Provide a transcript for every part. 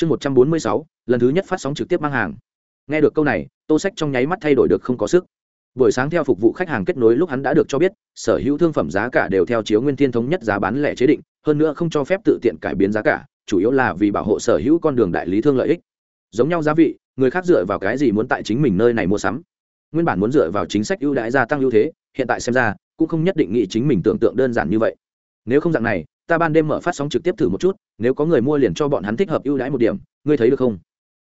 chương một trăm bốn mươi sáu, lần thứ nhất phát sóng trực tiếp mang hàng. Nghe được câu này, tô sách trong nháy mắt thay đổi được không có sức. Buổi sáng theo phục vụ khách hàng kết nối lúc hắn đã được cho biết, sở hữu thương phẩm giá cả đều theo chiếu nguyên thiên thống nhất giá bán lẻ chế định, hơn nữa không cho phép tự tiện cải biến giá cả, chủ yếu là vì bảo hộ sở hữu con đường đại lý thương lợi ích. Giống nhau giá vị, người khác dựa vào cái gì muốn tại chính mình nơi này mua sắm? Nguyên bản muốn dựa vào chính sách ưu đãi gia tăng ưu thế, hiện tại xem ra, cũng không nhất định nghĩ chính mình tưởng tượng đơn giản như vậy. Nếu không dạng này ta ban đêm mở phát sóng trực tiếp thử một chút, nếu có người mua liền cho bọn hắn thích hợp ưu đãi một điểm, ngươi thấy được không?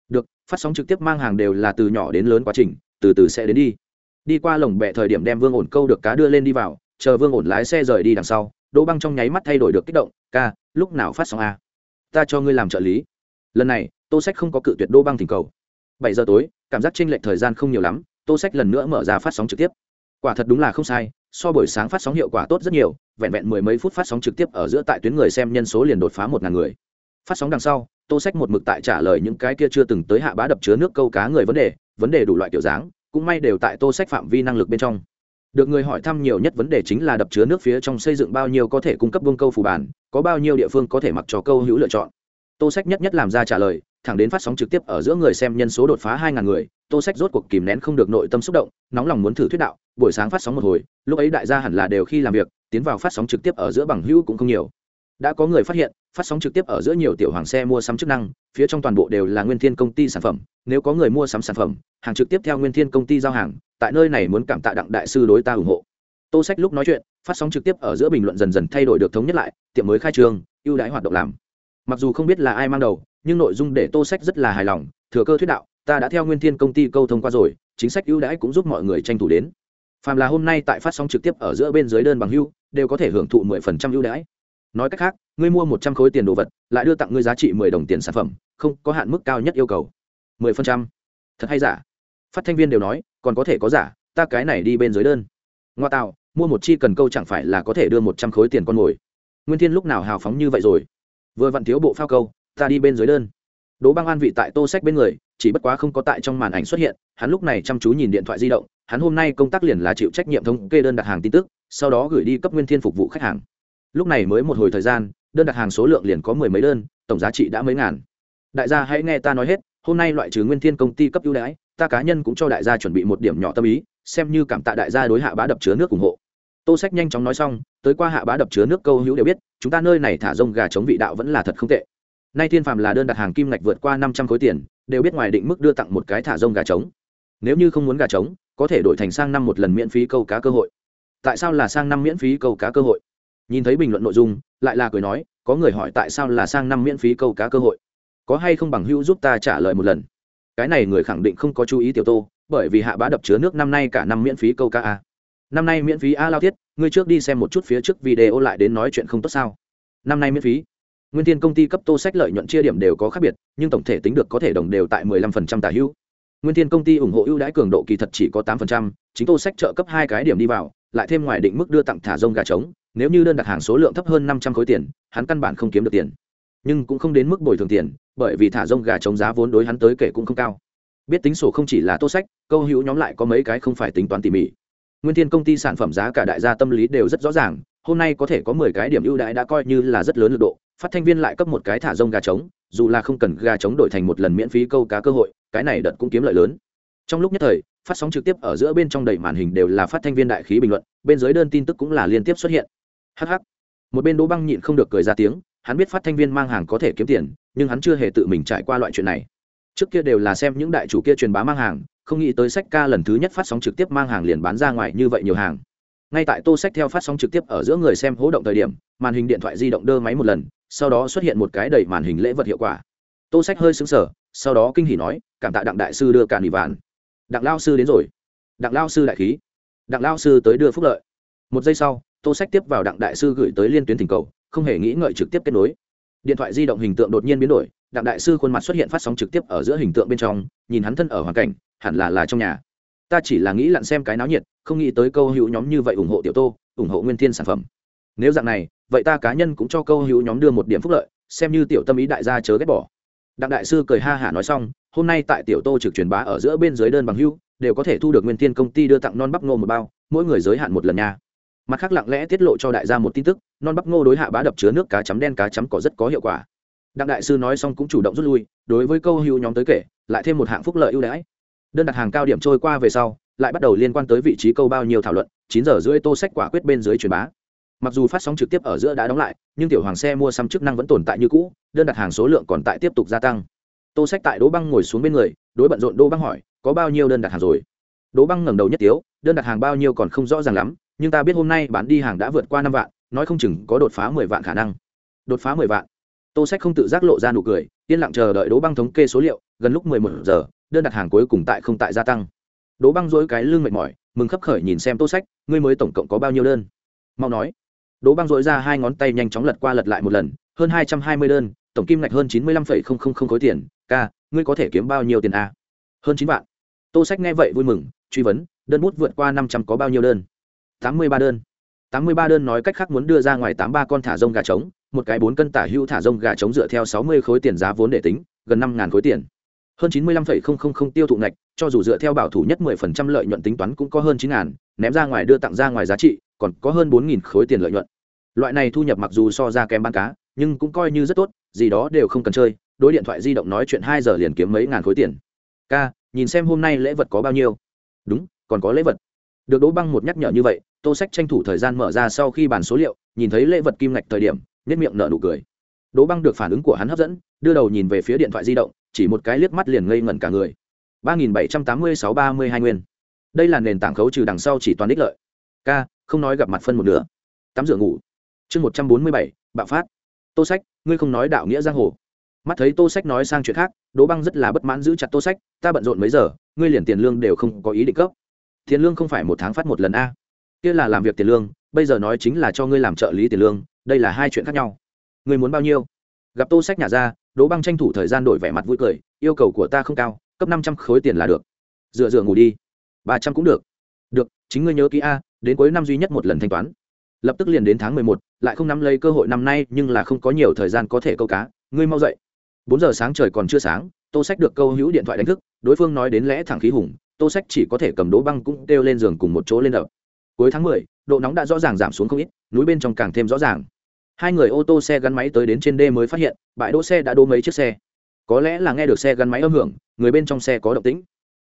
Được, phát sóng trực tiếp mang hàng đều là từ nhỏ đến lớn quá trình, từ từ sẽ đến đi. Đi qua lồng bẹ thời điểm đem vương ổn câu được cá đưa lên đi vào, chờ vương ổn lái xe rời đi đằng sau, đỗ băng trong nháy mắt thay đổi được kích động, ca, lúc nào phát sóng a ta cho ngươi làm trợ lý. Lần này, tô sách không có cự tuyệt đỗ băng thỉnh cầu. Bảy giờ tối, cảm giác tranh lệch thời gian không nhiều lắm, tô sách lần nữa mở ra phát sóng trực tiếp. Quả thật đúng là không sai so buổi sáng phát sóng hiệu quả tốt rất nhiều, vẹn vẹn mười mấy phút phát sóng trực tiếp ở giữa tại tuyến người xem nhân số liền đột phá một ngàn người. Phát sóng đằng sau, tô sách một mực tại trả lời những cái kia chưa từng tới hạ bá đập chứa nước câu cá người vấn đề vấn đề đủ loại kiểu dáng, cũng may đều tại tô sách phạm vi năng lực bên trong. Được người hỏi thăm nhiều nhất vấn đề chính là đập chứa nước phía trong xây dựng bao nhiêu có thể cung cấp buông câu phù bản, có bao nhiêu địa phương có thể mặc cho câu hữu lựa chọn. Tô sách nhất nhất làm ra trả lời, thẳng đến phát sóng trực tiếp ở giữa người xem nhân số đột phá hai ngàn người tô sách rốt cuộc kìm nén không được nội tâm xúc động, nóng lòng muốn thử thuyết đạo, buổi sáng phát sóng một hồi, lúc ấy đại gia hẳn là đều khi làm việc, tiến vào phát sóng trực tiếp ở giữa bằng hữu cũng không nhiều. Đã có người phát hiện, phát sóng trực tiếp ở giữa nhiều tiểu hoàng xe mua sắm chức năng, phía trong toàn bộ đều là nguyên thiên công ty sản phẩm, nếu có người mua sắm sản phẩm, hàng trực tiếp theo nguyên thiên công ty giao hàng, tại nơi này muốn cảm tạ đặng đại sư đối ta ủng hộ. Tô sách lúc nói chuyện, phát sóng trực tiếp ở giữa bình luận dần dần thay đổi được thống nhất lại, tiệm mới khai trương, ưu đãi hoạt động làm. Mặc dù không biết là ai mang đầu, nhưng nội dung để tô sách rất là hài lòng, thừa cơ thuyết đạo ta đã theo nguyên thiên công ty câu thông qua rồi, chính sách ưu đãi cũng giúp mọi người tranh thủ đến. Phàm là hôm nay tại phát sóng trực tiếp ở giữa bên dưới đơn bằng hưu, đều có thể hưởng thụ mười phần trăm ưu đãi. Nói cách khác, ngươi mua một trăm khối tiền đồ vật, lại đưa tặng ngươi giá trị mười đồng tiền sản phẩm, không có hạn mức cao nhất yêu cầu. mười phần trăm. Thật hay giả? Phát thanh viên đều nói, còn có thể có giả, ta cái này đi bên dưới đơn. Ngoa tạo, mua một chi cần câu chẳng phải là có thể đưa một trăm khối tiền con mồi. Nguyên thiên lúc nào hào phóng như vậy rồi? Vừa vặn thiếu bộ phao câu, ta đi bên dưới đơn. Đỗ băng an vị tại tô sách bên người chỉ bất quá không có tại trong màn ảnh xuất hiện, hắn lúc này chăm chú nhìn điện thoại di động, hắn hôm nay công tác liền là chịu trách nhiệm thống kê đơn đặt hàng tin tức, sau đó gửi đi cấp nguyên thiên phục vụ khách hàng. Lúc này mới một hồi thời gian, đơn đặt hàng số lượng liền có mười mấy đơn, tổng giá trị đã mấy ngàn. Đại gia hãy nghe ta nói hết, hôm nay loại trừ nguyên thiên công ty cấp ưu đãi, ta cá nhân cũng cho đại gia chuẩn bị một điểm nhỏ tâm ý, xem như cảm tạ đại gia đối hạ bá đập chứa nước ủng hộ. Tô sách nhanh chóng nói xong, tới qua hạ bá đập chứa nước câu hữu đều biết, chúng ta nơi này thả rông gà chống vị đạo vẫn là thật không tệ. Nay thiên phàm là đơn đặt hàng kim ngạch vượt qua năm trăm khối tiền đều biết ngoài định mức đưa tặng một cái thả rông gà trống. Nếu như không muốn gà trống, có thể đổi thành sang năm một lần miễn phí câu cá cơ hội. Tại sao là sang năm miễn phí câu cá cơ hội? Nhìn thấy bình luận nội dung, lại là cười nói, có người hỏi tại sao là sang năm miễn phí câu cá cơ hội? Có hay không bằng hữu giúp ta trả lời một lần? Cái này người khẳng định không có chú ý tiểu tô, bởi vì hạ bá đập chứa nước năm nay cả năm miễn phí câu cá a. Năm nay miễn phí a lao thiết, ngươi trước đi xem một chút phía trước video lại đến nói chuyện không tốt sao? Năm nay miễn phí nguyên thiên công ty cấp tô sách lợi nhuận chia điểm đều có khác biệt nhưng tổng thể tính được có thể đồng đều tại 15% tả hữu. Nguyên thiên công ty ủng hộ ưu đãi cường độ kỳ thật chỉ có 8%, chính tô sách trợ cấp hai cái điểm đi vào lại thêm ngoài định mức đưa tặng thả rông gà trống nếu như đơn đặt hàng số lượng thấp hơn 500 khối tiền hắn căn bản không kiếm được tiền. Nhưng cũng không đến mức bồi thường tiền bởi vì thả rông gà trống giá vốn đối hắn tới kể cũng không cao. Biết tính sổ không chỉ là tô sách câu hữu nhóm lại có mấy cái không phải tính toán tỉ mỉ. Nguyên thiên công ty sản phẩm giá cả đại gia tâm lý đều rất rõ ràng hôm nay có thể có mười cái điểm ưu đãi đã coi như là rất lớn lực độ phát thanh viên lại cấp một cái thả rông gà trống, dù là không cần gà trống đổi thành một lần miễn phí câu cá cơ hội, cái này đợt cũng kiếm lợi lớn. Trong lúc nhất thời, phát sóng trực tiếp ở giữa bên trong đầy màn hình đều là phát thanh viên đại khí bình luận, bên dưới đơn tin tức cũng là liên tiếp xuất hiện. Hh một bên đỗ băng nhịn không được cười ra tiếng, hắn biết phát thanh viên mang hàng có thể kiếm tiền, nhưng hắn chưa hề tự mình trải qua loại chuyện này. Trước kia đều là xem những đại chủ kia truyền bá mang hàng, không nghĩ tới sách ca lần thứ nhất phát sóng trực tiếp mang hàng liền bán ra ngoài như vậy nhiều hàng. Ngay tại tô sách theo phát sóng trực tiếp ở giữa người xem hố động thời điểm, màn hình điện thoại di động đơ máy một lần sau đó xuất hiện một cái đầy màn hình lễ vật hiệu quả. Tô sách hơi xứng sở sau đó kinh hỉ nói cảm tạ đặng đại sư đưa càn bị vạn, đặng lao sư đến rồi. Đặng lao sư đại khí. Đặng lao sư tới đưa phúc lợi. Một giây sau tô sách tiếp vào đặng đại sư gửi tới liên tuyến tình cầu không hề nghĩ ngợi trực tiếp kết nối. Điện thoại di động hình tượng đột nhiên biến đổi đặng đại sư khuôn mặt xuất hiện phát sóng trực tiếp ở giữa hình tượng bên trong nhìn hắn thân ở hoàn cảnh hẳn là là trong nhà. Ta chỉ là nghĩ lặn xem cái náo nhiệt không nghĩ tới câu hữu nhóm như vậy ủng hộ tiểu tô ủng hộ nguyên thiên sản phẩm nếu dạng này vậy ta cá nhân cũng cho câu hữu nhóm đưa một điểm phúc lợi xem như tiểu tâm ý đại gia chớ ghét bỏ. Đặng đại sư cười ha hả nói xong hôm nay tại tiểu tô trực truyền bá ở giữa bên dưới đơn bằng hữu, đều có thể thu được nguyên thiên công ty đưa tặng non bắp ngô một bao mỗi người giới hạn một lần nha. Mặt khác lặng lẽ tiết lộ cho đại gia một tin tức non bắp ngô đối hạ bá đập chứa nước cá chấm đen cá chấm có rất có hiệu quả. Đặng đại sư nói xong cũng chủ động rút lui đối với câu hữu nhóm tới kể lại thêm một hạng phúc lợi ưu đãi. Đơn đặt hàng cao điểm trôi qua về sau lại bắt đầu liên quan tới vị trí câu bao nhiêu thảo luận chín giờ rưỡi tô sách quả quyết bên dưới truyền bá mặc dù phát sóng trực tiếp ở giữa đã đóng lại, nhưng tiểu hoàng xe mua sắm chức năng vẫn tồn tại như cũ, đơn đặt hàng số lượng còn tại tiếp tục gia tăng. Tô sách tại đỗ băng ngồi xuống bên người, đối bận rộn đỗ băng hỏi, có bao nhiêu đơn đặt hàng rồi? Đỗ băng ngẩng đầu nhất tiếu, đơn đặt hàng bao nhiêu còn không rõ ràng lắm, nhưng ta biết hôm nay bán đi hàng đã vượt qua năm vạn, nói không chừng có đột phá mười vạn khả năng. Đột phá mười vạn? Tô sách không tự giác lộ ra nụ cười, yên lặng chờ đợi đỗ băng thống kê số liệu, gần lúc mười một giờ, đơn đặt hàng cuối cùng tại không tại gia tăng. Đỗ băng dối cái lưng mệt mỏi, mừng khấp khởi nhìn xem tô sách, ngươi mới tổng cộng có bao nhiêu đơn? Mau nói đỗ băng dối ra hai ngón tay nhanh chóng lật qua lật lại một lần, hơn hai trăm hai mươi đơn, tổng kim ngạch hơn chín mươi lăm phẩy không không không khối tiền. Ca, ngươi có thể kiếm bao nhiêu tiền a hơn chín vạn. Tô sách nghe vậy vui mừng, truy vấn, đơn bút vượt qua năm trăm có bao nhiêu đơn? Tám mươi ba đơn. Tám mươi ba đơn nói cách khác muốn đưa ra ngoài tám ba con thả rông gà trống, một cái bốn cân tả hữu thả rông gà trống dựa theo sáu mươi khối tiền giá vốn để tính, gần năm ngàn khối tiền. Hơn chín mươi lăm phẩy không không không tiêu thụ ngạch, cho dù dựa theo bảo thủ nhất mười phần trăm lợi nhuận tính toán cũng có hơn chín ngàn, ném ra ngoài đưa tặng ra ngoài giá trị, còn có hơn bốn nghìn khối tiền lợi nhuận loại này thu nhập mặc dù so ra kém bán cá, nhưng cũng coi như rất tốt, gì đó đều không cần chơi, đối điện thoại di động nói chuyện hai giờ liền kiếm mấy ngàn khối tiền. Ca, nhìn xem hôm nay lễ vật có bao nhiêu. Đúng, còn có lễ vật. Được đỗ băng một nhắc nhở như vậy, tô sách tranh thủ thời gian mở ra sau khi bàn số liệu, nhìn thấy lễ vật kim ngạch thời điểm nhất miệng nở nụ cười. Đỗ băng được phản ứng của hắn hấp dẫn, đưa đầu nhìn về phía điện thoại di động, chỉ một cái liếc mắt liền ngây ngẩn cả người. Ba nghìn bảy trăm tám mươi sáu ba mươi hai nguyên. Đây là nền tảng khấu trừ đằng sau chỉ toàn đích lợi. K không nói gặp mặt phân một nửa. Tắm rửa ngủ chương một trăm bốn mươi bảy, bạo phát. Tô sách, ngươi không nói đạo nghĩa giang hồ. Mắt thấy tô sách nói sang chuyện khác, đỗ băng rất là bất mãn giữ chặt tô sách, ta bận rộn mấy giờ, ngươi liền tiền lương đều không có ý định cấp tiền lương không phải một tháng phát một lần a. Kia là làm việc tiền lương, bây giờ nói chính là cho ngươi làm trợ lý tiền lương, đây là hai chuyện khác nhau. Ngươi muốn bao nhiêu? Gặp tô sách nhà ra, đỗ băng tranh thủ thời gian đổi vẻ mặt vui cười, yêu cầu của ta không cao, cấp năm trăm khối tiền là được. Dựa dựa ngủ đi. Ba trăm cũng được. Được, chính ngươi nhớ kỹ a, đến cuối năm duy nhất một lần thanh toán lập tức liền đến tháng mười một, lại không nắm lấy cơ hội năm nay, nhưng là không có nhiều thời gian có thể câu cá. Ngươi mau dậy. Bốn giờ sáng trời còn chưa sáng, tô sách được câu hữu điện thoại đánh thức, đối phương nói đến lẽ thẳng khí hùng, tô sách chỉ có thể cầm đố băng cũng kêu lên giường cùng một chỗ lên đập. Cuối tháng mười, độ nóng đã rõ ràng giảm xuống không ít, núi bên trong càng thêm rõ ràng. Hai người ô tô xe gắn máy tới đến trên đê mới phát hiện, bãi đỗ xe đã đỗ mấy chiếc xe. Có lẽ là nghe được xe gắn máy âm hưởng, người bên trong xe có động tĩnh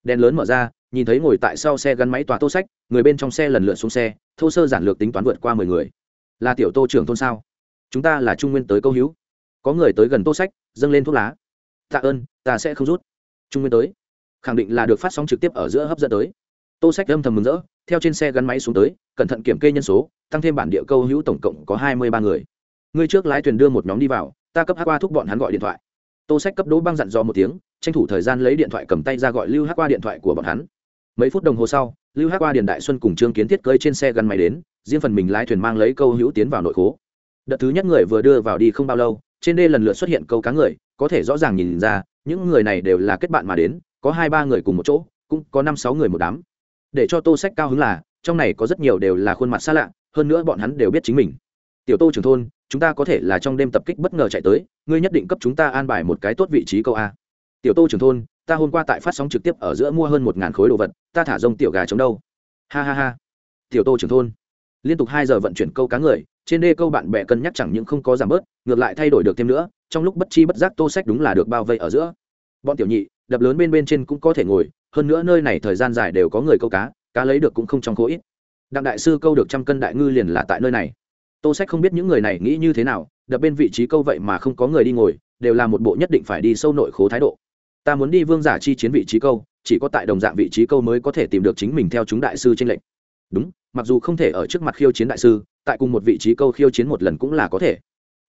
đèn lớn mở ra, nhìn thấy ngồi tại sau xe gắn máy tòa tô sách, người bên trong xe lần lượt xuống xe, thô sơ giản lược tính toán vượt qua mười người. Là tiểu tô trưởng thôn sao? Chúng ta là trung nguyên tới câu hữu. Có người tới gần tô sách, dâng lên thuốc lá. Tạ ơn, ta sẽ không rút. Trung nguyên tới. Khẳng định là được phát sóng trực tiếp ở giữa hấp dẫn tới. Tô sách âm thầm mừng rỡ, theo trên xe gắn máy xuống tới, cẩn thận kiểm kê nhân số, tăng thêm bản địa câu hữu tổng cộng có hai mươi ba người. Ngươi trước lái thuyền đưa một nhóm đi vào, ta cấp hát qua thúc bọn hắn gọi điện thoại. Tô sách cấp đỗ băng dặn dò một tiếng tranh thủ thời gian lấy điện thoại cầm tay ra gọi lưu hát qua điện thoại của bọn hắn. Mấy phút đồng hồ sau, lưu hát qua điền đại xuân cùng trương kiến thiết cơi trên xe gắn máy đến, riêng phần mình lái thuyền mang lấy câu hữu tiến vào nội khố. Đợt thứ nhất người vừa đưa vào đi không bao lâu, trên đê lần lượt xuất hiện câu cá người, có thể rõ ràng nhìn ra, những người này đều là kết bạn mà đến, có hai ba người cùng một chỗ, cũng có năm sáu người một đám. Để cho tô sách cao hứng là, trong này có rất nhiều đều là khuôn mặt xa lạ, hơn nữa bọn hắn đều biết chính mình. Tiểu tô trưởng thôn, chúng ta có thể là trong đêm tập kích bất ngờ chạy tới, ngươi nhất định cấp chúng ta an bài một cái tốt vị trí câu a tiểu tô trưởng thôn, ta hôm qua tại phát sóng trực tiếp ở giữa mua hơn một ngàn khối đồ vật, ta thả rông tiểu gà chống đâu? Ha ha ha. Tiểu tô trưởng thôn. Liên tục hai giờ vận chuyển câu cá người, trên đê câu bạn bè cân nhắc chẳng những không có giảm bớt, ngược lại thay đổi được thêm nữa, trong lúc bất chi bất giác tô sách đúng là được bao vây ở giữa. Bọn tiểu nhị, đập lớn bên bên trên cũng có thể ngồi, hơn nữa nơi này thời gian dài đều có người câu cá cá lấy được cũng không trong khối ít. Đặng đại sư câu được trăm cân đại ngư liền là tại nơi này. Tô sách không biết những người này nghĩ như thế nào, đập bên vị trí câu vậy mà không có người đi ngồi, đều là một bộ nhất định phải đi sâu nội khố thái độ ta muốn đi vương giả chi chiến vị trí câu, chỉ có tại đồng dạng vị trí câu mới có thể tìm được chính mình theo chúng đại sư trên lệnh đúng, mặc dù không thể ở trước mặt khiêu chiến đại sư, tại cùng một vị trí câu khiêu chiến một lần cũng là có thể.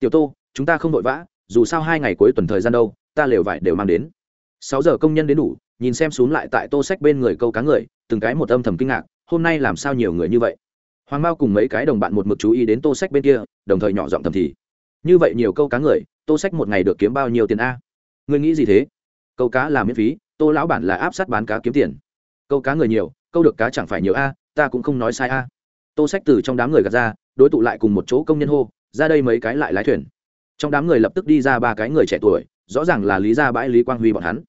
Tiểu tô, chúng ta không vội vã, dù sao hai ngày cuối tuần thời gian đâu, ta lều vải đều mang đến. Sáu giờ công nhân đến đủ, nhìn xem xuống lại tại tô sách bên người câu cá người, từng cái một âm thầm kinh ngạc, hôm nay làm sao nhiều người như vậy? Hoàng mao cùng mấy cái đồng bạn một mực chú ý đến tô sách bên kia, đồng thời nhỏ giọng thầm thì. Như vậy nhiều câu cá người, tô sách một ngày được kiếm bao nhiêu tiền a? Người nghĩ gì thế? Câu cá là miễn phí, tô lão bản là áp sát bán cá kiếm tiền. Câu cá người nhiều, câu được cá chẳng phải nhiều a, ta cũng không nói sai a. Tô sách từ trong đám người gạt ra, đối tụ lại cùng một chỗ công nhân hô, ra đây mấy cái lại lái thuyền. Trong đám người lập tức đi ra ba cái người trẻ tuổi, rõ ràng là lý gia bãi lý quang huy bọn hắn.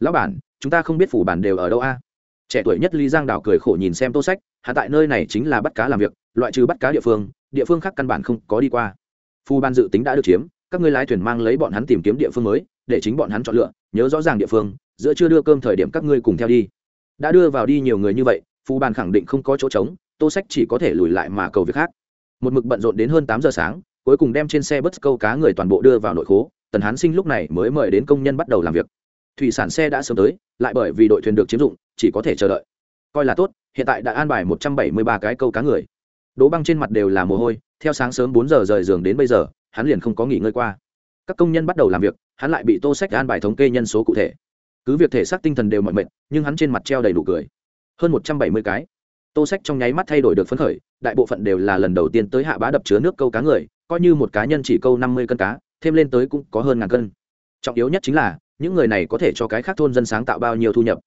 Lão bản, chúng ta không biết phủ bản đều ở đâu a. Trẻ tuổi nhất lý giang đào cười khổ nhìn xem tô sách hạ tại nơi này chính là bắt cá làm việc, loại trừ bắt cá địa phương địa phương khác căn bản không có đi qua. Phù ban dự tính đã được chiếm, các ngươi lái thuyền mang lấy bọn hắn tìm kiếm địa phương mới để chính bọn hắn chọn lựa, nhớ rõ ràng địa phương, giữa chưa đưa cơm thời điểm các ngươi cùng theo đi. Đã đưa vào đi nhiều người như vậy, Phú bàn khẳng định không có chỗ trống, tô sách chỉ có thể lùi lại mà cầu việc khác. Một mực bận rộn đến hơn tám giờ sáng, cuối cùng đem trên xe bớt câu cá người toàn bộ đưa vào nội khố, tần hán sinh lúc này mới mời đến công nhân bắt đầu làm việc. Thủy sản xe đã sớm tới, lại bởi vì đội thuyền được chiếm dụng, chỉ có thể chờ đợi. Coi là tốt, hiện tại đã an bài một trăm bảy mươi ba cái câu cá người. Đố băng trên mặt đều là mồ hôi, theo sáng sớm bốn giờ rời giường đến bây giờ, hắn liền không có nghỉ ngơi qua các công nhân bắt đầu làm việc, hắn lại bị tô sách an bài thống kê nhân số cụ thể. Cứ việc thể xác tinh thần đều mọi mệt, nhưng hắn trên mặt treo đầy đủ cười. Hơn một trăm bảy mươi cái. Tô sách trong nháy mắt thay đổi được phấn khởi, đại bộ phận đều là lần đầu tiên tới hạ bá đập chứa nước câu cá người, coi như một cá nhân chỉ câu năm mươi cân cá, thêm lên tới cũng có hơn ngàn cân. Trọng yếu nhất chính là, những người này có thể cho cái khác thôn dân sáng tạo bao nhiêu thu nhập.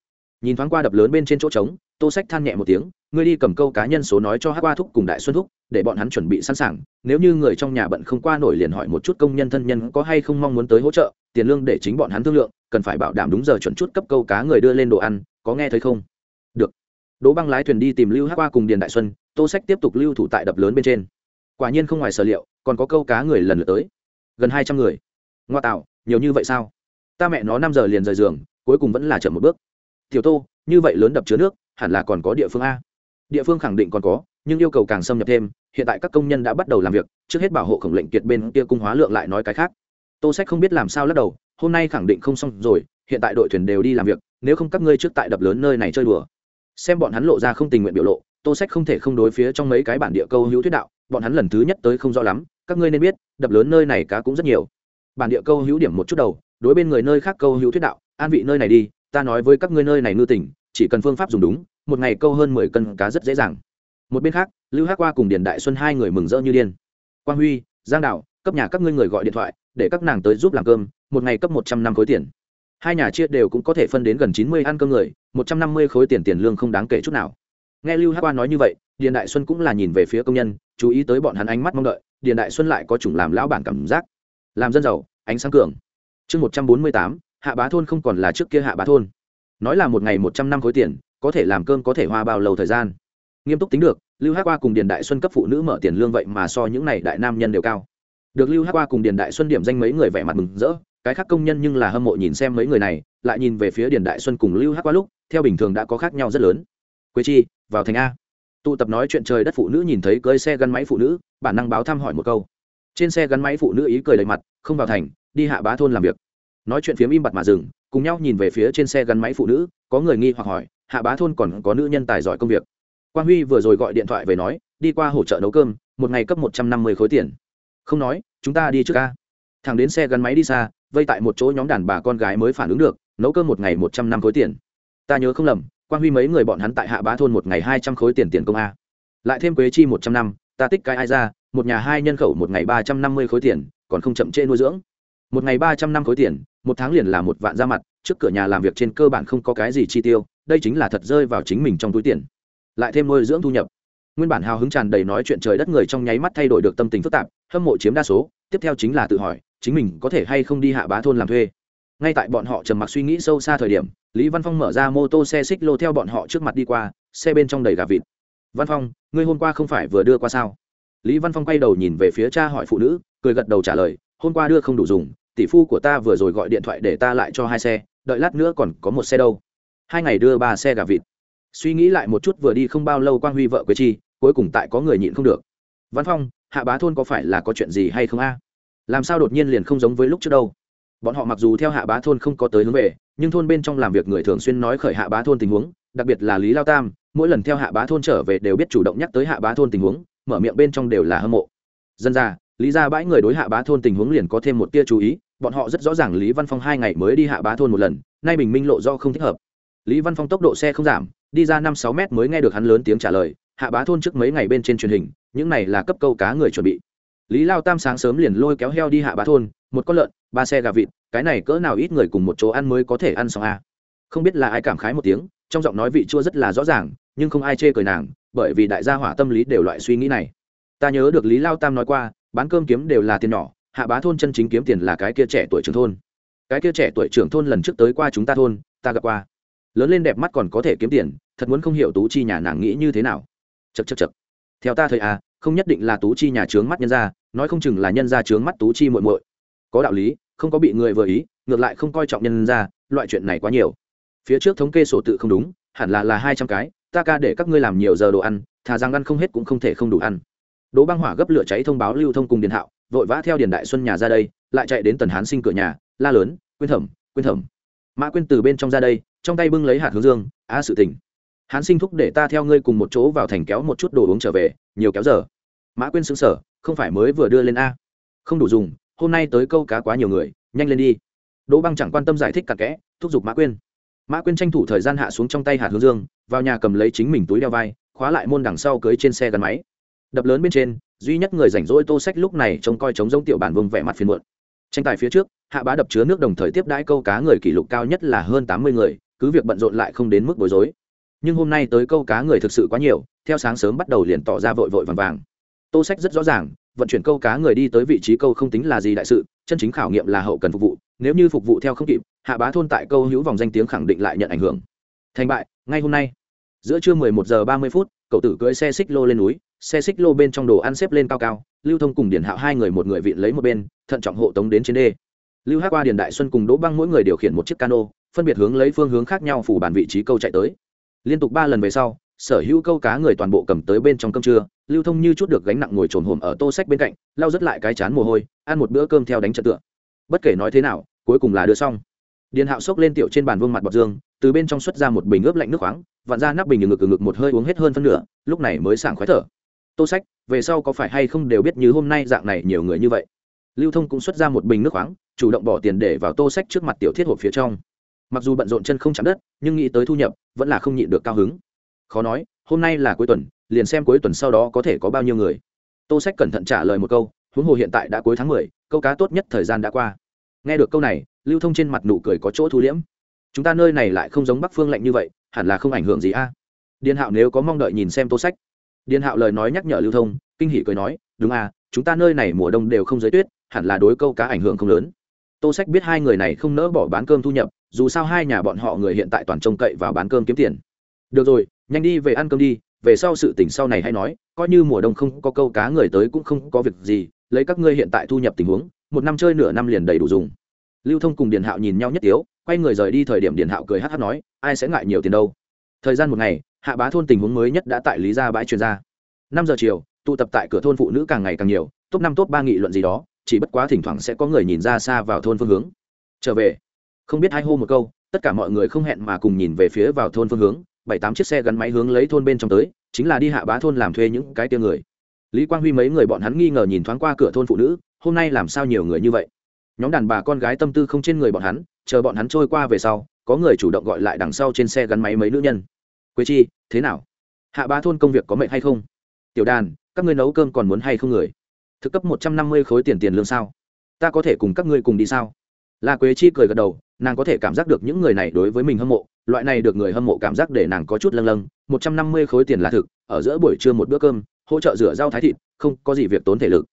Nhìn thoáng qua đập lớn bên trên chỗ trống, tô sách than nhẹ một tiếng, ngươi đi cầm câu cá nhân số nói cho hát qua thúc cùng đại xuân thúc để bọn hắn chuẩn bị sẵn sàng, nếu như người trong nhà bận không qua nổi liền hỏi một chút công nhân thân nhân có hay không mong muốn tới hỗ trợ, tiền lương để chính bọn hắn thương lượng, cần phải bảo đảm đúng giờ chuẩn chút cấp câu cá người đưa lên đồ ăn, có nghe thấy không? Được. Đỗ băng lái thuyền đi tìm lưu hát qua cùng điền đại xuân, tô sách tiếp tục lưu thủ tại đập lớn bên trên. Quả nhiên không ngoài sở liệu, còn có câu cá người lần lượt tới. Gần hai trăm người. Ngoa tạo, nhiều như vậy sao? Ta mẹ nó năm giờ liền rời giường, cuối cùng vẫn là chậm một bước. Tiểu tô, như vậy lớn đập chứa nước, hẳn là còn có địa phương a. Địa phương khẳng định còn có nhưng yêu cầu càng xâm nhập thêm, hiện tại các công nhân đã bắt đầu làm việc, trước hết bảo hộ khổng lệnh kiệt bên kia cung hóa lượng lại nói cái khác. Tô sách không biết làm sao lắc đầu, hôm nay khẳng định không xong rồi, hiện tại đội thuyền đều đi làm việc, nếu không các ngươi trước tại đập lớn nơi này chơi đùa. Xem bọn hắn lộ ra không tình nguyện biểu lộ, tô sách không thể không đối phía trong mấy cái bản địa câu hữu thuyết đạo, bọn hắn lần thứ nhất tới không rõ lắm, các ngươi nên biết, đập lớn nơi này cá cũng rất nhiều. Bản địa câu hữu điểm một chút đầu, đối bên người nơi khác câu hữu thuyết đạo, an vị nơi này đi, ta nói với các ngươi nơi này ngư tỉnh, chỉ cần phương pháp dùng đúng, một ngày câu hơn mười cân cá rất dễ dàng một bên khác, lưu hắc qua cùng điền đại xuân hai người mừng rỡ như điên. Quang huy, giang đạo, cấp nhà các ngươi người gọi điện thoại, để các nàng tới giúp làm cơm, một ngày cấp một trăm năm khối tiền. Hai nhà chia đều cũng có thể phân đến gần chín mươi ăn cơm người, một trăm năm mươi khối tiền tiền lương không đáng kể chút nào. Nghe lưu hắc qua nói như vậy, điền đại xuân cũng là nhìn về phía công nhân, chú ý tới bọn hắn ánh mắt mong đợi, điền đại xuân lại có chủng làm lão bản cảm giác. Làm dân giàu, ánh sáng cường. Chương một trăm bốn mươi tám, hạ bá thôn không còn là trước kia hạ bá thôn. Nói là một ngày một trăm năm khối tiền, có thể làm cơm có thể hoa bao lâu thời gian? Nghiêm túc tính được lưu hát qua cùng điền đại xuân cấp phụ nữ mở tiền lương vậy mà so những n à y đại nam nhân đều cao. Được lưu hát qua cùng điền đại xuân điểm danh mấy người vẻ mặt mừng rỡ, cái khác công nhân nhưng là hâm mộ nhìn xem mấy người này, lại nhìn về phía điền đại xuân cùng lưu hát qua lúc, theo bình thường đã có khác nhau rất lớn. Quế chi, vào thành a. Tụ tập nói chuyện trời đất phụ nữ nhìn thấy cơi xe gắn máy phụ nữ, bản năng báo thăm hỏi một câu. Trên xe gắn máy phụ nữ ý cười đầy mặt, không vào thành, đi hạ bá thôn làm việc. Nói chuyện phiếm im bặt mà dừng, cùng nhau nhìn về phía trên xe gắn máy phụ nữ, có người nghi hoặc hỏi, hạ bá thôn còn có nữ nhân tài giỏi công việc quang huy vừa rồi gọi điện thoại về nói, đi qua hỗ trợ nấu cơm, một ngày cấp một trăm năm mươi khối tiền. Không nói, chúng ta đi trước ca. Thằng đến xe gắn máy đi xa, vây tại một chỗ nhóm đàn bà con gái mới phản ứng được, nấu cơm một ngày một trăm năm khối tiền. Ta nhớ không lầm, quang huy mấy người bọn hắn tại hạ bá thôn một ngày hai trăm khối tiền tiền công a. Lại thêm quế chi một trăm năm, ta tích cái ai ra, một nhà hai nhân khẩu một ngày ba trăm năm mươi khối tiền, còn không chậm trễ nuôi dưỡng. Một ngày ba trăm năm khối tiền, một tháng liền là một vạn ra mặt, trước cửa nhà làm việc trên cơ bản không có cái gì chi tiêu, đây chính là thật rơi vào chính mình trong túi tiền lại thêm nuôi dưỡng thu nhập. Nguyên bản hào hứng tràn đầy nói chuyện trời đất người trong nháy mắt thay đổi được tâm tình phức tạp, hâm mộ chiếm đa số, tiếp theo chính là tự hỏi, chính mình có thể hay không đi hạ bá thôn làm thuê. Ngay tại bọn họ trầm mặc suy nghĩ sâu xa thời điểm, lý văn phong mở ra mô tô xe xích lô theo bọn họ trước mặt đi qua, xe bên trong đầy gà vịt. Văn phong, ngươi hôm qua không phải vừa đưa qua sao? Lý văn phong quay đầu nhìn về phía cha hỏi phụ nữ, cười gật đầu trả lời, hôm qua đưa không đủ dùng, tỷ phu của ta vừa rồi gọi điện thoại để ta lại cho hai xe, đợi lát nữa còn có một xe đâu. Hai ngày đưa ba xe gà vịt suy nghĩ lại một chút vừa đi không bao lâu quang huy vợ quế chi, cuối cùng tại có người nhịn không được. Văn phong, hạ bá thôn có phải là có chuyện gì hay không a? Làm sao đột nhiên liền không giống với lúc trước đâu? Bọn họ mặc dù theo hạ bá thôn không có tới hướng về, nhưng thôn bên trong làm việc người thường xuyên nói khởi hạ bá thôn tình huống, đặc biệt là lý lao tam, mỗi lần theo hạ bá thôn trở về đều biết chủ động nhắc tới hạ bá thôn tình huống, mở miệng bên trong đều là hâm mộ. Dân ra, lý ra bãi người đối hạ bá thôn tình huống liền có thêm một tia chú ý, bọn họ rất rõ ràng lý văn phong hai ngày mới đi hạ bá thôn một lần, nay bình minh lộ do không thích hợp. Lý văn phong tốc độ xe không giảm đi ra năm sáu mét mới nghe được hắn lớn tiếng trả lời, hạ bá thôn trước mấy ngày bên trên truyền hình, những này là cấp câu cá người chuẩn bị. Lý lao tam sáng sớm liền lôi kéo heo đi hạ bá thôn, một con lợn, ba xe gà vịt, cái này cỡ nào ít người cùng một chỗ ăn mới có thể ăn xong à. không biết là ai cảm khái một tiếng, trong giọng nói vị chua rất là rõ ràng, nhưng không ai chê cười nàng, bởi vì đại gia hỏa tâm lý đều loại suy nghĩ này. Ta nhớ được lý lao tam nói qua, bán cơm kiếm đều là tiền nhỏ, hạ bá thôn chân chính kiếm tiền là cái kia trẻ tuổi trưởng thôn. Cái kia trẻ tuổi trưởng thôn lần trước tới qua chúng ta thôn, ta gặp qua lớn lên đẹp mắt còn có thể kiếm tiền, thật muốn không hiểu tú chi nhà nàng nghĩ như thế nào. Chật chật chật theo ta thời à không nhất định là tú chi nhà trướng mắt nhân ra nói không chừng là nhân ra trướng mắt tú chi muội muội. Có đạo lý, không có bị người vừa ý, ngược lại không coi trọng nhân ra loại chuyện này quá nhiều. Phía trước thống kê sổ tự không đúng, hẳn là là hai trăm cái, ta ca để các ngươi làm nhiều giờ đồ ăn, thà rằng ăn không hết cũng không thể không đủ ăn. Đỗ băng hỏa gấp lửa cháy thông báo lưu thông cùng điện hạo, vội vã theo điền đại xuân nhà ra đây, lại chạy đến tần hán sinh cửa nhà, la lớn, quyên thẩm quyên thẩm. Mã quyên từ bên trong ra đây trong tay bưng lấy hạt hướng dương, a sự tình, hán sinh thúc để ta theo ngươi cùng một chỗ vào thành kéo một chút đồ uống trở về, nhiều kéo giờ. Mã quyên xứng sở không phải mới vừa đưa lên a. Không đủ dùng, hôm nay tới câu cá quá nhiều người, nhanh lên đi. Đỗ băng chẳng quan tâm giải thích cặn kẽ, thúc giục mã quyên. Mã quyên tranh thủ thời gian hạ xuống trong tay hạt hướng dương, vào nhà cầm lấy chính mình túi đeo vai, khóa lại môn đằng sau cưới trên xe gắn máy. Đập lớn bên trên, duy nhất người rảnh rỗi tô sách lúc này trông coi chống giống tiểu bản vùng vẻ mặt phiền muộn. Tranh tài phía trước, hạ bá đập chứa nước đồng thời tiếp đãi câu cá người kỷ lục cao nhất là hơn tám mươi người cứ việc bận rộn lại không đến mức bối rối. Nhưng hôm nay tới câu cá người thực sự quá nhiều, theo sáng sớm bắt đầu liền tỏ ra vội vội vàng vàng. Tô sách rất rõ ràng, vận chuyển câu cá người đi tới vị trí câu không tính là gì đại sự, chân chính khảo nghiệm là hậu cần phục vụ, nếu như phục vụ theo không kịp, hạ bá thôn tại câu hữu vòng danh tiếng khẳng định lại nhận ảnh hưởng. Thành bại, ngay hôm nay, giữa trưa 11 giờ 30 phút, cậu tử cưỡi xe xích lô lên núi, xe xích lô bên trong đồ ăn xếp lên cao cao, lưu thông cùng điển hạo hai người một người vịn lấy một bên, thận trọng hộ tống đến trên đê. Lưu hát qua, điền đại xuân cùng đỗ băng mỗi người điều khiển một chiếc cano phân biệt hướng lấy phương hướng khác nhau phủ bàn vị trí câu chạy tới. Liên tục ba lần về sau, sở hữu câu cá người toàn bộ cầm tới bên trong cơm trưa, lưu thông như chút được gánh nặng ngồi trồn hồm ở tô sách bên cạnh, lau rất lại cái chán mồ hôi, ăn một bữa cơm theo đánh trật tượng bất kể nói thế nào, cuối cùng là đưa xong. Điền hạo xốc lên tiểu trên bàn vương mặt bọt dương, từ bên trong xuất ra một bình ướp lạnh nước khoáng, vặn ra nắp bình ngực ngực một hơi uống hết hơn phân nửa, lúc này mới sảng khoái thở. Tô sách, về sau có phải hay không đều biết như hôm nay dạng này nhiều người như vậy? Lưu thông cũng xuất ra một bình nước khoáng, chủ động bỏ tiền để vào tô sách trước mặt tiểu thiết hộp phía trong mặc dù bận rộn chân không chạm đất, nhưng nghĩ tới thu nhập, vẫn là không nhịn được cao hứng. Khó nói, hôm nay là cuối tuần, liền xem cuối tuần sau đó có thể có bao nhiêu người. Tô sách cẩn thận trả lời một câu, huống hồ hiện tại đã cuối tháng mười, câu cá tốt nhất thời gian đã qua. Nghe được câu này, lưu thông trên mặt nụ cười có chỗ thu liễm. Chúng ta nơi này lại không giống bắc phương lạnh như vậy, hẳn là không ảnh hưởng gì a. Điền hạo nếu có mong đợi nhìn xem tô sách. Điền hạo lời nói nhắc nhở lưu thông, kinh hỉ cười nói, đúng a, chúng ta nơi này mùa đông đều không giới tuyết, hẳn là đối câu cá ảnh hưởng không lớn. Tô sách biết hai người này không nỡ bỏ bán cơm thu nhập dù sao hai nhà bọn họ người hiện tại toàn trông cậy vào bán cơm kiếm tiền. Được rồi, nhanh đi về ăn cơm đi, về sau sự tỉnh sau này hay nói, coi như mùa đông không có câu cá người tới cũng không có việc gì, lấy các ngươi hiện tại thu nhập tình huống, một năm chơi nửa năm liền đầy đủ dùng. Lưu thông cùng điền hạo nhìn nhau nhất tiếu, quay người rời đi thời điểm điền hạo cười hát hát nói, ai sẽ ngại nhiều tiền đâu. Thời gian một ngày, hạ bá thôn tình huống mới nhất đã tại lý gia bãi truyền ra. Năm giờ chiều, tụ tập tại cửa thôn phụ nữ càng ngày càng nhiều, top năm top ba nghị luận gì đó, chỉ bất quá thỉnh thoảng sẽ có người nhìn ra xa vào thôn phương hướng. Trở về không biết hai hô một câu, tất cả mọi người không hẹn mà cùng nhìn về phía vào thôn phương hướng, bảy tám chiếc xe gắn máy hướng lấy thôn bên trong tới, chính là đi hạ bá thôn làm thuê những cái tia người. Lý quang huy mấy người bọn hắn nghi ngờ nhìn thoáng qua cửa thôn phụ nữ, hôm nay làm sao nhiều người như vậy? Nhóm đàn bà con gái tâm tư không trên người bọn hắn, chờ bọn hắn trôi qua về sau, có người chủ động gọi lại đằng sau trên xe gắn máy mấy nữ nhân. Quế chi, thế nào? Hạ bá thôn công việc có mệnh hay không? Tiểu đàn, các ngươi nấu cơm còn muốn hay không người? Thực cấp một trăm năm mươi khối tiền tiền lương sao? Ta có thể cùng các ngươi cùng đi sao? La quế chi cười gật đầu nàng có thể cảm giác được những người này đối với mình hâm mộ, loại này được người hâm mộ cảm giác để nàng có chút lâng lâng. Một trăm năm mươi khối tiền là thực, ở giữa buổi trưa một bữa cơm, hỗ trợ rửa rau thái thịt, không có gì việc tốn thể lực.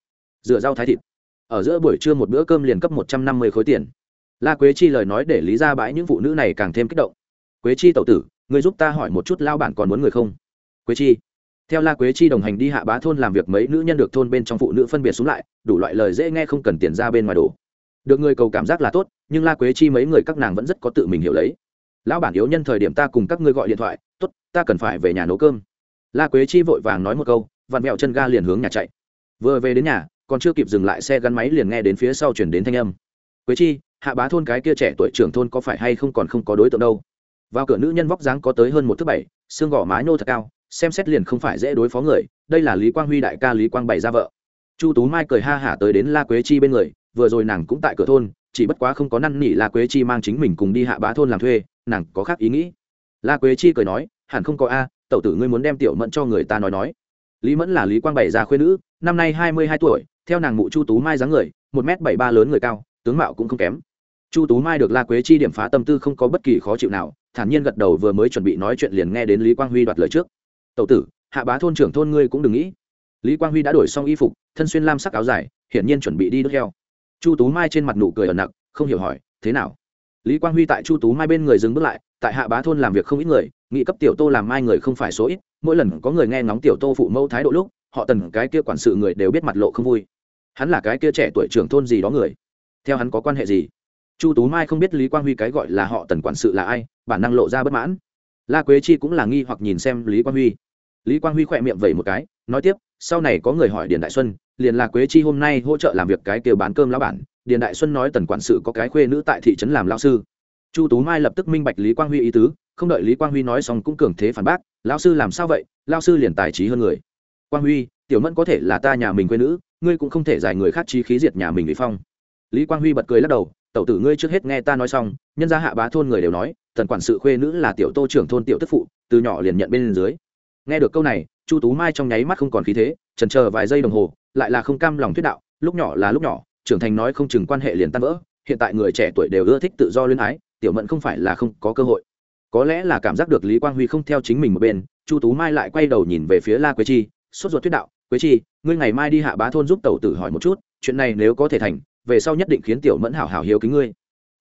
Rửa rau thái thịt. Ở giữa buổi trưa một bữa cơm liền cấp một trăm năm mươi khối tiền. La quế chi lời nói để lý ra bãi những phụ nữ này càng thêm kích động. Quế chi tẩu tử người giúp ta hỏi một chút lao bản còn muốn người không? Quế chi. Theo la quế chi đồng hành đi hạ bá thôn làm việc, mấy nữ nhân được thôn bên trong phụ nữ phân biệt xuống lại, đủ loại lời dễ nghe không cần tiền ra bên ngoài đồ được người cầu cảm giác là tốt, nhưng la quế chi mấy người các nàng vẫn rất có tự mình hiểu lấy. Lão bản yếu nhân thời điểm ta cùng các ngươi gọi điện thoại, tốt, ta cần phải về nhà nấu cơm. La quế chi vội vàng nói một câu, vặn vẹo chân ga liền hướng nhà chạy. Vừa về đến nhà, còn chưa kịp dừng lại xe gắn máy liền nghe đến phía sau chuyển đến thanh âm. Quế chi, hạ bá thôn cái kia trẻ tuổi trưởng thôn có phải hay không còn không có đối tượng đâu? Vào cửa nữ nhân vóc dáng có tới hơn một thước bảy, xương gò má nô thật cao, xem xét liền không phải dễ đối phó người, đây là lý quang huy đại ca lý quang bày ra vợ. Chu tú mai cười ha hả tới đến la quế chi bên người vừa rồi nàng cũng tại cửa thôn, chỉ bất quá không có năn nỉ la quế chi mang chính mình cùng đi hạ bá thôn làm thuê, nàng có khác ý nghĩ. La quế chi cười nói, hẳn không có a, tẩu tử ngươi muốn đem tiểu mẫn cho người ta nói nói. Lý mẫn là lý quang bảy già khuyên nữ, năm nay hai mươi hai tuổi, theo nàng mụ chu tú mai dáng người, một m bảy ba lớn người cao, tướng mạo cũng không kém. Chu tú mai được la quế chi điểm phá tâm tư không có bất kỳ khó chịu nào, thản nhiên gật đầu vừa mới chuẩn bị nói chuyện liền nghe đến lý quang huy đoạt lời trước. Tẩu tử, hạ bá thôn trưởng thôn ngươi cũng đừng nghĩ. Lý quang huy đã đổi xong y phục, thân xuyên lam sắc áo dài, hiển nhiên chuẩn bị đi đốt heo chu tú mai trên mặt nụ cười ẩn nặc, không hiểu hỏi, thế nào? Lý quang huy tại chu tú mai bên người dừng bước lại, tại hạ bá thôn làm việc không ít người, nghị cấp tiểu tô làm mai người không phải số ít, mỗi lần có người nghe ngóng tiểu tô phụ mẫu thái độ lúc, họ tần cái kia quản sự người đều biết mặt lộ không vui. Hắn là cái kia trẻ tuổi trưởng thôn gì đó người. Theo hắn có quan hệ gì? Chu tú mai không biết lý quang huy cái gọi là họ tần quản sự là ai, bản năng lộ ra bất mãn. La quế chi cũng là nghi hoặc nhìn xem lý quang huy. Lý quang huy khỏe miệng vẩy một cái, nói tiếp sau này có người hỏi điền đại xuân, liền là quế chi hôm nay hỗ trợ làm việc cái kêu bán cơm lão bản. Điền đại xuân nói tần quản sự có cái khuê nữ tại thị trấn làm lao sư. Chu tú mai lập tức minh bạch lý quang huy ý tứ, không đợi lý quang huy nói xong cũng cường thế phản bác lao sư làm sao vậy? Lao sư liền tài trí hơn người. Quang huy, tiểu mẫn có thể là ta nhà mình quê nữ, ngươi cũng không thể giải người khác trí khí diệt nhà mình lý phong. Lý quang huy bật cười lắc đầu, tẩu tử ngươi trước hết nghe ta nói xong, nhân gia hạ bá thôn người đều nói, tần quản sự khuê nữ là tiểu tô trưởng thôn tiểu tức phụ, từ nhỏ liền nhận bên dưới. Nghe được câu này chu tú mai trong nháy mắt không còn khí thế trần chờ vài giây đồng hồ, lại là không cam lòng thuyết đạo, lúc nhỏ là lúc nhỏ, trưởng thành nói không chừng quan hệ liền tan vỡ, hiện tại người trẻ tuổi đều ưa thích tự do luyến ái, tiểu mẫn không phải là không có cơ hội. Có lẽ là cảm giác được lý quang huy không theo chính mình một bên, chu tú mai lại quay đầu nhìn về phía la quế chi, sốt ruột thuyết đạo, quế chi, ngươi ngày mai đi hạ bá thôn giúp tẩu tử hỏi một chút, chuyện này nếu có thể thành, về sau nhất định khiến tiểu mẫn hảo hảo hiếu kính ngươi.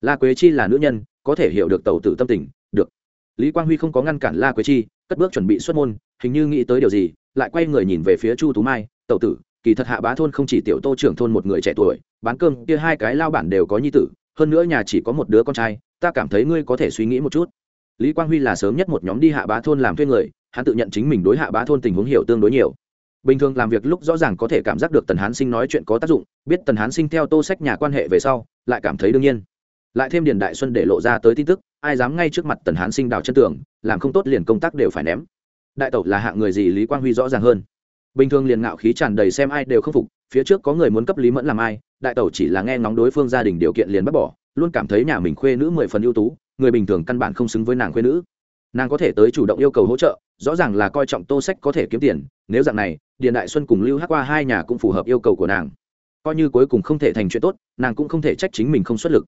La quế chi là nữ nhân, có thể hiểu được tẩu tử tâm tình, được. Lý quang huy không có ngăn cản la quế chi cất bước chuẩn bị xuất môn, hình như nghĩ tới điều gì, lại quay người nhìn về phía chu tú mai, tẩu tử, kỳ thật hạ bá thôn không chỉ tiểu tô trưởng thôn một người trẻ tuổi, bán cơm kia hai cái lao bản đều có nhi tử, hơn nữa nhà chỉ có một đứa con trai, ta cảm thấy ngươi có thể suy nghĩ một chút. Lý quang huy là sớm nhất một nhóm đi hạ bá thôn làm thuê người, hắn tự nhận chính mình đối hạ bá thôn tình huống hiểu tương đối nhiều. Bình thường làm việc lúc rõ ràng có thể cảm giác được tần hán sinh nói chuyện có tác dụng, biết tần hán sinh theo tô sách nhà quan hệ về sau, lại cảm thấy đương nhiên lại thêm điền đại xuân để lộ ra tới tin tức, ai dám ngay trước mặt tần hán sinh đào chân tường, làm không tốt liền công tác đều phải ném. Đại tẩu là hạng người gì lý quang huy rõ ràng hơn. Bình thường liền ngạo khí tràn đầy xem ai đều không phục, phía trước có người muốn cấp lý mẫn làm ai, đại tẩu chỉ là nghe ngóng đối phương gia đình điều kiện liền bắt bỏ, luôn cảm thấy nhà mình khuê nữ mười phần ưu tú, người bình thường căn bản không xứng với nàng khuê nữ. Nàng có thể tới chủ động yêu cầu hỗ trợ, rõ ràng là coi trọng tô sách có thể kiếm tiền, nếu dạng này, điền đại xuân cùng lưu hát qua hai nhà cũng phù hợp yêu cầu của nàng. Coi như cuối cùng không thể thành chuyện tốt, nàng cũng không thể trách chính mình không xuất lực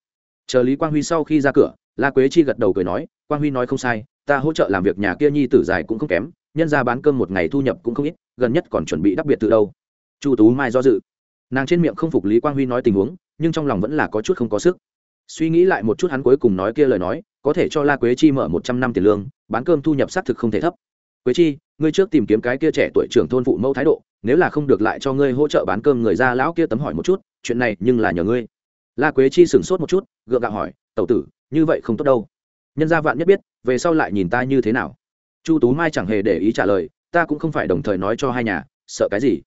chờ lý quang huy sau khi ra cửa, la quế chi gật đầu cười nói, quang huy nói không sai, ta hỗ trợ làm việc nhà kia nhi tử dài cũng không kém, nhân ra bán cơm một ngày thu nhập cũng không ít, gần nhất còn chuẩn bị đặc biệt từ đâu. Chu tú mai do dự. Nàng trên miệng không phục lý quang huy nói tình huống, nhưng trong lòng vẫn là có chút không có sức. Suy nghĩ lại một chút hắn cuối cùng nói kia lời nói, có thể cho la quế chi mở một trăm năm tiền lương, bán cơm thu nhập xác thực không thể thấp. Quế chi, ngươi trước tìm kiếm cái kia trẻ tuổi trưởng thôn phụ mẫu thái độ, nếu là không được lại cho ngươi hỗ trợ bán cơm người ra lão kia tấm hỏi một chút, chuyện này nhưng là nhờ ngươi la quế chi sửng sốt một chút, gượng gạo hỏi, tẩu tử, như vậy không tốt đâu. Nhân gia vạn nhất biết, về sau lại nhìn ta như thế nào. Chu tú mai chẳng hề để ý trả lời, ta cũng không phải đồng thời nói cho hai nhà, sợ cái gì?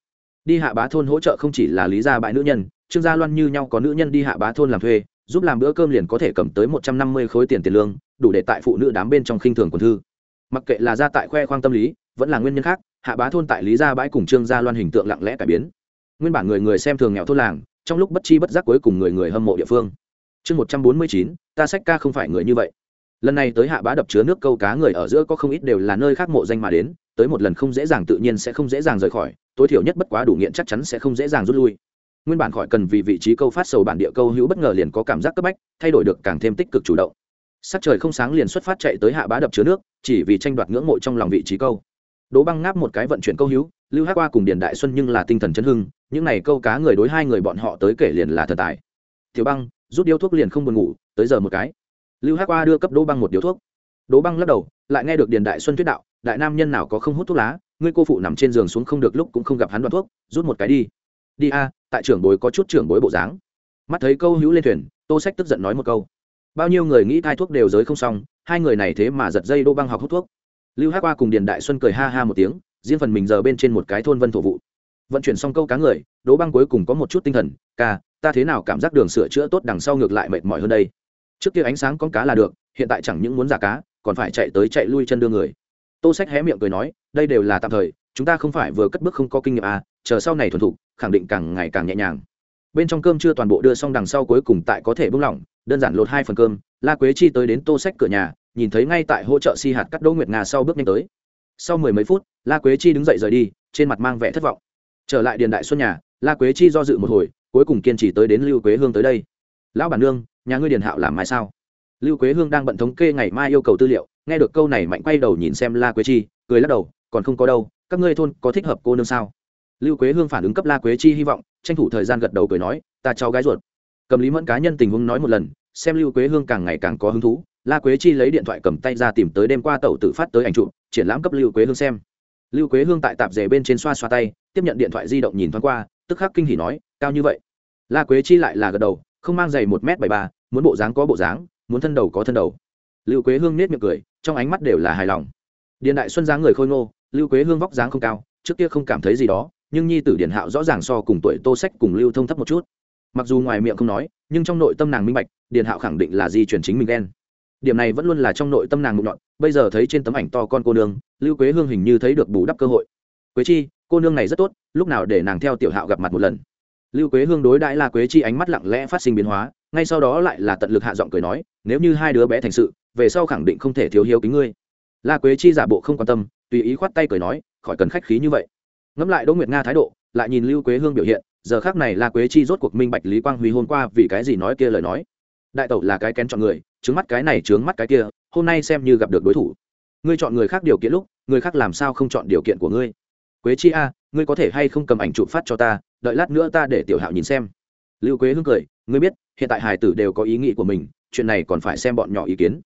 Đi hạ bá thôn hỗ trợ không chỉ là lý gia bãi nữ nhân, trương gia loan như nhau có nữ nhân đi hạ bá thôn làm thuê, giúp làm bữa cơm liền có thể cầm tới một trăm năm mươi khối tiền tiền lương, đủ để tại phụ nữ đám bên trong khinh thường quần thư. Mặc kệ là gia tại khoe khoang tâm lý, vẫn là nguyên nhân khác, hạ bá thôn tại lý gia bãi cùng trương gia loan hình tượng lặng lẽ cải biến. Nguyên bản người người xem thường nghèo thôn làng trong lúc bất chi bất giác cuối cùng người người hâm mộ địa phương. Chương một trăm bốn mươi chín, ta sách ca không phải người như vậy. Lần này tới hạ bá đập chứa nước câu cá người ở giữa có không ít đều là nơi khác mộ danh mà đến, tới một lần không dễ dàng tự nhiên sẽ không dễ dàng rời khỏi, tối thiểu nhất bất quá đủ nghiện chắc chắn sẽ không dễ dàng rút lui. Nguyên bản khỏi cần vì vị trí câu phát sầu bản địa câu hữu bất ngờ liền có cảm giác cấp bách, thay đổi được càng thêm tích cực chủ động. Sắc trời không sáng liền xuất phát chạy tới hạ bá đập chứa nước, chỉ vì tranh đoạt ngưỡng mộ trong lòng vị trí câu. Đỗ băng ngáp một cái vận chuyển câu hữu lưu hát qua cùng điền đại xuân nhưng là tinh thần chấn hưng, những n à y câu cá người đối hai người bọn họ tới kể liền là thần tài. Tiểu băng, rút điếu thuốc liền không buồn ngủ, tới giờ một cái. Lưu hát qua đưa cấp đỗ băng một điếu thuốc. Đỗ băng lắc đầu, lại nghe được điền đại xuân thuyết đạo, đại nam nhân nào có không hút thuốc lá, ngươi cô phụ nằm trên giường xuống không được lúc cũng không gặp hắn đoạn thuốc, rút một cái đi. Đi a, tại trưởng bối có chút trưởng bối bộ dáng. Mắt thấy câu hữu lên thuyền, tô sách tức giận nói một câu. Bao nhiêu người nghĩ thai thuốc đều giới không xong, hai người này thế mà giật dây đô băng học hút thuốc. Lưu hát qua cùng điền đại xuân cười ha ha một tiếng riêng phần mình giờ bên trên một cái thôn vân thổ vụ. Vận chuyển xong câu cá người đỗ băng cuối cùng có một chút tinh thần, ca, ta thế nào cảm giác đường sửa chữa tốt đằng sau ngược lại mệt mỏi hơn đây? Trước kia ánh sáng con cá là được, hiện tại chẳng những muốn giả cá, còn phải chạy tới chạy lui chân đưa người. Tô sách hé miệng cười nói, đây đều là tạm thời, chúng ta không phải vừa cất bước không có kinh nghiệm à chờ sau này thuần thục, khẳng định càng ngày càng nhẹ nhàng. Bên trong cơm chưa toàn bộ đưa xong đằng sau cuối cùng tại có thể bung lỏng, đơn giản lột hai phần cơm, la quế chi tới đến tô sách cửa nhà, nhìn thấy ngay tại hỗ trợ si hạt cắt đỗ nguyệt nga sau bước nhanh tới sau mười mấy phút, la quế chi đứng dậy rời đi, trên mặt mang vẻ thất vọng. Trở lại điền đại xuân nhà, la quế chi do dự một hồi, cuối cùng kiên trì tới đến lưu quế hương tới đây. Lão bản nương, nhà ngươi điền hạo làm mai sao? Lưu quế hương đang bận thống kê ngày mai yêu cầu tư liệu, nghe được câu này mạnh quay đầu nhìn xem la quế chi, cười lắc đầu, còn không có đâu, các ngươi thôn có thích hợp cô nương sao? Lưu quế hương phản ứng cấp la quế chi hy vọng, tranh thủ thời gian gật đầu cười nói, ta cháu gái ruột. Cầm lý mẫn cá nhân tình huống nói một lần, xem lưu quế hương càng ngày càng có hứng thú la quế chi lấy điện thoại cầm tay ra tìm tới đêm qua tẩu tự phát tới ảnh chụp, triển lãm cấp lưu quế hương xem. Lưu quế hương tại tạp dề bên trên xoa xoa tay, tiếp nhận điện thoại di động nhìn thoáng qua, tức khắc kinh hỉ nói, cao như vậy? La quế chi lại là gật đầu, không mang giày một m bảy ba, muốn bộ dáng có bộ dáng, muốn thân đầu có thân đầu. Lưu quế hương nết miệng cười, trong ánh mắt đều là hài lòng. Điện đại xuân dáng người khôi ngô, lưu quế hương vóc dáng không cao, trước kia không cảm thấy gì đó, nhưng nhi tử điện hạo rõ ràng so cùng tuổi tô sách cùng lưu thông thấp một chút. Mặc dù ngoài miệng không nói, nhưng trong nội tâm nàng minh bạch điện hạo khẳng định là di chuyển chính mình đen điểm này vẫn luôn là trong nội tâm nàng mụn nhọn bây giờ thấy trên tấm ảnh to con cô nương, lưu quế hương hình như thấy được bù đắp cơ hội. Quế chi, cô nương này rất tốt, lúc nào để nàng theo tiểu hạo gặp mặt một lần? Lưu quế hương đối đãi La quế chi ánh mắt lặng lẽ phát sinh biến hóa, ngay sau đó lại là tận lực hạ giọng cười nói, nếu như hai đứa bé thành sự, về sau khẳng định không thể thiếu hiếu kính ngươi. La quế chi giả bộ không quan tâm, tùy ý khoát tay cười nói, khỏi cần khách khí như vậy. Ngẫm lại đỗ nguyệt nga thái độ, lại nhìn lưu quế hương biểu hiện, giờ khác này la quế chi rốt cuộc minh bạch lý quang huy hôm qua vì cái gì nói kia lời nói. Đại tẩu là cái kén chọn người trướng mắt cái này, trướng mắt cái kia, hôm nay xem như gặp được đối thủ. Ngươi chọn người khác điều kiện lúc, người khác làm sao không chọn điều kiện của ngươi? Quế chi a, ngươi có thể hay không cầm ảnh chụp phát cho ta, đợi lát nữa ta để tiểu hạo nhìn xem. Lưu quế hương cười, ngươi biết, hiện tại hải tử đều có ý nghĩ của mình, chuyện này còn phải xem bọn nhỏ ý kiến.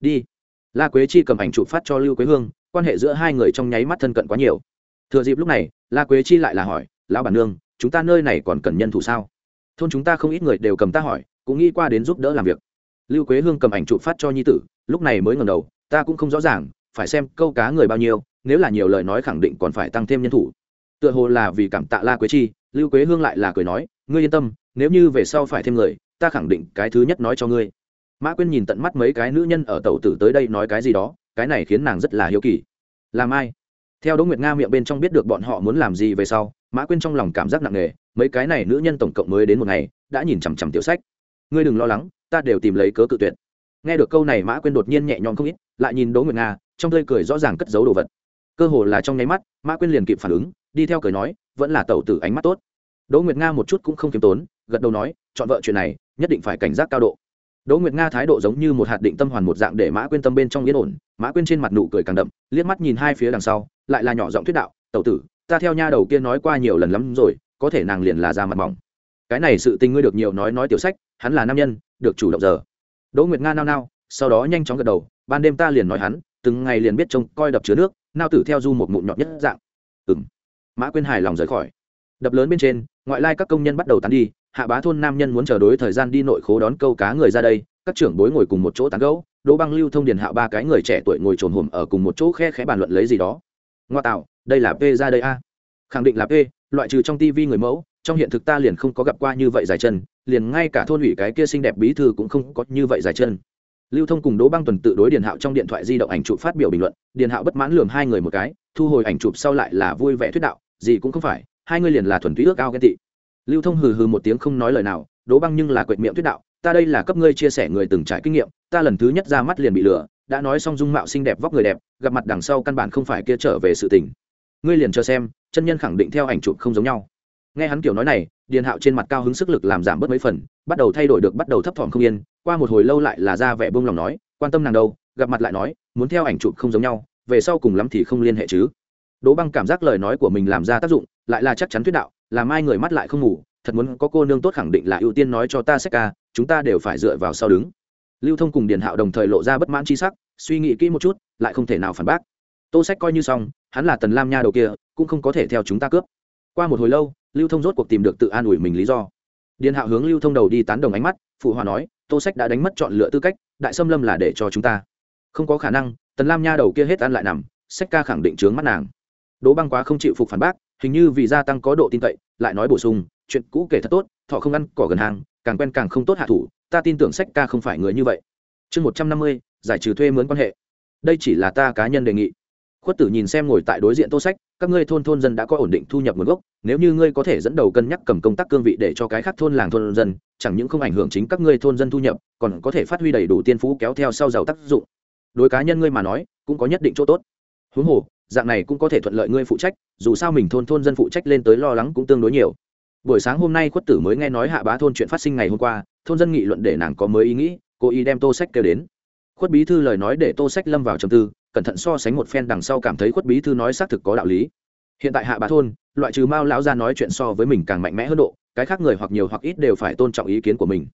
Đi. La quế chi cầm ảnh chụp phát cho lưu quế hương, quan hệ giữa hai người trong nháy mắt thân cận quá nhiều. Thừa dịp lúc này, la quế chi lại là hỏi, lão bản nương, chúng ta nơi này còn cần nhân thủ sao? Thôn chúng ta không ít người đều cầm ta hỏi, cũng nghĩ qua đến giúp đỡ làm việc lưu quế hương cầm ảnh chụp phát cho nhi tử, lúc này mới ngầm đầu, ta cũng không rõ ràng, phải xem câu cá người bao nhiêu, nếu là nhiều lời nói khẳng định còn phải tăng thêm nhân thủ. Tựa hồ là vì cảm tạ la quế chi, lưu quế hương lại là cười nói, ngươi yên tâm, nếu như về sau phải thêm người, ta khẳng định cái thứ nhất nói cho ngươi. Mã quyên nhìn tận mắt mấy cái nữ nhân ở tàu tử tới đây nói cái gì đó, cái này khiến nàng rất là hiếu kỳ. Làm ai? Theo đỗ nguyệt nga miệng bên trong biết được bọn họ muốn làm gì về sau, mã quyên trong lòng cảm giác nặng nề, mấy cái này nữ nhân tổng cộng mới đến một ngày, đã nhìn chằm chằm tiểu sách. Ngươi đừng lo lắng ta đều tìm lấy cớ cự tuyệt. Nghe được câu này, mã quyên đột nhiên nhẹ nhõm không ít, lại nhìn đỗ nguyệt nga, trong tươi cười rõ ràng cất giấu đồ vật. Cơ hồ là trong nháy mắt, mã quyên liền kịp phản ứng, đi theo cười nói, vẫn là tẩu tử ánh mắt tốt. Đỗ nguyệt nga một chút cũng không k i ê m tốn, gật đầu nói, chọn vợ chuyện này, nhất định phải cảnh giác cao độ. Đỗ nguyệt nga thái độ giống như một hạt định tâm hoàn một dạng để mã quyên tâm bên trong yên ổn. Mã quyên trên mặt nụ cười càng đậm, liếc mắt nhìn hai phía đằng sau, lại là nhỏ giọng thuyết đạo, tẩu tử, ta theo nha đầu kia nói qua nhiều lần lắm rồi, có thể nàng liền là ra mặt mỏng cái này sự tình ngươi được nhiều nói nói tiểu sách, hắn là nam nhân, được chủ động giờ. Đỗ nguyệt nga nao nao, sau đó nhanh chóng gật đầu, ban đêm ta liền nói hắn, từng ngày liền biết trông coi đập chứa nước, nao tử theo du một mụn nhọn nhất dạng. Ừng mã quyên hài lòng rời khỏi. Đập lớn bên trên, ngoại lai các công nhân bắt đầu tán đi, hạ bá thôn nam nhân muốn chờ đối thời gian đi nội khố đón câu cá người ra đây, các trưởng bối ngồi cùng một chỗ tán gấu đỗ băng lưu thông điền hạ ba cái người trẻ tuổi ngồi trồn hùm ở cùng một chỗ khe khẽ bàn luận lấy gì đó. Ngoa tạo, đây là p ra đây a. Khẳng định là p, loại trừ trong tivi người mẫu trong hiện thực ta liền không có gặp qua như vậy dài chân, liền ngay cả thôn ủy cái kia xinh đẹp bí thư cũng không có như vậy dài chân. Lưu thông cùng đỗ băng tuần tự đối điền hạo trong điện thoại di động ảnh chụp phát biểu bình luận, điền hạo bất mãn lường hai người một cái, thu hồi ảnh chụp sau lại là vui vẻ thuyết đạo, gì cũng không phải, hai người liền là thuần túy ước ao ghen tị. Lưu thông hừ hừ một tiếng không nói lời nào, đỗ băng nhưng là quệt miệng thuyết đạo, ta đây là cấp ngươi chia sẻ người từng trải kinh nghiệm, ta lần thứ nhất ra mắt liền bị lừa, đã nói xong dung mạo xinh đẹp vóc người đẹp, gặp mặt đằng sau căn bản không phải kia trở về sự tình. Ngươi liền cho xem, chân nhân khẳng định theo ảnh chụp không giống nhau nghe hắn kiểu nói này, điền hạo trên mặt cao hứng sức lực làm giảm bớt mấy phần, bắt đầu thay đổi được bắt đầu thấp thỏm không yên, qua một hồi lâu lại là ra vẻ buông lòng nói, quan tâm nàng đâu? Gặp mặt lại nói, muốn theo ảnh chụp không giống nhau, về sau cùng lắm thì không liên hệ chứ. Đỗ băng cảm giác lời nói của mình làm ra tác dụng, lại là chắc chắn thuyết đạo làm ai người mắt lại không ngủ, thật muốn có cô nương tốt khẳng định là ưu tiên nói cho ta sách ca, chúng ta đều phải dựa vào sau đứng. Lưu thông cùng điền hạo đồng thời lộ ra bất mãn c h i sắc, suy nghĩ kỹ một chút, lại không thể nào phản bác. Tô sách coi như xong, hắn là tần lam nha đầu kia, cũng không có thể theo chúng ta cướp. Qua một hồi lâu lưu thông rốt cuộc tìm được tự an ủi mình lý do. Điền hạo hướng lưu thông đầu đi tán đồng ánh mắt, phụ hòa nói, tô sách đã đánh mất chọn lựa tư cách, đại xâm lâm là để cho chúng ta. Không có khả năng, tần lam nha đầu kia hết ăn lại nằm, sách ca khẳng định trướng mắt nàng. Đỗ băng quá không chịu phục phản bác, hình như vì gia tăng có độ tin cậy, lại nói bổ sung, chuyện cũ kể thật tốt, thọ không ăn cỏ gần hàng, càng quen càng không tốt hạ thủ, ta tin tưởng sách ca không phải người như vậy. Chương một trăm năm mươi, giải trừ thuê mướn quan hệ. Đây chỉ là ta cá nhân đề nghị. Khuất tử nhìn xem ngồi tại đối diện tô sách, các ngươi thôn thôn dân đã có ổn định thu nhập nguồn gốc nếu như ngươi có thể dẫn đầu cân nhắc cầm công tác cương vị để cho cái khác thôn làng thôn dân, chẳng những không ảnh hưởng chính các ngươi thôn dân thu nhập, còn có thể phát huy đầy đủ tiên phú kéo theo sau giàu tác dụng. Đối cá nhân ngươi mà nói, cũng có nhất định chỗ tốt. Huống hồ, dạng này cũng có thể thuận lợi ngươi phụ trách, dù sao mình thôn thôn dân phụ trách lên tới lo lắng cũng tương đối nhiều. Buổi sáng hôm nay khuất tử mới nghe nói hạ bá thôn chuyện phát sinh ngày hôm qua, thôn dân nghị luận để nàng có mới ý nghĩ, cố ý đem tô sách kêu đến. Khuất bí thư lời nói để tô sách lâm vào trầm tư, cẩn thận so sánh một phen đằng sau cảm thấy khuất bí thư nói xác thực có đạo lý hiện tại hạ bá thôn, loại trừ mao lão ra nói chuyện so với mình càng mạnh mẽ hơn độ, cái khác người hoặc nhiều hoặc ít đều phải tôn trọng ý kiến của mình.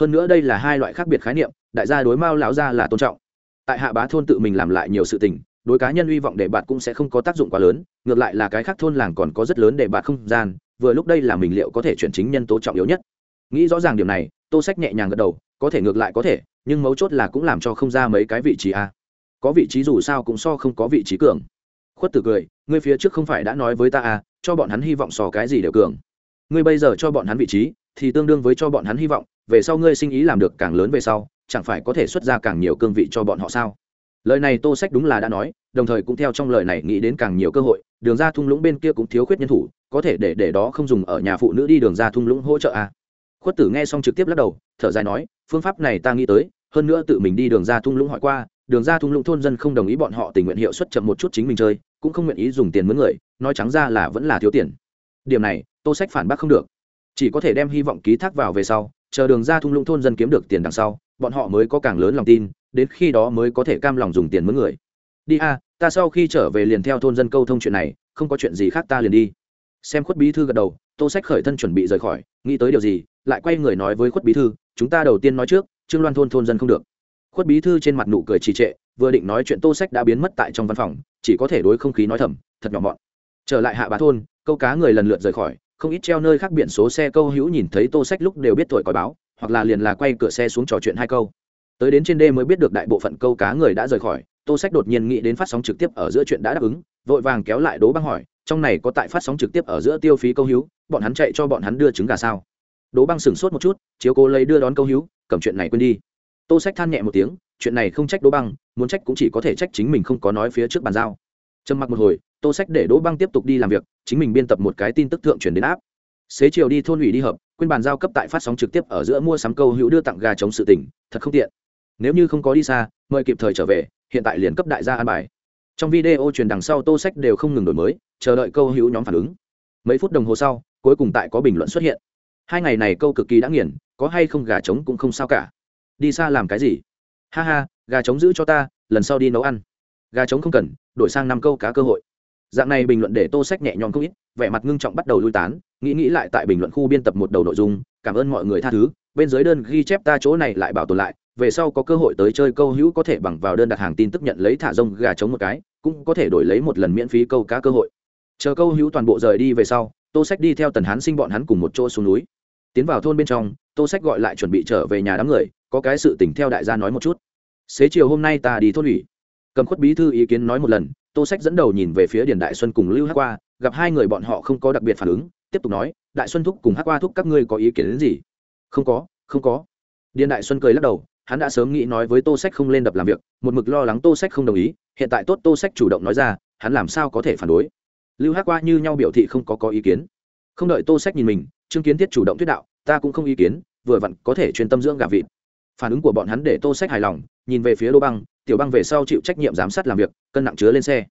Hơn nữa đây là hai loại khác biệt khái niệm, đại gia đối mao lão ra là tôn trọng. Tại hạ bá thôn tự mình làm lại nhiều sự tình, đối cá nhân hy vọng để bạn cũng sẽ không có tác dụng quá lớn, ngược lại là cái khác thôn làng còn có rất lớn để bạn không gian, vừa lúc đây là mình liệu có thể chuyển chính nhân tố trọng yếu nhất. Nghĩ rõ ràng điều này, tô sách nhẹ nhàng gật đầu, có thể ngược lại có thể, nhưng mấu chốt là cũng làm cho không ra mấy cái vị trí a. Có vị trí dù sao cũng so không có vị trí cường. Khuất tử cười ngươi phía trước không phải đã nói với ta à cho bọn hắn hy vọng sò cái gì đều cường ngươi bây giờ cho bọn hắn vị trí, thì tương đương với cho bọn hắn hy vọng, về sau ngươi sinh ý làm được càng lớn về sau, chẳng phải có thể xuất ra càng nhiều cương vị cho bọn họ sao lời này tô sách đúng là đã nói, đồng thời cũng theo trong lời này nghĩ đến càng nhiều cơ hội, đường ra thung lũng bên kia cũng thiếu khuyết nhân thủ, có thể để để đó không dùng ở nhà phụ nữ đi đường ra thung lũng hỗ trợ à. khuất tử nghe xong trực tiếp lắc đầu, thở dài nói, phương pháp này ta nghĩ tới, hơn nữa tự mình đi đường ra thung lũng hỏi qua, đường ra thung lũng thôn dân không đồng ý bọn họ tình nguyện hiệu suất chậm một chút chính mình chơi cũng không nguyện ý dùng tiền mướn người, nói trắng ra là vẫn là thiếu tiền. Điểm này, tô sách phản bác không được. Chỉ có thể đem hy vọng ký thác vào về sau, chờ đường ra thung lũng thôn dân kiếm được tiền đằng sau, bọn họ mới có càng lớn lòng tin, đến khi đó mới có thể cam lòng dùng tiền mướn người. Đi a, ta sau khi trở về liền theo thôn dân câu thông chuyện này, không có chuyện gì khác ta liền đi. Xem khuất bí thư gật đầu, tô sách khởi thân chuẩn bị rời khỏi, nghĩ tới điều gì, lại quay người nói với khuất bí thư, chúng ta đầu tiên nói trước, trương loan thôn thôn dân không được. Khuất bí thư trên mặt nụ cười trì trệ, vừa định nói chuyện tô sách đã biến mất tại trong văn phòng chỉ có thể đối không khí nói thầm, thật nhỏ mọn. Trở lại hạ bá thôn, câu cá người lần lượt rời khỏi, không ít treo nơi khác biển số xe câu hữu nhìn thấy tô sách lúc đều biết tuổi còi báo, hoặc là liền là quay cửa xe xuống trò chuyện hai câu. Tới đến trên đê mới biết được đại bộ phận câu cá người đã rời khỏi, tô sách đột nhiên nghĩ đến phát sóng trực tiếp ở giữa chuyện đã đáp ứng, vội vàng kéo lại đố băng hỏi, trong này có tại phát sóng trực tiếp ở giữa tiêu phí câu hữu, bọn hắn chạy cho bọn hắn đưa trứng gà sao? Đố băng sửng sốt một chút, chiếu cố lấy đưa đón câu hữu, cầm chuyện này quên đi. Tô sách than nhẹ một tiếng chuyện này không trách Đỗ băng, muốn trách cũng chỉ có thể trách chính mình không có nói phía trước bàn giao. Trầm mặc một hồi, tô sách để đỗ băng tiếp tục đi làm việc, chính mình biên tập một cái tin tức thượng truyền đến áp xế chiều đi thôn ủy đi hợp quên bàn giao cấp tại phát sóng trực tiếp ở giữa mua sắm câu hữu đưa tặng gà chống sự tỉnh thật không tiện. Nếu như không có đi xa, mời kịp thời trở về, hiện tại liền cấp đại gia an bài. Trong video truyền đằng sau tô sách đều không ngừng đổi mới, chờ đợi câu hữu nhóm phản ứng. Mấy phút đồng hồ sau, cuối cùng tại có bình luận xuất hiện. Hai ngày này câu cực kỳ đã nghiền, có hay không gà trống cũng không sao cả. Đi xa làm cái gì? Ha ha, gà trống giữ cho ta, lần sau đi nấu ăn. Gà trống không cần, đổi sang năm câu cá cơ hội. Dạng này bình luận để tô sách nhẹ nhõm không ít, vẻ mặt ngưng trọng bắt đầu lui tán, nghĩ nghĩ lại tại bình luận khu biên tập một đầu nội dung, cảm ơn mọi người tha thứ, bên dưới đơn ghi chép ta chỗ này lại bảo tồn lại, về sau có cơ hội tới chơi câu hữu có thể bằng vào đơn đặt hàng tin tức nhận lấy thả rông gà trống một cái, cũng có thể đổi lấy một lần miễn phí câu cá cơ hội. Chờ câu hữu toàn bộ rời đi về sau, tô sách đi theo tần hán sinh bọn hắn cùng một chỗ xuống núi. Tiến vào thôn bên trong, tô sách gọi lại chuẩn bị trở về nhà đám người có cái sự tình theo đại gia nói một chút. Xế chiều hôm nay ta đi thôn ủy. Cầm khuất bí thư ý kiến nói một lần, tô sách dẫn đầu nhìn về phía điền đại xuân cùng lưu hát qua, gặp hai người bọn họ không có đặc biệt phản ứng, tiếp tục nói, đại xuân thúc cùng hát qua thúc các ngươi có ý kiến đến gì? Không có không có. Điền đại xuân cười lắc đầu, hắn đã sớm nghĩ nói với tô sách không lên đập làm việc, một mực lo lắng tô sách không đồng ý, hiện tại tốt tô sách chủ động nói ra, hắn làm sao có thể phản đối? Lưu hát qua như nhau biểu thị không có có ý kiến. Không đợi tô sách nhìn mình chứng kiến thiết chủ động thuyết đạo, ta cũng không ý kiến, vừa vặn có thể chuyên tâm dưỡng gà vịt phản ứng của bọn hắn để tô sách hài lòng, nhìn về phía đô băng, tiểu băng về sau chịu trách nhiệm giám sát làm việc, cân nặng chứa lên xe.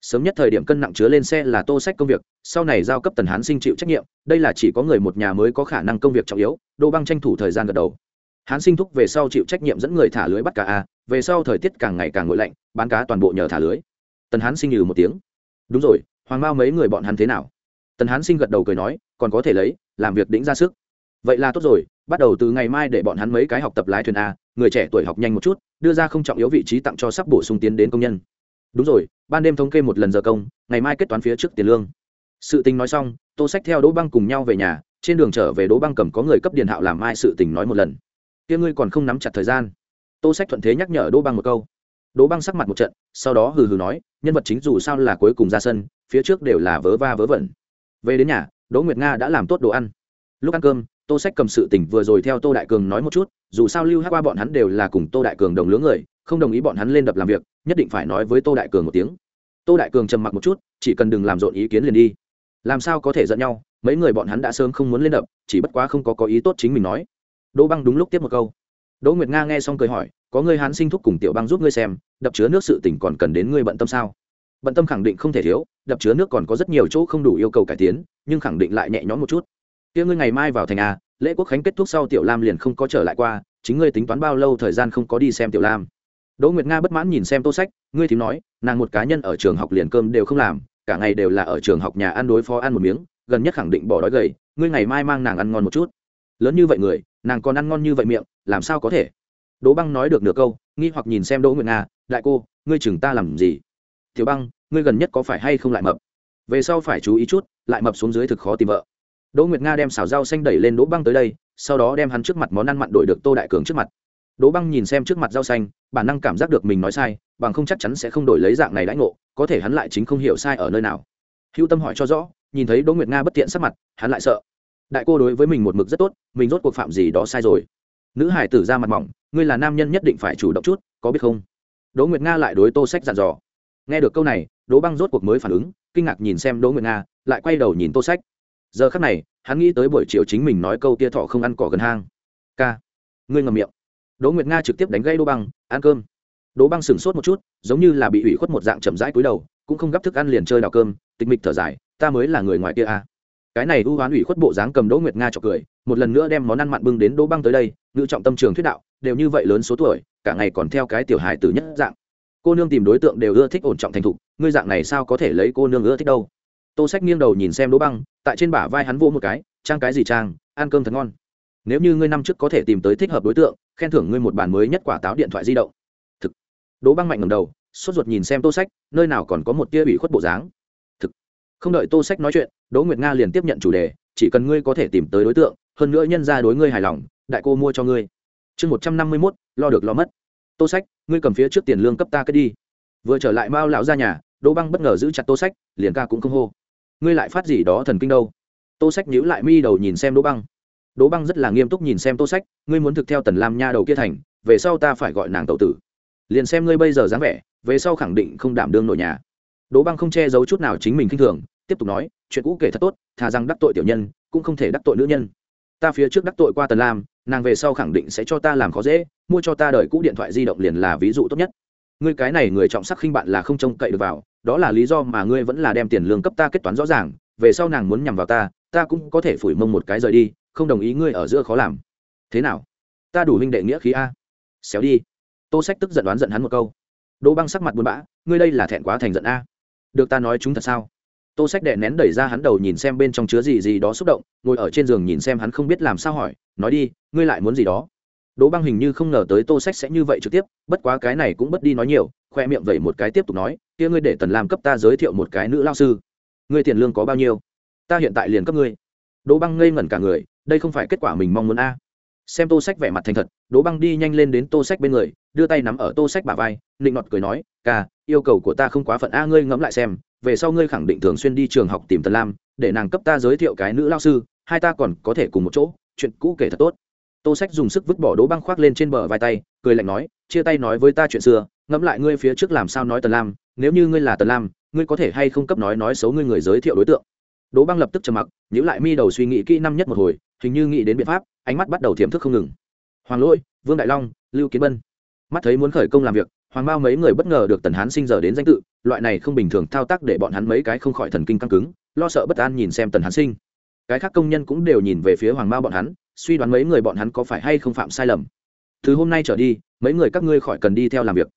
Sớm nhất thời điểm cân nặng chứa lên xe là tô sách công việc, sau này giao cấp tần hán sinh chịu trách nhiệm, đây là chỉ có người một nhà mới có khả năng công việc trọng yếu đô băng tranh thủ thời gian gật đầu. Hán sinh thúc về sau chịu trách nhiệm dẫn người thả lưới bắt cá a, về sau thời tiết càng ngày càng nguội lạnh, bán cá toàn bộ nhờ thả lưới. Tần hán sinh nhừ một tiếng. Đúng rồi, hoàng mao mấy người bọn hắn thế nào? Tần hán sinh gật đầu cười nói, còn có thể lấy, làm việc đĩnh ra sức. Vậy là tốt rồi bắt đầu từ ngày mai để bọn hắn mấy cái học tập lái thuyền a, người trẻ tuổi học nhanh một chút, đưa ra không trọng yếu vị trí tặng cho sắp bổ sung tiến đến công nhân. Đúng rồi, ban đêm thống kê một lần giờ công, ngày mai kết toán phía trước tiền lương. Sự tình nói xong, tô sách theo đỗ băng cùng nhau về nhà, trên đường trở về đỗ băng cầm có người cấp điện hạo làm mai sự tình nói một lần. Kia ngươi còn không nắm chặt thời gian. Tô sách thuận thế nhắc nhở đỗ băng một câu. Đỗ băng sắc mặt một trận, sau đó hừ hừ nói, nhân vật chính dù sao là cuối cùng ra sân, phía trước đều là vớ va vớ vẩn. Về đến nhà, đỗ nguyệt nga đã làm tốt đồ ăn. Lúc ăn cơm tô sách cầm sự tỉnh vừa rồi theo tô đại cường nói một chút, dù sao lưu hát qua bọn hắn đều là cùng tô đại cường đồng lứa người, không đồng ý bọn hắn lên đập làm việc, nhất định phải nói với tô đại cường một tiếng. Tô đại cường trầm mặc một chút, chỉ cần đừng làm rộn ý kiến liền đi. Làm sao có thể giận nhau, mấy người bọn hắn đã sớm không muốn lên đập, chỉ bất quá không có có ý tốt chính mình nói. Đỗ băng đúng lúc tiếp một câu. Đỗ nguyệt nga nghe xong cười hỏi, có người hắn sinh thúc cùng tiểu băng giúp ngươi xem, đập chứa nước sự tỉnh còn cần đến ngươi bận tâm sao? Bận tâm khẳng định không thể thiếu, đập chứa nước còn có rất nhiều chỗ không đủ yêu cầu cải tiến, nhưng khẳng định lại nhẹ nhõm một chút kia ngươi ngày mai vào thành a, lễ quốc khánh kết thúc sau tiểu lam liền không có trở lại qua, chính ngươi tính toán bao lâu thời gian không có đi xem tiểu lam? Đỗ nguyệt nga bất mãn nhìn xem tô sách, ngươi thì nói, nàng một cá nhân ở trường học liền cơm đều không làm, cả ngày đều là ở trường học nhà ăn đối phó ăn một miếng, gần nhất khẳng định bỏ đói gầy, ngươi ngày mai mang nàng ăn ngon một chút. Lớn như vậy người, nàng còn ăn ngon như vậy miệng, làm sao có thể? Đỗ băng nói được nửa câu, nghi hoặc nhìn xem đỗ nguyệt nga, đại cô, ngươi chừng ta làm gì? Tiểu băng, ngươi gần nhất có phải hay không lại mập? Về sau phải chú ý chút, lại mập xuống dưới thực khó tìm vợ đỗ nguyệt nga đem xào rau xanh đẩy lên đỗ băng tới đây, sau đó đem hắn trước mặt món ăn mặn đổi được tô đại cường trước mặt. Đỗ băng nhìn xem trước mặt rau xanh, bản năng cảm giác được mình nói sai, bằng không chắc chắn sẽ không đổi lấy dạng này đãi ngộ, có thể hắn lại chính không hiểu sai ở nơi nào. Hữu tâm hỏi cho rõ, nhìn thấy đỗ nguyệt nga bất tiện sắc mặt, hắn lại sợ. Đại cô đối với mình một mực rất tốt, mình rốt cuộc phạm gì đó sai rồi. Nữ hải tử ra mặt mỏng, ngươi là nam nhân nhất định phải chủ động chút, có biết không? Đỗ nguyệt nga lại đối tô sách dặn dò. Nghe được câu này, đỗ băng rốt cuộc mới phản ứng, kinh ngạc nhìn xem đỗ nguyệt nga, lại quay đầu nhìn tô sách giờ khắc này, hắn nghĩ tới buổi chiều chính mình nói câu tia thọ không ăn cỏ gần hang. Ca, ngươi ngầm miệng. Đỗ nguyệt nga trực tiếp đánh gây đỗ băng, ăn cơm. Đỗ băng sửng sốt một chút, giống như là bị ủy khuất một dạng chậm rãi cúi đầu, cũng không gấp thức ăn liền chơi đào cơm, tịch mịch thở dài, ta mới là người ngoài kia à. cái này u hoán ủy khuất bộ dáng cầm đỗ nguyệt nga cho cười, một lần nữa đem món ăn mặn bưng đến đỗ băng tới đây, ngự trọng tâm trường thuyết đạo, đều như vậy lớn số tuổi, cả ngày còn theo cái tiểu hài tử nhất dạng. Cô nương tìm đối tượng đều ưa thích ổn trọng thành thục, ngươi dạng này sao có thể lấy cô nương ưa thích đâu? Tô sách nghiêng đầu nhìn xem đỗ băng, tại trên bả vai hắn vô một cái, trang cái gì trang, ăn cơm thật ngon. Nếu như ngươi năm trước có thể tìm tới thích hợp đối tượng, khen thưởng ngươi một bản mới nhất quả táo điện thoại di động. Thực. Đỗ băng mạnh ngầm đầu, sốt ruột nhìn xem tô sách, nơi nào còn có một tia ủy khuất bộ dáng. Thực. Không đợi tô sách nói chuyện, đỗ nguyệt nga liền tiếp nhận chủ đề, chỉ cần ngươi có thể tìm tới đối tượng, hơn nữa nhân ra đối ngươi hài lòng, đại cô mua cho ngươi. Chương một trăm năm mươi mốt, lo được lo mất. Tô sách, ngươi cầm phía trước tiền lương cấp ta cất đi. Vừa trở lại mao lão ra nhà, đỗ băng bất ngờ giữ chặt tô sách, liền ca cũng không hô ngươi lại phát gì đó thần kinh đâu? Tô sách nhíu lại mi đầu nhìn xem đỗ băng. Đỗ băng rất là nghiêm túc nhìn xem tô sách, ngươi muốn thực theo tần lam nha đầu kia thành, về sau ta phải gọi nàng tậu tử. Liền xem ngươi bây giờ dáng vẻ, về sau khẳng định không đảm đương nội nhà. Đỗ băng không che giấu chút nào chính mình k i n h thường, tiếp tục nói, chuyện cũ kể thật tốt, thà rằng đắc tội tiểu nhân, cũng không thể đắc tội nữ nhân. Ta phía trước đắc tội qua tần lam, nàng về sau khẳng định sẽ cho ta làm khó dễ, mua cho ta đợi cũ điện thoại di động liền là ví dụ tốt nhất. Ngươi cái này người trọng sắc khinh bạn là không trông cậy được vào đó là lý do mà ngươi vẫn là đem tiền lương cấp ta kết toán rõ ràng, về sau nàng muốn nhằm vào ta ta cũng có thể phủi mông một cái rời đi, không đồng ý ngươi ở giữa khó làm. Thế nào? Ta đủ huynh đệ nghĩa khí a. Xéo đi. Tô sách tức giận đoán giận hắn một câu. Đỗ băng sắc mặt buồn bã, ngươi đây là thẹn quá thành giận a. Được ta nói chúng thật sao? Tô sách đệ nén đẩy ra hắn đầu nhìn xem bên trong chứa gì gì đó xúc động, ngồi ở trên giường nhìn xem hắn không biết làm sao hỏi, nói đi, ngươi lại muốn gì đó? Đỗ băng hình như không ngờ tới tô sách sẽ như vậy trực tiếp, bất quá cái này cũng bất đi nói nhiều, khoe miệng vậy một cái tiếp tục nói, kia ngươi để tần làm cấp ta giới thiệu một cái nữ lao sư. Ngươi tiền lương có bao nhiêu? Ta hiện tại liền cấp ngươi. Đỗ băng ngây ngẩn cả người, đây không phải kết quả mình mong muốn a. Xem tô sách vẻ mặt thành thật, đỗ băng đi nhanh lên đến tô sách bên người, đưa tay nắm ở tô sách bả vai, nịnh nọt cười nói, ca, yêu cầu của ta không quá phận a, ngươi ngẫm lại xem, về sau ngươi khẳng định thường xuyên đi trường học tìm tần lam, để nàng cấp ta giới thiệu cái nữ lao sư, hai ta còn có thể cùng một chỗ, chuyện cũ kể thật tốt tô sách dùng sức vứt bỏ đố băng khoác lên trên bờ vai tay, cười lạnh nói, chia tay nói với ta chuyện xưa, ngẫm lại ngươi phía trước làm sao nói tần lam, nếu như ngươi là tần lam, ngươi có thể hay không cấp nói nói xấu ngươi người giới thiệu đối tượng? Đố băng lập tức trầm mặc nhữ lại mi đầu suy nghĩ kỹ năm nhất một hồi, hình như nghĩ đến biện pháp, ánh mắt bắt đầu thiểm thức không ngừng. Hoàng lỗi, vương đại long, lưu kiến bân. Mắt thấy muốn khởi công làm việc, hoàng bao mấy người bất ngờ được tần hán sinh giờ đến danh tự, loại này không bình thường thao tác để bọn hắn mấy cái không khỏi thần kinh căng cứng, lo sợ bất an nhìn xem tần hán sinh. Cái khác công nhân cũng đều nhìn về phía hoàng bao bọn hắn suy đoán mấy người bọn hắn có phải hay không phạm sai lầm. Từ hôm nay trở đi, mấy người các ngươi khỏi cần đi theo làm việc.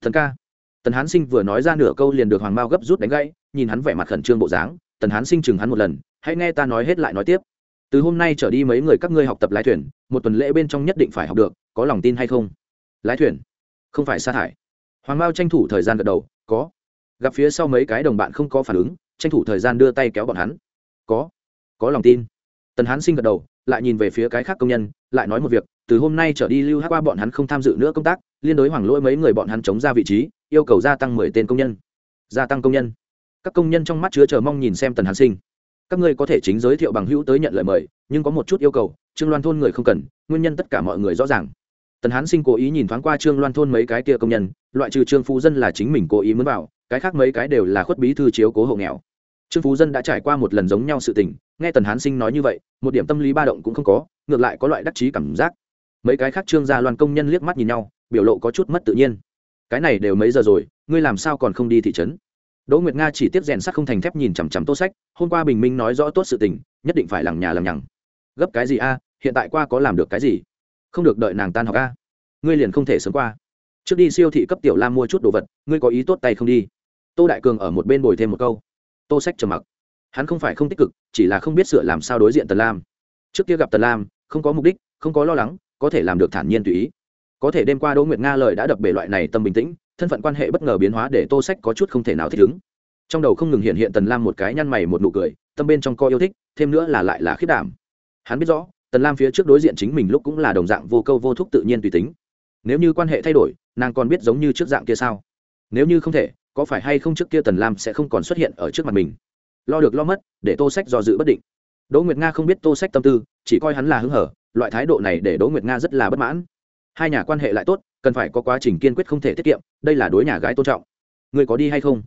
Thần ca. Tần hán sinh vừa nói ra nửa câu liền được hoàng bao gấp rút đánh gãy, nhìn hắn vẻ mặt khẩn trương bộ dáng. Tần hán sinh chừng hắn một lần, hãy nghe ta nói hết lại nói tiếp. Từ hôm nay trở đi mấy người các ngươi học tập lái thuyền, một tuần lễ bên trong nhất định phải học được, có lòng tin hay không? Lái thuyền? Không phải sa thải. Hoàng mao tranh thủ thời gian gật đầu, có. Gặp phía sau mấy cái đồng bạn không có phản ứng, tranh thủ thời gian đưa tay kéo bọn hắn. Có. Có lòng tin. Tần hán sinh gật đầu lại nhìn về phía cái khác công nhân, lại nói một việc, từ hôm nay trở đi lưu hát qua bọn hắn không tham dự nữa công tác, liên đối hoàng lỗi mấy người bọn hắn chống ra vị trí, yêu cầu gia tăng mười tên công nhân. Gia tăng công nhân. Các công nhân trong mắt chứa chờ mong nhìn xem tần hán sinh. Các ngươi có thể chính giới thiệu bằng hữu tới nhận lời mời, nhưng có một chút yêu cầu, trương loan thôn người không cần, nguyên nhân tất cả mọi người rõ ràng. Tần hán sinh cố ý nhìn thoáng qua trương loan thôn mấy cái kia công nhân, loại trừ trương phú dân là chính mình cố ý muốn vào, cái khác mấy cái đều là khuất bí thư chiếu cố hộ nghèo. Trương phú dân đã trải qua một lần giống nhau sự tình nghe tần hán sinh nói như vậy, một điểm tâm lý ba động cũng không có, ngược lại có loại đắc chí cảm giác. Mấy cái khác trương gia loan công nhân liếc mắt nhìn nhau, biểu lộ có chút mất tự nhiên. Cái này đều mấy giờ rồi, ngươi làm sao còn không đi thị trấn? Đỗ nguyệt nga chỉ tiếp rèn sắt không thành thép nhìn chằm chằm tô sách, hôm qua bình minh nói rõ tốt sự tình, nhất định phải lằng nhà lằng nhằng. Gấp cái gì a, hiện tại qua có làm được cái gì? Không được đợi nàng tan học a. Ngươi liền không thể sớm qua. Trước đi siêu thị cấp tiểu lam mua chút đồ vật, ngươi có ý tốt tay không đi. Tô đại cường ở một bên bồi thêm một câu. Tô sách trầm mặc hắn không phải không tích cực, chỉ là không biết sửa làm sao đối diện tần lam. Trước kia gặp tần lam, không có mục đích, không có lo lắng, có thể làm được thản nhiên tùy ý. Có thể đêm qua đỗ nguyệt nga lời đã đập bể loại này tâm bình tĩnh, thân phận quan hệ bất ngờ biến hóa để tô sách có chút không thể nào thích ứng. Trong đầu không ngừng hiện hiện tần lam một cái nhăn mày một nụ cười, tâm bên trong co yêu thích, thêm nữa là lại là khiết đảm. Hắn biết rõ, tần lam phía trước đối diện chính mình lúc cũng là đồng dạng vô câu vô thúc tự nhiên tùy tính. Nếu như quan hệ thay đổi, nàng còn biết giống như trước dạng kia sao? Nếu như không thể, có phải hay không trước kia tần lam sẽ không còn xuất hiện ở trước mặt mình? Lo được lo mất, để tô sách do dự bất định. Đỗ nguyệt nga không biết tô sách tâm tư, chỉ coi hắn là hứng hở, loại thái độ này để đỗ nguyệt nga rất là bất mãn. Hai nhà quan hệ lại tốt, cần phải có quá trình kiên quyết không thể tiết kiệm, đây là đối nhà gái tôn trọng. Người có đi hay không?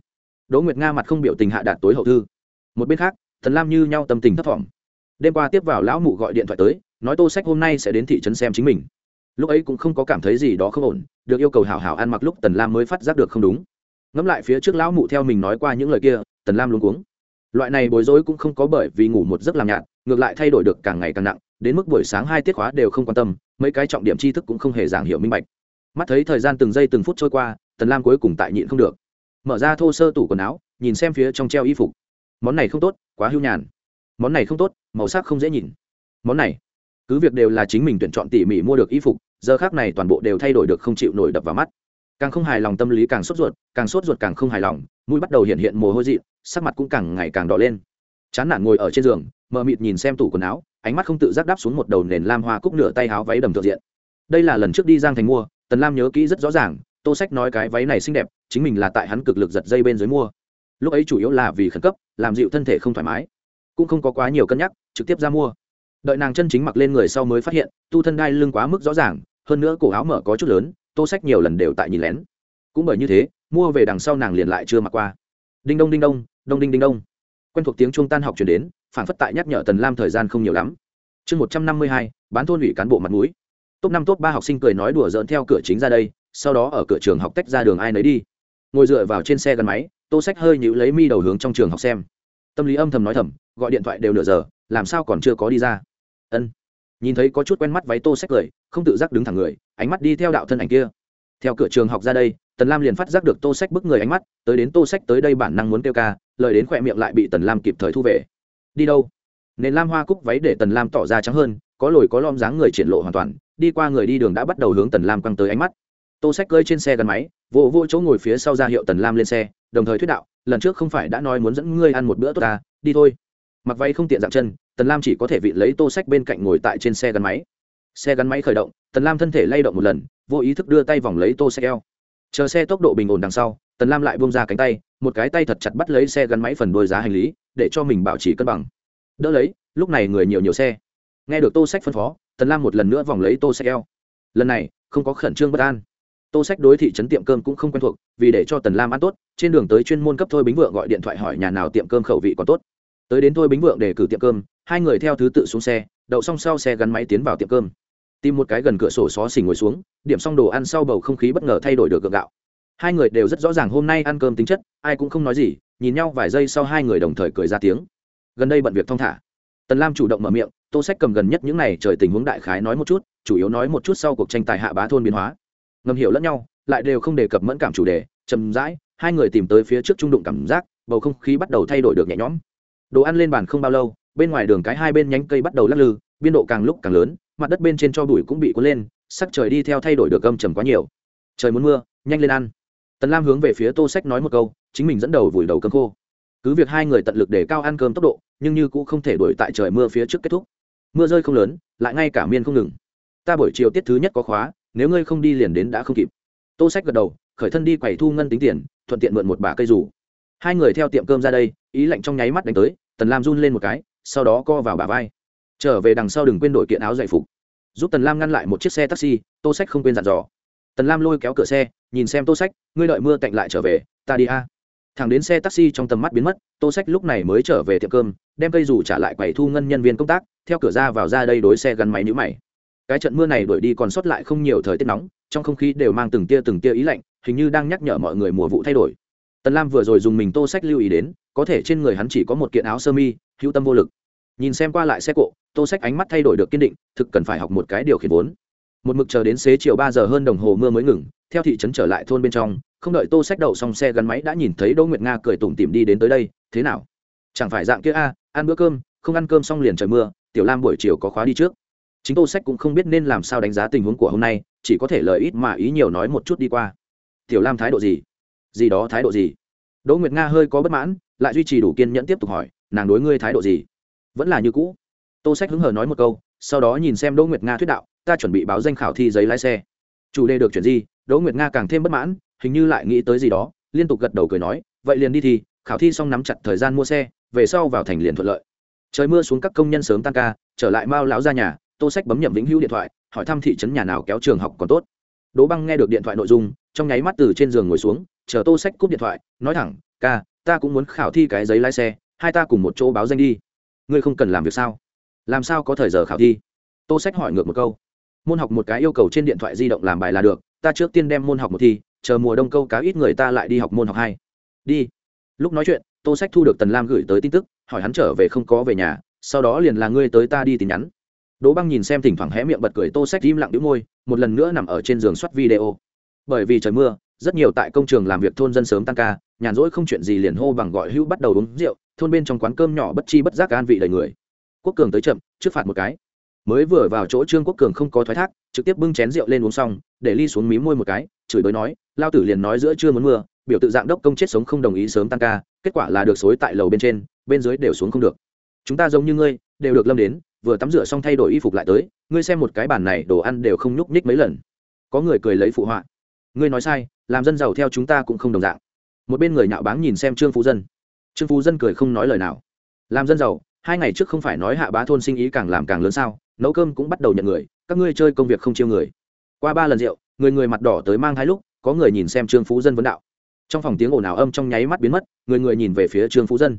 Đỗ nguyệt nga mặt không biểu tình hạ đạt tối hậu thư. Một bên khác, thần lam như nhau tâm tình thấp thỏm. Đêm qua tiếp vào lão mụ gọi điện thoại tới, nói tô sách hôm nay sẽ đến thị trấn xem chính mình. Lúc ấy cũng không có cảm thấy gì đó không ổn, được yêu cầu hảo hảo ăn mặc lúc tần lam mới phát giác được không đúng. Ngẫm lại phía trước lão mụ theo mình nói qua những lời kia, tần lam luôn cuống loại này bối rối cũng không có bởi vì ngủ một giấc làm nhạt, ngược lại thay đổi được càng ngày càng nặng, đến mức buổi sáng hai tiết khóa đều không quan tâm, mấy cái trọng điểm tri thức cũng không hề giảng hiểu minh bạch. Mắt thấy thời gian từng giây từng phút trôi qua, tần lam cuối cùng tại nhịn không được. Mở ra thô sơ tủ quần áo, nhìn xem phía trong treo y phục. Món này không tốt, quá hưu nhàn. Món này không tốt, màu sắc không dễ nhìn. Món này, cứ việc đều là chính mình tuyển chọn tỉ mỉ mua được y phục, giờ khác này toàn bộ đều thay đổi được không chịu nổi đập vào mắt càng không hài lòng tâm lý càng sốt ruột, càng sốt ruột càng không hài lòng, mũi bắt đầu hiện hiện mồ hôi dị, sắc mặt cũng càng ngày càng đỏ lên. Chán nản ngồi ở trên giường, mờ mịt nhìn xem tủ quần áo, ánh mắt không tự giác đáp xuống một đầu nền lam hoa cúc nửa tay áo váy đầm thượng diện. Đây là lần trước đi giang thành mua, tần lam nhớ kỹ rất rõ ràng, tô sách nói cái váy này xinh đẹp, chính mình là tại hắn cực lực giật dây bên dưới mua. Lúc ấy chủ yếu là vì khẩn cấp, làm dịu thân thể không thoải mái. Cũng không có quá nhiều cân nhắc, trực tiếp ra mua. Đợi nàng chân chính mặc lên người sau mới phát hiện, tu thân đai lưng quá mức rõ ràng, hơn nữa cổ áo mở có chút lớn tô sách nhiều lần đều tại nhìn lén. Cũng bởi như thế, mua về đằng sau nàng liền lại chưa mặc qua. Đinh đông đinh đông đông đinh đinh đông. Quen thuộc tiếng trung tan học chuyển đến phản phất tại nhắc nhở tần lam thời gian không nhiều lắm. Chương một trăm năm mươi hai, bán thôn ủy cán bộ mặt mũi. Top năm, top ba học sinh cười nói đùa dỡn theo cửa chính ra đây, sau đó ở cửa trường học tách ra đường ai nấy đi. Ngồi dựa vào trên xe gắn máy, tô sách hơi nhữ lấy mi đầu hướng trong trường học xem. Tâm lý âm thầm nói thầm, gọi điện thoại đều nửa giờ, làm sao còn chưa có đi ra. Ân nhìn thấy có chút quen mắt váy tô sách cười, không tự giác đứng thẳng người, ánh mắt đi theo đạo thân ảnh kia. Theo cửa trường học ra đây, tần lam liền phát giác được tô sách bức người ánh mắt, tới đến tô sách tới đây bản năng muốn kêu ca, lời đến khỏe miệng lại bị tần lam kịp thời thu về. Đi đâu? Nền lam hoa cúc váy để tần lam tỏ ra trắng hơn, có lồi có lom dáng người triển lộ hoàn toàn, đi qua người đi đường đã bắt đầu hướng tần lam quăng tới ánh mắt. Tô sách cơi trên xe gắn máy, vô vô chỗ ngồi phía sau ra hiệu tần lam lên xe, đồng thời thuyết đạo, lần trước không phải đã nói muốn dẫn ngươi ăn một bữa tốt ta, đi thôi. Mặc váy không tiện dạng chân tần lam chỉ có thể vị lấy tô sách bên cạnh ngồi tại trên xe gắn máy. Xe gắn máy khởi động, tần lam thân thể lay động một lần, vô ý thức đưa tay vòng lấy tô sách eo. Chờ xe tốc độ bình ổn đằng sau, tần lam lại bông ra cánh tay, một cái tay thật chặt bắt lấy xe gắn máy phần đôi giá hành lý, để cho mình bảo trì cân bằng. Đỡ lấy, lúc này người nhiều nhiều xe. Nghe được tô sách phân phó, tần lam một lần nữa vòng lấy tô sách eo. Lần này, không có khẩn trương bất an. Tô sách đối thị trấn tiệm cơm cũng không quen thuộc, vì để cho tần lam ăn tốt, trên đường tới chuyên môn cấp thôi bính vượng gọi điện thoại hỏi nhà nào tiệm cơm khẩu vị còn tốt. Tới đến thôi bính vượng để cử tiệm cơm hai người theo thứ tự xuống xe, đậu xong sau xe gắn máy tiến vào tiệm cơm. Tìm một cái gần cửa sổ xó xỉ ngồi xuống, điểm xong đồ ăn sau bầu không khí bất ngờ thay đổi được gượng gạo. Hai người đều rất rõ ràng hôm nay ăn cơm tính chất, ai cũng không nói gì, nhìn nhau vài giây sau hai người đồng thời cười ra tiếng. Gần đây bận việc thong thả. Tần lam chủ động mở miệng, tô sách cầm gần nhất những n à y trời tình huống đại khái nói một chút, chủ yếu nói một chút sau cuộc tranh tài hạ bá thôn biến hóa. Ngầm hiểu lẫn nhau, lại đều không đề cập mẫn cảm chủ đề, chậm rãi, hai người tìm tới phía trước trung đụng cảm giác, bầu không khí bắt đầu thay đổi được nhẹ nhõm. Đồ ăn lên bàn không bao lâu bên ngoài đường cái hai bên nhánh cây bắt đầu lắc lư, biên độ càng lúc càng lớn, mặt đất bên trên cho bụi cũng bị cuốn lên, sắc trời đi theo thay đổi được âm trầm quá nhiều. Trời muốn mưa, nhanh lên ăn. Tần lam hướng về phía tô sách nói một câu, chính mình dẫn đầu vùi đầu cơm khô. Cứ việc hai người tận lực để cao ăn cơm tốc độ, nhưng như cũng không thể đuổi tại trời mưa phía trước kết thúc. Mưa rơi không lớn, lại ngay cả miên không ngừng. Ta buổi chiều tiết thứ nhất có khóa, nếu ngươi không đi liền đến đã không kịp. Tô sách gật đầu, khởi thân đi quầy thu ngân tính tiền, thuận tiện mượn một bả cây rủ hai người theo tiệm cơm ra đây, ý lạnh trong nháy mắt đánh tới, tần lam run lên một cái sau đó co vào bả vai. Trở về đằng sau đừng quên đổi kiện áo dạy phục. Giúp tần lam ngăn lại một chiếc xe taxi, tô sách không quên dặn dò. Tần lam lôi kéo cửa xe, nhìn xem tô sách, ngươi đợi mưa tạnh lại trở về, ta đi a. Thẳng đến xe taxi trong tầm mắt biến mất, tô sách lúc này mới trở về tiệm cơm, đem cây rủ trả lại quầy thu ngân nhân viên công tác, theo cửa ra vào ra đây đối xe gắn máy nhữ mày. Cái trận mưa này đuổi đi còn sót lại không nhiều thời tiết nóng, trong không khí đều mang từng tia từng tia ý lạnh, hình như đang nhắc nhở mọi người mùa vụ thay đổi. Tần lam vừa rồi dùng mình tô sách lưu ý đến, có thể trên người hắn chỉ có một kiện áo sơ mi hữu tâm vô lực. Nhìn xem qua lại xe cộ, tô sách ánh mắt thay đổi được kiên định, thực cần phải học một cái điều khiển vốn. Một mực chờ đến xế chiều ba giờ hơn đồng hồ mưa mới ngừng, theo thị trấn trở lại thôn bên trong, không đợi tô sách đậu xong xe gắn máy đã nhìn thấy đỗ nguyệt nga cười tủm tỉm đi đến tới đây, thế nào? Chẳng phải dạng kia a, ăn bữa cơm, không ăn cơm xong liền trời mưa, tiểu lam buổi chiều có khóa đi trước. Chính tô sách cũng không biết nên làm sao đánh giá tình huống của hôm nay, chỉ có thể lời ít mà ý nhiều nói một chút đi qua. Tiểu lam thái độ gì? Gì đó thái độ gì? Đỗ nguyệt nga hơi có bất mãn, lại duy trì đủ kiên nhẫn tiếp tục hỏi nàng đối ngươi thái độ gì? Vẫn là như cũ. Tô sách hứng hờ nói một câu, sau đó nhìn xem đỗ nguyệt nga thuyết đạo, ta chuẩn bị báo danh khảo thi giấy lái xe. Chủ đề được chuyển gì đỗ nguyệt nga càng thêm bất mãn, hình như lại nghĩ tới gì đó, liên tục gật đầu cười nói, vậy liền đi thì, khảo thi xong nắm chặt thời gian mua xe, về sau vào thành liền thuận lợi. Trời mưa xuống các công nhân sớm tan ca, trở lại mao lão ra nhà, tô sách bấm nhậm vĩnh hữu điện thoại, hỏi thăm thị trấn nhà nào kéo trường học còn tốt. Đỗ băng nghe được điện thoại nội dung, trong nháy mắt từ trên giường ngồi xuống, chờ tô sách cúp điện thoại, nói thẳng, ca, ta cũng muốn khảo thi cái giấy lái xe hai ta cùng một chỗ báo danh đi. Ngươi không cần làm việc sao? Làm sao có thời giờ khảo thi? Tô sách hỏi ngược một câu. Môn học một cái yêu cầu trên điện thoại di động làm bài là được, ta trước tiên đem môn học một thi, chờ mùa đông câu cá ít người ta lại đi học môn học hai. Đi. Lúc nói chuyện, tô sách thu được tần lam gửi tới tin tức, hỏi hắn trở về không có về nhà, sau đó liền là ngươi tới ta đi tin nhắn. Đỗ băng nhìn xem thỉnh thoảng hé miệng bật cười, tô sách im lặng đĩu môi, một lần nữa nằm ở trên giường soát video. Bởi vì trời mưa rất nhiều tại công trường làm việc thôn dân sớm tăng ca, nhàn rỗi không chuyện gì liền hô bằng gọi hữu bắt đầu uống rượu, thôn bên trong quán cơm nhỏ bất chi bất giác an vị đầy người. Quốc cường tới chậm, trước phạt một cái. Mới vừa vào chỗ trương quốc cường không có thoái thác, trực tiếp bưng chén rượu lên uống xong, để ly xuống mí môi một cái, chửi bới nói, lao tử liền nói giữa trưa muốn mưa, biểu tự dạng đốc công chết sống không đồng ý sớm tăng ca, kết quả là được xối tại lầu bên trên, bên dưới đều xuống không được. Chúng ta giống như ngươi, đều được lâm đến, vừa tắm rửa xong thay đổi y phục lại tới, ngươi xem một cái bàn này đồ ăn đều không nhúc nhích mấy lần. Có người cười lấy phụ họa. Ngươi nói sai làm dân giàu theo chúng ta cũng không đồng dạng. Một bên người nhạo báng nhìn xem trương phú dân. Trương phú dân cười không nói lời nào. Làm dân giàu, hai ngày trước không phải nói hạ bá thôn sinh ý càng làm càng lớn sao? Nấu cơm cũng bắt đầu nhận người, các ngươi chơi công việc không chiêu người. Qua ba lần rượu, người người mặt đỏ tới mang hai lúc, có người nhìn xem trương phú dân vấn đạo. Trong phòng tiếng ồn ào âm trong nháy mắt biến mất, người người nhìn về phía trương phú dân.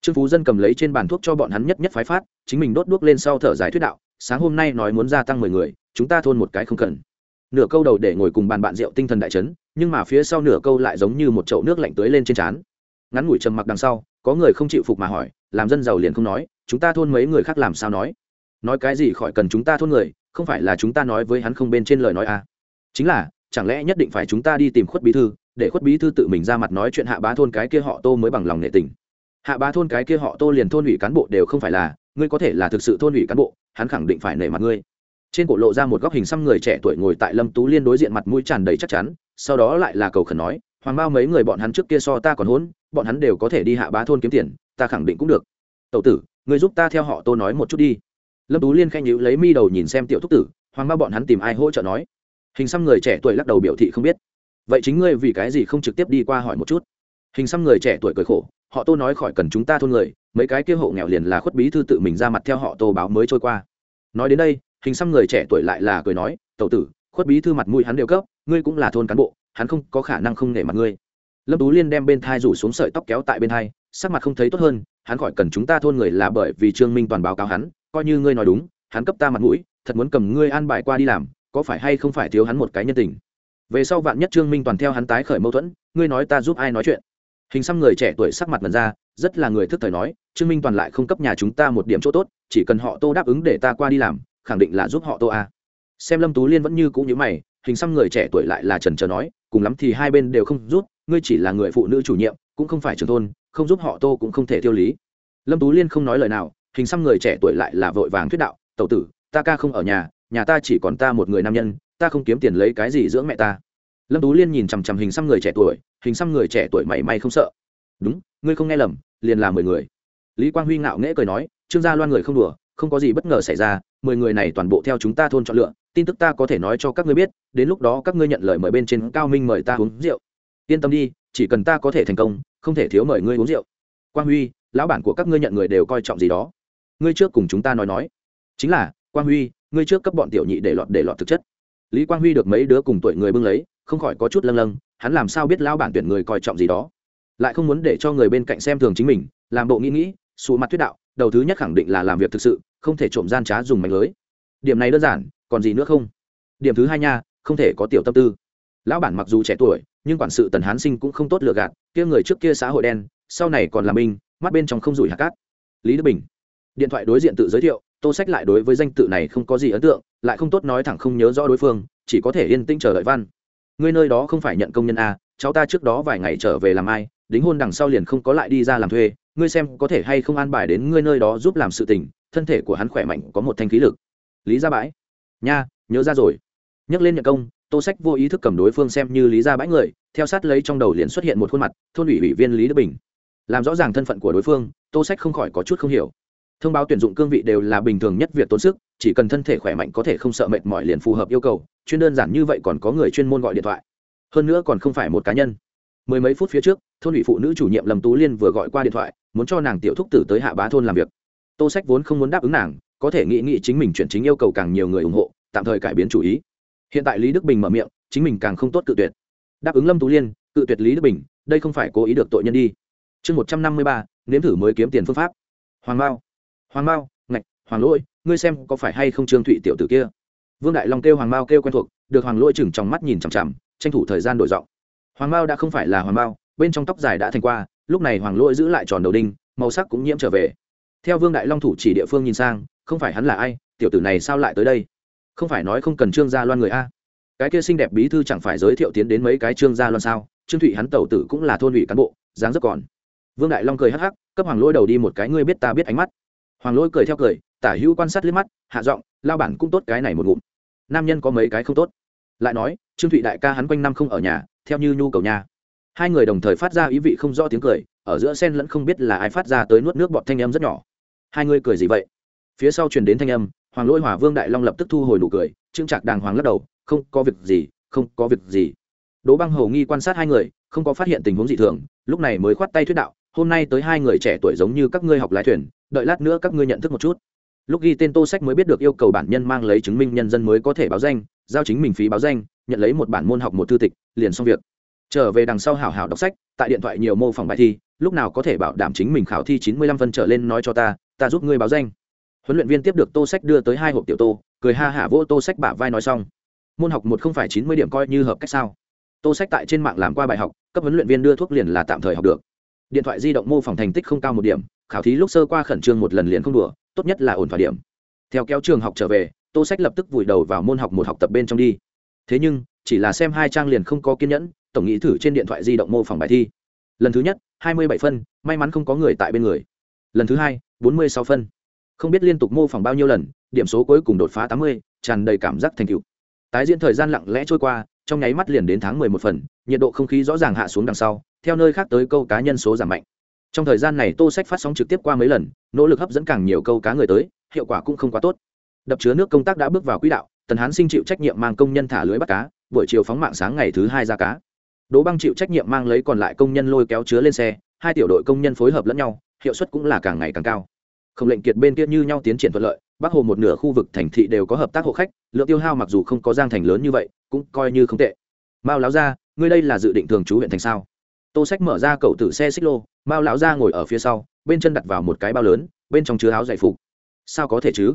Trương phú dân cầm lấy trên bàn thuốc cho bọn hắn nhất nhất phái phát, chính mình đốt đuốc lên sau thở dài thuyết đạo, sáng hôm nay nói muốn gia tăng mười người, chúng ta thôn một cái không cần. Nửa câu đầu để ngồi cùng bàn bạn rượu tinh thần đại chấn nhưng mà phía sau nửa câu lại giống như một chậu nước lạnh tưới lên trên trán. Ngắn ngủi trầm mặc đằng sau, có người không chịu phục mà hỏi, làm dân giàu liền không nói, chúng ta thôn mấy người khác làm sao nói? Nói cái gì khỏi cần chúng ta thôn người, không phải là chúng ta nói với hắn không bên trên lời nói à? Chính là, chẳng lẽ nhất định phải chúng ta đi tìm khuất bí thư, để khuất bí thư tự mình ra mặt nói chuyện hạ bá thôn cái kia họ tô mới bằng lòng nệ tình? Hạ bá thôn cái kia họ tô liền thôn ủy cán bộ đều không phải là, ngươi có thể là thực sự thôn ủy cán bộ, hắn khẳng định phải nể mặt ngươi trên cổ lộ ra một góc hình xăm người trẻ tuổi ngồi tại lâm tú liên đối diện mặt mũi tràn đầy chắc chắn, sau đó lại là cầu khẩn nói, hoàng bao mấy người bọn hắn trước kia so ta còn hốn bọn hắn đều có thể đi hạ bá thôn kiếm tiền, ta khẳng định cũng được. Tậu tử người giúp ta theo họ tô nói một chút đi. Lâm tú liên khanh nhữ lấy mi đầu nhìn xem tiểu thúc tử, hoàng bao bọn hắn tìm ai hỗ trợ nói? Hình xăm người trẻ tuổi lắc đầu biểu thị không biết. Vậy chính ngươi vì cái gì không trực tiếp đi qua hỏi một chút? Hình xăm người trẻ tuổi cười khổ, họ tô nói khỏi cần chúng ta thôn người, mấy cái kia hộ nghèo liền là khuất bí thư tự mình ra mặt theo họ tô báo mới trôi qua. Nói đến đây hình xăm người trẻ tuổi lại là cười nói, tẩu tử, khuất bí thư mặt mũi hắn đều cấp, ngươi cũng là thôn cán bộ, hắn không có khả năng không nể mặt ngươi. Lâm tú liên đem bên thai rủ xuống sợi tóc kéo tại bên thai sắc mặt không thấy tốt hơn, hắn khỏi cần chúng ta thôn người là bởi vì trương minh toàn báo cáo hắn, coi như ngươi nói đúng, hắn cấp ta mặt mũi, thật muốn cầm ngươi an bài qua đi làm, có phải hay không phải thiếu hắn một cái nhân tình? Về sau vạn nhất trương minh toàn theo hắn tái khởi mâu thuẫn, ngươi nói ta giúp ai nói chuyện? Hình xăm người trẻ tuổi sắc mặt mần ra, rất là người thức thời nói, trương minh toàn lại không cấp nhà chúng ta một điểm chỗ tốt, chỉ cần họ tô đáp ứng để ta qua đi làm khẳng định là giúp họ tô a. Xem lâm tú liên vẫn như cũng như mày, hình xăm người trẻ tuổi lại là trần trờ nói, cùng lắm thì hai bên đều không giúp, ngươi chỉ là người phụ nữ chủ nhiệm, cũng không phải trưởng thôn, không giúp họ tô cũng không thể tiêu lý. Lâm tú liên không nói lời nào, hình xăm người trẻ tuổi lại là vội vàng thuyết đạo, tẩu tử, ta ca không ở nhà nhà ta chỉ còn ta một người nam nhân, ta không kiếm tiền lấy cái gì dưỡng mẹ ta. Lâm tú liên nhìn chằm chằm hình xăm người trẻ tuổi, hình xăm người trẻ tuổi mảy may không sợ. Đúng, ngươi không nghe lầm, liền là mười người. Lý quang huy ngạo nghễ cười nói, trương gia loan người không đùa không có gì bất ngờ xảy ra, mười người này toàn bộ theo chúng ta thôn chọn lựa, tin tức ta có thể nói cho các ngươi biết, đến lúc đó các ngươi nhận lời mời bên trên cao minh mời ta uống rượu. Yên tâm đi, chỉ cần ta có thể thành công, không thể thiếu mời ngươi uống rượu. Quang huy, lão bản của các ngươi nhận người đều coi trọng gì đó. Ngươi trước cùng chúng ta nói nói. Chính là, quang huy, ngươi trước cấp bọn tiểu nhị để lọt để lọt thực chất. Lý quang huy được mấy đứa cùng tuổi người bưng lấy, không khỏi có chút lâng lâng, hắn làm sao biết lão bản tuyển người coi trọng gì đó? Lại không muốn để cho người bên cạnh xem thường chính mình, làm bộ nghĩ nghĩ sụ mặt thuyết đạo, đầu thứ nhất khẳng định là làm việc thực sự, không thể trộm gian trá dùng mạnh lưới. Điểm này đơn giản, còn gì nữa không? Điểm thứ hai nha, không thể có tiểu tâm tư. Lão bản mặc dù trẻ tuổi, nhưng quản sự tần hán sinh cũng không tốt lựa gạt, kia người trước kia xã hội đen, sau này còn làm minh mắt bên trong không rủi hạt cát. Lý đức bình. Điện thoại đối diện tự giới thiệu, tô sách lại đối với danh tự này không có gì ấn tượng, lại không tốt nói thẳng không nhớ rõ đối phương, chỉ có thể yên tĩnh chờ đợi văn. Ngươi nơi đó không phải nhận công nhân a cháu ta trước đó vài ngày trở về làm ai, đính hôn đằng sau liền không có lại đi ra làm thuê ngươi xem có thể hay không an bài đến ngươi nơi đó giúp làm sự tình, thân thể của hắn khỏe mạnh, có một thanh khí lực. Lý ra bãi. Nha, nhớ ra rồi. Nhắc lên nhận công, tô sách vô ý thức cầm đối phương xem như lý ra bãi người, theo sát lấy trong đầu liền xuất hiện một khuôn mặt, thôn ủy ủy viên lý đức bình. Làm rõ ràng thân phận của đối phương, tô sách không khỏi có chút không hiểu. Thông báo tuyển dụng cương vị đều là bình thường nhất việc tốn sức, chỉ cần thân thể khỏe mạnh có thể không sợ mệt mỏi liền phù hợp yêu cầu, chuyên đơn giản như vậy còn có người chuyên môn gọi điện thoại. Hơn nữa còn không phải một cá nhân. Mười mấy phút phía trước, thôn ủy phụ nữ chủ nhiệm lâm tú liên vừa gọi qua điện thoại muốn cho nàng tiểu thúc tử tới hạ bá thôn làm việc. Tô sách vốn không muốn đáp ứng nàng, có thể nghĩ nghĩ chính mình chuyển chính yêu cầu càng nhiều người ủng hộ, tạm thời cải biến chủ ý. Hiện tại lý đức bình mở miệng, chính mình càng không tốt cự tuyệt. Đáp ứng lâm tú liên, cự tuyệt lý đức bình, đây không phải cố ý được tội nhân đi. Chương một trăm năm mươi ba, nếm thử mới kiếm tiền phương pháp. Hoàng mao. Hoàng mao, ngạch, hoàng lỗi, ngươi xem có phải hay không trương thụy tiểu tử kia? Vương đại long kêu hoàng mao kêu quen thuộc, được hoàng lỗi chừng trong mắt nhìn chằm chằm, tranh thủ thời gian đổi giọng. Hoàng mao đã không phải là hoàng mao, bên trong tóc dài đã thành qua lúc này hoàng lỗi giữ lại tròn đầu đinh, màu sắc cũng nhiễm trở về. Theo vương đại long thủ chỉ địa phương nhìn sang, không phải hắn là ai, tiểu tử này sao lại tới đây? Không phải nói không cần trương gia loan người a? Cái kia xinh đẹp bí thư chẳng phải giới thiệu tiến đến mấy cái trương gia loan sao? Trương thụy hắn tẩu tử cũng là thôn ủy cán bộ, dáng rất còn. Vương đại long cười hắc hắc, cấp hoàng lỗi đầu đi một cái, ngươi biết ta biết ánh mắt. Hoàng lỗi cười theo cười, tả hữu quan sát liếc mắt, hạ giọng, lao bản cũng tốt cái này một ngụm. Nam nhân có mấy cái không tốt. Lại nói, trương thụy đại ca hắn quanh năm không ở nhà, theo như nhu cầu nhà hai người đồng thời phát ra ý vị không rõ tiếng cười, ở giữa sen lẫn không biết là ai phát ra tới nuốt nước bọt thanh âm rất nhỏ. Hai người cười gì vậy? Phía sau truyền đến thanh âm, hoàng lỗi hòa vương đại long lập tức thu hồi nụ cười, trương trạc đàng hoàng lắc đầu, không có việc gì, không có việc gì. Đỗ băng hầu nghi quan sát hai người, không có phát hiện tình huống dị thường, lúc này mới khoát tay thuyết đạo, hôm nay tới hai người trẻ tuổi giống như các ngươi học lái thuyền, đợi lát nữa các ngươi nhận thức một chút. Lúc ghi tên tô sách mới biết được yêu cầu bản nhân mang lấy chứng minh nhân dân mới có thể báo danh, giao chính mình phí báo danh, nhận lấy một bản môn học một thư tịch, liền xong việc trở về đằng sau hảo hảo đọc sách, tại điện thoại nhiều mô phỏng bài thi, lúc nào có thể bảo đảm chính mình khảo thi chín mươi lăm phân trở lên nói cho ta ta giúp ngươi báo danh. Huấn luyện viên tiếp được tô sách đưa tới hai hộp tiểu tô, cười ha hả vỗ tô sách bả vai nói xong. Môn học một không phải chín mươi điểm coi như hợp cách sao? Tô sách tại trên mạng làm qua bài học, cấp huấn luyện viên đưa thuốc liền là tạm thời học được. Điện thoại di động mô phỏng thành tích không cao một điểm, khảo thí lúc sơ qua khẩn trương một lần liền không đùa, tốt nhất là ổn thỏa điểm. Theo kéo trường học trở về, tô sách lập tức vùi đầu vào môn học một học tập bên trong đi. Thế nhưng, chỉ là xem hai trang liền không có kiên nhẫn tổng nghĩ thử trên điện thoại di động mô phỏng bài thi. Lần thứ nhất, hai mươi bảy phân, may mắn không có người tại bên người. Lần thứ hai, bốn mươi sáu phân. Không biết liên tục mô phỏng bao nhiêu lần, điểm số cuối cùng đột phá tám mươi, tràn đầy cảm giác thành cựu tái diễn thời gian lặng lẽ trôi qua, trong nháy mắt liền đến tháng mười một phần, nhiệt độ không khí rõ ràng hạ xuống đằng sau, theo nơi khác tới câu cá nhân số giảm mạnh. Trong thời gian này tô sách phát sóng trực tiếp qua mấy lần, nỗ lực hấp dẫn càng nhiều câu cá người tới, hiệu quả cũng không quá tốt. Đập chứa nước công tác đã bước vào quỹ đạo, tần hán sinh chịu trách nhiệm mang công nhân thả lưới bắt cá, buổi chiều phóng mạng sáng ngày thứ hai ra cá đỗ băng chịu trách nhiệm mang lấy còn lại công nhân lôi kéo chứa lên xe, hai tiểu đội công nhân phối hợp lẫn nhau, hiệu suất cũng là càng ngày càng cao. Không lệnh kiệt bên kia như nhau tiến triển thuận lợi, bắc hồ một nửa khu vực thành thị đều có hợp tác hộ khách, lượng tiêu hao mặc dù không có giang thành lớn như vậy, cũng coi như không tệ. Mao Lão ra ngươi đây là dự định thường trú huyện thành sao? Tô sách mở ra cậu tử xe xích lô, mao lão ra ngồi ở phía sau, bên chân đặt vào một cái bao lớn, bên trong chứa áo giải phục. Sao có thể chứ?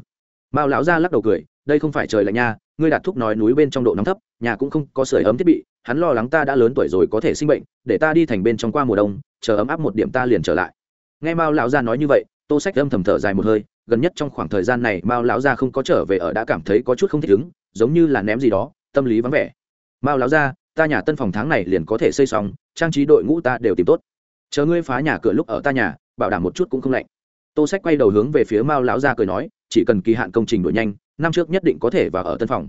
Mao lão ra lắc đầu cười đây không phải trời lạnh nha, ngươi đặt thuốc nói núi bên trong độ nóng thấp, nhà cũng không có sưởi ấm thiết bị, hắn lo lắng ta đã lớn tuổi rồi có thể sinh bệnh, để ta đi thành bên trong qua mùa đông, chờ ấm áp một điểm ta liền trở lại. Nghe mao lão gia nói như vậy, tô sách âm thầm thở dài một hơi, gần nhất trong khoảng thời gian này mao lão gia không có trở về ở đã cảm thấy có chút không thích ứng, giống như là ném gì đó, tâm lý vắng vẻ. Mao lão gia, ta nhà tân phòng tháng này liền có thể xây xong, trang trí đội ngũ ta đều tìm tốt. Chờ ngươi phá nhà cửa lúc ở ta nhà, bảo đảm một chút cũng không lạnh. Tô sách quay đầu hướng về phía mao lão gia cười nói, chỉ cần kỳ hạn công trình đổi nhanh năm trước nhất định có thể vào ở tân phòng.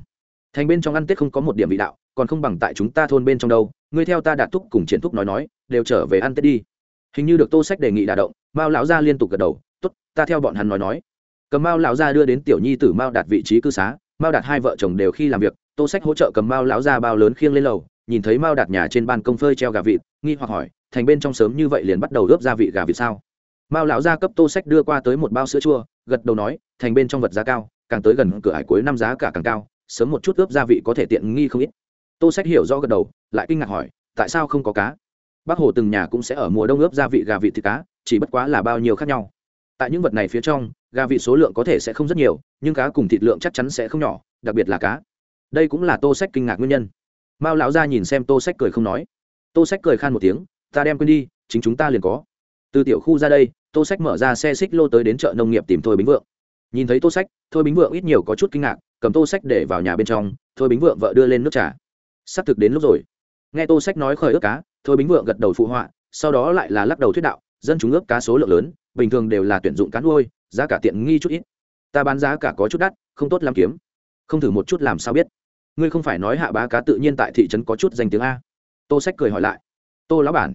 Thành bên trong ăn tết không có một điểm vị đạo, còn không bằng tại chúng ta thôn bên trong đâu. Ngươi theo ta đạt thúc cùng triển thúc nói nói, đều trở về ăn tết đi. Hình như được tô sách đề nghị đả động, mao lão gia liên tục gật đầu, tốt, ta theo bọn hắn nói nói. Cầm mao lão gia đưa đến tiểu nhi tử mao đạt vị trí cư xá, mao đạt hai vợ chồng đều khi làm việc, tô sách hỗ trợ cầm mao lão gia bao lớn khiêng lên lầu, nhìn thấy mao đạt nhà trên ban công phơi treo gà vịt, nghi hoặc hỏi, thành bên trong sớm như vậy liền bắt đầu ướp gia vị gà vịt sao? Mao lão gia cấp tô sách đưa qua tới một bao sữa chua, gật đầu nói, thành bên trong vật giá cao càng tới gần cửa hải cuối năm giá cả càng cao, sớm một chút ướp gia vị có thể tiện nghi không ít. Tô sách hiểu do gật đầu, lại kinh ngạc hỏi, tại sao không có cá? Bác hồ từng nhà cũng sẽ ở mùa đông ướp gia vị gà vịt thịt cá, chỉ bất quá là bao nhiêu khác nhau. Tại những vật này phía trong, gà vị số lượng có thể sẽ không rất nhiều, nhưng cá cùng thịt lượng chắc chắn sẽ không nhỏ, đặc biệt là cá. Đây cũng là tô sách kinh ngạc nguyên nhân. Mao lão ra nhìn xem tô sách cười không nói. Tô sách cười khan một tiếng, ta đem quên đi, chính chúng ta liền có. Từ tiểu khu ra đây, tô sách mở ra xe xích lô tới đến chợ nông nghiệp tìm thôi bính vượng nhìn thấy tô sách, thôi bính vượng ít nhiều có chút kinh ngạc, cầm tô sách để vào nhà bên trong, thôi bính vượng vợ đưa lên nước trà. Sắp thực đến lúc rồi. Nghe tô sách nói khởi ướp cá, thôi bính vượng gật đầu phụ họa, sau đó lại là lắc đầu thuyết đạo, dân chúng ướp cá số lượng lớn, bình thường đều là tuyển dụng cá nuôi, giá cả tiện nghi chút ít. Ta bán giá cả có chút đắt, không tốt làm kiếm. Không thử một chút làm sao biết. Ngươi không phải nói hạ bá cá tự nhiên tại thị trấn có chút danh tiếng a. Tô sách cười hỏi lại. Tô lão bản.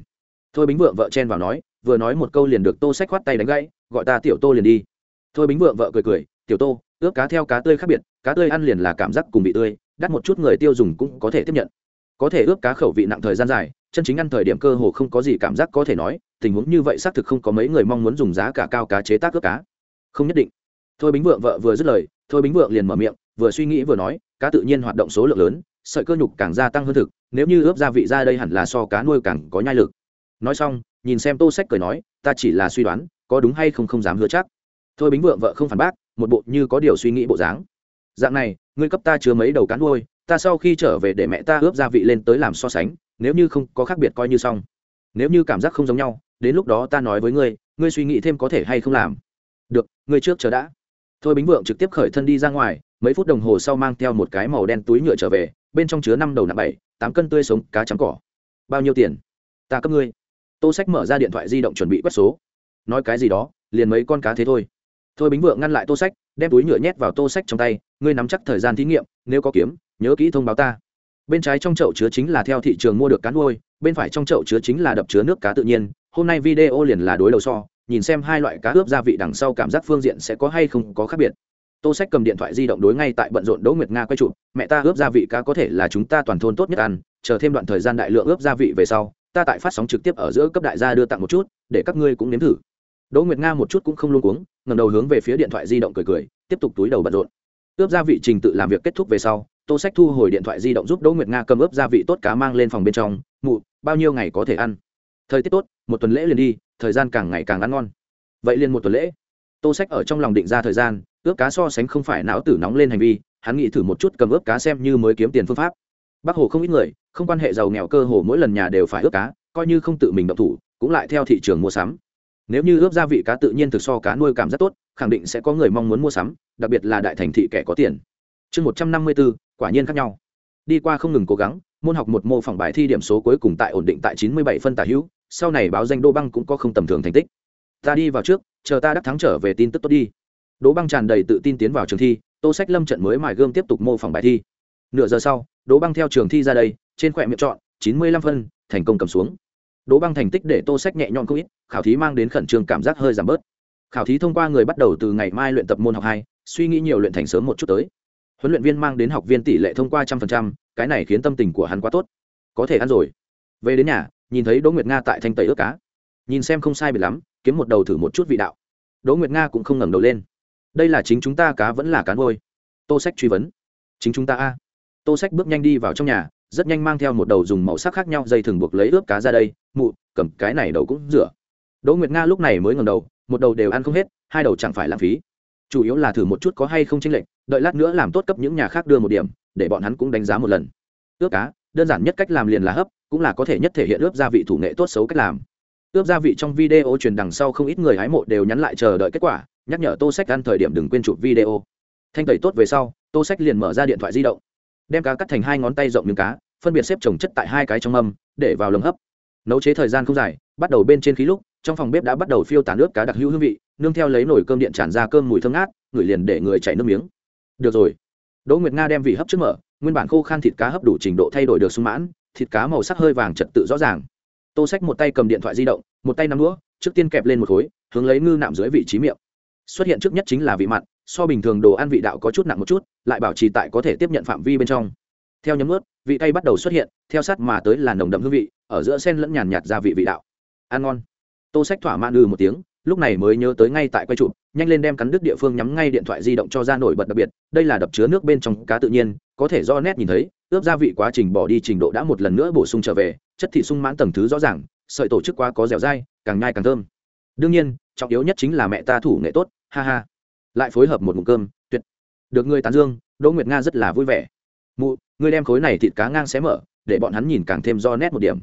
Thôi bính vượng vợ chen vào nói, vừa nói một câu liền được tô sách khoát tay đánh gãy, gọi ta tiểu tô liền đi thôi bính vượng vợ cười cười, tiểu tô ướp cá theo cá tươi khác biệt, cá tươi ăn liền là cảm giác cùng vị tươi, đắt một chút người tiêu dùng cũng có thể tiếp nhận. Có thể ướp cá khẩu vị nặng thời gian dài, chân chính ăn thời điểm cơ hồ không có gì cảm giác có thể nói, tình huống như vậy xác thực không có mấy người mong muốn dùng giá cả cao cá chế tác ướp cá. Không nhất định. Thôi bính vượng vợ vừa dứt lời, thôi bính vượng liền mở miệng, vừa suy nghĩ vừa nói, cá tự nhiên hoạt động số lượng lớn, sợi cơ nhục càng gia tăng hơn thực, nếu như ướp gia vị ra đây hẳn là so cá nuôi càng có nhai lực. Nói xong, nhìn xem tô sách cười nói, ta chỉ là suy đoán, có đúng hay không không dám hứa chắc thôi bính vượng vợ không phản bác, một bộ như có điều suy nghĩ bộ dáng. Dạng này, ngươi cấp ta chứa mấy đầu cá đuôi ta sau khi trở về để mẹ ta ướp gia vị lên tới làm so sánh, nếu như không có khác biệt coi như xong. Nếu như cảm giác không giống nhau, đến lúc đó ta nói với ngươi ngươi suy nghĩ thêm có thể hay không làm. Được, ngươi trước chờ đã. Thôi bính vượng trực tiếp khởi thân đi ra ngoài, mấy phút đồng hồ sau mang theo một cái màu đen túi nhựa trở về, bên trong chứa năm đầu nặng bảy, tám cân tươi sống, cá trắng cỏ. Bao nhiêu tiền? Ta cấp ngươi. Tô sách mở ra điện thoại di động chuẩn bị quét số. Nói cái gì đó, liền mấy con cá thế thôi thôi bính vượng ngăn lại tô sách, đem túi nhựa nhét vào tô sách trong tay, ngươi nắm chắc thời gian thí nghiệm, nếu có kiếm, nhớ kỹ thông báo ta. Bên trái trong chậu chứa chính là theo thị trường mua được cá nuôi, bên phải trong chậu chứa chính là đập chứa nước cá tự nhiên. Hôm nay video liền là đối đầu so, nhìn xem hai loại cá ướp gia vị đằng sau cảm giác phương diện sẽ có hay không có khác biệt. Tô sách cầm điện thoại di động đối ngay tại bận rộn đỗ nguyệt nga quay chụp, mẹ ta ướp gia vị cá có thể là chúng ta toàn thôn tốt nhất ăn, chờ thêm đoạn thời gian đại lượng ướp gia vị về sau, ta tại phát sóng trực tiếp ở giữa cấp đại gia đưa tặng một chút, để các ngươi cũng nếm thử đỗ nguyệt nga một chút cũng không luôn cuống ngầm đầu hướng về phía điện thoại di động cười cười, tiếp tục túi đầu bận rộn. Ướp gia vị trình tự làm việc kết thúc về sau, tô sách thu hồi điện thoại di động giúp đỗ nguyệt nga cầm ướp gia vị tốt cá mang lên phòng bên trong, mụ, bao nhiêu ngày có thể ăn? Thời tiết tốt, một tuần lễ liền đi, thời gian càng ngày càng ăn ngon. Vậy liền một tuần lễ. Tô sách ở trong lòng định ra thời gian, ướp cá so sánh không phải não tử nóng lên hành vi, hắn nghĩ thử một chút cầm ướp cá xem như mới kiếm tiền phương pháp. Bác hồ không ít người, không quan hệ giàu nghèo cơ hồ mỗi lần nhà đều phải ướp cá, coi như không tự mình động thủ, cũng lại theo thị trường mua sắm nếu như ướp gia vị cá tự nhiên thực so cá nuôi cảm rất tốt, khẳng định sẽ có người mong muốn mua sắm, đặc biệt là đại thành thị kẻ có tiền. Chương một trăm năm mươi bốn quả nhiên khác nhau. Đi qua không ngừng cố gắng, môn học một mô phỏng bài thi điểm số cuối cùng tại ổn định tại chín mươi bảy phân tả hữu, sau này báo danh đô băng cũng có không tầm thường thành tích. Ta đi vào trước, chờ ta đắc thắng trở về tin tức tốt đi. Đỗ băng tràn đầy tự tin tiến vào trường thi, tô sách lâm trận mới mài gươm tiếp tục mô phỏng bài thi. Nửa giờ sau, đỗ băng theo trường thi ra đây, trên khỏe miệng chọn, chín mươi lăm phân, thành công cầm xuống đỗ băng thành tích để tô sách nhẹ nhõm không ít, khảo thí mang đến khẩn trương cảm giác hơi giảm bớt. Khảo thí thông qua người bắt đầu từ ngày mai luyện tập môn học hai, suy nghĩ nhiều luyện thành sớm một chút tới. Huấn luyện viên mang đến học viên tỷ lệ thông qua trăm phần trăm, cái này khiến tâm tình của hắn quá tốt. Có thể ăn rồi. Về đến nhà, nhìn thấy đỗ nguyệt nga tại thanh tẩy ướp cá. Nhìn xem không sai biệt lắm, kiếm một đầu thử một chút vị đạo. Đỗ nguyệt nga cũng không ngẩng đầu lên. Đây là chính chúng ta cá vẫn là cá vôi tô sách truy vấn. Chính chúng ta a. Tô sách bước nhanh đi vào trong nhà rất nhanh mang theo một đầu dùng màu sắc khác nhau dây thừng buộc lấy ướp cá ra đây, mụ, cầm cái này đầu cũng rửa. Đỗ nguyệt nga lúc này mới ngầm đầu, một đầu đều ăn không hết, hai đầu chẳng phải lãng phí. Chủ yếu là thử một chút có hay không tranh lệch, đợi lát nữa làm tốt cấp những nhà khác đưa một điểm, để bọn hắn cũng đánh giá một lần. Ướp cá, đơn giản nhất cách làm liền là hấp, cũng là có thể nhất thể hiện ướp gia vị thủ nghệ tốt xấu cách làm. Ướp gia vị trong video truyền đằng sau không ít người hái mộ đều nhắn lại chờ đợi kết quả, nhắc nhở tô sách ăn thời điểm đừng quên chụp video. Thanh tẩy tốt về sau, tô sách liền mở ra điện thoại di động đem cá cắt thành hai ngón tay rộng miếng cá, phân biệt xếp trồng chất tại hai cái trong mâm, để vào lồng hấp. Nấu chế thời gian không dài, bắt đầu bên trên khí lúc, trong phòng bếp đã bắt đầu phiêu tán nước cá đặc hữu hương vị, nương theo lấy nồi cơm điện tràn ra cơm mùi thơm ngát ngửi liền để người chảy nước miếng. Được rồi. Đỗ nguyệt nga đem vị hấp trước mở, nguyên bản khô khan thịt cá hấp đủ trình độ thay đổi được sung mãn, thịt cá màu sắc hơi vàng trật tự rõ ràng. Tô sách một tay cầm điện thoại di động, một tay nắm đũa, trước tiên kẹp lên một khối, hướng lấy ngư nạm dưới vị trí miệng. Xuất hiện trước nhất chính là vị mặn so bình thường đồ ăn vị đạo có chút nặng một chút, lại bảo trì tại có thể tiếp nhận phạm vi bên trong. Theo nhấm ướt vị cay bắt đầu xuất hiện, theo sát mà tới là nồng đậm hương vị, ở giữa sen lẫn nhàn nhạt gia vị vị đạo. Ăn ngon. Tô sách thỏa mãn ư một tiếng, lúc này mới nhớ tới ngay tại quay chụp, nhanh lên đem cắn đứt địa phương nhắm ngay điện thoại di động cho ra nổi bật đặc biệt, đây là đập chứa nước bên trong cá tự nhiên, có thể do nét nhìn thấy, ướp gia vị quá trình bỏ đi trình độ đã một lần nữa bổ sung trở về, chất thị sung mãn tầng thứ rõ ràng, sợi tổ chức quá có dẻo dai, càng nhai càng thơm. Đương nhiên, trọng yếu nhất chính là mẹ ta thủ nghệ tốt, ha ha lại phối hợp một mụn cơm, tuyệt. Được người tán dương, đỗ nguyệt nga rất là vui vẻ. Mụ ngươi đem khối này thịt cá ngang xé mở, để bọn hắn nhìn càng thêm do nét một điểm.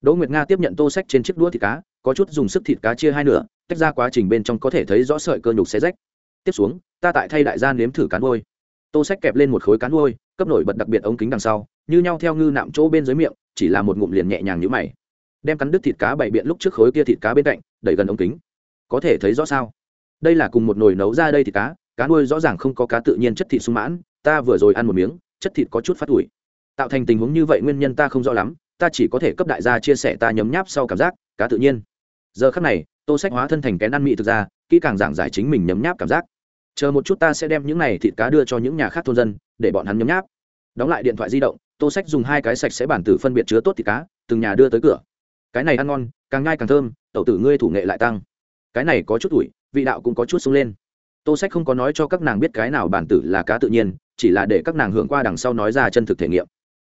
Đỗ nguyệt nga tiếp nhận tô sách trên chiếc đũa thịt cá, có chút dùng sức thịt cá chia hai nửa, tách ra quá trình bên trong có thể thấy rõ sợi cơ nhục xé rách. Tiếp xuống, ta tại thay đại gia nếm thử cán đôi tô sách kẹp lên một khối cán đôi cấp nổi bật đặc biệt ống kính đằng sau, như nhau theo ngư nạm chỗ bên dưới miệng, chỉ là một ngụm liền nhẹ nhàng như mày. Đem cắn đứt thịt cá bày biện lúc trước khối kia thịt cá bên cạnh, đẩy gần ống kính. Có thể thấy rõ sao? Đây là cùng một nồi nấu ra đây thì cá cá nuôi rõ ràng không có cá tự nhiên chất thịt sung mãn, ta vừa rồi ăn một miếng, chất thịt có chút phát ủi. Tạo thành tình huống như vậy nguyên nhân ta không rõ lắm, ta chỉ có thể cấp đại gia chia sẻ ta nhấm nháp sau cảm giác, cá tự nhiên. Giờ khắc này, tô sách hóa thân thành kén ăn mị thực ra, kỹ càng giảng giải chính mình nhấm nháp cảm giác. Chờ một chút ta sẽ đem những này thịt cá đưa cho những nhà khác thôn dân, để bọn hắn nhấm nháp. Đóng lại điện thoại di động, tô sách dùng hai cái sạch sẽ bản tử phân biệt chứa tốt thịt cá, từng nhà đưa tới cửa. Cái này ăn ngon, càng ngai càng thơm, tẩu tử ngươi thủ nghệ lại tăng. Cái này có chút tuổi vị đạo cũng có chút sung lên. Tô sách không có nói cho các nàng biết cái nào bản tử là cá tự nhiên, chỉ là để các nàng hưởng qua đằng sau nói ra chân thực thể nghiệm.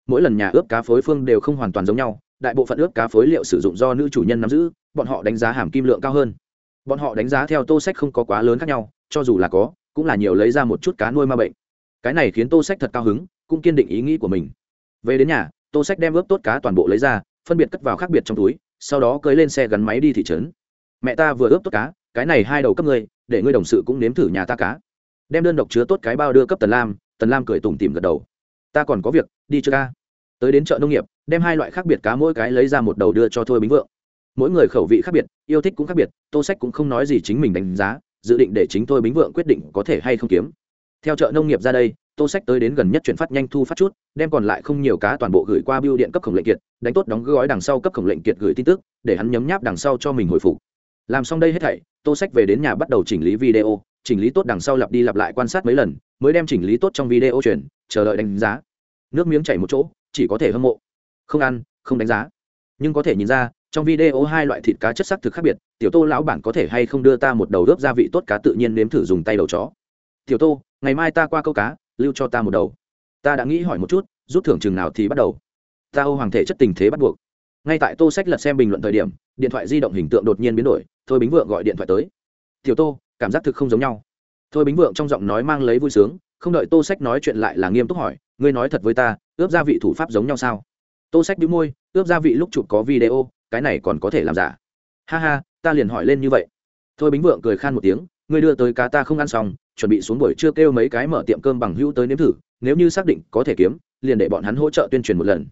Mỗi lần nhà ướp cá phối phương đều không hoàn toàn giống nhau, đại bộ phận ướp cá phối liệu sử dụng do nữ chủ nhân nắm giữ, bọn họ đánh giá hàm kim lượng cao hơn. Bọn họ đánh giá theo tô sách không có quá lớn khác nhau, cho dù là có, cũng là nhiều lấy ra một chút cá nuôi ma bệnh. Cái này khiến tô sách thật cao hứng, cũng kiên định ý nghĩ của mình. Về đến nhà, tô sách đem ướp tốt cá toàn bộ lấy ra, phân biệt cất vào khác biệt trong túi, sau đó cưới lên xe gắn máy đi thị trấn. Mẹ ta vừa ướp tốt cá cái này hai đầu cấp ngươi, để ngươi đồng sự cũng nếm thử nhà ta cá. Đem đơn độc chứa tốt cái bao đưa cấp tần lam tần lam cười tủm tìm gật đầu. Ta còn có việc, đi chưa ca. Tới đến chợ nông nghiệp, đem hai loại khác biệt cá mỗi cái lấy ra một đầu đưa cho thôi bính vượng. Mỗi người khẩu vị khác biệt, yêu thích cũng khác biệt, tô sách cũng không nói gì chính mình đánh giá, dự định để chính thôi bính vượng quyết định có thể hay không kiếm. Theo chợ nông nghiệp ra đây, tô sách tới đến gần nhất chuyển phát nhanh thu phát chút, đem còn lại không nhiều cá toàn bộ gửi qua biêu điện cấp khổng lệnh kiệt, đánh tốt đóng gói đằng sau cấp khổng lệnh kiệt gửi tin tức, để hắn nhấm nháp đằng sau cho mình hồi phục làm xong đây hết thảy, tô sách về đến nhà bắt đầu chỉnh lý video, chỉnh lý tốt đằng sau lặp đi lặp lại quan sát mấy lần, mới đem chỉnh lý tốt trong video chuyển, chờ đợi đánh giá. Nước miếng chảy một chỗ, chỉ có thể hâm mộ. Không ăn, không đánh giá. Nhưng có thể nhìn ra, trong video hai loại thịt cá chất sắc thực khác biệt, tiểu tô lão bản có thể hay không đưa ta một đầu ướp gia vị tốt cá tự nhiên nếm thử dùng tay đầu chó. Tiểu tô, ngày mai ta qua câu cá, lưu cho ta một đầu. Ta đã nghĩ hỏi một chút, rút thưởng chừng nào thì bắt đầu. Ta ô hoàng thể chất tình thế bắt buộc. Ngay tại tô sách lật xem bình luận thời điểm, điện thoại di động hình tượng đột nhiên biến đổi thôi bính vượng gọi điện thoại tới. Tiểu tô, cảm giác thực không giống nhau. Thôi bính vượng trong giọng nói mang lấy vui sướng, không đợi tô sách nói chuyện lại là nghiêm túc hỏi, ngươi nói thật với ta ướp gia vị thủ pháp giống nhau sao? Tô sách đĩu môi ướp gia vị lúc chụp có video, cái này còn có thể làm giả. Ha ha, ta liền hỏi lên như vậy. Thôi bính vượng cười khan một tiếng, ngươi đưa tới cá ta không ăn xong, chuẩn bị xuống buổi trưa kêu mấy cái mở tiệm cơm bằng hữu tới nếm thử, nếu như xác định có thể kiếm, liền để bọn hắn hỗ trợ tuyên truyền một lần.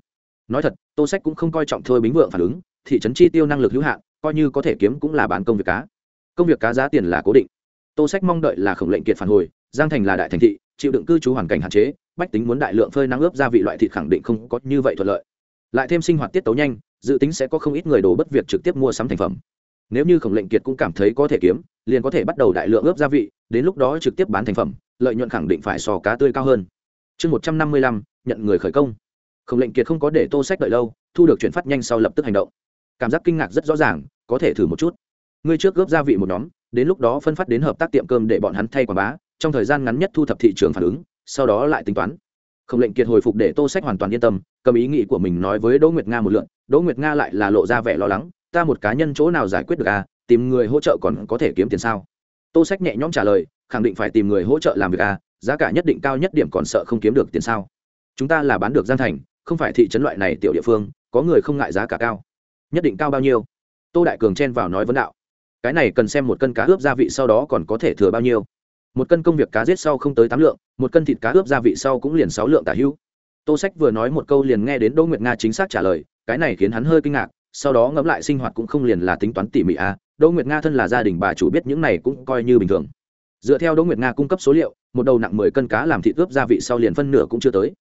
Nói thật, tô sách cũng không coi trọng thôi bính vượng phản ứng, thị trấn chi tiêu năng lực hữu hạn coi như có thể kiếm cũng là bán công việc cá. Công việc cá giá tiền là cố định. Tô sách mong đợi là khổng lệnh kiệt phản hồi, giang thành là đại thành thị, chịu đựng cư trú hoàn cảnh hạn chế, bách tính muốn đại lượng phơi nắng ướp gia vị loại thịt khẳng định không có như vậy thuận lợi. Lại thêm sinh hoạt tiết tấu nhanh, dự tính sẽ có không ít người đổ bất việc trực tiếp mua sắm thành phẩm. Nếu như khổng lệnh kiệt cũng cảm thấy có thể kiếm, liền có thể bắt đầu đại lượng ướp gia vị, đến lúc đó trực tiếp bán thành phẩm, lợi nhuận khẳng định phải sò cá tươi cao hơn. Chương một trăm năm mươi lăm, nhận người khởi công. Khổng lệnh kiệt không có để tô sách đợi lâu, thu được chuyển phát nhanh sau lập tức hành động cảm giác kinh ngạc rất rõ ràng, có thể thử một chút. Ngươi trước gấp gia vị một nhóm, đến lúc đó phân phát đến hợp tác tiệm cơm để bọn hắn thay quảng bá, trong thời gian ngắn nhất thu thập thị trường phản ứng, sau đó lại tính toán. Không lệnh kiệt hồi phục để tô sách hoàn toàn yên tâm, cầm ý nghĩ của mình nói với đỗ nguyệt nga một lượn, đỗ nguyệt nga lại là lộ ra vẻ lo lắng, ta một cá nhân chỗ nào giải quyết được à tìm người hỗ trợ còn có thể kiếm tiền sao? Tô sách nhẹ nhõm trả lời, khẳng định phải tìm người hỗ trợ làm việc à giá cả nhất định cao nhất điểm còn sợ không kiếm được tiền sao? Chúng ta là bán được gian thành, không phải thị trấn loại này tiểu địa phương, có người không ngại giá cả cao nhất định cao bao nhiêu? Tô đại cường chen vào nói vấn đạo. Cái này cần xem một cân cá ướp gia vị sau đó còn có thể thừa bao nhiêu. Một cân công việc cá giết sau không tới tám lượng, một cân thịt cá ướp gia vị sau cũng liền sáu lượng tả hữu. Tô sách vừa nói một câu liền nghe đến đỗ nguyệt nga chính xác trả lời, cái này khiến hắn hơi kinh ngạc, sau đó ngẫm lại sinh hoạt cũng không liền là tính toán tỉ mỉ à đỗ nguyệt nga thân là gia đình bà chủ biết những này cũng coi như bình thường. Dựa theo đỗ nguyệt nga cung cấp số liệu, một đầu nặng mười cân cá làm thịt ướp gia vị sau liền phân nửa cũng chưa tới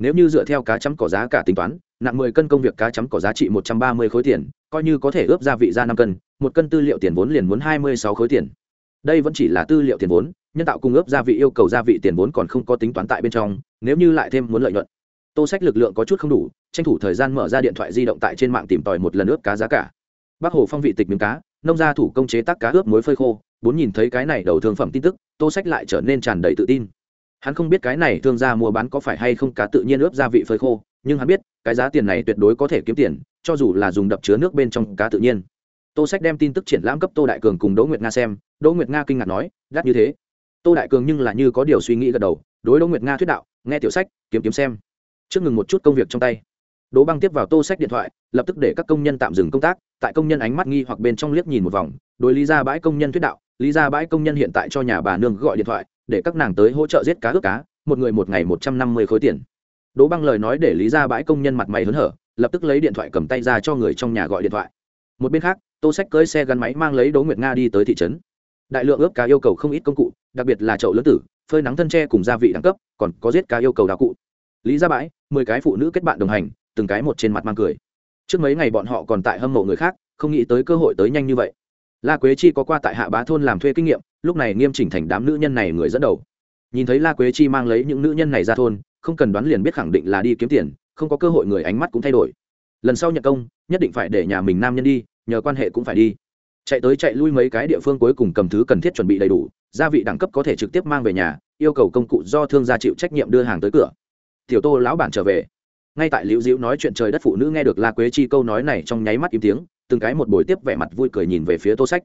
nếu như dựa theo cá chấm cỏ giá cả tính toán, nặng mười cân công việc cá chấm cỏ giá trị một trăm ba mươi khối tiền, coi như có thể ướp gia vị ra năm cân, một cân tư liệu tiền vốn liền muốn hai mươi sáu khối tiền. Đây vẫn chỉ là tư liệu tiền vốn, nhân tạo cung ướp gia vị yêu cầu gia vị tiền vốn còn không có tính toán tại bên trong, nếu như lại thêm muốn lợi nhuận. Tô sách lực lượng có chút không đủ, tranh thủ thời gian mở ra điện thoại di động tại trên mạng tìm tòi một lần ướp cá giá cả. Bác hồ phong vị tịch miếng cá, nông gia thủ công chế tác cá ướp muối phơi khô, bốn nhìn thấy cái này đầu thương phẩm tin tức, tô sách lại trở nên tràn đầy tự tin hắn không biết cái này thương gia mua bán có phải hay không cá tự nhiên ướp gia vị phơi khô, nhưng hắn biết, cái giá tiền này tuyệt đối có thể kiếm tiền, cho dù là dùng đập chứa nước bên trong cá tự nhiên. Tô sách đem tin tức triển lãm cấp tô đại cường cùng đỗ nguyệt nga xem, đỗ nguyệt nga kinh ngạc nói đắt như thế. Tô đại cường nhưng là như có điều suy nghĩ gật đầu, đối đỗ nguyệt nga thuyết đạo, nghe tiểu sách, kiếm kiếm xem. Trước ngừng một chút công việc trong tay. Đỗ băng tiếp vào tô sách điện thoại, lập tức để các công nhân tạm dừng công tác, tại công nhân ánh mắt nghi hoặc bên trong liếc nhìn một vòng, đối lý ra bãi công nhân thuyết đạo, lý ra bãi công nhân hiện tại cho nhà bà nương gọi điện thoại để các nàng tới hỗ trợ giết cá ướp cá, một người một ngày một trăm năm mươi khối tiền. Đỗ băng lời nói để lý ra bãi công nhân mặt mày hớn hở, lập tức lấy điện thoại cầm tay ra cho người trong nhà gọi điện thoại. Một bên khác, tô sách cưới xe gắn máy mang lấy đỗ nguyệt nga đi tới thị trấn. Đại lượng ướp cá yêu cầu không ít công cụ, đặc biệt là chậu lớn tử, phơi nắng thân tre cùng gia vị đẳng cấp, còn có giết cá yêu cầu đào cụ. Lý ra bãi, mười cái phụ nữ kết bạn đồng hành, từng cái một trên mặt mang cười. Trước mấy ngày bọn họ còn tại hâm mộ người khác, không nghĩ tới cơ hội tới nhanh như vậy. La quế chi có qua tại hạ bá thôn làm thuê kinh nghiệm lúc này nghiêm chỉnh thành đám nữ nhân này người dẫn đầu. Nhìn thấy la quế chi mang lấy những nữ nhân này ra thôn, không cần đoán liền biết khẳng định là đi kiếm tiền, không có cơ hội người ánh mắt cũng thay đổi. Lần sau nhận công, nhất định phải để nhà mình nam nhân đi, nhờ quan hệ cũng phải đi. Chạy tới chạy lui mấy cái địa phương cuối cùng cầm thứ cần thiết chuẩn bị đầy đủ, gia vị đẳng cấp có thể trực tiếp mang về nhà, yêu cầu công cụ do thương gia chịu trách nhiệm đưa hàng tới cửa. Tiểu tô lão bản trở về. Ngay tại liễu diễu nói chuyện trời đất phụ nữ nghe được la quế chi câu nói này trong nháy mắt im tiếng, từng cái một buổi tiếp vẻ mặt vui cười nhìn về phía tô sách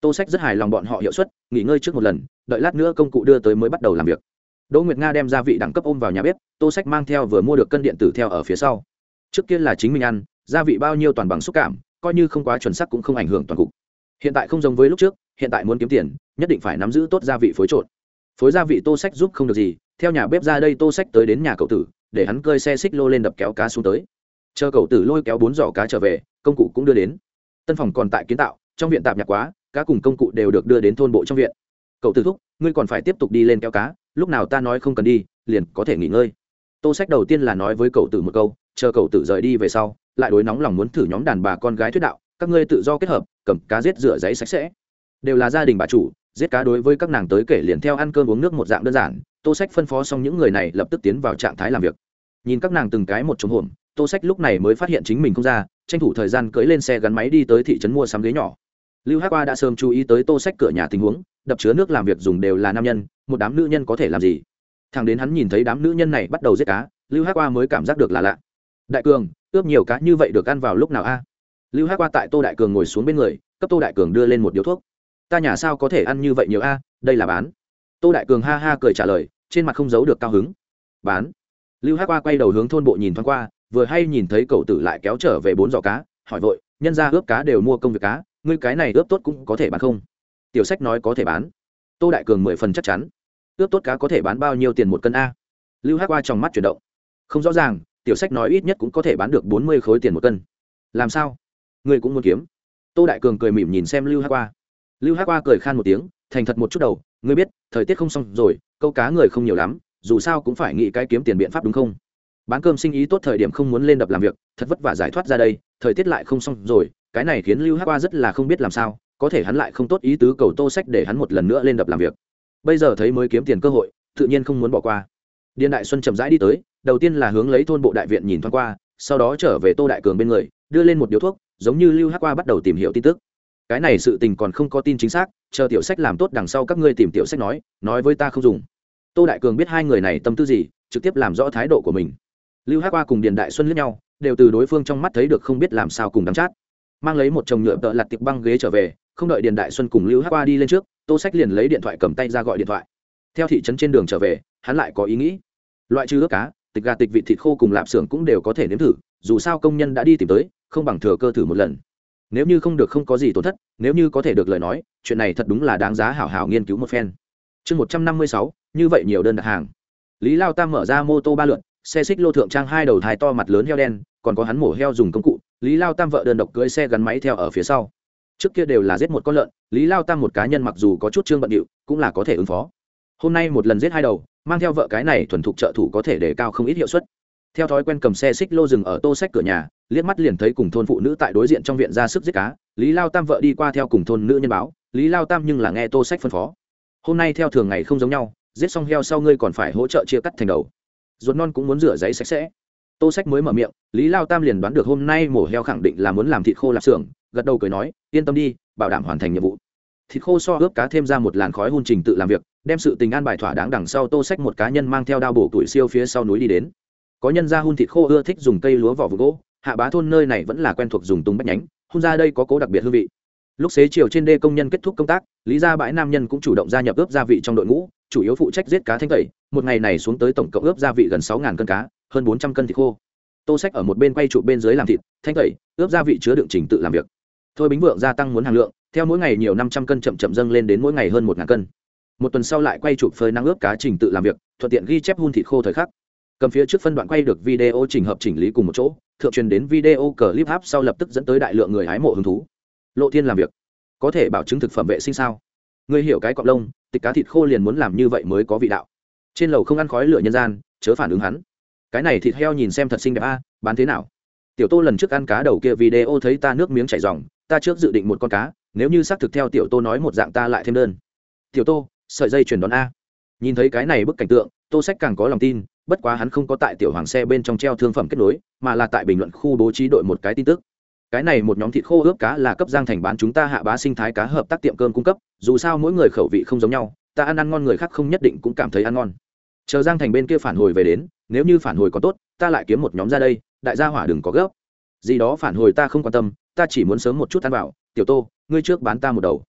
tô sách rất hài lòng bọn họ hiệu suất, nghỉ ngơi trước một lần, đợi lát nữa công cụ đưa tới mới bắt đầu làm việc. Đỗ nguyệt nga đem gia vị đẳng cấp ôm vào nhà bếp, tô sách mang theo vừa mua được cân điện tử theo ở phía sau. Trước kia là chính mình ăn, gia vị bao nhiêu toàn bằng xúc cảm, coi như không quá chuẩn xác cũng không ảnh hưởng toàn cục. Hiện tại không giống với lúc trước, hiện tại muốn kiếm tiền, nhất định phải nắm giữ tốt gia vị phối trộn. Phối gia vị tô sách giúp không được gì, theo nhà bếp ra đây tô sách tới đến nhà cậu tử, để hắn cơi xe xích lô lên đập kéo cá xuống tới. Chờ cậu tử lôi kéo bốn giỏ cá trở về, công cụ cũng đưa đến. Tân phòng còn tại kiến tạo, trong viện tạp nhạc quá cá cùng công cụ đều được đưa đến thôn bộ trong viện. Cậu tử thúc, ngươi còn phải tiếp tục đi lên kéo cá, lúc nào ta nói không cần đi, liền có thể nghỉ ngơi. Tô sách đầu tiên là nói với cậu tử một câu, chờ cậu tử rời đi về sau, lại đối nóng lòng muốn thử nhóm đàn bà con gái thuyết đạo, các ngươi tự do kết hợp, cầm cá giết rửa giấy sạch sẽ. Đều là gia đình bà chủ, giết cá đối với các nàng tới kể liền theo ăn cơm uống nước một dạng đơn giản. Tô sách phân phó xong những người này lập tức tiến vào trạng thái làm việc. Nhìn các nàng từng cái một trống hồn tô sách lúc này mới phát hiện chính mình không ra, tranh thủ thời gian cưỡi lên xe gắn máy đi tới thị trấn mua sắm ghế nhỏ lưu hắc qua đã sớm chú ý tới tô sách cửa nhà tình huống, đập chứa nước làm việc dùng đều là nam nhân, một đám nữ nhân có thể làm gì? Thằng đến hắn nhìn thấy đám nữ nhân này bắt đầu giết cá, lưu hắc qua mới cảm giác được là lạ. Đại cường, ướp nhiều cá như vậy được ăn vào lúc nào a? Lưu hắc qua tại tô đại cường ngồi xuống bên người, cấp tô đại cường đưa lên một điếu thuốc. Ta nhà sao có thể ăn như vậy nhiều a? Đây là bán. Tô đại cường ha ha cười trả lời, trên mặt không giấu được cao hứng. Bán. Lưu hắc qua quay đầu hướng thôn bộ nhìn thoáng qua, vừa hay nhìn thấy cậu tử lại kéo trở về bốn giỏ cá, hỏi vội, nhân ra ướp cá đều mua công việc cá ngươi cái này ướp tốt cũng có thể bán không? Tiểu sách nói có thể bán. Tô đại cường mười phần chắc chắn. Ướp tốt cá có thể bán bao nhiêu tiền một cân a? Lưu hắc qua trong mắt chuyển động. Không rõ ràng, tiểu sách nói ít nhất cũng có thể bán được bốn mươi khối tiền một cân. Làm sao? Ngươi cũng muốn kiếm. Tô đại cường cười mỉm nhìn xem lưu hắc qua lưu hắc qua cười khan một tiếng, thành thật một chút đầu, ngươi biết, thời tiết không xong rồi, câu cá người không nhiều lắm, dù sao cũng phải nghĩ cái kiếm tiền biện pháp đúng không? Bán cơm sinh ý tốt thời điểm không muốn lên đập làm việc, thật vất vả giải thoát ra đây, thời tiết lại không xong rồi cái này khiến lưu hắc qua rất là không biết làm sao, có thể hắn lại không tốt ý tứ cầu tô sách để hắn một lần nữa lên đập làm việc. Bây giờ thấy mới kiếm tiền cơ hội, tự nhiên không muốn bỏ qua. Điền đại xuân chậm rãi đi tới, đầu tiên là hướng lấy thôn bộ đại viện nhìn thoáng qua, sau đó trở về tô đại cường bên người, đưa lên một điếu thuốc, giống như lưu hắc qua bắt đầu tìm hiểu tin tức. Cái này sự tình còn không có tin chính xác, chờ tiểu sách làm tốt đằng sau các ngươi tìm tiểu sách nói nói với ta không dùng. Tô đại cường biết hai người này tâm tư gì, trực tiếp làm rõ thái độ của mình. Lưu hắc qua cùng điền đại xuân lướt nhau, đều từ đối phương trong mắt thấy được không biết làm sao cùng đắm chát mang lấy một chồng nhựa tợ lặt tiệp băng ghế trở về, không đợi điền đại xuân cùng lưu hắc qua đi lên trước, tô sách liền lấy điện thoại cầm tay ra gọi điện thoại. Theo thị trấn trên đường trở về, hắn lại có ý nghĩ. Loại trừ ướp cá, tịch gà tịch vị thịt khô cùng lạp xưởng cũng đều có thể nếm thử, dù sao công nhân đã đi tìm tới, không bằng thừa cơ thử một lần. Nếu như không được không có gì tổn thất, nếu như có thể được lời nói, chuyện này thật đúng là đáng giá hảo hảo nghiên cứu một phen. Chương một trăm năm mươi sáu, như vậy nhiều đơn đặt hàng. Lý lao tam mở ra mô tô ba lượn, xe xích lô thượng trang hai đầu thái to mặt lớn heo đen, còn có hắn mổ heo dùng công cụ lý lao tam vợ đơn độc cưới xe gắn máy theo ở phía sau. Trước kia đều là giết một con lợn, lý lao tam một cá nhân mặc dù có chút trương bận điệu, cũng là có thể ứng phó. Hôm nay một lần giết hai đầu, mang theo vợ cái này thuần thục trợ thủ có thể để cao không ít hiệu suất. Theo thói quen cầm xe xích lô dừng ở tô sách cửa nhà, liếc mắt liền thấy cùng thôn phụ nữ tại đối diện trong viện ra sức giết cá, lý lao tam vợ đi qua theo cùng thôn nữ nhân báo, lý lao tam nhưng là nghe tô sách phân phó. Hôm nay theo thường ngày không giống nhau, giết xong heo sau ngươi còn phải hỗ trợ chia cắt thành đầu. Ruột non cũng muốn rửa giấy sạch sẽ tô sách mới mở miệng, lý lao tam liền đoán được hôm nay mổ heo khẳng định là muốn làm thịt khô lạp xưởng, gật đầu cười nói, yên tâm đi, bảo đảm hoàn thành nhiệm vụ. Thịt khô so ướp cá thêm ra một làn khói hun trình tự làm việc, đem sự tình an bài thỏa đáng đằng sau tô sách một cá nhân mang theo đao bổ tuổi siêu phía sau núi đi đến. Có nhân ra hun thịt khô ưa thích dùng cây lúa vỏ vụ gỗ, hạ bá thôn nơi này vẫn là quen thuộc dùng tung bách nhánh, hun ra đây có cố đặc biệt hương vị. Lúc xế chiều trên đê công nhân kết thúc công tác, lý gia bãi nam nhân cũng chủ động gia nhập ướp gia vị trong đội ngũ, chủ yếu phụ trách giết cá thanh tẩy, một ngày này xuống tới tổng cộng ướp gia vị gần sáu cân cá hơn bốn trăm cân thịt khô. Tô sách ở một bên quay trụ bên dưới làm thịt, thanh tẩy, ướp gia vị chứa đựng trình tự làm việc. Thôi bính vượng gia tăng muốn hàng lượng, theo mỗi ngày nhiều năm trăm cân chậm chậm dâng lên đến mỗi ngày hơn một cân. Một tuần sau lại quay chụp phơi năng ướp cá trình tự làm việc, thuận tiện ghi chép hun thịt khô thời khắc. Cầm phía trước phân đoạn quay được video chỉnh hợp chỉnh lý cùng một chỗ, thượng truyền đến video clip app sau lập tức dẫn tới đại lượng người hái mộ hứng thú. Lộ thiên làm việc. Có thể bảo chứng thực phẩm vệ sinh sao? Người hiểu cái cọp lông, tịch cá thịt khô liền muốn làm như vậy mới có vị đạo. Trên lầu không ăn khói lửa nhân gian, chớ phản ứng hắn cái này thịt heo nhìn xem thật xinh đẹp a, bán thế nào? Tiểu tô lần trước ăn cá đầu kia video thấy ta nước miếng chảy dòng ta trước dự định một con cá, nếu như xác thực theo tiểu tô nói một dạng ta lại thêm đơn. Tiểu tô, sợi dây chuyển đón a. Nhìn thấy cái này bức cảnh tượng, tô sách càng có lòng tin, bất quá hắn không có tại tiểu hoàng xe bên trong treo thương phẩm kết nối, mà là tại bình luận khu bố trí đội một cái tin tức. Cái này một nhóm thịt khô ướp cá là cấp giang thành bán chúng ta hạ bá sinh thái cá hợp tác tiệm cơm cung cấp, dù sao mỗi người khẩu vị không giống nhau, ta ăn ăn ngon người khác không nhất định cũng cảm thấy ăn ngon. Chờ giang thành bên kia phản hồi về đến nếu như phản hồi có tốt, ta lại kiếm một nhóm ra đây, đại gia hỏa đừng có gấp. Gì đó phản hồi ta không quan tâm, ta chỉ muốn sớm một chút ăn vào. Tiểu tô, ngươi trước bán ta một đầu.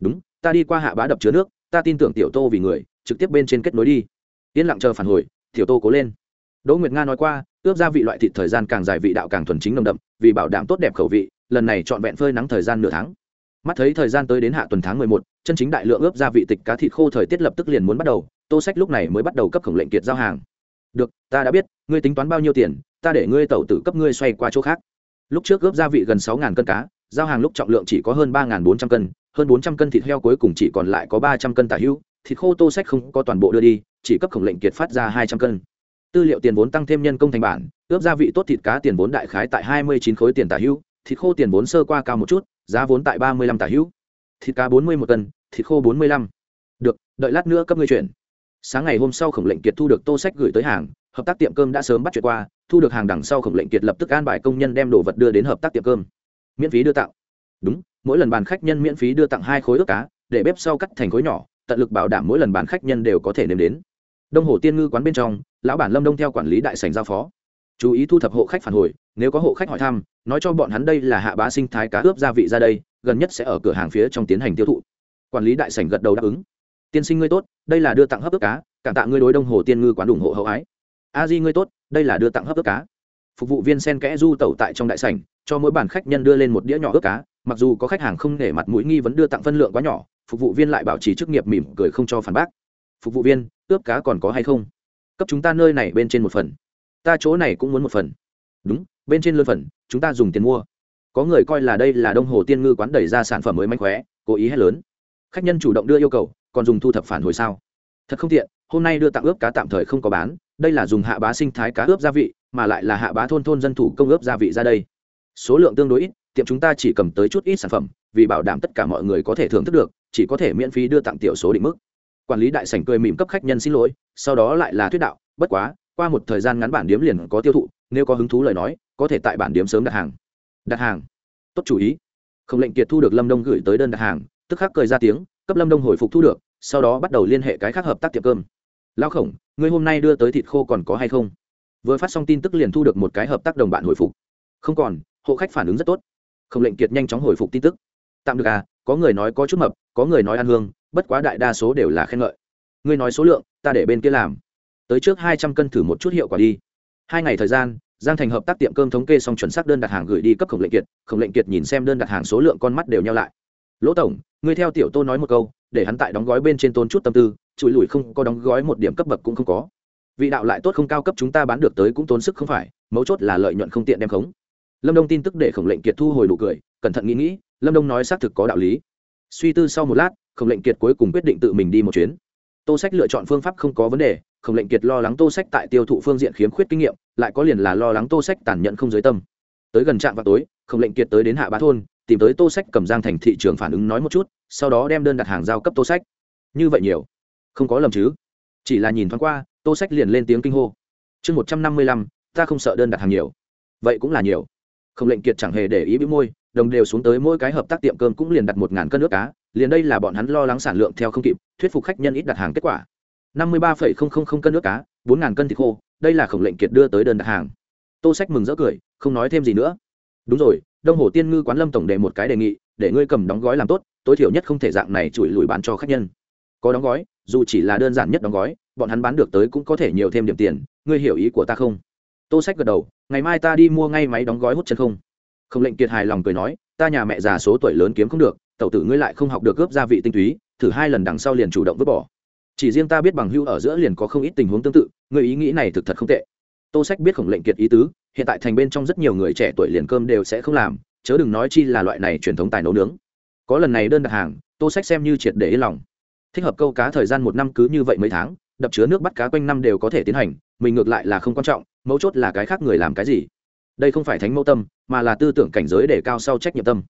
Đúng, ta đi qua hạ bá đập chứa nước, ta tin tưởng tiểu tô vì người, trực tiếp bên trên kết nối đi. Yên lặng chờ phản hồi, tiểu tô cố lên. Đỗ nguyệt nga nói qua ướp gia vị loại thịt thời gian càng dài vị đạo càng thuần chính nồng đậm, vì bảo đảm tốt đẹp khẩu vị, lần này trọn vẹn phơi nắng thời gian nửa tháng. Mắt thấy thời gian tới đến hạ tuần tháng mười một, chân chính đại lượng ướp gia vị tịch cá thịt khô thời tiết lập tức liền muốn bắt đầu, tô sách lúc này mới bắt đầu cấp khổng lệnh kiệt giao hàng được, ta đã biết, ngươi tính toán bao nhiêu tiền, ta để ngươi tẩu tử cấp ngươi xoay qua chỗ khác. Lúc trước ướp gia vị gần sáu cân cá, giao hàng lúc trọng lượng chỉ có hơn ba bốn trăm cân, hơn bốn trăm cân thịt heo cuối cùng chỉ còn lại có ba trăm cân tả hữu, thịt khô tô sách không có toàn bộ đưa đi, chỉ cấp khổng lệnh kiệt phát ra hai trăm cân. Tư liệu tiền vốn tăng thêm nhân công thành bản ướp gia vị tốt thịt cá tiền vốn đại khái tại hai mươi chín khối tiền tả hữu, thịt khô tiền vốn sơ qua cao một chút, giá vốn tại ba mươi lăm tả hữu. Thịt cá bốn mươi một cân, thịt khô bốn mươi lăm. Được, đợi lát nữa cấp ngươi chuyển sáng ngày hôm sau khổng lệnh kiệt thu được tô sách gửi tới hàng, hợp tác tiệm cơm đã sớm bắt chuyện qua, thu được hàng đằng sau khổng lệnh kiệt lập tức an bài công nhân đem đồ vật đưa đến hợp tác tiệm cơm. Miễn phí đưa tặng. Đúng, mỗi lần bàn khách nhân miễn phí đưa tặng hai khối ướp cá, để bếp sau cắt thành khối nhỏ, tận lực bảo đảm mỗi lần bàn khách nhân đều có thể nếm đến. Đông hồ tiên ngư quán bên trong, lão bản lâm đông theo quản lý đại sành giao phó. Chú ý thu thập hộ khách phản hồi, nếu có hộ khách hỏi thăm, nói cho bọn hắn đây là hạ bá sinh thái cá ướp gia vị ra đây, gần nhất sẽ ở cửa hàng phía trong tiến hành tiêu thụ. Quản lý đại sành gật đầu đáp ứng tiên sinh ngươi tốt, đây là đưa tặng hấp ướp cá, cảm tạ ngươi đối đông hồ tiên ngư quán ủng hộ hậu ái. A di ngươi tốt, đây là đưa tặng hấp ướp cá. Phục vụ viên sen kẽ du tẩu tại trong đại sảnh, cho mỗi bàn khách nhân đưa lên một đĩa nhỏ ướp cá, mặc dù có khách hàng không để mặt mũi nghi vấn đưa tặng phân lượng quá nhỏ, phục vụ viên lại bảo trì chức nghiệp mỉm cười không cho phản bác. Phục vụ viên ướp cá còn có hay không? Cấp chúng ta nơi này bên trên một phần. Ta chỗ này cũng muốn một phần. Đúng, bên trên lươn phần, chúng ta dùng tiền mua. Có người coi là đây là đông hồ tiên ngư quán đẩy ra sản phẩm mới manh khóe, cố ý hay lớn. Khách nhân chủ động đưa yêu cầu còn dùng thu thập phản hồi sao? Thật không tiện, hôm nay đưa tặng ướp cá tạm thời không có bán, đây là dùng hạ bá sinh thái cá ướp gia vị, mà lại là hạ bá thôn thôn dân thủ công ướp gia vị ra đây. Số lượng tương đối ít, tiệm chúng ta chỉ cầm tới chút ít sản phẩm, vì bảo đảm tất cả mọi người có thể thưởng thức được, chỉ có thể miễn phí đưa tặng tiểu số định mức. Quản lý đại sảnh cười mỉm cấp khách nhân xin lỗi, sau đó lại là thuyết đạo, bất quá, qua một thời gian ngắn bản điếm liền có tiêu thụ, nếu có hứng thú lời nói, có thể tại bản điếm sớm đặt hàng. Đặt hàng. Tốt chủ ý. Không lệnh kiệt thu được lâm đông gửi tới đơn đặt hàng, tức khắc cười ra tiếng cấp lâm đông hồi phục thu được, sau đó bắt đầu liên hệ cái khác hợp tác tiệm cơm. Lao khổng, ngươi hôm nay đưa tới thịt khô còn có hay không? Vừa phát xong tin tức liền thu được một cái hợp tác đồng bạn hồi phục. Không còn, hộ khách phản ứng rất tốt. Khổng lệnh kiệt nhanh chóng hồi phục tin tức. Tạm được à có người nói có chút mập, có người nói ăn hương, bất quá đại đa số đều là khen ngợi. Ngươi nói số lượng, ta để bên kia làm. Tới trước hai trăm cân thử một chút hiệu quả đi. Hai ngày thời gian, giang thành hợp tác tiệm cơm thống kê xong chuẩn xác đơn đặt hàng gửi đi cấp khổng lệnh kiệt. Khổng lệnh kiệt nhìn xem đơn đặt hàng số lượng con mắt đều nhau lại lỗ tổng, ngươi theo tiểu tô nói một câu, để hắn tại đóng gói bên trên tôn chút tâm tư, chùi lùi không có đóng gói một điểm cấp bậc cũng không có. Vị đạo lại tốt không cao cấp chúng ta bán được tới cũng tốn sức không phải, mấu chốt là lợi nhuận không tiện đem khống. Lâm đông tin tức để khổng lệnh kiệt thu hồi đủ cười, cẩn thận nghĩ nghĩ, lâm đông nói xác thực có đạo lý. Suy tư sau một lát, khổng lệnh kiệt cuối cùng quyết định tự mình đi một chuyến. Tô sách lựa chọn phương pháp không có vấn đề, khổng lệnh kiệt lo lắng tô sách tại tiêu thụ phương diện khiếm khuyết kinh nghiệm, lại có liền là lo lắng tô sách tàn nhẫn không giới tâm. Tới gần trạm vào tối, khổng lệnh kiệt tới đến hạ bá thôn tìm tới tô sách cầm giang thành thị trường phản ứng nói một chút, sau đó đem đơn đặt hàng giao cấp tô sách. Như vậy nhiều. Không có lầm chứ? Chỉ là nhìn thoáng qua, tô sách liền lên tiếng kinh hô. Chương một trăm năm mươi lăm, ta không sợ đơn đặt hàng nhiều. Vậy cũng là nhiều. Không lệnh kiệt chẳng hề để ý bĩu môi, đồng đều xuống tới mỗi cái hợp tác tiệm cơm cũng liền đặt một ngàn cân nước cá, liền đây là bọn hắn lo lắng sản lượng theo không kịp, thuyết phục khách nhân ít đặt hàng kết quả. Năm mươi ba cân nước cá, bốn ngàn cân thịt khô, đây là khổng lệnh kiệt đưa tới đơn đặt hàng. Tô sách mừng rỡ cười, không nói thêm gì nữa. Đúng rồi đông hồ tiên ngư quán lâm tổng đề một cái đề nghị, để ngươi cầm đóng gói làm tốt, tối thiểu nhất không thể dạng này chùi lùi bán cho khách nhân. Có đóng gói, dù chỉ là đơn giản nhất đóng gói, bọn hắn bán được tới cũng có thể nhiều thêm điểm tiền, ngươi hiểu ý của ta không? Tô sách gật đầu, ngày mai ta đi mua ngay máy đóng gói hút chân không. Không lệnh kiệt hài lòng cười nói, ta nhà mẹ già số tuổi lớn kiếm không được, tẩu tử ngươi lại không học được gớp gia vị tinh túy, thử hai lần đằng sau liền chủ động vứt bỏ. Chỉ riêng ta biết bằng hưu ở giữa liền có không ít tình huống tương tự, ngươi ý nghĩ này thực thật không tệ tô sách biết khổng lệnh kiệt ý tứ, hiện tại thành bên trong rất nhiều người trẻ tuổi liền cơm đều sẽ không làm, chớ đừng nói chi là loại này truyền thống tài nấu nướng. Có lần này đơn đặt hàng, tô sách xem như triệt để yên lòng. Thích hợp câu cá thời gian một năm cứ như vậy mấy tháng, đập chứa nước bắt cá quanh năm đều có thể tiến hành, mình ngược lại là không quan trọng, mấu chốt là cái khác người làm cái gì. Đây không phải thánh mẫu tâm, mà là tư tưởng cảnh giới để cao sau trách nhiệm tâm.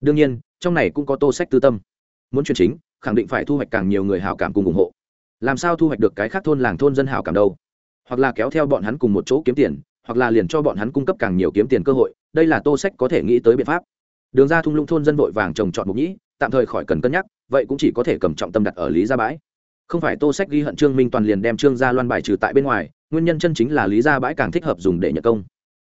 Đương nhiên, trong này cũng có tô sách tư tâm. Muốn chuyển chính, khẳng định phải thu hoạch càng nhiều người hảo cảm cùng ủng hộ. Làm sao thu hoạch được cái khác thôn làng thôn dân hảo cảm đâu? Hoặc là kéo theo bọn hắn cùng một chỗ kiếm tiền, hoặc là liền cho bọn hắn cung cấp càng nhiều kiếm tiền cơ hội, đây là tô sách có thể nghĩ tới biện pháp. Đường ra thung lũng thôn dân vội vàng trồng trọt mục nhĩ, tạm thời khỏi cần cân nhắc, vậy cũng chỉ có thể cầm trọng tâm đặt ở lý gia bãi. Không phải tô sách ghi hận trương minh toàn liền đem trương gia loan bài trừ tại bên ngoài, nguyên nhân chân chính là lý gia bãi càng thích hợp dùng để nhận công.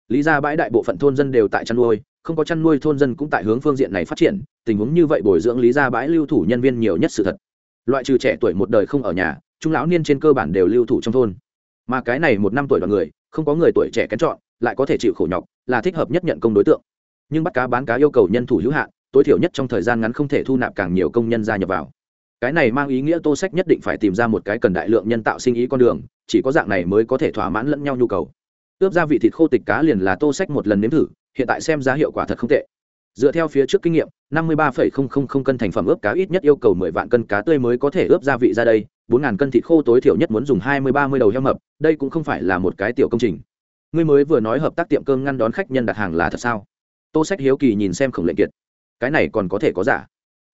Lý gia bãi đại bộ phận thôn dân đều tại chăn nuôi, không có chăn nuôi thôn dân cũng tại hướng phương diện này phát triển, tình huống như vậy bồi dưỡng lý gia bãi lưu thủ nhân viên nhiều nhất sự thật. Loại trừ trẻ tuổi một đời không ở nhà, trung lão niên trên cơ bản đều lưu thủ trong thôn mà cái này một năm tuổi đoàn người, không có người tuổi trẻ kén chọn, lại có thể chịu khổ nhọc, là thích hợp nhất nhận công đối tượng. Nhưng bắt cá bán cá yêu cầu nhân thủ hữu hạn, tối thiểu nhất trong thời gian ngắn không thể thu nạp càng nhiều công nhân gia nhập vào. Cái này mang ý nghĩa tô sách nhất định phải tìm ra một cái cần đại lượng nhân tạo sinh ý con đường, chỉ có dạng này mới có thể thỏa mãn lẫn nhau nhu cầu. Ướp gia vị thịt khô tịch cá liền là tô sách một lần nếm thử, hiện tại xem giá hiệu quả thật không tệ. Dựa theo phía trước kinh nghiệm, năm mươi ba cân thành phẩm ướp cá ít nhất yêu cầu mười vạn cân cá tươi mới có thể ướp gia vị ra đây bốn ngàn cân thịt khô tối thiểu nhất muốn dùng hai mươi ba mươi đầu heo mập, đây cũng không phải là một cái tiểu công trình. Ngươi mới vừa nói hợp tác tiệm cơm ngăn đón khách nhân đặt hàng là thật sao? Tô sách hiếu kỳ nhìn xem khổng lệnh kiệt. Cái này còn có thể có giả.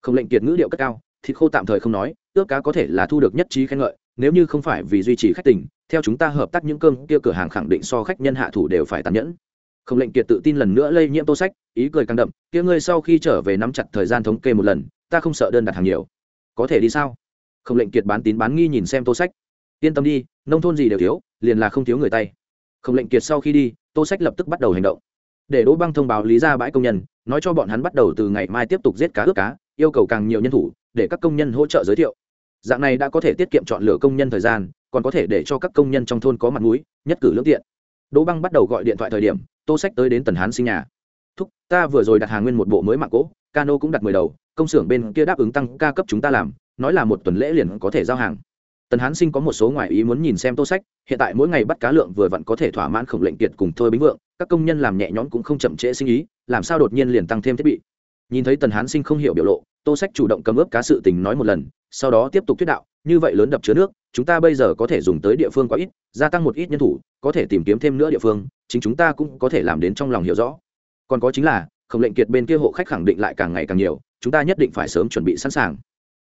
Khổng lệnh kiệt ngữ điệu cất cao, thịt khô tạm thời không nói, ước cá có thể là thu được nhất trí khen ngợi, nếu như không phải vì duy trì khách tình, theo chúng ta hợp tác những cơm kia cửa hàng khẳng định so khách nhân hạ thủ đều phải tàn nhẫn. Khổng lệnh kiệt tự tin lần nữa lây nhiễm tô sách, ý cười càng đậm, kia ngươi sau khi trở về nắm chặt thời gian thống kê một lần, ta không sợ đơn đặt hàng nhiều. Có thể đi sao? Khổng lệnh kiệt bán tín bán nghi nhìn xem tô sách. Yên tâm đi, nông thôn gì đều thiếu, liền là không thiếu người tay. Khổng lệnh kiệt sau khi đi, tô sách lập tức bắt đầu hành động. Để đỗ băng thông báo lý ra bãi công nhân, nói cho bọn hắn bắt đầu từ ngày mai tiếp tục giết cá ướp cá, yêu cầu càng nhiều nhân thủ, để các công nhân hỗ trợ giới thiệu. Dạng này đã có thể tiết kiệm chọn lựa công nhân thời gian, còn có thể để cho các công nhân trong thôn có mặt mũi, nhất cử lưỡng tiện. Đỗ băng bắt đầu gọi điện thoại thời điểm, tô sách tới đến tần hán sinh nhà. Thúc, ta vừa rồi đặt hàng nguyên một bộ mới mạng cỗ, cano cũng đặt mười đầu, công xưởng bên kia đáp ứng tăng ca cấp chúng ta làm nói là một tuần lễ liền có thể giao hàng. Tần hán sinh có một số ngoại ý muốn nhìn xem tô sách, hiện tại mỗi ngày bắt cá lượng vừa vặn có thể thỏa mãn khổng lệnh kiệt cùng thôi bính vượng, các công nhân làm nhẹ nhõm cũng không chậm trễ sinh ý, làm sao đột nhiên liền tăng thêm thiết bị. Nhìn thấy tần hán sinh không hiểu biểu lộ, tô sách chủ động cầm ướp cá sự tình nói một lần, sau đó tiếp tục thuyết đạo, như vậy lớn đập chứa nước, chúng ta bây giờ có thể dùng tới địa phương quá ít, gia tăng một ít nhân thủ, có thể tìm kiếm thêm nữa địa phương, chính chúng ta cũng có thể làm đến trong lòng hiểu rõ. Còn có chính là, khổng lệnh kiệt bên kia hộ khách khẳng định lại càng ngày càng nhiều, chúng ta nhất định phải sớm chuẩn bị sẵn sàng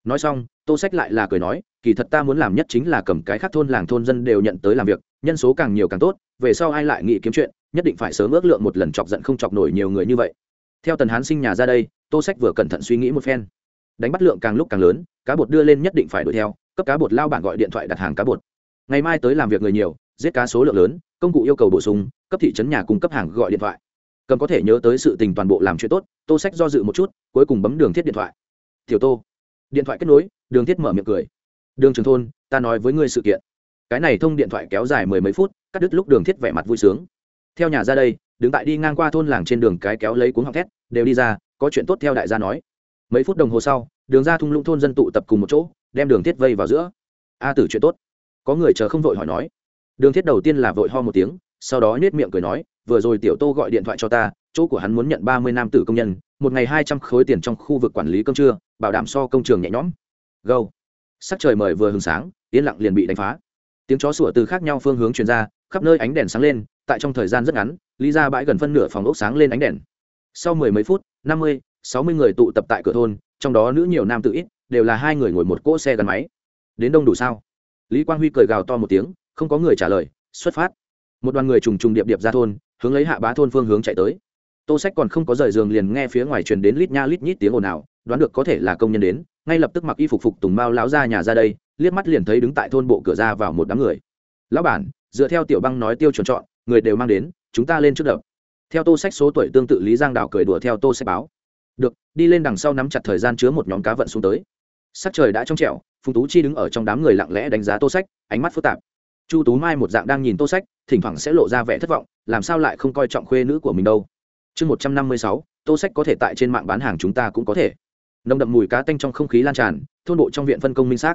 nói xong, tô sách lại là cười nói, kỳ thật ta muốn làm nhất chính là cầm cái khác thôn làng thôn dân đều nhận tới làm việc, nhân số càng nhiều càng tốt, về sau ai lại nghĩ kiếm chuyện, nhất định phải sớm ước lượng một lần chọc giận không chọc nổi nhiều người như vậy. Theo tần hán sinh nhà ra đây, tô sách vừa cẩn thận suy nghĩ một phen. Đánh bắt lượng càng lúc càng lớn, cá bột đưa lên nhất định phải đuổi theo, cấp cá bột lao bản gọi điện thoại đặt hàng cá bột. Ngày mai tới làm việc người nhiều, giết cá số lượng lớn, công cụ yêu cầu bổ sung, cấp thị trấn nhà cung cấp hàng gọi điện thoại. Cầm có thể nhớ tới sự tình toàn bộ làm chuyện tốt, tô sách do dự một chút, cuối cùng bấm đường thiết điện thoại. Tiểu tô điện thoại kết nối, đường thiết mở miệng cười. Đường trường thôn, ta nói với ngươi sự kiện. Cái này thông điện thoại kéo dài mười mấy phút, cắt đứt lúc đường thiết vẻ mặt vui sướng. Theo nhà ra đây, đứng tại đi ngang qua thôn làng trên đường cái kéo lấy cuốn học thét, đều đi ra, có chuyện tốt theo đại gia nói. Mấy phút đồng hồ sau, đường ra thung lũng thôn dân tụ tập cùng một chỗ, đem đường thiết vây vào giữa. A tử chuyện tốt. Có người chờ không vội hỏi nói. Đường thiết đầu tiên là vội ho một tiếng, sau đó nhét miệng cười nói, vừa rồi tiểu tô gọi điện thoại cho ta, chỗ của hắn muốn nhận ba mươi nam tử công nhân một ngày hai trăm khối tiền trong khu vực quản lý công trưa, bảo đảm so công trường nhẹ nhõm. Gâu sắc trời mời vừa hừng sáng, yên lặng liền bị đánh phá. Tiếng chó sủa từ khác nhau phương hướng truyền ra, khắp nơi ánh đèn sáng lên, tại trong thời gian rất ngắn, lý ra bãi gần phân nửa phòng ốc sáng lên ánh đèn. Sau mười mấy phút, năm mươi, sáu mươi người tụ tập tại cửa thôn, trong đó nữ nhiều nam tự ít, đều là hai người ngồi một cỗ xe gắn máy. Đến đông đủ sao? Lý quang huy cười gào to một tiếng, không có người trả lời, xuất phát. Một đoàn người trùng trùng điệp điệp ra thôn, hướng lấy hạ bá thôn phương hướng chạy tới tô sách còn không có rời giường liền nghe phía ngoài truyền đến lít nha lít nhít tiếng ồn ào, đoán được có thể là công nhân đến, ngay lập tức mặc y phục phục tùng mao lão ra nhà ra đây, liếc mắt liền thấy đứng tại thôn bộ cửa ra vào một đám người. Lão bản, dựa theo tiểu băng nói tiêu chuẩn chọn, người đều mang đến, chúng ta lên trước đập. Theo tô sách số tuổi tương tự lý giang đào cười đùa theo tô sách báo. Được, đi lên đằng sau nắm chặt thời gian chứa một nhóm cá vận xuống tới. Sắc trời đã trong trẻo, phùng tú chi đứng ở trong đám người lặng lẽ đánh giá tô sách, ánh mắt phức tạp. Chu tú mai một dạng đang nhìn tô sách, thỉnh thoảng sẽ lộ ra vẻ thất vọng, làm sao lại không coi trọng khuê nữ của mình đâu? Chương một trăm năm mươi sáu, tô sách có thể tại trên mạng bán hàng chúng ta cũng có thể. Nồng đậm mùi cá tanh trong không khí lan tràn, thôn bộ trong viện phân công minh xác.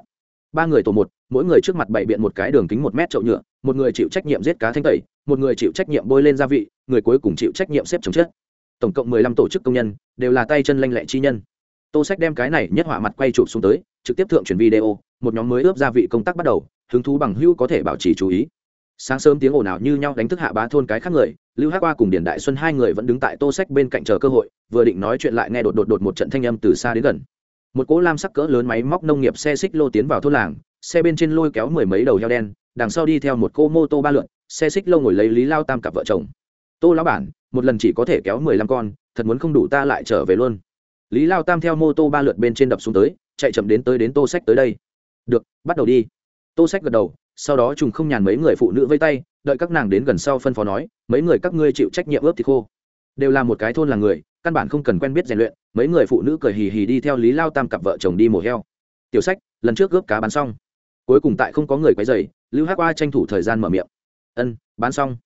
Ba người tổ một, mỗi người trước mặt bày biện một cái đường kính một mét chậu nhựa, một người chịu trách nhiệm giết cá thanh tẩy, một người chịu trách nhiệm bôi lên gia vị, người cuối cùng chịu trách nhiệm xếp chống chết. Tổng cộng mười lăm tổ chức công nhân, đều là tay chân lanh lẹ chi nhân. Tô sách đem cái này nhất họa mặt quay chụp xuống tới, trực tiếp thượng truyền video, một nhóm mới ướp gia vị công tác bắt đầu, hứng thú bằng hữu có thể bảo trì chú ý sáng sớm tiếng ồn ào như nhau đánh thức hạ bá thôn cái khác người, lưu hát qua cùng điền đại xuân hai người vẫn đứng tại tô sách bên cạnh chờ cơ hội, vừa định nói chuyện lại nghe đột đột đột một trận thanh âm từ xa đến gần. Một cỗ lam sắc cỡ lớn máy móc nông nghiệp xe xích lô tiến vào thôn làng, xe bên trên lôi kéo mười mấy đầu heo đen, đằng sau đi theo một cô mô tô ba lượn, xe xích lô ngồi lấy lý lao tam cặp vợ chồng. Tô lão bản, một lần chỉ có thể kéo mười lăm con, thật muốn không đủ ta lại trở về luôn. Lý lao tam theo mô tô ba lượt bên trên đập xuống tới, chạy chậm đến tới đến tô sách tới đây. Được, bắt đầu đi. Tô sách gật đầu sau đó trùng không nhàn mấy người phụ nữ vây tay, đợi các nàng đến gần sau phân phó nói, mấy người các ngươi chịu trách nhiệm ướp thì khô. Đều là một cái thôn là người, căn bản không cần quen biết rèn luyện, mấy người phụ nữ cười hì hì đi theo lý lao tam cặp vợ chồng đi mổ heo. Tiểu sách, lần trước ướp cá bán xong. Cuối cùng tại không có người quấy dày lưu hát qua tranh thủ thời gian mở miệng. Ân, bán xong.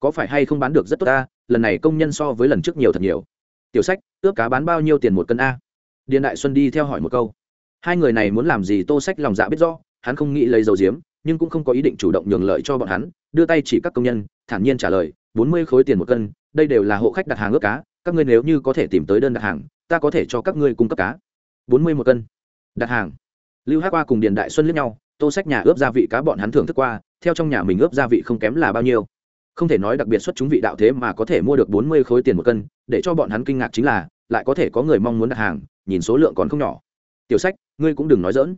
Có phải hay không bán được rất tốt ta, lần này công nhân so với lần trước nhiều thật nhiều. Tiểu sách, ướp cá bán bao nhiêu tiền một cân a? Điện đại xuân đi theo hỏi một câu. Hai người này muốn làm gì tô sách lòng dạ biết rõ, hắn không nghĩ lấy dầu diếm nhưng cũng không có ý định chủ động nhường lợi cho bọn hắn, đưa tay chỉ các công nhân, thản nhiên trả lời, bốn mươi khối tiền một cân, đây đều là hộ khách đặt hàng ướp cá, các ngươi nếu như có thể tìm tới đơn đặt hàng, ta có thể cho các ngươi cung cấp cá. Bốn mươi một cân, đặt hàng. Lưu hát qua cùng điền đại xuân liếc nhau, tô sách nhà ướp gia vị cá bọn hắn thưởng thức qua, theo trong nhà mình ướp gia vị không kém là bao nhiêu. Không thể nói đặc biệt xuất chúng vị đạo thế mà có thể mua được bốn mươi khối tiền một cân, để cho bọn hắn kinh ngạc chính là, lại có thể có người mong muốn đặt hàng, nhìn số lượng còn không nhỏ. Tiểu sách, ngươi cũng đừng nói dỡn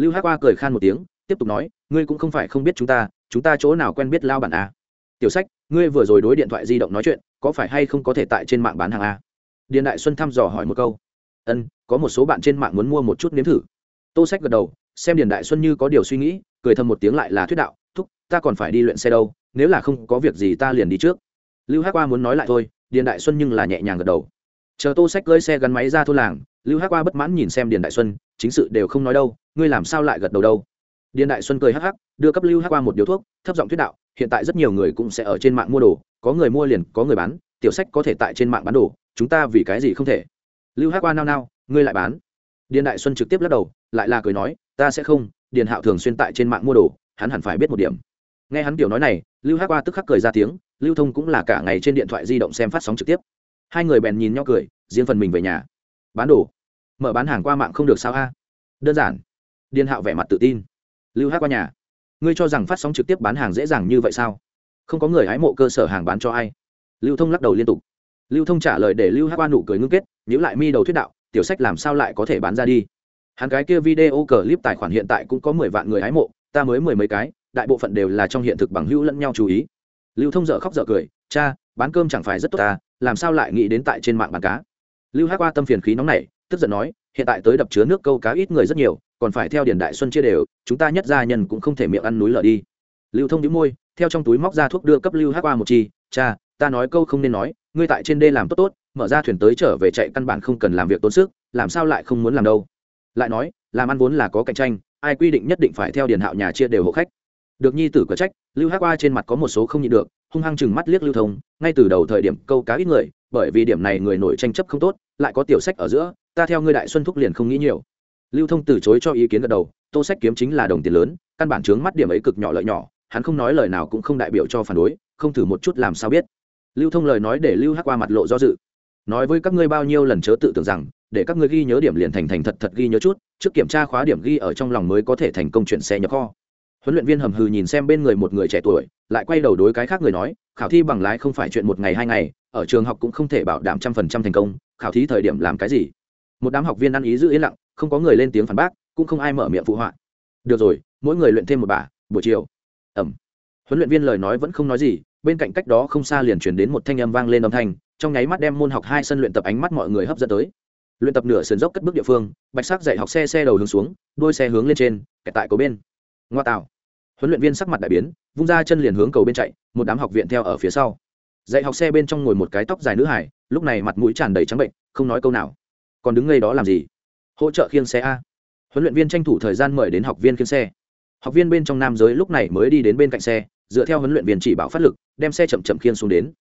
lưu hát qua cười khan một tiếng tiếp tục nói, ngươi cũng không phải không biết chúng ta chúng ta chỗ nào quen biết lao bản a. Tiểu sách, ngươi vừa rồi đối điện thoại di động nói chuyện, có phải hay không có thể tại trên mạng bán hàng a? Điền đại xuân thăm dò hỏi một câu. Ân, có một số bạn trên mạng muốn mua một chút nếm thử. Tô sách gật đầu, xem điền đại xuân như có điều suy nghĩ, cười thầm một tiếng lại là thuyết đạo, thúc, ta còn phải đi luyện xe đâu, nếu là không có việc gì ta liền đi trước. Lưu hát qua muốn nói lại thôi, điền đại xuân nhưng là nhẹ nhàng gật đầu. Chờ tô sách cưới xe gắn máy ra thôn làng, lưu hát qua bất mãn nhìn xem điền đại xuân, chính sự đều không nói đâu, ngươi làm sao lại gật đầu đâu? Điền đại xuân cười hắc hắc, đưa cấp lưu Hắc qua một điếu thuốc, thấp giọng thuyết đạo, hiện tại rất nhiều người cũng sẽ ở trên mạng mua đồ, có người mua liền, có người bán, tiểu sách có thể tại trên mạng bán đồ, chúng ta vì cái gì không thể? Lưu Hắc qua nao nao, ngươi lại bán. Điền đại xuân trực tiếp lắc đầu, lại là cười nói, ta sẽ không, điền hạo thường xuyên tại trên mạng mua đồ, hắn hẳn phải biết một điểm. Nghe hắn kiểu nói này, lưu Hắc qua tức khắc cười ra tiếng, lưu thông cũng là cả ngày trên điện thoại di động xem phát sóng trực tiếp. Hai người bèn nhìn nhau cười, riêng phần mình về nhà. Bán đồ. Mở bán hàng qua mạng không được sao a? Đơn giản. Điền hạo vẻ mặt tự tin lưu hát qua nhà. Ngươi cho rằng phát sóng trực tiếp bán hàng dễ dàng như vậy sao? Không có người hái mộ cơ sở hàng bán cho ai. Lưu thông lắc đầu liên tục. Lưu thông trả lời để lưu hát qua nụ cười ngưng kết nhữ lại mi đầu thuyết đạo, tiểu sách làm sao lại có thể bán ra đi? Hắn cái kia video clip tài khoản hiện tại cũng có mười vạn người hái mộ, ta mới mười mấy cái, đại bộ phận đều là trong hiện thực bằng hữu lẫn nhau chú ý. Lưu thông dở khóc dở cười, cha, bán cơm chẳng phải rất tốt ta, làm sao lại nghĩ đến tại trên mạng bán cá? Lưu hát qua tâm phiền khí nóng này tức giận nói hiện tại tới đập chứa nước câu cá ít người rất nhiều, còn phải theo điển đại xuân chia đều, chúng ta nhất gia nhân cũng không thể miệng ăn núi lở đi. Lưu thông đĩu môi, theo trong túi móc ra thuốc đưa cấp lưu hát qua một chi, cha, ta nói câu không nên nói, ngươi tại trên đê làm tốt tốt, mở ra thuyền tới trở về chạy căn bản không cần làm việc tốn sức, làm sao lại không muốn làm đâu? Lại nói, làm ăn vốn là có cạnh tranh, ai quy định nhất định phải theo điền hạo nhà chia đều hộ khách. Được nhi tử có trách, lưu hát qua trên mặt có một số không nhịn được, hung hăng chừng mắt liếc lưu thông, ngay từ đầu thời điểm câu cá ít người, bởi vì điểm này người nổi tranh chấp không tốt, lại có tiểu sách ở giữa ta theo ngươi đại xuân thúc liền không nghĩ nhiều. Lưu thông từ chối cho ý kiến gật đầu, tô sách kiếm chính là đồng tiền lớn, căn bản chướng mắt điểm ấy cực nhỏ lợi nhỏ, hắn không nói lời nào cũng không đại biểu cho phản đối, không thử một chút làm sao biết. Lưu thông lời nói để lưu Hắc qua mặt lộ do dự. Nói với các ngươi bao nhiêu lần chớ tự tưởng rằng, để các ngươi ghi nhớ điểm liền thành thành thật thật ghi nhớ chút, trước kiểm tra khóa điểm ghi ở trong lòng mới có thể thành công chuyển xe nhập kho. Huấn luyện viên hầm hừ nhìn xem bên người một người trẻ tuổi, lại quay đầu đối cái khác người nói, khảo thi bằng lái không phải chuyện một ngày hai ngày, ở trường học cũng không thể bảo đảm trăm phần trăm thành công, khảo thí thời điểm làm cái gì? Một đám học viên ăn ý giữ yên lặng, không có người lên tiếng phản bác, cũng không ai mở miệng phụ họa. Được rồi, mỗi người luyện thêm một bà buổi chiều. Ẩm. Huấn luyện viên lời nói vẫn không nói gì, bên cạnh cách đó không xa liền chuyển đến một thanh âm vang lên âm thanh, trong nháy mắt đem môn học hai sân luyện tập ánh mắt mọi người hấp dẫn tới. Luyện tập nửa sườn dốc cất bước địa phương, bạch sắc dạy học xe xe đầu hướng xuống đuôi xe hướng lên trên kẹt tại cầu bên. Ngoa tạo. Huấn luyện viên sắc mặt đại biến, vung ra chân liền hướng cầu bên chạy, một đám học viện theo ở phía sau. Dạy học xe bên trong ngồi một cái tóc dài nữ hải lúc này mặt mũi tràn đầy trắng bệnh, không nói câu nào còn đứng ngay đó làm gì? Hỗ trợ khiêng xe a. Huấn luyện viên tranh thủ thời gian mời đến học viên khiêng xe. Học viên bên trong nam giới lúc này mới đi đến bên cạnh xe, dựa theo huấn luyện viên chỉ bảo phát lực, đem xe chậm chậm khiêng xuống đến.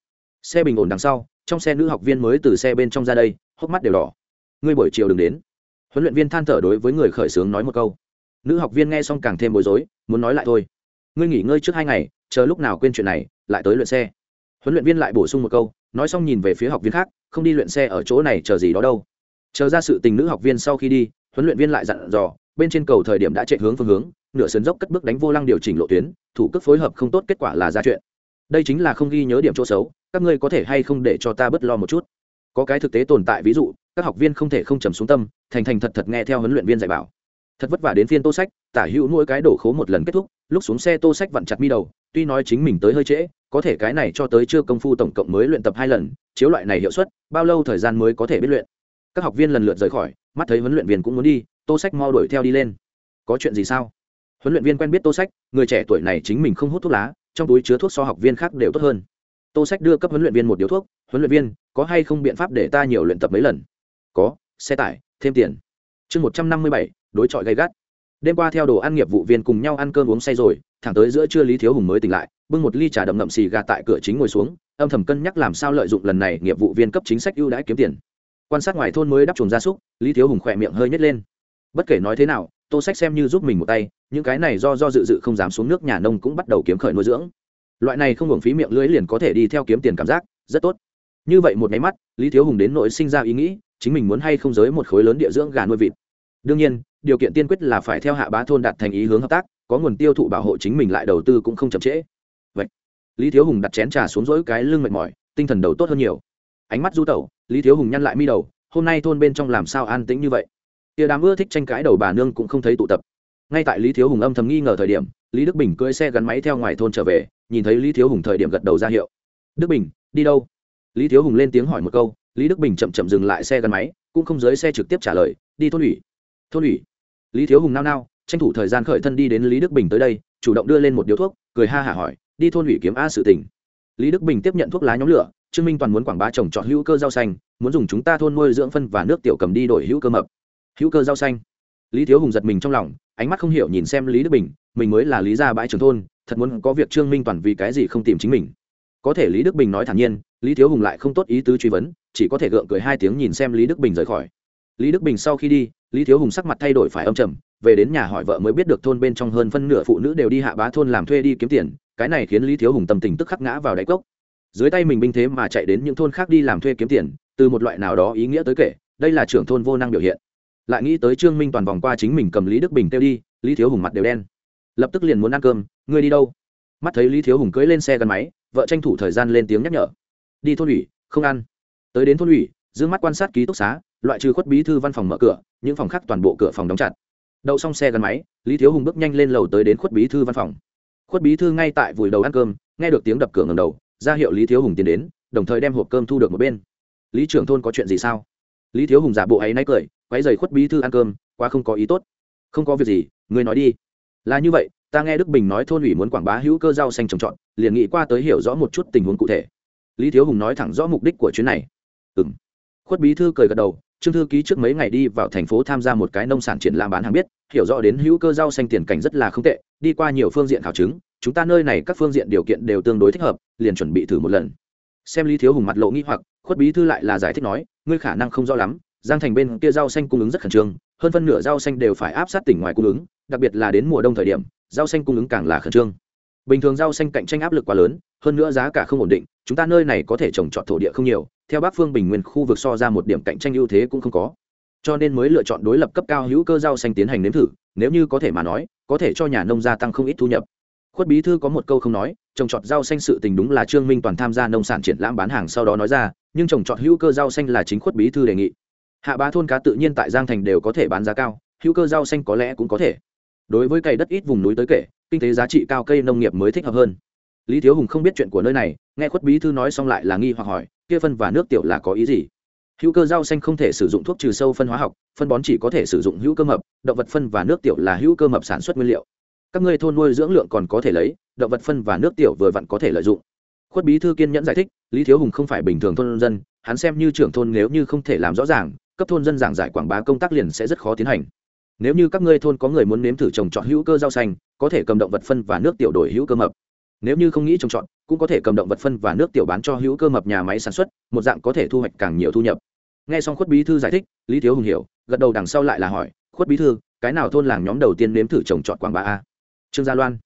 Xe bình ổn đằng sau, trong xe nữ học viên mới từ xe bên trong ra đây, hốc mắt đều đỏ. Ngươi buổi chiều đừng đến. Huấn luyện viên than thở đối với người khởi xướng nói một câu. Nữ học viên nghe xong càng thêm bối rối, muốn nói lại thôi. Ngươi nghỉ ngơi trước hai ngày, chờ lúc nào quên chuyện này, lại tới luyện xe. Huấn luyện viên lại bổ sung một câu, nói xong nhìn về phía học viên khác, không đi luyện xe ở chỗ này chờ gì đó đâu chờ ra sự tình nữ học viên sau khi đi, huấn luyện viên lại dặn dò, bên trên cầu thời điểm đã chạy hướng phương hướng, nửa sườn dốc cất bước đánh vô lăng điều chỉnh lộ tuyến, thủ cước phối hợp không tốt kết quả là ra chuyện. Đây chính là không ghi nhớ điểm chỗ xấu, các ngươi có thể hay không để cho ta bớt lo một chút? Có cái thực tế tồn tại ví dụ, các học viên không thể không trầm xuống tâm, thành thành thật thật nghe theo huấn luyện viên dạy bảo. Thật vất vả đến phiên tô sách, tả hữu mỗi cái đổ khố một lần kết thúc, lúc xuống xe tô sách vặn chặt mi đầu, tuy nói chính mình tới hơi trễ, có thể cái này cho tới chưa công phu tổng cộng mới luyện tập hai lần, chiếu loại này hiệu suất, bao lâu thời gian mới có thể biết luyện? Các học viên lần lượt rời khỏi, mắt thấy huấn luyện viên cũng muốn đi, tô sách mau đuổi theo đi lên. Có chuyện gì sao? Huấn luyện viên quen biết tô sách, người trẻ tuổi này chính mình không hút thuốc lá, trong túi chứa thuốc so học viên khác đều tốt hơn. Tô sách đưa cấp huấn luyện viên một điếu thuốc, huấn luyện viên, có hay không biện pháp để ta nhiều luyện tập mấy lần? Có, xe tải, thêm tiền. Chương một trăm năm mươi bảy, đối chọi gay gắt. Đêm qua theo đồ ăn nghiệp vụ viên cùng nhau ăn cơm uống say rồi, thẳng tới giữa trưa lý thiếu hùng mới tỉnh lại, bưng một ly trà đậm ngậm xì gà tại cửa chính ngồi xuống, âm thầm cân nhắc làm sao lợi dụng lần này nghiệp vụ viên cấp chính sách ưu đãi kiếm tiền quan sát ngoài thôn mới đắp chuồng gia súc, lý thiếu hùng khỏe miệng hơi nhét lên. Bất kể nói thế nào, tô sách xem như giúp mình một tay, những cái này do do dự dự không dám xuống nước nhà nông cũng bắt đầu kiếm khởi nuôi dưỡng. Loại này không hưởng phí miệng lưới liền có thể đi theo kiếm tiền cảm giác, rất tốt. Như vậy một máy mắt, lý thiếu hùng đến nội sinh ra ý nghĩ, chính mình muốn hay không giới một khối lớn địa dưỡng gà nuôi vịt. Đương nhiên, điều kiện tiên quyết là phải theo hạ bá thôn đạt thành ý hướng hợp tác, có nguồn tiêu thụ bảo hộ chính mình lại đầu tư cũng không chậm trễ. Vậy, lý thiếu hùng đặt chén trà xuống dỗi cái lưng mệt mỏi, tinh thần đầu tốt hơn nhiều. Ánh mắt du tẩu lý thiếu hùng nhăn lại mi đầu, hôm nay thôn bên trong làm sao an tĩnh như vậy? Tia đám ưa thích tranh cãi đầu bà nương cũng không thấy tụ tập. Ngay tại lý thiếu hùng âm thầm nghi ngờ thời điểm, lý đức bình cưỡi xe gắn máy theo ngoài thôn trở về, nhìn thấy lý thiếu hùng thời điểm gật đầu ra hiệu. Đức bình, đi đâu? Lý thiếu hùng lên tiếng hỏi một câu, lý đức bình chậm chậm dừng lại xe gắn máy, cũng không dưới xe trực tiếp trả lời, đi thôn ủy. Thôn ủy? Lý thiếu hùng nao nao, tranh thủ thời gian khởi thân đi đến lý đức bình tới đây, chủ động đưa lên một điếu thuốc, cười ha hả hỏi, đi thôn ủy kiếm a sự tình. Lý đức bình tiếp nhận thuốc lá nhóm lửa trương minh toàn muốn quảng bá trồng trọt hữu cơ rau xanh, muốn dùng chúng ta thôn nuôi dưỡng phân và nước tiểu cầm đi đổi hữu cơ mập. Hữu cơ rau xanh. Lý thiếu hùng giật mình trong lòng, ánh mắt không hiểu nhìn xem lý đức bình, mình mới là lý gia bãi trường thôn, thật muốn có việc trương minh toàn vì cái gì không tìm chính mình. Có thể lý đức bình nói thản nhiên, lý thiếu hùng lại không tốt ý tứ truy vấn, chỉ có thể gượng cười hai tiếng nhìn xem lý đức bình rời khỏi. Lý đức bình sau khi đi, lý thiếu hùng sắc mặt thay đổi phải âm trầm, về đến nhà hỏi vợ mới biết được thôn bên trong hơn phân nửa phụ nữ đều đi hạ bá thôn làm thuê đi kiếm tiền, cái này khiến lý thiếu hùng tâm tình tức khắc ngã vào đáy cốc dưới tay mình binh thế mà chạy đến những thôn khác đi làm thuê kiếm tiền, từ một loại nào đó ý nghĩa tới kể, đây là trưởng thôn vô năng biểu hiện. Lại nghĩ tới trương minh toàn vòng qua chính mình cầm lý đức bình kêu đi, lý thiếu hùng mặt đều đen. Lập tức liền muốn ăn cơm, ngươi đi đâu? Mắt thấy lý thiếu hùng cưỡi lên xe gắn máy, vợ tranh thủ thời gian lên tiếng nhắc nhở. Đi thôn ủy, không ăn. Tới đến thôn ủy giữ mắt quan sát ký túc xá, loại trừ khuất bí thư văn phòng mở cửa, những phòng khác toàn bộ cửa phòng đóng chặt. Đậu xong xe gắn máy, lý thiếu hùng bước nhanh lên lầu tới đến khuất bí thư văn phòng. Khuất bí thư ngay tại vùi đầu ăn cơm, nghe được tiếng đập cửa ngầm đầu ra hiệu lý thiếu hùng tiến đến, đồng thời đem hộp cơm thu được một bên. Lý trưởng thôn có chuyện gì sao? Lý thiếu hùng giả bộ ấy náy cười quáy dày khuất bí thư ăn cơm, quá không có ý tốt. Không có việc gì, ngươi nói đi. Là như vậy, ta nghe đức bình nói thôn ủy muốn quảng bá hữu cơ rau xanh trồng trọt, liền nghĩ qua tới hiểu rõ một chút tình huống cụ thể. Lý thiếu hùng nói thẳng rõ mục đích của chuyến này. Ừ m khuất bí thư cười gật đầu, trương thư ký trước mấy ngày đi vào thành phố tham gia một cái nông sản triển lãm bán hàng biết, hiểu rõ đến hữu cơ rau xanh tiền cảnh rất là không tệ, đi qua nhiều phương diện khảo chứng chúng ta nơi này các phương diện điều kiện đều tương đối thích hợp, liền chuẩn bị thử một lần. Xem lý thiếu hùng mặt lộ nghi hoặc, khuất bí thư lại là giải thích nói, ngươi khả năng không rõ lắm, giang thành bên kia rau xanh cung ứng rất khẩn trương, hơn phân nửa rau xanh đều phải áp sát tỉnh ngoài cung ứng, đặc biệt là đến mùa đông thời điểm, rau xanh cung ứng càng là khẩn trương. Bình thường rau xanh cạnh tranh áp lực quá lớn, hơn nữa giá cả không ổn định, chúng ta nơi này có thể trồng trọt thổ địa không nhiều, theo bắc phương bình nguyên khu vực so ra một điểm cạnh tranh ưu thế cũng không có. Cho nên mới lựa chọn đối lập cấp cao hữu cơ rau xanh tiến hành nếm thử, nếu như có thể mà nói, có thể cho nhà nông gia tăng không ít thu nhập khuất bí thư có một câu không nói, trồng trọt rau xanh sự tình đúng là trương minh toàn tham gia nông sản triển lãm bán hàng sau đó nói ra, nhưng trồng trọt hữu cơ rau xanh là chính khuất bí thư đề nghị. Hạ bá thôn cá tự nhiên tại giang thành đều có thể bán giá cao, hữu cơ rau xanh có lẽ cũng có thể. Đối với cây đất ít vùng núi tới kể, kinh tế giá trị cao cây nông nghiệp mới thích hợp hơn. Lý thiếu hùng không biết chuyện của nơi này, nghe khuất bí thư nói xong lại là nghi hoặc hỏi, kia phân và nước tiểu là có ý gì? Hữu cơ rau xanh không thể sử dụng thuốc trừ sâu phân hóa học, phân bón chỉ có thể sử dụng hữu cơ mập, động vật phân và nước tiểu là hữu cơ mập sản xuất nguyên liệu các ngươi thôn nuôi dưỡng lượng còn có thể lấy, động vật phân và nước tiểu vừa vặn có thể lợi dụng. Khuất bí thư kiên nhẫn giải thích, lý thiếu hùng không phải bình thường thôn dân, hắn xem như trưởng thôn nếu như không thể làm rõ ràng, cấp thôn dân giảng giải quảng bá công tác liền sẽ rất khó tiến hành. Nếu như các ngươi thôn có người muốn nếm thử trồng trọt hữu cơ rau xanh, có thể cầm động vật phân và nước tiểu đổi hữu cơ mập. Nếu như không nghĩ trồng trọt, cũng có thể cầm động vật phân và nước tiểu bán cho hữu cơ mập nhà máy sản xuất, một dạng có thể thu hoạch càng nhiều thu nhập. Nghe xong khuất bí thư giải thích, lý thiếu hùng hiểu, gật đầu đằng sau lại là hỏi, khuất bí thư, cái nào thôn làng nhóm đầu tiên nếm thử trồng trọt quảng bá a? Trương gia loan.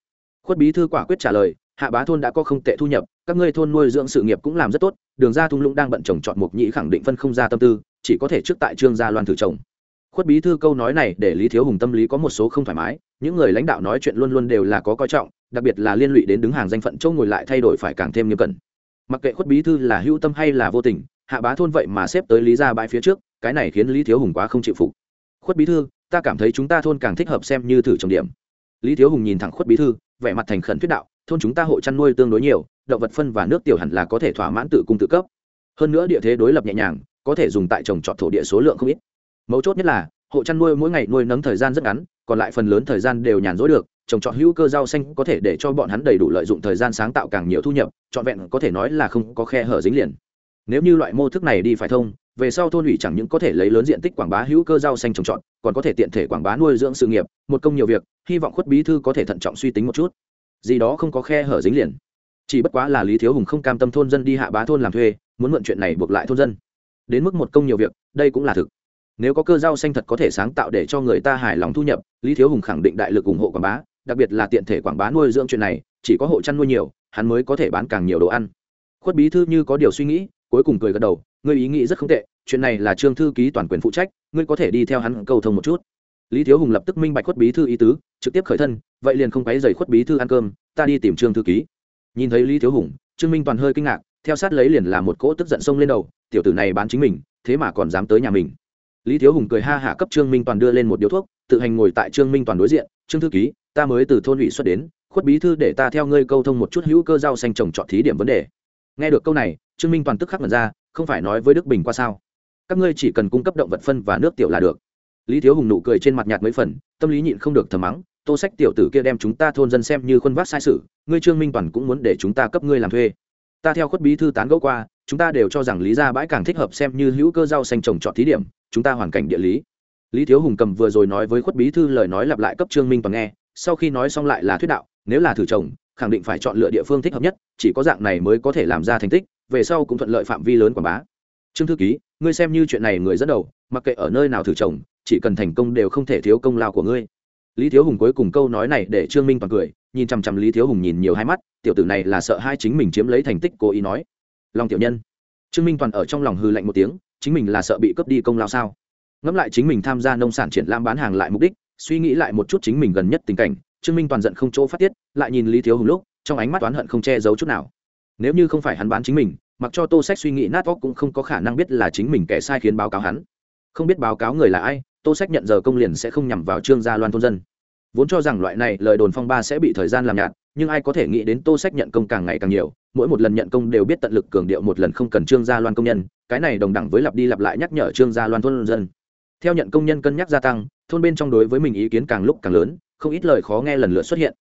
Khuất bí thư quả quyết trả lời, hạ bá thôn đã có không tệ thu nhập, các ngươi thôn nuôi dưỡng sự nghiệp cũng làm rất tốt, đường ra thung lũng đang bận trồng trọt mục nhĩ khẳng định phân không ra tâm tư, chỉ có thể trước tại trương gia loan thử trồng. Khuất bí thư câu nói này để lý thiếu hùng tâm lý có một số không thoải mái, những người lãnh đạo nói chuyện luôn luôn đều là có coi trọng, đặc biệt là liên lụy đến đứng hàng danh phận châu ngồi lại thay đổi phải càng thêm nghiêm cẩn. Mặc kệ khuất bí thư là hữu tâm hay là vô tình, hạ bá thôn vậy mà xếp tới lý ra bãi phía trước, cái này khiến lý thiếu hùng quá không chịu phục. Khuất bí thư, ta cảm thấy chúng ta thôn càng thích hợp xem như thử trọng điểm lý thiếu hùng nhìn thẳng khuất bí thư, vẻ mặt thành khẩn thuyết đạo, thôn chúng ta hộ chăn nuôi tương đối nhiều, động vật phân và nước tiểu hẳn là có thể thỏa mãn tự cung tự cấp. Hơn nữa địa thế đối lập nhẹ nhàng, có thể dùng tại trồng trọt thổ địa số lượng không ít. Mấu chốt nhất là, hộ chăn nuôi mỗi ngày nuôi nấng thời gian rất ngắn, còn lại phần lớn thời gian đều nhàn rỗi được, trồng trọt hữu cơ rau xanh có thể để cho bọn hắn đầy đủ lợi dụng thời gian sáng tạo càng nhiều thu nhập, trọn vẹn có thể nói là không có khe hở dính liền. Nếu như loại mô thức này đi phải thông về sau thôn ủy chẳng những có thể lấy lớn diện tích quảng bá hữu cơ rau xanh trồng trọt, còn có thể tiện thể quảng bá nuôi dưỡng sự nghiệp, một công nhiều việc, hy vọng khuất bí thư có thể thận trọng suy tính một chút. Gì đó không có khe hở dính liền. Chỉ bất quá là lý thiếu hùng không cam tâm thôn dân đi hạ bá thôn làm thuê, muốn mượn chuyện này buộc lại thôn dân. Đến mức một công nhiều việc, đây cũng là thực. Nếu có cơ rau xanh thật có thể sáng tạo để cho người ta hài lòng thu nhập, lý thiếu hùng khẳng định đại lực ủng hộ quảng bá, đặc biệt là tiện thể quảng bá nuôi dưỡng chuyện này, chỉ có hộ chăn nuôi nhiều, hắn mới có thể bán càng nhiều đồ ăn. Khuất bí thư như có điều suy nghĩ cuối cùng cười gật đầu, ngươi ý nghĩ rất không tệ, chuyện này là trương thư ký toàn quyền phụ trách, ngươi có thể đi theo hắn cầu thông một chút. Lý thiếu hùng lập tức minh bạch khuất bí thư ý tứ, trực tiếp khởi thân, vậy liền không quấy dày khuất bí thư ăn cơm, ta đi tìm trương thư ký. Nhìn thấy lý thiếu hùng, trương minh toàn hơi kinh ngạc, theo sát lấy liền là một cỗ tức giận sông lên đầu, tiểu tử này bán chính mình, thế mà còn dám tới nhà mình. Lý thiếu hùng cười ha hạ cấp trương minh toàn đưa lên một điếu thuốc, tự hành ngồi tại trương minh toàn đối diện, trương thư ký, ta mới từ thôn ủy xuất đến, khuất bí thư để ta theo ngươi câu thông một chút hữu cơ rau xanh trồng trọt thí điểm vấn đề. Nghe được câu này trương minh toàn tức khắc mật ra, không phải nói với đức bình qua sao? Các ngươi chỉ cần cung cấp động vật phân và nước tiểu là được. Lý thiếu hùng nụ cười trên mặt nhạt mấy phần, tâm lý nhịn không được thầm mắng, tô sách tiểu tử kia đem chúng ta thôn dân xem như khuôn vác sai sự, ngươi trương minh toàn cũng muốn để chúng ta cấp ngươi làm thuê. Ta theo khuất bí thư tán gẫu qua, chúng ta đều cho rằng lý ra bãi càng thích hợp xem như hữu cơ rau xanh trồng trọt thí điểm, chúng ta hoàn cảnh địa lý. Lý thiếu hùng cầm vừa rồi nói với khuất bí thư lời nói lặp lại cấp trương minh toàn nghe, sau khi nói xong lại là thuyết đạo, nếu là thử trồng, khẳng định phải chọn lựa địa phương thích hợp nhất, chỉ có dạng này mới có thể làm ra thành tích về sau cũng thuận lợi phạm vi lớn quảng bá. Trương thư ký, ngươi xem như chuyện này người dẫn đầu, mặc kệ ở nơi nào thử trồng, chỉ cần thành công đều không thể thiếu công lao của ngươi. Lý thiếu hùng cuối cùng câu nói này để trương minh toàn cười, nhìn chằm chằm lý thiếu hùng nhìn nhiều hai mắt, tiểu tử này là sợ hai chính mình chiếm lấy thành tích cố ý nói. Lòng tiểu nhân. Trương minh toàn ở trong lòng hư lạnh một tiếng, chính mình là sợ bị cướp đi công lao sao? Ngẫm lại chính mình tham gia nông sản triển lãm bán hàng lại mục đích, suy nghĩ lại một chút chính mình gần nhất tình cảnh, trương minh toàn giận không chỗ phát tiết, lại nhìn lý thiếu hùng lúc, trong ánh mắt oán hận không che giấu chút nào. Nếu như không phải hắn bán chính mình mặc cho tô sách suy nghĩ nát óc cũng không có khả năng biết là chính mình kẻ sai khiến báo cáo hắn. Không biết báo cáo người là ai, tô sách nhận giờ công liền sẽ không nhằm vào trương gia loan thôn dân. Vốn cho rằng loại này lời đồn phong ba sẽ bị thời gian làm nhạt, nhưng ai có thể nghĩ đến tô sách nhận công càng ngày càng nhiều, mỗi một lần nhận công đều biết tận lực cường điệu một lần không cần trương gia loan công nhân, cái này đồng đẳng với lặp đi lặp lại nhắc nhở trương gia loan thôn dân. Theo nhận công nhân cân nhắc gia tăng, thôn bên trong đối với mình ý kiến càng lúc càng lớn, không ít lời khó nghe lần lượt xuất hiện.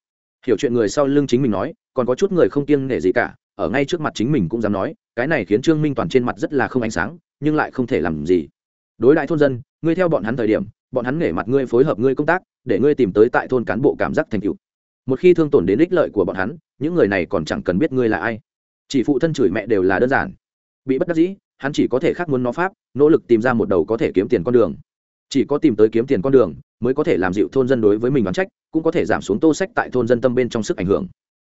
Hiểu chuyện người sau lưng chính mình nói, còn có chút người không kiêng nể gì cả, ở ngay trước mặt chính mình cũng dám nói cái này khiến trương minh toàn trên mặt rất là không ánh sáng, nhưng lại không thể làm gì. Đối đại thôn dân, ngươi theo bọn hắn thời điểm, bọn hắn nể mặt ngươi phối hợp ngươi công tác, để ngươi tìm tới tại thôn cán bộ cảm giác thành tựu. Một khi thương tổn đến ích lợi của bọn hắn, những người này còn chẳng cần biết ngươi là ai. Chỉ phụ thân chửi mẹ đều là đơn giản. Bị bất đắc dĩ, hắn chỉ có thể khác muốn nó pháp, nỗ lực tìm ra một đầu có thể kiếm tiền con đường. Chỉ có tìm tới kiếm tiền con đường, mới có thể làm dịu thôn dân đối với mình đoán trách, cũng có thể giảm xuống tô sách tại thôn dân tâm bên trong sức ảnh hưởng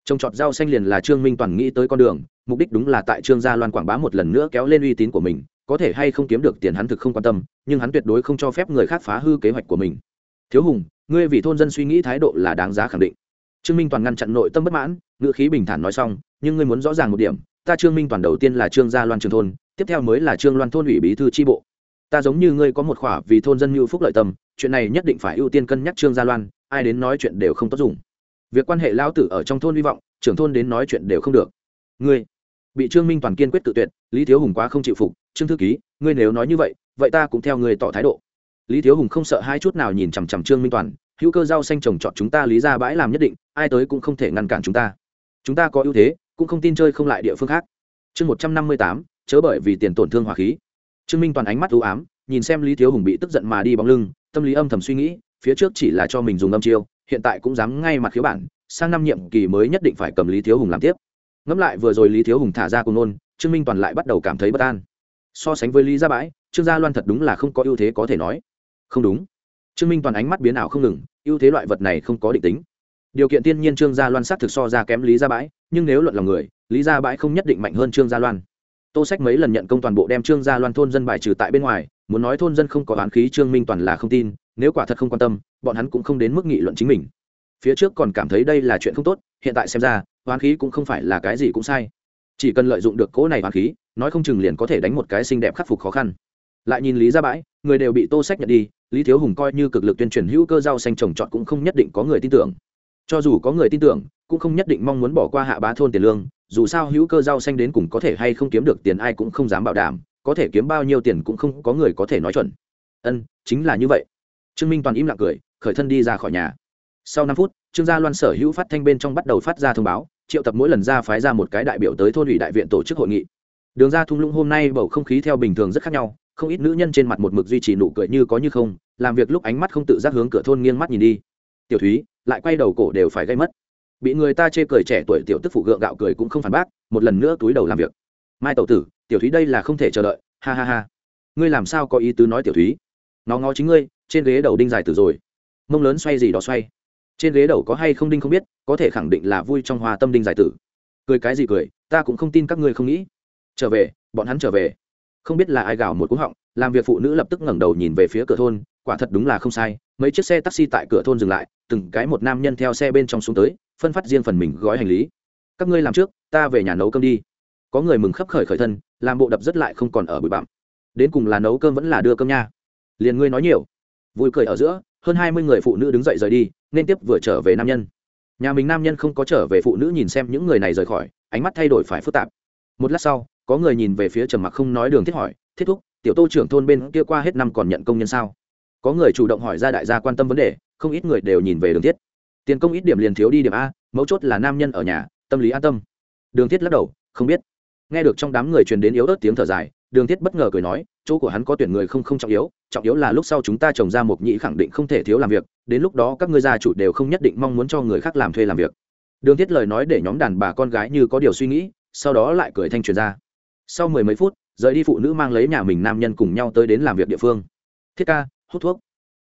trồng trọt rau xanh liền là trương minh toàn nghĩ tới con đường, mục đích đúng là tại trương gia loan quảng bá một lần nữa kéo lên uy tín của mình, có thể hay không kiếm được tiền hắn thực không quan tâm, nhưng hắn tuyệt đối không cho phép người khác phá hư kế hoạch của mình. Thiếu hùng, ngươi vì thôn dân suy nghĩ thái độ là đáng giá khẳng định. Trương minh toàn ngăn chặn nội tâm bất mãn, ngữ khí bình thản nói xong, nhưng ngươi muốn rõ ràng một điểm, ta trương minh toàn đầu tiên là trương gia loan trường thôn, tiếp theo mới là trương loan thôn ủy bí thư tri bộ. Ta giống như ngươi có một khỏa vì thôn dân mưu phúc lợi tâm, chuyện này nhất định phải ưu tiên cân nhắc trương gia loan, ai đến nói chuyện đều không tốt dùng việc quan hệ lao tử ở trong thôn hy vọng, trưởng thôn đến nói chuyện đều không được. Ngươi, bị trương minh toàn kiên quyết tự tuyệt, lý thiếu hùng quá không chịu phục, trương thư ký, ngươi nếu nói như vậy vậy ta cũng theo ngươi tỏ thái độ. Lý thiếu hùng không sợ hai chút nào nhìn chằm chằm trương minh toàn, hữu cơ rau xanh trồng trọt chúng ta lý ra bãi làm nhất định, ai tới cũng không thể ngăn cản chúng ta. Chúng ta có ưu thế, cũng không tin chơi không lại địa phương khác. Chương một trăm năm mươi tám, chớ bởi vì tiền tổn thương hỏa khí. Trương minh toàn ánh mắt ưu ám, nhìn xem lý thiếu hùng bị tức giận mà đi bóng lưng, tâm lý âm thầm suy nghĩ, phía trước chỉ là cho mình dùng âm chiêu hiện tại cũng dám ngay mặt khiếu bản, sang năm nhiệm kỳ mới nhất định phải cầm lý thiếu hùng làm tiếp. Ngẫm lại vừa rồi lý thiếu hùng thả ra cùng nôn, trương minh toàn lại bắt đầu cảm thấy bất an. So sánh với lý gia bãi, trương gia loan thật đúng là không có ưu thế có thể nói. Không đúng. Trương minh toàn ánh mắt biến ảo không ngừng, ưu thế loại vật này không có định tính. Điều kiện tiên nhiên trương gia loan sát thực so ra kém lý gia bãi, nhưng nếu luận lòng người, lý gia bãi không nhất định mạnh hơn trương gia loan. Tô sách mấy lần nhận công toàn bộ đem trương gia loan thôn dân bài trừ tại bên ngoài, muốn nói thôn dân không có oán khí trương minh toàn là không tin nếu quả thật không quan tâm, bọn hắn cũng không đến mức nghị luận chính mình. Phía trước còn cảm thấy đây là chuyện không tốt, hiện tại xem ra hoán khí cũng không phải là cái gì cũng sai. Chỉ cần lợi dụng được cỗ này hoán khí, nói không chừng liền có thể đánh một cái xinh đẹp khắc phục khó khăn. Lại nhìn lý ra bãi, người đều bị tô sách nhận đi, lý thiếu hùng coi như cực lực tuyên truyền hữu cơ rau xanh trồng trọt cũng không nhất định có người tin tưởng. Cho dù có người tin tưởng, cũng không nhất định mong muốn bỏ qua hạ bá thôn tiền lương, dù sao hữu cơ rau xanh đến cùng có thể hay không kiếm được tiền ai cũng không dám bảo đảm, có thể kiếm bao nhiêu tiền cũng không có người có thể nói chuẩn. Ân, chính là như vậy trương minh toàn im lặng cười, khởi thân đi ra khỏi nhà. Sau năm phút, trương gia loan sở hữu phát thanh bên trong bắt đầu phát ra thông báo, triệu tập mỗi lần ra phái ra một cái đại biểu tới thôn ủy đại viện tổ chức hội nghị. Đường ra thung lũng hôm nay bầu không khí theo bình thường rất khác nhau, không ít nữ nhân trên mặt một mực duy trì nụ cười như có như không, làm việc lúc ánh mắt không tự giác hướng cửa thôn nghiêng mắt nhìn đi. Tiểu thúy, lại quay đầu cổ đều phải gây mất. Bị người ta chê cười trẻ tuổi tiểu tức phụ gượng gạo cười cũng không phản bác, một lần nữa túi đầu làm việc. Mai tẩu tử, tiểu thúy đây là không thể chờ đợi, ha ha ha. Ngươi làm sao có ý tứ nói tiểu thúy? Nó ngó chính ngươi trên ghế đầu đinh dài tử rồi. Mông lớn xoay gì đó xoay. Trên ghế đầu có hay không đinh không biết, có thể khẳng định là vui trong hòa tâm đinh dài tử. Cười cái gì cười, ta cũng không tin các ngươi không nghĩ. Trở về, bọn hắn trở về. Không biết là ai gào một cú họng, làm việc phụ nữ lập tức ngẩng đầu nhìn về phía cửa thôn, quả thật đúng là không sai, mấy chiếc xe taxi tại cửa thôn dừng lại, từng cái một nam nhân theo xe bên trong xuống tới, phân phát riêng phần mình gói hành lý. Các ngươi làm trước, ta về nhà nấu cơm đi. Có người mừng khấp khởi khởi thân, làm bộ đập rất lại không còn ở bụi bặm. Đến cùng là nấu cơm vẫn là đưa cơm nha. Liền ngươi nói nhiều vui cười ở giữa, hơn hai mươi người phụ nữ đứng dậy rời đi, nên tiếp vừa trở về nam nhân. Nhà mình nam nhân không có trở về phụ nữ nhìn xem những người này rời khỏi, ánh mắt thay đổi phải phức tạp. Một lát sau, có người nhìn về phía trầm mặc không nói đường thiết hỏi, thiết thúc, tiểu tô trưởng thôn bên kia qua hết năm còn nhận công nhân sao? Có người chủ động hỏi ra đại gia quan tâm vấn đề, không ít người đều nhìn về đường thiết. Tiền công ít điểm liền thiếu đi điểm a, mấu chốt là nam nhân ở nhà, tâm lý an tâm. Đường thiết lắc đầu, không biết. Nghe được trong đám người truyền đến yếu ớt tiếng thở dài đường thiết bất ngờ cười nói, chỗ của hắn có tuyển người không không trọng yếu trọng yếu là lúc sau chúng ta trồng ra một nhị khẳng định không thể thiếu làm việc, đến lúc đó các ngươi gia chủ đều không nhất định mong muốn cho người khác làm thuê làm việc. Đường thiết lời nói để nhóm đàn bà con gái như có điều suy nghĩ, sau đó lại cười thanh truyền ra. Sau mười mấy phút, rời đi phụ nữ mang lấy nhà mình nam nhân cùng nhau tới đến làm việc địa phương. Thiết ca, hút thuốc.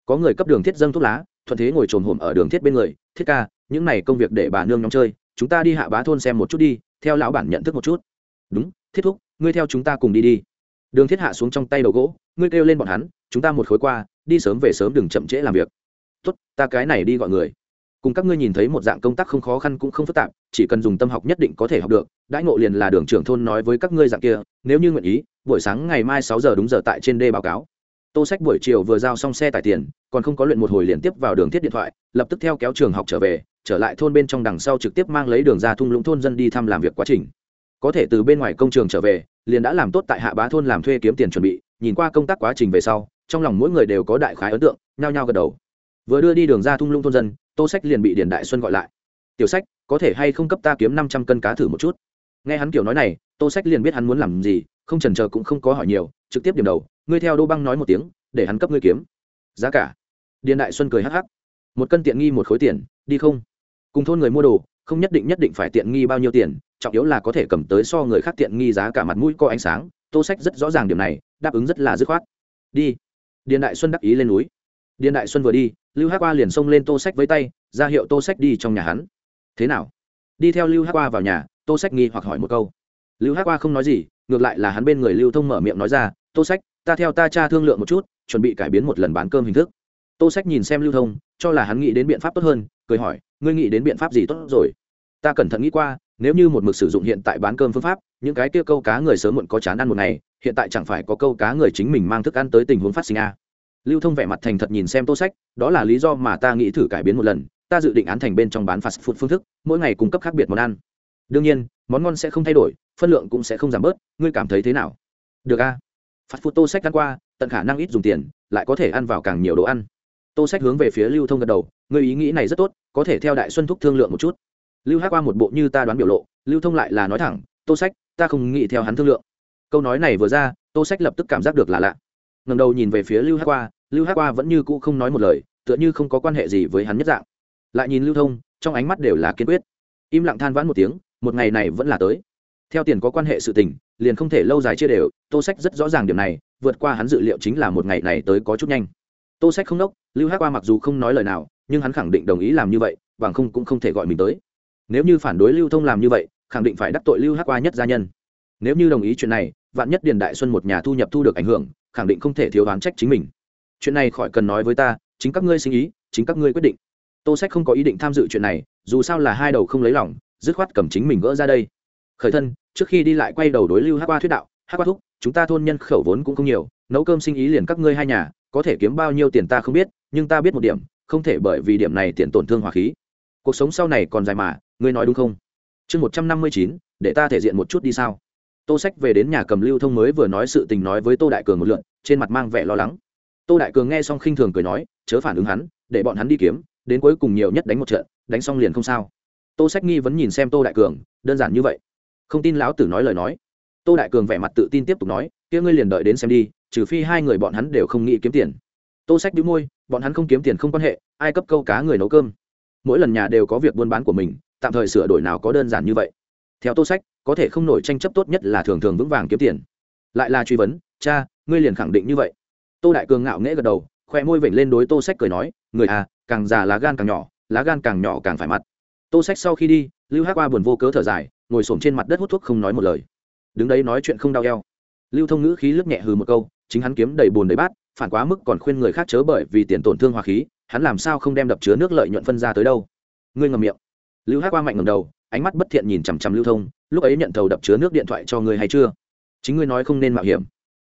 Có người cấp đường thiết dâng thuốc lá, thuận thế ngồi trồn hổm ở đường thiết bên người. Thiết ca, những này công việc để bà nương nhóm chơi, chúng ta đi hạ bá thôn xem một chút đi, theo lão bản nhận thức một chút. Đúng, thiết thúc, ngươi theo chúng ta cùng đi đi đường thiết hạ xuống trong tay đầu gỗ, ngươi kêu lên bọn hắn, chúng ta một khối qua, đi sớm về sớm đừng chậm trễ làm việc. Tốt, ta cái này đi gọi người. Cùng các ngươi nhìn thấy một dạng công tác không khó khăn cũng không phức tạp, chỉ cần dùng tâm học nhất định có thể học được, đãi ngộ liền là đường trưởng thôn nói với các ngươi dạng kia, nếu như nguyện ý, buổi sáng ngày mai sáu giờ đúng giờ tại trên đê báo cáo. Tô sách buổi chiều vừa giao xong xe tải tiền, còn không có luyện một hồi liền tiếp vào đường thiết điện thoại, lập tức theo kéo trường học trở về, trở lại thôn bên trong đằng sau trực tiếp mang lấy đường ra thung lũng thôn dân đi thăm làm việc quá trình. Có thể từ bên ngoài công trường trở về liền đã làm tốt tại hạ bá thôn làm thuê kiếm tiền chuẩn bị, nhìn qua công tác quá trình về sau, trong lòng mỗi người đều có đại khái ấn tượng, nhao nhao gật đầu. Vừa đưa đi đường ra thung lũng thôn dân, tô sách liền bị điền đại xuân gọi lại. Tiểu sách, có thể hay không cấp ta kiếm năm trăm cân cá thử một chút? Nghe hắn kiểu nói này, tô sách liền biết hắn muốn làm gì, không trần chờ cũng không có hỏi nhiều, trực tiếp điểm đầu, ngươi theo đô băng nói một tiếng, để hắn cấp ngươi kiếm. Giá cả. Điền đại xuân cười hắc hắc. Một cân tiện nghi một khối tiền, đi không? Cùng thôn người mua đồ không nhất định nhất định phải tiện nghi bao nhiêu tiền, trọng yếu là có thể cầm tới so người khác tiện nghi giá cả mặt mũi có ánh sáng, tô sách rất rõ ràng điểm này, đáp ứng rất là dứt khoát. Đi. Điền đại xuân đắc ý lên núi. Điền đại xuân vừa đi, lưu hát qua liền xông lên tô sách với tay, ra hiệu tô sách đi trong nhà hắn. Thế nào? Đi theo lưu hát qua vào nhà, tô sách nghi hoặc hỏi một câu. Lưu hát qua không nói gì, ngược lại là hắn bên người lưu thông mở miệng nói ra, tô sách, ta theo ta cha thương lượng một chút, chuẩn bị cải biến một lần bán cơm hình thức. Tô sách nhìn xem lưu thông, cho là hắn nghĩ đến biện pháp tốt hơn, cười hỏi ngươi nghĩ đến biện pháp gì tốt rồi? Ta cẩn thận nghĩ qua, nếu như một mực sử dụng hiện tại bán cơm phương pháp, những cái kia câu cá người sớm muộn có chán ăn một ngày, hiện tại chẳng phải có câu cá người chính mình mang thức ăn tới tình huống phát sinh a lưu thông vẻ mặt thành thật nhìn xem tô sách, đó là lý do mà ta nghĩ thử cải biến một lần, ta dự định án thành bên trong bán fast food phương thức, mỗi ngày cung cấp khác biệt món ăn. Đương nhiên, món ngon sẽ không thay đổi, phân lượng cũng sẽ không giảm bớt, ngươi cảm thấy thế nào? Được a fast food tô sách ăn qua, tận khả năng ít dùng tiền, lại có thể ăn vào càng nhiều đồ ăn tô sách hướng về phía lưu thông gật đầu người ý nghĩ này rất tốt, có thể theo đại xuân thúc thương lượng một chút. Lưu hát qua một bộ như ta đoán biểu lộ, lưu thông lại là nói thẳng, tô sách, ta không nghĩ theo hắn thương lượng. Câu nói này vừa ra, tô sách lập tức cảm giác được là lạ. Ngầm đầu nhìn về phía lưu hát qua, lưu hát qua vẫn như cũ không nói một lời, tựa như không có quan hệ gì với hắn nhất dạng. Lại nhìn lưu thông, trong ánh mắt đều là kiên quyết. Im lặng than vãn một tiếng, một ngày này vẫn là tới. Theo tiền có quan hệ sự tình, liền không thể lâu dài chia đều. Tô sách rất rõ ràng điểm này, vượt qua hắn dự liệu chính là một ngày này tới có chút nhanh tô sách không đốc, lưu hát qua mặc dù không nói lời nào, nhưng hắn khẳng định đồng ý làm như vậy, bằng không cũng không thể gọi mình tới. Nếu như phản đối lưu thông làm như vậy, khẳng định phải đắc tội lưu hát qua nhất gia nhân. Nếu như đồng ý chuyện này, vạn nhất điền đại xuân một nhà thu nhập thu được ảnh hưởng, khẳng định không thể thiếu đoán trách chính mình. Chuyện này khỏi cần nói với ta, chính các ngươi sinh ý chính các ngươi quyết định. Tô sách không có ý định tham dự chuyện này, dù sao là hai đầu không lấy lòng, dứt khoát cầm chính mình gỡ ra đây. Khởi thân, trước khi đi lại quay đầu đối lưu hát qua thuyết đạo hát qua thúc, chúng ta thôn nhân khẩu vốn cũng không nhiều, nấu cơm sinh ý liền các ngươi hai nhà có thể kiếm bao nhiêu tiền ta không biết, nhưng ta biết một điểm, không thể bởi vì điểm này tiền tổn thương hòa khí. Cuộc sống sau này còn dài mà, ngươi nói đúng không? Chương một trăm năm mươi chín, để ta thể diện một chút đi sao? Tô sách về đến nhà cầm lưu thông mới vừa nói sự tình nói với tô đại cường một lượn trên mặt mang vẻ lo lắng. Tô đại cường nghe xong khinh thường cười nói, chớ phản ứng hắn, để bọn hắn đi kiếm, đến cuối cùng nhiều nhất đánh một trận, đánh xong liền không sao. Tô sách nghi vẫn nhìn xem tô đại cường, đơn giản như vậy. Không tin lão tử nói lời nói. Tô đại cường vẻ mặt tự tin tiếp tục nói kia ngươi liền đợi đến xem đi, trừ phi hai người bọn hắn đều không nghĩ kiếm tiền. Tô sách đĩu môi, bọn hắn không kiếm tiền không quan hệ, ai cấp câu cá người nấu cơm. Mỗi lần nhà đều có việc buôn bán của mình, tạm thời sửa đổi nào có đơn giản như vậy. Theo tô sách, có thể không nổi tranh chấp tốt nhất là thường thường vững vàng kiếm tiền. Lại là truy vấn, cha, ngươi liền khẳng định như vậy? Tô đại cường ngạo nghễ gật đầu, khoe môi vểnh lên đối tô sách cười nói, người à càng già lá gan càng nhỏ, lá gan càng nhỏ càng phải mặt. Tô sách sau khi đi, lưu hát qua buồn vô cớ thở dài, ngồi s trên mặt đất hút thuốc không nói một lời. Đứng đấy nói chuyện không đau eo lưu thông ngữ khí lướt nhẹ hừ một câu, chính hắn kiếm đầy bùn đầy bát, phản quá mức còn khuyên người khác chớ bởi vì tiền tổn thương hòa khí, hắn làm sao không đem đập chứa nước lợi nhuận phân ra tới đâu. Ngươi ngầm miệng. Lưu hát qua mạnh ngầm đầu, ánh mắt bất thiện nhìn chằm chằm lưu thông, lúc ấy nhận thầu đập chứa nước điện thoại cho ngươi hay chưa? Chính ngươi nói không nên mạo hiểm.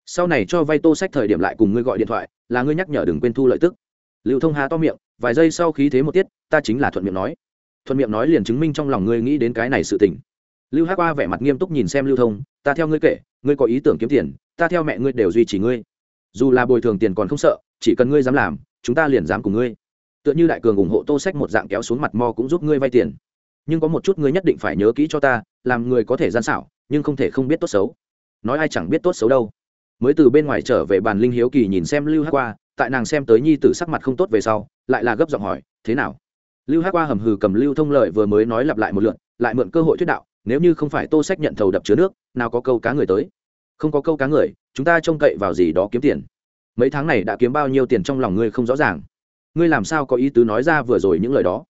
Sau này cho vay tô sách thời điểm lại cùng ngươi gọi điện thoại, là ngươi nhắc nhở đừng quên thu lợi tức. Lưu thông há to miệng, vài giây sau khí thế một tiết, ta chính là thuận miệng nói. Thuận miệng nói liền chứng minh trong lòng ngươi nghĩ đến cái này sự tình. Lưu hát qua vẻ mặt nghiêm túc nhìn xem lưu thông, ta theo ngươi kể ngươi có ý tưởng kiếm tiền, ta theo mẹ ngươi đều duy trì ngươi. Dù là bồi thường tiền còn không sợ, chỉ cần ngươi dám làm, chúng ta liền dám cùng ngươi. Tựa như đại cường ủng hộ tô sách một dạng kéo xuống mặt mo cũng giúp ngươi vay tiền. Nhưng có một chút ngươi nhất định phải nhớ kỹ cho ta, làm người có thể gian xảo, nhưng không thể không biết tốt xấu. Nói ai chẳng biết tốt xấu đâu. Mới từ bên ngoài trở về bàn linh hiếu kỳ nhìn xem lưu hát qua, tại nàng xem tới nhi tử sắc mặt không tốt về sau, lại là gấp giọng hỏi, thế nào? Lưu hát qua hầm hừ cầm lưu thông lợi vừa mới nói lặp lại một lượn lại mượn cơ hội thuyết đạo nếu như không phải tô sách nhận thầu đập chứa nước, nào có câu cá người tới? Không có câu cá người, chúng ta trông cậy vào gì đó kiếm tiền. Mấy tháng này đã kiếm bao nhiêu tiền trong lòng ngươi không rõ ràng. Ngươi làm sao có ý tứ nói ra vừa rồi những lời đó?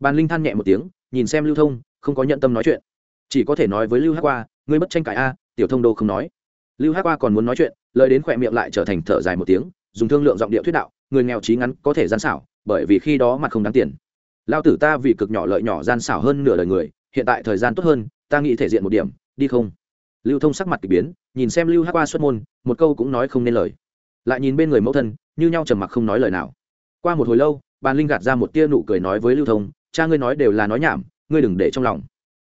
Bàn linh than nhẹ một tiếng, nhìn xem lưu thông, không có nhận tâm nói chuyện. Chỉ có thể nói với lưu hát qua ngươi bất tranh cãi a, tiểu thông đô không nói. Lưu hát qua còn muốn nói chuyện, lời đến khỏe miệng lại trở thành thở dài một tiếng, dùng thương lượng giọng điệu thuyết đạo, người nghèo trí ngắn có thể gian xảo, bởi vì khi đó mặt không đáng tiền. Lao tử ta vì cực nhỏ lợi nhỏ gian xảo hơn nửa đời người, hiện tại thời gian tốt hơn ta nghĩ thể diện một điểm, đi không? Lưu thông sắc mặt k ỳ biến, nhìn xem lưu hát qua xuất môn, một câu cũng nói không nên lời. Lại nhìn bên người mẫu thân, như nhau trầm mặc không nói lời nào. Qua một hồi lâu, bàn linh gạt ra một tia nụ cười nói với lưu thông, cha ngươi nói đều là nói nhảm, ngươi đừng để trong lòng.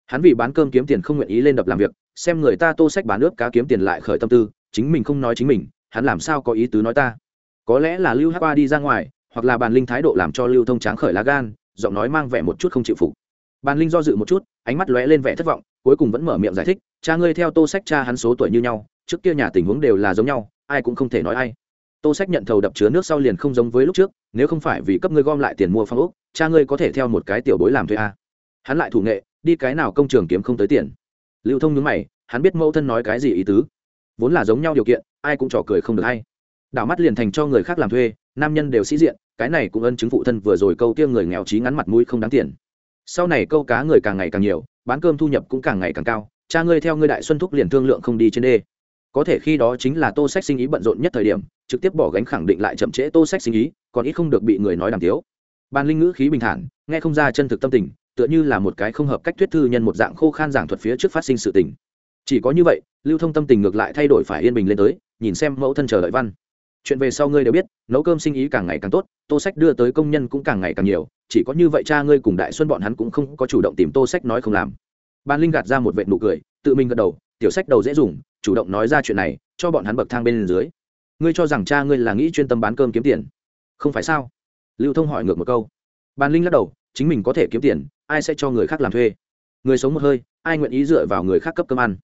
Hắn vì bán cơm kiếm tiền không nguyện ý lên đập làm việc, xem người ta tô sách bán ướp cá kiếm tiền lại khởi tâm tư, chính mình không nói chính mình, hắn làm sao có ý tứ nói ta? Có lẽ là lưu hát qua đi ra ngoài, hoặc là bàn linh thái độ làm cho lưu thông tráng khởi lá gan, giọng nói mang vẻ một chút không chịu phục. Bàn linh do dự một chút, ánh mắt lóe lên vẻ thất vọng cuối cùng vẫn mở miệng giải thích, cha ngươi theo tô sách cha hắn số tuổi như nhau, trước kia nhà tình huống đều là giống nhau, ai cũng không thể nói ai. Tô sách nhận thầu đập chứa nước sau liền không giống với lúc trước, nếu không phải vì cấp ngươi gom lại tiền mua phong ốc, cha ngươi có thể theo một cái tiểu bối làm thuê a. Hắn lại thủ nghệ, đi cái nào công trường kiếm không tới tiền. Lưu thông nhướng mày, hắn biết mẫu thân nói cái gì ý tứ. Vốn là giống nhau điều kiện, ai cũng trò cười không được hay. Đảo mắt liền thành cho người khác làm thuê, nam nhân đều sĩ diện, cái này cũng ân chứng phụ thân vừa rồi câu tiêu người nghèo trí ngắn mặt mũi không đáng tiền sau này câu cá người càng ngày càng nhiều, bán cơm thu nhập cũng càng ngày càng cao, cha ngươi theo ngươi đại xuân thúc liền thương lượng không đi trên đê. Có thể khi đó chính là tô sách sinh ý bận rộn nhất thời điểm, trực tiếp bỏ gánh khẳng định lại chậm trễ tô sách sinh ý, còn ít không được bị người nói đàm tiếu. Ban linh ngữ khí bình thản, nghe không ra chân thực tâm tình, tựa như là một cái không hợp cách thuyết thư nhân một dạng khô khan giảng thuật phía trước phát sinh sự tình. Chỉ có như vậy, lưu thông tâm tình ngược lại thay đổi phải yên bình lên tới, nhìn xem mẫu thân chờ đợi văn chuyện về sau ngươi đều biết, nấu cơm sinh ý càng ngày càng tốt, tô sách đưa tới công nhân cũng càng ngày càng nhiều, chỉ có như vậy cha ngươi cùng đại xuân bọn hắn cũng không có chủ động tìm tô sách nói không làm. Ban linh gạt ra một vệ nụ cười, tự mình gật đầu, tiểu sách đầu dễ dùng, chủ động nói ra chuyện này, cho bọn hắn bậc thang bên dưới. Ngươi cho rằng cha ngươi là nghĩ chuyên tâm bán cơm kiếm tiền? Không phải sao? Lưu thông hỏi ngược một câu. Ban linh lắc đầu, chính mình có thể kiếm tiền, ai sẽ cho người khác làm thuê? Người sống một hơi, ai nguyện ý dựa vào người khác cấp cơm ăn?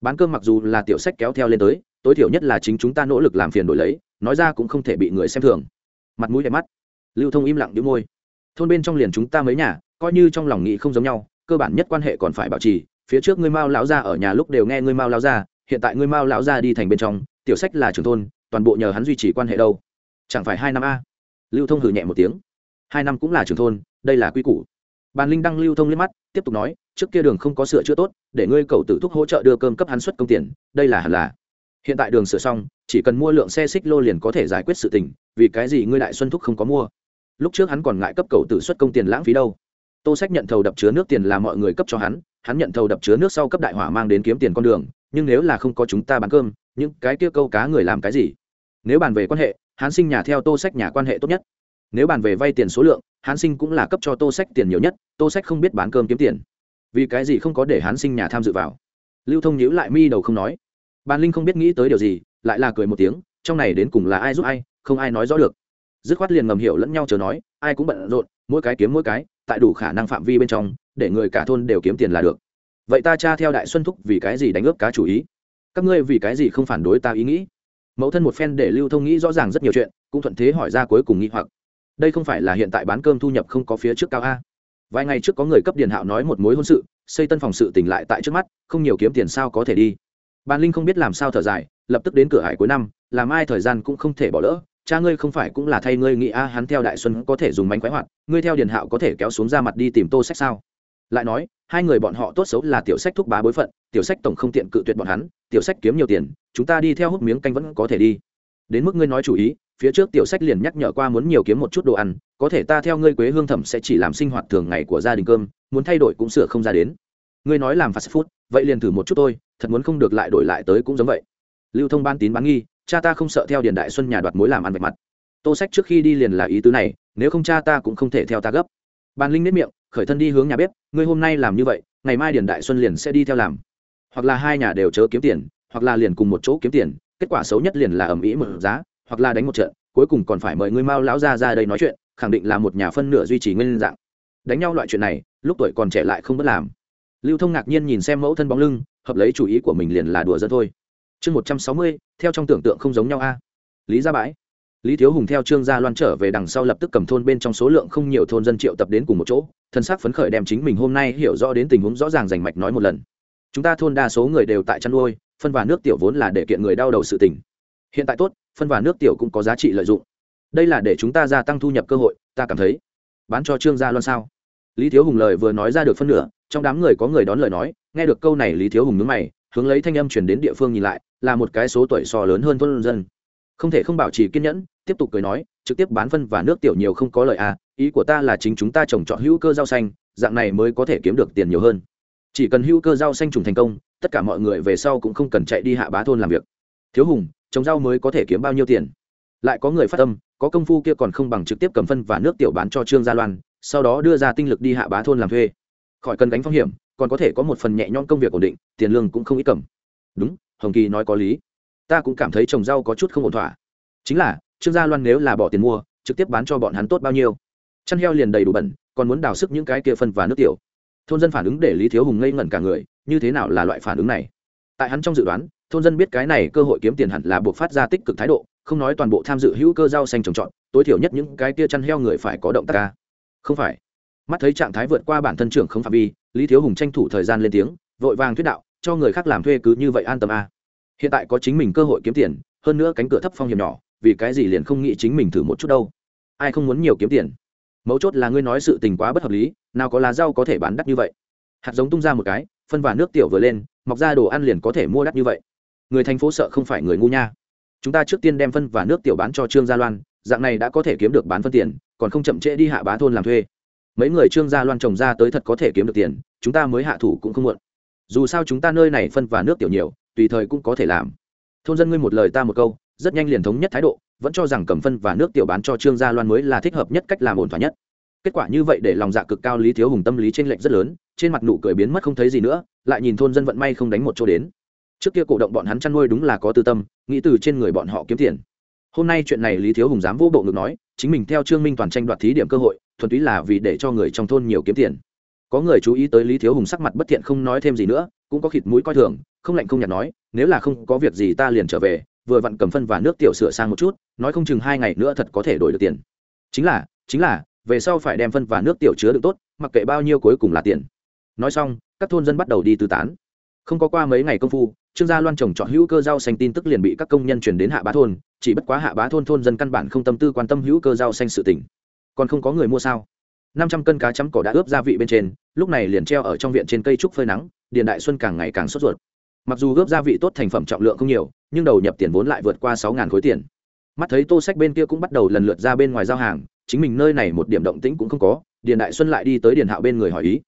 Bán cơm mặc dù là tiểu sách kéo theo lên tới, tối thiểu nhất là chính chúng ta nỗ lực làm phiền đổi lấy nói ra cũng không thể bị người xem thường. Mặt mũi đẹp mắt. Lưu thông im lặng đĩu môi. Thôn bên trong liền chúng ta mấy nhà, coi như trong lòng nghĩ không giống nhau, cơ bản nhất quan hệ còn phải bảo trì. Phía trước ngươi mao lão gia ở nhà lúc đều nghe ngươi mao lão gia, hiện tại ngươi mao lão gia đi thành bên trong, tiểu sách là trưởng thôn, toàn bộ nhờ hắn duy trì quan hệ đâu. Chẳng phải hai năm a? Lưu thông hử nhẹ một tiếng. Hai năm cũng là trưởng thôn, đây là quy củ. Bàn linh đăng lưu thông liếc mắt, tiếp tục nói, trước kia đường không có sửa chữa tốt, để ngươi cầu tử thúc hỗ trợ đưa cơm cấp hắn xuất công tiền, đây là hẳn là hiện tại đường sửa xong, chỉ cần mua lượng xe xích lô liền có thể giải quyết sự tình, vì cái gì ngươi đại xuân thúc không có mua? Lúc trước hắn còn ngại cấp cầu tự xuất công tiền lãng phí đâu. Tô sách nhận thầu đập chứa nước tiền là mọi người cấp cho hắn hắn nhận thầu đập chứa nước sau cấp đại hỏa mang đến kiếm tiền con đường, nhưng nếu là không có chúng ta bán cơm, những cái kia câu cá người làm cái gì? Nếu bàn về quan hệ, hắn sinh nhà theo tô sách nhà quan hệ tốt nhất. Nếu bàn về vay tiền số lượng, hắn sinh cũng là cấp cho tô sách tiền nhiều nhất, tô sách không biết bán cơm kiếm tiền. Vì cái gì không có để hắn sinh nhà tham dự vào? Lưu thông nhữ lại mi đầu không nói bàn linh không biết nghĩ tới điều gì, lại là cười một tiếng, trong này đến cùng là ai giúp ai, không ai nói rõ được. Dứt khoát liền ngầm hiểu lẫn nhau chờ nói, ai cũng bận rộn, mỗi cái kiếm mỗi cái, tại đủ khả năng phạm vi bên trong, để người cả thôn đều kiếm tiền là được. Vậy ta cha theo đại xuân thúc vì cái gì đánh ướp cá chủ ý? Các ngươi vì cái gì không phản đối ta ý nghĩ? Mẫu thân một phen để lưu thông nghĩ rõ ràng rất nhiều chuyện, cũng thuận thế hỏi ra cuối cùng nghĩ hoặc. Đây không phải là hiện tại bán cơm thu nhập không có phía trước cao a? Vài ngày trước có người cấp điền hạo nói một mối hôn sự, xây tân phòng sự tỉnh lại tại trước mắt, không nhiều kiếm tiền sao có thể đi? Bàn linh không biết làm sao thở dài, lập tức đến cửa hải cuối năm, làm ai thời gian cũng không thể bỏ lỡ. Cha ngươi không phải cũng là thay ngươi nghĩ, a, hắn theo đại xuân có thể dùng bánh khoái hoạt, ngươi theo điền hạo có thể kéo xuống ra mặt đi tìm tô sách sao? Lại nói, hai người bọn họ tốt xấu là tiểu sách thúc bá bối phận, tiểu sách tổng không tiện cự tuyệt bọn hắn, tiểu sách kiếm nhiều tiền, chúng ta đi theo hút miếng canh vẫn có thể đi. Đến mức ngươi nói chủ ý, phía trước tiểu sách liền nhắc nhở qua muốn nhiều kiếm một chút đồ ăn, có thể ta theo ngươi quế hương thẩm sẽ chỉ làm sinh hoạt thường ngày của gia đình cơm, muốn thay đổi cũng sửa không ra đến. Ngươi nói làm fast food, vậy liền thử một chút thôi thật muốn không được lại đổi lại tới cũng giống vậy. Lưu thông ban tín bán nghi, cha ta không sợ theo điền đại xuân nhà đoạt mối làm ăn vạch mặt. Tô sách trước khi đi liền là ý tứ này, nếu không cha ta cũng không thể theo ta gấp. Ban linh nếp miệng, khởi thân đi hướng nhà bếp, ngươi hôm nay làm như vậy, ngày mai điền đại xuân liền sẽ đi theo làm. Hoặc là hai nhà đều chớ kiếm tiền, hoặc là liền cùng một chỗ kiếm tiền, kết quả xấu nhất liền là ẩm ĩ mở giá, hoặc là đánh một trận, cuối cùng còn phải mời ngươi mao lão ra ra đây nói chuyện, khẳng định là một nhà phân nửa duy trì nguyên dạng. Đánh nhau loại chuyện này, lúc tuổi còn trẻ lại không bất làm. Lưu thông ngạc nhiên nhìn xem mẫu thân bóng lưng hợp lấy chủ ý của mình liền là đùa dân thôi. Chương một trăm sáu mươi, theo trong tưởng tượng không giống nhau a. Lý gia bãi. Lý thiếu hùng theo trương gia loan trở về đằng sau lập tức cầm thôn bên trong số lượng không nhiều thôn dân triệu tập đến cùng một chỗ, thân xác phấn khởi đem chính mình hôm nay hiểu rõ đến tình huống rõ ràng rành mạch nói một lần. Chúng ta thôn đa số người đều tại chăn nuôi, phân và nước tiểu vốn là để kiện người đau đầu sự tình. Hiện tại tốt, phân và nước tiểu cũng có giá trị lợi dụng. Đây là để chúng ta gia tăng thu nhập cơ hội, ta cảm thấy. Bán cho trương gia loan sao? Lý thiếu hùng lời vừa nói ra được phân nửa, trong đám người có người đón lời nói nghe được câu này lý thiếu hùng nhướng mày, hướng lấy thanh âm chuyển đến địa phương nhìn lại, là một cái số tuổi so lớn hơn thôn dân. Không thể không bảo trì kiên nhẫn, tiếp tục cười nói, trực tiếp bán phân và nước tiểu nhiều không có lợi à ý của ta là chính chúng ta trồng trọt hữu cơ rau xanh, dạng này mới có thể kiếm được tiền nhiều hơn. Chỉ cần hữu cơ rau xanh trùng thành công, tất cả mọi người về sau cũng không cần chạy đi hạ bá thôn làm việc. Thiếu hùng, trồng rau mới có thể kiếm bao nhiêu tiền? Lại có người phát tâm có công phu kia còn không bằng trực tiếp cầm phân và nước tiểu bán cho trương gia loan, sau đó đưa ra tinh lực đi hạ bá thôn làm thuê. Khỏi cần gánh phong hiểm còn có thể có một phần nhẹ nhõm công việc ổn định, tiền lương cũng không ít cầm. Đúng, hồng kỳ nói có lý. Ta cũng cảm thấy trồng rau có chút không ổn thỏa. Chính là, trương gia loan nếu là bỏ tiền mua, trực tiếp bán cho bọn hắn tốt bao nhiêu? Chăn heo liền đầy đủ bẩn, còn muốn đào sức những cái kia phân và nước tiểu. Thôn dân phản ứng để lý thiếu hùng ngây ngẩn cả người, như thế nào là loại phản ứng này? Tại hắn trong dự đoán, thôn dân biết cái này cơ hội kiếm tiền hẳn là buộc phát ra tích cực thái độ, không nói toàn bộ tham dự hữu cơ rau xanh trồng trọt, tối thiểu nhất những cái kia chăn heo người phải có động tác ca. Không phải. Mắt thấy trạng thái vượt qua bản thân trưởng không phạm vi lý thiếu hùng tranh thủ thời gian lên tiếng, vội vàng thuyết đạo, cho người khác làm thuê cứ như vậy an tâm a. Hiện tại có chính mình cơ hội kiếm tiền, hơn nữa cánh cửa thấp phong hiểm nhỏ, vì cái gì liền không nghĩ chính mình thử một chút đâu. Ai không muốn nhiều kiếm tiền? Mấu chốt là ngươi nói sự tình quá bất hợp lý, nào có lá rau có thể bán đắt như vậy. Hạt giống tung ra một cái, phân và nước tiểu vừa lên, mọc ra đồ ăn liền có thể mua đắt như vậy. Người thành phố sợ không phải người ngu nha. Chúng ta trước tiên đem phân và nước tiểu bán cho trương gia loan, dạng này đã có thể kiếm được bán phân tiền, còn không chậm trễ đi hạ bá thôn làm thuê mấy người trương gia loan trồng ra tới thật có thể kiếm được tiền, chúng ta mới hạ thủ cũng không muộn. Dù sao chúng ta nơi này phân và nước tiểu nhiều, tùy thời cũng có thể làm. Thôn dân ngươi một lời ta một câu, rất nhanh liền thống nhất thái độ, vẫn cho rằng cầm phân và nước tiểu bán cho trương gia loan mới là thích hợp nhất cách làm ổn thỏa nhất. Kết quả như vậy để lòng dạ cực cao lý thiếu hùng tâm lý t r ê n lệch rất lớn, trên mặt nụ cười biến mất không thấy gì nữa, lại nhìn thôn dân vận may không đánh một chỗ đến. Trước kia cổ động bọn hắn chăn nuôi đúng là có tư tâm, nghĩ từ trên người bọn họ kiếm tiền. Hôm nay chuyện này lý thiếu hùng dám vô bộ ngực nói, chính mình theo trương minh toàn tranh đoạt thí điểm cơ hội thuần túy là vì để cho người trong thôn nhiều kiếm tiền. Có người chú ý tới lý thiếu hùng sắc mặt bất thiện không nói thêm gì nữa, cũng có khịt mũi coi thường, không lạnh không nhạt nói, nếu là không có việc gì ta liền trở về, vừa vặn cầm phân và nước tiểu sửa sang một chút, nói không chừng hai ngày nữa thật có thể đổi được tiền. Chính là chính là, về sau phải đem phân và nước tiểu chứa được tốt, mặc kệ bao nhiêu cuối cùng là tiền. Nói xong, các thôn dân bắt đầu đi tư tán. Không có qua mấy ngày công phu, trương gia loan trồng trọt hữu cơ rau xanh tin tức liền bị các công nhân chuyển đến hạ bá thôn, chỉ bất quá hạ bá thôn thôn dân căn bản không tâm tư quan tâm hữu cơ rau xanh sự tỉnh còn không có người mua sao? Năm trăm cân cá chấm cỏ đã ướp gia vị bên trên, lúc này liền treo ở trong viện trên cây trúc phơi nắng, điền đại xuân càng ngày càng sốt ruột. Mặc dù ướp gia vị tốt thành phẩm trọng lượng không nhiều, nhưng đầu nhập tiền vốn lại vượt qua sáu khối tiền. Mắt thấy tô sách bên kia cũng bắt đầu lần lượt ra bên ngoài giao hàng, chính mình nơi này một điểm động tĩnh cũng không có, điền đại xuân lại đi tới điền hạo bên người hỏi ý.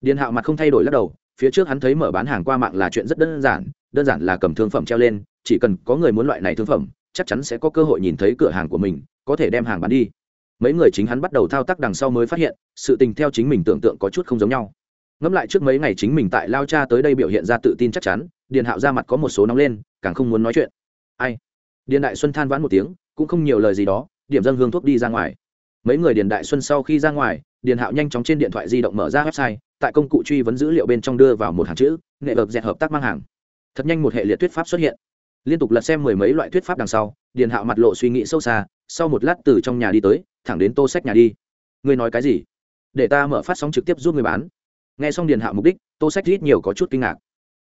Điền hạo mặt không thay đổi lắc đầu, phía trước hắn thấy mở bán hàng qua mạng là chuyện rất đơn giản đơn giản là cầm thương phẩm treo lên, chỉ cần có người muốn loại này thương phẩm, chắc chắn sẽ có cơ hội nhìn thấy cửa hàng của mình, có thể đem hàng bán đi mấy người chính hắn bắt đầu thao tác đằng sau mới phát hiện, sự tình theo chính mình tưởng tượng có chút không giống nhau. Ngẫm lại trước mấy ngày chính mình tại lao cha tới đây biểu hiện ra tự tin chắc chắn, điền hạo ra mặt có một số nóng lên, càng không muốn nói chuyện. Ai? Điền đại xuân than vãn một tiếng, cũng không nhiều lời gì đó, điểm dân hương thuốc đi ra ngoài. Mấy người điền đại xuân sau khi ra ngoài, điền hạo nhanh chóng trên điện thoại di động mở ra website, tại công cụ truy vấn dữ liệu bên trong đưa vào một hàng chữ, nghệ vực dẹt hợp tác mang hàng. Thật nhanh một hệ liệt thuyết pháp xuất hiện. Liên tục lật xem mười mấy loại thuyết pháp đằng sau, điền hạo mặt lộ suy nghĩ sâu xa sau một lát từ trong nhà đi tới, thẳng đến tô sách nhà đi. Ngươi nói cái gì? Để ta mở phát sóng trực tiếp giúp người bán. Nghe xong điền hạo mục đích, tô sách ít nhiều có chút kinh ngạc.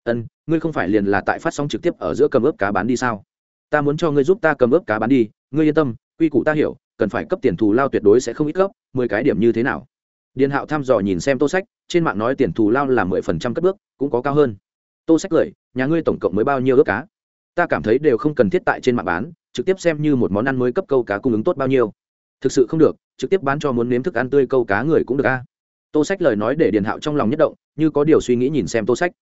Ân, ngươi không phải liền là tại phát sóng trực tiếp ở giữa cầm ướp cá bán đi sao? Ta muốn cho ngươi giúp ta cầm ướp cá bán đi, ngươi yên tâm, quy củ ta hiểu, cần phải cấp tiền thù lao tuyệt đối sẽ không ít cấp mười cái điểm như thế nào? Điền hạo thăm dò nhìn xem tô sách, trên mạng nói tiền thù lao là mười phần trăm cất bước, cũng có cao hơn. Tô sách cười, nhà ngươi tổng cộng mới bao nhiêu ướp cá? Ta cảm thấy đều không cần thiết tại trên mạng bán trực tiếp xem như một món ăn mới cấp câu cá cung ứng tốt bao nhiêu. Thực sự không được, trực tiếp bán cho muốn nếm thức ăn tươi câu cá người cũng được a. Tô sách lời nói để điền hạo trong lòng nhất động, như có điều suy nghĩ nhìn xem tô sách.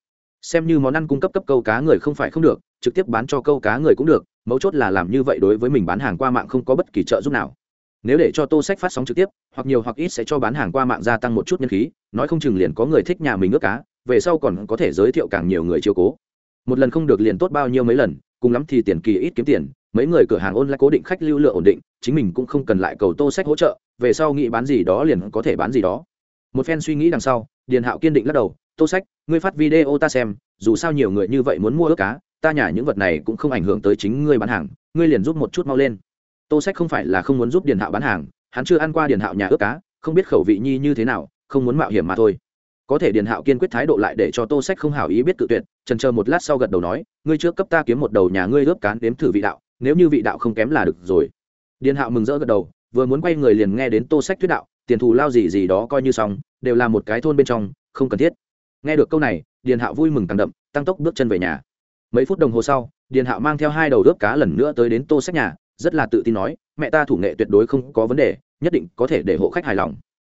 Xem như món ăn cung cấp cấp câu cá người không phải không được, trực tiếp bán cho câu cá người cũng được, mấu chốt là làm như vậy đối với mình bán hàng qua mạng không có bất kỳ trợ giúp nào. Nếu để cho tô sách phát sóng trực tiếp, hoặc nhiều hoặc ít sẽ cho bán hàng qua mạng gia tăng một chút nhân khí, nói không chừng liền có người thích nhà mình ướp cá, về sau còn có thể giới thiệu càng nhiều người chiều cố. Một lần không được liền tốt bao nhiêu mấy lần cùng lắm thì tiền kỳ ít kiếm tiền, mấy người cửa hàng online cố định khách lưu lượng ổn định, chính mình cũng không cần lại cầu tô sách hỗ trợ, về sau nghĩ bán gì đó liền có thể bán gì đó. Một phen suy nghĩ đằng sau, điền hạo kiên định lắc đầu, tô sách, ngươi phát video ta xem, dù sao nhiều người như vậy muốn mua ướp cá, ta nhả những vật này cũng không ảnh hưởng tới chính ngươi bán hàng, ngươi liền giúp một chút mau lên. Tô sách không phải là không muốn giúp điền hạo bán hàng, hắn chưa ăn qua điền hạo nhà ướp cá, không biết khẩu vị nhi như thế nào, không muốn mạo hiểm mà thôi. Có thể điền hạo kiên quyết thái độ lại để cho tô sách không hảo ý biết tự tuyệt trần chờ một lát sau gật đầu nói, ngươi trước cấp ta kiếm một đầu nhà ngươi ướp cán đếm thử vị đạo, nếu như vị đạo không kém là được rồi. Điền hạo mừng rỡ gật đầu, vừa muốn quay người liền nghe đến tô sách thuyết đạo, tiền thù lao gì gì đó coi như xong, đều là một cái thôn bên trong, không cần thiết. Nghe được câu này, điền hạo vui mừng càng đậm, tăng tốc bước chân về nhà. Mấy phút đồng hồ sau, điền hạo mang theo hai đầu ướp cá lần nữa tới đến tô sách nhà, rất là tự tin nói, mẹ ta thủ nghệ tuyệt đối không có vấn đề, nhất định có thể để hộ khách hài lòng.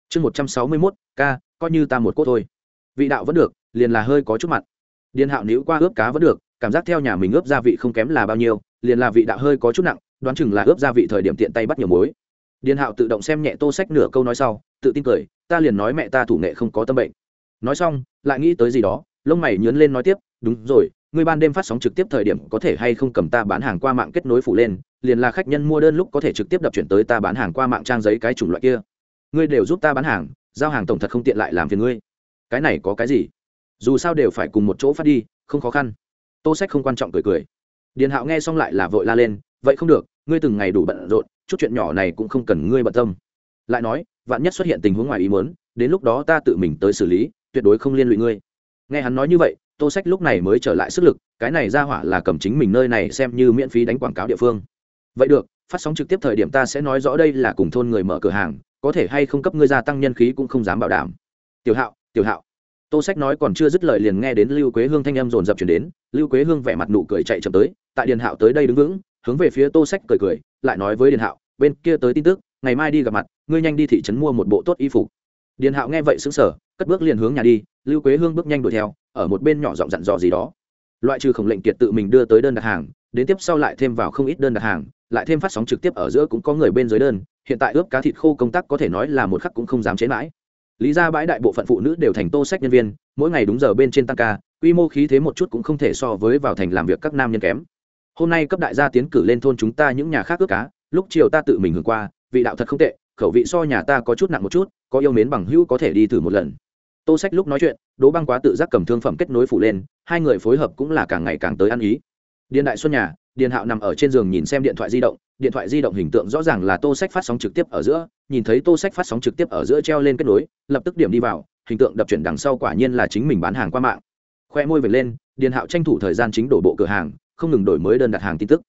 Chương một trăm sáu mươi mốt k coi như ta một cốt thôi. Vị đạo vẫn được, liền là hơi có chút mặn điền hạo níu qua ướp cá vẫn được, cảm giác theo nhà mình ướp gia vị không kém là bao nhiêu, liền là vị đạo hơi có chút nặng, đoán chừng là ướp gia vị thời điểm tiện tay bắt nhiều muối. Điền hạo tự động xem nhẹ tô sách nửa câu nói sau, tự tin cười, ta liền nói mẹ ta thủ nghệ không có tâm bệnh. Nói xong, lại nghĩ tới gì đó, lông mày nhớn lên nói tiếp, đúng rồi, ngươi ban đêm phát sóng trực tiếp thời điểm có thể hay không cầm ta bán hàng qua mạng kết nối phủ lên, liền là khách nhân mua đơn lúc có thể trực tiếp đập chuyển tới ta bán hàng qua mạng trang giấy cái chủng loại kia. Ngươi đều giúp ta bán hàng, giao hàng tổng thật không tiện lại làm phiền ngươi. Cái này có cái gì? Dù sao đều phải cùng một chỗ phát đi, không khó khăn. Tô sách không quan trọng cười cười. Điền hạo nghe xong lại là vội la lên, vậy không được, ngươi từng ngày đủ bận rộn, chút chuyện nhỏ này cũng không cần ngươi bận tâm. Lại nói, vạn nhất xuất hiện tình huống ngoài ý muốn, đến lúc đó ta tự mình tới xử lý, tuyệt đối không liên lụy ngươi. Nghe hắn nói như vậy, tô sách lúc này mới trở lại sức lực, cái này ra hỏa là cầm chính mình nơi này xem như miễn phí đánh quảng cáo địa phương. Vậy được, phát sóng trực tiếp thời điểm ta sẽ nói rõ đây là cùng thôn người mở cửa hàng, có thể hay không cấp ngươi gia tăng nhân khí cũng không dám bảo đảm. Tiểu hạo tiểu hạo tô sách nói còn chưa dứt lời liền nghe đến lưu quế hương thanh âm dồn dập chuyển đến, lưu quế hương vẻ mặt nụ cười chạy chậm tới, tại điền hạo tới đây đứng vững, hướng về phía tô sách cười cười, lại nói với điền hạo, bên kia tới tin tức, ngày mai đi gặp mặt, ngươi nhanh đi thị trấn mua một bộ tốt y phục. Điền hạo nghe vậy xứng sở cất bước liền hướng nhà đi, lưu quế hương bước nhanh đuổi theo, ở một bên nhỏ giọng dặn dò gì đó. Loại trừ khổng lệnh kiệt tự mình đưa tới đơn đặt hàng, đến tiếp sau lại thêm vào không ít đơn đặt hàng, lại thêm phát sóng trực tiếp ở giữa cũng có người bên dưới đơn, hiện tại ướp cá thịt khô công tác có thể nói là một khắc cũng không dám chế mãi lý ra bãi đại bộ phận phụ nữ đều thành tô sách nhân viên, mỗi ngày đúng giờ bên trên tăng ca, quy mô khí thế một chút cũng không thể so với vào thành làm việc các nam nhân kém. Hôm nay cấp đại gia tiến cử lên thôn chúng ta những nhà khác ước cá, lúc chiều ta tự mình hưởng qua, vị đạo thật không tệ, khẩu vị so nhà ta có chút nặng một chút, có yêu mến bằng hữu có thể đi thử một lần. Tô sách lúc nói chuyện đỗ băng quá tự giác cầm thương phẩm kết nối phủ lên, hai người phối hợp cũng là càng ngày càng tới ăn ý. Điện đại xuân nhà, điền hạo nằm ở trên giường nhìn xem điện thoại di động điện thoại di động hình tượng rõ ràng là tô sách phát sóng trực tiếp ở giữa, nhìn thấy tô sách phát sóng trực tiếp ở giữa treo lên kết nối, lập tức điểm đi vào, hình tượng đập chuyển đằng sau quả nhiên là chính mình bán hàng qua mạng. Khoe môi về lên, điền hạo tranh thủ thời gian chính đổ bộ cửa hàng, không ngừng đổi mới đơn đặt hàng tin tức.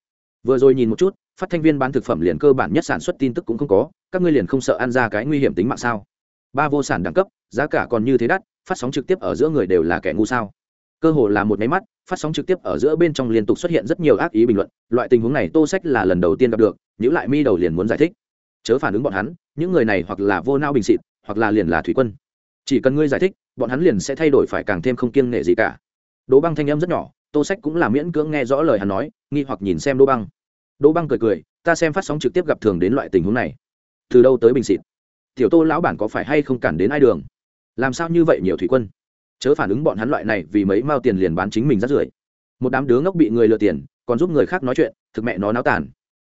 Vừa rồi nhìn một chút, phát thanh viên bán thực phẩm liền cơ bản nhất sản xuất tin tức cũng không có, các ngươi liền không sợ ăn ra cái nguy hiểm tính mạng sao? Ba vô sản đẳng cấp, giá cả còn như thế đắt, phát sóng trực tiếp ở giữa người đều là kẻ ngu sao? Cơ hồ là một máy mắt, phát sóng trực tiếp ở giữa bên trong liên tục xuất hiện rất nhiều ác ý bình luận. Loại tình huống này tô sách là lần đầu tiên gặp được nhữ lại mi đầu liền muốn giải thích. Chớ phản ứng bọn hắn, những người này hoặc là vô nao bình xịt hoặc là liền là thủy quân. Chỉ cần ngươi giải thích, bọn hắn liền sẽ thay đổi phải càng thêm không kiêng nể gì cả. Đỗ băng thanh âm rất nhỏ, tô sách cũng là miễn cưỡng nghe rõ lời hắn nói, nghi hoặc nhìn xem đỗ băng. Đỗ băng cười cười, ta xem phát sóng trực tiếp gặp thường đến loại tình huống này. Từ đâu tới bình xịt tiểu tô lão bản có phải hay không cản đến ai đường? Làm sao như vậy nhiều thủy quân? Chớ phản ứng bọn hắn loại này vì mấy mao tiền liền bán chính mình rất rưởi. Một đám đứa ngốc bị người lừa tiền, còn giúp người khác nói chuyện, thực mẹ nó náo tàn.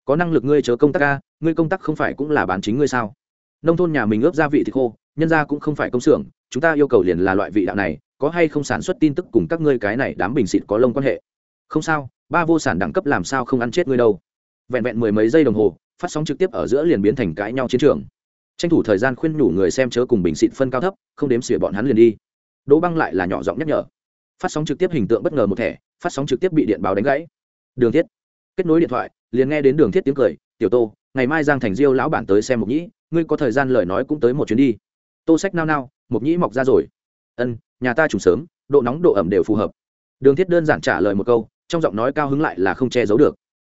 Có năng lực ngươi chớ công tác ca ngươi công tác không phải cũng là bán chính ngươi sao? Nông thôn nhà mình ướp gia vị thì khô, nhân ra cũng không phải công xưởng, chúng ta yêu cầu liền là loại vị đạo này, có hay không sản xuất tin tức cùng các ngươi cái này đám bình xịt có lông quan hệ? Không sao, ba vô sản đẳng cấp làm sao không ăn chết ngươi đâu. Vẹn vẹn mười mấy giây đồng hồ, phát sóng trực tiếp ở giữa liền biến thành cãi nhau chiến trường. Tranh thủ thời gian khuyên nhủ người xem chớ cùng bình xịt phân cao thấp, không đếm xỉa bọn hắn liền đi đỗ băng lại là nhỏ giọng nhắc nhở. Phát sóng trực tiếp hình tượng bất ngờ một thẻ, phát sóng trực tiếp bị điện báo đánh gãy. Đường thiết. Kết nối điện thoại, liền nghe đến đường thiết tiếng cười, tiểu tô, ngày mai giang thành diêu lão bản tới xem Mục nhĩ, ngươi có thời gian lời nói cũng tới một chuyến đi. Tô sách nao nao, Mục nhĩ mọc ra rồi. Ân, nhà ta trùng sớm, độ nóng độ ẩm đều phù hợp. Đường thiết đơn giản trả lời một câu, trong giọng nói cao hứng lại là không che giấu được.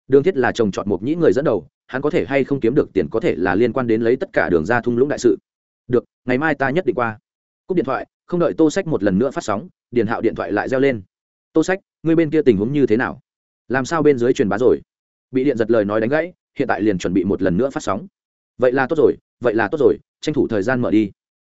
Đường thiết là chồng chọn Mục nhĩ người dẫn đầu, hắn có thể hay không kiếm được tiền có thể là liên quan đến lấy tất cả đường ra thung lũng đại sự. Được, ngày mai ta nhất định qua. Cúp điện thoại không đợi tô sách một lần nữa phát sóng điền hạo điện thoại lại reo lên. Tô sách ngươi bên kia tình huống như thế nào? Làm sao bên dưới truyền bá rồi? Bị điện giật lời nói đánh gãy hiện tại liền chuẩn bị một lần nữa phát sóng. Vậy là tốt rồi vậy là tốt rồi tranh thủ thời gian mở đi.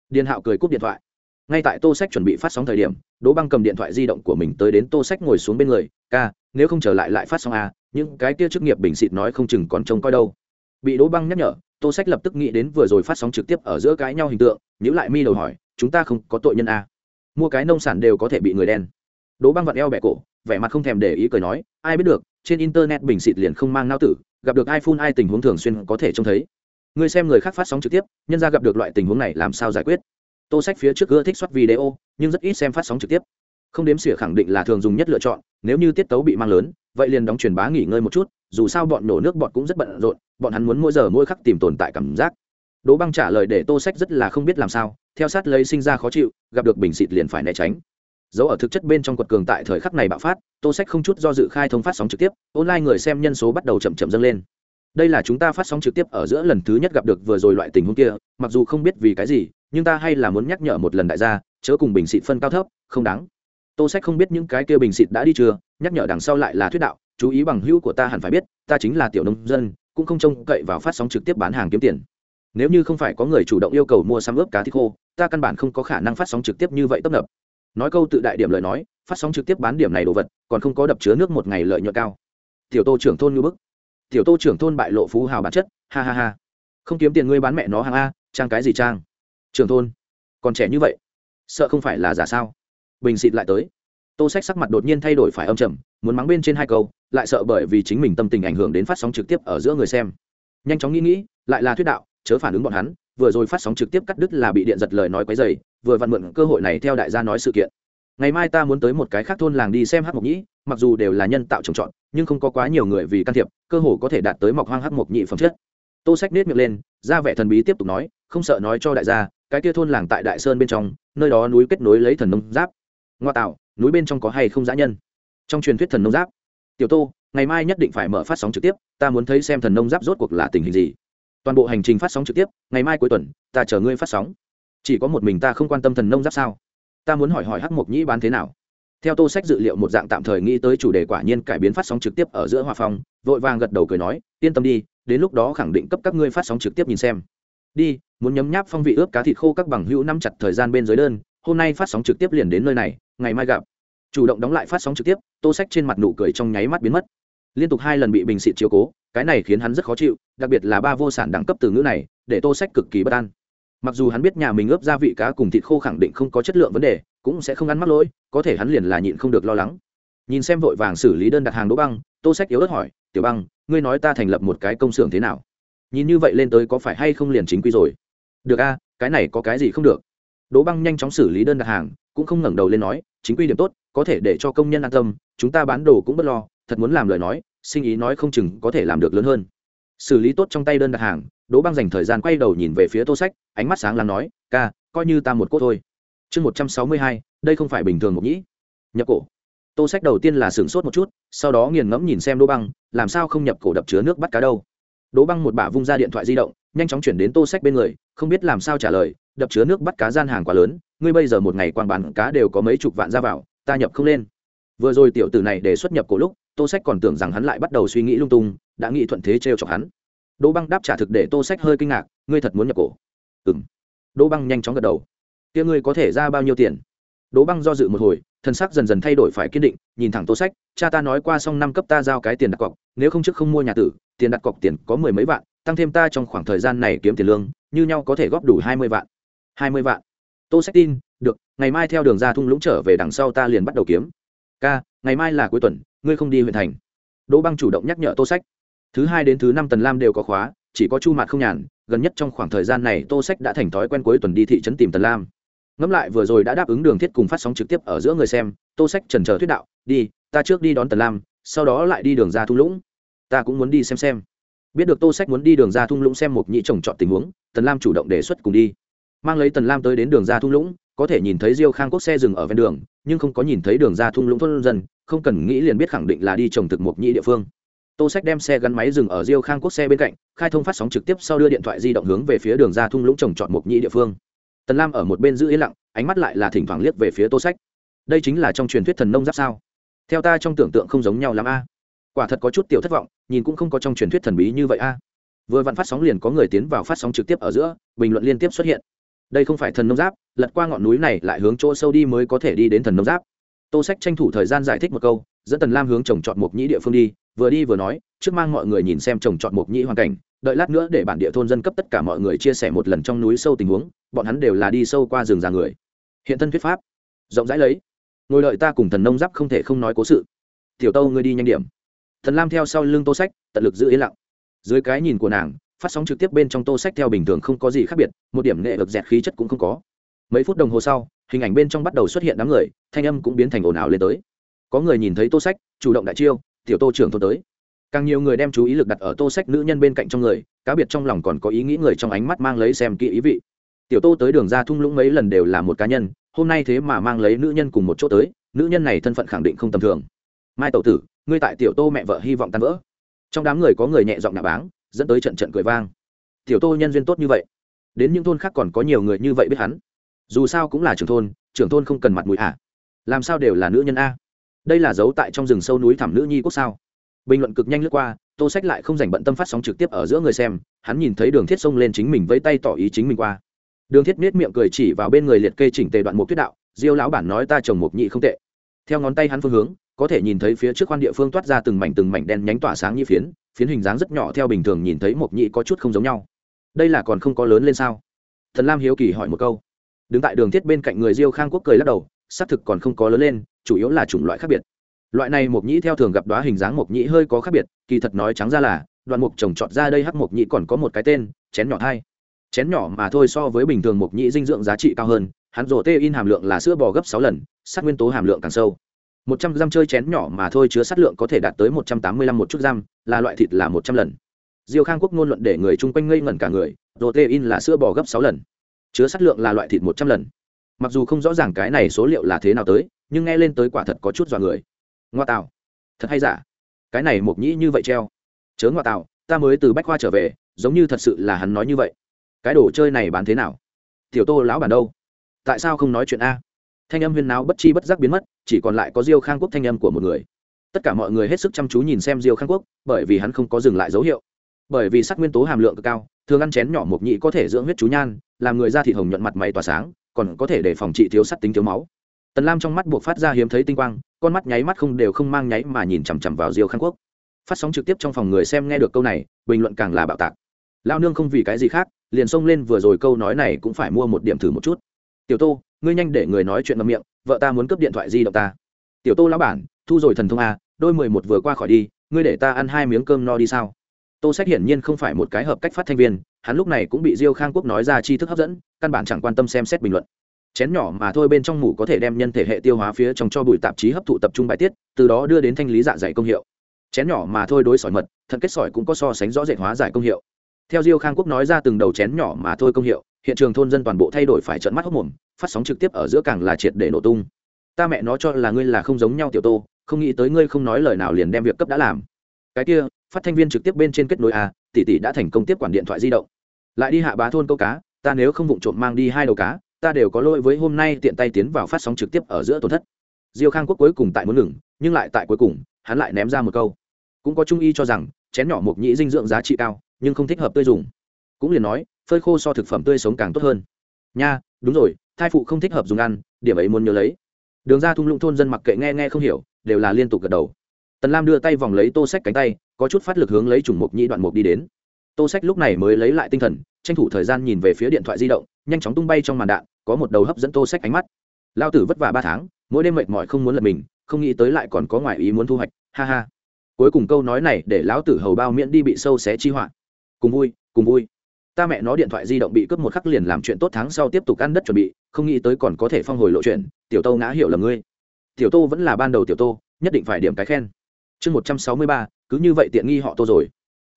Điền hạo cười cúp điện thoại. Ngay tại tô sách chuẩn bị phát sóng thời điểm đỗ băng cầm điện thoại di động của mình tới đến tô sách ngồi xuống bên người ca nếu không trở lại lại phát sóng à, những cái kia chức nghiệp bình xịt nói không chừng còn trông coi đâu. Bị đỗ băng nhắc nhở tô sách lập tức nghĩ đến vừa rồi phát sóng trực tiếp ở giữa cãi nhau hình tượng nhữ lại mi đầu hỏi chúng ta không có tội nhân à. mua cái nông sản đều có thể bị người đen. Đỗ băng vặn eo bẹ cổ, vẻ mặt không thèm để ý cười nói, ai biết được, trên internet bình xịt liền không mang nao tử, gặp được iphone ai tình huống thường xuyên có thể trông thấy. Người xem người khác phát sóng trực tiếp, nhân ra gặp được loại tình huống này làm sao giải quyết? Tô sách phía trước ưa thích xuất video, nhưng rất ít xem phát sóng trực tiếp. Không đếm xỉa khẳng định là thường dùng nhất lựa chọn, nếu như tiết tấu bị mang lớn, vậy liền đóng truyền bá nghỉ ngơi một chút, dù sao bọn nổ nước bọn cũng rất bận rộn, bọn hắn muốn mỗi giờ mỗi khắc tìm tồn tại cảm giác. Đỗ băng trả lời để tô sách rất là không biết làm sao theo sát lấy sinh ra khó chịu, gặp được bình xịt liền phải né tránh. Dấu ở thực chất bên trong quật cường tại thời khắc này bạo phát, tô sách không chút do dự khai thông phát sóng trực tiếp, online người xem nhân số bắt đầu chậm chậm dâng lên. Đây là chúng ta phát sóng trực tiếp ở giữa lần thứ nhất gặp được vừa rồi loại tình huống kia, mặc dù không biết vì cái gì, nhưng ta hay là muốn nhắc nhở một lần đại gia, chớ cùng bình xịt phân cao thấp, không đáng. Tô sách không biết những cái kia bình xịt đã đi chưa, nhắc nhở đằng sau lại là thuyết đạo, chú ý bằng hữu của ta hẳn phải biết, ta chính là tiểu nông dân, cũng không trông cậy vào phát sóng trực tiếp bán hàng kiếm tiền. Nếu như không phải có người chủ động yêu cầu mua xăm ướp cá thịt khô ta căn bản không có khả năng phát sóng trực tiếp như vậy tấp nập. Nói câu tự đại điểm lời nói, phát sóng trực tiếp bán điểm này đồ vật, còn không có đập chứa nước một ngày lợi nhuận cao. Tiểu tô trưởng thôn như bức. Tiểu tô trưởng thôn bại lộ phú hào bản chất, ha ha ha. Không kiếm tiền ngươi bán mẹ nó hàng a, trang cái gì trang? Trưởng thôn, còn trẻ như vậy, sợ không phải là giả sao? Bình xịt lại tới. Tô sách sắc mặt đột nhiên thay đổi phải âm trầm, muốn mắng bên trên hai câu, lại sợ bởi vì chính mình tâm tình ảnh hưởng đến phát sóng trực tiếp ở giữa người xem. Nhanh chóng nghĩ nghĩ, lại là thuyết đạo, chớ phản ứng bọn hắn vừa rồi phát sóng trực tiếp cắt đứt là bị điện giật lời nói quấy dày vừa vặn mượn cơ hội này theo đại gia nói sự kiện. Ngày mai ta muốn tới một cái khác thôn làng đi xem hát mộc nhĩ, mặc dù đều là nhân tạo trồng trọt, nhưng không có quá nhiều người vì can thiệp, cơ hồ có thể đạt tới mọc hoang hát mộc nhĩ phẩm chất. Tô sách nết miệng lên, ra vẻ thần bí tiếp tục nói, không sợ nói cho đại gia, cái kia thôn làng tại đại sơn bên trong, nơi đó núi kết nối lấy thần nông giáp. Ngoa tạo, núi bên trong có hay không dã nhân? Trong truyền thuyết thần nông giáp. Tiểu tô, ngày mai nhất định phải mở phát sóng trực tiếp, ta muốn thấy xem thần nông giáp rốt cuộc là tình hình gì toàn bộ hành trình phát sóng trực tiếp, ngày mai cuối tuần, ta chờ ngươi phát sóng. Chỉ có một mình ta không quan tâm thần nông giáp sao? Ta muốn hỏi hỏi hắc mộc nhĩ bán thế nào? Theo tô sách dự liệu một dạng tạm thời nghĩ tới chủ đề quả nhiên cải biến phát sóng trực tiếp ở giữa hòa phong, vội vàng gật đầu cười nói, yên tâm đi, đến lúc đó khẳng định cấp các ngươi phát sóng trực tiếp nhìn xem. Đi, muốn nhấm nháp phong vị ướp cá thịt khô các bằng hữu nắm chặt thời gian bên dưới đơn, hôm nay phát sóng trực tiếp liền đến nơi này, ngày mai gặp. Chủ động đóng lại phát sóng trực tiếp, tô sách trên mặt nụ cười trong nháy mắt biến mất liên tục hai lần bị bình xịt chiếu cố, cái này khiến hắn rất khó chịu, đặc biệt là ba vô sản đẳng cấp từ ngữ này, để tô sách cực kỳ bất an. Mặc dù hắn biết nhà mình ướp gia vị cá cùng thịt khô khẳng định không có chất lượng vấn đề, cũng sẽ không ăn mắc lỗi, có thể hắn liền là nhịn không được lo lắng. Nhìn xem vội vàng xử lý đơn đặt hàng đỗ băng, tô sách yếu ớt hỏi, tiểu băng, ngươi nói ta thành lập một cái công xưởng thế nào? Nhìn như vậy lên tới có phải hay không liền chính quy rồi? Được a, cái này có cái gì không được. Đỗ băng nhanh chóng xử lý đơn đặt hàng, cũng không ngẩng đầu lên nói, chính quy điểm tốt, có thể để cho công nhân an tâm, chúng ta bán đồ cũng bất lo thật muốn làm lời nói, sinh ý nói không chừng có thể làm được lớn hơn. Xử lý tốt trong tay đơn đặt hàng, đỗ băng dành thời gian quay đầu nhìn về phía tô sách, ánh mắt sáng làm nói, ca, coi như ta một cốt thôi. Chương một trăm sáu mươi hai, đây không phải bình thường một nhĩ. Nhập cổ. Tô sách đầu tiên là sửng sốt một chút, sau đó nghiền ngẫm nhìn xem đỗ băng, làm sao không nhập cổ đập chứa nước bắt cá đâu? Đỗ băng một bả vung ra điện thoại di động, nhanh chóng chuyển đến tô sách bên người, không biết làm sao trả lời, đập chứa nước bắt cá gian hàng quá lớn, ngươi bây giờ một ngày quan bán cá đều có mấy chục vạn ra vào, ta nhập không lên. Vừa rồi tiểu tử này đề xuất nhập cổ lúc tô sách còn tưởng rằng hắn lại bắt đầu suy nghĩ lung tung, đã nghĩ thuận thế t chọc hắn. Đỗ băng đáp trả thực để tô sách hơi kinh ngạc, ngươi thật muốn nhập cổ. Ừ m đỗ băng nhanh chóng gật đầu. Kia ngươi có thể ra bao nhiêu tiền? Đỗ băng do dự một hồi, thân sắc dần dần thay đổi phải kiên định, nhìn thẳng tô sách, cha ta nói qua xong năm cấp ta giao cái tiền đặt cọc, nếu không trước không mua nhà tử, tiền đặt cọc tiền có mười mấy vạn, tăng thêm ta trong khoảng thời gian này kiếm tiền lương, như nhau có thể góp đủ hai mươi vạn. Hai mươi vạn. Tô sách tin, được, ngày mai theo đường ra thung lũng trở về đằng sau ta liền bắt đầu kiếm. Ca, ngày mai là cuối tuần ngươi không đi huyện thành. Đỗ băng chủ động nhắc nhở tô sách. Thứ hai đến thứ năm tần lam đều có khóa, chỉ có chu mạt không nhàn, gần nhất trong khoảng thời gian này tô sách đã thành thói quen cuối tuần đi thị trấn tìm tần lam. Ngẫm lại vừa rồi đã đáp ứng đường thiết cùng phát sóng trực tiếp ở giữa người xem, tô sách trần trờ thuyết đạo, đi, ta trước đi đón tần lam, sau đó lại đi đường ra thung lũng. Ta cũng muốn đi xem xem. Biết được tô sách muốn đi đường ra thung lũng xem một nhị trồng trọt tình huống, tần lam chủ động đề xuất cùng đi. Mang lấy tần lam tới đến đường ra thung lũng có thể nhìn thấy diêu khang quốc xe dừng ở ven đường, nhưng không có nhìn thấy đường ra thung lũng thôn dân, không cần nghĩ liền biết khẳng định là đi trồng thực mộc nhị địa phương. Tô sách đem xe gắn máy dừng ở diêu khang quốc xe bên cạnh, khai thông phát sóng trực tiếp sau đưa điện thoại di động hướng về phía đường ra thung lũng trồng trọt mộc nhị địa phương. Tần lam ở một bên giữ yên lặng, ánh mắt lại là thỉnh thoảng liếc về phía tô sách. Đây chính là trong truyền thuyết thần nông giáp sao? Theo ta trong tưởng tượng không giống nhau lắm a. Quả thật có chút tiểu thất vọng, nhìn cũng không có trong truyền thuyết thần bí như vậy a. Vừa vặn phát sóng liền có người tiến vào phát sóng trực tiếp ở giữa, bình luận liên tiếp xuất hiện đây không phải thần nông giáp, lật qua ngọn núi này lại hướng chỗ sâu đi mới có thể đi đến thần nông giáp. Tô sách tranh thủ thời gian giải thích một câu, dẫn tần lam hướng trồng trọt mộc nhĩ địa phương đi, vừa đi vừa nói, trước mang mọi người nhìn xem trồng trọt mộc nhĩ hoàn cảnh, đợi lát nữa để bản địa thôn dân cấp tất cả mọi người chia sẻ một lần trong núi sâu tình huống, bọn hắn đều là đi sâu qua rừng già người. Hiện thân thuyết pháp. Rộng rãi lấy. Ngồi đợi ta cùng thần nông giáp không thể không nói cố sự. Tiểu tâu, ngươi đi nhanh điểm. Thần lam theo sau lưng tô sách, tận lực giữ yên lặng. Dưới cái nhìn của nàng phát sóng trực tiếp bên trong tô sách theo bình thường không có gì khác biệt, một điểm nghệ lực dẹt khí chất cũng không có. Mấy phút đồng hồ sau, hình ảnh bên trong bắt đầu xuất hiện đám người, thanh âm cũng biến thành ồn ào lên tới. Có người nhìn thấy tô sách, chủ động đại chiêu, tiểu tô trưởng thôn tới. Càng nhiều người đem chú ý lực đặt ở tô sách nữ nhân bên cạnh trong người, cá biệt trong lòng còn có ý nghĩ người trong ánh mắt mang lấy xem kỹ ý vị. Tiểu tô tới đường ra thung lũng mấy lần đều là một cá nhân, hôm nay thế mà mang lấy nữ nhân cùng một chỗ tới, nữ nhân này thân phận khẳng định không tầm thường. Mai tẩu tử, ngươi tại tiểu tô mẹ vợ hy vọng tan vỡ. Trong đám người có người nhẹ giọng nạ báng dẫn tới trận trận cười vang. Tiểu tô nhân duyên tốt như vậy, đến những thôn khác còn có nhiều người như vậy biết hắn. Dù sao cũng là trưởng thôn trưởng thôn không cần mặt mũi à. Làm sao đều là nữ nhân a? Đây là dấu tại trong rừng sâu núi thẳm nữ nhi quốc sao? Bình luận cực nhanh lướt qua, tô sách lại không dành bận tâm phát sóng trực tiếp ở giữa người xem, hắn nhìn thấy đường thiết xông lên chính mình vẫy tay tỏ ý chính mình qua. Đường thiết miết miệng cười chỉ vào bên người liệt kê chỉnh tề đoạn mục tuyết đạo, diêu lão bản nói ta trồng mục nhị không tệ. Theo ngón tay hắn phương hướng, có thể nhìn thấy phía trước khoan địa phương toát ra từng mảnh từng mảnh đen nhánh tỏa sáng như phiến phiến hình dáng rất nhỏ theo bình thường nhìn thấy mộc nhị có chút không giống nhau. Đây là còn không có lớn lên sao? Thần lam hiếu kỳ hỏi một câu. Đứng tại đường thiết bên cạnh người diêu khang quốc cười lắc đầu, xác thực còn không có lớn lên, chủ yếu là chủng loại khác biệt. Loại này mộc nhĩ theo thường gặp đoá hình dáng mộc nhĩ hơi có khác biệt, kỳ thật nói trắng ra là, đoạn mục trồng trọt ra đây hắc mộc nhĩ còn có một cái tên, chén nhỏ thai chén nhỏ mà thôi so với bình thường mộc nhĩ dinh dưỡng giá trị cao hơn, hắn rổ tê in hàm lượng là sữa bò gấp sáu lần sắt nguyên tố hàm lượng càng sâu một trăm gram chơi chén nhỏ mà thôi chứa sát lượng có thể đạt tới một trăm tám mươi lăm một chút giam, là loại thịt là một trăm lần. Diêu khang quốc ngôn luận để người chung quanh ngây ngẩn cả người protein là sữa bò gấp sáu lần. Chứa sát lượng là loại thịt một trăm lần. Mặc dù không rõ ràng cái này số liệu là thế nào tới nhưng nghe lên tới quả thật có chút dọa người. Ngoa tạo. Thật hay giả? Cái này mộc nhĩ như vậy treo. Chớ ngoa tạo ta mới từ bách khoa trở về giống như thật sự là hắn nói như vậy. Cái đồ chơi này bán thế nào? Tiểu tô lão bản đâu? Tại sao không nói chuyện a? Thanh âm huyên náo bất chi bất giác biến mất, chỉ còn lại có diêu khang quốc thanh âm của một người. Tất cả mọi người hết sức chăm chú nhìn xem diêu khang quốc, bởi vì hắn không có dừng lại dấu hiệu. Bởi vì sắc nguyên tố hàm lượng cực cao, thường ăn chén nhỏ mộc nhị có thể dưỡng huyết chú nhan, làm người da thịt hồng nhuận mặt mày tỏa sáng, còn có thể để phòng trị thiếu sắt tính thiếu máu. Tần lam trong mắt buộc phát ra hiếm thấy tinh quang, con mắt nháy mắt không đều không mang nháy mà nhìn chằm chằm vào diêu khang quốc. Phát sóng trực tiếp trong phòng người xem nghe được câu này, bình luận càng là bạo tạc. Lao nương không vì cái gì khác, liền xông lên vừa rồi câu nói này cũng phải mua một điểm thử một chút. Tiểu tô ngươi nhanh để người nói chuyện ngậm miệng, vợ ta muốn cướp điện thoại di động ta. Tiểu tô lão bản, thu rồi thần thông a đôi mười một vừa qua khỏi đi, ngươi để ta ăn hai miếng cơm no đi sao? Tô sách hiển nhiên không phải một cái hợp cách phát thanh viên, hắn lúc này cũng bị diêu khang quốc nói ra chi thức hấp dẫn, căn bản chẳng quan tâm xem xét bình luận. Chén nhỏ mà thôi bên trong mủ có thể đem nhân thể hệ tiêu hóa phía trong cho bụi tạp chí hấp thụ tập trung bài tiết, từ đó đưa đến thanh lý dạ dày công hiệu. Chén nhỏ mà thôi đối sỏi mật, thận kết sỏi cũng có so sánh rõ rệt hóa giải công hiệu. Theo diêu khang quốc nói ra từng đầu chén nhỏ mà thôi công hiệu hiện trường thôn dân toàn bộ thay đổi phải trợn mắt hốc mồm, phát sóng trực tiếp ở giữa càng là triệt để nổ tung. Ta mẹ nó cho là ngươi là không giống nhau tiểu tô, không nghĩ tới ngươi không nói lời nào liền đem việc cấp đã làm. Cái kia, phát thanh viên trực tiếp bên trên kết nối a, tỷ tỷ đã thành công tiếp quản điện thoại di động. Lại đi hạ bá thôn câu cá, ta nếu không vụng trộm mang đi hai đầu cá, ta đều có lỗi với hôm nay tiện tay tiến vào phát sóng trực tiếp ở giữa tổn thất. Diêu khang quốc cuối cùng tại muốn ngừng, nhưng lại tại cuối cùng, hắn lại ném ra một câu. Cũng có trung y cho rằng, chén nhỏ mộc nhĩ dinh dưỡng giá trị cao, nhưng không thích hợp tươi dùng. Cũng liền nói phơi khô so thực phẩm tươi sống càng tốt hơn. Nha, đúng rồi, thai phụ không thích hợp dùng ăn, điểm ấy muốn nhớ lấy. Đường ra thung lũng thôn dân mặc kệ nghe nghe không hiểu, đều là liên tục gật đầu. Tần lam đưa tay vòng lấy tô sách cánh tay, có chút phát lực hướng lấy chủng mục nhĩ đoạn mục đi đến. Tô sách lúc này mới lấy lại tinh thần, tranh thủ thời gian nhìn về phía điện thoại di động, nhanh chóng tung bay trong màn đạn, có một đầu hấp dẫn tô sách ánh mắt. Lao tử vất vả ba tháng, mỗi đêm mệt mỏi không muốn lật mình, không nghĩ tới lại còn có ngoại ý muốn thu hoạch, ha ha. Cuối cùng câu nói này để lão tử hầu bao miễn đi bị sâu xé chi họa. Cùng vui cùng vui ta mẹ nó điện thoại di động bị cướp một khắc liền làm chuyện tốt tháng sau tiếp tục ăn đất chuẩn bị, không nghĩ tới còn có thể phong hồi lộ chuyện, tiểu tô ngã hiểu là ngươi. Tiểu tô vẫn là ban đầu tiểu tô, nhất định phải điểm cái khen. Chương một trăm sáu mươi ba, cứ như vậy tiện nghi họ tô rồi.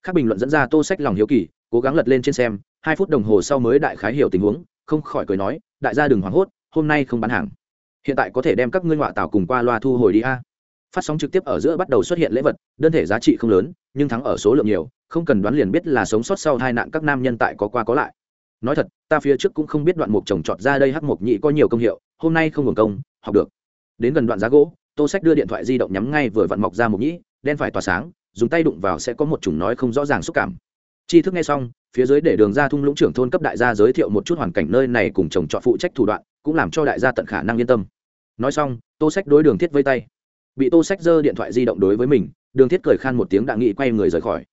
Các bình luận dẫn ra tô sách lòng hiếu kỳ, cố gắng lật lên trên xem, hai phút đồng hồ sau mới đại khái hiểu tình huống, không khỏi cười nói, đại gia đừng hoảng hốt, hôm nay không bán hàng. Hiện tại có thể đem các ngươi ngoại tảo cùng qua loa thu hồi đi a. Phát sóng trực tiếp ở giữa bắt đầu xuất hiện lễ vật, đơn thể giá trị không lớn, nhưng thắng ở số lượng nhiều không cần đoán liền biết là sống sót sau hai nạn các nam nhân tại có qua có lại. Nói thật, ta phía trước cũng không biết đoạn mục trồng trọt ra đây hắc mục nhị có nhiều công hiệu, hôm nay không hưởng công, học được. Đến gần đoạn giá gỗ, tô sách đưa điện thoại di động nhắm ngay vừa vặn mọc ra mục nhĩ đen phải tỏa sáng, dùng tay đụng vào sẽ có một chủng nói không rõ ràng xúc cảm. Chi thức nghe xong, phía dưới để đường ra thung lũng trưởng thôn cấp đại gia giới thiệu một chút hoàn cảnh nơi này cùng chồng trọt phụ trách thủ đoạn, cũng làm cho đại gia tận khả năng yên tâm. Nói xong, tô sách đối đường thiết với tay. Bị tô sách giơ điện thoại di động đối với mình, đường thiết cười khan một tiếng đạ nghị quay người rời khỏi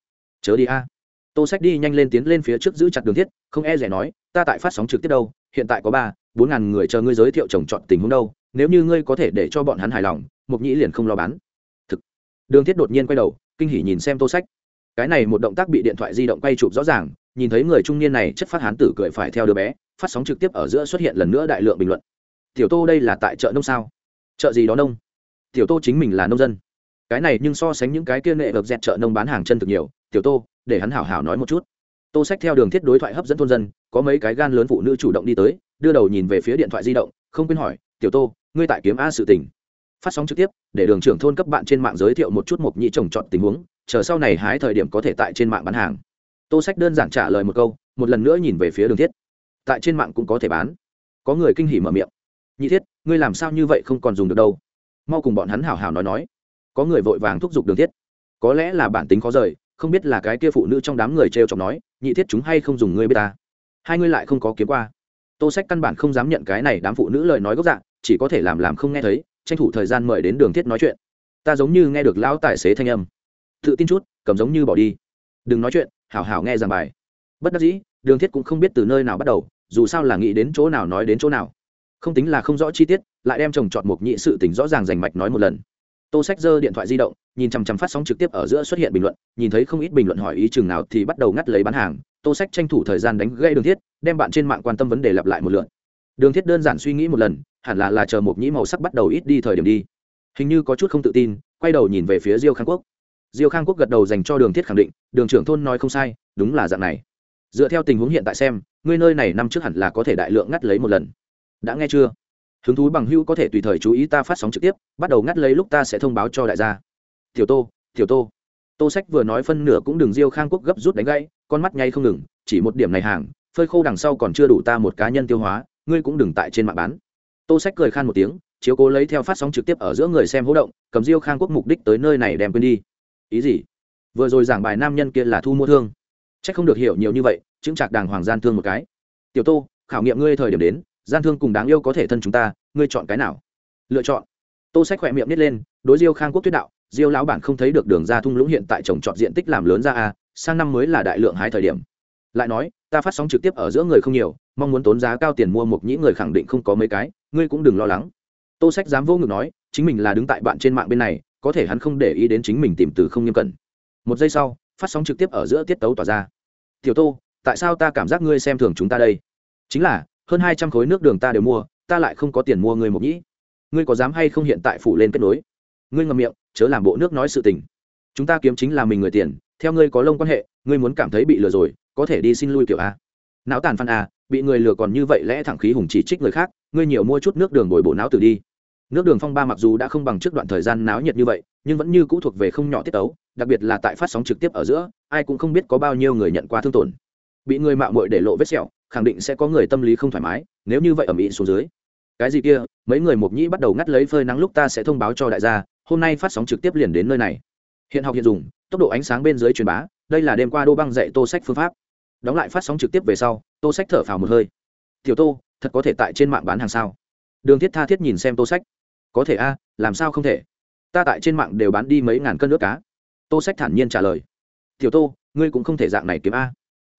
chớ đi a. Tô sách đi nhanh lên tiến lên phía trước giữ chặt đường thiết, không e rẻ nói, ta tại phát sóng trực tiếp đâu, hiện tại có ba, bốn ngàn người chờ ngươi giới thiệu trồng trọt tình huống đâu, nếu như ngươi có thể để cho bọn hắn hài lòng, mục nhĩ liền không lo bán. Thực. Đường thiết đột nhiên quay đầu, kinh hỉ nhìn xem tô sách. Cái này một động tác bị điện thoại di động quay chụp rõ ràng, nhìn thấy người trung niên này chất phát hán tử cười phải theo đứa bé, phát sóng trực tiếp ở giữa xuất hiện lần nữa đại lượng bình luận. Tiểu tô đây là tại chợ nông sao? Chợ gì đó nông? Tiểu tô chính mình là nông dân cái này nhưng so sánh những cái kia nệ vật dẹt chợ nông bán hàng chân thực nhiều. Tiểu tô, để hắn hảo hảo nói một chút. Tô sách theo đường thiết đối thoại hấp dẫn thôn dân, có mấy cái gan lớn phụ nữ chủ động đi tới, đưa đầu nhìn về phía điện thoại di động, không quên hỏi, tiểu tô, ngươi tại kiếm a sự tình. Phát sóng trực tiếp, để đường trưởng thôn cấp bạn trên mạng giới thiệu một chút mộc nhị trồng chọn tình huống, chờ sau này hái thời điểm có thể tại trên mạng bán hàng. Tô sách đơn giản trả lời một câu, một lần nữa nhìn về phía đường thiết. Tại trên mạng cũng có thể bán. Có người kinh hỉ mở miệng. Nhị thiết, ngươi làm sao như vậy không còn dùng được đâu? Mau cùng bọn hắn hảo hảo nói nói có người vội vàng thúc giục đường thiết. Có lẽ là bản tính khó rời, không biết là cái kia phụ nữ trong đám người t r e o chọc nói, nhị thiết chúng hay không dùng ngươi b i ế ta? Hai ngươi lại không có kiếm qua. Tô sách căn bản không dám nhận cái này đám phụ nữ lời nói gốc dạng, chỉ có thể làm làm không nghe thấy, tranh thủ thời gian mời đến đường thiết nói chuyện. Ta giống như nghe được lão tài xế thanh âm. Tự tin chút, cầm giống như bỏ đi. Đừng nói chuyện, hảo hảo nghe giảng bài. Bất đắc dĩ, đường thiết cũng không biết từ nơi nào bắt đầu, dù sao là nghĩ đến chỗ nào nói đến chỗ nào. Không tính là không rõ chi tiết, lại đem chồng chọn một nhị sự tỉnh rõ ràng rành mạch nói một lần tô sách giơ điện thoại di động, nhìn chằm chằm phát sóng trực tiếp ở giữa xuất hiện bình luận, nhìn thấy không ít bình luận hỏi ý chừng nào thì bắt đầu ngắt lấy bán hàng. Tô sách tranh thủ thời gian đánh gây đường thiết, đem bạn trên mạng quan tâm vấn đề lặp lại một lượt. Đường thiết đơn giản suy nghĩ một lần, hẳn là là chờ một nhĩ màu sắc bắt đầu ít đi thời điểm đi. Hình như có chút không tự tin, quay đầu nhìn về phía diêu khang quốc. Diêu khang quốc gật đầu dành cho đường thiết khẳng định, đường trưởng thôn nói không sai, đúng là dạng này. Dựa theo tình huống hiện tại xem, ngươi nơi này năm trước hẳn là có thể đại lượng ngắt lấy một lần. Đã nghe chưa? Hứng thú bằng hữu có thể tùy thời chú ý ta phát sóng trực tiếp, bắt đầu ngắt lấy lúc ta sẽ thông báo cho đại gia. Tiểu tô tiểu tô. Tô sách vừa nói phân nửa cũng đừng diêu khang quốc gấp rút đánh gãy, con mắt ngay không ngừng, chỉ một điểm này hàng, phơi khô đằng sau còn chưa đủ ta một cá nhân tiêu hóa, ngươi cũng đừng tại trên mạng bán. Tô sách cười khan một tiếng, chiếu cố lấy theo phát sóng trực tiếp ở giữa người xem hỗ động, cầm diêu khang quốc mục đích tới nơi này đem quên đi. Ý gì? Vừa rồi giảng bài nam nhân kia là thu mua thương. C h ắ c không được hiểu nhiều như vậy, chứng chạc đàng hoàng gian thương một cái. Tiểu tô, khảo nghiệm ngươi thời điểm đến gian thương cùng đáng yêu có thể thân chúng ta, ngươi chọn cái nào? Lựa chọn. Tô sách khỏe miệng nít lên, đối diêu khang quốc tuyết đạo, diêu lão bản không thấy được đường ra thung lũng hiện tại trồng trọt diện tích làm lớn ra a, sang năm mới là đại lượng hai thời điểm. Lại nói, ta phát sóng trực tiếp ở giữa người không nhiều, mong muốn tốn giá cao tiền mua một nhĩ người khẳng định không có mấy cái, ngươi cũng đừng lo lắng. Tô sách dám vô ngực nói, chính mình là đứng tại bạn trên mạng bên này, có thể hắn không để ý đến chính mình tìm từ không nghiêm cẩn. Một giây sau, phát sóng trực tiếp ở giữa tiết tấu tỏa ra. Tiểu tô, tại sao ta cảm giác ngươi xem thường chúng ta đây? Chính là hơn hai trăm khối nước đường ta đều mua, ta lại không có tiền mua người một nhĩ. Ngươi có dám hay không hiện tại phủ lên kết nối? Ngươi ngậm miệng, chớ làm bộ nước nói sự tình. Chúng ta kiếm chính là mình người tiền, theo ngươi có lông quan hệ, ngươi muốn cảm thấy bị lừa rồi, có thể đi xin lui kiểu a. Não tàn phan a, bị người lừa còn như vậy lẽ thẳng khí hùng chỉ trích người khác, ngươi nhiều mua chút nước đường bồi bộ não từ đi. Nước đường phong ba mặc dù đã không bằng trước đoạn thời gian náo nhiệt như vậy, nhưng vẫn như cũ thuộc về không nhỏ tiết tấu, đặc biệt là tại phát sóng trực tiếp ở giữa, ai cũng không biết có bao nhiêu người nhận qua thương tổn. Bị người mạo muội để lộ vết sẹo khẳng định sẽ có người tâm lý không thoải mái, nếu như vậy ở mỹ xuống dưới. Cái gì kia, mấy người mộc nhĩ bắt đầu ngắt lấy phơi nắng lúc ta sẽ thông báo cho đại gia, hôm nay phát sóng trực tiếp liền đến nơi này. Hiện học hiện dùng, tốc độ ánh sáng bên dưới truyền bá, đây là đêm qua đô băng dạy tô sách phương pháp. Đóng lại phát sóng trực tiếp về sau, tô sách thở phào một hơi. Tiểu tô, thật có thể tại trên mạng bán hàng sao? Đường thiết tha thiết nhìn xem tô sách. Có thể a, làm sao không thể? Ta tại trên mạng đều bán đi mấy ngàn cân nước cá. Tô sách thản nhiên trả lời. Tiểu tô, ngươi cũng không thể dạng này kiếm a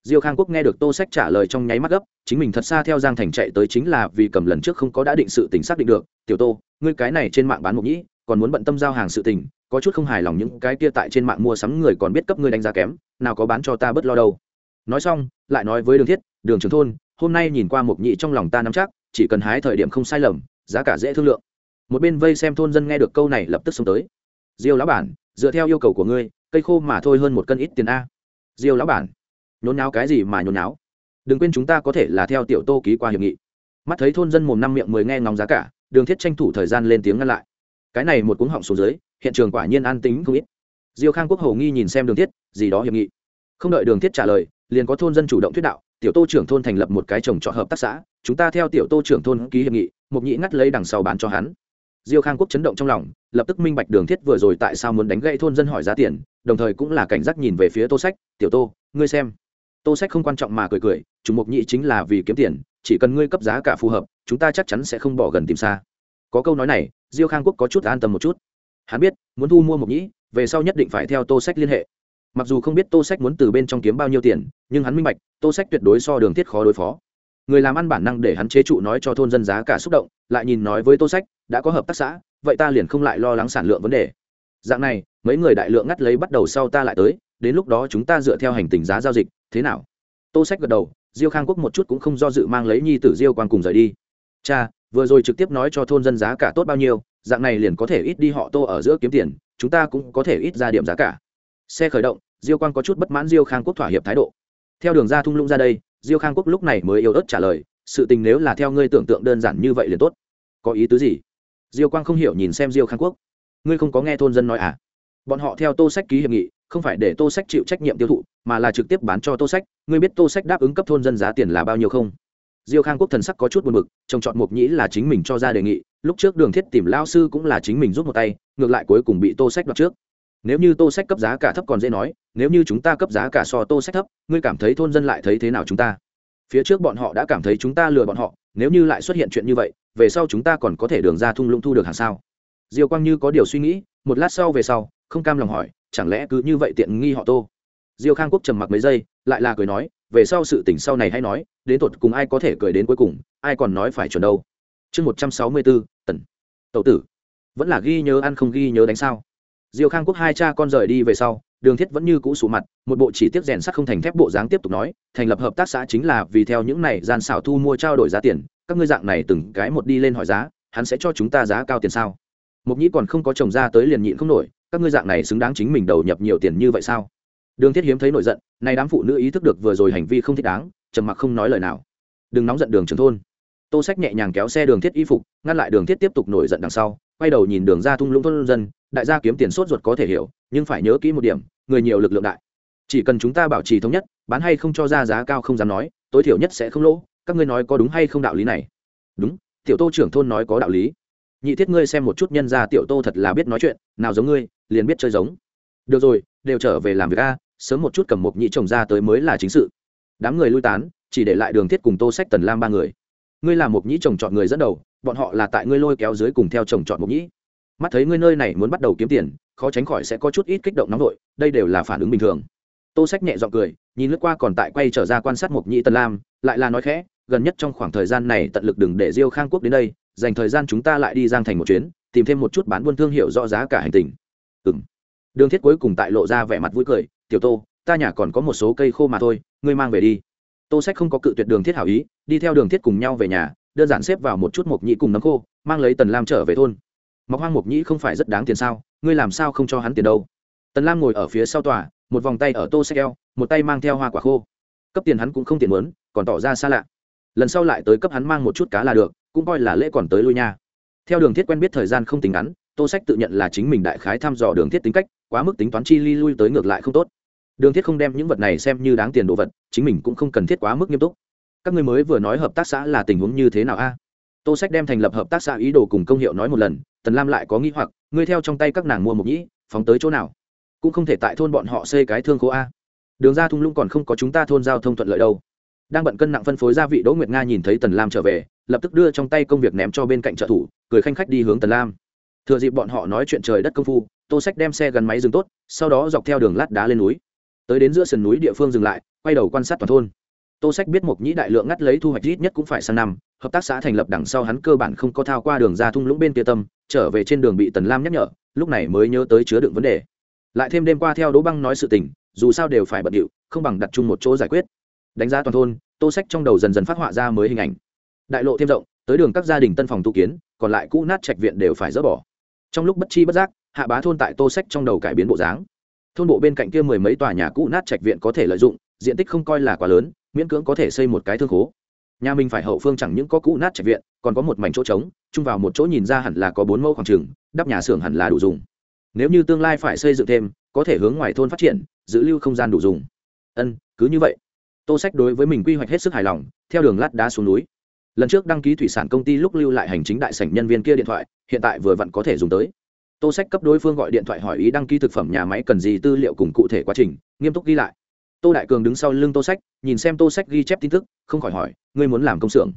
diêu khang quốc nghe được tô sách trả lời trong nháy mắt gấp, chính mình thật xa theo giang thành chạy tới chính là vì cầm lần trước không có đã định sự tình xác định được. Tiểu tô, ngươi cái này trên mạng bán mục nhĩ, còn muốn bận tâm giao hàng sự tình, có chút không hài lòng những cái kia tại trên mạng mua sắm người còn biết cấp ngươi đánh giá kém, nào có bán cho ta bớt lo đâu. Nói xong, lại nói với đường thiết, đường trưởng thôn, hôm nay nhìn qua mục nhĩ trong lòng ta nắm chắc, chỉ cần hái thời điểm không sai lầm, giá cả dễ thương lượng. Một bên vây xem thôn dân nghe được câu này lập tức xông tới. Diêu lão bản, dựa theo yêu cầu của ngươi, cây khô mà thôi hơn một cân ít tiền a. Diêu lão bản nhốn náo cái gì mà nhốn náo đừng quên chúng ta có thể là theo tiểu tô ký qua hiệp nghị. Mắt thấy thôn dân mồm năm miệng mười nghe ngóng giá cả, đường thiết tranh thủ thời gian lên tiếng ngăn lại. Cái này một cuống họng xuống dưới, hiện trường quả nhiên an tính không ít. Diêu khang quốc hầu nghi nhìn xem đường thiết, gì đó hiệp nghị. Không đợi đường thiết trả lời, liền có thôn dân chủ động thuyết đạo, tiểu tô trưởng thôn thành lập một cái trồng trọt hợp tác xã, chúng ta theo tiểu tô trưởng thôn ký hiệp nghị, mục nhĩ ngắt lấy đằng sau bán cho hắn. Diêu khang quốc chấn động trong lòng, lập tức minh bạch đường thiết vừa rồi tại sao muốn đánh gãy thôn dân hỏi giá tiền, đồng thời cũng là cảnh giác nhìn về phía tô sách, tiểu tô, ngươi xem tô sách không quan trọng mà cười cười, chủ mục nhĩ chính là vì kiếm tiền, chỉ cần ngươi cấp giá cả phù hợp, chúng ta chắc chắn sẽ không bỏ gần tìm xa. Có câu nói này, diêu khang quốc có chút an tâm một chút. Hắn biết, muốn thu mua mục nhĩ về sau nhất định phải theo tô sách liên hệ. Mặc dù không biết tô sách muốn từ bên trong kiếm bao nhiêu tiền, nhưng hắn minh bạch, tô sách tuyệt đối so đường thiết khó đối phó. Người làm ăn bản năng để hắn chế trụ nói cho thôn dân giá cả xúc động, lại nhìn nói với tô sách, đã có hợp tác xã, vậy ta liền không lại lo lắng sản lượng vấn đề. Dạng này, mấy người đại lượng ngắt lấy bắt đầu sau ta lại tới, đến lúc đó chúng ta dựa theo hành tình giá giao dịch thế nào? Tô sách gật đầu, diêu khang quốc một chút cũng không do dự mang lấy nhi tử diêu quang cùng rời đi. Cha, vừa rồi trực tiếp nói cho thôn dân giá cả tốt bao nhiêu, dạng này liền có thể ít đi họ tô ở giữa kiếm tiền, chúng ta cũng có thể ít ra điểm giá cả. Xe khởi động, diêu quang có chút bất mãn diêu khang quốc thỏa hiệp thái độ. Theo đường ra thung lũng ra đây, diêu khang quốc lúc này mới yếu ớt trả lời, sự tình nếu là theo ngươi tưởng tượng đơn giản như vậy liền tốt. Có ý tứ gì? Diêu quang không hiểu nhìn xem diêu khang quốc. Ngươi không có nghe thôn dân nói à? Bọn họ theo tô sách ký hiệp nghị không phải để tô sách chịu trách nhiệm tiêu thụ, mà là trực tiếp bán cho tô sách. Ngươi biết tô sách đáp ứng cấp thôn dân giá tiền là bao nhiêu không? Diêu khang quốc thần sắc có chút buồn bực trồng chọn mục nhĩ là chính mình cho ra đề nghị, lúc trước đường thiết tìm lao sư cũng là chính mình giúp một tay, ngược lại cuối cùng bị tô sách đoạt trước. Nếu như tô sách cấp giá cả thấp còn dễ nói, nếu như chúng ta cấp giá cả so tô sách thấp, ngươi cảm thấy thôn dân lại thấy thế nào chúng ta? Phía trước bọn họ đã cảm thấy chúng ta lừa bọn họ, nếu như lại xuất hiện chuyện như vậy, về sau chúng ta còn có thể đường ra thung lũng thu được hàng sao? Diêu quang như có điều suy nghĩ, một lát sau về sau, không cam lòng hỏi chẳng lẽ cứ như vậy tiện nghi họ tô? Diêu khang quốc trầm mặc mấy giây, lại là cười nói, về sau sự tỉnh sau này hay nói, đến tột cùng ai có thể cười đến cuối cùng, ai còn nói phải chuẩn đâu. Chương một trăm sáu mươi bốn tần. Tậu tử, vẫn là ghi nhớ ăn không ghi nhớ đánh sao? Diêu khang quốc hai cha con rời đi về sau, đường thiết vẫn như cũ sụ mặt, một bộ chỉ tiếp rèn sắt không thành thép bộ dáng tiếp tục nói, thành lập hợp tác xã chính là vì theo những này gian xảo thu mua trao đổi giá tiền, các ngươi dạng này từng cái một đi lên hỏi giá, hắn sẽ cho chúng ta giá cao tiền sao? Mục nhĩ còn không có chồng ra tới liền nhịn không nổi các ngươi dạng này xứng đáng chính mình đầu nhập nhiều tiền như vậy sao? Đường thiết hiếm thấy nổi giận, nay đám phụ nữ ý thức được vừa rồi hành vi không thích đáng, trầm mặc không nói lời nào. Đừng nóng giận đường trưởng thôn. Tô sách nhẹ nhàng kéo xe đường thiết y phục, ngăn lại đường thiết tiếp tục nổi giận đằng sau, quay đầu nhìn đường ra thung lũng thôn dân, đại gia kiếm tiền sốt ruột có thể hiểu, nhưng phải nhớ kỹ một điểm, người nhiều lực lượng đại. Chỉ cần chúng ta bảo trì thống nhất, bán hay không cho ra giá cao không dám nói, tối thiểu nhất sẽ không lỗ, các ngươi nói có đúng hay không đạo lý này? Đúng, tiểu tô trưởng thôn nói có đạo lý nhị thiết ngươi xem một chút nhân gia tiểu tô thật là biết nói chuyện, nào giống ngươi, liền biết chơi giống. Được rồi, đều trở về làm việc a, sớm một chút cầm một nhị chồng ra tới mới là chính sự. Đám người lui tán, chỉ để lại đường thiết cùng tô sách tần lam ba người. Ngươi là một nhị chồng chọn người dẫn đầu, bọn họ là tại ngươi lôi kéo dưới cùng theo chồng chọn một nhị. Mắt thấy ngươi nơi này muốn bắt đầu kiếm tiền, khó tránh khỏi sẽ có chút ít kích động nóng nổi đây đều là phản ứng bình thường. Tô sách nhẹ giọng cười, nhìn lướt qua còn tại quay trở ra quan sát mộc nhị Tần lam, lại là nói khẽ, gần nhất trong khoảng thời gian này tận lực đừng để diêu khang quốc đến đây dành thời gian chúng ta lại đi giang thành một chuyến tìm thêm một chút bán buôn thương hiệu rõ giá cả hành tình. Ừ m đường thiết cuối cùng tại lộ ra vẻ mặt vui cười tiểu tô ta nhà còn có một số cây khô mà thôi ngươi mang về đi. Tô sách không có cự tuyệt đường thiết hảo ý đi theo đường thiết cùng nhau về nhà đơn giản xếp vào một chút mộc nhĩ cùng nấm khô mang lấy tần lam trở về thôn. Mọc hoang mộc nhĩ không phải rất đáng tiền sao ngươi làm sao không cho hắn tiền đâu? Tần lam ngồi ở phía sau tòa một vòng tay ở tô Sách eo, một tay mang theo hoa quả khô. Cấp tiền hắn cũng không tiền mớn còn tỏ ra xa lạ. Lần sau lại tới cấp hắn mang một chút cá là được cũng coi là lễ còn tới lui nha. Theo đường thiết quen biết thời gian không tính ngắn, tô sách tự nhận là chính mình đại khái thăm dò đường thiết tính cách, quá mức tính toán chi ly lui tới ngược lại không tốt. Đường thiết không đem những vật này xem như đáng tiền đồ vật, chính mình cũng không cần thiết quá mức nghiêm túc. Các ngươi mới vừa nói hợp tác xã là tình huống như thế nào a? Tô sách đem thành lập hợp tác xã ý đồ cùng công hiệu nói một lần, tần lam lại có nghĩ hoặc, ngươi theo trong tay các nàng mua một nhĩ, phóng tới chỗ nào? Cũng không thể tại thôn bọn họ xây cái thương khố a. Đường ra thung lũng còn không có chúng ta thôn giao thông thuận lợi đâu. Đang bận cân nặng phân phối gia vị đỗ nguyệt nga nhìn thấy tần lam trở về lập tức đưa trong tay công việc ném cho bên cạnh trợ thủ, cười khanh khách đi hướng tần lam. Thừa dịp bọn họ nói chuyện trời đất công phu, tô sách đem xe gắn máy dừng tốt, sau đó dọc theo đường lát đá lên núi. Tới đến giữa sườn núi địa phương dừng lại, quay đầu quan sát toàn thôn. Tô sách biết một nhĩ đại lượng ngắt lấy thu hoạch ít nhất cũng phải sang năm, hợp tác xã thành lập đằng sau hắn cơ bản không có thao qua đường ra thung lũng bên kia tâm, trở về trên đường bị tần lam nhắc nhở, lúc này mới nhớ tới chứa đựng vấn đề. Lại thêm đêm qua theo đỗ băng nói sự tình, dù sao đều phải bận điệu, không bằng đặt chung một chỗ giải quyết. Đánh giá toàn thôn, tô sách trong đầu dần dần phát họa ra mới hình ảnh đại lộ thêm rộng, tới đường các gia đình tân phòng tu kiến, còn lại cũ nát trạch viện đều phải dỡ bỏ. Trong lúc bất chi bất giác, hạ bá thôn tại tô sách trong đầu cải biến bộ dáng. Thôn bộ bên cạnh kia mười mấy tòa nhà cũ nát trạch viện có thể lợi dụng, diện tích không coi là quá lớn, miễn cưỡng có thể xây một cái thương khố. Nhà mình phải hậu phương chẳng những có cũ nát trạch viện, còn có một mảnh chỗ trống, chung vào một chỗ nhìn ra hẳn là có bốn mẫu khoảng trừng đắp nhà xưởng hẳn là đủ dùng. Nếu như tương lai phải xây dựng thêm, có thể hướng ngoài thôn phát triển, giữ lưu không gian đủ dùng. Ân, cứ như vậy. Tô sách đối với mình quy hoạch hết sức hài lòng, theo đường lát đá xuống núi lần trước đăng ký thủy sản công ty lúc lưu lại hành chính đại sảnh nhân viên kia điện thoại, hiện tại vừa vặn có thể dùng tới. Tô sách cấp đối phương gọi điện thoại hỏi ý đăng ký thực phẩm nhà máy cần gì tư liệu cùng cụ thể quá trình, nghiêm túc ghi lại. Tô đại cường đứng sau lưng tô sách, nhìn xem tô sách ghi chép tin tức, không khỏi hỏi, ngươi muốn làm công xưởng?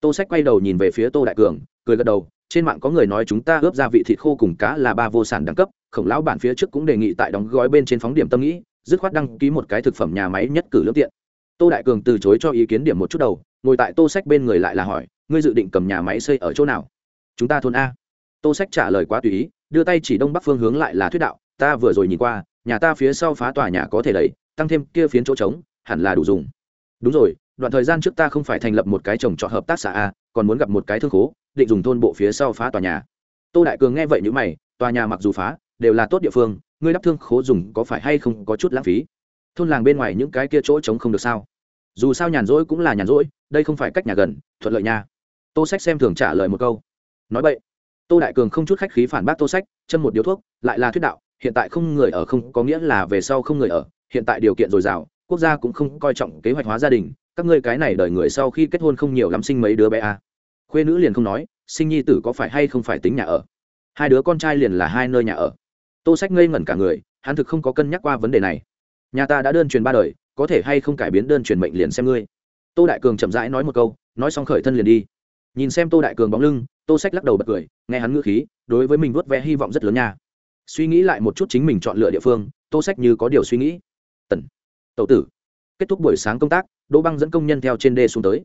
Tô sách quay đầu nhìn về phía tô đại cường, cười gật đầu, trên mạng có người nói chúng ta ướp gia vị thịt khô cùng cá là ba vô sản đẳng cấp, khổng lão bản phía trước cũng đề nghị tại đóng gói bên trên phóng điểm tâm nghĩ, dứt khoát đăng ký một cái thực phẩm nhà máy nhất cử lương tiện tô đại cường từ chối cho ý kiến điểm một chút đầu, ngồi tại tô sách bên người lại là hỏi, ngươi dự định cầm nhà máy xây ở chỗ nào? Chúng ta thôn a. Tô sách trả lời quá tùy ý, đưa tay chỉ đông bắc phương hướng lại là thuyết đạo, ta vừa rồi nhìn qua, nhà ta phía sau phá tòa nhà có thể lấy tăng thêm kia phiến chỗ trống, hẳn là đủ dùng. Đúng rồi, đoạn thời gian trước ta không phải thành lập một cái trồng trọt hợp tác xã a, còn muốn gặp một cái thương khố, định dùng thôn bộ phía sau phá tòa nhà. Tô đại cường nghe vậy như mày, tòa nhà mặc dù phá, đều là tốt địa phương, ngươi đắp thương khố dùng có phải hay không có chút lãng phí? Thôn làng bên ngoài những cái kia chỗ trống không được sao? Dù sao nhàn rỗi cũng là nhàn rỗi, đây không phải cách nhà gần, thuận lợi nha. Tô sách xem thường trả lời một câu. Nói vậy tô đại cường không chút khách khí phản bác tô sách chân một điếu thuốc, lại là thuyết đạo, hiện tại không người ở không có nghĩa là về sau không người ở, hiện tại điều kiện dồi dào, quốc gia cũng không coi trọng kế hoạch hóa gia đình, các ngươi cái này đợi người sau khi kết hôn không nhiều lắm sinh mấy đứa bé à. khuê nữ liền không nói, sinh nhi tử có phải hay không phải tính nhà ở? Hai đứa con trai liền là hai nơi nhà ở. Tô sách ngây ngẩn cả người, hắn thực không có cân nhắc qua vấn đề này nhà ta đã đơn truyền ba đời, có thể hay không cải biến đơn truyền mệnh liền xem ngươi. Tô đại cường chậm rãi nói một câu, nói xong khởi thân liền đi. Nhìn xem tô đại cường bóng lưng, tô sách lắc đầu bật cười, nghe hắn ngữ khí, đối với mình vớt vẽ hy vọng rất lớn nha. Suy nghĩ lại một chút chính mình chọn lựa địa phương, tô sách như có điều suy nghĩ. Tần tậu tử. Kết thúc buổi sáng công tác, đỗ băng dẫn công nhân theo trên đê xuống tới.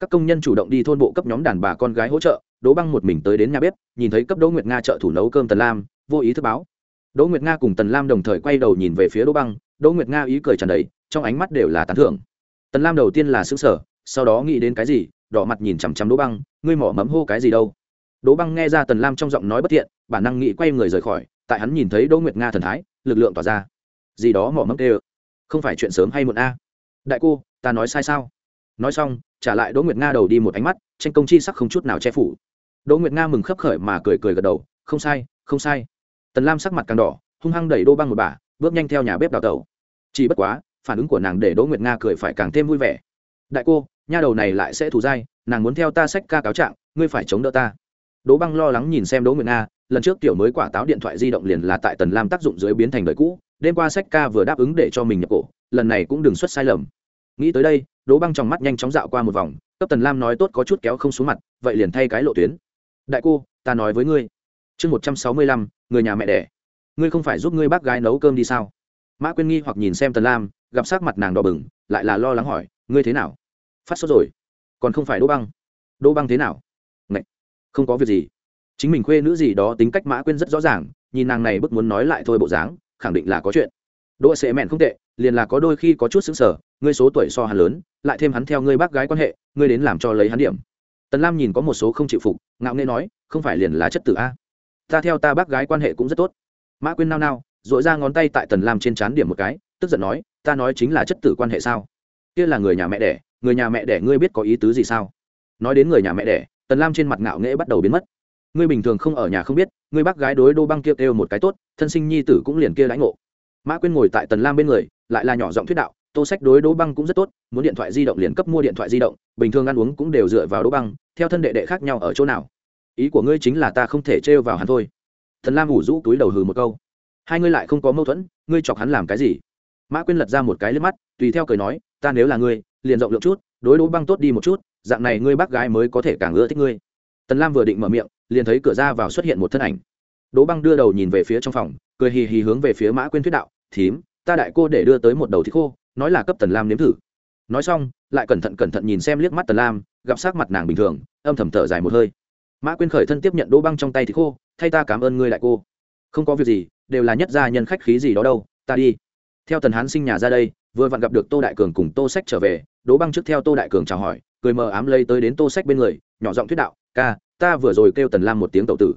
Các công nhân chủ động đi thôn bộ cấp nhóm đàn bà con gái hỗ trợ, đỗ băng một mình tới đến nhà bếp, nhìn thấy cấp đỗ nguyệt nga trợ thủ nấu cơm tần lam, vô ý thức báo. Đỗ nguyệt nga cùng tần lam đồng thời quay đầu nhìn về phía đỗ băng đỗ nguyệt nga ý cười tràn đầy, trong ánh mắt đều là tán thưởng. Tần lam đầu tiên là xứ sở sau đó nghĩ đến cái gì, đỏ mặt nhìn chằm chằm đỗ băng, ngươi mỏ mẫm hô cái gì đâu? Đỗ băng nghe ra tần lam trong giọng nói bất thiện, bản năng nghĩ quay người rời khỏi, tại hắn nhìn thấy đỗ nguyệt nga thần thái, lực lượng tỏa ra. Gì đó mỏ mẫm tê không phải chuyện sớm hay muộn a? Đại cô, ta nói sai sao? Nói xong, trả lại đỗ nguyệt nga đầu đi một ánh mắt, tranh công chi sắc không chút nào che phủ. Đỗ nguyệt nga mừng khấp khởi mà cười cười gật đầu, không sai không sai. Tần lam sắc mặt càng đỏ, hung hăng đẩy đô băng một bà bước nhanh theo nhà bếp đào tẩu. Chỉ bất quá, phản ứng của nàng để đỗ nguyệt nga cười phải càng thêm vui vẻ. Đại cô, nha đầu này lại sẽ thù dai, nàng muốn theo ta sách ca cáo trạng, ngươi phải chống đỡ ta. Đỗ băng lo lắng nhìn xem đỗ nguyệt nga, lần trước tiểu mới quả táo điện thoại di động liền là tại tần lam tác dụng dưới biến thành đời cũ, đêm qua sách ca vừa đáp ứng để cho mình nhập cổ, lần này cũng đừng xuất sai lầm. Nghĩ tới đây, đỗ băng trong mắt nhanh chóng dạo qua một vòng, cấp tần lam nói tốt có chút kéo không xuống mặt, vậy liền thay cái lộ tuyến. Đại cô, ta nói với ngươi. Chương một trăm sáu mươi lăm, người nhà mẹ đẻ ngươi không phải giúp ngươi bác gái nấu cơm đi sao? Mã quyên nghi hoặc nhìn xem tần lam, gặp sắc mặt nàng đỏ bừng, lại là lo lắng hỏi, ngươi thế nào? Phát sốt rồi. Còn không phải đỗ băng. Đỗ băng thế nào? Ngậy! không có việc gì. Chính mình khuê nữ gì đó tính cách mã quyên rất rõ ràng, nhìn nàng này bức muốn nói lại thôi bộ dáng, khẳng định là có chuyện. Đỗ sệ mẹn không tệ, liền là có đôi khi có chút xứng sở ngươi số tuổi so hắn lớn, lại thêm hắn theo ngươi bác gái quan hệ, ngươi đến làm cho lấy hắn điểm. Tần lam nhìn có một số không chịu phục, ngạo nghê nói, không phải liền là chất tử a. Ta theo ta bác gái quan hệ cũng rất tốt mã quyên nao nao dội ra ngón tay tại tần lam trên trán điểm một cái, tức giận nói, ta nói chính là chất tử quan hệ sao? Kia là người nhà mẹ đẻ, người nhà mẹ đẻ ngươi biết có ý tứ gì sao? Nói đến người nhà mẹ đẻ, tần lam trên mặt ngạo nghễ bắt đầu biến mất. Ngươi bình thường không ở nhà không biết, ngươi bác gái đối đô băng kia kêu một cái tốt, thân sinh nhi tử cũng liền kia lãnh ngộ. Mã quyên ngồi tại tần lam bên người, lại là nhỏ giọng thuyết đạo, tô sách đối đỗ băng cũng rất tốt, muốn điện thoại di động liền cấp mua điện thoại di động, bình thường ăn uống cũng đều dựa vào đỗ băng, theo thân đệ đệ khác nhau ở chỗ nào? Ý của ngươi chính là ta không thể trêu vào hắn thôi thần lam ủ rũ túi đầu hừ một câu. Hai ngươi lại không có mâu thuẫn, ngươi chọc hắn làm cái gì? Mã quyên lật ra một cái lên mắt, tùy theo cười nói, ta nếu là ngươi, liền rộng lượng chút, đối đỗ băng tốt đi một chút, dạng này ngươi bác gái mới có thể càng ưa thích ngươi. Tần lam vừa định mở miệng, liền thấy cửa ra vào xuất hiện một thân ảnh. Đỗ băng đưa đầu nhìn về phía trong phòng, cười hì hì hướng về phía mã quyên thuyết đạo, thím, ta đại cô để đưa tới một đầu thịt khô, nói là cấp tần lam nếm thử. Nói xong, lại cẩn thận cẩn thận nhìn xem liếc mắt tần lam, gặp sắc mặt nàng bình thường, âm thầm thở dài một hơi mã quyên khởi thân tiếp nhận đỗ băng trong tay thì khô, thay ta cảm ơn ngươi lại cô. Không có việc gì, đều là nhất gia nhân khách khí gì đó đâu, ta đi. Theo tần hán sinh nhà ra đây, vừa vặn gặp được tô đại cường cùng tô sách trở về, đỗ băng trước theo tô đại cường chào hỏi, cười mờ ám lây tới đến tô sách bên người, nhỏ giọng thuyết đạo, ca, ta vừa rồi kêu tần lam một tiếng tậu tử.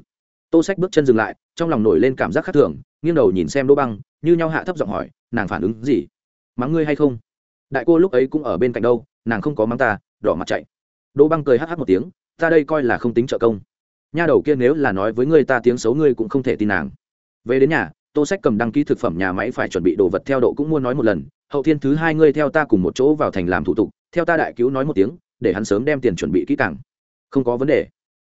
Tô sách bước chân dừng lại, trong lòng nổi lên cảm giác khác thường, nghiêng đầu nhìn xem đỗ băng, như nhau hạ thấp giọng hỏi, nàng phản ứng gì? Mắng ngươi hay không? Đại cô lúc ấy cũng ở bên cạnh đâu, nàng không có mắng ta, đỏ mặt chạy. Đỗ băng cười hh một tiếng ta đây coi là không tính trợ công. Nha đầu kia nếu là nói với ngươi ta tiếng xấu ngươi cũng không thể tin nàng. Về đến nhà, tô sách cầm đăng ký thực phẩm nhà máy phải chuẩn bị đồ vật theo độ cũng mua nói một lần. Hậu thiên thứ hai ngươi theo ta cùng một chỗ vào thành làm thủ tục, theo ta đại cứu nói một tiếng, để hắn sớm đem tiền chuẩn bị kỹ càng. Không có vấn đề.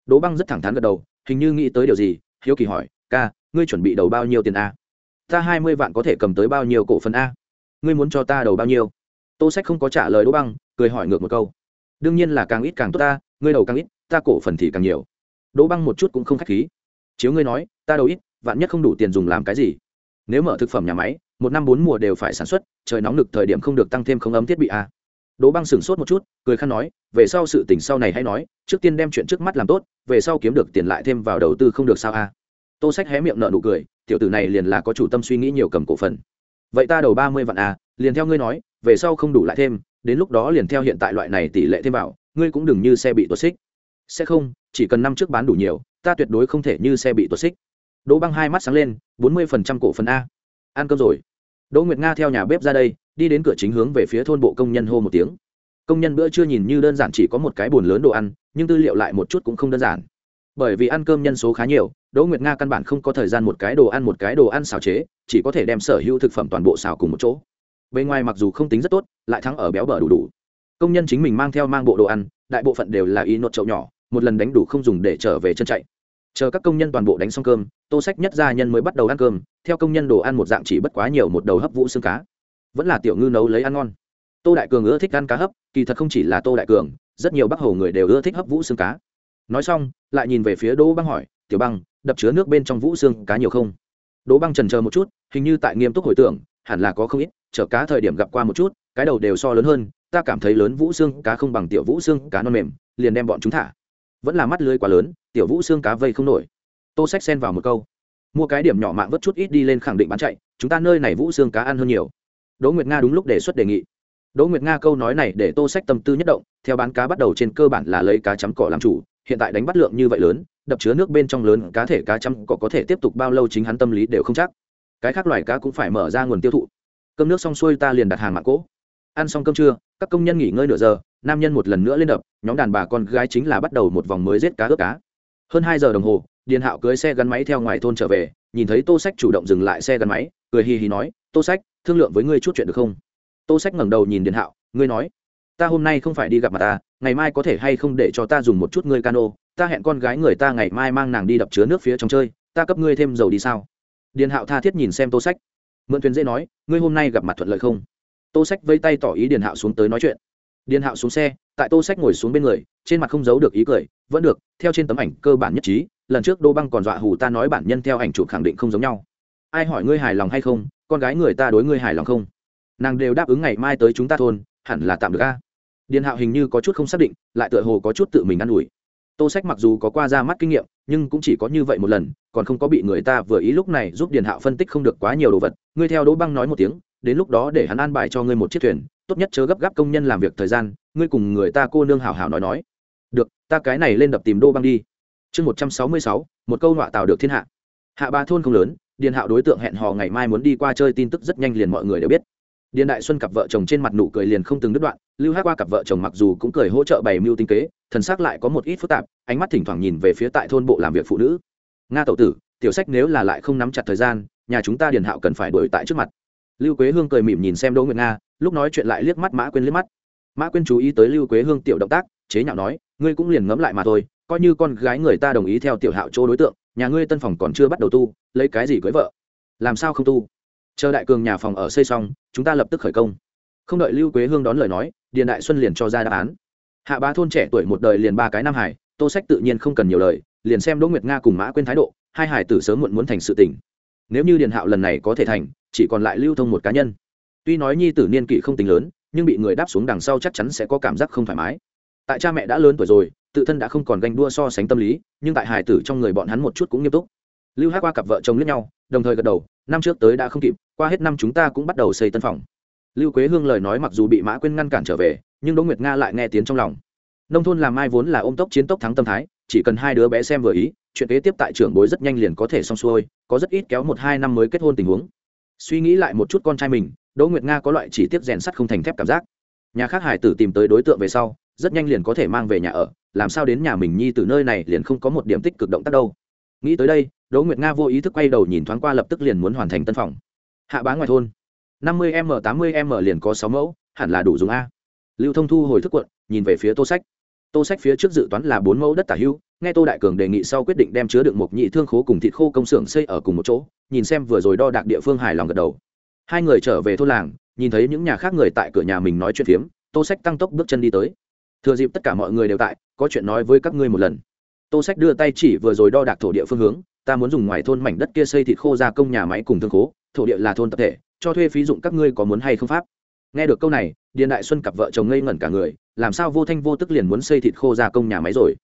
Đỗ băng rất thẳng thắn gật đầu, hình như nghĩ tới điều gì, hiếu kỳ hỏi, ca, ngươi chuẩn bị đầu bao nhiêu tiền a? Ta hai mươi vạn có thể cầm tới bao nhiêu cổ phần a? Ngươi muốn cho ta đầu bao nhiêu? Tô sách không có trả lời đỗ băng, cười hỏi ngược một câu. Đương nhiên là càng ít càng tốt ta ngươi đầu càng ít, ta cổ phần thì càng nhiều. Đỗ băng một chút cũng không k h á c h khí. Chiếu ngươi nói, ta đầu ít, vạn nhất không đủ tiền dùng làm cái gì. Nếu mở thực phẩm nhà máy, một năm bốn mùa đều phải sản xuất, trời nóng lực thời điểm không được tăng thêm không ấm thiết bị a đỗ băng sửng sốt một chút, cười khăn nói, về sau sự tình sau này hãy nói, trước tiên đem chuyện trước mắt làm tốt, về sau kiếm được tiền lại thêm vào đầu tư không được sao a tô sách hé miệng nợ nụ cười, tiểu tử này liền là có chủ tâm suy nghĩ nhiều cầm cổ phần. Vậy ta đầu ba mươi vạn a liền theo ngươi nói, về sau không đủ lại thêm, đến lúc đó liền theo hiện tại loại này tỷ lệ thêm vào ngươi cũng đừng như xe bị tuột xích. Sẽ không, chỉ cần năm trước bán đủ nhiều, ta tuyệt đối không thể như xe bị tuột xích. Đỗ băng hai mắt sáng lên, bốn mươi phần trăm cổ phần a. Ăn cơm rồi. Đỗ nguyệt nga theo nhà bếp ra đây, đi đến cửa chính hướng về phía thôn bộ công nhân hô một tiếng. Công nhân bữa chưa nhìn như đơn giản chỉ có một cái bồn lớn đồ ăn, nhưng tư liệu lại một chút cũng không đơn giản. Bởi vì ăn cơm nhân số khá nhiều, đỗ nguyệt nga căn bản không có thời gian một cái đồ ăn một cái đồ ăn xào chế, chỉ có thể đem sở hữu thực phẩm toàn bộ xào cùng một chỗ. Bên ngoài mặc dù không tính rất tốt, lại thắng ở béo bở đủ đủ công nhân chính mình mang theo mang bộ đồ ăn, đại bộ phận đều là y nốt chậu nhỏ, một lần đánh đủ không dùng để trở về chân chạy. Chờ các công nhân toàn bộ đánh xong cơm, tô sách nhất gia nhân mới bắt đầu ăn cơm, theo công nhân đồ ăn một dạng chỉ bất quá nhiều một đầu hấp vũ xương cá. Vẫn là tiểu ngư nấu lấy ăn ngon. Tô đại cường ưa thích ăn cá hấp, kỳ thật không chỉ là tô đại cường, rất nhiều bắc hồ người đều ưa thích hấp vũ xương cá. Nói xong, lại nhìn về phía đỗ băng hỏi, tiểu băng, đập chứa nước bên trong vũ xương cá nhiều không? Đỗ băng trần chờ một chút, hình như tại nghiêm túc hồi tưởng, hẳn là có không ít chở cá thời điểm gặp qua một chút, cái đầu đều so lớn hơn ta cảm thấy lớn vũ xương cá không bằng tiểu vũ xương cá non mềm, liền đem bọn chúng thả. Vẫn là mắt lưới quá lớn, tiểu vũ xương cá vây không nổi. Tô sách xen vào một câu. Mua cái điểm nhỏ mạng vớt chút ít đi lên khẳng định bán chạy, chúng ta nơi này vũ xương cá ăn hơn nhiều. Đỗ nguyệt nga đúng lúc đề xuất đề nghị. Đỗ nguyệt nga câu nói này để tô sách tâm tư nhất động, theo bán cá bắt đầu trên cơ bản là lấy cá chấm cỏ làm chủ, hiện tại đánh bắt lượng như vậy lớn, đập chứa nước bên trong lớn, cá thể cá chấm cỏ có thể tiếp tục bao lâu chính hắn tâm lý đều không chắc. Cái khác loài cá cũng phải mở ra nguồn tiêu thụ. Cơm nước xong xuôi ta liền đặt hàng mạng cỗ ăn xong cơm trưa, các công nhân nghỉ ngơi nửa giờ, nam nhân một lần nữa lên đập, nhóm đàn bà con gái chính là bắt đầu một vòng mới giết cá ướp cá. Hơn hai giờ đồng hồ, điền hạo cưới xe gắn máy theo ngoài thôn trở về, nhìn thấy tô sách chủ động dừng lại xe gắn máy, cười hì hì nói, tô sách, thương lượng với ngươi chút chuyện được không? Tô sách ngẩng đầu nhìn điền hạo, ngươi nói, ta hôm nay không phải đi gặp mặt ta, ngày mai có thể hay không để cho ta dùng một chút ngươi cano, ta hẹn con gái người ta ngày mai mang nàng đi đập chứa nước phía trong chơi, ta cấp ngươi thêm dầu đi sao? Điền hạo tha thiết nhìn xem tô sách. Mượn thuyền dễ nói, ngươi hôm nay gặp mặt thuận lợi không? Tô sách vây tay tỏ ý điền hạo xuống tới nói chuyện. Điền hạo xuống xe, tại tô sách ngồi xuống bên người, trên mặt không giấu được ý cười, vẫn được, theo trên tấm ảnh cơ bản nhất trí, lần trước đô băng còn dọa hù ta nói bản nhân theo ảnh chụp khẳng định không giống nhau. Ai hỏi ngươi hài lòng hay không, con gái người ta đối ngươi hài lòng không? Nàng đều đáp ứng ngày mai tới chúng ta thôn, hẳn là tạm được a. Điền hạo hình như có chút không xác định, lại tựa hồ có chút tự mình ă n ủi. Tô sách mặc dù có qua ra mắt kinh nghiệm, nhưng cũng chỉ có như vậy một lần, còn không có bị người ta vừa ý lúc này giúp điền hạo phân tích không được quá nhiều đồ vật. Ngươi theo đỗ băng nói một tiếng đến lúc đó để hắn an bài cho ngươi một chiếc thuyền, tốt nhất chớ gấp gáp công nhân làm việc thời gian, ngươi cùng người ta cô nương hào hào nói nói. Được, ta cái này lên đập tìm đô băng đi. Chương một trăm sáu mươi sáu, một câu họa tạo được thiên hạ. Hạ ba thôn không lớn, điền hạo đối tượng hẹn hò ngày mai muốn đi qua chơi tin tức rất nhanh liền mọi người đều biết. Điền đại xuân cặp vợ chồng trên mặt nụ cười liền không từng đứt đoạn, lưu hát qua cặp vợ chồng mặc dù cũng cười hỗ trợ bày mưu tinh kế, thần s ắ c lại có một ít phức tạp, ánh mắt thỉnh thoảng nhìn về phía tại thôn bộ làm việc phụ nữ. Nga tậu tử, tiểu sách nếu là lại không nắm chặt thời gian, nhà chúng ta điền hạo cần phải đổi tại trước mặt lưu quế hương cười mỉm nhìn xem đỗ nguyệt nga, lúc nói chuyện lại liếc mắt mã quên liếc mắt. Mã quên chú ý tới lưu quế hương tiểu động tác, chế nhạo nói, ngươi cũng liền ngẫm lại mà thôi, coi như con gái người ta đồng ý theo tiểu hạo chỗ đối tượng, nhà ngươi tân phòng còn chưa bắt đầu tu, lấy cái gì cưới vợ? Làm sao không tu? Chờ đại cường nhà phòng ở xây xong, chúng ta lập tức khởi công. Không đợi lưu quế hương đón lời nói, điền đại xuân liền cho ra đáp án. Hạ bá thôn trẻ tuổi một đời liền ba cái năm hải, tô sách tự nhiên không cần nhiều lời, liền xem đỗ nguyệt nga cùng mã quên thái độ, hai hải tử sớm muộn muốn thành sự tình nếu như điền hạo lần này có thể thành, chỉ còn lại lưu thông một cá nhân. Tuy nói nhi tử niên kỷ không tính lớn, nhưng bị người đáp xuống đằng sau chắc chắn sẽ có cảm giác không thoải mái. Tại cha mẹ đã lớn tuổi rồi, tự thân đã không còn ganh đua so sánh tâm lý, nhưng tại hải tử trong người bọn hắn một chút cũng nghiêm túc. Lưu hát qua cặp vợ chồng lẫn nhau, đồng thời gật đầu, năm trước tới đã không kịp, qua hết năm chúng ta cũng bắt đầu xây tân phòng. Lưu quế hương lời nói mặc dù bị mã quên ngăn cản trở về, nhưng đỗ nguyệt nga lại nghe tiếng trong lòng. Nông thôn làm ai vốn là ôm tốc chiến tốc thắng tâm thái, chỉ cần hai đứa bé xem vừa ý chuyện kế tiếp tại trưởng bối rất nhanh liền có thể xong xuôi, có rất ít kéo một hai năm mới kết hôn tình huống. Suy nghĩ lại một chút con trai mình, đỗ nguyệt nga có loại chỉ tiếp rèn sắt không thành thép cảm giác. Nhà khác hải tử tìm tới đối tượng về sau, rất nhanh liền có thể mang về nhà ở, làm sao đến nhà mình nhi từ nơi này liền không có một điểm tích cực động tác đâu. Nghĩ tới đây, đỗ nguyệt nga vô ý thức quay đầu nhìn thoáng qua lập tức liền muốn hoàn thành tân phòng. Hạ bá ngoài thôn. năm mươi m, tám mươi m liền có sáu mẫu, hẳn là đủ dùng a. Lưu thông thu hồi thức quận, nhìn về phía tô sách tô sách phía trước dự toán là bốn mẫu đất tả hưu, nghe tô đại cường đề nghị sau quyết định đem chứa đựng một nhị thương khố cùng thịt khô công xưởng xây ở cùng một chỗ, nhìn xem vừa rồi đo đạc địa phương hài lòng gật đầu. Hai người trở về thôn làng, nhìn thấy những nhà khác người tại cửa nhà mình nói chuyện phiếm, tô sách tăng tốc bước chân đi tới. Thừa dịp tất cả mọi người đều tại, có chuyện nói với các ngươi một lần. Tô sách đưa tay chỉ vừa rồi đo đạc thổ địa phương hướng, ta muốn dùng ngoài thôn mảnh đất kia xây thịt khô ra công nhà máy cùng thương khố, thổ địa là thôn tập thể, cho thuê phí dụng các ngươi có muốn hay không pháp? Nghe được câu này, điền đại xuân cặp vợ chồng ngây ngẩn cả người, làm sao vô thanh vô tức liền muốn xây thịt khô ra công nhà máy rồi?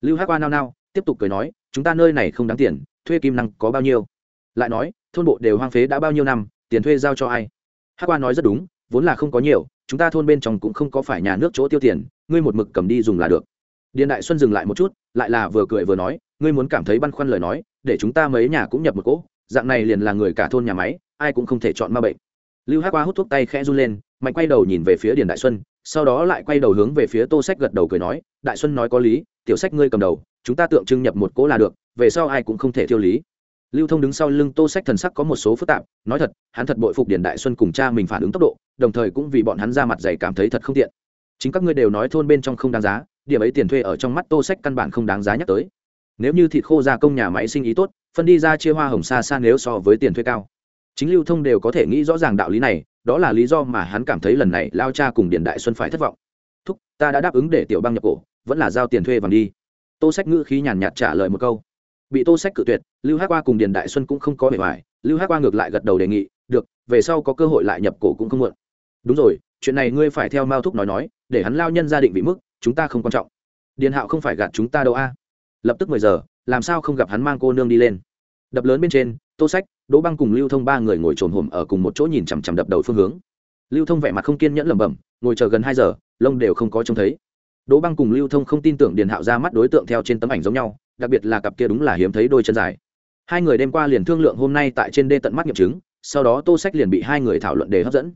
Lưu hắc qua nao nao, tiếp tục cười nói, chúng ta nơi này không đáng tiền, thuê kim năng có bao nhiêu? Lại nói, thôn bộ đều hoang phế đã bao nhiêu năm, tiền thuê giao cho ai? Hắc qua nói rất đúng, vốn là không có nhiều, chúng ta thôn bên trong cũng không có phải nhà nước chỗ tiêu tiền, ngươi một mực cầm đi dùng là được. Điền đại xuân dừng lại một chút, lại là vừa cười vừa nói, ngươi muốn cảm thấy băn khoăn lời nói, để chúng ta mấy nhà cũng nhập một cỗ, dạng này liền là người cả thôn nhà máy, ai cũng không thể chọn ma bệnh lưu hát qua hút thuốc tay khẽ run lên, mạnh quay đầu nhìn về phía điền đại xuân, sau đó lại quay đầu hướng về phía tô sách gật đầu cười nói, đại xuân nói có lý, tiểu sách ngươi cầm đầu, chúng ta tượng trưng nhập một cỗ là được, về sau ai cũng không thể thiêu lý. Lưu thông đứng sau lưng tô sách thần sắc có một số phức tạp, nói thật, hắn thật bội phục điền đại xuân cùng cha mình phản ứng tốc độ, đồng thời cũng vì bọn hắn ra mặt dày cảm thấy thật không tiện. Chính các ngươi đều nói thôn bên trong không đáng giá, điểm ấy tiền thuê ở trong mắt tô sách căn bản không đáng giá nhắc tới. Nếu như thịt khô gia công nhà máy sinh ý tốt, phân đi ra chia hoa hồng xa xa nếu so với tiền thuê cao chính lưu thông đều có thể nghĩ rõ ràng đạo lý này, đó là lý do mà hắn cảm thấy lần này lao cha cùng điện đại xuân phải thất vọng. Thúc, ta đã đáp ứng để tiểu băng nhập cổ, vẫn là giao tiền thuê vàng đi. Tô sách ngữ khí nhàn nhạt trả lời một câu. Bị tô sách cự tuyệt, lưu hát qua cùng điền đại xuân cũng không có bề ngoài, lưu hát qua ngược lại gật đầu đề nghị, được, về sau có cơ hội lại nhập cổ cũng không muộn. Đúng rồi, chuyện này ngươi phải theo mao thúc nói nói, để hắn lao nhân gia định vị mức, chúng ta không quan trọng. Điền hạo không phải gạt chúng ta đâu a. Lập tức mười giờ, làm sao không gặp hắn mang cô nương đi lên? Đập lớn bên trên, tô sách, đỗ băng cùng lưu thông ba người ngồi trồn hồm ở cùng một chỗ nhìn chằm chằm đập đầu phương hướng. Lưu thông vẻ mặt không kiên nhẫn lẩm bẩm, ngồi chờ gần hai giờ, lông đều không có trông thấy. Đỗ băng cùng lưu thông không tin tưởng điền hạo ra mắt đối tượng theo trên tấm ảnh giống nhau, đặc biệt là cặp kia đúng là hiếm thấy đôi chân dài. Hai người đêm qua liền thương lượng hôm nay tại trên đê tận mắt nghiệm chứng, sau đó tô sách liền bị hai người thảo luận để hấp dẫn.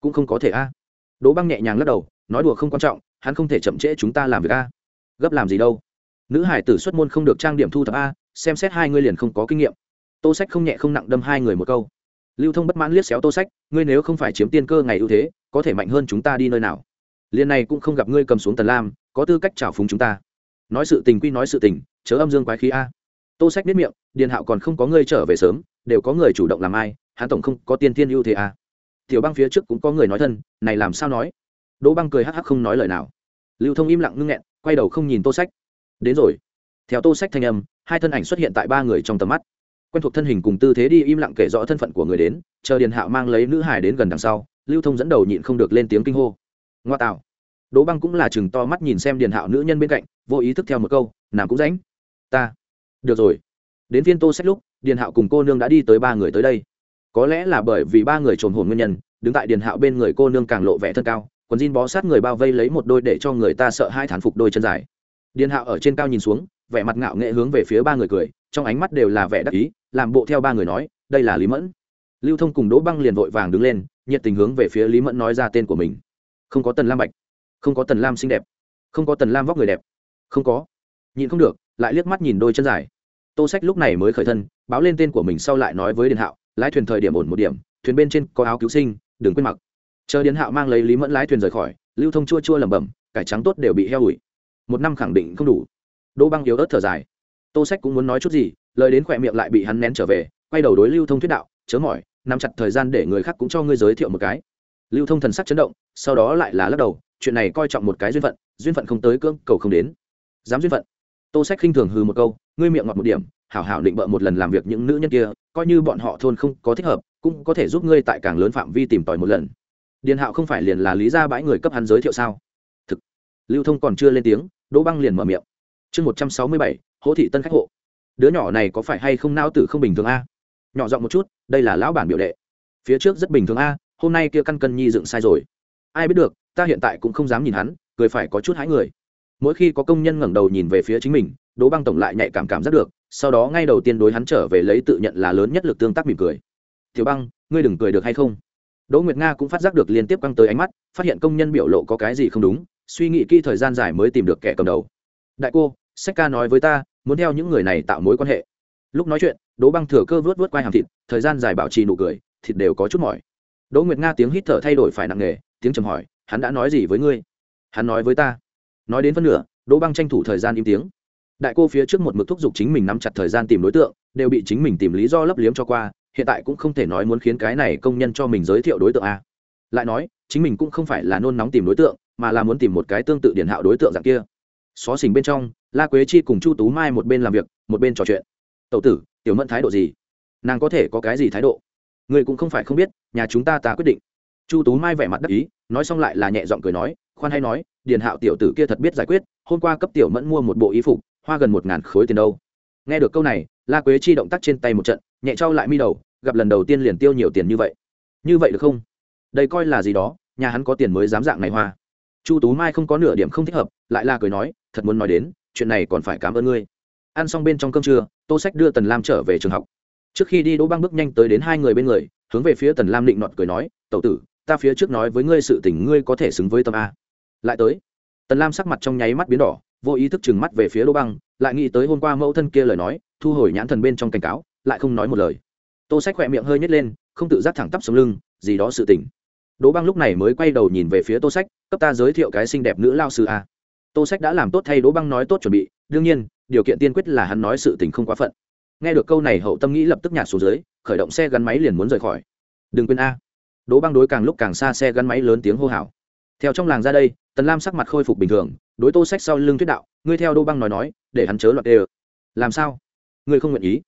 Cũng không có thể a. Đỗ băng nhẹ nhàng lắc đầu, nói đùa không quan trọng, hắn không thể chậm trễ chúng ta làm việc a. Gấp làm gì đâu. Nữ hải tử xuất môn không được trang điểm thu thập a xem xét hai ngươi liền không có kinh nghiệm. Tô sách không nhẹ không nặng đâm hai người một câu. Lưu thông bất mãn liếc xéo tô sách, ngươi nếu không phải chiếm tiên cơ ngày ưu thế, có thể mạnh hơn chúng ta đi nơi nào? Liền này cũng không gặp ngươi cầm xuống tần lam, có tư cách trào phúng chúng ta. Nói sự tình quy nói sự tình, chớ âm dương quái khí a. Tô sách biết miệng, điền hạo còn không có ngươi trở về sớm, đều có người chủ động làm ai, hắn tổng không có tiên tiên ưu thế a. Tiểu băng phía trước cũng có người nói thân, này làm sao nói? Đỗ băng cười hắc hắc không nói lời nào. Lưu thông im lặng ngưng nghẹn, quay đầu không nhìn tô sách. Đến rồi theo tô sách thanh âm, hai thân ảnh xuất hiện tại ba người trong tầm mắt. Quen thuộc thân hình cùng tư thế đi im lặng kể rõ thân phận của người đến, chờ điền hạo mang lấy nữ hải đến gần đằng sau, lưu thông dẫn đầu nhịn không được lên tiếng kinh hô. Ngoa tạo. Đỗ băng cũng là chừng to mắt nhìn xem điền hạo nữ nhân bên cạnh, vô ý thức theo một câu, nàng cũng ránh ta. Được rồi. Đến viên tô sách lúc, điền hạo cùng cô nương đã đi tới ba người tới đây. Có lẽ là bởi vì ba người trồn hồn nguyên nhân, đứng tại điền hạo bên người cô nương càng lộ vẻ thân cao, quần jean bó sát người bao vây lấy một đôi để cho người ta sợ hai thán phục đôi chân dài. Điền hạo ở trên cao nhìn xuống vẻ mặt ngạo nghệ hướng về phía ba người cười, trong ánh mắt đều là vẻ đắc ý, làm bộ theo ba người nói, đây là lý mẫn. Lưu thông cùng đỗ băng liền vội vàng đứng lên, nhiệt tình hướng về phía lý mẫn nói ra tên của mình. Không có tần lam bạch, không có tần lam xinh đẹp, không có tần lam vóc người đẹp, không có. Nhìn không được, lại liếc mắt nhìn đôi chân dài. Tô sách lúc này mới khởi thân, báo lên tên của mình sau lại nói với điền hạo, lái thuyền thời điểm ổn một điểm, thuyền bên trên có áo cứu sinh, đừng quên mặc. Chờ điền hạo mang lấy lý mẫn lái thuyền rời khỏi, lưu thông chua chua lẩm bẩm, cải trắng tốt đều bị heo ủi, một năm khẳng định không đủ đỗ băng yếu ớt thở dài. Tô sách cũng muốn nói chút gì, lời đến khỏe miệng lại bị hắn nén trở về, quay đầu đối lưu thông thuyết đạo, chớ mỏi, nắm chặt thời gian để người khác cũng cho ngươi giới thiệu một cái. Lưu thông thần sắc chấn động, sau đó lại là lắc đầu, chuyện này coi trọng một cái duyên phận duyên phận không tới cưỡng cầu không đến. Dám duyên phận? Tô sách khinh thường hư một câu, ngươi miệng ngọt một điểm, hảo hảo định bợ một lần làm việc những nữ nhân kia, coi như bọn họ thôn không có thích hợp, cũng có thể giúp ngươi tại càng lớn phạm vi tìm tòi một lần. Điền hạo không phải liền là lý ra bãi người cấp hắn giới thiệu sao? Thực. Lưu thông còn chưa lên tiếng, đỗ băng liền mở miệng chương một trăm sáu mươi bảy hỗ thị tân khách hộ. Đứa nhỏ này có phải hay không nao tử không bình thường a? Nhỏ giọng một chút, đây là lão bản biểu đệ. Phía trước rất bình thường a, hôm nay kia căn cân nhi dựng sai rồi. Ai biết được, ta hiện tại cũng không dám nhìn hắn, cười phải có chút hãi người. Mỗi khi có công nhân ngẩng đầu nhìn về phía chính mình, đỗ băng tổng lại nhạy cảm cảm giác được, sau đó ngay đầu tiên đối hắn trở về lấy tự nhận là lớn nhất lực tương tác mỉm cười. Thiếu băng, ngươi đừng cười được hay không? Đỗ nguyệt nga cũng phát giác được liên tiếp căng tới ánh mắt, phát hiện công nhân biểu lộ có cái gì không đúng, suy nghĩ kỹ thời gian dài mới tìm được kẻ cầm đầu. Đại cô sách ca nói với ta, muốn theo những người này tạo mối quan hệ. Lúc nói chuyện, đỗ băng thừa cơ vớt vớt quai hàm thịt, thời gian dài bảo trì nụ cười, thịt đều có chút mỏi. Đỗ nguyệt nga tiếng hít thở thay đổi phải nặng nề, tiếng trầm hỏi, hắn đã nói gì với ngươi? Hắn nói với ta. Nói đến phân nửa, đỗ băng tranh thủ thời gian im tiếng. Đại cô phía trước một mực thúc giục chính mình nắm chặt thời gian tìm đối tượng, đều bị chính mình tìm lý do lấp liếm cho qua, hiện tại cũng không thể nói muốn khiến cái này công nhân cho mình giới thiệu đối tượng a. Lại nói, chính mình cũng không phải là nôn nóng tìm đối tượng, mà là muốn tìm một cái tương tự điển hạo đối tượng dạng kia. Xó xỉnh bên trong la quế chi cùng chu tú mai một bên làm việc, một bên trò chuyện. Tậu tử, tiểu mẫn thái độ gì? Nàng có thể có cái gì thái độ? Người cũng không phải không biết, nhà chúng ta ta quyết định. Chu tú mai vẻ mặt đắc ý, nói xong lại là nhẹ giọng cười nói, khoan hay nói, điền hạo tiểu tử kia thật biết giải quyết, hôm qua cấp tiểu mẫn mua một bộ y phục, hoa gần một ngàn khối tiền đâu. Nghe được câu này, la quế chi động tác trên tay một trận, nhẹ trao lại mi đầu, gặp lần đầu tiên liền tiêu nhiều tiền như vậy. Như vậy được không? Đây coi là gì đó, nhà hắn có tiền mới dám dạng này hoa. Chu tú mai không có nửa điểm không thích hợp, lại là cười nói, thật muốn nói đến chuyện này còn phải cảm ơn ngươi. Ăn xong bên trong cơm trưa, tô sách đưa tần lam trở về trường học. Trước khi đi đỗ băng bước nhanh tới đến hai người bên người, hướng về phía tần lam định nọt cười nói tậu tử, ta phía trước nói với ngươi sự tình ngươi có thể xứng với tâm a. Lại tới, tần lam sắc mặt trong nháy mắt biến đỏ, vô ý thức chừng mắt về phía đỗ băng, lại nghĩ tới hôm qua mẫu thân kia lời nói, thu hồi nhãn thần bên trong cảnh cáo, lại không nói một lời. Tô sách khỏe miệng hơi nhét lên, không tự giác thẳng tắp sống lưng, gì đó sự tình. Đỗ băng lúc này mới quay đầu nhìn về phía tô sách, cấp ta giới thiệu cái xinh đẹp nữ lao sư a tô sách đã làm tốt thay đỗ băng nói tốt chuẩn bị, đương nhiên, điều kiện tiên quyết là hắn nói sự tình không quá phận. Nghe được câu này hậu tâm nghĩ lập tức nhạt xuống dưới, khởi động xe gắn máy liền muốn rời khỏi. Đừng quên a. Đỗ băng đối càng lúc càng xa xe gắn máy lớn tiếng hô hào. Theo trong làng ra đây, tần lam sắc mặt khôi phục bình thường, đối tô sách sau lưng thuyết đạo, ngươi theo đỗ băng nói nói, để hắn chớ loạt đê làm sao? Ngươi không nguyện ý?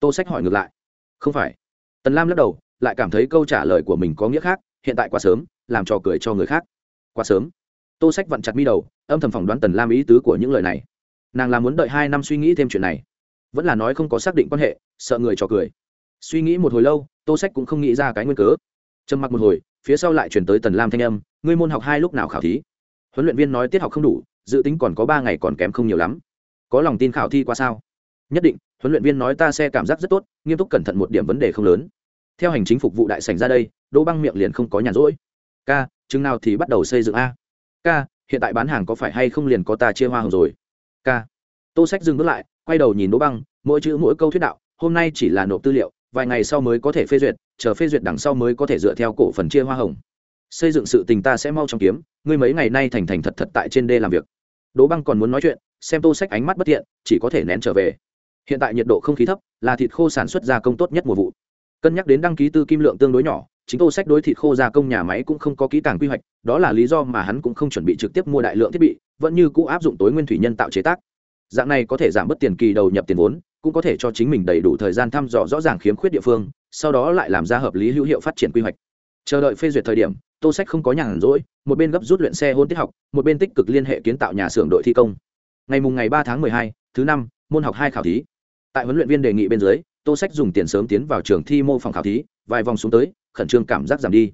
Tô sách hỏi ngược lại. Không phải. Tần lam lắc đầu, lại cảm thấy câu trả lời của mình có nghĩa khác, hiện tại quá sớm, làm trò cười cho người khác. Quá sớm. Tô sách vặn chặt mi đầu âm thầm phỏng đoán tần lam ý tứ của những lời này nàng là muốn đợi hai năm suy nghĩ thêm chuyện này vẫn là nói không có xác định quan hệ sợ người trò cười suy nghĩ một hồi lâu tô sách cũng không nghĩ ra cái nguyên cớ trầm mặc một hồi phía sau lại chuyển tới tần lam thanh âm ngươi môn học hai lúc nào khảo thí huấn luyện viên nói tiết học không đủ dự tính còn có ba ngày còn kém không nhiều lắm có lòng tin khảo thi qua sao nhất định huấn luyện viên nói ta sẽ cảm giác rất tốt nghiêm túc cẩn thận một điểm vấn đề không lớn theo hành chính phục vụ đại sảnh ra đây đỗ băng miệng liền không có nhàn rỗi ca chừng nào thì bắt đầu xây dựng a ca hiện tại bán hàng có phải hay không liền có ta chia hoa hồng rồi? K. tô sách dừng bước lại, quay đầu nhìn đỗ băng, mỗi chữ mỗi câu thuyết đạo, hôm nay chỉ là nộp tư liệu, vài ngày sau mới có thể phê duyệt, chờ phê duyệt đằng sau mới có thể dựa theo cổ phần chia hoa hồng. Xây dựng sự tình ta sẽ mau trong kiếm, ngươi mấy ngày nay thành thành thật thật tại trên đê làm việc. Đỗ băng còn muốn nói chuyện, xem tô sách ánh mắt bất thiện, chỉ có thể nén trở về. Hiện tại nhiệt độ không khí thấp, là thịt khô sản xuất gia công tốt nhất mùa vụ. Cân nhắc đến đăng ký tư kim lượng tương đối nhỏ chính tô sách đối thịt khô gia công nhà máy cũng không có kỹ càng quy hoạch, đó là lý do mà hắn cũng không chuẩn bị trực tiếp mua đại lượng thiết bị, vẫn như cũ áp dụng tối nguyên thủy nhân tạo chế tác. Dạng này có thể giảm bớt tiền kỳ đầu nhập tiền vốn, cũng có thể cho chính mình đầy đủ thời gian thăm dò rõ ràng khiếm khuyết địa phương, sau đó lại làm ra hợp lý hữu hiệu phát triển quy hoạch. Chờ đợi phê duyệt thời điểm, tô sách không có nhàn rỗi, một bên gấp rút luyện xe hôn tiết học, một bên tích cực liên hệ kiến tạo nhà xưởng đội thi công. Ngày mùng ngày ba tháng mười hai, thứ năm, môn học hai khảo thí. Tại huấn luyện viên đề nghị bên dưới, tô sách dùng tiền sớm tiến vào trường thi mô phòng khảo thí, vài vòng xuống tới khẩn trương cảm giác giảm đi.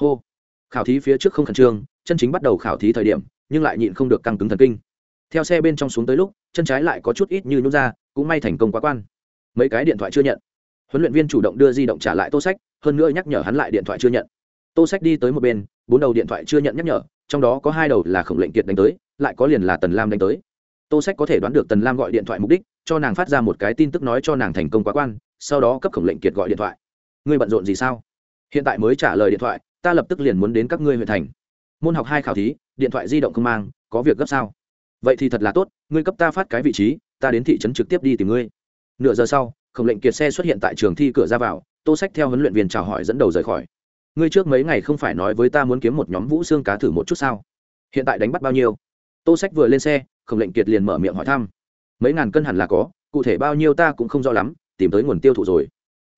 Hô. Khảo thí phía trước không khẩn trương, chân chính bắt đầu khảo thí thời điểm, nhưng lại nhịn không được căng cứng thần kinh. Theo xe bên trong xuống tới lúc, chân trái lại có chút ít như nhút ra, cũng may thành công quá quan. Mấy cái điện thoại chưa nhận. Huấn luyện viên chủ động đưa di động trả lại tô sách, hơn nữa nhắc nhở hắn lại điện thoại chưa nhận. Tô sách đi tới một bên, bốn đầu điện thoại chưa nhận nhắc nhở, trong đó có hai đầu là khổng lệnh kiệt đánh tới, lại có liền là tần lam đánh tới. Tô sách có thể đoán được tần lam gọi điện thoại mục đích, cho nàng phát ra một cái tin tức nói cho nàng thành công quá quan, sau đó cấp khổng lệnh kiệt gọi điện thoại. Ngươi bận rộn gì sao? Hiện tại mới trả lời điện thoại, ta lập tức liền muốn đến các ngươi huyện thành. Môn học hai khảo thí, điện thoại di động không mang, có việc gấp sao? Vậy thì thật là tốt, ngươi cấp ta phát cái vị trí, ta đến thị trấn trực tiếp đi tìm ngươi. Nửa giờ sau, khổng lệnh kiệt xe xuất hiện tại trường thi cửa ra vào, tô sách theo huấn luyện viên chào hỏi dẫn đầu rời khỏi. Ngươi trước mấy ngày không phải nói với ta muốn kiếm một nhóm vũ xương cá thử một chút sao? Hiện tại đánh bắt bao nhiêu? Tô sách vừa lên xe, khổng lệnh kiệt liền mở miệng hỏi thăm. Mấy ngàn cân hẳn là có, cụ thể bao nhiêu ta cũng không rõ lắm, tìm tới nguồn tiêu thụ rồi.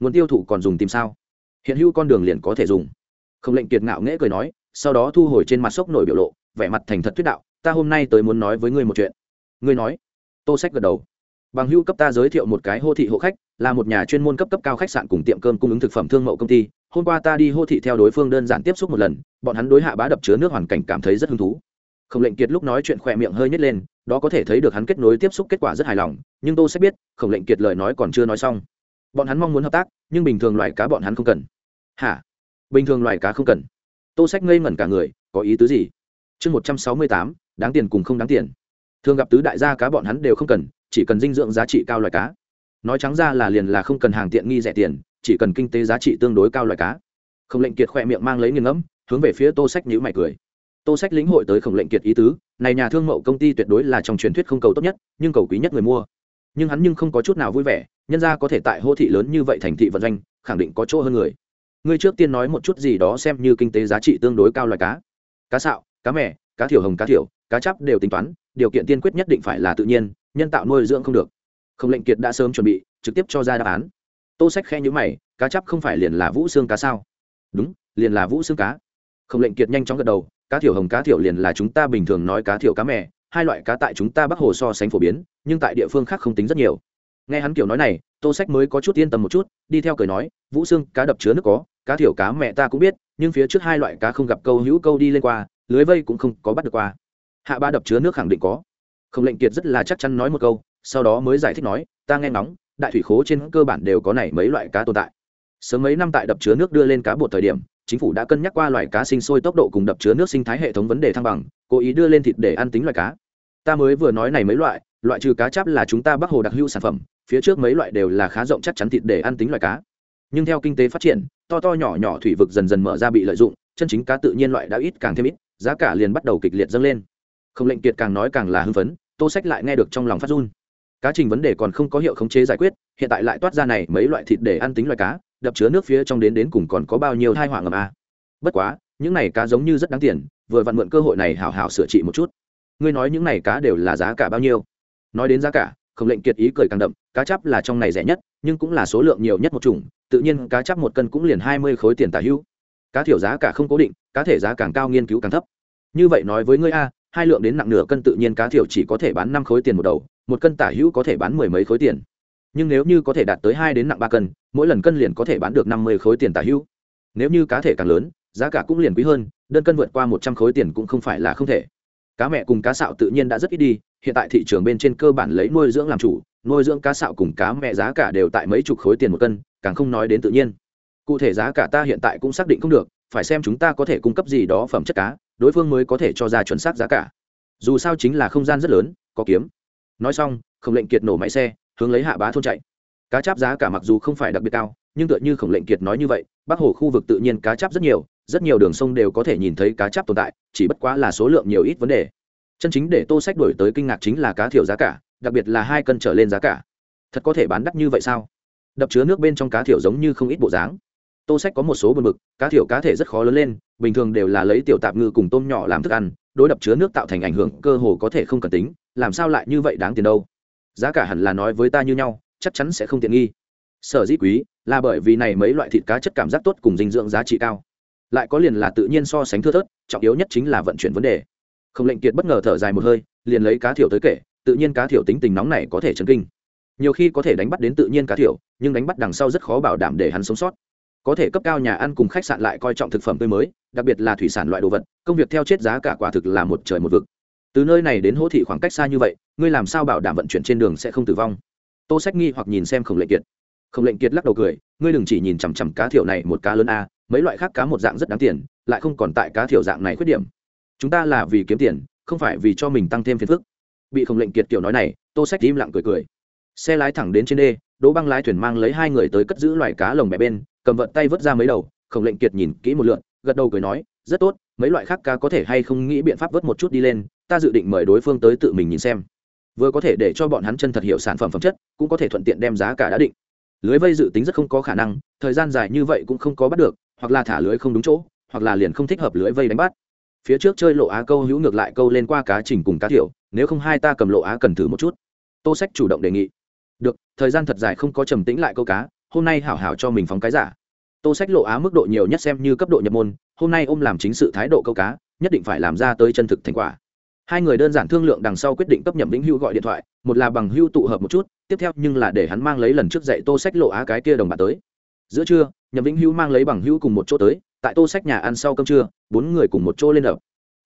Nguồn tiêu thụ còn dùng tìm sao? Hiện hữu con đường liền có thể dùng. Khổng lệnh kiệt ngạo nghễ cười nói, sau đó thu hồi trên mặt sốc nổi biểu lộ, vẻ mặt thành thật thuyết đạo, ta hôm nay tới muốn nói với ngươi một chuyện. Ngươi nói. Tô sách gật đầu. Bằng hữu cấp ta giới thiệu một cái hô thị hộ khách, là một nhà chuyên môn cấp cấp cao khách sạn cùng tiệm cơm cung ứng thực phẩm thương mẫu công ty. Hôm qua ta đi hô thị theo đối phương đơn giản tiếp xúc một lần, bọn hắn đối hạ bá đập chứa nước hoàn cảnh cảm thấy rất hứng thú. Khổng lệnh kiệt lúc nói chuyện khỏe miệng hơi nhét lên, đó có thể thấy được hắn kết nối tiếp xúc kết quả rất hài lòng, nhưng tô sẽ biết khổng lệnh kiệt lời nói còn chưa nói xong bọn hắn mong muốn hợp tác, nhưng bình thường loài cá bọn hắn không cần. Hả? Bình thường loài cá không cần. Tô sách ngây ngẩn cả người, có ý tứ gì? Chương một trăm sáu mươi tám, đáng tiền cùng không đáng tiền. Thường gặp tứ đại gia cá bọn hắn đều không cần, chỉ cần dinh dưỡng giá trị cao loài cá. Nói trắng ra là liền là không cần hàng tiện nghi rẻ tiền, chỉ cần kinh tế giá trị tương đối cao loài cá. Khổng lệnh kiệt khỏe miệng mang lấy nghiền ngẫm, hướng về phía tô sách nhữ mày cười. Tô sách lĩnh hội tới khổng lệnh kiệt ý tứ, này nhà thương mậu công ty tuyệt đối là trong truyền thuyết không cầu tốt nhất, nhưng cầu quý nhất người mua nhưng hắn nhưng không có chút nào vui vẻ, nhân ra có thể tại hô thị lớn như vậy thành thị vận doanh, khẳng định có chỗ hơn người. Ngươi trước tiên nói một chút gì đó xem như kinh tế giá trị tương đối cao loài cá. Cá sạo, cá mè, cá thiểu hồng cá thiểu, cá chắp đều tính toán, điều kiện tiên quyết nhất định phải là tự nhiên, nhân tạo nuôi dưỡng không được. Không lệnh kiệt đã sớm chuẩn bị, trực tiếp cho ra đáp án. Tô sách khe nhữ mày, cá chắp không phải liền là vũ xương cá sao? Đúng, liền là vũ xương cá. Không lệnh kiệt nhanh chóng gật đầu, cá thiểu hồng cá thiểu liền là chúng ta bình thường nói cá thiểu cá mè hai loại cá tại chúng ta bắc hồ so sánh phổ biến, nhưng tại địa phương khác không tính rất nhiều. Nghe hắn kiểu nói này, tô sách mới có chút yên tâm một chút, đi theo cười nói, vũ xương cá đập chứa nước có, cá thiểu cá mẹ ta cũng biết, nhưng phía trước hai loại cá không gặp câu hữu câu đi lên qua, lưới vây cũng không có bắt được qua. Hạ ba đập chứa nước khẳng định có. Không lệnh kiệt rất là chắc chắn nói một câu, sau đó mới giải thích nói, ta nghe nóng đại thủy khố trên cơ bản đều có này mấy loại cá tồn tại. Sớm mấy năm tại đập chứa nước đưa lên cá bột thời điểm chính phủ đã cân nhắc qua loài cá sinh sôi tốc độ cùng đập chứa nước sinh thái hệ thống vấn đề thăng bằng, cố ý đưa lên thịt để ăn tính loài cá. Ta mới vừa nói này mấy loại loại trừ cá cháp là chúng ta bắc hồ đặc hữu sản phẩm, phía trước mấy loại đều là khá rộng chắc chắn thịt để ăn tính loài cá. Nhưng theo kinh tế phát triển, to to nhỏ nhỏ thủy vực dần dần mở ra bị lợi dụng, chân chính cá tự nhiên loại đã ít càng thêm ít, giá cả liền bắt đầu kịch liệt dâng lên. Không lệnh kiệt càng nói càng là hưng phấn, tô sách lại nghe được trong lòng phát run. Cá trình vấn đề còn không có hiệu khống chế giải quyết, hiện tại lại toát ra này mấy loại thịt để ăn tính loài cá đập chứa nước phía trong đến đến cùng còn có bao nhiêu thai họa ngầm a? Bất quá, những này cá giống như rất đáng tiền, vừa vặn mượn cơ hội này hảo hảo sửa trị một chút. Ngươi nói những này cá đều là giá cả bao nhiêu? Nói đến giá cả không lệnh kiệt ý cười càng đậm, cá chắp là trong này rẻ nhất, nhưng cũng là số lượng nhiều nhất một chủng, tự nhiên cá chắp một cân cũng liền hai mươi khối tiền tả hữu. Cá thiểu giá cả không cố định, cá thể giá càng cao nghiên cứu càng thấp. Như vậy nói với ngươi a, hai lượng đến nặng nửa cân tự nhiên cá thiểu chỉ có thể bán năm khối tiền một đầu, một cân tả hữu có thể bán mười mấy khối tiền. Nhưng nếu như có thể đạt tới hai đến nặng ba cân mỗi lần cân liền có thể bán được năm mươi khối tiền tả hữu. Nếu như cá thể càng lớn, giá cả cũng liền quý hơn, đơn cân vượt qua một trăm khối tiền cũng không phải là không thể. Cá mẹ cùng cá sạo tự nhiên đã rất ít đi, hiện tại thị trường bên trên cơ bản lấy nuôi dưỡng làm chủ, nuôi dưỡng cá sạo cùng cá mẹ giá cả đều tại mấy chục khối tiền một cân, càng không nói đến tự nhiên. Cụ thể giá cả ta hiện tại cũng xác định không được, phải xem chúng ta có thể cung cấp gì đó phẩm chất cá, đối phương mới có thể cho ra chuẩn xác giá cả. Dù sao chính là không gian rất lớn, có kiếm. Nói xong khổng lệnh kiệt nổ máy xe, hướng lấy hạ bá thôn chạy cá cháp giá cả mặc dù không phải đặc biệt cao, nhưng tựa như khổng lệnh kiệt nói như vậy, bắc hồ khu vực tự nhiên cá cháp rất nhiều rất nhiều đường sông đều có thể nhìn thấy cá cháp tồn tại, chỉ bất quá là số lượng nhiều ít vấn đề. Chân chính để tô sách đổi tới kinh ngạc chính là cá thiểu giá cả, đặc biệt là hai cân trở lên giá cả. Thật có thể bán đắt như vậy sao? Đập chứa nước bên trong cá thiểu giống như không ít bộ dáng. Tô sách có một số buồn bực, cá thiểu cá thể rất khó lớn lên, bình thường đều là lấy tiểu tạp ngư cùng tôm nhỏ làm thức ăn, đối đập chứa nước tạo thành ảnh hưởng, cơ hồ có thể không cần tính, làm sao lại như vậy đáng tiền đâu? Giá cả hẳn là nói với ta như nhau chắc chắn sẽ không tiện nghi. Sở dĩ quý, là bởi vì này mấy loại thịt cá chất cảm giác tốt cùng dinh dưỡng giá trị cao. Lại có liền là tự nhiên so sánh thưa thớt, trọng yếu nhất chính là vận chuyển vấn đề. Không lệnh kiệt bất ngờ thở dài một hơi, liền lấy cá thiểu tới kể, tự nhiên cá thiểu tính tình nóng này có thể chấn kinh. Nhiều khi có thể đánh bắt đến tự nhiên cá thiểu, nhưng đánh bắt đằng sau rất khó bảo đảm để hắn sống sót. Có thể cấp cao nhà ăn cùng khách sạn lại coi trọng thực phẩm tươi mới, đặc biệt là thủy sản loại đồ vật, công việc theo chết giá cả quả thực là một trời một vực. Từ nơi này đến hỗ thị khoảng cách xa như vậy, ngươi làm sao bảo đảm vận chuyển trên đường sẽ không tử vong? Tô sách nghi hoặc nhìn xem khổng lệnh kiệt. Khổng lệnh kiệt lắc đầu cười, ngươi đừng chỉ nhìn chằm chằm cá thiểu này một cá lớn a, mấy loại khác cá một dạng rất đáng tiền, lại không còn tại cá thiểu dạng này khuyết điểm. Chúng ta là vì kiếm tiền, không phải vì cho mình tăng thêm phiền phức. Bị khổng lệnh kiệt kiểu nói này, tô sách im lặng cười cười. Xe lái thẳng đến trên đê, đỗ băng lái thuyền mang lấy hai người tới cất giữ loài cá lồng bè bên, cầm vận tay vớt ra mấy đầu, khổng lệnh kiệt nhìn kỹ một lượn, gật đầu cười nói, rất tốt, mấy loại khác cá có thể hay không nghĩ biện pháp vớt một chút đi lên, ta dự định mời đối phương tới tự mình nhìn xem vừa có thể để cho bọn hắn chân thật hiểu sản phẩm phẩm chất, cũng có thể thuận tiện đem giá cả đã định. Lưới vây dự tính rất không có khả năng, thời gian dài như vậy cũng không có bắt được, hoặc là thả lưới không đúng chỗ, hoặc là liền không thích hợp lưới vây đánh bắt. Phía trước chơi lộ á câu hữu ngược lại câu lên qua cá trình cùng cá thiểu, nếu không hai ta cầm lộ á cần thử một chút. Tô sách chủ động đề nghị. Được, thời gian thật dài không có trầm tĩnh lại câu cá, hôm nay hảo hảo cho mình phóng cái giả. Tô sách lộ á mức độ nhiều nhất xem như cấp độ nhập môn, hôm nay ôm làm chính sự thái độ câu cá, nhất định phải làm ra tới chân thực thành quả hai người đơn giản thương lượng đằng sau quyết định cấp nhậm vĩnh hưu gọi điện thoại, một là bằng hưu tụ hợp một chút, tiếp theo nhưng là để hắn mang lấy lần trước dạy tô sách lộ á cái kia đồng bạn tới. Giữa trưa, nhậm vĩnh hưu mang lấy bằng hưu cùng một chỗ tới, tại tô sách nhà ăn sau cơm trưa, bốn người cùng một chỗ lên đập.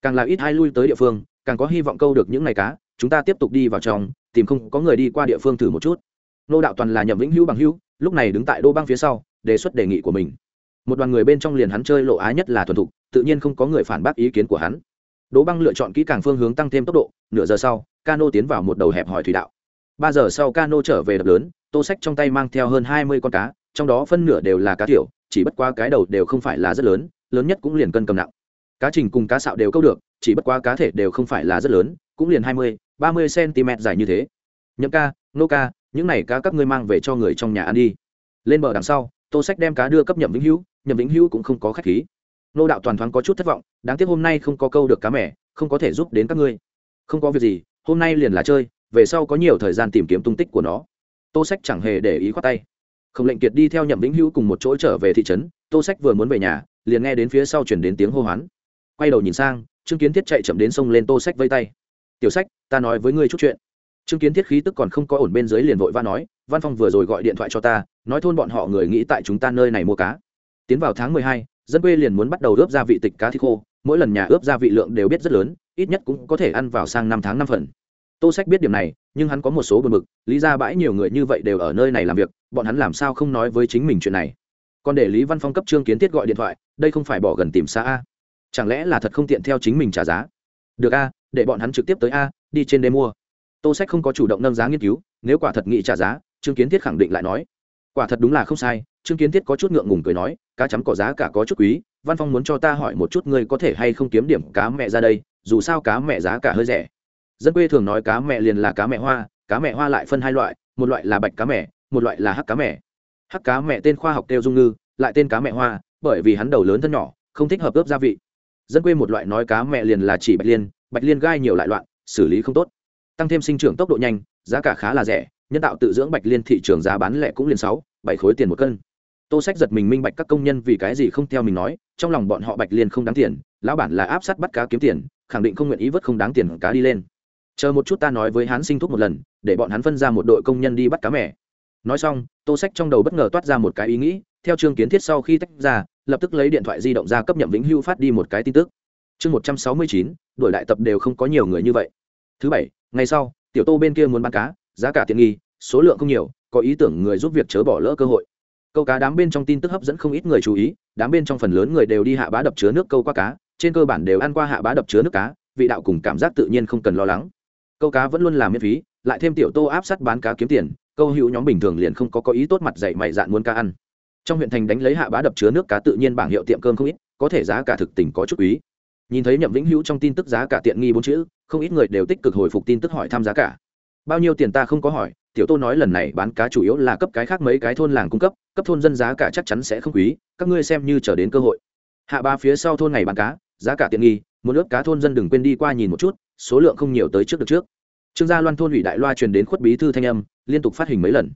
Càng là ít hai lui tới địa phương, càng có hy vọng câu được những ngày cá, chúng ta tiếp tục đi vào trong, tìm không có người đi qua địa phương thử một chút. Nô đạo toàn là nhậm vĩnh hưu bằng hưu, lúc này đứng tại đô băng phía sau, đề xuất đề nghị của mình. Một đoàn người bên trong liền hắn chơi lộ á nhất là thuần thục, tự nhiên không có người phản bác ý kiến của hắn đỗ băng lựa chọn kỹ càng phương hướng tăng thêm tốc độ, nửa giờ sau, cano tiến vào một đầu hẹp hòi thủy đạo. Ba giờ sau cano trở về đập lớn, tô sách trong tay mang theo hơn hai mươi con cá, trong đó phân nửa đều là cá tiểu, chỉ bất qua cái đầu đều không phải là rất lớn lớn nhất cũng liền cân cầm nặng. Cá trình cùng cá sạo đều câu được, chỉ bất qua cá thể đều không phải là rất lớn, cũng liền hai mươi, ba mươi cm dài như thế. Nhậm ca, nô ca, những này cá các ngươi mang về cho người trong nhà ăn đi. Lên bờ đằng sau, tô sách đem cá đưa cấp nhậm vĩnh hữu, nhậm vĩnh hữu cũng không có khách khí nô đạo toàn thoáng có chút thất vọng, đáng tiếc hôm nay không có câu được cá mẻ không có thể giúp đến các ngươi. Không có việc gì, hôm nay liền là chơi, về sau có nhiều thời gian tìm kiếm tung tích của nó. Tô sách chẳng hề để ý khoát tay. Không lệnh kiệt đi theo nhậm vĩnh hữu cùng một chỗ trở về thị trấn, tô sách vừa muốn về nhà, liền nghe đến phía sau chuyển đến tiếng hô hoán. Quay đầu nhìn sang, trương kiến thiết chạy chậm đến sông lên tô sách vây tay. Tiểu sách, ta nói với ngươi chút chuyện. Trương kiến thiết khí tức còn không có ổn bên dưới liền vội va nói, văn phong vừa rồi gọi điện thoại cho ta, nói thôn bọn họ người nghĩ tại chúng ta nơi này mua cá. Tiến vào tháng mười hai dân quê liền muốn bắt đầu ướp gia vị tịch cá thịt khô, mỗi lần nhà ướp gia vị lượng đều biết rất lớn, ít nhất cũng có thể ăn vào sang năm tháng năm phần. Tô sách biết điểm này, nhưng hắn có một số buồn c lý ra bãi nhiều người như vậy đều ở nơi này làm việc, bọn hắn làm sao không nói với chính mình chuyện này? Còn để lý văn phong cấp trương kiến thiết gọi điện thoại, đây không phải bỏ gần tìm xa a. Chẳng lẽ là thật không tiện theo chính mình trả giá? Được a, để bọn hắn trực tiếp tới a, đi trên đê mua. Tô sách không có chủ động nâng giá nghiên cứu, nếu quả thật nghị trả giá, trương kiến thiết khẳng định lại nói, quả thật đúng là không sai trương kiến thiết có chút ngượng ngùng cười nói, cá chấm có giá cả có chút quý, văn phong muốn cho ta hỏi một chút ngươi có thể hay không kiếm điểm cá mẹ ra đây, dù sao cá mẹ giá cả hơi rẻ. Dân quê thường nói cá mẹ liền là cá mẹ hoa, cá mẹ hoa lại phân hai loại, một loại là bạch cá mẹ, một loại là hắc cá mẹ. Hắc cá mẹ tên khoa học tiêu dung ngư, lại tên cá mẹ hoa, bởi vì hắn đầu lớn thân nhỏ, không thích hợp ướp gia vị. Dân quê một loại nói cá mẹ liền là chỉ bạch liên bạch liên gai nhiều loại loạn, xử lý không tốt. Tăng thêm sinh trưởng tốc độ nhanh, giá cả khá là rẻ, nhân tạo tự dưỡng bạch liên thị trường giá bán lẻ cũng liền sáu, bảy khối tiền một cân tô sách giật mình minh bạch các công nhân vì cái gì không theo mình nói, trong lòng bọn họ bạch liên không đáng tiền, lão bản là áp sát bắt cá kiếm tiền, khẳng định không nguyện ý vớt không đáng tiền cá đi lên. Chờ một chút ta nói với hắn sinh thúc một lần, để bọn hắn phân ra một đội công nhân đi bắt cá mẻ nói xong, tô sách trong đầu bất ngờ toát ra một cái ý nghĩ, theo chương kiến thiết sau khi tách ra, lập tức lấy điện thoại di động ra cấp nhậm vĩnh hưu phát đi một cái tin tức. Chương một trăm sáu mươi chín đổi đại tập đều không có nhiều người như vậy. Thứ bảy, ngày sau, tiểu tô bên kia muốn bán cá, giá cả tiện nghi, số lượng không nhiều, có ý tưởng người giúp việc chớ bỏ lỡ cơ hội câu cá đám bên trong tin tức hấp dẫn không ít người chú ý, đám bên trong phần lớn người đều đi hạ bá đập chứa nước câu qua cá, trên cơ bản đều ăn qua hạ bá đập chứa nước cá, vị đạo cùng cảm giác tự nhiên không cần lo lắng. Câu cá vẫn luôn làm miễn phí, lại thêm tiểu tô áp sát bán cá kiếm tiền, câu hữu nhóm bình thường liền không có có ý tốt mặt dạy mày dạn muốn cá ăn. Trong huyện thành đánh lấy hạ bá đập chứa nước cá tự nhiên bảng hiệu tiệm cơm không ít, có thể giá cả thực tình có chút quý. Nhìn thấy nhậm vĩnh hữu trong tin tức giá cả tiện nghi bốn chữ, không ít người đều tích cực hồi phục tin tức hỏi tham giá cả. Bao nhiêu tiền ta không có hỏi tiểu tô nói lần này bán cá chủ yếu là cấp cái khác mấy cái thôn làng cung cấp cấp thôn dân giá cả chắc chắn sẽ không quý, các ngươi xem như trở đến cơ hội. Hạ ba phía sau thôn ngày bán cá, giá cả tiện nghi, muốn ướp cá thôn dân đừng quên đi qua nhìn một chút, số lượng không nhiều tới trước được trước. Trương gia loan thôn ủy đại loa truyền đến khuất bí thư thanh âm, liên tục phát hình mấy lần.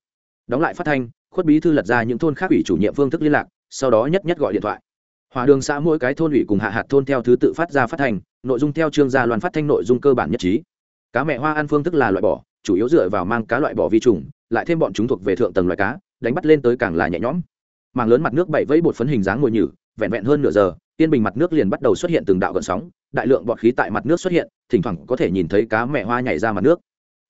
Đóng lại phát thanh, khuất bí thư lật ra những thôn khác ủy chủ nhiệm phương thức liên lạc, sau đó nhất nhất gọi điện thoại. Hòa đường xã mỗi cái thôn ủy cùng hạ hạt thôn theo thứ tự phát ra phát thanh, nội dung theo trương gia loan phát thanh nội dung cơ bản nhất trí. Cá mẹ hoa ăn phương thức là loại bỏ chủ yếu dựa vào mang cá loại bỏ vi trùng, lại thêm bọn chúng thuộc về thượng tầng loại cá, đánh bắt lên tới càng là nhẹ nhõm. Màng lớn mặt nước bảy vẫy bột phấn hình dáng ngồi nhử, vẹn vẹn hơn nửa giờ tiên bình mặt nước liền bắt đầu xuất hiện từng đạo gợn sóng, đại lượng bọt khí tại mặt nước xuất hiện, thỉnh thoảng có thể nhìn thấy cá mẹ hoa nhảy ra mặt nước.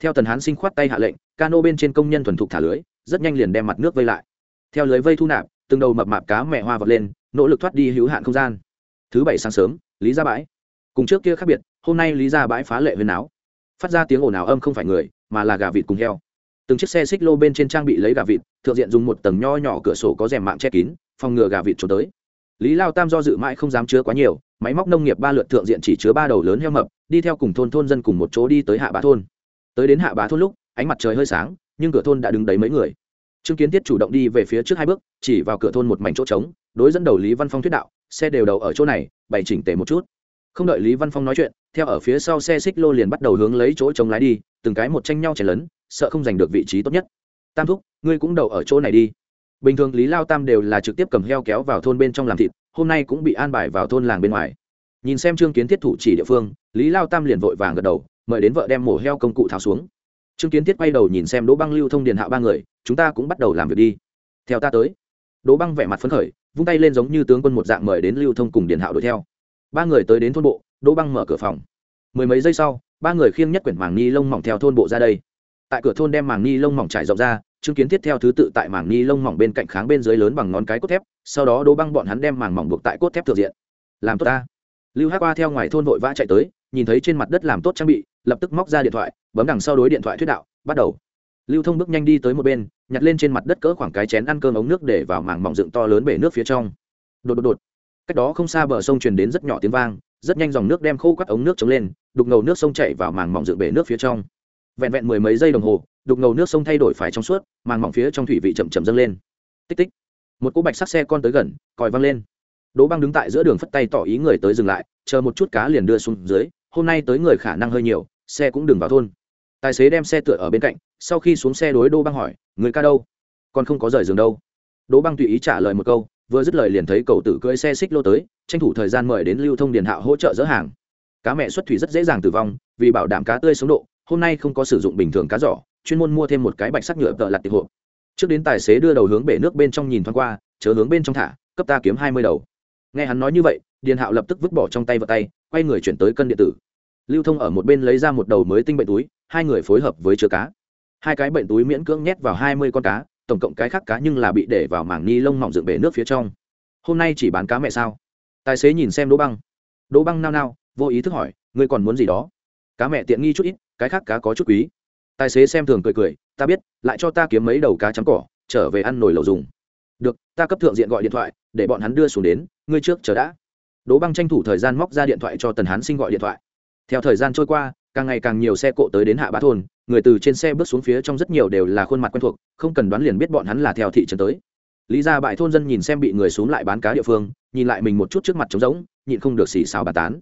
Theo tần hán sinh khoát tay hạ lệnh, cano bên trên công nhân thuần thục thả lưới, rất nhanh liền đem mặt nước vây lại. Theo lưới vây thu nạp, từng đầu mập mạp cá mẹ hoa vọt lên, nỗ lực thoát đi hữu hạn không gian. Thứ bảy sáng sớm, lý ra bãi. Cùng trước kia khác biệt, hôm nay lý ra bãi phá lệ huyền áo. Phát ra tiếng ồn ào âm không phải người mà là gà vịt cùng heo. Từng chiếc xe xích lô bên trên trang bị lấy gà vịt, thượng diện dùng một tầng nho nhỏ cửa sổ có rèm mạng che kín, phòng ngừa gà vịt trốn tới. Lý lao tam do dự mãi không dám chứa quá nhiều, máy móc nông nghiệp ba lượt thượng diện chỉ chứa ba đầu lớn heo mập, đi theo cùng thôn thôn dân cùng một chỗ đi tới hạ bá thôn. Tới đến hạ bá thôn lúc, ánh mặt trời hơi sáng, nhưng cửa thôn đã đứng đấy mấy người. Trương kiến thiết chủ động đi về phía trước hai bước, chỉ vào cửa thôn một mảnh chỗ trống, đối dẫn đầu lý văn phong thuyết đạo, xe đều đầu ở chỗ này, bày chỉnh tề một chút không đợi lý văn phong nói chuyện, theo ở phía sau xe xích lô liền bắt đầu hướng lấy chỗ chống lái đi, từng cái một tranh nhau chảy lớn sợ không giành được vị trí tốt nhất. Tam thúc, ngươi cũng đầu ở chỗ này đi. Bình thường lý lao tam đều là trực tiếp cầm heo kéo vào thôn bên trong làm thịt, hôm nay cũng bị an bài vào thôn làng bên ngoài. Nhìn xem trương kiến thiết thủ chỉ địa phương, lý lao tam liền vội vàng gật đầu, mời đến vợ đem mổ heo công cụ tháo xuống. Trương kiến thiết quay đầu nhìn xem đỗ băng lưu thông điền hạo ba người, chúng ta cũng bắt đầu làm việc đi. Theo ta tới. Đỗ băng vẻ mặt phấn khởi, vung tay lên giống như tướng quân một dạng mời đến lưu thông cùng điền hạo đuổi theo ba người tới đến thôn bộ, đỗ băng mở cửa phòng. Mười mấy giây sau, ba người khiêng nhất quyển màng ni lông mỏng theo thôn bộ ra đây. Tại cửa thôn đem màng ni lông mỏng trải rộng ra, chứng kiến tiếp theo thứ tự tại màng ni lông mỏng bên cạnh kháng bên dưới lớn bằng ngón cái cốt thép, sau đó đỗ băng bọn hắn đem màng mỏng buộc tại cốt thép thượng diện. Làm tốt ta. Lưu hát qua theo ngoài thôn vội vã chạy tới, nhìn thấy trên mặt đất làm tốt trang bị, lập tức móc ra điện thoại, bấm đằng sau đối điện thoại thuyết đạo, bắt đầu. Lưu thông bước nhanh đi tới một bên, nhặt lên trên mặt đất cỡ khoảng cái chén ăn cơm ống nước để vào màng mỏng dựng to lớn bể nước phía trong. Đột đột đột cách đó không xa bờ sông truyền đến rất nhỏ tiếng vang, rất nhanh dòng nước đem khô các ống nước trống lên, đục ngầu nước sông chảy vào màng mỏng dựng bể nước phía trong. Vẹn vẹn mười mấy giây đồng hồ, đục ngầu nước sông thay đổi phải trong suốt, màng mỏng phía trong thủy vị chậm chậm dâng lên. Tích tích. Một cỗ bạch sắc xe con tới gần, còi văng lên. Đỗ băng đứng tại giữa đường phất tay tỏ ý người tới dừng lại, chờ một chút cá liền đưa xuống dưới, hôm nay tới người khả năng hơi nhiều, xe cũng đừng vào thôn. Tài xế đem xe tựa ở bên cạnh, sau khi xuống xe đối đỗ băng hỏi, người ca đâu? Còn không có rời giường đâu? Đỗ băng tùy ý trả lời một câu vừa dứt lời liền thấy cậu tử cưỡi xe xích lô tới, tranh thủ thời gian mời đến lưu thông điền hạo hỗ trợ dỡ hàng. Cá mẹ xuất thủy rất dễ dàng tử vong, vì bảo đảm cá tươi sống độ, hôm nay không có sử dụng bình thường cá giỏ, chuyên môn mua thêm một cái bạch sắc nhựa tợ lặt tịch hộp. Trước đến tài xế đưa đầu hướng bể nước bên trong nhìn thoáng qua, chớ hướng bên trong thả, cấp ta kiếm hai mươi đầu. Nghe hắn nói như vậy, điền hạo lập tức vứt bỏ trong tay vào tay, quay người chuyển tới cân điện tử. Lưu thông ở một bên lấy ra một đầu mới tinh bệnh túi, hai người phối hợp với chứa cá. Hai cái bệnh túi miễn cưỡng nhét vào hai mươi con cá tổng cộng cái khác cá nhưng là bị để vào mảng ni lông mỏng dựng bể nước phía trong. Hôm nay chỉ bán cá mẹ sao? Tài xế nhìn xem đỗ băng. Đỗ băng nao nao, vô ý thức hỏi, ngươi còn muốn gì đó? Cá mẹ tiện nghi chút ít, cái khác cá có chút quý. Tài xế xem thường cười cười, ta biết, lại cho ta kiếm mấy đầu cá chấm cỏ, trở về ăn nồi lẩu dùng. Được, ta cấp thượng diện gọi điện thoại, để bọn hắn đưa xuống đến, ngươi trước chờ đã. Đỗ băng tranh thủ thời gian móc ra điện thoại cho tần hán sinh gọi điện thoại. Theo thời gian trôi qua càng ngày càng nhiều xe cộ tới đến hạ bá thôn, người từ trên xe bước xuống phía trong rất nhiều đều là khuôn mặt quen thuộc, không cần đoán liền biết bọn hắn là theo thị trấn tới. Lý ra bại thôn dân nhìn xem bị người xuống lại bán cá địa phương, nhìn lại mình một chút trước mặt trống rỗng, nhịn không được xì xào bà tán.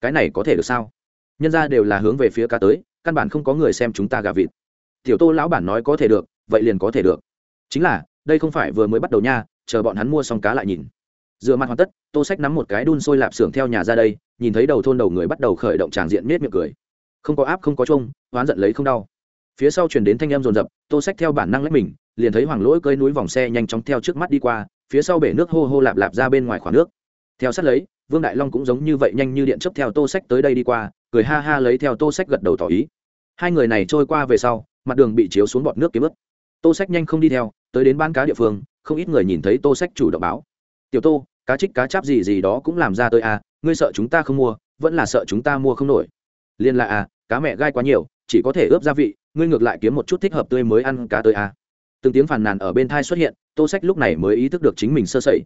Cái này có thể được sao? Nhân ra đều là hướng về phía cá tới, căn bản không có người xem chúng ta gà vịt. Tiểu tô lão bản nói có thể được, vậy liền có thể được. Chính là, đây không phải vừa mới bắt đầu nha, chờ bọn hắn mua xong cá lại nhìn. Dựa mặt hoàn tất, tô sách nắm một cái đun sôi lạp xưởng theo nhà ra đây, nhìn thấy đầu thôn đầu người bắt đầu khởi động tràng diện miết miệng cười không có áp, không có trông oán giận lấy không đau. Phía sau chuyển đến thanh em rồn rập tô sách theo bản năng lách mình, liền thấy hoàng lỗi cơi núi vòng xe nhanh chóng theo trước mắt đi qua, phía sau bể nước hô hô lạp lạp ra bên ngoài khoảng nước. Theo sát lấy, vương đại long cũng giống như vậy nhanh như điện chấp theo tô sách tới đây đi qua, cười ha ha lấy theo tô sách gật đầu tỏ ý. Hai người này trôi qua về sau, mặt đường bị chiếu xuống bọt nước kiếm ướt. Tô sách nhanh không đi theo, tới đến ban cá địa phương, không ít người nhìn thấy tô sách chủ động báo. Tiểu tô, cá trích cá cháp gì gì đó cũng làm ra tới à ngươi sợ chúng ta không mua, vẫn là sợ chúng ta mua không nổi. Liên lại à cá mẹ gai quá nhiều, chỉ có thể ướp gia vị, ngươi ngược lại kiếm một chút thích hợp tươi mới ăn cá tươi à. Từng tiếng phàn nàn ở bên thai xuất hiện, tô sách lúc này mới ý thức được chính mình sơ sẩy.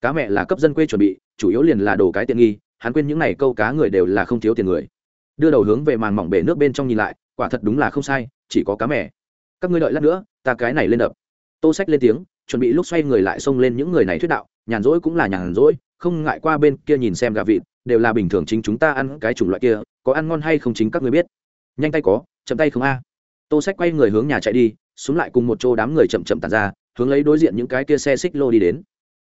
Cá mẹ là cấp dân quê chuẩn bị, chủ yếu liền là đồ cái tiện nghi, hắn quên những n à y câu cá người đều là không thiếu tiền người. Đưa đầu hướng về màn mỏng bể nước bên trong nhìn lại, quả thật đúng là không sai, chỉ có cá mẹ. Các ngươi đợi lát nữa, ta cái này lên đập. Tô sách lên tiếng, chuẩn bị lúc xoay người lại xông lên những người này thuyết đạo, nhàn rỗi cũng là nhàn rỗi, không ngại qua bên kia nhìn xem gà vịt đều là bình thường chính chúng ta ăn cái chủng loại kia, có ăn ngon hay không chính các người biết. Nhanh tay có, chậm tay không a. Tô sách quay người hướng nhà chạy đi, xuống lại cùng một chỗ đám người chậm chậm tàn ra, hướng lấy đối diện những cái kia xe xích lô đi đến.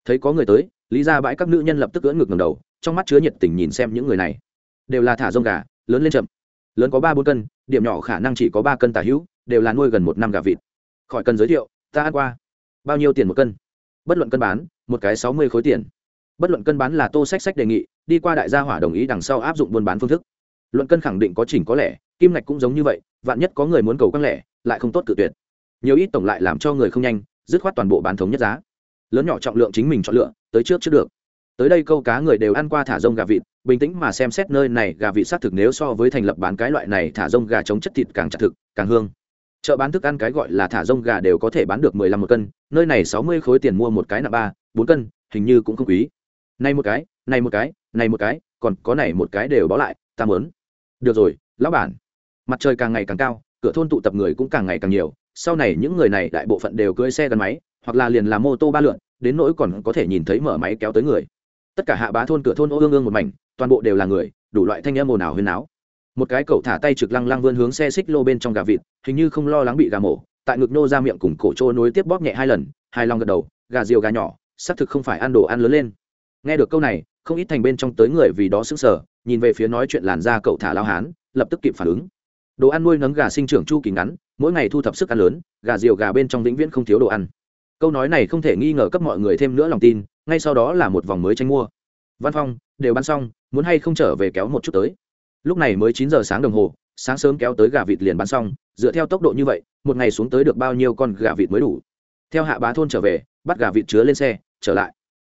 Thấy có người tới, lý ra bãi các nữ nhân lập tức cưỡng ngực ngầm đầu, trong mắt chứa nhiệt tình nhìn xem những người này. Đều là thả rông gà, lớn lên chậm. Lớn có ba bốn cân, điểm nhỏ khả năng chỉ có ba cân tả hữu, đều là nuôi gần một năm gà vịt. Khỏi cần giới thiệu, ta ăn qua. Bao nhiêu tiền một cân? Bất luận cân bán, một cái sáu mươi khối tiền bất luận cân bán là tô sách sách đề nghị, đi qua đại gia hỏa đồng ý đằng sau áp dụng buôn bán phương thức. Luận cân khẳng định có chỉnh có lẻ, kim ngạch cũng giống như vậy, vạn nhất có người muốn cầu căng lẻ, lại không tốt cự tuyệt. Nhiều ít tổng lại làm cho người không nhanh, dứt khoát toàn bộ bán thống nhất giá. Lớn nhỏ trọng lượng chính mình chọn lựa, tới trước trước được. Tới đây câu cá người đều ăn qua thả rông gà vịt, bình tĩnh mà xem xét nơi này gà vịt xác thực nếu so với thành lập bán cái loại này thả rông gà chống chất thịt càng chặt thực, càng hương. Chợ bán thức ăn cái gọi là thả rông gà đều có thể bán được mười lăm một cân, nơi này sáu mươi khối tiền mua một cái nặng ba, bốn cân, hình như cũng không quý này một cái, này một cái, này một cái, còn có này một cái đều báo lại, ta mớn được rồi, lão bản. Mặt trời càng ngày càng cao, cửa thôn tụ tập người cũng càng ngày càng nhiều. Sau này những người này đại bộ phận đều cưỡi xe gắn máy, hoặc là liền làm mô tô ba lượn, đến nỗi còn có thể nhìn thấy mở máy kéo tới người. Tất cả hạ bá thôn cửa thôn ô ương ương một mảnh, toàn bộ đều là người, đủ loại thanh em ồn ào huyên náo. Một cái cậu thả tay trực lăng lăng vươn hướng xe xích lô bên trong gà vịt, hình như không lo lắng bị gà mổ, tại ngực nô ra miệng cùng cổ trô nối tiếp bóp nhẹ hai lần hai lòng gật đầu, gà rìu gà nhỏ, xác thực không phải ăn đồ ăn lớn lên nghe được câu này, không ít thành bên trong tới người vì đó sững sờ, nhìn về phía nói chuyện làn da cậu thả lao hán, lập tức kịp phản ứng. Đồ ăn nuôi nấng gà sinh trưởng chu kỳ ngắn, mỗi ngày thu thập sức ăn lớn, gà diều gà bên trong vĩnh viễn không thiếu đồ ăn. Câu nói này không thể nghi ngờ cấp mọi người thêm nữa lòng tin, ngay sau đó là một vòng mới tranh mua. Văn phong, đều bán xong, muốn hay không trở về kéo một chút tới. Lúc này mới chín giờ sáng đồng hồ, sáng sớm kéo tới gà vịt liền bán xong, dựa theo tốc độ như vậy, một ngày xuống tới được bao nhiêu con gà vịt mới đủ. Theo hạ bá thôn trở về, bắt gà vịt chứa lên xe, trở lại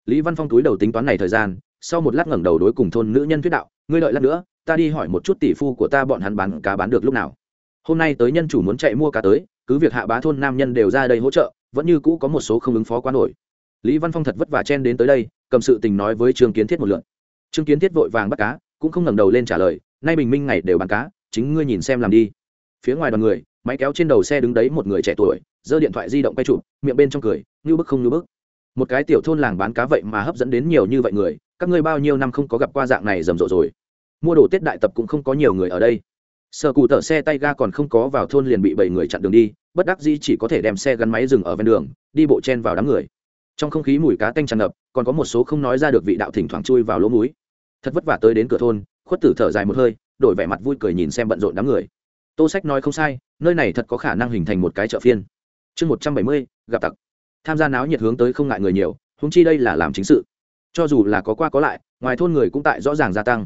lý văn phong túi đầu tính toán này thời gian, sau một lát ngẩng đầu đối cùng thôn nữ nhân thuyết đạo, ngươi đợi lát nữa, ta đi hỏi một chút tỷ phu của ta bọn hắn bán cá bán được lúc nào. Hôm nay tới nhân chủ muốn chạy mua cá tới, cứ việc hạ bá thôn nam nhân đều ra đây hỗ trợ, vẫn như cũ có một số không ứng phó quá nổi. Lý văn phong thật vất vả chen đến tới đây, cầm sự tình nói với trương kiến thiết một lượn trương kiến thiết vội vàng bắt cá, cũng không ngẩng đầu lên trả lời, nay bình minh ngày đều bán cá, chính ngươi nhìn xem làm đi. Phía ngoài đoàn người, máy kéo trên đầu xe đứng đấy một người trẻ tuổi, giơ điện thoại di động quay chụp, miệng bên trong cười, như bức không như bức một cái tiểu thôn làng bán cá vậy mà hấp dẫn đến nhiều như vậy người, các ngươi bao nhiêu năm không có gặp qua dạng này rầm rộ rồi. Mua đồ tết đại tập cũng không có nhiều người ở đây. Sở cụ tở xe tay ga còn không có vào thôn liền bị bảy người chặn đường đi, bất đắc dĩ chỉ có thể đem xe gắn máy dừng ở ven đường, đi bộ chen vào đám người. Trong không khí mùi cá tanh tràn ngập, còn có một số không nói ra được vị đạo thỉnh thoảng chui vào lỗ múi thật vất vả tới đến cửa thôn, khuất tử thở dài một hơi, đổi vẻ mặt vui cười nhìn xem bận rộn đám người. Tô sách nói không sai, nơi này thật có khả năng hình thành một cái chợ phiên. Chương một trăm bảy mươi, gặp tặc tham gia náo nhiệt hướng tới không ngại người nhiều húng chi đây là làm chính sự. Cho dù là có qua có lại, ngoài thôn người cũng tại rõ ràng gia tăng.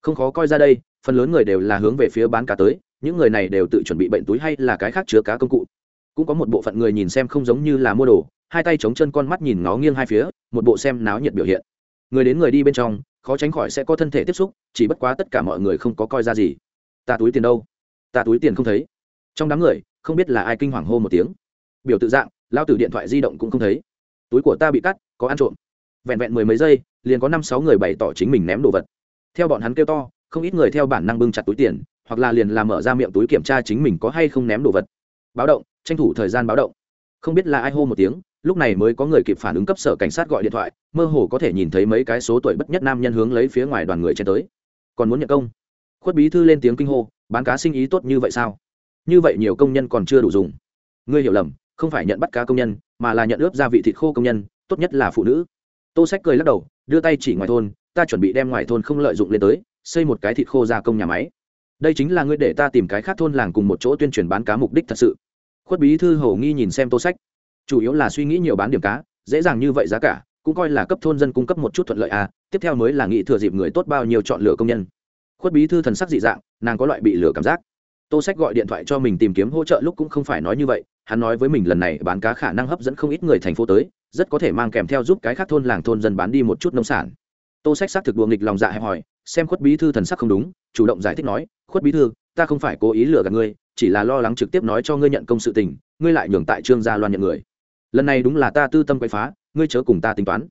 Không khó coi ra đây, phần lớn người đều là hướng về phía bán cá tới, những người này đều tự chuẩn bị bệnh túi hay là cái khác chứa cá công cụ. Cũng có một bộ phận người nhìn xem không giống như là mua đồ, hai tay chống chân con mắt nhìn ngó nghiêng hai phía, một bộ xem náo nhiệt biểu hiện. Người đến người đi bên trong, khó tránh khỏi sẽ có thân thể tiếp xúc, chỉ bất quá tất cả mọi người không có coi ra gì. Ta túi tiền đâu? Ta túi tiền không thấy. Trong đám người, không biết là ai kinh hoàng hô một tiếng. Biểu tự dạng lao từ điện thoại di động cũng không thấy. Túi của ta bị cắt, có ăn trộm. Vẹn vẹn mười mấy giây, liền có năm sáu người bày tỏ chính mình ném đồ vật. Theo bọn hắn kêu to, không ít người theo bản năng bưng chặt túi tiền, hoặc là liền làm mở ra miệng túi kiểm tra chính mình có hay không ném đồ vật. Báo động, tranh thủ thời gian báo động. Không biết là ai hô một tiếng, lúc này mới có người kịp phản ứng cấp sở cảnh sát gọi điện thoại, mơ hồ có thể nhìn thấy mấy cái số tuổi bất nhất nam nhân hướng lấy phía ngoài đoàn người chen tới. Còn muốn nhận công? Khuất bí thư lên tiếng kinh hô, bán cá sinh ý tốt như vậy sao? Như vậy nhiều công nhân còn chưa đủ dùng. Ngươi hiểu lầm không phải nhận bắt cá công nhân, mà là nhận ướp gia vị thịt khô công nhân, tốt nhất là phụ nữ. Tô sách cười lắc đầu, đưa tay chỉ ngoài thôn, ta chuẩn bị đem ngoài thôn không lợi dụng lên tới, xây một cái thịt khô gia công nhà máy. Đây chính là ngươi để ta tìm cái khác thôn làng cùng một chỗ tuyên truyền bán cá mục đích thật sự. Khuất bí thư hầu nghi nhìn xem tô sách. Chủ yếu là suy nghĩ nhiều bán điểm cá, dễ dàng như vậy giá cả, cũng coi là cấp thôn dân cung cấp một chút thuận lợi à tiếp theo mới là nghị thừa dịp người tốt bao nhiêu chọn lựa công nhân. Khuất bí thư thần sắc dị dạng, nàng có loại bị lừa cảm giác tô sách gọi điện thoại cho mình tìm kiếm hỗ trợ lúc cũng không phải nói như vậy, hắn nói với mình lần này bán cá khả năng hấp dẫn không ít người thành phố tới, rất có thể mang kèm theo giúp cái khác thôn làng thôn dân bán đi một chút nông sản. Tô sách xác thực đùa nghịch lòng dạ hẹp hỏi xem khuất bí thư thần sắc không đúng, chủ động giải thích nói, khuất bí thư, ta không phải cố ý lừa gạt ngươi, chỉ là lo lắng trực tiếp nói cho ngươi nhận công sự tình, ngươi lại nhường tại trương gia loan nhận người. Lần này đúng là ta tư tâm quậy phá, ngươi chớ cùng ta tính toán.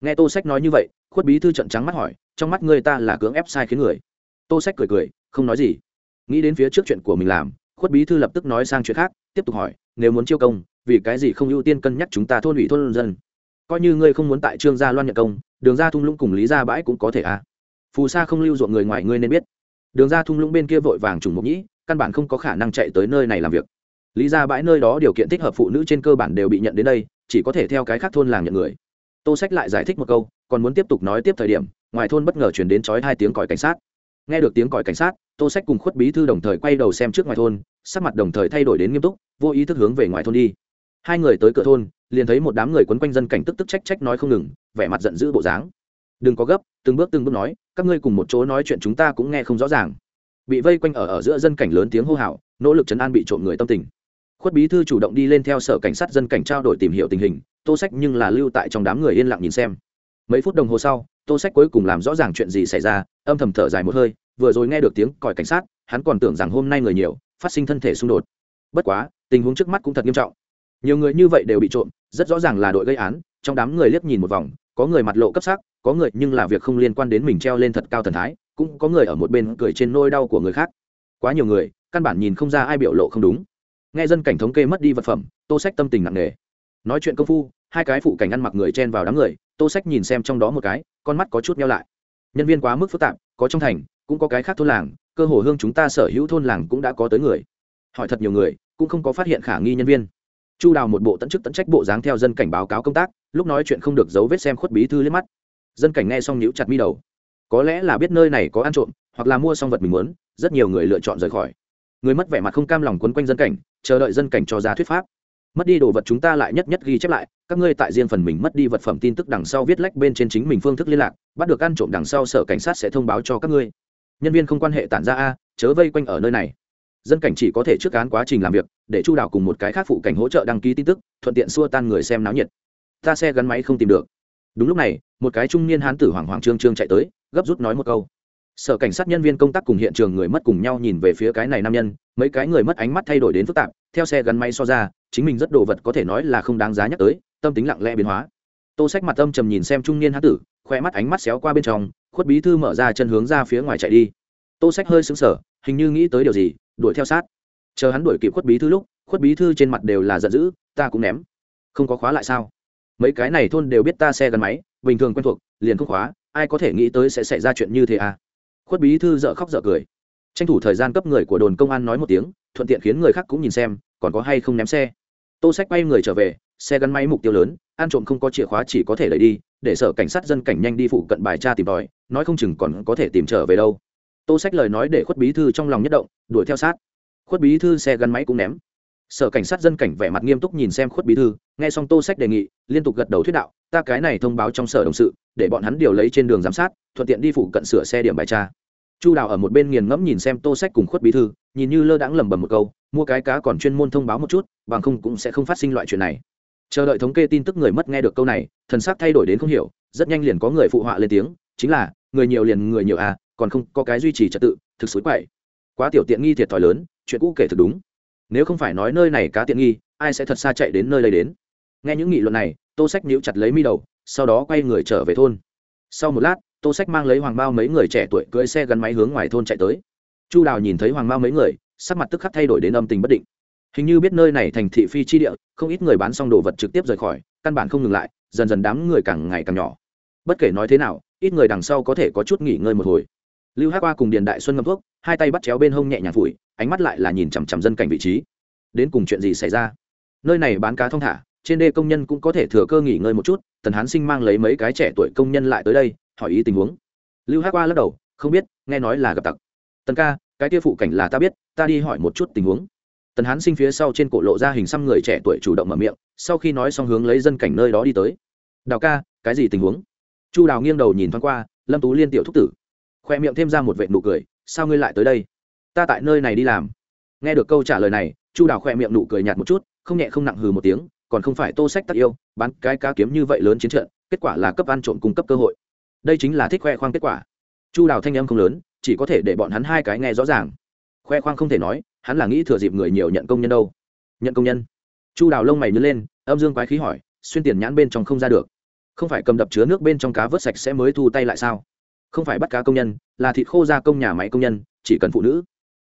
Nghe tô sách nói như vậy, khuất bí thư trận trắng mắt hỏi, trong mắt ngươi ta là cưỡng ép sai khiến người? Tô sách cười cười, không nói gì nghĩ đến phía trước chuyện của mình làm, khuất bí thư lập tức nói sang chuyện khác, tiếp tục hỏi, nếu muốn chiêu công, vì cái gì không ưu tiên cân nhắc chúng ta thôn ủy thôn dân? Coi như ngươi không muốn tại trương gia loan nhận công, đường ra thung lũng cùng lý gia bãi cũng có thể à? Phù sa không lưu ruộng người ngoài ngươi nên biết. Đường ra thung lũng bên kia vội vàng trùng mục nhĩ, căn bản không có khả năng chạy tới nơi này làm việc. Lý ra bãi nơi đó điều kiện thích hợp phụ nữ trên cơ bản đều bị nhận đến đây, chỉ có thể theo cái khác thôn làng nhận người. Tô sách lại giải thích một câu, còn muốn tiếp tục nói tiếp thời điểm, ngoài thôn bất ngờ chuyển đến trói hai tiếng còi cảnh sát nghe được tiếng còi cảnh sát, tô sách cùng khuất bí thư đồng thời quay đầu xem trước ngoài thôn, sắc mặt đồng thời thay đổi đến nghiêm túc, vô ý thức hướng về ngoài thôn đi. Hai người tới cửa thôn, liền thấy một đám người quấn quanh dân cảnh tức tức trách trách nói không ngừng, vẻ mặt giận dữ bộ dáng. Đừng có gấp, từng bước từng bước nói, các ngươi cùng một chỗ nói chuyện chúng ta cũng nghe không rõ ràng. Bị vây quanh ở ở giữa dân cảnh lớn tiếng hô hào, nỗ lực chấn an bị trộm người tâm tình. Khuất bí thư chủ động đi lên theo sở cảnh sát dân cảnh trao đổi tìm hiểu tình hình, tô sách nhưng là lưu tại trong đám người yên lặng nhìn xem. Mấy phút đồng hồ sau tô sách cuối cùng làm rõ ràng chuyện gì xảy ra, âm thầm thở dài một hơi, vừa rồi nghe được tiếng còi cảnh sát, hắn còn tưởng rằng hôm nay người nhiều, phát sinh thân thể xung đột. Bất quá, tình huống trước mắt cũng thật nghiêm trọng. Nhiều người như vậy đều bị trộm, rất rõ ràng là đội gây án, trong đám người liếc nhìn một vòng, có người mặt lộ cấp sắc, có người nhưng là việc không liên quan đến mình treo lên thật cao thần thái, cũng có người ở một bên cười trên nôi đau của người khác. Quá nhiều người, căn bản nhìn không ra ai biểu lộ không đúng. Nghe dân cảnh thống kê mất đi vật phẩm, tô sách tâm tình nặng nề. Nói chuyện công phu hai cái phụ cảnh ăn mặc người chen vào đám người, tô sách nhìn xem trong đó một cái, con mắt có chút nhau lại. Nhân viên quá mức phức tạp, có trong thành, cũng có cái khác thôn làng, cơ hồ hương chúng ta sở hữu thôn làng cũng đã có tới người. Hỏi thật nhiều người, cũng không có phát hiện khả nghi nhân viên. Chu đào một bộ tận chức tận trách bộ dáng theo dân cảnh báo cáo công tác, lúc nói chuyện không được giấu vết xem khuất bí thư liếc mắt. Dân cảnh nghe xong nhíu chặt mi đầu. Có lẽ là biết nơi này có ăn trộm, hoặc là mua xong vật mình muốn, rất nhiều người lựa chọn rời khỏi. Người mất vẻ mặt không cam lòng quấn quanh dân cảnh, chờ đợi dân cảnh cho ra thuyết pháp mất đi đồ vật chúng ta lại nhất nhất ghi chép lại, các ngươi tại riêng phần mình mất đi vật phẩm tin tức đằng sau viết lách bên trên chính mình phương thức liên lạc, bắt được ăn trộm đằng sau sở cảnh sát sẽ thông báo cho các ngươi. Nhân viên không quan hệ tản ra a, chớ vây quanh ở nơi này. Dân cảnh chỉ có thể trước cán quá trình làm việc, để chu đảo cùng một cái khác phụ cảnh hỗ trợ đăng ký tin tức, thuận tiện xua tan người xem náo nhiệt. Ta xe gắn máy không tìm được. Đúng lúc này, một cái trung niên hán tử hoàng hoàng trương trương chạy tới, gấp rút nói một câu. Sở cảnh sát nhân viên công tác cùng hiện trường người mất cùng nhau nhìn về phía cái này nam nhân, mấy cái người mất ánh mắt thay đổi đến phức tạp, theo xe gắn máy so ra chính mình rất đồ vật có thể nói là không đáng giá nhắc tới, tâm tính lặng lẽ biến hóa. Tô sách mặt âm trầm nhìn xem trung niên hán tử, khoe mắt ánh mắt xéo qua bên trong, khuất bí thư mở ra chân hướng ra phía ngoài chạy đi. Tô sách hơi sững sờ, hình như nghĩ tới điều gì, đuổi theo sát. Chờ hắn đuổi kịp khuất bí thư lúc, khuất bí thư trên mặt đều là giận dữ, ta cũng ném. Không có khóa lại sao? Mấy cái này thôn đều biết ta xe gắn máy, bình thường quen thuộc, liền không khóa, ai có thể nghĩ tới sẽ xảy ra chuyện như thế à? Khuất bí thư dợ khóc dợ cười. Tranh thủ thời gian cấp người của đồn công an nói một tiếng, thuận tiện khiến người khác cũng nhìn xem còn có hay không ném xe? Tô sách bay người trở về, xe gắn máy mục tiêu lớn, ăn trộm không có chìa khóa chỉ có thể lấy đi, để sở cảnh sát dân cảnh nhanh đi phụ cận bài tra tìm tòi, nói không chừng còn có thể tìm trở về đâu. Tô sách lời nói để khuất bí thư trong lòng nhất động, đuổi theo sát. Khuất bí thư xe gắn máy cũng ném. Sở cảnh sát dân cảnh vẻ mặt nghiêm túc nhìn xem khuất bí thư, nghe xong tô sách đề nghị, liên tục gật đầu thuyết đạo, ta cái này thông báo trong sở đồng sự, để bọn hắn điều lấy trên đường giám sát, thuận tiện đi phụ cận sửa xe điểm bài tra chu đào ở một bên nghiền ngẫm nhìn xem tô sách cùng khuất bí thư, nhìn như lơ đãng lẩm bẩm một câu, mua cái cá còn chuyên môn thông báo một chút, bằng không cũng sẽ không phát sinh loại chuyện này. Chờ đợi thống kê tin tức người mất nghe được câu này, thần sắc thay đổi đến không hiểu, rất nhanh liền có người phụ họa lên tiếng, chính là, người nhiều liền người nhiều à còn không có cái duy trì trật tự, thực sự quậy. Quá tiểu tiện nghi thiệt thòi lớn, chuyện cũ kể thực đúng. Nếu không phải nói nơi này cá tiện nghi, ai sẽ thật xa chạy đến nơi đây đến? Nghe những nghị luận này, tô sách níu chặt lấy mi đầu, sau đó quay người trở về thôn. Sau một lát tô sách mang lấy hoàng bao mấy người trẻ tuổi cưỡi xe gắn máy hướng ngoài thôn chạy tới. Chu đào nhìn thấy hoàng bao mấy người, sắc mặt tức khắc thay đổi đến âm tình bất định. Hình như biết nơi này thành thị phi chi địa, không ít người bán xong đồ vật trực tiếp rời khỏi, căn bản không ngừng lại, dần dần đám người càng ngày càng nhỏ. Bất kể nói thế nào, ít người đằng sau có thể có chút nghỉ ngơi một hồi. Lưu hát qua cùng điền đại xuân ngâm thuốc, hai tay bắt chéo bên hông nhẹ nhàng phủi, ánh mắt lại là nhìn chằm chằm dân cảnh vị trí. Đến cùng chuyện gì xảy ra? Nơi này bán cá thong thả, trên đê công nhân cũng có thể thừa cơ nghỉ ngơi một chút, tần hán sinh mang lấy mấy cái trẻ tuổi công nhân lại tới đây hỏi ý tình huống. Lưu hát qua lắc đầu, không biết, nghe nói là gặp tặc. Tần ca, cái kia phụ cảnh là ta biết, ta đi hỏi một chút tình huống. Tần hán sinh phía sau trên cổ lộ ra hình xăm người trẻ tuổi chủ động mở miệng, sau khi nói xong hướng lấy dân cảnh nơi đó đi tới. Đào ca, cái gì tình huống? Chu đào nghiêng đầu nhìn thoáng qua, lâm tú liên tiểu thúc tử. Khoe miệng thêm ra một vệ nụ cười, sao ngươi lại tới đây? Ta tại nơi này đi làm. Nghe được câu trả lời này, chu đào khoe miệng nụ cười nhạt một chút, không nhẹ không nặng hừ một tiếng, còn không phải tô sách tắc yêu, bán cái cá kiếm như vậy lớn chiến trận, kết quả là cấp ăn trộm cung cấp cơ hội đây chính là thích khoe khoang kết quả. Chu đào thanh âm không lớn, chỉ có thể để bọn hắn hai cái nghe rõ ràng. Khoe khoang không thể nói, hắn là nghĩ thừa dịp người nhiều nhận công nhân đâu. Nhận công nhân? Chu đào lông mày nhớ lên, âm dương quái khí hỏi, xuyên tiền nhãn bên trong không ra được. Không phải cầm đập chứa nước bên trong cá vớt sạch sẽ mới thu tay lại sao? Không phải bắt cá công nhân, là thịt khô gia công nhà máy công nhân, chỉ cần phụ nữ.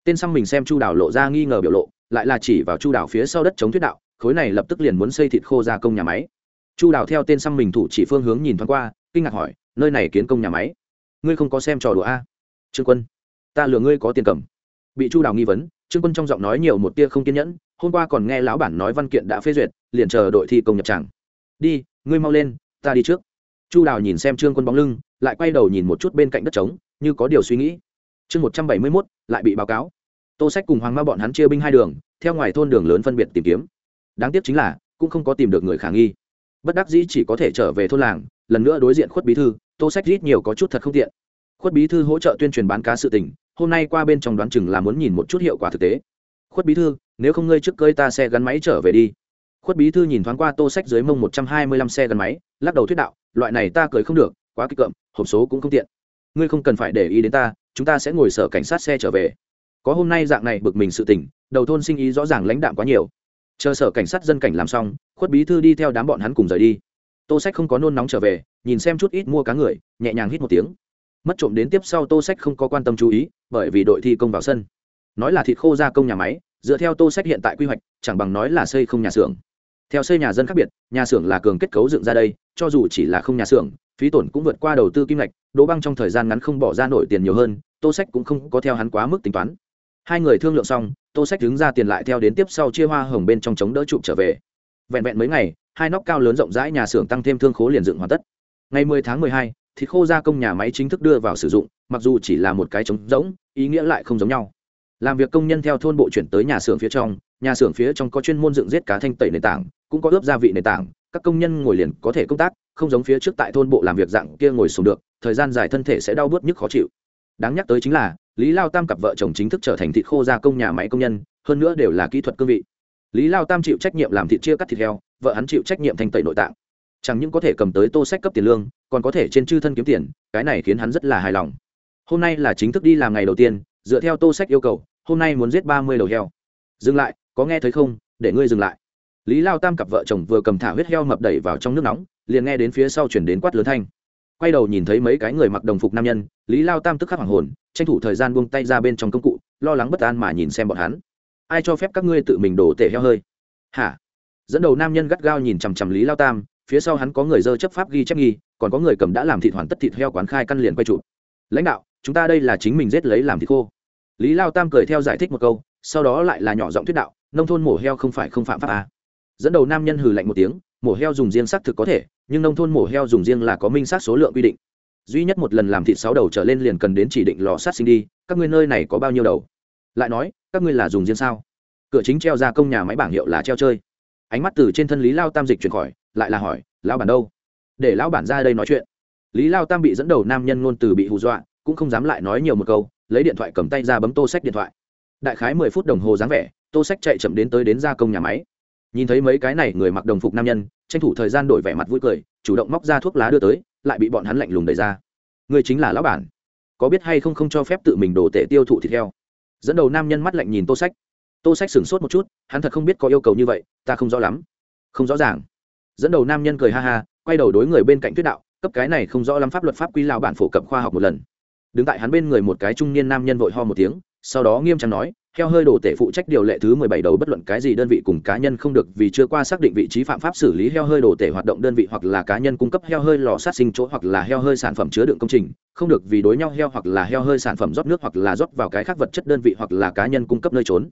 Tên xăm mình xem chu đào lộ ra nghi ngờ biểu lộ, lại là chỉ vào chu đào phía sau đất chống thuyết đạo, khối này lập tức liền muốn xây thịt khô gia công nhà máy. Chu đào theo tên xăm mình thủ chỉ phương hướng nhìn thoáng qua, kinh ngạc hỏi nơi này kiến công nhà máy. Ngươi không có xem trò đùa a? Trương quân, ta lừa ngươi có tiền cầm. Bị chu đào nghi vấn, trương quân trong giọng nói nhiều một tia không kiên nhẫn, hôm qua còn nghe lão bản nói văn kiện đã phê duyệt, liền chờ đội thi công nhập tràng. Đi, ngươi mau lên, ta đi trước. Chu đào nhìn xem trương quân bóng lưng, lại quay đầu nhìn một chút bên cạnh đất trống, như có điều suy nghĩ. Chương một trăm bảy mươi mốt, lại bị báo cáo. Tô sách cùng hoàng ma bọn hắn chia binh hai đường, theo ngoài thôn đường lớn phân biệt tìm kiếm. Đáng tiếc chính là, cũng không có tìm được người khả nghi. Bất đắc dĩ chỉ có thể trở về thôn làng, lần nữa đối diện khuất bí thư tô sách rít nhiều có chút thật không tiện. Khuất bí thư hỗ trợ tuyên truyền bán cá sự tình, hôm nay qua bên trong đoán chừng là muốn nhìn một chút hiệu quả thực tế. Khuất bí thư, nếu không ngươi trước cơi ta xe gắn máy trở về đi. Khuất bí thư nhìn thoáng qua tô sách dưới mông một trăm hai mươi lăm xe gắn máy, lắc đầu thuyết đạo, loại này ta cười không được, quá kích cợm hộp số cũng không tiện. Ngươi không cần phải để ý đến ta, chúng ta sẽ ngồi sở cảnh sát xe trở về. Có hôm nay dạng này bực mình sự tỉnh đầu thôn sinh ý rõ ràng lãnh đạm quá nhiều. Chờ sở cảnh sát dân cảnh làm xong, khuất bí thư đi theo đám bọn hắn cùng rời đi. Tô sách không có nôn nóng trở về nhìn xem chút ít mua cá người, nhẹ nhàng hít một tiếng. Mất trộm đến tiếp sau tô sách không có quan tâm chú ý, bởi vì đội thi công vào sân. Nói là thịt khô gia công nhà máy, dựa theo tô sách hiện tại quy hoạch, chẳng bằng nói là xây không nhà xưởng. Theo xây nhà dân khác biệt, nhà xưởng là cường kết cấu dựng ra đây, cho dù chỉ là không nhà xưởng, phí tổn cũng vượt qua đầu tư kim ngạch, đỗ băng trong thời gian ngắn không bỏ ra nổi tiền nhiều hơn, tô sách cũng không có theo hắn quá mức tính toán. Hai người thương lượng xong, tô sách đứng ra tiền lại theo đến tiếp sau chia hoa hồng bên trong chống đỡ trụ trở về. Vẹn vẹn mấy ngày, hai nóc cao lớn rộng rãi nhà xưởng tăng thêm thương khố liền dựng hoàn tất ngày 10 tháng 12, thịt khô gia công nhà máy chính thức đưa vào sử dụng mặc dù chỉ là một cái trống rỗng ý nghĩa lại không giống nhau. Làm việc công nhân theo thôn bộ chuyển tới nhà xưởng phía trong nhà xưởng phía trong có chuyên môn dựng giết cá thanh tẩy nền tảng cũng có ướp gia vị nền tảng các công nhân ngồi liền có thể công tác không giống phía trước tại thôn bộ làm việc dạng kia ngồi xuống được thời gian dài thân thể sẽ đau bớt nhức khó chịu. Đáng nhắc tới chính là lý lao tam cặp vợ chồng chính thức trở thành thịt khô gia công nhà máy công nhân hơn nữa đều là kỹ thuật cương vị. Lý lao tam chịu trách nhiệm làm thịt chia cắt thịt heo vợ hắn chịu trách nhiệm thanh tẩy nội tạng chẳng những có thể cầm tới tô sách cấp tiền lương, còn có thể trên chư thân kiếm tiền, cái này khiến hắn rất là hài lòng. Hôm nay là chính thức đi làm ngày đầu tiên, dựa theo tô sách yêu cầu, hôm nay muốn giết ba mươi đầu heo. Dừng lại, có nghe thấy không? Để ngươi dừng lại. Lý lao tam cặp vợ chồng vừa cầm thả huyết heo mập đẩy vào trong nước nóng, liền nghe đến phía sau chuyển đến quát lớn thanh. Quay đầu nhìn thấy mấy cái người mặc đồng phục nam nhân, lý lao tam tức khắc hoàng hồn, tranh thủ thời gian buông tay ra bên trong công cụ, lo lắng bất an mà nhìn xem bọn hắn. Ai cho phép các ngươi tự mình đổ tể heo hơi? Hả? Dẫn đầu nam nhân gắt gao nhìn chằm chằm lý lao tam phía sau hắn có người dơ chấp pháp ghi chép nghi, còn có người cầm đã làm thịt hoàn tất thịt heo quán khai căn liền quay trụ lãnh đạo, chúng ta đây là chính mình giết lấy làm thịt khô. Lý lao tam cười theo giải thích một câu, sau đó lại là nhỏ giọng thuyết đạo, nông thôn mổ heo không phải không phạm pháp à. dẫn đầu nam nhân hừ lạnh một tiếng, mổ heo dùng riêng xác thực có thể, nhưng nông thôn mổ heo dùng riêng là có minh sát số lượng quy định. Duy nhất một lần làm thịt sáu đầu trở lên liền cần đến chỉ định lò sát sinh đi, các ngươi nơi này có bao nhiêu đầu? Lại nói, các ngươi là dùng riêng sao? Cửa chính treo ra công nhà máy bảng hiệu là treo chơi. Ánh mắt từ trên thân lý lao tam dịch chuyển khỏi lại là hỏi, lão bản đâu? Để lão bản ra đây nói chuyện. Lý lao tam bị dẫn đầu nam nhân ngôn từ bị hù dọa, cũng không dám lại nói nhiều một câu, lấy điện thoại cầm tay ra bấm tô sách điện thoại. Đại khái mười phút đồng hồ dáng vẻ, tô sách chạy chậm đến tới đến gia công nhà máy. Nhìn thấy mấy cái này người mặc đồng phục nam nhân, tranh thủ thời gian đổi vẻ mặt vui cười, chủ động móc ra thuốc lá đưa tới, lại bị bọn hắn lạnh lùng đẩy ra. Người chính là lão bản. Có biết hay không không cho phép tự mình đổ tệ tiêu thụ thịt heo? Dẫn đầu nam nhân mắt lạnh nhìn tô sách. Tô sách sửng sốt một chút, hắn thật không biết có yêu cầu như vậy, ta không rõ lắm. Không rõ ràng dẫn đầu nam nhân cười ha ha quay đầu đối người bên cạnh tuyết đạo cấp cái này không rõ lắm pháp luật pháp quy lao bản phổ cập khoa học một lần đứng tại hắn bên người một cái trung niên nam nhân vội ho một tiếng sau đó nghiêm trang nói theo hơi đồ tể phụ trách điều lệ thứ mười bảy đầu bất luận cái gì đơn vị cùng cá nhân không được vì chưa qua xác định vị trí phạm pháp xử lý heo hơi đồ tể hoạt động đơn vị hoặc là cá nhân cung cấp heo hơi lò sát sinh chỗ hoặc là heo hơi sản phẩm chứa đựng công trình, không được vì đối nhau heo hoặc là heo hơi sản phẩm rót nước hoặc là rót vào cái khác vật chất đơn vị hoặc là cá nhân cung cấp nơi trốn.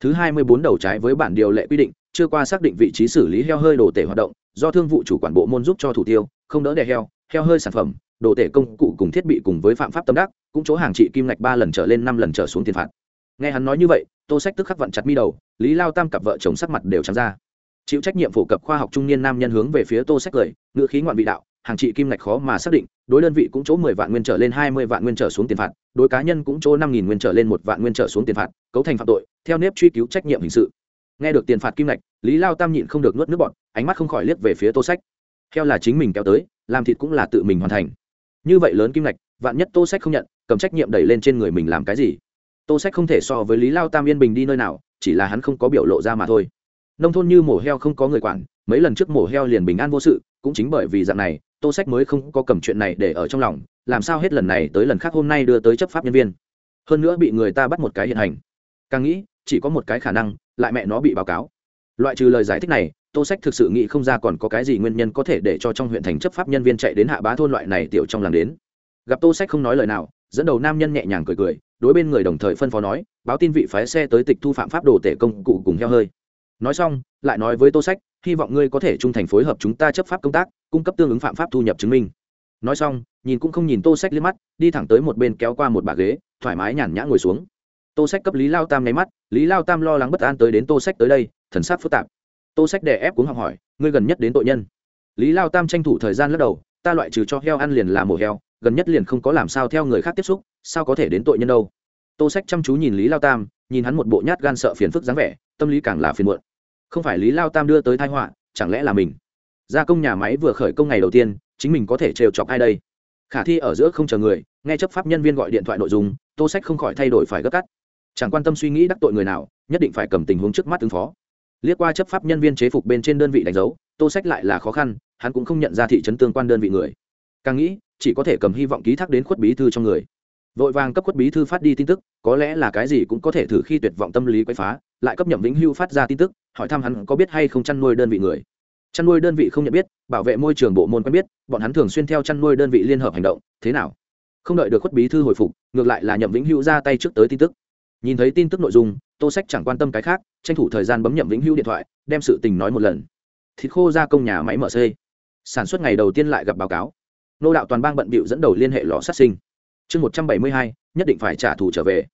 Thứ hai mươi bốn đầu trái với bản điều lệ quy định, chưa qua xác định vị trí xử lý heo hơi đồ tể hoạt động, do thương vụ chủ quản bộ môn giúp cho thủ tiêu, không đỡ đè heo, heo hơi sản phẩm, đồ tể công cụ cùng thiết bị cùng với phạm pháp tâm đắc, cũng chỗ hàng trị kim ngạch ba lần trở lên năm lần trở xuống tiền phạt. Nghe hắn nói như vậy tô sách tức khắc vặn chặt mi đầu lý lao tam cặp vợ chồng sắc mặt đều trắng ra. Chịu trách nhiệm phổ cập khoa học trung niên nam nhân hướng về phía tô sách cười ngữ khí ngoạn vị đạo hàng trị kim ngạch khó mà xác định đối đơn vị cũng chỗ mười vạn nguyên trở lên hai mươi vạn nguyên trở xuống tiền phạt đối cá nhân cũng chỗ năm nghìn nguyên trở lên một vạn nguyên trở xuống tiền phạt cấu thành phạm tội theo nếp truy cứu trách nhiệm hình sự. Nghe được tiền phạt kim ngạch, lý lao tam nhịn không được nuốt nước bọn ánh mắt không khỏi liếc về phía tô sách. Theo là chính mình kéo tới, làm thịt cũng là tự mình hoàn thành. Như vậy lớn kim ngạch, vạn nhất tô sách không nhận, cầm trách nhiệm đẩy lên trên người mình làm cái gì? Tô sách không thể so với lý lao tam yên bình đi nơi nào, chỉ là hắn không có biểu lộ ra mà thôi. Nông thôn như mổ heo không có người quản, mấy lần trước mổ heo liền bình an vô sự, cũng chính bởi vì dạng này, tô sách mới không có cầm chuyện này để ở trong lòng, làm sao hết lần này tới lần khác hôm nay đưa tới chấp pháp nhân viên. Hơn nữa bị người ta bắt một cái hiện hành. Càng nghĩ chỉ có một cái khả năng, lại mẹ nó bị báo cáo. Loại trừ lời giải thích này, tô sách thực sự nghĩ không ra còn có cái gì nguyên nhân có thể để cho trong huyện thành chấp pháp nhân viên chạy đến hạ bá thôn loại này tiểu trong làng đến. Gặp tô sách không nói lời nào, dẫn đầu nam nhân nhẹ nhàng cười cười, đối bên người đồng thời phân phó nói, báo tin vị phái xe tới tịch thu phạm pháp đồ tể công cụ cùng heo hơi. Nói xong, lại nói với tô sách, hy vọng ngươi có thể trung thành phối hợp chúng ta chấp pháp công tác, cung cấp tương ứng phạm pháp thu nhập chứng minh. Nói xong, nhìn cũng không nhìn tô sách liếc mắt, đi thẳng tới một bên kéo qua một bà ghế, thoải mái nhàn nhã ngồi xuống tô sách cấp lý lao tam nháy mắt, lý lao tam lo lắng bất an tới đến tô sách tới đây, thần sắc phức tạp. Tô sách đè ép cuống học hỏi, ngươi gần nhất đến tội nhân? Lý lao tam tranh thủ thời gian lắc đầu, ta loại trừ cho heo ăn liền là mổ heo, gần nhất liền không có làm sao theo người khác tiếp xúc, sao có thể đến tội nhân đâu? Tô sách chăm chú nhìn lý lao tam, nhìn hắn một bộ nhát gan sợ phiền phức dáng vẻ, tâm lý càng là phiền muộn. Không phải lý lao tam đưa tới thái họa, chẳng lẽ là mình? Gia công nhà máy vừa khởi công ngày đầu tiên, chính mình có thể trêu chọc ai đây? Khả thi ở giữa không chờ người, nghe chấp pháp nhân viên gọi điện thoại nội dung, tô sách không khỏi thay đổi phải gấp cắt chẳng quan tâm suy nghĩ đắc tội người nào, nhất định phải cầm tình huống trước mắt ứng phó. Liếc qua chấp pháp nhân viên chế phục bên trên đơn vị đánh dấu, tô sách lại là khó khăn, hắn cũng không nhận ra thị trấn tương quan đơn vị người. Càng nghĩ, chỉ có thể cầm hy vọng ký thác đến khuất bí thư trong người. Vội vàng cấp khuất bí thư phát đi tin tức, có lẽ là cái gì cũng có thể thử khi tuyệt vọng tâm lý quay phá, lại cấp nhậm vĩnh hưu phát ra tin tức, hỏi thăm hắn có biết hay không chăn nuôi đơn vị người. Chăn nuôi đơn vị không nhận biết, bảo vệ môi trường bộ môn quen biết, bọn hắn thường xuyên theo chăn nuôi đơn vị liên hợp hành động, thế nào? Không đợi được khuất bí thư hồi phục, ngược lại là nhậm vĩnh hữu ra tay trước tới tin tức nhìn thấy tin tức nội dung, tô sách chẳng quan tâm cái khác, tranh thủ thời gian bấm nhậm vĩnh hữu điện thoại, đem sự tình nói một lần. Thịt khô ra công nhà máy mở xây. Sản xuất ngày đầu tiên lại gặp báo cáo. Nô đạo toàn bang bận bịu dẫn đầu liên hệ lò sát sinh. Chương một trăm bảy mươi hai, nhất định phải trả thù trở về.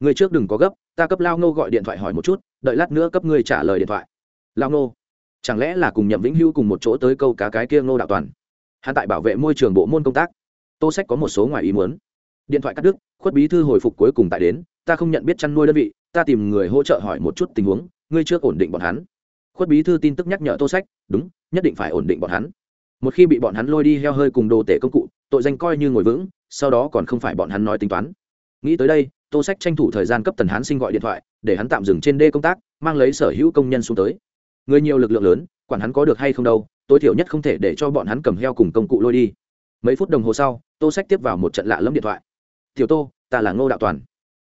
Người trước đừng có gấp, ta cấp lao nô gọi điện thoại hỏi một chút, đợi lát nữa cấp ngươi trả lời điện thoại. Lao nô chẳng lẽ là cùng nhậm vĩnh hữu cùng một chỗ tới câu cá cái kia nô đạo toàn? Hạ tại bảo vệ môi trường bộ môn công tác. Tô sách có một số ngoài ý muốn. Điện thoại cắt đứt, khuất bí thư hồi phục cuối cùng tại đến ta không nhận biết chăn nuôi đơn vị, ta tìm người hỗ trợ hỏi một chút tình huống, ngươi chưa ổn định bọn hắn. Khuất bí thư tin tức nhắc nhở tô sách, đúng, nhất định phải ổn định bọn hắn. Một khi bị bọn hắn lôi đi heo hơi cùng đồ tể công cụ, tội danh coi như ngồi vững, sau đó còn không phải bọn hắn nói tính toán. Nghĩ tới đây, tô sách tranh thủ thời gian cấp tần hán sinh gọi điện thoại, để hắn tạm dừng trên đê công tác, mang lấy sở hữu công nhân xuống tới. Người nhiều lực lượng lớn, quản hắn có được hay không đâu, tối thiểu nhất không thể để cho bọn hắn cầm heo cùng công cụ lôi đi. Mấy phút đồng hồ sau, tô sách tiếp vào một trận lạ lẫm điện thoại. Tiểu tô, ta là ngô đạo toàn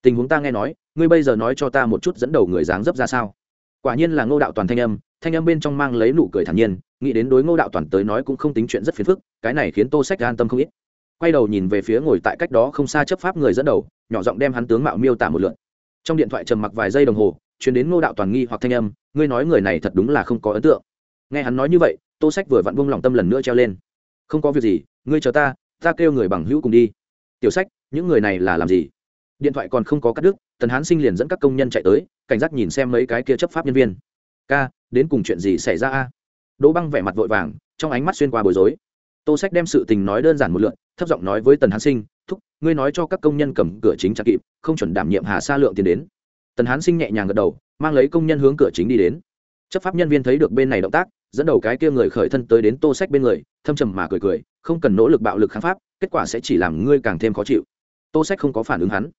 tình huống ta nghe nói, ngươi bây giờ nói cho ta một chút dẫn đầu người dáng dấp ra sao? Quả nhiên là ngô đạo toàn thanh âm thanh âm bên trong mang lấy nụ cười thản nhiên, nghĩ đến đối ngô đạo toàn tới nói cũng không tính chuyện rất phiền phức, cái này khiến tô sách an tâm không ít. Quay đầu nhìn về phía ngồi tại cách đó không xa chấp pháp người dẫn đầu, nhỏ giọng đem hắn tướng mạo miêu tả một lượn trong điện thoại trầm mặc vài giây đồng hồ chuyển đến ngô đạo toàn nghi hoặc thanh âm, ngươi nói người này thật đúng là không có ấn tượng. Nghe hắn nói như vậy, tô sách vừa vặn vung lòng tâm lần nữa treo lên. Không có việc gì, ngươi chờ ta ta kêu người bằng hữu cùng đi. Tiểu sách, những người này là làm gì? Điện thoại còn không có cắt đứt, tần hán sinh liền dẫn các công nhân chạy tới, cảnh giác nhìn xem mấy cái kia chấp pháp nhân viên. Ca, đến cùng chuyện gì xảy ra a? Đỗ băng vẻ mặt vội vàng, trong ánh mắt xuyên qua bối rối. Tô sách đem sự tình nói đơn giản một lượn thấp giọng nói với tần hán sinh, thúc, ngươi nói cho các công nhân cầm cửa chính chặt kịp, không chuẩn đảm nhiệm hà sa lượng tiền đến. Tần hán sinh nhẹ nhàng gật đầu, mang lấy công nhân hướng cửa chính đi đến. Chấp pháp nhân viên thấy được bên này động tác, dẫn đầu cái kia người khởi thân tới đến tô sách bên người, thâm trầm mà cười cười, không cần nỗ lực bạo lực kháng pháp, kết quả sẽ chỉ làm ngươi càng thêm khó chịu. Tô sách không có phản ứng hắn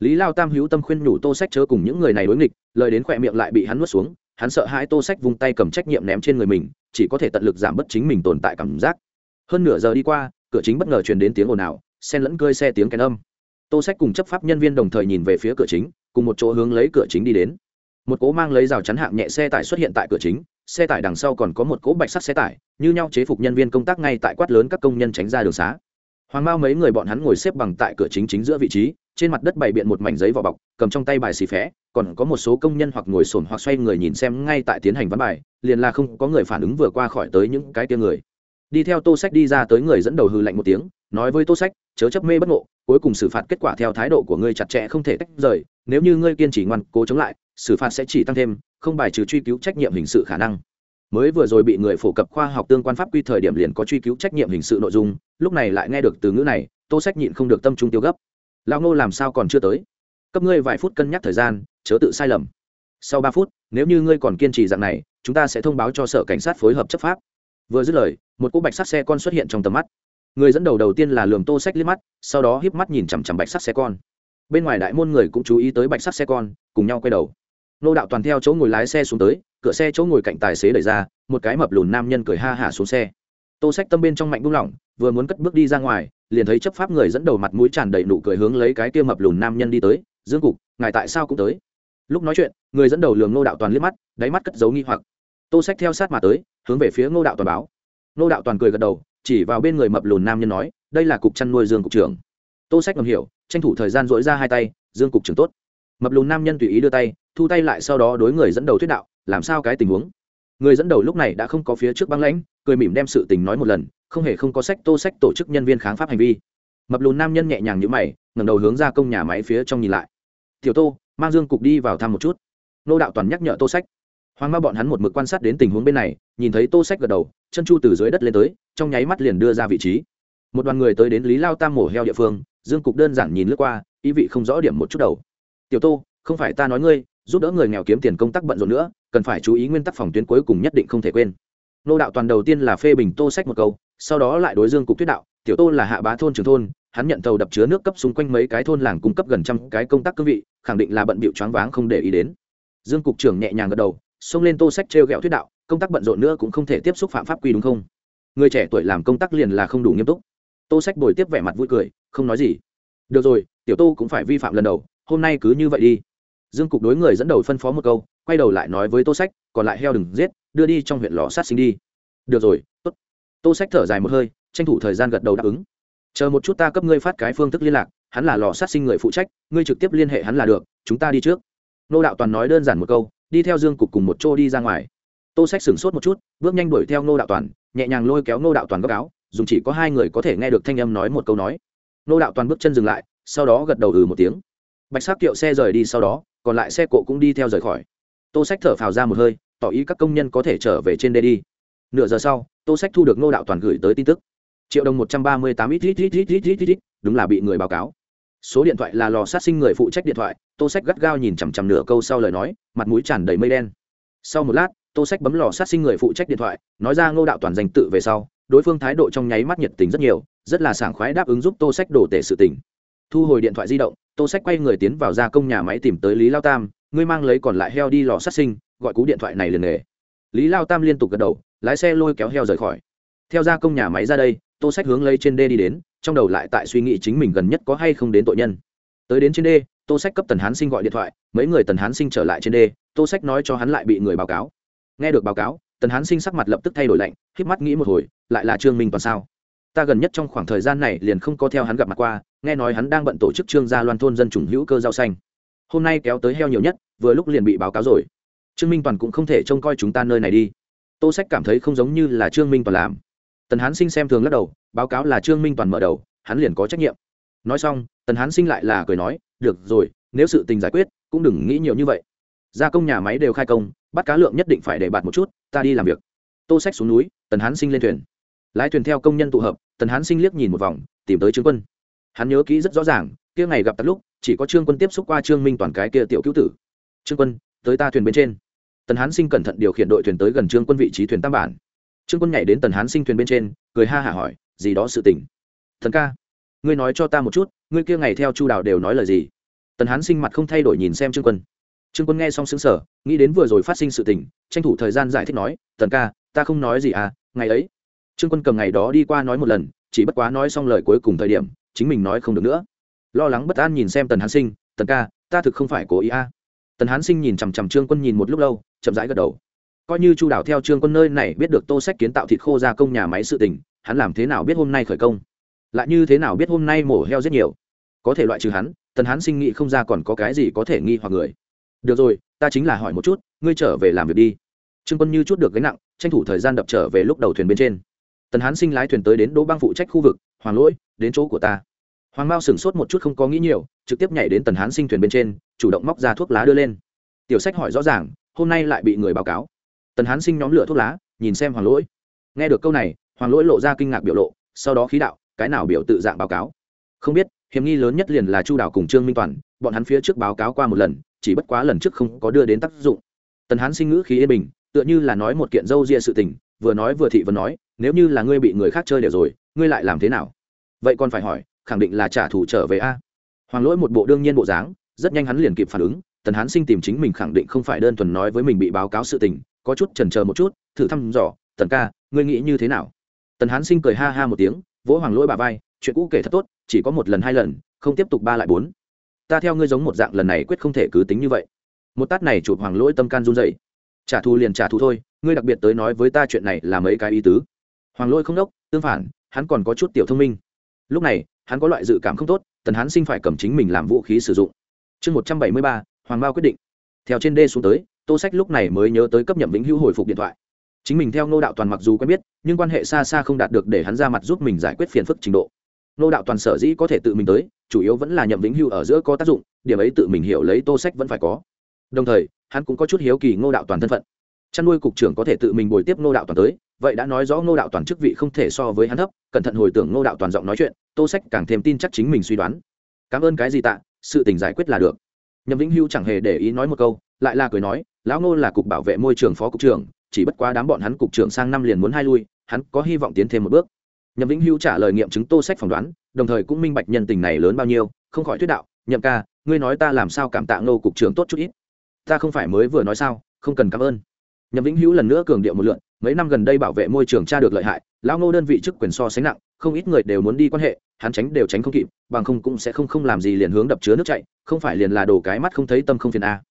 lý lao tam hữu tâm khuyên nhủ tô sách chớ cùng những người này đối nghịch, lời đến khỏe miệng lại bị hắn nuốt xuống, hắn sợ hãi tô sách vung tay cầm trách nhiệm ném trên người mình, chỉ có thể tận lực giảm bớt chính mình tồn tại cảm giác. Hơn nửa giờ đi qua, cửa chính bất ngờ truyền đến tiếng ồn ào xen lẫn cơi xe tiếng kèn âm. Tô sách cùng chấp pháp nhân viên đồng thời nhìn về phía cửa chính, cùng một chỗ hướng lấy cửa chính đi đến. Một cố mang lấy rào chắn hạng nhẹ xe tải xuất hiện tại cửa chính, xe tải đằng sau còn có một cỗ bạch sắt xe tải, như nhau chế phục nhân viên công tác ngay tại quát lớn các công nhân tránh ra đường xá. Hoàng mao mấy người bọn hắn ngồi xếp bằng tại cửa chính chính giữa vị trí trên mặt đất bày biện một mảnh giấy vỏ bọc, cầm trong tay bài xì phé, còn có một số công nhân hoặc ngồi sồn hoặc xoay người nhìn xem ngay tại tiến hành văn bài, liền là không có người phản ứng vừa qua khỏi tới những cái tia người. Đi theo tô sách đi ra tới người dẫn đầu hư lạnh một tiếng, nói với tô sách, chớ chấp mê bất ngộ, cuối cùng xử phạt kết quả theo thái độ của ngươi chặt chẽ không thể tách rời, nếu như ngươi kiên trì ngoan cố chống lại, xử phạt sẽ chỉ tăng thêm, không bài trừ truy cứu trách nhiệm hình sự khả năng. Mới vừa rồi bị người phổ cập khoa học tương quan pháp quy thời điểm liền có truy cứu trách nhiệm hình sự nội dung, lúc này lại nghe được từ ngữ này, tô sách nhịn không được tâm trung tiêu gấp. Lão ngô làm sao còn chưa tới? Cấp ngươi vài phút cân nhắc thời gian, chớ tự sai lầm. Sau ba phút, nếu như ngươi còn kiên trì dạng này, chúng ta sẽ thông báo cho sở cảnh sát phối hợp chấp pháp. Vừa dứt lời, một cỗ bạch sắc xe con xuất hiện trong tầm mắt. Người dẫn đầu đầu tiên là lường tô sách liếc mắt, sau đó híp mắt nhìn chằm chằm bạch sắc xe con. Bên ngoài đại môn người cũng chú ý tới bạch sắc xe con, cùng nhau quay đầu. Nô đạo toàn theo chỗ ngồi lái xe xuống tới, cửa xe chỗ ngồi cạnh tài xế đẩy ra, một cái mập lùn nam nhân cười ha hả xuống xe tô sách tâm bên trong mạnh buông lỏng, vừa muốn cất bước đi ra ngoài, liền thấy chấp pháp người dẫn đầu mặt mũi tràn đầy nụ cười hướng lấy cái kia mập lùn nam nhân đi tới, dương cục, ngài tại sao cũng tới? Lúc nói chuyện, người dẫn đầu lường ngô đạo toàn liếc mắt, đáy mắt cất giấu nghi hoặc. Tô sách theo sát mà tới, hướng về phía ngô đạo toàn báo. Ngô đạo toàn cười gật đầu, chỉ vào bên người mập lùn nam nhân nói, đây là cục chăn nuôi dương cục trưởng. Tô sách ngầm hiểu, tranh thủ thời gian dỗi ra hai tay, dương cục trưởng tốt. Mập lùn nam nhân tùy ý đưa tay, thu tay lại sau đó đối người dẫn đầu thuyết đạo, làm sao cái tình huống? Người dẫn đầu lúc này đã không có phía trước băng lãnh cười mỉm đem sự tình nói một lần, không hề không có sách tô sách tổ chức nhân viên kháng pháp hành vi. Mập lùn nam nhân nhẹ nhàng nhữ mày, ngẩng đầu hướng ra công nhà máy phía trong nhìn lại. Tiểu tô, mang dương cục đi vào thăm một chút. Nô đạo toàn nhắc nhở tô sách. Hoàng ma bọn hắn một mực quan sát đến tình huống bên này, nhìn thấy tô sách gật đầu, chân chu từ dưới đất lên tới, trong nháy mắt liền đưa ra vị trí. Một đoàn người tới đến lý lao tam mổ heo địa phương, dương cục đơn giản nhìn lướt qua, ý vị không rõ điểm một chút đầu. Tiểu tô, không phải ta nói ngươi, giúp đỡ người nghèo kiếm tiền công tác bận rộn nữa, cần phải chú ý nguyên tắc phòng tuyến cuối cùng nhất định không thể quên nô đạo toàn đầu tiên là phê bình tô sách một câu, sau đó lại đối dương cục tuyết đạo, tiểu tô là hạ bá thôn trường thôn, hắn nhận tàu đập chứa nước cấp xung quanh mấy cái thôn làng cung cấp gần trăm cái công tác cương vị, khẳng định là bận bịu choáng váng không để ý đến. Dương cục trưởng nhẹ nhàng gật đầu, xông lên tô sách t r g thuyết đạo, công tác bận rộn nữa cũng không thể tiếp xúc phạm pháp quy đúng không? Người trẻ tuổi làm công tác liền là không đủ nghiêm túc. Tô sách bồi tiếp vẻ mặt vui cười, không nói gì. Được rồi, tiểu tô cũng phải vi phạm lần đầu, hôm nay cứ như vậy đi. Dương cục đối người dẫn đầu phân phó một câu, quay đầu lại nói với tô sách, còn lại heo đừng giết đưa đi trong huyện lò sát sinh đi. Được rồi, tốt. Tô sách thở dài một hơi, tranh thủ thời gian gật đầu đáp ứng. Chờ một chút ta cấp ngươi phát cái phương thức liên lạc, hắn là lò sát sinh người phụ trách, ngươi trực tiếp liên hệ hắn là được, chúng ta đi trước. Nô đạo toàn nói đơn giản một câu, đi theo dương cục cùng một chỗ đi ra ngoài. Tô sách sửng sốt một chút, bước nhanh đuổi theo nô đạo toàn, nhẹ nhàng lôi kéo nô đạo toàn góc áo, dùng chỉ có hai người có thể nghe được thanh âm nói một câu nói. Nô đạo toàn bước chân dừng lại, sau đó gật đầu ừ một tiếng. Bạch sắc kiệu xe rời đi sau đó, còn lại xe cộ cũng đi theo rời khỏi. Tô sách thở phào ra một hơi tỏ ý các công nhân có thể trở về trên đê đi. Nửa giờ sau, tô sách thu được ngô đạo toàn gửi tới tin tức. Triệu đồng một trăm ba mươi tám ít ít ít ít ít ít ít đúng là bị người báo cáo. Số điện thoại là lò sát sinh người phụ trách điện thoại, tô sách gắt gao nhìn chằm chằm nửa câu sau lời nói, mặt mũi tràn đầy mây đen. Sau một lát, tô sách bấm lò sát sinh người phụ trách điện thoại, nói ra ngô đạo toàn danh tự về sau, đối phương thái độ trong nháy mắt nhiệt tình rất nhiều, rất là sảng khoái đáp ứng giúp tô sách đổ tể sự tình. Thu hồi điện thoại di động, tô sách quay người tiến vào gia công nhà máy tìm tới lý lao tam, ngươi mang lấy còn lại heo đi lò sát sinh gọi cú điện thoại này liền nghề. Lý lao tam liên tục gật đầu, lái xe lôi kéo heo rời khỏi. Theo gia công nhà máy ra đây, tô sách hướng lấy trên đê đi đến, trong đầu lại tại suy nghĩ chính mình gần nhất có hay không đến tội nhân. Tới đến trên đê, tô sách cấp tần hán sinh gọi điện thoại, mấy người tần hán sinh trở lại trên đê, tô sách nói cho hắn lại bị người báo cáo. Nghe được báo cáo, tần hán sinh sắc mặt lập tức thay đổi lạnh k mắt nghĩ một hồi, lại là trương minh toàn sao? Ta gần nhất trong khoảng thời gian này liền không có theo hắn gặp mặt qua, nghe nói hắn đang bận tổ chức trương gia loan thôn dân chủng hữu cơ rau xanh. Hôm nay kéo tới heo nhiều nhất, vừa lúc liền bị báo cáo rồi trương minh toàn cũng không thể trông coi chúng ta nơi này đi. Tô sách cảm thấy không giống như là trương minh toàn làm. Tần hán sinh xem thường lắc đầu, báo cáo là trương minh toàn mở đầu, hắn liền có trách nhiệm. Nói xong, tần hán sinh lại là cười nói, được rồi, nếu sự tình giải quyết, cũng đừng nghĩ nhiều như vậy. Gia công nhà máy đều khai công, bắt cá lượng nhất định phải để bạt một chút, ta đi làm việc. Tô sách xuống núi, tần hán sinh lên thuyền. Lái thuyền theo công nhân tụ hợp, tần hán sinh liếc nhìn một vòng, tìm tới trương quân. Hắn nhớ kỹ rất rõ ràng, kia ngày gặp tắt lúc, chỉ có trương quân tiếp xúc qua trương minh toàn cái kia tiểu cứu tử. Trương quân, tới ta thuyền bên trên tần hán sinh cẩn thận điều khiển đội thuyền tới gần trương quân vị trí thuyền tam bản. Trương quân nhảy đến tần hán sinh thuyền bên trên, cười ha hả hỏi, gì đó sự tình? Thần ca, ngươi nói cho ta một chút, ngươi kia ngày theo chu đào đều nói lời gì? Tần hán sinh mặt không thay đổi nhìn xem trương quân. Trương quân nghe xong xứng sở nghĩ đến vừa rồi phát sinh sự tình, tranh thủ thời gian giải thích nói, tần ca, ta không nói gì à ngày ấy. Trương quân cầm ngày đó đi qua nói một lần, chỉ bất quá nói xong lời cuối cùng thời điểm, chính mình nói không được nữa. Lo lắng bất an nhìn xem tần hán sinh, tần ca, ta thực không phải cố ý à tần hán sinh nhìn chằm chằm trương quân nhìn một lúc lâu, chậm rãi gật đầu. Coi như chu đảo theo trương quân nơi này biết được tô sách kiến tạo thịt khô gia công nhà máy sự tình, hắn làm thế nào biết hôm nay khởi công? Lại như thế nào biết hôm nay mổ heo rất nhiều? Có thể loại trừ hắn, tần hán sinh nghĩ không ra còn có cái gì có thể nghi hoặc người. Được rồi, ta chính là hỏi một chút, ngươi trở về làm việc đi. Trương quân như chút được gánh nặng, tranh thủ thời gian đập trở về lúc đầu thuyền bên trên. Tần hán sinh lái thuyền tới đến đỗ bang phụ trách khu vực, hoàng lỗi, đến chỗ của ta hoàng mao sửng sốt một chút không có nghĩ nhiều, trực tiếp nhảy đến tần hán sinh thuyền bên trên, chủ động móc ra thuốc lá đưa lên. Tiểu sách hỏi rõ ràng, hôm nay lại bị người báo cáo. Tần hán sinh nhóm lửa thuốc lá, nhìn xem hoàng lỗi. Nghe được câu này, hoàng lỗi lộ ra kinh ngạc biểu lộ, sau đó khí đạo, cái nào biểu tự dạng báo cáo? Không biết, hiểm nghi lớn nhất liền là chu đảo cùng trương minh toàn, bọn hắn phía trước báo cáo qua một lần, chỉ bất quá lần trước không có đưa đến tác dụng. Tần hán sinh ngữ khí yên bình, tựa như là nói một kiện dâu ria sự tình, vừa nói vừa thị vừa nói, nếu như là ngươi bị người khác chơi đều rồi, ngươi lại làm thế nào? Vậy còn phải hỏi khẳng định là trả thù trở về a. Hoàng lỗi một bộ đương nhiên bộ dáng, rất nhanh hắn liền kịp phản ứng, tần hán sinh tìm chính mình khẳng định không phải đơn thuần nói với mình bị báo cáo sự tình, có chút chần chờ một chút, thử thăm dò, tần ca, ngươi nghĩ như thế nào? Tần hán sinh cười ha ha một tiếng, vỗ hoàng lỗi bà vai, chuyện cũ kể thật tốt, chỉ có một lần hai lần, không tiếp tục ba lại bốn. Ta theo ngươi giống một dạng lần này quyết không thể cứ tính như vậy. Một tát này chụp hoàng lỗi tâm can run dậy trả thù liền trả thù thôi, ngươi đặc biệt tới nói với ta chuyện này là mấy cái ý tứ. Hoàng lỗi không đốc, tương phản, hắn còn có chút tiểu thông minh. Lúc này hắn có loại dự cảm không tốt, tần hắn sinh phải cầm chính mình làm vũ khí sử dụng. Chương một trăm bảy mươi ba, hoàng bao quyết định. Theo trên đê xuống tới, tô sách lúc này mới nhớ tới cấp nhậm vĩnh hữu hồi phục điện thoại. Chính mình theo ngô đạo toàn mặc dù quen biết, nhưng quan hệ xa xa không đạt được để hắn ra mặt giúp mình giải quyết phiền phức trình độ. Ngô đạo toàn sở dĩ có thể tự mình tới, chủ yếu vẫn là nhậm vĩnh hữu ở giữa có tác dụng, điểm ấy tự mình hiểu lấy tô sách vẫn phải có. Đồng thời, hắn cũng có chút hiếu kỳ ngô đạo toàn thân phận. Chăn nuôi cục trưởng có thể tự mình bồi tiếp ngô đạo toàn tới, vậy đã nói rõ ngô đạo toàn chức vị không thể so với hắn thấp, cẩn thận hồi tưởng ngô đạo toàn giọng nói chuyện tô sách càng thêm tin chắc chính mình suy đoán. Cảm ơn cái gì tạ, sự tình giải quyết là được. Nhậm vĩnh hưu chẳng hề để ý nói một câu, lại là cười nói, lão ngô là cục bảo vệ môi trường phó cục trưởng, chỉ bất quá đám bọn hắn cục trưởng sang năm liền muốn hai lui, hắn có hy vọng tiến thêm một bước. Nhậm vĩnh hưu trả lời nghiệm chứng tô sách phỏng đoán, đồng thời cũng minh bạch nhân tình này lớn bao nhiêu, không khỏi thuyết đạo, nhậm ca, ngươi nói ta làm sao cảm tạ ngô cục trưởng tốt chút ít? Ta không phải mới vừa nói sao, không cần cảm ơn. Nhậm vĩnh hữu lần nữa cường điệu một lượn, mấy năm gần đây bảo vệ môi trường tra được lợi hại, lão ngô đơn vị chức quyền so sánh nặng không ít người đều muốn đi quan hệ, hắn tránh đều tránh không kịp, bằng không cũng sẽ không không làm gì liền hướng đập chứa nước chạy, không phải liền là đồ cái mắt không thấy tâm không phiền a.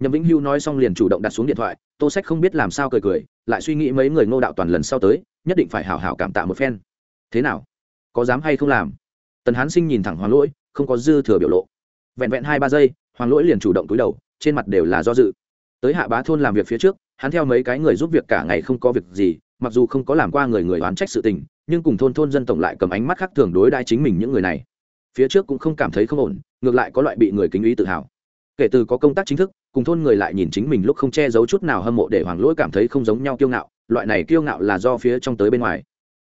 Nhậm vĩnh hưu nói xong liền chủ động đặt xuống điện thoại, tô sách không biết làm sao cười cười, lại suy nghĩ mấy người ngô đạo toàn lần sau tới, nhất định phải hảo hảo cảm tạ một phen. Thế nào? Có dám hay không làm? Tần hán sinh nhìn thẳng hoàng lỗi, không có dư thừa biểu lộ. Vẹn vẹn hai ba giây, hoàng lỗi liền chủ động túi đầu, trên mặt đều là do dự. Tới hạ bá thôn làm việc phía trước, hắn theo mấy cái người giúp việc cả ngày không có việc gì, mặc dù không có làm qua người người oán trách sự tình nhưng cùng thôn thôn dân tổng lại cầm ánh mắt khác thường đối đãi chính mình những người này. Phía trước cũng không cảm thấy không ổn, ngược lại có loại bị người kính ý tự hào. Kể từ có công tác chính thức, cùng thôn người lại nhìn chính mình lúc không che giấu chút nào hâm mộ để hoàng lỗi cảm thấy không giống nhau kiêu ngạo, loại này kiêu ngạo là do phía trong tới bên ngoài.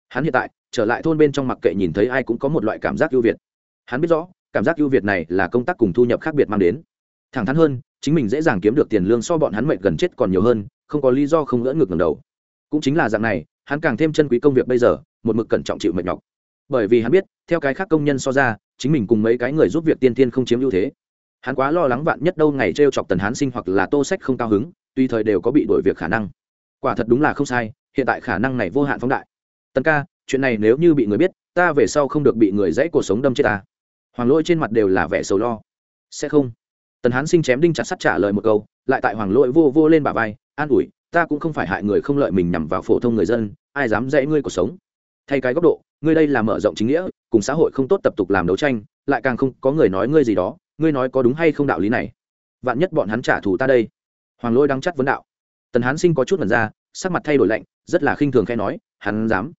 Hắn hiện tại, trở lại thôn bên trong mặc kệ nhìn thấy ai cũng có một loại cảm giác ưu việt. Hắn biết rõ, cảm giác ưu việt này là công tác cùng thu nhập khác biệt mang đến. Thẳng thắn hơn, chính mình dễ dàng kiếm được tiền lương so bọn hắn mệnh gần chết còn nhiều hơn, không có lý do không ngỡ ngược ngầm đầu. Cũng chính là dạng này, hắn càng thêm chân quý công việc bây giờ một mực cẩn trọng chịu mệt nhọc. Bởi vì hắn biết, theo cái khác công nhân so ra, chính mình cùng mấy cái người giúp việc tiên tiên không chiếm ưu thế. Hắn quá lo lắng vạn nhất đâu ngày t r e o chọc tần hán sinh hoặc là tô sách không cao hứng tùy thời đều có bị đổi việc khả năng. Quả thật đúng là không sai, hiện tại khả năng này vô hạn phóng đại. Tần ca, chuyện này nếu như bị người biết, ta về sau không được bị người dãy cuộc sống đâm chết ta. Hoàng lỗi trên mặt đều là vẻ sầu lo. Sẽ không. Tần hán sinh chém đinh chặt sắt trả lời một câu, lại tại hoàng lỗi vô vô lên bà vai, an ủi, ta cũng không phải hại người không lợi mình nhằm vào phổ thông người dân, ai dám dãy ngươi cuộc sống thay cái góc độ, ngươi đây là mở rộng chính nghĩa, cùng xã hội không tốt tập tục làm đấu tranh, lại càng không có người nói ngươi gì đó, ngươi nói có đúng hay không đạo lý này? Vạn nhất bọn hắn trả thù ta đây. Hoàng lôi đang chắc vấn đạo. Tần hán sinh có chút mật ra, sắc mặt thay đổi lạnh, rất là khinh thường khai nói, hắn dám.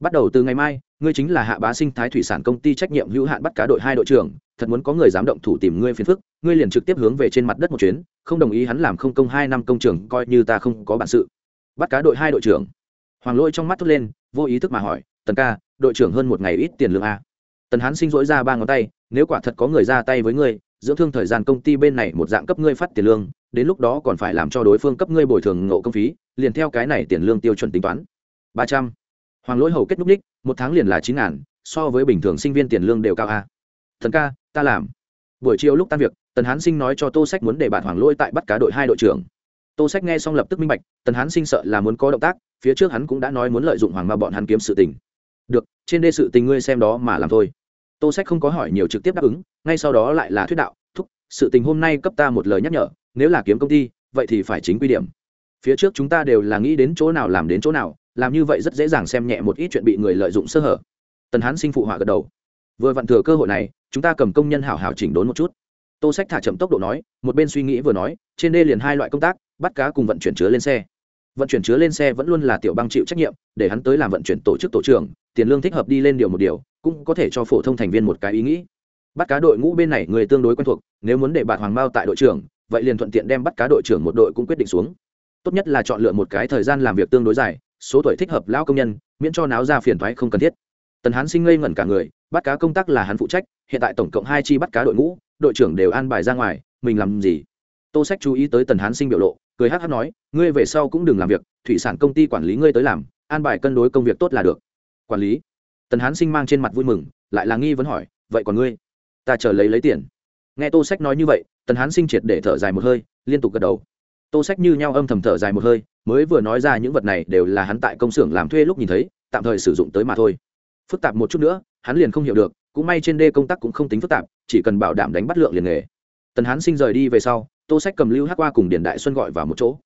Bắt đầu từ ngày mai, ngươi chính là hạ bá sinh thái thủy sản công ty trách nhiệm hữu hạn bắt cá đội hai đội trưởng, thật muốn có người dám động thủ tìm ngươi phiền phức, ngươi liền trực tiếp hướng về trên mặt đất một chuyến, không đồng ý hắn làm không công hai năm công trường coi như ta không có bản sự. Bắt cá đội hai đội trưởng. Hoàng lôi trong mắt thốt lên, vô ý thức mà hỏi tần ca, đội trưởng hơn một ngày ít tiền lương a. Tần hán sinh dỗi ra ba ngón tay, nếu quả thật có người ra tay với ngươi, dưỡng thương thời gian công ty bên này một dạng cấp ngươi phát tiền lương, đến lúc đó còn phải làm cho đối phương cấp ngươi bồi thường ngộ công phí, liền theo cái này tiền lương tiêu chuẩn tính toán. Ba trăm. Hoàng lỗi hầu kết núc ních một tháng liền là chín ngàn, so với bình thường sinh viên tiền lương đều cao a. Thần ca, ta làm. Buổi chiều lúc tan việc, tần hán sinh nói cho tô sách muốn để bạn hoàng lỗi tại bắt cá đội hai đội trưởng. Tô sách nghe xong lập tức minh bạch, tần hán sinh sợ là muốn có động tác, phía trước hắn cũng đã nói muốn lợi dụng hoàng ma bọn hắn kiếm sự tình được, trên đê sự tình ngươi xem đó mà làm thôi. Tô sách không có hỏi nhiều trực tiếp đáp ứng, ngay sau đó lại là thuyết đạo, thúc, sự tình hôm nay cấp ta một lời nhắc nhở, nếu là kiếm công ty, vậy thì phải chính quy điểm. Phía trước chúng ta đều là nghĩ đến chỗ nào làm đến chỗ nào, làm như vậy rất dễ dàng xem nhẹ một ít chuyện bị người lợi dụng sơ hở. Tần hán sinh phụ họa gật đầu. Vừa vặn thừa cơ hội này, chúng ta cầm công nhân hảo hảo chỉnh đốn một chút. Tô sách thả chậm tốc độ nói, một bên suy nghĩ vừa nói, trên đê liền hai loại công tác, bắt cá cùng vận chuyển chứa lên xe vận chuyển chứa lên xe vẫn luôn là tiểu bang chịu trách nhiệm, để hắn tới làm vận chuyển tổ chức tổ trưởng, tiền lương thích hợp đi lên điều một điều, cũng có thể cho phổ thông thành viên một cái ý nghĩ. Bắt cá đội ngũ bên này người tương đối quen thuộc, nếu muốn để bạn hoàng mao tại đội trưởng, vậy liền thuận tiện đem bắt cá đội trưởng một đội cũng quyết định xuống. Tốt nhất là chọn lựa một cái thời gian làm việc tương đối dài, số tuổi thích hợp lão công nhân, miễn cho náo ra phiền thoái không cần thiết. Tần hán sinh ngây ngẩn cả người, bắt cá công tác là hắn phụ trách, hiện tại tổng cộng hai chi bắt cá đội ngũ, đội trưởng đều an bài ra ngoài, mình làm gì? Tô sách chú ý tới tần hán sinh biểu lộ, cười hát hát nói, ngươi về sau cũng đừng làm việc, thủy sản công ty quản lý ngươi tới làm, an bài cân đối công việc tốt là được. Quản lý? Tần hán sinh mang trên mặt vui mừng, lại là nghi vấn hỏi, vậy còn ngươi? Ta chờ lấy lấy tiền. Nghe tô sách nói như vậy, tần hán sinh triệt để thở dài một hơi, liên tục gật đầu. Tô sách như nhau âm thầm thở dài một hơi, mới vừa nói ra những vật này đều là hắn tại công xưởng làm thuê lúc nhìn thấy, tạm thời sử dụng tới mà thôi. Phức tạp một chút nữa, hắn liền không hiểu được, cũng may trên đê công tác cũng không tính phức tạp, chỉ cần bảo đảm đánh bắt lượng liền nghề. Tần hán sinh rời đi về sau tô sách cầm lưu hát qua cùng điền đại xuân gọi vào một chỗ.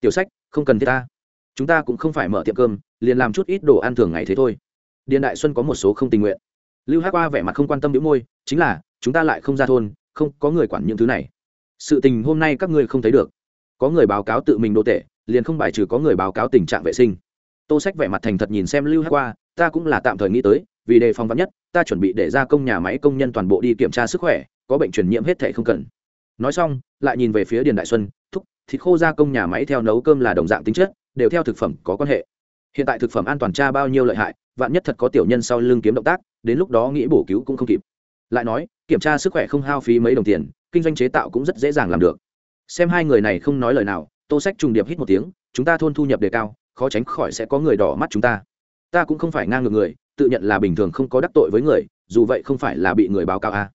Tiểu sách, không cần thiết ta. Chúng ta cũng không phải mở tiệm cơm, liền làm chút ít đồ ăn thường ngày thế thôi. Điền đại xuân có một số không tình nguyện. Lưu hát qua vẻ mặt không quan tâm đĩu môi, chính là, chúng ta lại không ra thôn, không có người quản những thứ này. Sự tình hôm nay các ngươi không thấy được. Có người báo cáo tự mình đô tệ liền không bài trừ có người báo cáo tình trạng vệ sinh. Tô sách vẻ mặt thành thật nhìn xem lưu hát qua, ta cũng là tạm thời nghĩ tới, vì đề phòng vắn nhất, ta chuẩn bị để ra công nhà máy công nhân toàn bộ đi kiểm tra sức khỏe, có bệnh truyền nhiễm hết thể không cần nói xong, lại nhìn về phía điền đại xuân, thúc, thịt khô gia công nhà máy theo nấu cơm là đồng dạng tính chất, đều theo thực phẩm có quan hệ. Hiện tại thực phẩm an toàn tra bao nhiêu lợi hại, vạn nhất thật có tiểu nhân sau lưng kiếm động tác, đến lúc đó nghĩ bổ cứu cũng không kịp. Lại nói, kiểm tra sức khỏe không hao phí mấy đồng tiền, kinh doanh chế tạo cũng rất dễ dàng làm được. Xem hai người này không nói lời nào, tô sách trùng điệp hít một tiếng, chúng ta thôn thu nhập đề cao, khó tránh khỏi sẽ có người đỏ mắt chúng ta. Ta cũng không phải ngang ngược người, tự nhận là bình thường không có đắc tội với người, dù vậy không phải là bị người báo cáo a à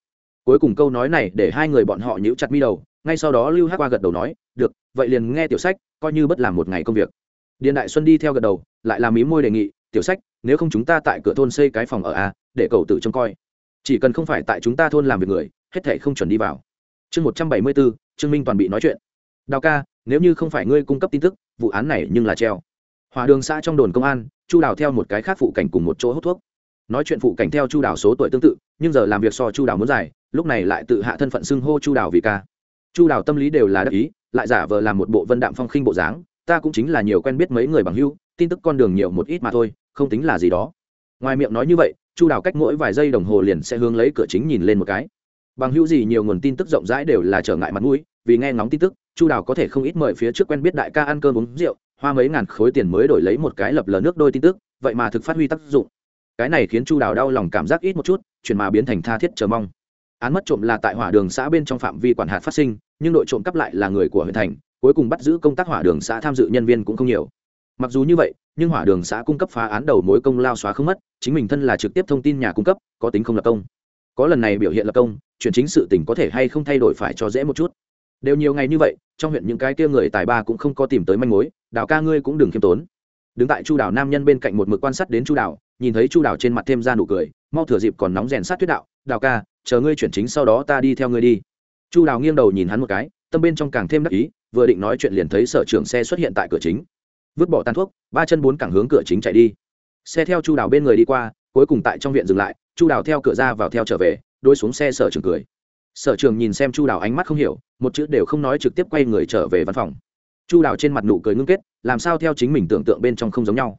cuối cùng câu nói này để hai người bọn họ nhíu chặt mi đầu, ngay sau đó lưu hát qua gật đầu nói, được, vậy liền nghe tiểu sách, coi như bất làm một ngày công việc. Điền đại xuân đi theo gật đầu, lại làm mí môi đề nghị, tiểu sách, nếu không chúng ta tại cửa thôn xây cái phòng ở a, để cậu tự trông coi. Chỉ cần không phải tại chúng ta thôn làm việc người, hết thể không chuẩn đi vào. Chương một trăm bảy mươi bốn, trương minh toàn bị nói chuyện. Đào ca, nếu như không phải ngươi cung cấp tin tức, vụ án này nhưng là treo. Hòa đường xã trong đồn công an, chu đào theo một cái khác phụ cảnh cùng một chỗ hút thuốc nói chuyện phụ cảnh theo chu Đảo số tuổi tương tự, nhưng giờ làm việc so chu Đảo muốn dài, lúc này lại tự hạ thân phận xưng hô chu Đảo vì ca. Chu Đảo tâm lý đều là đắc ý, lại giả vờ làm một bộ vân đạm phong khinh bộ dáng, ta cũng chính là nhiều quen biết mấy người bằng hưu tin tức con đường nhiều một ít mà thôi, không tính là gì đó. Ngoài miệng nói như vậy, chu Đảo cách mỗi vài giây đồng hồ liền sẽ hướng lấy cửa chính nhìn lên một cái. Bằng hữu gì nhiều nguồn tin tức rộng rãi đều là trở ngại mặt mũi, vì nghe ngóng tin tức, chu đào có thể không ít mời phía trước quen biết đại ca ăn cơm uống rượu, hoa mấy ngàn khối tiền mới đổi lấy một cái lập lờ nước đôi tin tức, vậy mà thực phát huy tác dụng cái này khiến chu đào đau lòng cảm giác ít một chút chuyển mà biến thành tha thiết chờ mong án mất trộm là tại hỏa đường xã bên trong phạm vi quản hạt phát sinh nhưng đội trộm cắp lại là người của huyện thành cuối cùng bắt giữ công tác hỏa đường xã tham dự nhân viên cũng không nhiều mặc dù như vậy nhưng hỏa đường xã cung cấp phá án đầu mối công lao xóa không mất chính mình thân là trực tiếp thông tin nhà cung cấp có tính không lập công có lần này biểu hiện lập công chuyển chính sự tình có thể hay không thay đổi phải cho dễ một chút đều nhiều ngày như vậy trong huyện những cái kia người tài ba cũng không có tìm tới manh mối đào ca ngươi cũng đừng khiêm tốn đứng tại chu đào nam nhân bên cạnh một mực quan sát đến chu đào nhìn thấy chu đào trên mặt thêm ra nụ cười, mau thừa dịp còn nóng rèn sát tuyết đạo, đào ca, chờ ngươi chuyển chính sau đó ta đi theo ngươi đi. Chu đào nghiêng đầu nhìn hắn một cái, tâm bên trong càng thêm đắc ý, vừa định nói chuyện liền thấy sở trưởng xe xuất hiện tại cửa chính. Vứt bỏ tàn thuốc, ba chân bốn cẳng hướng cửa chính chạy đi. Xe theo chu đào bên người đi qua, cuối cùng tại trong viện dừng lại, chu đào theo cửa ra vào theo trở về, đôi xuống xe sở trường cười. Sở trường nhìn xem chu đào ánh mắt không hiểu, một chữ đều không nói trực tiếp quay người trở về văn phòng. Chu đào trên mặt nụ cười ngưng kết, làm sao theo chính mình tưởng tượng bên trong không giống nhau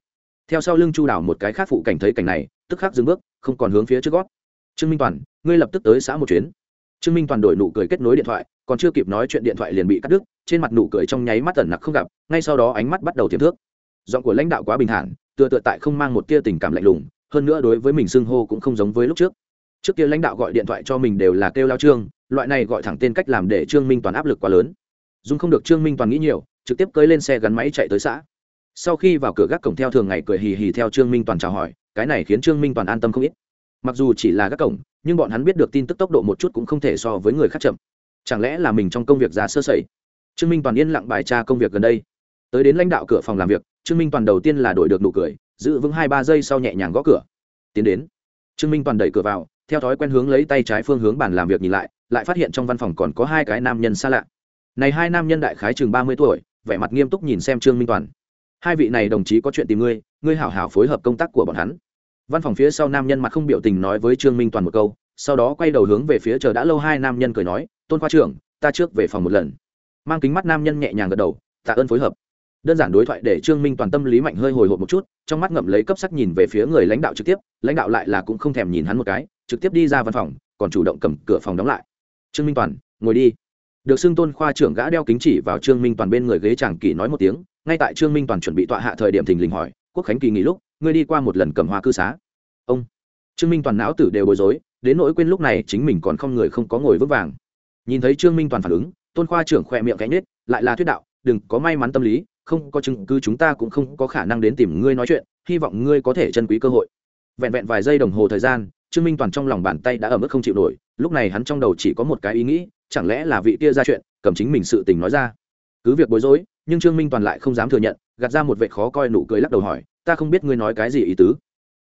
theo sau lưng chu đảo một cái khác phụ cảnh thấy cảnh này, tức khắc dừng bước, không còn hướng phía trước gót. Trương minh toàn, ngươi lập tức tới xã một chuyến. Trương minh toàn đổi nụ cười kết nối điện thoại, còn chưa kịp nói chuyện điện thoại liền bị cắt đứt, trên mặt nụ cười trong nháy mắt tẩn nặc không gặp, ngay sau đó ánh mắt bắt đầu tiềm thước. Giọng của lãnh đạo quá bình thản, tựa tựa tại không mang một tia tình cảm lạnh lùng, hơn nữa đối với mình xưng hô cũng không giống với lúc trước. Trước kia lãnh đạo gọi điện thoại cho mình đều là kêu lao trương, loại này gọi thẳng tên cách làm để trương minh toàn áp lực quá lớn. Dung không được trương minh toàn nghĩ nhiều, trực tiếp cưới lên xe gắn máy chạy tới xã sau khi vào cửa gác cổng theo thường ngày cười hì hì theo trương minh toàn chào hỏi, cái này khiến trương minh toàn an tâm không ít. Mặc dù chỉ là gác cổng, nhưng bọn hắn biết được tin tức tốc độ một chút cũng không thể so với người khác chậm. Chẳng lẽ là mình trong công việc ra sơ sẩy? Trương minh toàn yên lặng bài tra công việc gần đây. Tới đến lãnh đạo cửa phòng làm việc, trương minh toàn đầu tiên là đổi được nụ cười, giữ vững hai ba giây sau nhẹ nhàng gõ cửa. Tiến đến, trương minh toàn đẩy cửa vào, theo thói quen hướng lấy tay trái phương hướng bàn làm việc nhìn lại lại phát hiện trong văn phòng còn có hai cái nam nhân xa lạ. Này hai nam nhân đại khái chừng ba mươi tuổi, vẻ mặt nghiêm túc nhìn xem trương minh toàn hai vị này đồng chí có chuyện tìm ngươi ngươi hảo hảo phối hợp công tác của bọn hắn. Văn phòng phía sau nam nhân mặt không biểu tình nói với trương minh toàn một câu, sau đó quay đầu hướng về phía chờ đã lâu hai nam nhân cười nói, tôn khoa trưởng, ta trước về phòng một lần. Mang kính mắt nam nhân nhẹ nhàng gật đầu, tạ ơn phối hợp. Đơn giản đối thoại để trương minh toàn tâm lý mạnh hơi hồi hộp một chút, trong mắt ngậm lấy cấp sắc nhìn về phía người lãnh đạo trực tiếp, lãnh đạo lại là cũng không thèm nhìn hắn một cái, trực tiếp đi ra văn phòng, còn chủ động cầm cửa phòng đóng lại. Trương minh toàn, ngồi đi. Được xưng tôn khoa trưởng gã đeo kính chỉ vào trương minh toàn bên người ghế chàng kỳ nói một tiếng ngay tại trương minh toàn chuẩn bị tọa hạ thời điểm thình lình hỏi, quốc khánh kỳ nghỉ lúc, ngươi đi qua một lần cầm hoa cư xá? Ông. Trương minh toàn não tử đều bối rối, đến nỗi quên lúc này chính mình còn không người không có ngồi vững vàng. Nhìn thấy trương minh toàn phản ứng, tôn khoa trưởng khỏe miệng cánh nết, lại là thuyết đạo, đừng có may mắn tâm lý, không có chứng cứ chúng ta cũng không có khả năng đến tìm ngươi nói chuyện, hy vọng ngươi có thể chân quý cơ hội. Vẹn vẹn vài giây đồng hồ thời gian, trương minh toàn trong lòng bàn tay đã ở mức không chịu nổi, lúc này hắn trong đầu chỉ có một cái ý nghĩ, chẳng lẽ là vị kia ra chuyện, cầm chính mình sự tình nói ra. Cứ việc bối rối nhưng trương minh toàn lại không dám thừa nhận gạt ra một vệ khó coi nụ cười lắc đầu hỏi ta không biết ngươi nói cái gì ý tứ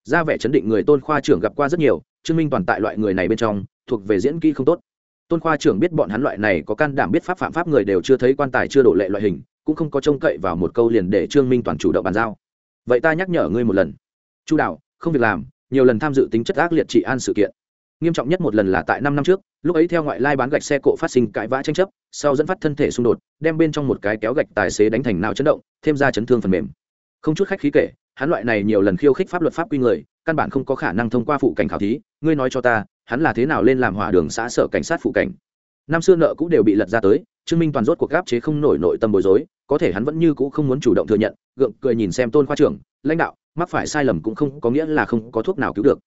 ra vẻ chấn định người tôn khoa trưởng gặp qua rất nhiều trương minh toàn tại loại người này bên trong thuộc về diễn kỹ không tốt tôn khoa trưởng biết bọn hắn loại này có can đảm biết pháp phạm pháp người đều chưa thấy quan tài chưa đổ lệ loại hình cũng không có trông cậy vào một câu liền để trương minh toàn chủ động bàn giao vậy ta nhắc nhở ngươi một lần chu đạo không việc làm nhiều lần tham dự tính chất ác liệt trị an sự kiện nghiêm trọng nhất một lần là tại năm năm trước, lúc ấy theo ngoại lai bán gạch xe cộ phát sinh cãi vã tranh chấp, sau dẫn phát thân thể xung đột, đem bên trong một cái kéo gạch tài xế đánh thành nào chấn động, thêm ra chấn thương phần mềm. Không chút khách khí kể, hắn loại này nhiều lần khiêu khích pháp luật pháp quy người, căn bản không có khả năng thông qua phụ cảnh khảo thí, ngươi nói cho ta, hắn là thế nào lên làm hỏa đường xã sở cảnh sát phụ cảnh? Năm xưa nợ cũng đều bị lật ra tới chứng minh toàn rốt cuộc gáp chế không nổi nội tâm bối rối, có thể hắn vẫn như cũ không muốn chủ động thừa nhận, gượng cười nhìn xem tôn khoa trưởng, lãnh đạo, mắc phải sai lầm cũng không có nghĩa là không có thuốc nào cứu được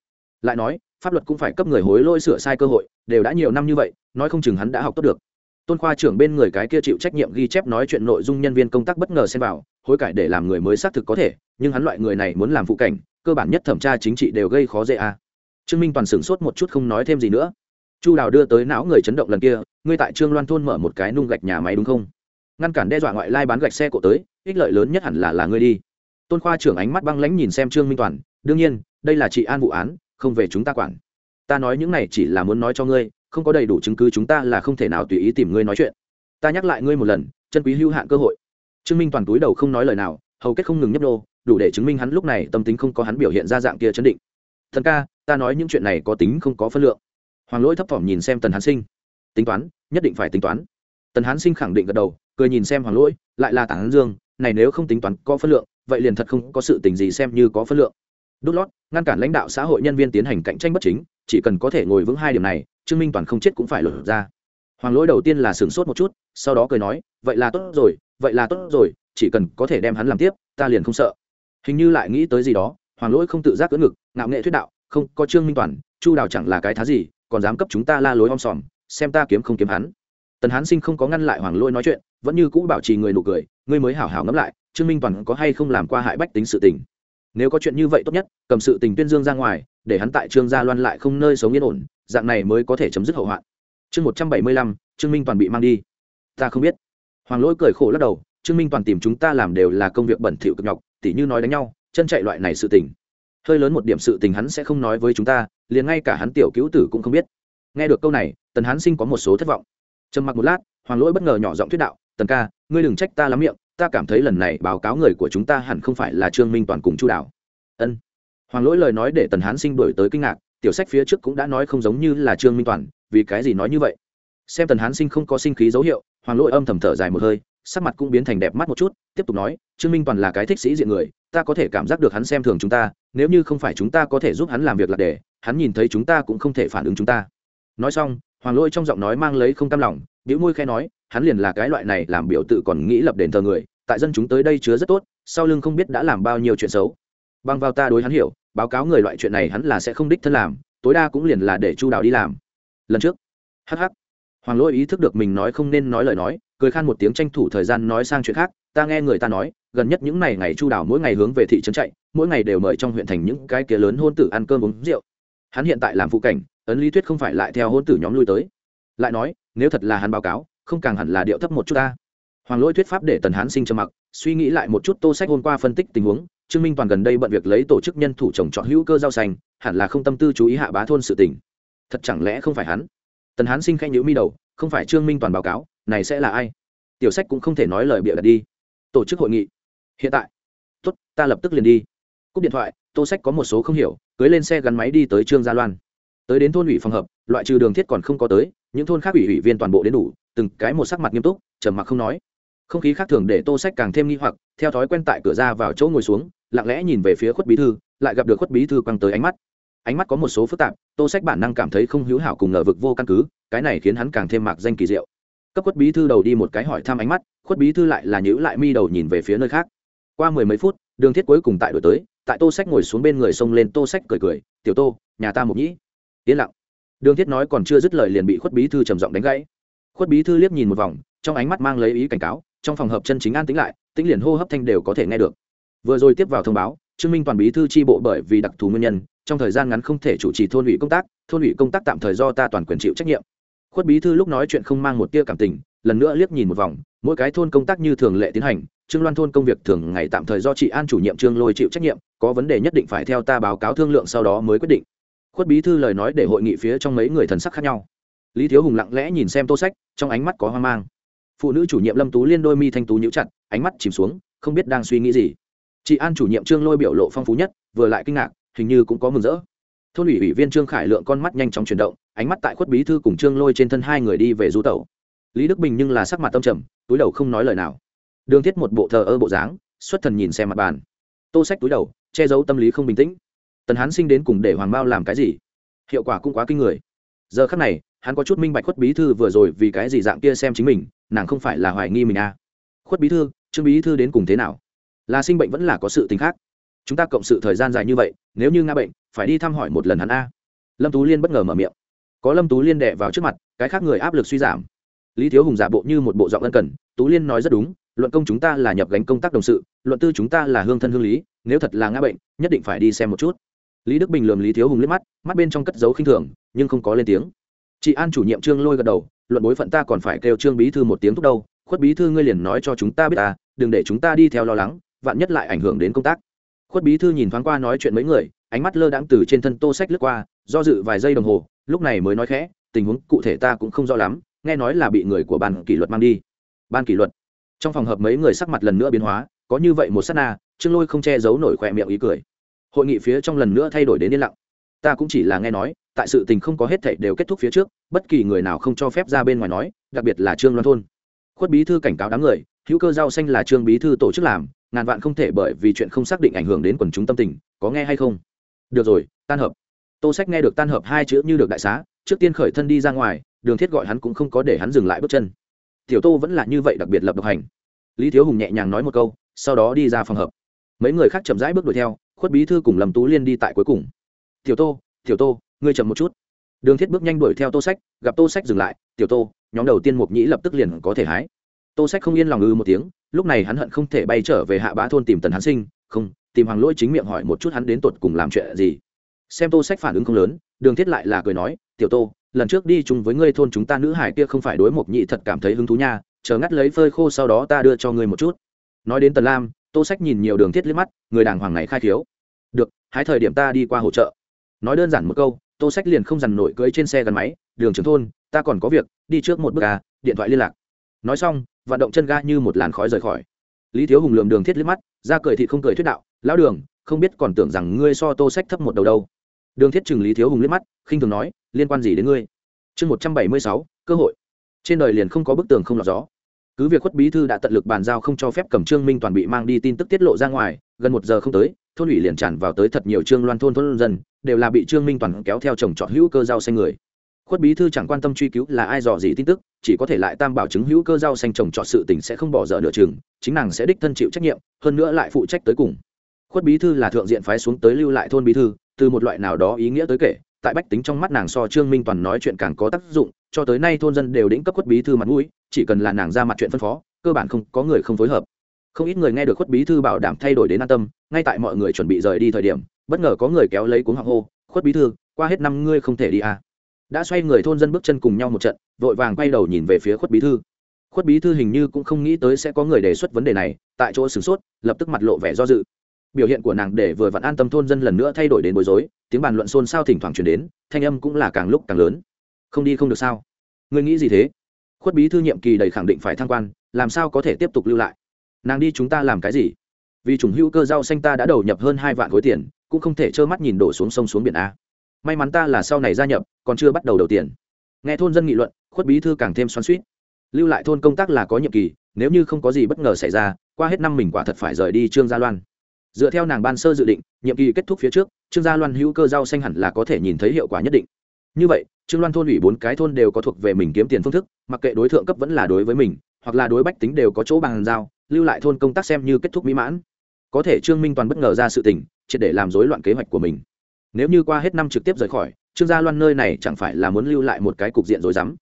lại nói, pháp luật cũng phải cấp người hối lỗi sửa sai cơ hội, đều đã nhiều năm như vậy, nói không chừng hắn đã học tốt được. Tôn khoa trưởng bên người cái kia chịu trách nhiệm ghi chép nói chuyện nội dung nhân viên công tác bất ngờ xem vào, hối cải để làm người mới xác thực có thể, nhưng hắn loại người này muốn làm phụ cảnh, cơ bản nhất thẩm tra chính trị đều gây khó dễ à. trương minh toàn sửng sốt một chút không nói thêm gì nữa. Chu đào đưa tới não người chấn động lần kia, ngươi tại trương loan thôn mở một cái nung gạch nhà máy đúng không? Ngăn cản đe dọa ngoại lai bán gạch xe cổ tới, ích lợi lớn nhất hẳn là là ngươi đi. Tôn khoa trưởng ánh mắt băng lãnh nhìn xem trương minh toàn, đương nhiên, đây là chị an vụ án không về chúng ta quản. Ta nói những này chỉ là muốn nói cho ngươi, không có đầy đủ chứng cứ chúng ta là không thể nào tùy ý tìm ngươi nói chuyện. Ta nhắc lại ngươi một lần, chân quý hữu hạn cơ hội. Trương minh toàn túi đầu không nói lời nào, hầu kết không ngừng nhấp nô, đủ để chứng minh hắn lúc này tâm tính không có hắn biểu hiện ra dạng kia chấn định. Thần ca, ta nói những chuyện này có tính không có phân lượng. Hoàng lỗi thấp thỏm nhìn xem tần hán sinh. Tính toán, nhất định phải tính toán. Tần hán sinh khẳng định gật đầu, cười nhìn xem hoàng lỗi, lại là tảng dương, này nếu không tính toán có phân lượng, vậy liền thật không có sự tình gì xem như có phân lượng đút lót, ngăn cản lãnh đạo xã hội nhân viên tiến hành cạnh tranh bất chính, chỉ cần có thể ngồi vững hai điểm này, trương minh toàn không chết cũng phải lột ra. Hoàng lỗi đầu tiên là sửng sốt một chút, sau đó cười nói, vậy là tốt rồi, vậy là tốt rồi, chỉ cần có thể đem hắn làm tiếp, ta liền không sợ. Hình như lại nghĩ tới gì đó, hoàng lỗi không tự giác cưỡng ngực, ngạo nghệ thuyết đạo, không, có trương minh toàn, chu đào chẳng là cái thá gì, còn dám cấp chúng ta la lối om sòm, xem ta kiếm không kiếm hắn. Tần hán sinh không có ngăn lại hoàng lỗi nói chuyện, vẫn như cũ bảo trì người nụ cười, ngươi mới hảo hảo ngẫm lại, trương minh toàn có hay không làm qua hại bách tính sự tình? Nếu có chuyện như vậy tốt nhất, cầm sự tình tuyên dương ra ngoài, để hắn tại trương gia loan lại không nơi sống yên ổn, dạng này mới có thể chấm dứt hậu hoạn. Chương một trăm bảy mươi lăm, trương minh toàn bị mang đi. Ta không biết. Hoàng lỗi cười khổ lắc đầu, trương minh toàn tìm chúng ta làm đều là công việc bẩn thỉu cực nhọc, tỉ như nói đánh nhau, chân chạy loại này sự tình. Hơi lớn một điểm sự tình hắn sẽ không nói với chúng ta, liền ngay cả hắn tiểu cứu tử cũng không biết. Nghe được câu này, tần hán sinh có một số thất vọng. Trầm mặc một lát, hoàng lỗi bất ngờ nhỏ giọng thuyết đạo, tần ca, ngươi đừng trách ta lắm miệng ta cảm thấy lần này báo cáo người của chúng ta hẳn không phải là trương minh toàn cùng chu đảo ân. Hoàng lỗi lời nói để tần hán sinh đổi tới kinh ngạc, tiểu sách phía trước cũng đã nói không giống như là trương minh toàn, vì cái gì nói như vậy? Xem tần hán sinh không có sinh khí dấu hiệu, hoàng lỗi âm thầm thở dài một hơi, sắc mặt cũng biến thành đẹp mắt một chút, tiếp tục nói, trương minh toàn là cái thích sĩ diện người, ta có thể cảm giác được hắn xem thường chúng ta, nếu như không phải chúng ta có thể giúp hắn làm việc là để, hắn nhìn thấy chúng ta cũng không thể phản ứng chúng ta. Nói xong, hoàng lỗi trong giọng nói mang lấy không cam lòng biểu môi khe nói, hắn liền là cái loại này làm biểu tự còn nghĩ lập đền thờ người, tại dân chúng tới đây chứa rất tốt, sau lưng không biết đã làm bao nhiêu chuyện xấu. Bằng vào ta đối hắn hiểu, báo cáo người loại chuyện này hắn là sẽ không đích thân làm, tối đa cũng liền là để chu đào đi làm. Lần trước hh hoàng lỗi ý thức được mình nói không nên nói lời nói, cười khan một tiếng tranh thủ thời gian nói sang chuyện khác, ta nghe người ta nói, gần nhất những ngày ngày chu đào mỗi ngày hướng về thị trấn chạy, mỗi ngày đều mời trong huyện thành những cái kia lớn hôn tử ăn cơm uống rượu. Hắn hiện tại làm phụ cảnh, ấn lý thuyết không phải lại theo hôn tử nhóm lui tới lại nói, nếu thật là hắn báo cáo, không càng hẳn là điệu thấp một chút ta. Hoàng lỗi thuyết pháp để tần hán sinh trầm mặc, suy nghĩ lại một chút tô sách hôm qua phân tích tình huống, trương minh toàn gần đây bận việc lấy tổ chức nhân thủ trồng trọt hữu cơ rau xanh, hẳn là không tâm tư chú ý hạ bá thôn sự tình. Thật chẳng lẽ không phải hắn? Tần hán sinh khanh nhữ mi đầu, không phải trương minh toàn báo cáo, này sẽ là ai? Tiểu sách cũng không thể nói lời bịa đặt đi. Tổ chức hội nghị. Hiện tại. Tốt, ta lập tức liền đi. Cúp điện thoại, tô sách có một số không hiểu, cưới lên xe gắn máy đi tới trương gia loan. Tới đến thôn ủy phòng hợp, loại trừ đường thiết còn không có tới những thôn khác ủy ủy viên toàn bộ đến đủ, từng cái một sắc mặt nghiêm túc, trầm mặc không nói. Không khí khác thường để tô sách càng thêm nghi hoặc, theo thói quen tại cửa ra vào chỗ ngồi xuống, lặng lẽ nhìn về phía khuất bí thư, lại gặp được khuất bí thư quăng tới ánh mắt. Ánh mắt có một số phức tạp, tô sách bản năng cảm thấy không hữu hảo cùng ngờ vực vô căn cứ, cái này khiến hắn càng thêm mạc danh kỳ diệu. Cấp khuất bí thư đầu đi một cái hỏi thăm ánh mắt, khuất bí thư lại là nhữ lại mi đầu nhìn về phía nơi khác. Qua mười mấy phút, đường thiết cuối cùng tại đổi tới, tại tô sách ngồi xuống bên người xông lên tô sách cười cười, tiểu tô, nhà ta một nhĩ. Yên lặng đường thiết nói còn chưa dứt lời liền bị khuất bí thư trầm giọng đánh gãy. Khuất bí thư liếc nhìn một vòng, trong ánh mắt mang lấy ý cảnh cáo, trong phòng hợp chân chính an tĩnh lại, tĩnh liền hô hấp thanh đều có thể nghe được. Vừa rồi tiếp vào thông báo chứng minh toàn bí thư tri bộ bởi vì đặc thù nguyên nhân, trong thời gian ngắn không thể chủ trì thôn ủy công tác, thôn ủy công tác tạm thời do ta toàn quyền chịu trách nhiệm. Khuất bí thư lúc nói chuyện không mang một tia cảm tình, lần nữa liếc nhìn một vòng, mỗi cái thôn công tác như thường lệ tiến hành, trương loan thôn công việc thường ngày tạm thời do chị an chủ nhiệm trương lôi chịu trách nhiệm, có vấn đề nhất định phải theo ta báo cáo thương lượng sau đó mới quyết định khuất bí thư lời nói để hội nghị phía trong mấy người thần sắc khác nhau. Lý thiếu hùng lặng lẽ nhìn xem tô sách, trong ánh mắt có hoang mang. Phụ nữ chủ nhiệm lâm tú liên đôi mi thanh tú nhíu chặt, ánh mắt chìm xuống, không biết đang suy nghĩ gì. Chị an chủ nhiệm trương lôi biểu lộ phong phú nhất, vừa lại kinh ngạc, hình như cũng có mừng rỡ. Thôn ủy ủy viên trương khải lượng con mắt nhanh chóng chuyển động, ánh mắt tại khuất bí thư cùng trương lôi trên thân hai người đi về du tẩu. Lý đức bình nhưng là sắc mặt tâm trầm, túi đầu không nói lời nào. Đường thiết một bộ thờ ơ bộ dáng, xuất thần nhìn xem mặt bàn. Tô sách túi đầu, che giấu tâm lý không bình tĩnh tần hán sinh đến cùng để hoàng bao làm cái gì? Hiệu quả cũng quá kinh người. Giờ khắc này, hắn có chút minh bạch khuất bí thư vừa rồi vì cái gì dạng kia xem chính mình, nàng không phải là hoài nghi mình à. khuất bí thư, trương bí thư đến cùng thế nào? Là sinh bệnh vẫn là có sự tính khác? Chúng ta cộng sự thời gian dài như vậy, nếu như nga bệnh, phải đi thăm hỏi một lần hắn a. Lâm tú liên bất ngờ mở miệng. Có lâm tú liên đệ vào trước mặt, cái khác người áp lực suy giảm. Lý thiếu hùng giả bộ như một bộ giọng ân cần, tú liên nói rất đúng, luận công chúng ta là nhập gánh công tác đồng sự, luận tư chúng ta là hương thân hương lý, nếu thật là ngã bệnh, nhất định phải đi xem một chút lý đức bình lườm lý thiếu hùng liếc mắt mắt bên trong cất dấu khinh thường, nhưng không có lên tiếng. Chị an chủ nhiệm trương lôi gật đầu, luận bối phận ta còn phải kêu trương bí thư một tiếng thúc đâu, khuất bí thư ngươi liền nói cho chúng ta biết ta, đừng để chúng ta đi theo lo lắng, vạn nhất lại ảnh hưởng đến công tác. Khuất bí thư nhìn thoáng qua nói chuyện mấy người, ánh mắt lơ đãng từ trên thân tô sách lướt qua, do dự vài giây đồng hồ, lúc này mới nói khẽ, tình huống cụ thể ta cũng không rõ lắm, nghe nói là bị người của ban kỷ luật mang đi. Ban kỷ luật. Trong phòng hợp mấy người sắc mặt lần nữa biến hóa, có như vậy một s á t na, trương lôi không che giấu nổi khỏe miệng ý cười hội nghị phía trong lần nữa thay đổi đến yên lặng. Ta cũng chỉ là nghe nói, tại sự tình không có hết thảy đều kết thúc phía trước, bất kỳ người nào không cho phép ra bên ngoài nói, đặc biệt là trương loan thôn. Khuất bí thư cảnh cáo đám người, hữu cơ rau xanh là trương bí thư tổ chức làm, ngàn vạn không thể bởi vì chuyện không xác định ảnh hưởng đến quần chúng tâm tình, có nghe hay không? Được rồi, tan hợp. Tô sách nghe được tan hợp hai chữ như được đại xá, trước tiên khởi thân đi ra ngoài, đường thiết gọi hắn cũng không có để hắn dừng lại bước chân. Tiểu tô vẫn là như vậy đặc biệt lập độc hành. Lý thiếu hùng nhẹ nhàng nói một câu, sau đó đi ra phòng hợp. Mấy người khác chậm rãi bước đuổi theo khuất bí thư cùng lầm tú liên đi tại cuối cùng. Tiểu tô tiểu tô, ngươi chậm một chút. Đường thiết bước nhanh đuổi theo tô sách, gặp tô sách dừng lại, tiểu tô, nhóm đầu tiên mục nhĩ lập tức liền có thể hái. Tô sách không yên lòng ư một tiếng, lúc này hắn hận không thể bay trở về hạ bá thôn tìm tần hắn sinh, không, tìm hoàng lỗi chính miệng hỏi một chút hắn đến tột cùng làm chuyện gì. Xem tô sách phản ứng không lớn, đường thiết lại là cười nói, tiểu tô, lần trước đi chung với ngươi thôn chúng ta nữ hải kia không phải đối mộc nhị thật cảm thấy hứng thú nha, chờ ngắt lấy phơi khô sau đó ta đưa cho ngươi một chút. Nói đến tần lam tô sách nhìn nhiều đường thiết liếc mắt, người đàng hoàng này khai thiếu được, hái thời điểm ta đi qua hỗ trợ. Nói đơn giản một câu, tô sách liền không dằn nổi cưới trên xe gắn máy, đường trưởng thôn, ta còn có việc, đi trước một bước à điện thoại liên lạc. Nói xong, vận động chân ga như một làn khói rời khỏi. Lý thiếu hùng lườm đường thiết liếc mắt, ra cười thì không cười thuyết đạo, lão đường, không biết còn tưởng rằng ngươi so tô sách thấp một đầu đâu. Đường thiết chừng lý thiếu hùng liếc mắt, khinh thường nói, liên quan gì đến ngươi? Chương một trăm bảy mươi sáu, cơ hội. Trên đời liền không có bức tường không lọt gió cứ việc khuất bí thư đã tận lực bàn giao không cho phép cầm trương minh toàn bị mang đi tin tức tiết lộ ra ngoài, gần một giờ không tới, thôn ủy liền tràn vào tới thật nhiều trương loan thôn thôn dân, đều là bị trương minh toàn kéo theo chồng trọt hữu cơ rau xanh người. Khuất bí thư chẳng quan tâm truy cứu là ai dò gì tin tức, chỉ có thể lại tam bảo chứng hữu cơ rau xanh trồng trọt sự tình sẽ không bỏ dở nửa chừng, chính nàng sẽ đích thân chịu trách nhiệm, hơn nữa lại phụ trách tới cùng. Khuất bí thư là thượng diện phái xuống tới lưu lại thôn bí thư, từ một loại nào đó ý nghĩa tới kể, tại bách tính trong mắt nàng so trương minh toàn nói chuyện càng có tác dụng cho tới nay thôn dân đều đĩnh cấp khuất bí thư mặt mũi, chỉ cần là nàng ra mặt chuyện phân phó, cơ bản không có người không phối hợp. Không ít người nghe được khuất bí thư bảo đảm thay đổi đến an tâm, ngay tại mọi người chuẩn bị rời đi thời điểm, bất ngờ có người kéo lấy cuốn họng hô, khuất bí thư, qua hết năm ngươi không thể đi à. đã xoay người thôn dân bước chân cùng nhau một trận, vội vàng quay đầu nhìn về phía khuất bí thư. Khuất bí thư hình như cũng không nghĩ tới sẽ có người đề xuất vấn đề này, tại chỗ sửng sốt, lập tức mặt lộ vẻ do dự. Biểu hiện của nàng để vừa vặn an tâm thôn dân lần nữa thay đổi đến bối rối, tiếng bàn luận xôn xao thỉnh thoảng chuyển đến, thanh âm cũng là càng lúc càng lớn không đi không được sao? Ngươi nghĩ gì thế? Khuất bí thư nhiệm kỳ đầy khẳng định phải thăng quan, làm sao có thể tiếp tục lưu lại? Nàng đi chúng ta làm cái gì? Vì chủng hữu cơ rau xanh ta đã đầu nhập hơn hai vạn khối tiền, cũng không thể trơ mắt nhìn đổ xuống sông xuống biển a. May mắn ta là sau này gia nhập, còn chưa bắt đầu đầu tiền. Nghe thôn dân nghị luận, khuất bí thư càng thêm xoắn suýt lưu lại thôn công tác là có nhiệm kỳ, nếu như không có gì bất ngờ xảy ra, qua hết năm mình quả thật phải rời đi trương gia loan. Dựa theo nàng ban sơ dự định, nhiệm kỳ kết thúc phía trước, trương gia loan hữu cơ rau xanh hẳn là có thể nhìn thấy hiệu quả nhất định. Như vậy trương loan thôn ủy bốn cái thôn đều có thuộc về mình kiếm tiền phương thức, mặc kệ đối tượng cấp vẫn là đối với mình, hoặc là đối bách tính đều có chỗ bàn giao, lưu lại thôn công tác xem như kết thúc mỹ mãn. Có thể trương minh toàn bất ngờ ra sự tình, triệt để làm rối loạn kế hoạch của mình. Nếu như qua hết năm trực tiếp rời khỏi, trương gia loan nơi này chẳng phải là muốn lưu lại một cái cục diện rối rắm.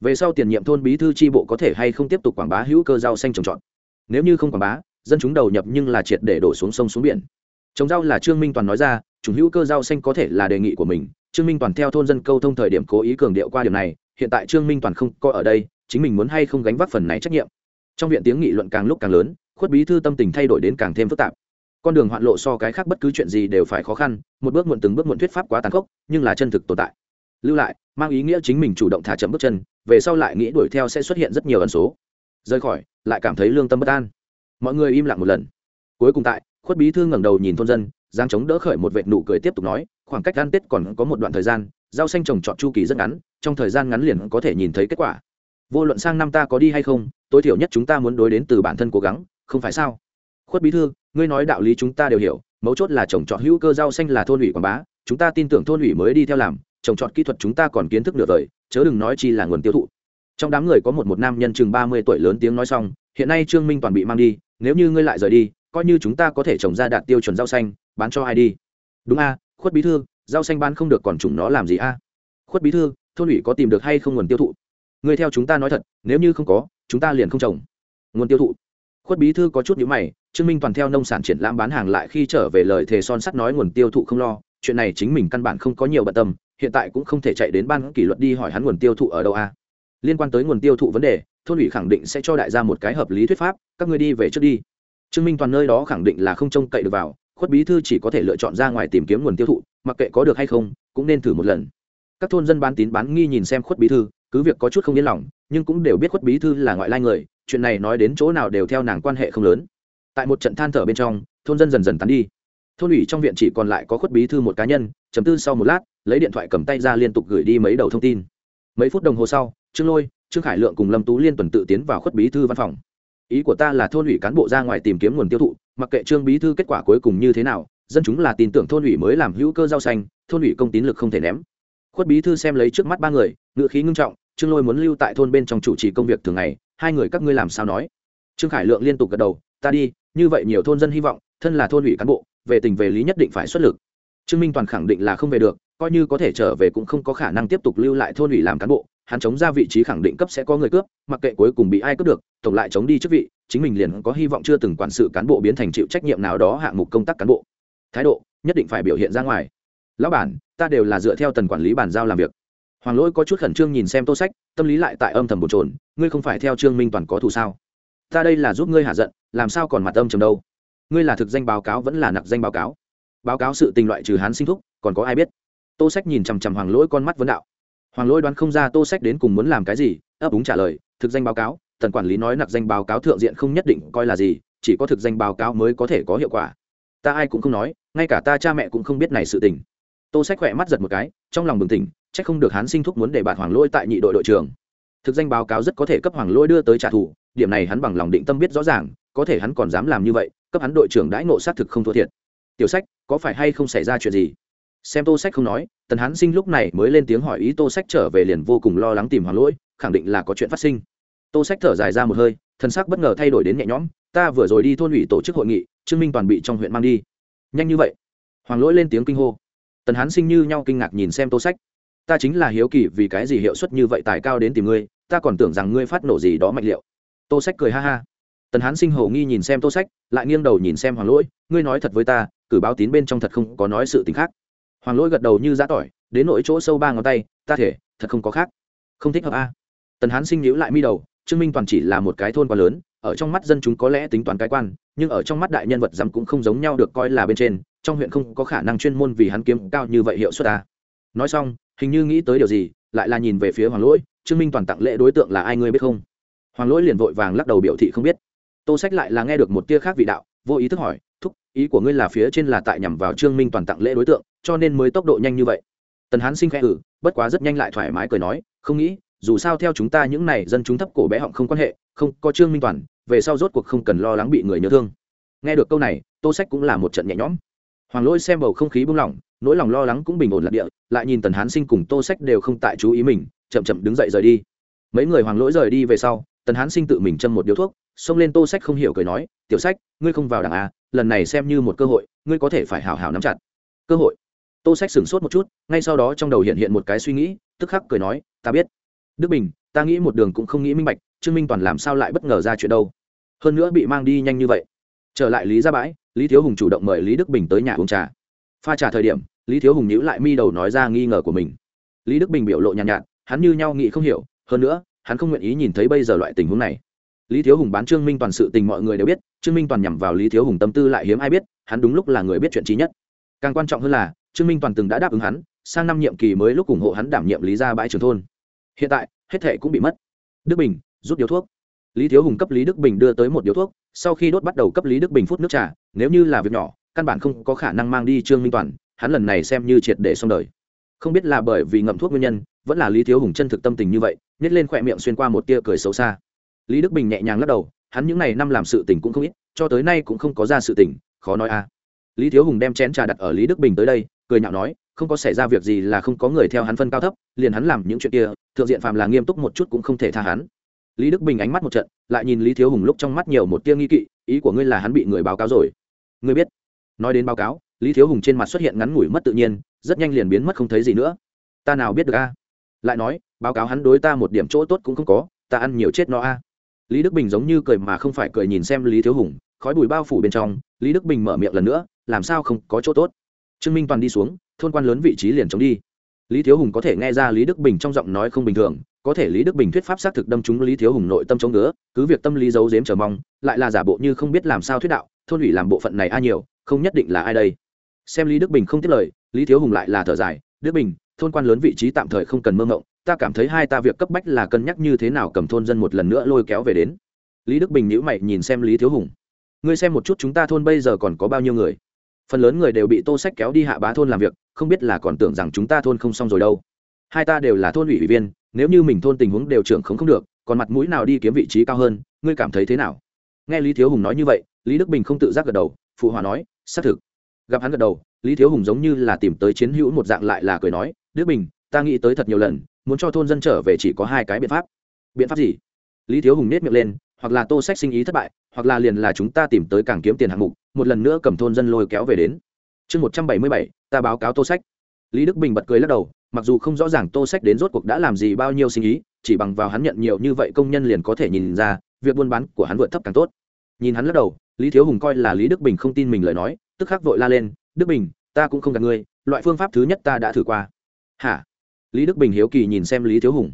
Về sau tiền nhiệm thôn bí thư tri bộ có thể hay không tiếp tục quảng bá hữu cơ rau xanh trồng trọt. Nếu như không quảng bá, dân chúng đầu nhập nhưng là triệt để đổ xuống sông xuống biển. Trồng rau là trương minh toàn nói ra chủ hữu cơ rau xanh có thể là đề nghị của mình trương minh toàn theo thôn dân câu thông thời điểm cố ý cường điệu qua điều này, hiện tại trương minh toàn không coi ở đây, chính mình muốn hay không gánh vác phần này trách nhiệm. Trong viện tiếng nghị luận càng lúc càng lớn, khuất bí thư tâm tình thay đổi đến càng thêm phức tạp. Con đường hoạn lộ so cái khác bất cứ chuyện gì đều phải khó khăn, một bước muộn từng bước muộn thuyết pháp quá tàn khốc, nhưng là chân thực tồn tại. Lưu lại, mang ý nghĩa chính mình chủ động thả chậm bước chân, về sau lại nghĩ đuổi theo sẽ xuất hiện rất nhiều ẩn số. Rời khỏi, lại cảm thấy lương tâm bất an. Mọi người im lặng một lần. Cuối cùng tại, khuất bí thư ngẩng đầu nhìn thôn dân giang chống đỡ khởi một vệt nụ cười tiếp tục nói khoảng cách ăn tết còn có một đoạn thời gian, rau xanh trồng trọt chu kỳ rất ngắn, trong thời gian ngắn liền có thể nhìn thấy kết quả. Vô luận sang năm ta có đi hay không, tối thiểu nhất chúng ta muốn đối đến từ bản thân cố gắng, không phải sao? Khuất bí thư, ngươi nói đạo lý chúng ta đều hiểu, mấu chốt là trồng trọt hữu cơ rau xanh là thôn ủy quảng bá, chúng ta tin tưởng thôn ủy mới đi theo làm, trồng trọt kỹ thuật chúng ta còn kiến thức nửa đời chớ đừng nói chi là nguồn tiêu thụ. Trong đám người có một một nam nhân chừng ba mươi tuổi lớn tiếng nói xong, hiện nay trương minh toàn bị mang đi, nếu như ngươi lại rời đi, coi như chúng ta có thể trồng ra đạt tiêu chuẩn rau xanh, bán cho ai đi? Đúng a khuất bí thư, rau xanh bán không được còn chủng nó làm gì a? Khuất bí thư, thôn ủy có tìm được hay không nguồn tiêu thụ? Ngươi theo chúng ta nói thật, nếu như không có, chúng ta liền không trồng. Nguồn tiêu thụ. Khuất bí thư có chút nhữ mày, trương minh toàn theo nông sản triển lãm bán hàng lại khi trở về lời thề son sắt nói nguồn tiêu thụ không lo, chuyện này chính mình căn bản không có nhiều bận tâm, hiện tại cũng không thể chạy đến ban kỷ luật đi hỏi hắn nguồn tiêu thụ ở đâu a. Liên quan tới nguồn tiêu thụ vấn đề, thôn ủy khẳng định sẽ cho đại gia một cái hợp lý thuyết pháp, các ngươi đi về trước đi. Trương minh toàn nơi đó khẳng định là không trông cậy được vào khuất bí thư chỉ có thể lựa chọn ra ngoài tìm kiếm nguồn tiêu thụ, mặc kệ có được hay không, cũng nên thử một lần. Các thôn dân bán tín bán nghi nhìn xem khuất bí thư, cứ việc có chút không yên lòng, nhưng cũng đều biết khuất bí thư là ngoại lai người, chuyện này nói đến chỗ nào đều theo nàng quan hệ không lớn. Tại một trận than thở bên trong, thôn dân dần dần tán đi. Thôn ủy trong viện chỉ còn lại có khuất bí thư một cá nhân, chấm tư sau một lát, lấy điện thoại cầm tay ra liên tục gửi đi mấy đầu thông tin. Mấy phút đồng hồ sau, trương lôi, trương khải lượng cùng lâm tú liên tuần tự tiến vào khuất bí thư văn phòng ý của ta là thôn ủy cán bộ ra ngoài tìm kiếm nguồn tiêu thụ, mặc kệ trương bí thư kết quả cuối cùng như thế nào, dân chúng là tin tưởng thôn ủy mới làm hữu cơ rau xanh, thôn ủy công tín lực không thể ném. Khuất bí thư xem lấy trước mắt ba người ngựa khí ngưng trọng, trương lôi muốn lưu tại thôn bên trong chủ trì công việc thường ngày, hai người các ngươi làm sao nói? Trương khải lượng liên tục gật đầu, ta đi, như vậy nhiều thôn dân hy vọng, thân là thôn ủy cán bộ, về tình về lý nhất định phải xuất lực. Trương minh toàn khẳng định là không về được, coi như có thể trở về cũng không có khả năng tiếp tục lưu lại thôn ủy làm cán bộ hắn chống ra vị trí khẳng định cấp sẽ có người cướp, mặc kệ cuối cùng bị ai cướp được, tổng lại chống đi chức vị, chính mình liền có hy vọng chưa từng quản sự cán bộ biến thành chịu trách nhiệm nào đó hạng mục công tác cán bộ. Thái độ, nhất định phải biểu hiện ra ngoài. Lão bản, ta đều là dựa theo tần quản lý bàn giao làm việc. Hoàng lỗi có chút khẩn trương nhìn xem tô sách, tâm lý lại tại âm thầm bồn trồn ngươi không phải theo trương minh toàn có thù sao? Ta đây là giúp ngươi hạ giận, làm sao còn mặt âm trầm đâu? Ngươi là thực danh báo cáo vẫn là nặc danh báo cáo? Báo cáo sự tình loại trừ hán sinh thúc, còn có ai biết? Tô sách nhìn chằm chằm hoàng lỗi con mắt vấn đạo hoàng lỗi đoán không ra tô sách đến cùng muốn làm cái gì, ấp úng trả lời, thực danh báo cáo tần quản lý nói nặc danh báo cáo thượng diện không nhất định coi là gì, chỉ có thực danh báo cáo mới có thể có hiệu quả. Ta ai cũng không nói, ngay cả ta cha mẹ cũng không biết này sự tình. Tô sách khỏe mắt giật một cái, trong lòng bừng tỉnh c h ắ c không được hắn sinh thúc muốn để bạn hoàng lỗi tại nhị đội đội trưởng. Thực danh báo cáo rất có thể cấp hoàng lỗi đưa tới trả thù, điểm này hắn bằng lòng định tâm biết rõ ràng, có thể hắn còn dám làm như vậy, cấp hắn đội trưởng đãi nộ xác thực không thua thiệt. Tiểu sách, có phải hay không xảy ra chuyện gì? Xem tô sách không nói, tần hán sinh lúc này mới lên tiếng hỏi ý tô sách trở về liền vô cùng lo lắng tìm hoàng lỗi, khẳng định là có chuyện phát sinh. Tô sách thở dài ra một hơi thân sắc bất ngờ thay đổi đến nhẹ nhõm, ta vừa rồi đi thôn ủy tổ chức hội nghị, trương minh toàn bị trong huyện mang đi. Nhanh như vậy? Hoàng lỗi lên tiếng kinh hô. Tần hán sinh như nhau kinh ngạc nhìn xem tô sách. Ta chính là hiếu kỳ vì cái gì hiệu suất như vậy tài cao đến tìm ngươi, ta còn tưởng rằng ngươi phát nổ gì đó mạnh liệu. Tô sách cười ha ha. Tần hán sinh hầu nghi nhìn xem tô sách, lại nghiêng đầu nhìn xem hoàng lỗi, ngươi nói thật với ta, cử báo tín bên trong thật không có nói sự t ì n h khác hoàng lỗi gật đầu như giã tỏi, đến nỗi chỗ sâu ba ngón tay, ta thể, thật không có khác. Không thích hợp a. Tần hán sinh nhữ lại mi đầu, trương minh toàn chỉ là một cái thôn quá lớn, ở trong mắt dân chúng có lẽ tính toán cái quan, nhưng ở trong mắt đại nhân vật dám cũng không giống nhau được coi là bên trên, trong huyện không có khả năng chuyên môn vì hắn kiếm cao như vậy hiệu suất ta nói xong, hình như nghĩ tới điều gì, lại là nhìn về phía hoàng lỗi, trương minh toàn tặng lễ đối tượng là ai ngươi biết không? Hoàng lỗi liền vội vàng lắc đầu biểu thị không biết. Tô sách lại là nghe được một tia khác vị đạo, vô ý thức hỏi ý của ngươi là phía trên là tại nhằm vào trương minh toàn tặng lễ đối tượng, cho nên mới tốc độ nhanh như vậy. Tần hán sinh khẽ ử bất quá rất nhanh lại thoải mái cười nói, không nghĩ, dù sao theo chúng ta những này dân chúng thấp cổ bé họng không quan hệ, không, có trương minh toàn, về sau rốt cuộc không cần lo lắng bị người nhớ thương. Nghe được câu này, tô sách cũng là một trận nhẹ nhõm. Hoàng lỗi xem bầu không khí buông lỏng, nỗi lòng lo lắng cũng bình ổn lạc địa, lại nhìn tần hán sinh cùng tô sách đều không tại chú ý mình, chậm chậm đứng dậy rời đi. Mấy người hoàng lỗi rời đi về sau, tần hán sinh tự mình châm một điếu thuốc, xông lên tô sách không hiểu cười nói, tiểu sách, ngươi không vào đảng à? Lần này xem như một cơ hội ngươi có thể phải hào hào nắm chặt. Cơ hội. Tô sách sửng sốt một chút ngay sau đó trong đầu hiện hiện một cái suy nghĩ tức khắc cười nói ta biết. Đức bình ta nghĩ một đường cũng không nghĩ minh bạch trương minh toàn làm sao lại bất ngờ ra chuyện đâu. Hơn nữa bị mang đi nhanh như vậy. Trở lại lý ra bãi lý thiếu hùng chủ động mời lý đức bình tới nhà uống trà. Pha trà thời điểm lý thiếu hùng nhíu lại mi đầu nói ra nghi ngờ của mình. Lý đức bình biểu lộ nhàn nhạt, nhạt hắn như nhau nghĩ không hiểu hơn nữa hắn không nguyện ý nhìn thấy bây giờ loại tình huống này. Lý thiếu hùng bán trương minh toàn sự tình mọi người đều biết trương minh toàn nhằm vào lý thiếu hùng tâm tư lại hiếm ai biết, hắn đúng lúc là người biết chuyện trí nhất. Càng quan trọng hơn là, trương minh toàn từng đã đáp ứng hắn, sang năm nhiệm kỳ mới lúc ủng hộ hắn đảm nhiệm lý gia bãi trường thôn. Hiện tại, hết thệ cũng bị mất. Đức bình, rút điếu thuốc. Lý thiếu hùng cấp lý đức bình đưa tới một điếu thuốc, sau khi đốt bắt đầu cấp lý đức bình phút nước trà, nếu như là việc nhỏ, căn bản không có khả năng mang đi trương minh toàn, hắn lần này xem như triệt để xong đời. Không biết là bởi vì ngậm thuốc nguyên nhân, vẫn là lý thiếu hùng chân thực tâm tình như vậy nhét lên khỏe miệng xuyên qua một tia cười xấu xa. Lý đức bình nhẹ nhàng lắc đầu hắn những n à y năm làm sự tình cũng không ít, cho tới nay cũng không có ra sự tình, khó nói a. À. lý thiếu hùng đem chén trà đặt ở lý đức bình tới đây, cười nhạo nói, không có xảy ra việc gì là không có người theo hắn phân cao thấp, liền hắn làm những chuyện kia, thượng diện phàm là nghiêm túc một chút cũng không thể tha hắn. Lý đức bình ánh mắt một trận, lại nhìn lý thiếu hùng lúc trong mắt nhiều một tia nghi kỵ, ý của ngươi là hắn bị người báo cáo rồi. Ngươi biết. Nói đến báo cáo, lý thiếu hùng trên mặt xuất hiện ngắn ngủi mất tự nhiên, rất nhanh liền biến mất không thấy gì nữa. Ta nào biết được a? Lại nói, báo cáo hắn đối ta một điểm chỗ tốt cũng không có, ta ăn nhiều chết nó a lý đức bình giống như cười mà không phải cười nhìn xem lý thiếu hùng, khói bụi bao phủ bên trong, lý đức bình mở miệng lần nữa, làm sao không có chỗ tốt? Trương minh toàn đi xuống, thôn quan lớn vị trí liền chống đi. Lý thiếu hùng có thể nghe ra lý đức bình trong giọng nói không bình thường, có thể lý đức bình thuyết pháp xác thực đâm trúng lý thiếu hùng nội tâm chống ngứa cứ việc tâm lý giấu giếm chờ mong, lại là giả bộ như không biết làm sao thuyết đạo, thôn ủy làm bộ phận này ai nhiều, không nhất định là ai đây. Xem lý đức bình không tiết lời, lý thiếu hùng lại là thở dài, đức bình, thôn quan lớn vị trí tạm thời không cần mơ ngộng ta cảm thấy hai ta việc cấp bách là cân nhắc như thế nào cầm thôn dân một lần nữa lôi kéo về đến. Lý đức bình nhữ mày nhìn xem lý thiếu hùng. Ngươi xem một chút chúng ta thôn bây giờ còn có bao nhiêu người? Phần lớn người đều bị tô sách kéo đi hạ bá thôn làm việc, không biết là còn tưởng rằng chúng ta thôn không xong rồi đâu. Hai ta đều là thôn ủy viên, nếu như mình thôn tình huống đều trưởng không không được, còn mặt mũi nào đi kiếm vị trí cao hơn, ngươi cảm thấy thế nào? Nghe lý thiếu hùng nói như vậy, lý đức bình không tự giác gật đầu, phụ hòa nói, xác thực. Gặp hắn gật đầu, lý thiếu hùng giống như là tìm tới chiến hữu một dạng lại là cười nói, đức bình, ta nghĩ tới thật nhiều lần muốn cho thôn dân trở về chỉ có hai cái biện pháp. Biện pháp gì? Lý thiếu hùng nết miệng lên, hoặc là tô sách sinh ý thất bại, hoặc là liền là chúng ta tìm tới càng kiếm tiền hạng mục, một lần nữa cầm thôn dân lôi kéo về đến. Chương một trăm bảy mươi bảy, ta báo cáo tô sách. Lý đức bình bật cười lắc đầu, mặc dù không rõ ràng tô sách đến rốt cuộc đã làm gì bao nhiêu sinh ý, chỉ bằng vào hắn nhận nhiều như vậy công nhân liền có thể nhìn ra, việc buôn bán của hắn vượt thấp càng tốt. Nhìn hắn lắc đầu, lý thiếu hùng coi là lý đức bình không tin mình lời nói, tức khắc vội la lên, đức bình, ta cũng không gạt ngươi, loại phương pháp thứ nhất ta đã thử qua. Hả? Lý đức bình hiếu kỳ nhìn xem lý thiếu hùng.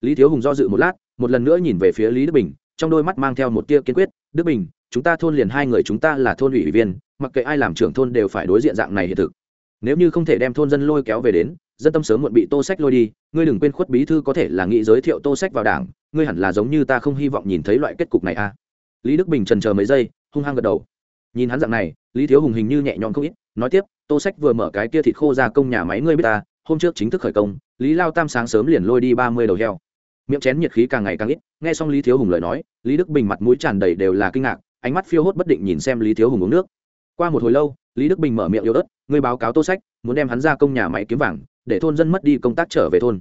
Lý thiếu hùng do dự một lát, một lần nữa nhìn về phía lý đức bình, trong đôi mắt mang theo một tia kiên quyết, đức bình, chúng ta thôn liền hai người chúng ta là thôn ủy viên, mặc kệ ai làm trưởng thôn đều phải đối diện dạng này hiện thực. Nếu như không thể đem thôn dân lôi kéo về đến, dân tâm sớm muộn bị tô sách lôi đi, ngươi đừng quên khuất bí thư có thể là nghĩ giới thiệu tô sách vào đảng, ngươi hẳn là giống như ta không hy vọng nhìn thấy loại kết cục này à? Lý đức bình trần chờ mấy giây, hung hăng gật đầu. Nhìn hắn dạng này, lý thiếu hùng hình như nhẹ nhõm không ít, nói tiếp, tô sách vừa mở cái kia thịt khô ra công nhà máy ngươi biết ta hôm trước chính thức khởi công, lý lao tam sáng sớm liền lôi đi ba mươi đầu heo. Miệng chén nhiệt khí càng ngày càng ít, nghe xong lý thiếu hùng lời nói, lý đức bình mặt mũi tràn đầy đều là kinh ngạc, ánh mắt phiêu hốt bất định nhìn xem lý thiếu hùng uống nước. Qua một hồi lâu, lý đức bình mở miệng yếu ớt người báo cáo tô sách, muốn đem hắn ra công nhà máy kiếm vàng, để thôn dân mất đi công tác trở về thôn.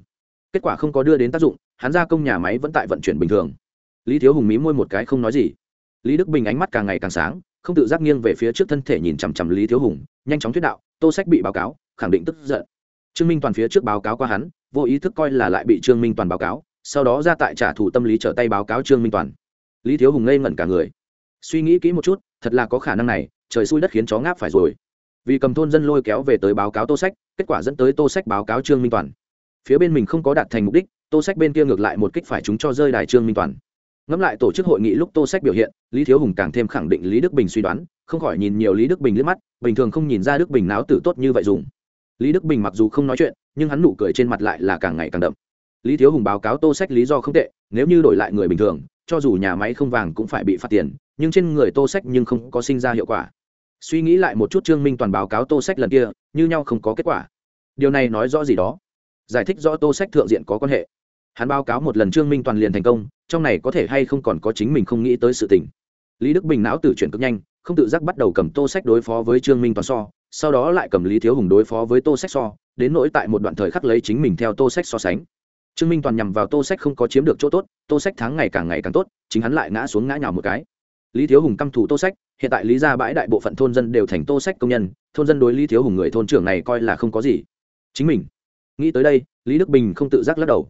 Kết quả không có đưa đến tác dụng, hắn ra công nhà máy vẫn tại vận chuyển bình thường. Lý thiếu hùng mí môi một cái không nói gì. Lý đức bình ánh mắt càng ngày càng sáng, không tự giác nghiêng về phía trước thân thể nhìn chằm chằm lý thiếu hùng, nhanh chóng thuyết đạo, tô sách bị báo cáo, khẳng định tức giận trương minh toàn phía trước báo cáo qua hắn, vô ý thức coi là lại bị trương minh toàn báo cáo, sau đó ra tại trả thù tâm lý trở tay báo cáo trương minh toàn. Lý thiếu hùng ngây ngẩn cả người. Suy nghĩ kỹ một chút, thật là có khả năng này, trời xui đất khiến chó ngáp phải rồi. Vì cầm thôn dân lôi kéo về tới báo cáo tô sách, kết quả dẫn tới tô sách báo cáo trương minh toàn. Phía bên mình không có đạt thành mục đích, tô sách bên kia ngược lại một kích phải chúng cho rơi đài trương minh toàn. Ngẫm lại tổ chức hội nghị lúc tô sách biểu hiện, lý thiếu hùng càng thêm khẳng định lý đức bình suy đoán, không khỏi nhìn nhiều lý đức bình liếc mắt, bình thường không nhìn ra đức bình náo tử tốt như vậy dùng lý đức bình mặc dù không nói chuyện, nhưng hắn nụ cười trên mặt lại là càng ngày càng đậm. Lý thiếu hùng báo cáo tô sách lý do không tệ, nếu như đổi lại người bình thường, cho dù nhà máy không vàng cũng phải bị phạt tiền, nhưng trên người tô sách nhưng không có sinh ra hiệu quả. Suy nghĩ lại một chút trương minh toàn báo cáo tô sách lần kia, như nhau không có kết quả. Điều này nói rõ gì đó? Giải thích rõ tô sách thượng diện có quan hệ. Hắn báo cáo một lần trương minh toàn liền thành công, trong này có thể hay không còn có chính mình không nghĩ tới sự tình. Lý đức bình não tử chuyển cực nhanh, không tự giác bắt đầu cầm tô sách đối phó với trương minh toàn so sau đó lại cầm lý thiếu hùng đối phó với tô sách so, đến nỗi tại một đoạn thời khắc lấy chính mình theo tô sách so sánh. Trương minh toàn nhằm vào tô sách không có chiếm được chỗ tốt, tô sách tháng ngày càng ngày càng tốt, chính hắn lại ngã xuống ngã nhào một cái. Lý thiếu hùng căm thủ tô sách, hiện tại lý ra bãi đại bộ phận thôn dân đều thành tô sách công nhân, thôn dân đối lý thiếu hùng người thôn trưởng này coi là không có gì. Chính mình. Nghĩ tới đây, lý đức bình không tự giác lắc đầu.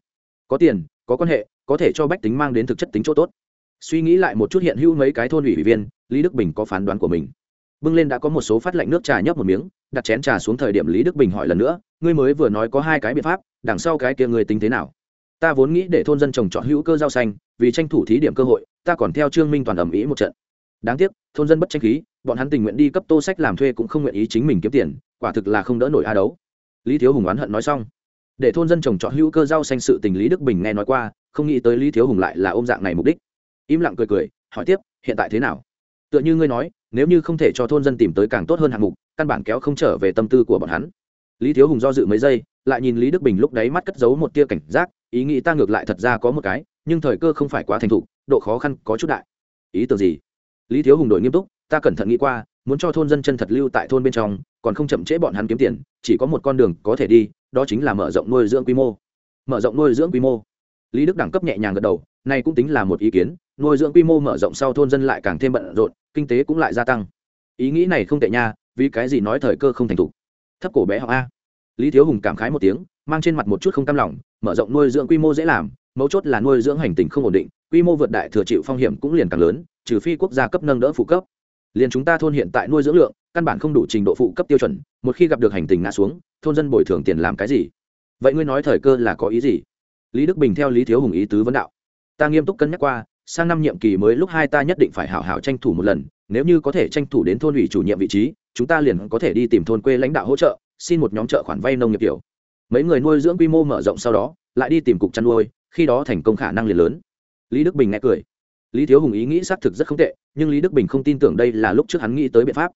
Có tiền, có quan hệ, có thể cho bách tính mang đến thực chất tính chỗ tốt. Suy nghĩ lại một chút hiện hữu mấy cái thôn ủy viên, lý đức bình có phán đoán của mình bưng lên đã có một số phát lạnh nước trà nhấp một miếng, đặt chén trà xuống thời điểm lý đức bình hỏi lần nữa, ngươi mới vừa nói có hai cái biện pháp, đằng sau cái kia ngươi tính thế nào? Ta vốn nghĩ để thôn dân trồng trọt hữu cơ rau xanh, vì tranh thủ thí điểm cơ hội, ta còn theo trương minh toàn ẩm ý một trận. Đáng tiếc, thôn dân bất tranh khí, bọn hắn tình nguyện đi cấp tô sách làm thuê cũng không nguyện ý chính mình kiếm tiền, quả thực là không đỡ nổi a đấu. Lý thiếu hùng oán hận nói xong. Để thôn dân trồng trọt hữu cơ rau xanh sự tình lý đức bình nghe nói qua, không nghĩ tới lý thiếu hùng lại là ôm dạng này mục đích. Im lặng cười cười, hỏi tiếp, hiện tại thế nào? Tựa như ngươi nói nếu như không thể cho thôn dân tìm tới càng tốt hơn hạng mục, căn bản kéo không trở về tâm tư của bọn hắn. Lý thiếu hùng do dự mấy giây, lại nhìn lý đức bình lúc đấy mắt cất giấu một tia cảnh giác, ý nghĩ ta ngược lại thật ra có một cái, nhưng thời cơ không phải quá thành thục, độ khó khăn có chút đại. Ý tưởng gì? Lý thiếu hùng đổi nghiêm túc, ta cẩn thận nghĩ qua, muốn cho thôn dân chân thật lưu tại thôn bên trong, còn không chậm trễ bọn hắn kiếm tiền, chỉ có một con đường có thể đi, đó chính là mở rộng nuôi dưỡng quy mô. Mở rộng nuôi dưỡng quy mô. Lý đức đẳng cấp nhẹ nhàng gật đầu nay cũng tính là một ý kiến, nuôi dưỡng quy mô mở rộng sau thôn dân lại càng thêm bận rộn kinh tế cũng lại gia tăng. Ý nghĩ này không tệ nha, vì cái gì nói thời cơ không thành thục? Thấp cổ bé học a. Lý thiếu hùng cảm khái một tiếng, mang trên mặt một chút không cam lòng, mở rộng nuôi dưỡng quy mô dễ làm, mấu chốt là nuôi dưỡng hành tình không ổn định, quy mô vượt đại thừa chịu phong hiểm cũng liền càng lớn, trừ phi quốc gia cấp nâng đỡ phụ cấp. Liền chúng ta thôn hiện tại nuôi dưỡng lượng, căn bản không đủ trình độ phụ cấp tiêu chuẩn, một khi gặp được hành tình ngã xuống, thôn dân bồi thường tiền làm cái gì? Vậy ngươi nói thời cơ là có ý gì? Lý đức bình theo lý thiếu hùng ý tứ vấn đạo. Ta nghiêm túc cân nhắc qua sang năm nhiệm kỳ mới lúc hai ta nhất định phải hảo hảo tranh thủ một lần, nếu như có thể tranh thủ đến thôn ủy chủ nhiệm vị trí, chúng ta liền có thể đi tìm thôn quê lãnh đạo hỗ trợ, xin một nhóm trợ khoản vay nông nghiệp kiểu mấy người nuôi dưỡng quy mô mở rộng sau đó, lại đi tìm cục chăn nuôi, khi đó thành công khả năng liền lớn. Lý đức bình nghe cười. Lý thiếu hùng ý nghĩ xác thực rất không tệ, nhưng lý đức bình không tin tưởng đây là lúc trước hắn nghĩ tới biện pháp.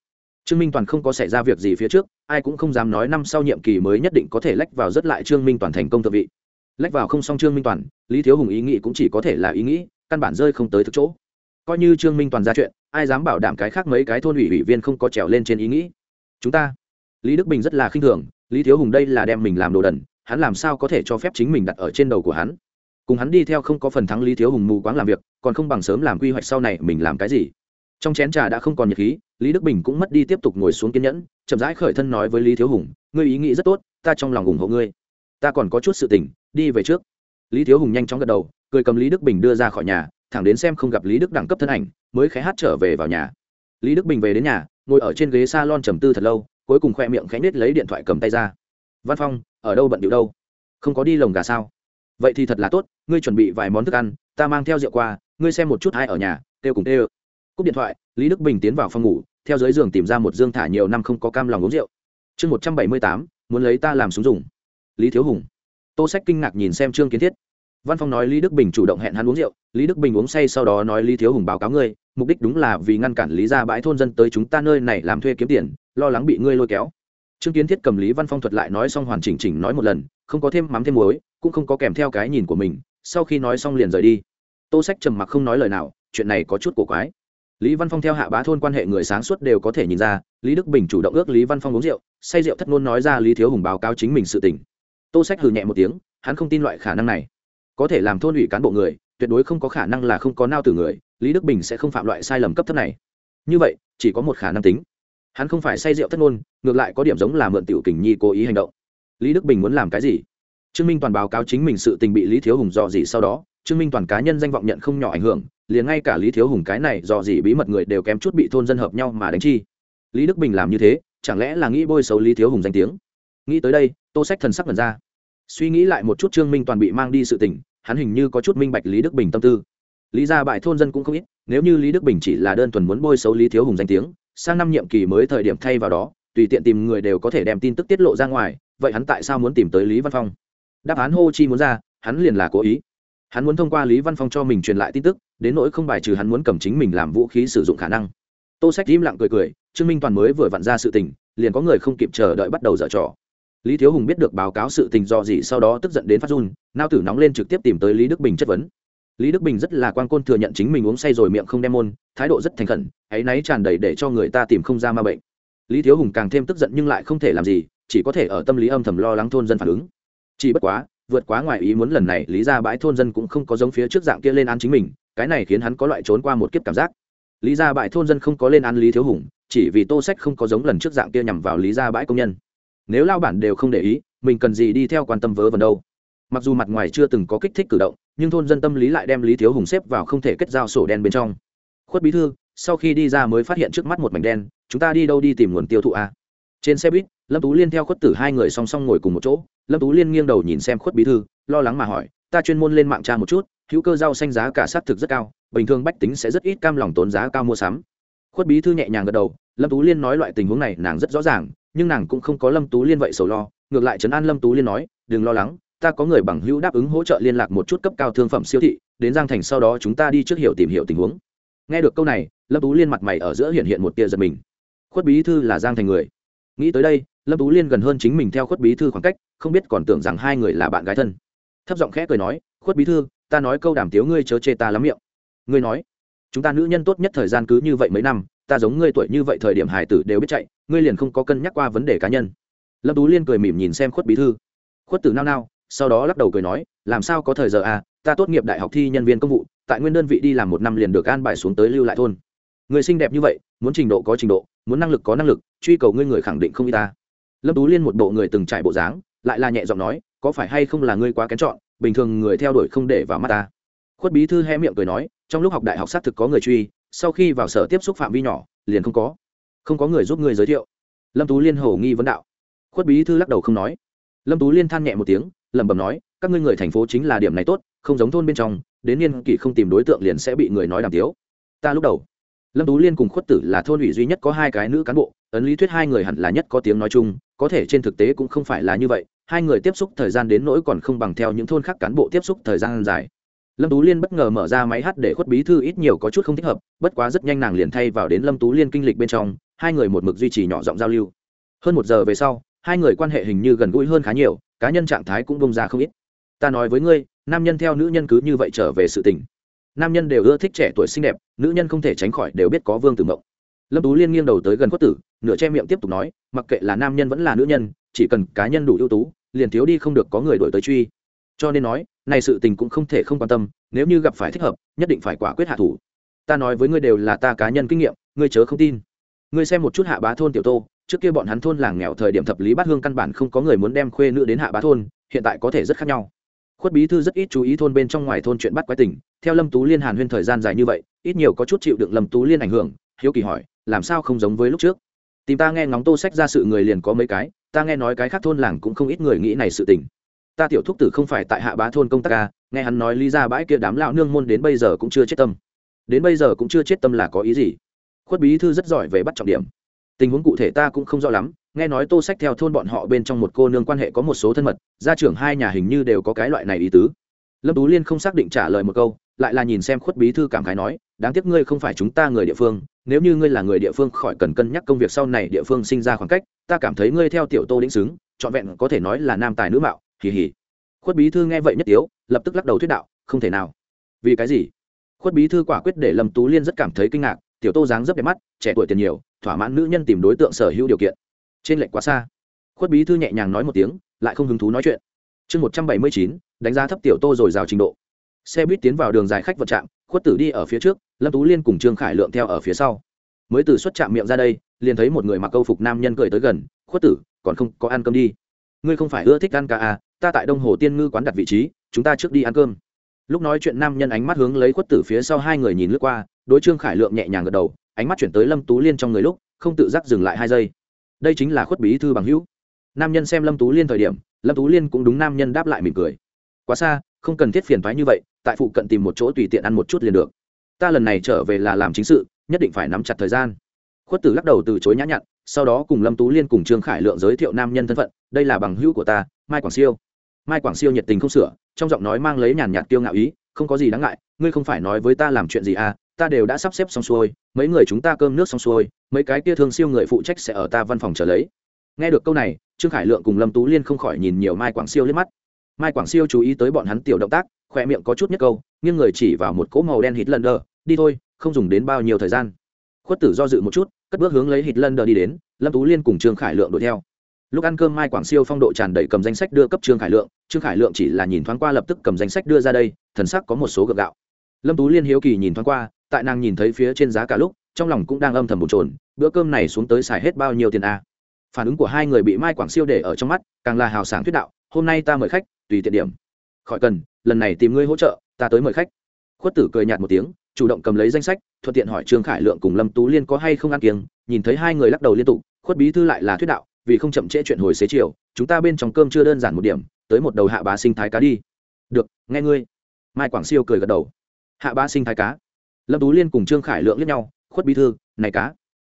Trương minh toàn không có xảy ra việc gì phía trước, ai cũng không dám nói năm sau nhiệm kỳ mới nhất định có thể lách vào rất lại trương minh toàn thành công thượng vị. Lách vào không xong trương minh toàn, lý thiếu hùng ý nghĩ cũng chỉ có thể là ý nghĩ căn bản rơi không tới thực chỗ. Coi như trương minh toàn ra chuyện, ai dám bảo đảm cái khác mấy cái thôn ủy ủy viên không có trèo lên trên ý nghĩ? Chúng ta. Lý đức bình rất là khinh thường, lý thiếu hùng đây là đem mình làm đồ đần, hắn làm sao có thể cho phép chính mình đặt ở trên đầu của hắn? Cùng hắn đi theo không có phần thắng lý thiếu hùng mù quáng làm việc, còn không bằng sớm làm quy hoạch sau này mình làm cái gì? Trong chén trà đã không còn nhiệt khí, lý đức bình cũng mất đi tiếp tục ngồi xuống kiên nhẫn, chậm rãi khởi thân nói với lý thiếu hùng, ngươi ý nghĩ rất tốt, ta trong lòng ủng hộ ngươi. Ta còn có chút sự tình, đi về trước lý thiếu hùng nhanh chóng gật đầu, cười cầm lý đức bình đưa ra khỏi nhà, thẳng đến xem không gặp lý đức đẳng cấp thân ảnh, mới khẽ hát trở về vào nhà. Lý đức bình về đến nhà, ngồi ở trên ghế s a lon trầm tư thật lâu, cuối cùng khoe miệng khẽ nết lấy điện thoại cầm tay ra. Văn phong, ở đâu bận điệu đâu? Không có đi lồng gà sao? Vậy thì thật là tốt, ngươi chuẩn bị vài món thức ăn, ta mang theo rượu qua, ngươi xem một chút ai ở nhà, kêu cùng kêu. Cúp điện thoại, lý đức bình tiến vào phòng ngủ, theo dưới giường tìm ra một dương thả nhiều năm không có cam lòng uống rượu. Chương một trăm bảy mươi tám, muốn lấy ta làm súng dùng. Lý thiếu hùng tô sách kinh ngạc nhìn xem trương kiến thiết. Văn phong nói lý đức bình chủ động hẹn hắn uống rượu, lý đức bình uống say sau đó nói lý thiếu hùng báo cáo ngươi, mục đích đúng là vì ngăn cản lý ra bãi thôn dân tới chúng ta nơi này làm thuê kiếm tiền, lo lắng bị ngươi lôi kéo. Trương kiến thiết cầm lý văn phong thuật lại nói xong hoàn chỉnh chỉnh nói một lần, không có thêm mắm thêm muối, cũng không có kèm theo cái nhìn của mình, sau khi nói xong liền rời đi. Tô sách trầm mặc không nói lời nào, chuyện này có chút cổ quái. Lý văn phong theo hạ bá thôn quan hệ người sáng suốt đều có thể nhìn ra, lý đức bình chủ động ước lý văn phong uống rượu, say rượu thất ngôn nói ra lý thiếu hùng báo cáo chính mình sự tình tô sách hừ nhẹ một tiếng, hắn không tin loại khả năng này. Có thể làm thôn ủy cán bộ người, tuyệt đối không có khả năng là không có nao tử người, lý đức bình sẽ không phạm loại sai lầm cấp thấp này. Như vậy, chỉ có một khả năng tính. Hắn không phải say rượu thất ngôn, ngược lại có điểm giống là mượn tiểu kình nhi cố ý hành động. Lý đức bình muốn làm cái gì? Trương minh toàn báo cáo chính mình sự tình bị lý thiếu hùng dò dỉ sau đó, trương minh toàn cá nhân danh vọng nhận không nhỏ ảnh hưởng, liền ngay cả lý thiếu hùng cái này dò dỉ bí mật người đều kém chút bị thôn dân hợp nhau mà đánh chi. Lý đức bình làm như thế, chẳng lẽ là nghĩ bôi xấu lý thiếu hùng danh tiếng? Nghĩ tới đây, tô sách thần sắc vần ra. Suy nghĩ lại một chút trương minh toàn bị mang đi sự tình, hắn hình như có chút minh bạch lý đức bình tâm tư. Lý ra bại thôn dân cũng không ít, nếu như lý đức bình chỉ là đơn thuần muốn bôi xấu lý thiếu hùng danh tiếng, sang năm nhiệm kỳ mới thời điểm thay vào đó, tùy tiện tìm người đều có thể đem tin tức tiết lộ ra ngoài, vậy hắn tại sao muốn tìm tới lý văn phong? Đáp án hô chi muốn ra, hắn liền là cố ý. Hắn muốn thông qua lý văn phong cho mình truyền lại tin tức, đến nỗi không bài trừ hắn muốn cầm chính mình làm vũ khí sử dụng khả năng. Tô sách im lặng cười cười, trương minh toàn mới vừa vặn ra sự tình, liền có người không kịp chờ đợi bắt đầu dở trò lý thiếu hùng biết được báo cáo sự tình do gì sau đó tức giận đến phát run, nao tử nóng lên trực tiếp tìm tới lý đức bình chất vấn. Lý đức bình rất là quan côn thừa nhận chính mình uống say rồi miệng không đem môn, thái độ rất thành khẩn, áy náy tràn đầy để cho người ta tìm không ra ma bệnh. Lý thiếu hùng càng thêm tức giận nhưng lại không thể làm gì, chỉ có thể ở tâm lý âm thầm lo lắng thôn dân phản ứng. Chỉ bất quá, vượt quá ngoài ý muốn lần này, lý ra bãi thôn dân cũng không có giống phía trước dạng kia lên án chính mình, cái này khiến hắn có loại trốn qua một kiếp cảm giác. Lý ra bãi thôn dân không có lên án lý thiếu hùng, chỉ vì tô sách không có giống lần trước dạng kia nhằm vào lý ra bãi công nhân nếu lao bản đều không để ý, mình cần gì đi theo quan tâm vớ vẩn đâu. Mặc dù mặt ngoài chưa từng có kích thích cử động, nhưng thôn dân tâm lý lại đem lý thiếu hùng xếp vào không thể kết giao sổ đen bên trong. Khuất bí thư, sau khi đi ra mới phát hiện trước mắt một mảnh đen, chúng ta đi đâu đi tìm nguồn tiêu thụ a trên xe buýt, lâm tú liên theo khuất tử hai người song song ngồi cùng một chỗ. Lâm tú liên nghiêng đầu nhìn xem khuất bí thư, lo lắng mà hỏi, ta chuyên môn lên mạng tra một chút, hữu cơ rau xanh giá cả s á t thực rất cao, bình thường bách tính sẽ rất ít cam lòng tốn giá cao mua sắm. Khuất bí thư nhẹ nhàng gật đầu, lâm tú liên nói loại tình huống này nàng rất rõ ràng nhưng nàng cũng không có lâm tú liên vậy sầu lo, ngược lại trấn an lâm tú liên nói, đừng lo lắng, ta có người bằng hữu đáp ứng hỗ trợ liên lạc một chút cấp cao thương phẩm siêu thị, đến giang thành sau đó chúng ta đi trước hiểu tìm hiểu tình huống. Nghe được câu này, lâm tú liên mặt mày ở giữa hiện hiện một tia giật mình. Khuất bí thư là giang thành người. Nghĩ tới đây, lâm tú liên gần hơn chính mình theo khuất bí thư khoảng cách, không biết còn tưởng rằng hai người là bạn gái thân. Thấp giọng khẽ cười nói, khuất bí thư, ta nói câu đàm tiếu ngươi chớ chê ta lắm miệng. Ngươi nói, chúng ta nữ nhân tốt nhất thời gian cứ như vậy mấy năm ta giống ngươi tuổi như vậy thời điểm hải tử đều biết chạy, ngươi liền không có cân nhắc qua vấn đề cá nhân. Lâm tú liên cười mỉm nhìn xem khuất bí thư. Khuất tử nao nao, sau đó lắc đầu cười nói, làm sao có thời giờ à ta tốt nghiệp đại học thi nhân viên công vụ, tại nguyên đơn vị đi làm một năm liền được an bài xuống tới lưu lại thôn. Người xinh đẹp như vậy, muốn trình độ có trình độ, muốn năng lực có năng lực, truy cầu ngươi người khẳng định không y ta. Lâm tú liên một bộ người từng trải bộ dáng, lại là nhẹ giọng nói, có phải hay không là ngươi quá kén chọn, bình thường người theo đuổi không để vào mắt ta? Khuất bí thư hé miệng cười nói, trong lúc học đại học xác thực có người truy sau khi vào sở tiếp xúc phạm vi nhỏ, liền không có. Không có người giúp người giới thiệu. Lâm tú liên hầu nghi vấn đạo. Khuất bí thư lắc đầu không nói. Lâm tú liên than nhẹ một tiếng, lẩm bẩm nói, các ngươi người thành phố chính là điểm này tốt, không giống thôn bên trong, đến niên kỷ không tìm đối tượng liền sẽ bị người nói đàm tiếu. Ta lúc đầu, lâm tú liên cùng khuất tử là thôn ủy duy nhất có hai cái nữ cán bộ, ấn lý thuyết hai người hẳn là nhất có tiếng nói chung, có thể trên thực tế cũng không phải là như vậy, hai người tiếp xúc thời gian đến nỗi còn không bằng theo những thôn khác cán bộ tiếp xúc thời gian dài lâm tú liên bất ngờ mở ra máy hát để khuất bí thư ít nhiều có chút không thích hợp, bất quá rất nhanh nàng liền thay vào đến lâm tú liên kinh lịch bên trong, hai người một mực duy trì nhỏ giọng giao lưu. Hơn một giờ về sau, hai người quan hệ hình như gần gũi hơn khá nhiều, cá nhân trạng thái cũng bông ra không ít. Ta nói với ngươi, nam nhân theo nữ nhân cứ như vậy trở về sự tình. Nam nhân đều ưa thích trẻ tuổi xinh đẹp, nữ nhân không thể tránh khỏi đều biết có vương tử mộng. Lâm tú liên nghiêng đầu tới gần khuất tử, nửa che miệng tiếp tục nói, mặc kệ là nam nhân vẫn là nữ nhân, chỉ cần cá nhân đủ ưu tú, liền thiếu đi không được có người đổi tới truy. Cho nên nói này sự tình cũng không thể không quan tâm, nếu như gặp phải thích hợp, nhất định phải quả quyết hạ thủ. Ta nói với ngươi đều là ta cá nhân kinh nghiệm, ngươi chớ không tin. Ngươi xem một chút hạ bá thôn tiểu tô, trước kia bọn hắn thôn làng nghèo thời điểm thập lý bát hương căn bản không có người muốn đem khuê nữ đến hạ bá thôn, hiện tại có thể rất khác nhau. Khuất bí thư rất ít chú ý thôn bên trong ngoài thôn chuyện bắt quái tình, theo lâm tú liên hàn huyên thời gian dài như vậy, ít nhiều có chút chịu đựng lâm tú liên ảnh hưởng, hiếu kỳ hỏi, làm sao không giống với lúc trước? Tìm ta nghe ngóng tô sách ra sự người liền có mấy cái, ta nghe nói cái khác thôn làng cũng không ít người nghĩ này sự tình ta tiểu thúc tử không phải tại hạ bá thôn công tác ca nghe hắn nói lý ra bãi kia đám lão nương môn đến bây giờ cũng chưa chết tâm. Đến bây giờ cũng chưa chết tâm là có ý gì? Khuất bí thư rất giỏi về bắt trọng điểm. Tình huống cụ thể ta cũng không rõ lắm, nghe nói tô sách theo thôn bọn họ bên trong một cô nương quan hệ có một số thân mật, gia trưởng hai nhà hình như đều có cái loại này ý tứ. Lâm tú liên không xác định trả lời một câu, lại là nhìn xem khuất bí thư cảm khái nói, đáng tiếc ngươi không phải chúng ta người địa phương, nếu như ngươi là người địa phương khỏi cần cân nhắc công việc sau này địa phương sinh ra khoảng cách, ta cảm thấy ngươi theo tiểu tô đĩnh xứng, trọn vẹn có thể nói là nam tài nữ mạo hì hì. Khuất bí thư nghe vậy nhất tiếu, lập tức lắc đầu thuyết đạo, không thể nào. Vì cái gì? Khuất bí thư quả quyết để lâm tú liên rất cảm thấy kinh ngạc, tiểu tô dáng rất đẹp mắt, trẻ tuổi tiền nhiều, thỏa mãn nữ nhân tìm đối tượng sở hữu điều kiện. Trên lệnh quá xa. Khuất bí thư nhẹ nhàng nói một tiếng, lại không hứng thú nói chuyện. Chương một trăm bảy mươi chín, đánh giá thấp tiểu tô rồi rào trình độ. Xe buýt tiến vào đường dài khách vận trạm, khuất tử đi ở phía trước, lâm tú liên cùng trương khải lượng theo ở phía sau. Mới từ xuất trạm miệng ra đây, liền thấy một người mặc câu phục nam nhân cười tới gần, khuất tử, còn không có ăn cơm đi? Ngươi không phải ưa thích ăn ca à ta tại đông hồ tiên ngư quán đặt vị trí, chúng ta trước đi ăn cơm. Lúc nói chuyện nam nhân ánh mắt hướng lấy khuất tử phía sau hai người nhìn lướt qua, đối trương khải lượng nhẹ nhàng gật đầu, ánh mắt chuyển tới lâm tú liên trong người lúc, không tự giác dừng lại hai giây. Đây chính là khuất bí thư bằng hữu. Nam nhân xem lâm tú liên thời điểm, lâm tú liên cũng đúng nam nhân đáp lại mỉm cười. Quá xa, không cần thiết phiền thoái như vậy, tại phụ cận tìm một chỗ tùy tiện ăn một chút liền được. Ta lần này trở về là làm chính sự, nhất định phải nắm chặt thời gian. Khuất tử lắc đầu từ chối nhã nhặn sau đó cùng lâm tú liên cùng trương khải lượng giới thiệu nam nhân thân phận, đây là bằng hữu của ta, mai quảng siêu. Mai quảng siêu nhiệt tình không sửa, trong giọng nói mang lấy nhàn nhạt tiêu ngạo ý, không có gì đáng ngại, ngươi không phải nói với ta làm chuyện gì à ta đều đã sắp xếp xong xuôi, mấy người chúng ta cơm nước xong xuôi, mấy cái kia thương siêu người phụ trách sẽ ở ta văn phòng trở lấy. Nghe được câu này, trương khải lượng cùng lâm tú liên không khỏi nhìn nhiều mai quảng siêu liếc mắt. Mai quảng siêu chú ý tới bọn hắn tiểu động tác khoe miệng có chút nhất câu, nghiêng người chỉ vào một cỗ màu đen hít lần đờ đi thôi, không dùng đến bao nhiêu thời gian. Khuất tử do dự một chút cất bước hướng lấy hít lân đờ đi đến, lâm tú liên cùng trương khải lượng đuổi theo. Lúc ăn cơm mai quảng siêu phong độ tràn đầy cầm danh sách đưa cấp trương khải lượng, trương khải lượng chỉ là nhìn thoáng qua lập tức cầm danh sách đưa ra đây, thần sắc có một số gượng gạo. Lâm tú liên hiếu kỳ nhìn thoáng qua, tại nàng nhìn thấy phía trên giá cả lúc, trong lòng cũng đang âm thầm bồn trồn bữa cơm này xuống tới xài hết bao nhiêu tiền a à? phản ứng của hai người bị mai quảng siêu để ở trong mắt, càng là hào sảng thuyết đạo, hôm nay ta mời khách, tùy tiện điểm. Khỏi cần, lần này tìm ngươi hỗ trợ, ta tới mời khách. Khuất tử cười nhạt một tiếng, chủ động cầm lấy danh sách thuận tiện hỏi trương khải lượng cùng lâm tú liên có hay không ăn kiêng, nhìn thấy hai người lắc đầu liên tục, khuất bí thư lại là thuyết đạo, vì không chậm trễ chuyện hồi xế chiều, chúng ta bên trong cơm chưa đơn giản một điểm, tới một đầu hạ bá sinh thái cá đi. Được, nghe ngươi. Mai quảng siêu cười gật đầu. Hạ bá sinh thái cá. Lâm tú liên cùng trương khải lượng lẫn nhau, khuất bí thư, này cá.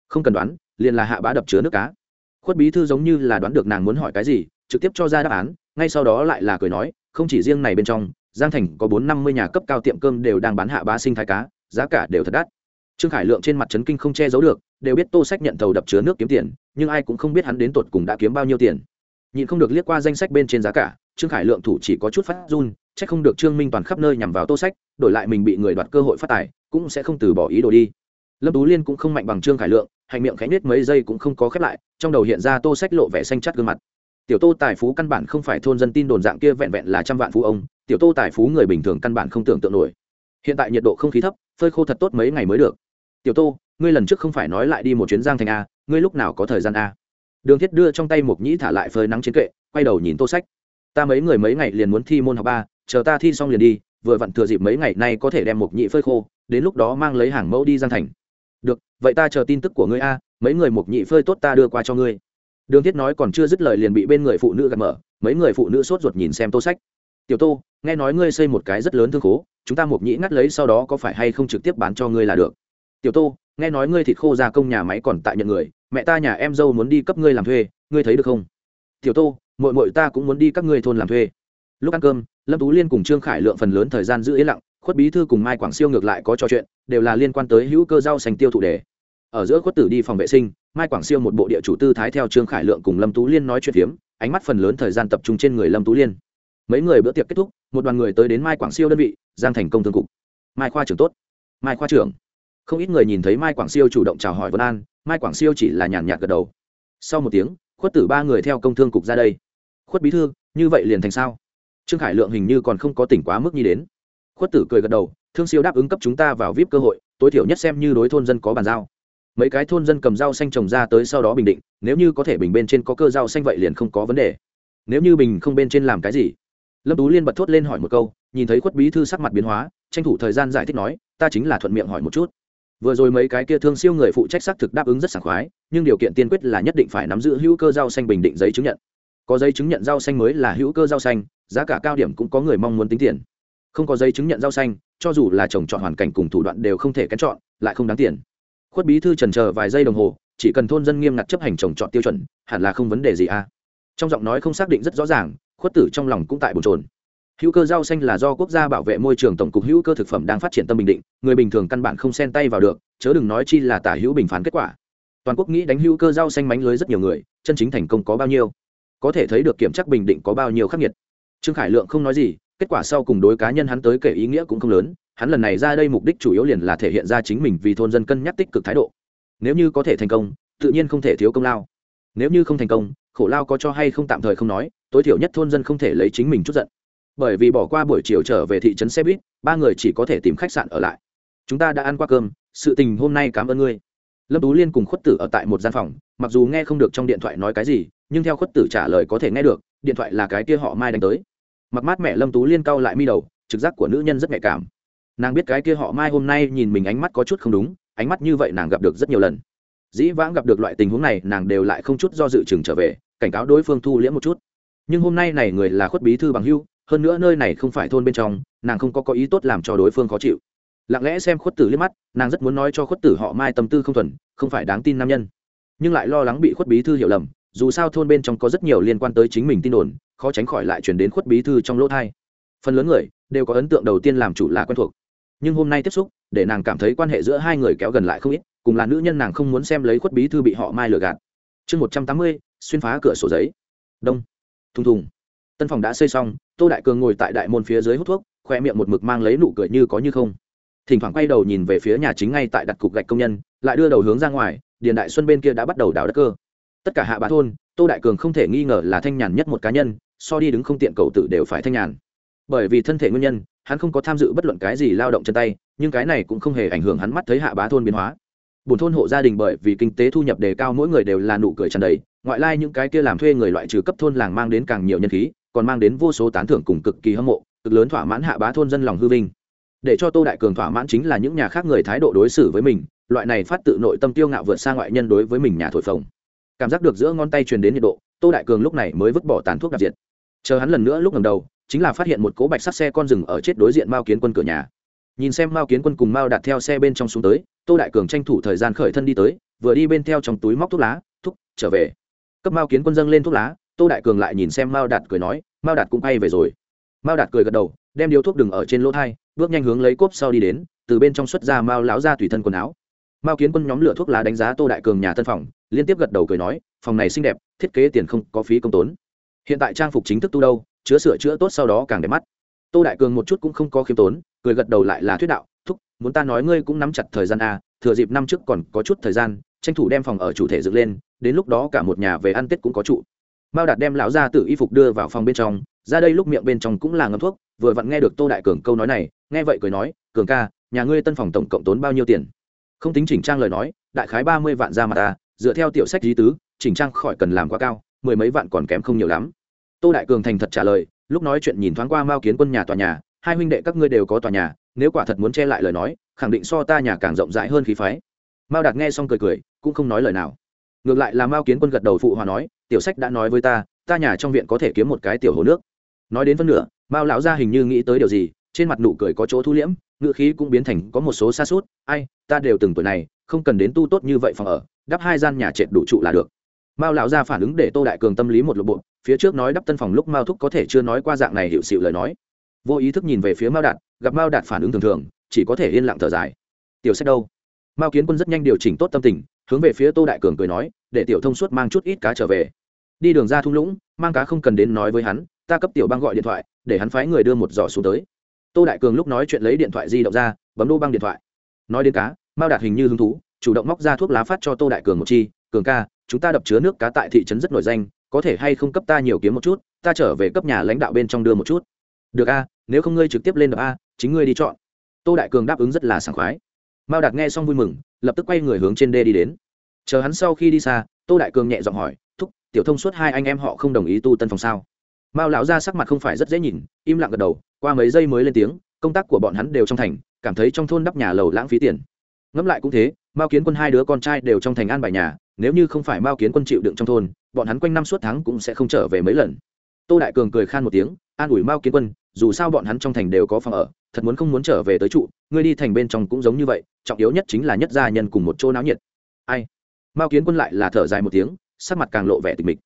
Không cần đoán, liền là hạ bá đập chứa nước cá. Khuất bí thư giống như là đoán được nàng muốn hỏi cái gì, trực tiếp cho ra đáp án, ngay sau đó lại là cười nói, không chỉ riêng này bên trong, giang thành có bốn năm mươi nhà cấp cao tiệm cơm đều đang bán hạ bá sinh thái cá, giá cả đều thật đắt trương khải lượng trên mặt trấn kinh không che giấu được, đều biết tô sách nhận thầu đập chứa nước kiếm tiền, nhưng ai cũng không biết hắn đến tột cùng đã kiếm bao nhiêu tiền. Nhìn không được liếc qua danh sách bên trên giá cả, trương khải lượng thủ chỉ có chút phát run c h ắ c không được trương minh toàn khắp nơi nhằm vào tô sách, đổi lại mình bị người đoạt cơ hội phát tài, cũng sẽ không từ bỏ ý đồ đi. Lâm tú liên cũng không mạnh bằng trương khải lượng hành miệng khánh nết mấy giây cũng không có khép lại, trong đầu hiện ra tô sách lộ vẻ xanh chắt gương mặt. Tiểu tô tài phú căn bản không phải thôn dân tin đồn dạng kia vẹn vẹn là trăm vạn phú ông, tiểu tô tài phú người bình thường căn bản không tưởng tượng nổi. Hiện tại nhiệt độ không khí thấp, phơi khô thật tốt mấy ngày mới được tiểu tô, ngươi lần trước không phải nói lại đi một chuyến giang thành a ngươi lúc nào có thời gian a đường thiết đưa trong tay một nhĩ thả lại phơi nắng trên kệ, quay đầu nhìn tô sách. Ta mấy người mấy ngày liền muốn thi môn học ba, chờ ta thi xong liền đi, vừa vặn thừa dịp mấy ngày nay có thể đem một nhĩ phơi khô, đến lúc đó mang lấy hàng mẫu đi giang thành. Được, vậy ta chờ tin tức của ngươi a, mấy người một nhĩ phơi tốt ta đưa qua cho ngươi. Đường thiết nói còn chưa dứt lời liền bị bên người phụ nữ gạt mở, mấy người phụ nữ sốt ruột nhìn xem tô sách. Tiểu tô, nghe nói ngươi xây một cái rất lớn thương khố, chúng ta mục nhĩ ngắt lấy sau đó có phải hay không trực tiếp bán cho ngươi là được? Tiểu tô, nghe nói ngươi thịt khô gia công nhà máy còn tại nhận người, mẹ ta nhà em dâu muốn đi cấp ngươi làm thuê, ngươi thấy được không? Tiểu tô mội mội ta cũng muốn đi các ngươi thôn làm thuê. Lúc ăn cơm, lâm tú liên cùng trương khải lượng phần lớn thời gian giữ yên lặng, khuất bí thư cùng mai quảng siêu ngược lại có trò chuyện, đều là liên quan tới hữu cơ rau sành tiêu thụ đề. Ở giữa khuất tử đi phòng vệ sinh, mai quảng siêu một bộ địa chủ tư thái theo trương khải lượng cùng lâm tú liên nói chuyện phiếm, ánh mắt phần lớn thời gian tập trung trên người lâm tú liên. Mấy người bữa tiệc kết thúc, một đoàn người tới đến mai quảng siêu đơn vị, giang thành công thương cục. Mai khoa trưởng tốt. Mai khoa trưởng không ít người nhìn thấy mai quảng siêu chủ động chào hỏi vân an, mai quảng siêu chỉ là nhàn nhạt gật đầu. Sau một tiếng, khuất tử ba người theo công thương cục ra đây. Khuất bí thư, như vậy liền thành sao? Trương khải lượng hình như còn không có tỉnh quá mức nhi đến. Khuất tử cười gật đầu, thương siêu đáp ứng cấp chúng ta vào vip cơ hội, tối thiểu nhất xem như đối thôn dân có bàn giao. Mấy cái thôn dân cầm rau xanh trồng ra tới sau đó bình định, nếu như có thể bình bên trên có cơ rau xanh vậy liền không có vấn đề. Nếu như bình không bên trên làm cái gì? Lâm tú liên bật thốt lên hỏi một câu, nhìn thấy khuất bí thư sắc mặt biến hóa, tranh thủ thời gian giải thích nói, ta chính là thuận miệng hỏi một chút vừa rồi mấy cái kia thương siêu người phụ trách xác thực đáp ứng rất sảng khoái, nhưng điều kiện tiên quyết là nhất định phải nắm giữ hữu cơ rau xanh bình định giấy chứng nhận. Có giấy chứng nhận rau xanh mới là hữu cơ rau xanh, giá cả cao điểm cũng có người mong muốn tính tiền. Không có giấy chứng nhận rau xanh, cho dù là trồng chọn hoàn cảnh cùng thủ đoạn đều không thể kén chọn, lại không đáng tiền. Khuất bí thư trần chờ vài giây đồng hồ, chỉ cần thôn dân nghiêm ngặt chấp hành trồng chọn tiêu chuẩn, hẳn là không vấn đề gì à trong giọng nói không xác định rất rõ ràng, khuất tử trong lòng cũng tại bồn trồn hữu cơ rau xanh là do quốc gia bảo vệ môi trường tổng cục hữu cơ thực phẩm đang phát triển tâm bình định, người bình thường căn bản không xen tay vào được, chớ đừng nói chi là tả hữu bình phán kết quả. Toàn quốc nghĩ đánh hữu cơ rau xanh mánh lưới rất nhiều người, chân chính thành công có bao nhiêu? Có thể thấy được kiểm tra bình định có bao nhiêu khắc nghiệt. Trương khải lượng không nói gì, kết quả sau cùng đối cá nhân hắn tới kể ý nghĩa cũng không lớn, hắn lần này ra đây mục đích chủ yếu liền là thể hiện ra chính mình vì thôn dân cân nhắc tích cực thái độ. Nếu như có thể thành công, tự nhiên không thể thiếu công lao. Nếu như không thành công, khổ lao có cho hay không tạm thời không nói, tối thiểu nhất thôn dân không thể lấy chính mình chút giận bởi vì bỏ qua buổi chiều trở về thị trấn xe buýt, ba người chỉ có thể tìm khách sạn ở lại. Chúng ta đã ăn qua cơm, sự tình hôm nay cảm ơn ngươi. Lâm tú liên cùng khuất tử ở tại một gian phòng, mặc dù nghe không được trong điện thoại nói cái gì, nhưng theo khuất tử trả lời có thể nghe được, điện thoại là cái kia họ mai đánh tới. Mặc mát mẹ lâm tú liên cau lại mi đầu, trực giác của nữ nhân rất nhạy cảm. Nàng biết cái kia họ mai hôm nay nhìn mình ánh mắt có chút không đúng, ánh mắt như vậy nàng gặp được rất nhiều lần. Dĩ vãng gặp được loại tình huống này, nàng đều lại không chút do dự chừng trở về, cảnh cáo đối phương thu liễm một chút. Nhưng hôm nay này người là khuất bí thư bằng hưu hơn nữa nơi này không phải thôn bên trong, nàng không có có ý tốt làm cho đối phương khó chịu. Lặng lẽ xem khuất tử liếc mắt, nàng rất muốn nói cho khuất tử họ mai tâm tư không thuần, không phải đáng tin nam nhân. Nhưng lại lo lắng bị khuất bí thư hiểu lầm, dù sao thôn bên trong có rất nhiều liên quan tới chính mình tin đồn, khó tránh khỏi lại chuyển đến khuất bí thư trong lỗ thai. Phần lớn người đều có ấn tượng đầu tiên làm chủ là quen thuộc. Nhưng hôm nay tiếp xúc, để nàng cảm thấy quan hệ giữa hai người kéo gần lại không ít, cùng là nữ nhân nàng không muốn xem lấy khuất bí thư bị họ mai lừa gạt. Chương một trăm tám mươi, xuyên phá cửa sổ giấy. Đông. Thùng thùng. Tân phòng đã xây xong tô đại cường ngồi tại đại môn phía dưới hút thuốc, khoe miệng một mực mang lấy nụ cười như có như không. Thỉnh thoảng quay đầu nhìn về phía nhà chính ngay tại đặt cục gạch công nhân, lại đưa đầu hướng ra ngoài, điền đại xuân bên kia đã bắt đầu đào đất cơ. Tất cả hạ bá thôn, tô đại cường không thể nghi ngờ là thanh nhàn nhất một cá nhân, so đi đứng không tiện cầu tự đều phải thanh nhàn. Bởi vì thân thể nguyên nhân, hắn không có tham dự bất luận cái gì lao động chân tay, nhưng cái này cũng không hề ảnh hưởng hắn mắt thấy hạ bá thôn biến hóa. Bùn thôn hộ gia đình bởi vì kinh tế thu nhập đề cao mỗi người đều là nụ cười tràn đầy, ngoại lai những cái kia làm thuê người loại trừ cấp thôn làng mang đến càng nhiều nhân khí còn mang đến vô số tán thưởng cùng cực kỳ hâm mộ, cực lớn thỏa mãn hạ bá thôn dân lòng hư vinh. Để cho tô đại cường thỏa mãn chính là những nhà khác người thái độ đối xử với mình, loại này phát tự nội tâm tiêu ngạo vượt xa ngoại nhân đối với mình nhà thổi phồng. Cảm giác được giữa ngón tay truyền đến nhiệt độ, tô đại cường lúc này mới vứt bỏ tàn thuốc đặc diệt. Chờ hắn lần nữa lúc ngầm đầu, chính là phát hiện một cố bạch sắt xe con rừng ở chết đối diện mao kiến quân cửa nhà. Nhìn xem mao kiến quân cùng mao đặt theo xe bên trong xuống tới, tô đại cường tranh thủ thời gian khởi thân đi tới, vừa đi bên theo trong túi móc thuốc lá, thúc, trở về. Cấp mao kiến quân dâng lên thuốc lá tô đại cường lại nhìn xem mao đạt cười nói mao đạt cũng bay về rồi. Mao đạt cười gật đầu đem điếu thuốc đừng ở trên lỗ thai bước nhanh hướng lấy cốp sau đi đến từ bên trong xuất ra mao láo ra tùy thân quần áo. Mao kiến quân nhóm lửa thuốc lá đánh giá tô đại cường nhà tân phòng liên tiếp gật đầu cười nói phòng này xinh đẹp thiết kế tiền không có phí công tốn. Hiện tại trang phục chính thức tu đâu chứa sửa chữa tốt sau đó càng đẹp mắt. Tô đại cường một chút cũng không có khiêm tốn cười gật đầu lại là thuyết đạo thúc muốn ta nói ngươi cũng nắm chặt thời gian à, thừa dịp năm trước còn có chút thời gian tranh thủ đem phòng ở chủ thể dựng lên đến lúc đó cả một nhà về ăn tết cũng có trụ mao đạt đem lão gia tử y phục đưa vào phòng bên trong, ra đây lúc miệng bên trong cũng là ngâm thuốc, vừa vặn nghe được tô đại cường câu nói này, nghe vậy cười nói, cường ca, nhà ngươi tân phòng tổng cộng tốn bao nhiêu tiền? Không tính chỉnh trang lời nói, đại khái ba mươi vạn ra mà ta, dựa theo tiểu sách lý tứ, chỉnh trang khỏi cần làm quá cao, mười mấy vạn còn kém không nhiều lắm. Tô đại cường thành thật trả lời, lúc nói chuyện nhìn thoáng qua mao kiến quân nhà tòa nhà, hai huynh đệ các ngươi đều có tòa nhà, nếu quả thật muốn che lại lời nói, khẳng định so ta nhà càng rộng rãi hơn khí phái. Mao đạt nghe xong cười cười, cũng không nói lời nào ngược lại là mao kiến quân gật đầu phụ hòa nói, tiểu sách đã nói với ta ta nhà trong viện có thể kiếm một cái tiểu hồ nước. Nói đến phân nửa, mao lão gia hình như nghĩ tới điều gì, trên mặt nụ cười có chỗ thu liễm ngựa khí cũng biến thành có một số xa suốt ai, ta đều từng tuổi này, không cần đến tu tốt như vậy phòng ở, đắp hai gian nhà trệt đủ trụ là được. Mao lão gia phản ứng để tô đại cường tâm lý một lộp bộ phía trước nói đắp tân phòng lúc mao thúc có thể chưa nói qua dạng này hiệu sự lời nói. Vô ý thức nhìn về phía mao đạt, gặp mao đạt phản ứng thường thường, chỉ có thể yên lặng thở dài. Tiểu sách đâu? Mao kiến quân rất nhanh điều chỉnh tốt tâm tình hướng về phía tô đại cường cười nói, để tiểu thông suốt mang chút ít cá trở về. Đi đường ra thung lũng, mang cá không cần đến nói với hắn, ta cấp tiểu băng gọi điện thoại, để hắn phái người đưa một giỏ xuống tới. Tô đại cường lúc nói chuyện lấy điện thoại di động ra, bấm đô băng điện thoại. Nói đến cá, mao đạt hình như hứng thú, chủ động móc ra thuốc lá phát cho tô đại cường một chi, cường ca, chúng ta đập chứa nước cá tại thị trấn rất nổi danh, có thể hay không cấp ta nhiều kiếm một chút, ta trở về cấp nhà lãnh đạo bên trong đưa một chút. Được a, nếu không ngươi trực tiếp lên đập a, chính ngươi đi chọn. Tô đại cường đáp ứng rất là sảng khoái mao đạt nghe xong vui mừng, lập tức quay người hướng trên đê đi đến. Chờ hắn sau khi đi xa, tô đại cường nhẹ giọng hỏi, thúc, tiểu thông suốt hai anh em họ không đồng ý tu tân phòng sao? Mao lão ra sắc mặt không phải rất dễ nhìn, im lặng gật đầu, qua mấy giây mới lên tiếng, công tác của bọn hắn đều trong thành, cảm thấy trong thôn đắp nhà lầu lãng phí tiền. Ngẫm lại cũng thế, mao kiến quân hai đứa con trai đều trong thành an bài nhà, nếu như không phải mao kiến quân chịu đựng trong thôn, bọn hắn quanh năm suốt tháng cũng sẽ không trở về mấy lần. Tô đại cường cười khan một tiếng, an ủi mao kiến quân, dù sao bọn hắn trong thành đều có phòng ở, thật muốn không muốn trở về tới trụ ngươi đi thành bên trong cũng giống như vậy, trọng yếu nhất chính là nhất gia nhân cùng một chỗ náo nhiệt. Ai? Mao kiến quân lại là thở dài một tiếng, sắc mặt càng lộ vẻ tịch mịch.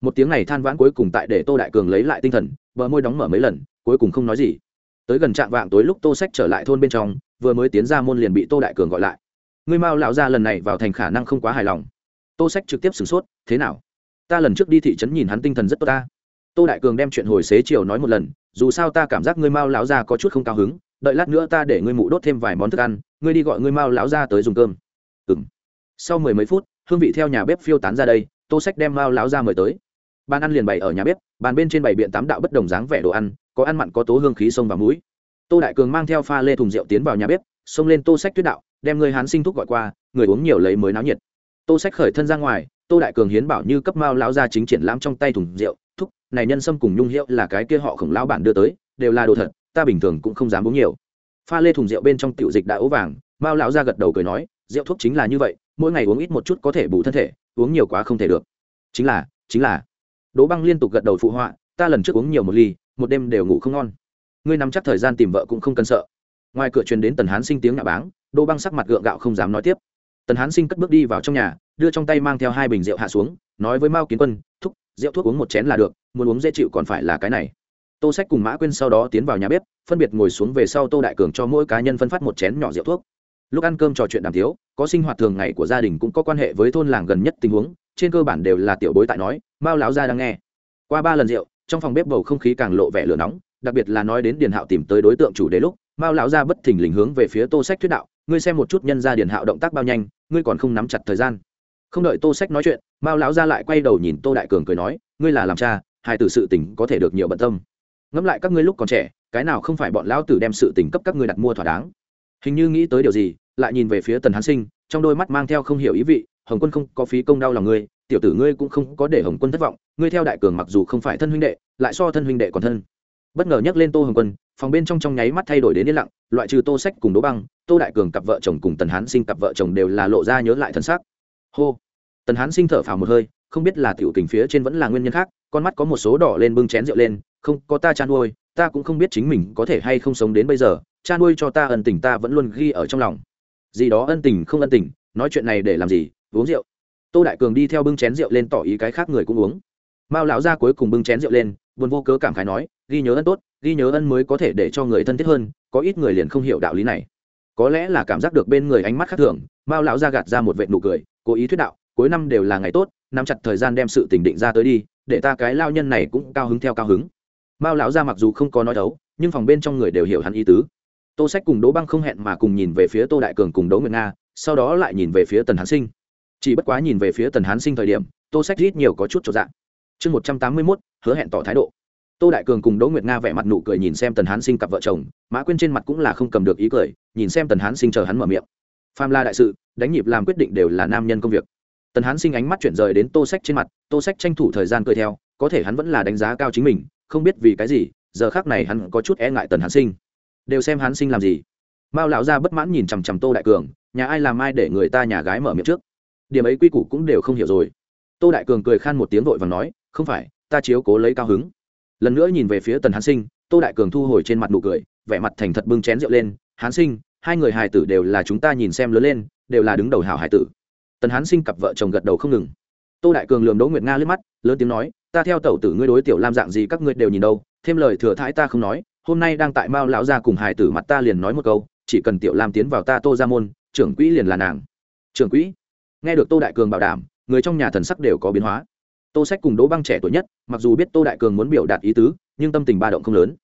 Một tiếng này than vãn cuối cùng tại để tô đại cường lấy lại tinh thần, bờ môi đóng mở mấy lần, cuối cùng không nói gì. Tới gần trạm vạng tối lúc tô sách trở lại thôn bên trong, vừa mới tiến ra môn liền bị tô đại cường gọi lại. Ngươi mao lão ra lần này vào thành khả năng không quá hài lòng. Tô sách trực tiếp sửng sốt, thế nào? Ta lần trước đi thị trấn nhìn hắn tinh thần rất tốt ta. Tô đại cường đem chuyện hồi xế chiều nói một lần, dù sao ta cảm giác ngươi mao lão ra có chút không cao hứng đợi lát nữa ta để ngươi mụ đốt thêm vài món thức ăn, ngươi đi gọi ngươi mao lão ra tới dùng cơm. Ừ m sau mười mấy phút, hương vị theo nhà bếp phiêu tán ra đây, tô sách đem mao lão ra mời tới. Bàn ăn liền bày ở nhà bếp, bàn bên trên bày biện tám đạo bất đồng dáng vẻ đồ ăn, có ăn mặn có tố hương khí sông và mũi. Tô đại cường mang theo pha lê thùng rượu tiến vào nhà bếp, xông lên tô sách tuyết đạo, đem người hán sinh thúc gọi qua, người uống nhiều lấy mới náo nhiệt. Tô sách khởi thân ra ngoài, tô đại cường hiến bảo như cấp mao lão ra chính triển lãm trong tay thùng rượu, thúc, này nhân sâm cùng nhung hiệu là cái kia họ khổng lão bản đưa tới, đều là đồ thật ta bình thường cũng không dám uống nhiều. Pha lê thùng rượu bên trong tiểu dịch đã ố vàng, mao lão ra gật đầu cười nói, rượu thuốc chính là như vậy, mỗi ngày uống ít một chút có thể bù thân thể, uống nhiều quá không thể được. Chính là chính là. Đỗ băng liên tục gật đầu phụ họa, ta lần trước uống nhiều một ly, một đêm đều ngủ không ngon. Ngươi nắm chắc thời gian tìm vợ cũng không cần sợ. Ngoài cửa truyền đến tần hán sinh tiếng nhạ báng, đỗ băng sắc mặt gượng gạo không dám nói tiếp. Tần hán sinh cất bước đi vào trong nhà, đưa trong tay mang theo hai bình rượu hạ xuống, nói với mao kiến quân, thúc, rượu thuốc uống một chén là được, muốn uống dễ chịu còn phải là cái này tô sách cùng mã quyên sau đó tiến vào nhà bếp, phân biệt ngồi xuống về sau tô đại cường cho mỗi cá nhân phân phát một chén nhỏ rượu thuốc. Lúc ăn cơm trò chuyện đàm thiếu có sinh hoạt thường ngày của gia đình cũng có quan hệ với thôn làng gần nhất tình huống, trên cơ bản đều là tiểu bối tại nói, mao lão gia đang nghe. Qua ba lần rượu, trong phòng bếp bầu không khí càng lộ vẻ lửa nóng, đặc biệt là nói đến điền hạo tìm tới đối tượng chủ đề lúc, mao lão gia bất thình lình hướng về phía tô sách thuyết đạo, ngươi xem một chút nhân ra điền hạo động tác bao nhanh, ngươi còn không nắm chặt thời gian. Không đợi tô sách nói chuyện, mao lão gia lại quay đầu nhìn tô đại cường cười nói, ngươi là làm cha, hai từ sự tình có thể được nhiều bận tâm ngẫm lại các ngươi lúc còn trẻ, cái nào không phải bọn lão tử đem sự tình cấp các ngươi đặt mua thỏa đáng. Hình như nghĩ tới điều gì, lại nhìn về phía tần hán sinh, trong đôi mắt mang theo không hiểu ý vị, hồng quân không có phí công đau lòng ngươi, tiểu tử ngươi cũng không có để hồng quân thất vọng, ngươi theo đại cường mặc dù không phải thân huynh đệ, lại so thân huynh đệ còn thân. Bất ngờ nhắc lên tô hồng quân, phòng bên trong trong nháy mắt thay đổi đến yên lặng, loại trừ tô sách cùng đỗ băng, tô đại cường cặp vợ chồng cùng tần hán sinh cặp vợ chồng đều là lộ ra nhớ lại thân xác hô! Tần hán sinh thở phào một hơi, không biết là tiểu tình phía trên vẫn là nguyên nhân khác, con mắt có một số đỏ lên bưng chén rượu lên không có ta chăn nuôi, ta cũng không biết chính mình có thể hay không sống đến bây giờ, cha nuôi cho ta ân tình ta vẫn luôn ghi ở trong lòng. Gì đó ân tình không ân tình, nói chuyện này để làm gì, uống rượu. Tô đại cường đi theo bưng chén rượu lên tỏ ý cái khác người cũng uống. Mao lão gia cuối cùng bưng chén rượu lên, buồn vô cớ cảm khái nói, ghi nhớ ân tốt, ghi nhớ ân mới có thể để cho người thân thiết hơn, có ít người liền không hiểu đạo lý này. Có lẽ là cảm giác được bên người ánh mắt khác thường, mao lão gia gạt ra một vệ nụ cười, cố ý thuyết đạo, cuối năm đều là ngày tốt, nắm chặt thời gian đem sự tình định ra tới đi, để ta cái lao nhân này cũng cao hứng theo cao hứng mao lão gia mặc dù không có nói đấu, nhưng phòng bên trong người đều hiểu hắn ý tứ. Tô sách cùng đỗ băng không hẹn mà cùng nhìn về phía tô đại cường cùng đỗ nguyệt nga, sau đó lại nhìn về phía tần hán sinh. Chỉ bất quá nhìn về phía tần hán sinh thời điểm, tô sách rít nhiều có chút trọn dạng chương một trăm tám mươi mốt, hứa hẹn tỏ thái độ. Tô đại cường cùng đỗ nguyệt nga vẻ mặt nụ cười nhìn xem tần hán sinh cặp vợ chồng, mã quyên trên mặt cũng là không cầm được ý cười, nhìn xem tần hán sinh chờ hắn mở miệng. Pham la đại sự, đánh nhịp làm quyết định đều là nam nhân công việc. Tần hán sinh ánh mắt chuyển rời đến tô sách trên mặt, tô sách tranh thủ thời gian cười theo, có thể hắn vẫn là đánh giá cao chính mình không biết vì cái gì, giờ khác này hắn có chút e ngại tần hán sinh. Đều xem hán sinh làm gì. Mao lão gia bất mãn nhìn chằm chằm tô đại cường, nhà ai làm ai để người ta nhà gái mở miệng trước. Điểm ấy quy củ cũng đều không hiểu rồi. Tô đại cường cười khan một tiếng vội và nói, không phải, ta chiếu cố lấy cao hứng. Lần nữa nhìn về phía tần hán sinh, tô đại cường thu hồi trên mặt nụ cười, vẻ mặt thành thật bưng chén rượu lên hán sinh, hai người hài tử đều là chúng ta nhìn xem lớn lên, đều là đứng đầu hảo hài tử. Tần hán sinh cặp vợ chồng gật đầu không ngừng. Tô đại cường lường đỗ nguyệt nga lướt mắt, lớn tiếng nói ta theo tẩu tử ngươi đối tiểu lam dạng gì các ngươi đều nhìn đâu, thêm lời thừa thãi ta không nói, hôm nay đang tại mao lão gia cùng hải tử mặt ta liền nói một câu, chỉ cần tiểu lam tiến vào ta tô ra môn, trưởng quỹ liền là nàng. Trưởng quỹ? Nghe được tô đại cường bảo đảm, người trong nhà thần sắc đều có biến hóa. Tô sách cùng đỗ băng trẻ tuổi nhất, mặc dù biết tô đại cường muốn biểu đạt ý tứ, nhưng tâm tình ba động không lớn.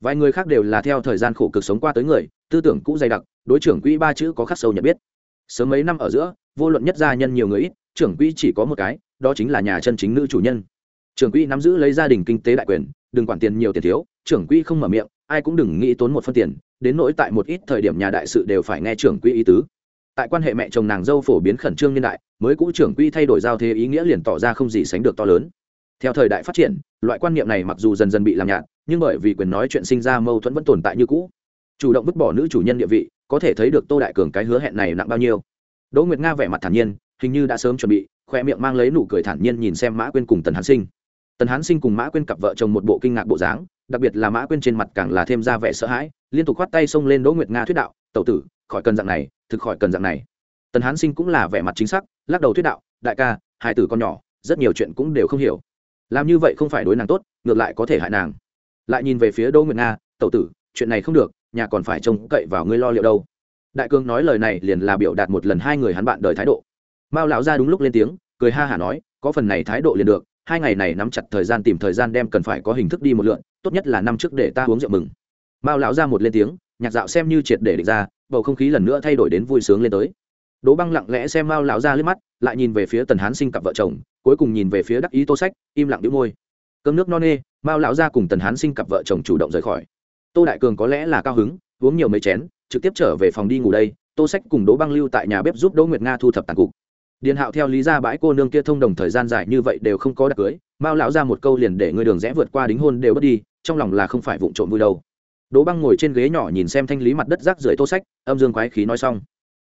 Vài người khác đều là theo thời gian khổ cực sống qua tới người, tư tưởng cũ dày đặc, đối trưởng quỹ ba chữ có khắc sâu nhận biết. Sớm mấy năm ở giữa, vô luận nhất gia nhân nhiều người ít, trưởng quỹ chỉ có một cái, đó chính là nhà chân chính nữ chủ nhân trưởng quỹ nắm giữ lấy gia đình kinh tế đại quyền, đừng quản tiền nhiều tiền thiếu, trưởng quỹ không mở miệng, ai cũng đừng nghĩ tốn một phân tiền, đến nỗi tại một ít thời điểm nhà đại sự đều phải nghe trưởng quỹ ý tứ. Tại quan hệ mẹ chồng nàng dâu phổ biến khẩn trương niên đại, mới cũ trưởng quỹ thay đổi giao thế ý nghĩa liền tỏ ra không gì sánh được to lớn. Theo thời đại phát triển, loại quan niệm này mặc dù dần dần bị làm nhạt, nhưng bởi vì quyền nói chuyện sinh ra mâu thuẫn vẫn tồn tại như cũ. Chủ động vứt bỏ nữ chủ nhân địa vị, có thể thấy được tô đại cường cái hứa hẹn này nặng bao nhiêu. Đỗ nguyệt nga vẻ mặt thản nhiên, hình như đã sớm chuẩn bị, khoe miệng mang lấy nụ cười thản nhiên nhìn xem mã quyên cùng tần hán sinh tần hán sinh cùng mã quyên cặp vợ chồng một bộ kinh ngạc bộ dáng, đặc biệt là mã quyên trên mặt càng là thêm ra vẻ sợ hãi, liên tục khoát tay xông lên đỗ nguyệt nga thuyết đạo, tẩu tử, khỏi cần dạng này, thực khỏi cần dạng này. Tần hán sinh cũng là vẻ mặt chính xác, lắc đầu thuyết đạo, đại ca, hai tử con nhỏ, rất nhiều chuyện cũng đều không hiểu. Làm như vậy không phải đối nàng tốt, ngược lại có thể hại nàng. Lại nhìn về phía đỗ nguyệt nga, tẩu tử, chuyện này không được, nhà còn phải trông cậy vào ngươi lo liệu đâu. Đại cương nói lời này liền là biểu đạt một lần hai người hắn bạn đời thái độ. Mao lão ra đúng lúc lên tiếng, cười ha hả nói, có phần này thái độ liền được hai ngày này nắm chặt thời gian tìm thời gian đem cần phải có hình thức đi một lượn, tốt nhất là năm trước để ta uống rượu mừng. Mao lão ra một lên tiếng, nhạc dạo xem như triệt để định ra, bầu không khí lần nữa thay đổi đến vui sướng lên tới. Đỗ băng lặng lẽ xem mao lão ra liếc mắt, lại nhìn về phía tần hán sinh cặp vợ chồng, cuối cùng nhìn về phía đắc ý tô sách, im lặng đĩu môi. Cơm nước no nê, mao lão ra cùng tần hán sinh cặp vợ chồng chủ động rời khỏi. Tô đại cường có lẽ là cao hứng, uống nhiều mấy chén, trực tiếp trở về phòng đi ngủ đây, tô sách cùng đỗ băng lưu tại nhà bếp giúp đỗ nguyệt nga thu thập tàn cục điền hạo theo lý ra bãi cô nương kia thông đồng thời gian dài như vậy đều không có đặc cưới, mao lão ra một câu liền để người đường rẽ vượt qua đính hôn đều bất đi, trong lòng là không phải vụng trộm vui đâu. Đỗ băng ngồi trên ghế nhỏ nhìn xem thanh lý mặt đất rác rưởi tô sách, âm dương quái khí nói xong.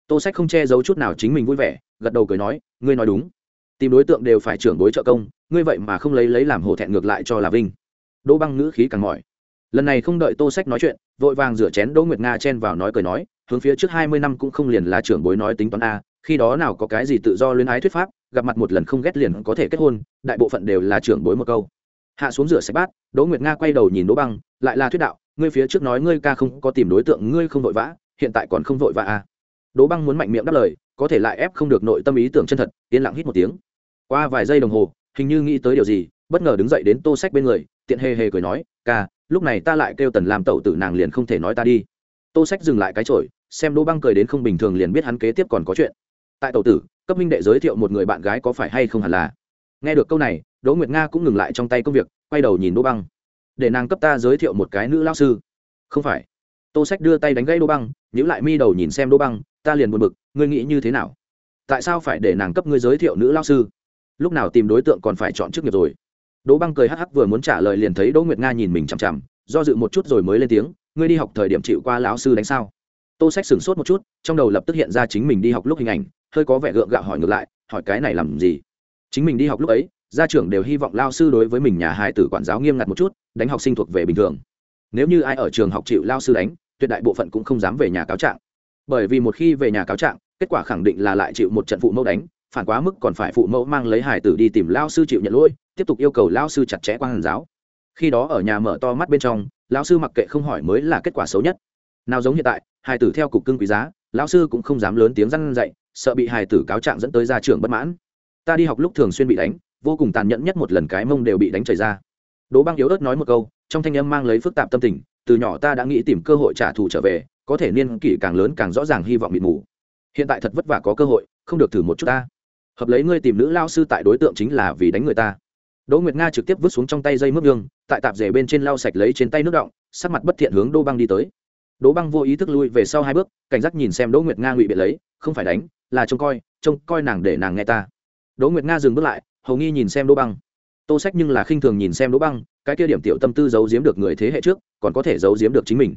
Tô sách không che giấu chút nào chính mình vui vẻ, gật đầu cười nói, ngươi nói đúng. Tìm đối tượng đều phải trưởng đối trợ công, ngươi vậy mà không lấy lấy làm hổ thẹn ngược lại cho là vinh. Đỗ băng ngữ khí càng mỏi. Lần này không đợi tô sách nói chuyện, vội vàng rửa chén đỗ nguyệt nga chen vào nói cười nói, hướng phía trước hai mươi năm cũng không liền là trưởng bối nói tính toán a khi đó nào có cái gì tự do luyến ái thuyết pháp, gặp mặt một lần không ghét liền có thể kết hôn, đại bộ phận đều là trưởng bối một câu. Hạ xuống rửa sạch bát, đỗ nguyệt nga quay đầu nhìn đỗ băng, lại là thuyết đạo, ngươi phía trước nói ngươi ca không có tìm đối tượng, ngươi không vội vã, hiện tại còn không vội vã à. đỗ băng muốn mạnh miệng đáp lời, có thể lại ép không được nội tâm ý tưởng chân thật, yên lặng hít một tiếng. Qua vài giây đồng hồ, hình như nghĩ tới điều gì, bất ngờ đứng dậy đến tô sách bên người, tiện hề hề cười nói, ca, lúc này ta lại kêu tần làm tẩu tử nàng liền không thể nói ta đi. Tô sách dừng lại cái trội xem đỗ băng cười đến không bình thường liền biết hắn kế tiếp còn có chuyện tại tẩu tử, cấp minh đệ giới thiệu một người bạn gái có phải hay không hẳn là? Nghe được câu này, đỗ nguyệt nga cũng ngừng lại trong tay công việc, quay đầu nhìn đỗ băng. Để nàng cấp ta giới thiệu một cái nữ lao sư. Không phải. Tô sách đưa tay đánh gây đỗ băng nhữ lại mi đầu nhìn xem đỗ băng, ta liền buồn bực, ngươi nghĩ như thế nào? Tại sao phải để nàng cấp ngươi giới thiệu nữ lao sư? Lúc nào tìm đối tượng còn phải chọn chức nghiệp rồi? Đỗ băng cười hắc hắc vừa muốn trả lời liền thấy đỗ nguyệt nga nhìn mình chằm chằm, do dự một chút rồi mới lên tiếng, ngươi đi học thời điểm chịu qua lão sư đánh sao? Tô sách sửng sốt một chút, trong đầu lập tức hiện ra chính mình đi học lúc hình ảnh hơi có vẻ gượng gạo hỏi ngược lại, hỏi cái này làm gì? Chính mình đi học lúc ấy, gia trưởng đều hy vọng lao sư đối với mình nhà hài tử quản giáo nghiêm ngặt một chút, đánh học sinh thuộc về bình thường. Nếu như ai ở trường học chịu lao sư đánh, tuyệt đại bộ phận cũng không dám về nhà cáo trạng. Bởi vì một khi về nhà cáo trạng, kết quả khẳng định là lại chịu một trận phụ mẫu đánh, phản quá mức còn phải phụ mẫu mang lấy hài tử đi tìm lao sư chịu nhận lỗi, tiếp tục yêu cầu lao sư chặt chẽ qua hàn giáo. Khi đó ở nhà mở to mắt bên trong, lao sư mặc kệ không hỏi mới là kết quả xấu nhất. Nào giống hiện tại, hài tử theo cục cưng quý giá, lao sư cũng không dám lớn tiếng răn dạy sợ bị hài tử cáo trạng dẫn tới gia trưởng bất mãn. Ta đi học lúc thường xuyên bị đánh, vô cùng tàn nhẫn nhất một lần cái mông đều bị đánh chảy ra. Đỗ băng yếu ớt nói một câu, trong thanh âm mang lấy phức tạp tâm tình, từ nhỏ ta đã nghĩ tìm cơ hội trả thù trở về, có thể niên kỷ càng lớn càng rõ ràng hy vọng bị mù. Hiện tại thật vất vả có cơ hội, không được thử một chút ta. Hợp lấy ngươi tìm nữ lao sư tại đối tượng chính là vì đánh người ta. Đỗ nguyệt nga trực tiếp vứt xuống trong tay dây mướp gương, tại tạp rể bên trên lau sạch lấy trên tay nước động, sắc mặt bất thiện hướng đỗ băng đi tới đỗ băng vô ý thức lui về sau hai bước, cảnh giác nhìn xem đỗ nguyệt nga ngụy biện lấy, không phải đánh, là trông coi trông coi nàng để nàng nghe ta. Đỗ nguyệt nga dừng bước lại, hầu nghi nhìn xem đỗ băng. Tô sách nhưng là khinh thường nhìn xem đỗ băng, cái kia điểm tiểu tâm tư giấu giếm được người thế hệ trước, còn có thể giấu giếm được chính mình.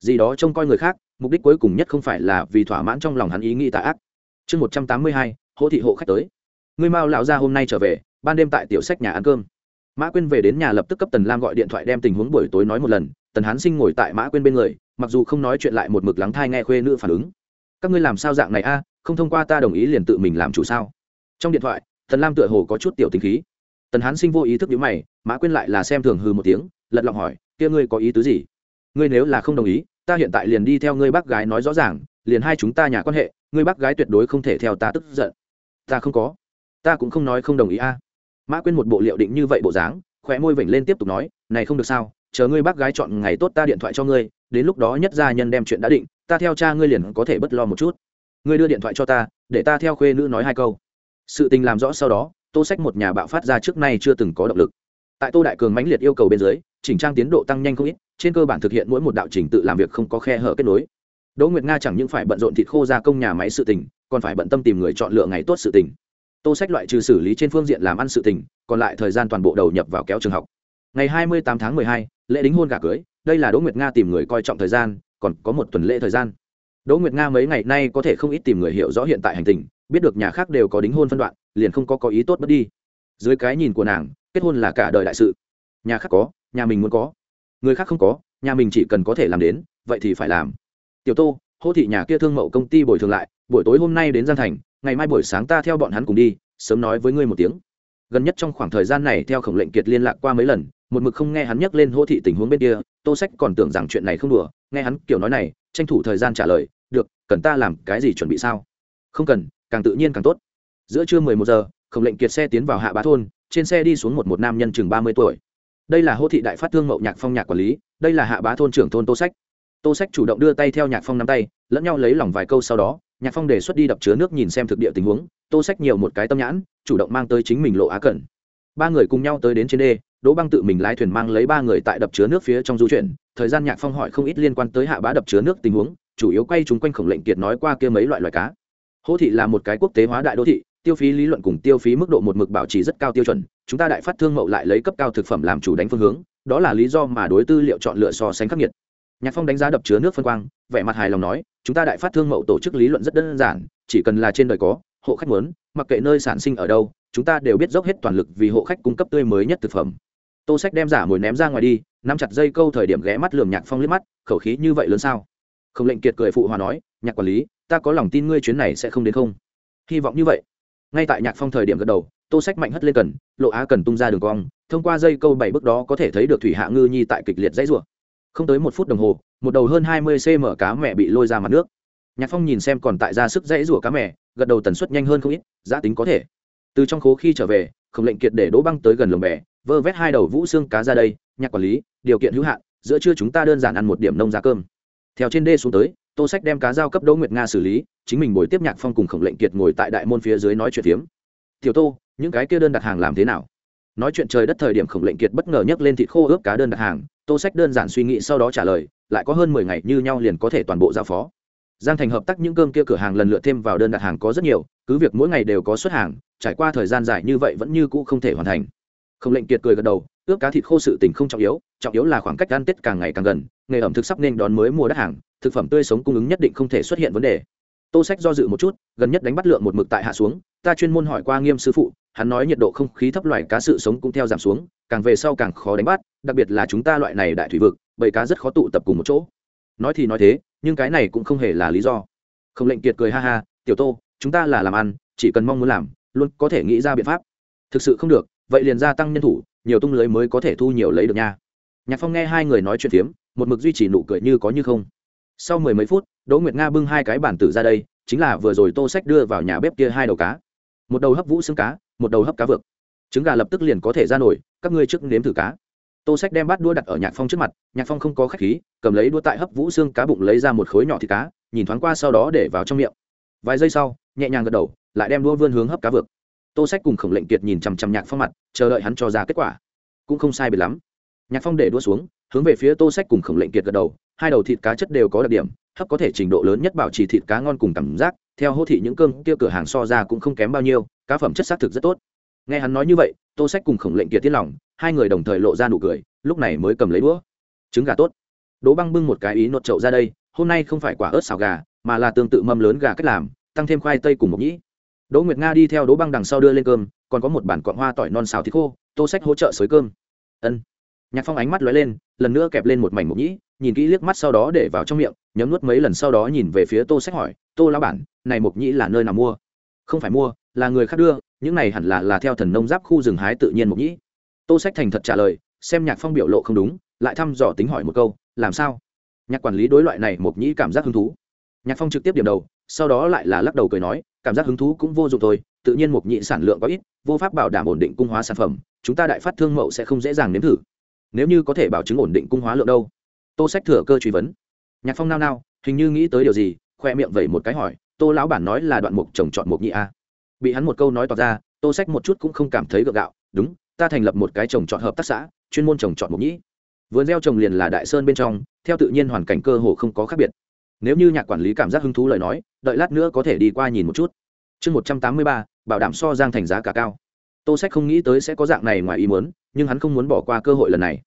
Gì đó trông coi người khác, mục đích cuối cùng nhất không phải là vì thỏa mãn trong lòng hắn ý nghĩ tà ác. Chương một trăm tám mươi hai, hỗ thị hộ khách tới. Người mao lão gia hôm nay trở về, ban đêm tại tiểu sách nhà ăn cơm. Mã quyên về đến nhà lập tức cấp tần lam gọi điện thoại đem tình huống buổi tối nói một lần, tần hán sinh ngồi tại mã quyên bên người mặc dù không nói chuyện lại một mực lắng thai nghe khuê nữ phản ứng. Các ngươi làm sao dạng này a, không thông qua ta đồng ý liền tự mình làm chủ sao? Trong điện thoại thần lam tựa hồ có chút tiểu tình khí. Tần hán sinh vô ý thức nhữ mày, mã quyên lại là xem thường hư một tiếng, lật lọng hỏi, kia ngươi có ý tứ gì? Ngươi nếu là không đồng ý, ta hiện tại liền đi theo ngươi bác gái nói rõ ràng, liền hai chúng ta nhà quan hệ, ngươi bác gái tuyệt đối không thể theo ta tức giận. Ta không có. Ta cũng không nói không đồng ý a. Mã quyên một bộ liệu định như vậy bộ dáng, khóe môi vểnh lên tiếp tục nói, này không được sao, chờ ngươi bác gái chọn ngày tốt ta điện thoại cho ngươi đến lúc đó nhất gia nhân đem chuyện đã định, ta theo cha ngươi liền có thể bất lo một chút. Ngươi đưa điện thoại cho ta, để ta theo khuê nữ nói hai câu. Sự tình làm rõ sau đó, tô sách một nhà bạo phát ra trước nay chưa từng có động lực. Tại tô đại cường mãnh liệt yêu cầu bên dưới, chỉnh trang tiến độ tăng nhanh không ít, trên cơ bản thực hiện mỗi một đạo trình tự làm việc không có khe hở kết nối. Đỗ nguyệt nga chẳng những phải bận rộn thịt khô ra công nhà máy sự tình, còn phải bận tâm tìm người chọn lựa ngày tốt sự tình. Tô sách loại trừ xử lý trên phương diện làm ăn sự tình, còn lại thời gian toàn bộ đầu nhập vào kéo trường học. Ngày hai mươi tám tháng mười hai, lễ đính hôn gả cưới đây là đỗ nguyệt nga tìm người coi trọng thời gian, còn có một tuần lễ thời gian. Đỗ nguyệt nga mấy ngày nay có thể không ít tìm người hiểu rõ hiện tại hành tình, biết được nhà khác đều có đính hôn phân đoạn, liền không có có ý tốt mất đi. Dưới cái nhìn của nàng, kết hôn là cả đời đại sự. Nhà khác có, nhà mình muốn có. Người khác không có, nhà mình chỉ cần có thể làm đến, vậy thì phải làm. Tiểu tô, hô thị nhà kia thương mậu công ty bồi thường lại, buổi tối hôm nay đến giang thành, ngày mai buổi sáng ta theo bọn hắn cùng đi, sớm nói với ngươi một tiếng. Gần nhất trong khoảng thời gian này theo khổng lệnh kiệt liên lạc qua mấy lần một mực không nghe hắn nhắc lên hô thị tình huống bên kia, tô sách còn tưởng rằng chuyện này không đùa, nghe hắn kiểu nói này, tranh thủ thời gian trả lời, được, cần ta làm cái gì chuẩn bị sao? Không cần, càng tự nhiên càng tốt. Giữa trưa mười một giờ, khổng lệnh kiệt xe tiến vào hạ bá thôn, trên xe đi xuống một một nam nhân chừng ba mươi tuổi. Đây là hô thị đại phát thương mậu nhạc phong nhạc quản lý, đây là hạ bá thôn trưởng thôn tô sách. Tô sách chủ động đưa tay theo nhạc phong nắm tay, lẫn nhau lấy lòng vài câu sau đó, nhạc phong đề xuất đi đập chứa nước nhìn xem thực địa tình huống, tô sách nhiều một cái tâm nhãn, chủ động mang tới chính mình lộ á cẩn. Ba người cùng nhau tới đến trên đê đỗ băng tự mình lái thuyền mang lấy ba người tại đập chứa nước phía trong du chuyển. Thời gian nhạc phong hỏi không ít liên quan tới hạ bá đập chứa nước tình huống, chủ yếu quay chúng quanh khổng lệnh kiệt nói qua kia mấy loại loài cá. Hỗ thị là một cái quốc tế hóa đại đô thị, tiêu phí lý luận cùng tiêu phí mức độ một mực bảo trì rất cao tiêu chuẩn. Chúng ta đại phát thương mậu lại lấy cấp cao thực phẩm làm chủ đánh phương hướng, đó là lý do mà đối tư liệu chọn lựa so sánh khắc nghiệt. Nhạc phong đánh giá đập chứa nước phân quang, vẻ mặt hài lòng nói, chúng ta đại phát thương mậu tổ chức lý luận rất đơn giản, chỉ cần là trên đời có hộ khách muốn, mặc kệ nơi sản sinh ở đâu, chúng ta đều biết dốc hết toàn lực vì hộ khách cung cấp tươi mới nhất thực phẩm tô sách đem giả mồi ném ra ngoài đi, nắm chặt dây câu thời điểm ghé mắt lườm nhạc phong liếc mắt, khẩu khí như vậy lớn sao? Không lệnh kiệt cười phụ hòa nói, nhạc quản lý, ta có lòng tin ngươi chuyến này sẽ không đến không? Hy vọng như vậy. Ngay tại nhạc phong thời điểm gật đầu, tô sách mạnh hất lên cần, lộ á cần tung ra đường cong, thông qua dây câu bảy bước đó có thể thấy được thủy hạ ngư nhi tại kịch liệt dãy rủa. Không tới một phút đồng hồ, một đầu hơn hai mươi cm cá mẹ bị lôi ra mặt nước. Nhạc phong nhìn xem còn tại ra sức dãy rủa cá mẹ, gật đầu tần suất nhanh hơn không ít, giá tính có thể. Từ trong khố khi trở về, không lệnh kiệt để đỗ băng tới gần lồng bè vơ vét hai đầu vũ xương cá ra đây nhạc quản lý, điều kiện hữu hạn, giữa trưa chúng ta đơn giản ăn một điểm nông giá cơm. Theo trên đê xuống tới, tô sách đem cá giao cấp đỗ nguyệt nga xử lý, chính mình bồi tiếp nhạc phong cùng khổng lệnh kiệt ngồi tại đại môn phía dưới nói chuyện phiếm. Tiểu tô, những cái kia đơn đặt hàng làm thế nào? Nói chuyện trời đất thời điểm khổng lệnh kiệt bất ngờ nhấc lên thịt khô ướp cá đơn đặt hàng, tô sách đơn giản suy nghĩ sau đó trả lời, lại có hơn mười ngày như nhau liền có thể toàn bộ giao phó. Giang thành hợp tác những cơm kia cửa hàng lần lượt thêm vào đơn đặt hàng có rất nhiều, cứ việc mỗi ngày đều có xuất hàng, trải qua thời gian dài như vậy vẫn như cũ không thể hoàn thành không lệnh kiệt cười gật đầu ướp cá thịt khô sự tình không trọng yếu trọng yếu là khoảng cách ăn tết càng ngày càng gần, nghề ẩm thực sắp nên đón mới mua đắt hàng, thực phẩm tươi sống cung ứng nhất định không thể xuất hiện vấn đề. Tô sách do dự một chút, gần nhất đánh bắt lượng một mực tại hạ xuống, ta chuyên môn hỏi qua nghiêm sư phụ, hắn nói nhiệt độ không khí thấp loài cá sự sống cũng theo giảm xuống, càng về sau càng khó đánh bắt, đặc biệt là chúng ta loại này đại thủy vực, bầy cá rất khó tụ tập cùng một chỗ. Nói thì nói thế, nhưng cái này cũng không hề là lý do. Không lệnh kiệt cười ha ha, tiểu tô, chúng ta là làm ăn, chỉ cần mong muốn làm, luôn có thể nghĩ ra biện pháp. Thực sự không được vậy liền gia tăng nhân thủ, nhiều tung lưới mới có thể thu nhiều lấy được nha. Nhạc phong nghe hai người nói chuyện phiếm, một mực duy trì nụ cười như có như không. Sau mười mấy phút, đỗ nguyệt nga bưng hai cái bản tử ra đây, chính là vừa rồi tô sách đưa vào nhà bếp kia hai đầu cá. Một đầu hấp vũ xương cá, một đầu hấp cá vực trứng gà lập tức liền có thể ra nổi, các ngươi trước nếm thử cá. Tô sách đem bát đua đặt ở nhạc phong trước mặt, nhạc phong không có khách khí, cầm lấy đua tại hấp vũ xương cá bụng lấy ra một khối nhỏ thịt cá, nhìn thoáng qua sau đó để vào trong miệng. Vài giây sau, nhẹ nhàng gật đầu, lại đem đua vươn hướng hấp cá vực tô sách cùng khổng lệnh kiệt nhìn chằm chằm nhạc phong mặt, chờ đợi hắn cho ra kết quả. Cũng không sai biệt lắm. Nhạc phong để đũa xuống, hướng về phía tô sách cùng khổng lệnh kiệt gật đầu, hai đầu thịt cá chất đều có đặc điểm, hấp có thể trình độ lớn nhất bảo trì thịt cá ngon cùng cảm giác, theo hô thị những cơm kia cửa hàng so ra cũng không kém bao nhiêu, cá phẩm chất xác thực rất tốt. Nghe hắn nói như vậy, tô sách cùng khổng lệnh kiệt tiết lòng, hai người đồng thời lộ ra nụ cười, lúc này mới cầm lấy đũa. Trứng gà tốt. Đỗ băng bưng một cái ý nốt trậu ra đây, hôm nay không phải quả ớt xào gà, mà là tương tự mâm lớn gà cách làm, tăng thêm khoai tây cùng một nhĩ đỗ nguyệt nga đi theo đỗ băng đằng sau đưa lên cơm, còn có một bản cọn hoa tỏi non xào thịt khô, tô sách hỗ trợ xới cơm. Ân. Nhạc phong ánh mắt lóe lên, lần nữa kẹp lên một mảnh mục nhĩ, nhìn kỹ liếc mắt sau đó để vào trong miệng, nhấm nuốt mấy lần sau đó nhìn về phía tô sách hỏi, tô lão bản, này mục nhĩ là nơi nào mua? Không phải mua, là người khác đưa, những này hẳn là là theo thần nông giáp khu rừng hái tự nhiên mục nhĩ. Tô sách thành thật trả lời, xem nhạc phong biểu lộ không đúng, lại thăm dò tính hỏi một câu, làm sao? Nhạc quản lý đối loại này mục nhĩ cảm giác hứng thú. Nhạc phong trực tiếp điểm đầu, sau đó lại là lắc đầu cười nói cảm giác hứng thú cũng vô dụng thôi, tự nhiên mục nhị sản lượng có ít, vô pháp bảo đảm ổn định cung hóa sản phẩm, chúng ta đại phát thương mậu sẽ không dễ dàng nếm thử. Nếu như có thể bảo chứng ổn định cung hóa lượng đâu? Tô sách thừa cơ truy vấn. Nhạc phong nao nao, hình như nghĩ tới điều gì, khoe miệng vẩy một cái hỏi, tô lão bản nói là đoạn mục trồng chọn mục nhị a? Bị hắn một câu nói toạc ra, tô sách một chút cũng không cảm thấy gượng gạo, đúng, ta thành lập một cái trồng chọn hợp tác xã, chuyên môn trồng chọn mục nhĩ vườn gieo trồng liền là đại sơn bên trong, theo tự nhiên hoàn cảnh cơ hồ không có khác biệt nếu như nhạc quản lý cảm giác hứng thú lời nói, đợi lát nữa có thể đi qua nhìn một chút. Chương một trăm tám mươi ba, bảo đảm so giang thành giá cả cao. Tô sách không nghĩ tới sẽ có dạng này ngoài ý muốn, nhưng hắn không muốn bỏ qua cơ hội lần này.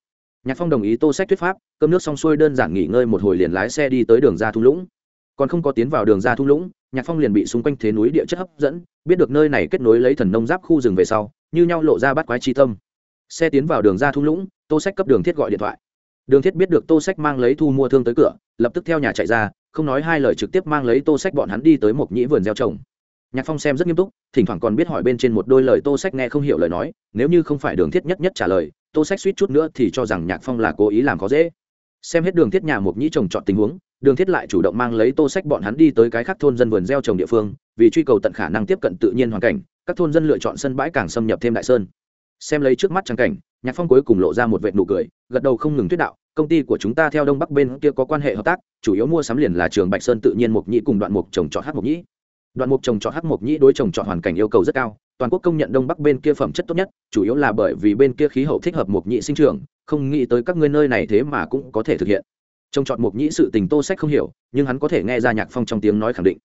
Nhạc phong đồng ý tô sách thuyết pháp, cơm nước xong xuôi đơn giản nghỉ ngơi một hồi liền lái xe đi tới đường ra thung lũng. Còn không có tiến vào đường ra thung lũng, nhạc phong liền bị xung quanh thế núi địa chất hấp dẫn, biết được nơi này kết nối lấy thần nông giáp khu rừng về sau, như nhau lộ ra bắt quái chi tâm. Xe tiến vào đường ra thung lũng, tô sách cấp đường thiết gọi điện thoại đường thiết biết được tô sách mang lấy thu mua thương tới cửa, lập tức theo nhà chạy ra, không nói hai lời trực tiếp mang lấy tô sách bọn hắn đi tới một nhĩ vườn gieo trồng. Nhạc phong xem rất nghiêm túc, thỉnh thoảng còn biết hỏi bên trên một đôi lời tô sách nghe không hiểu lời nói, nếu như không phải đường thiết nhất nhất trả lời, tô sách suýt chút nữa thì cho rằng nhạc phong là cố ý làm khó dễ. Xem hết đường thiết nhà một nhĩ trồng chọn tình huống, đường thiết lại chủ động mang lấy tô sách bọn hắn đi tới cái khác thôn dân vườn gieo trồng địa phương, vì truy cầu tận khả năng tiếp cận tự nhiên hoàn cảnh, các thôn dân lựa chọn sân bãi càng xâm nhập thêm đại sơn xem lấy trước mắt trang cảnh, nhạc phong cuối cùng lộ ra một vệ nụ cười, gật đầu không ngừng thuyết đạo, công ty của chúng ta theo đông bắc bên kia có quan hệ hợp tác, chủ yếu mua sắm liền là trường bạch sơn tự nhiên mộc nhĩ cùng đoạn mục trồng trọt hát mộc nhĩ. Đoạn mục trồng trọt hát mộc nhĩ đối trồng trọt hoàn cảnh yêu cầu rất cao, toàn quốc công nhận đông bắc bên kia phẩm chất tốt nhất, chủ yếu là bởi vì bên kia khí hậu thích hợp mộc nhĩ sinh trưởng, không nghĩ tới các ngươi nơi này thế mà cũng có thể thực hiện. Trồng trọt mộc nhĩ sự tình tô sách không hiểu, nhưng hắn có thể nghe ra nhạc phong trong tiếng nói khẳng định.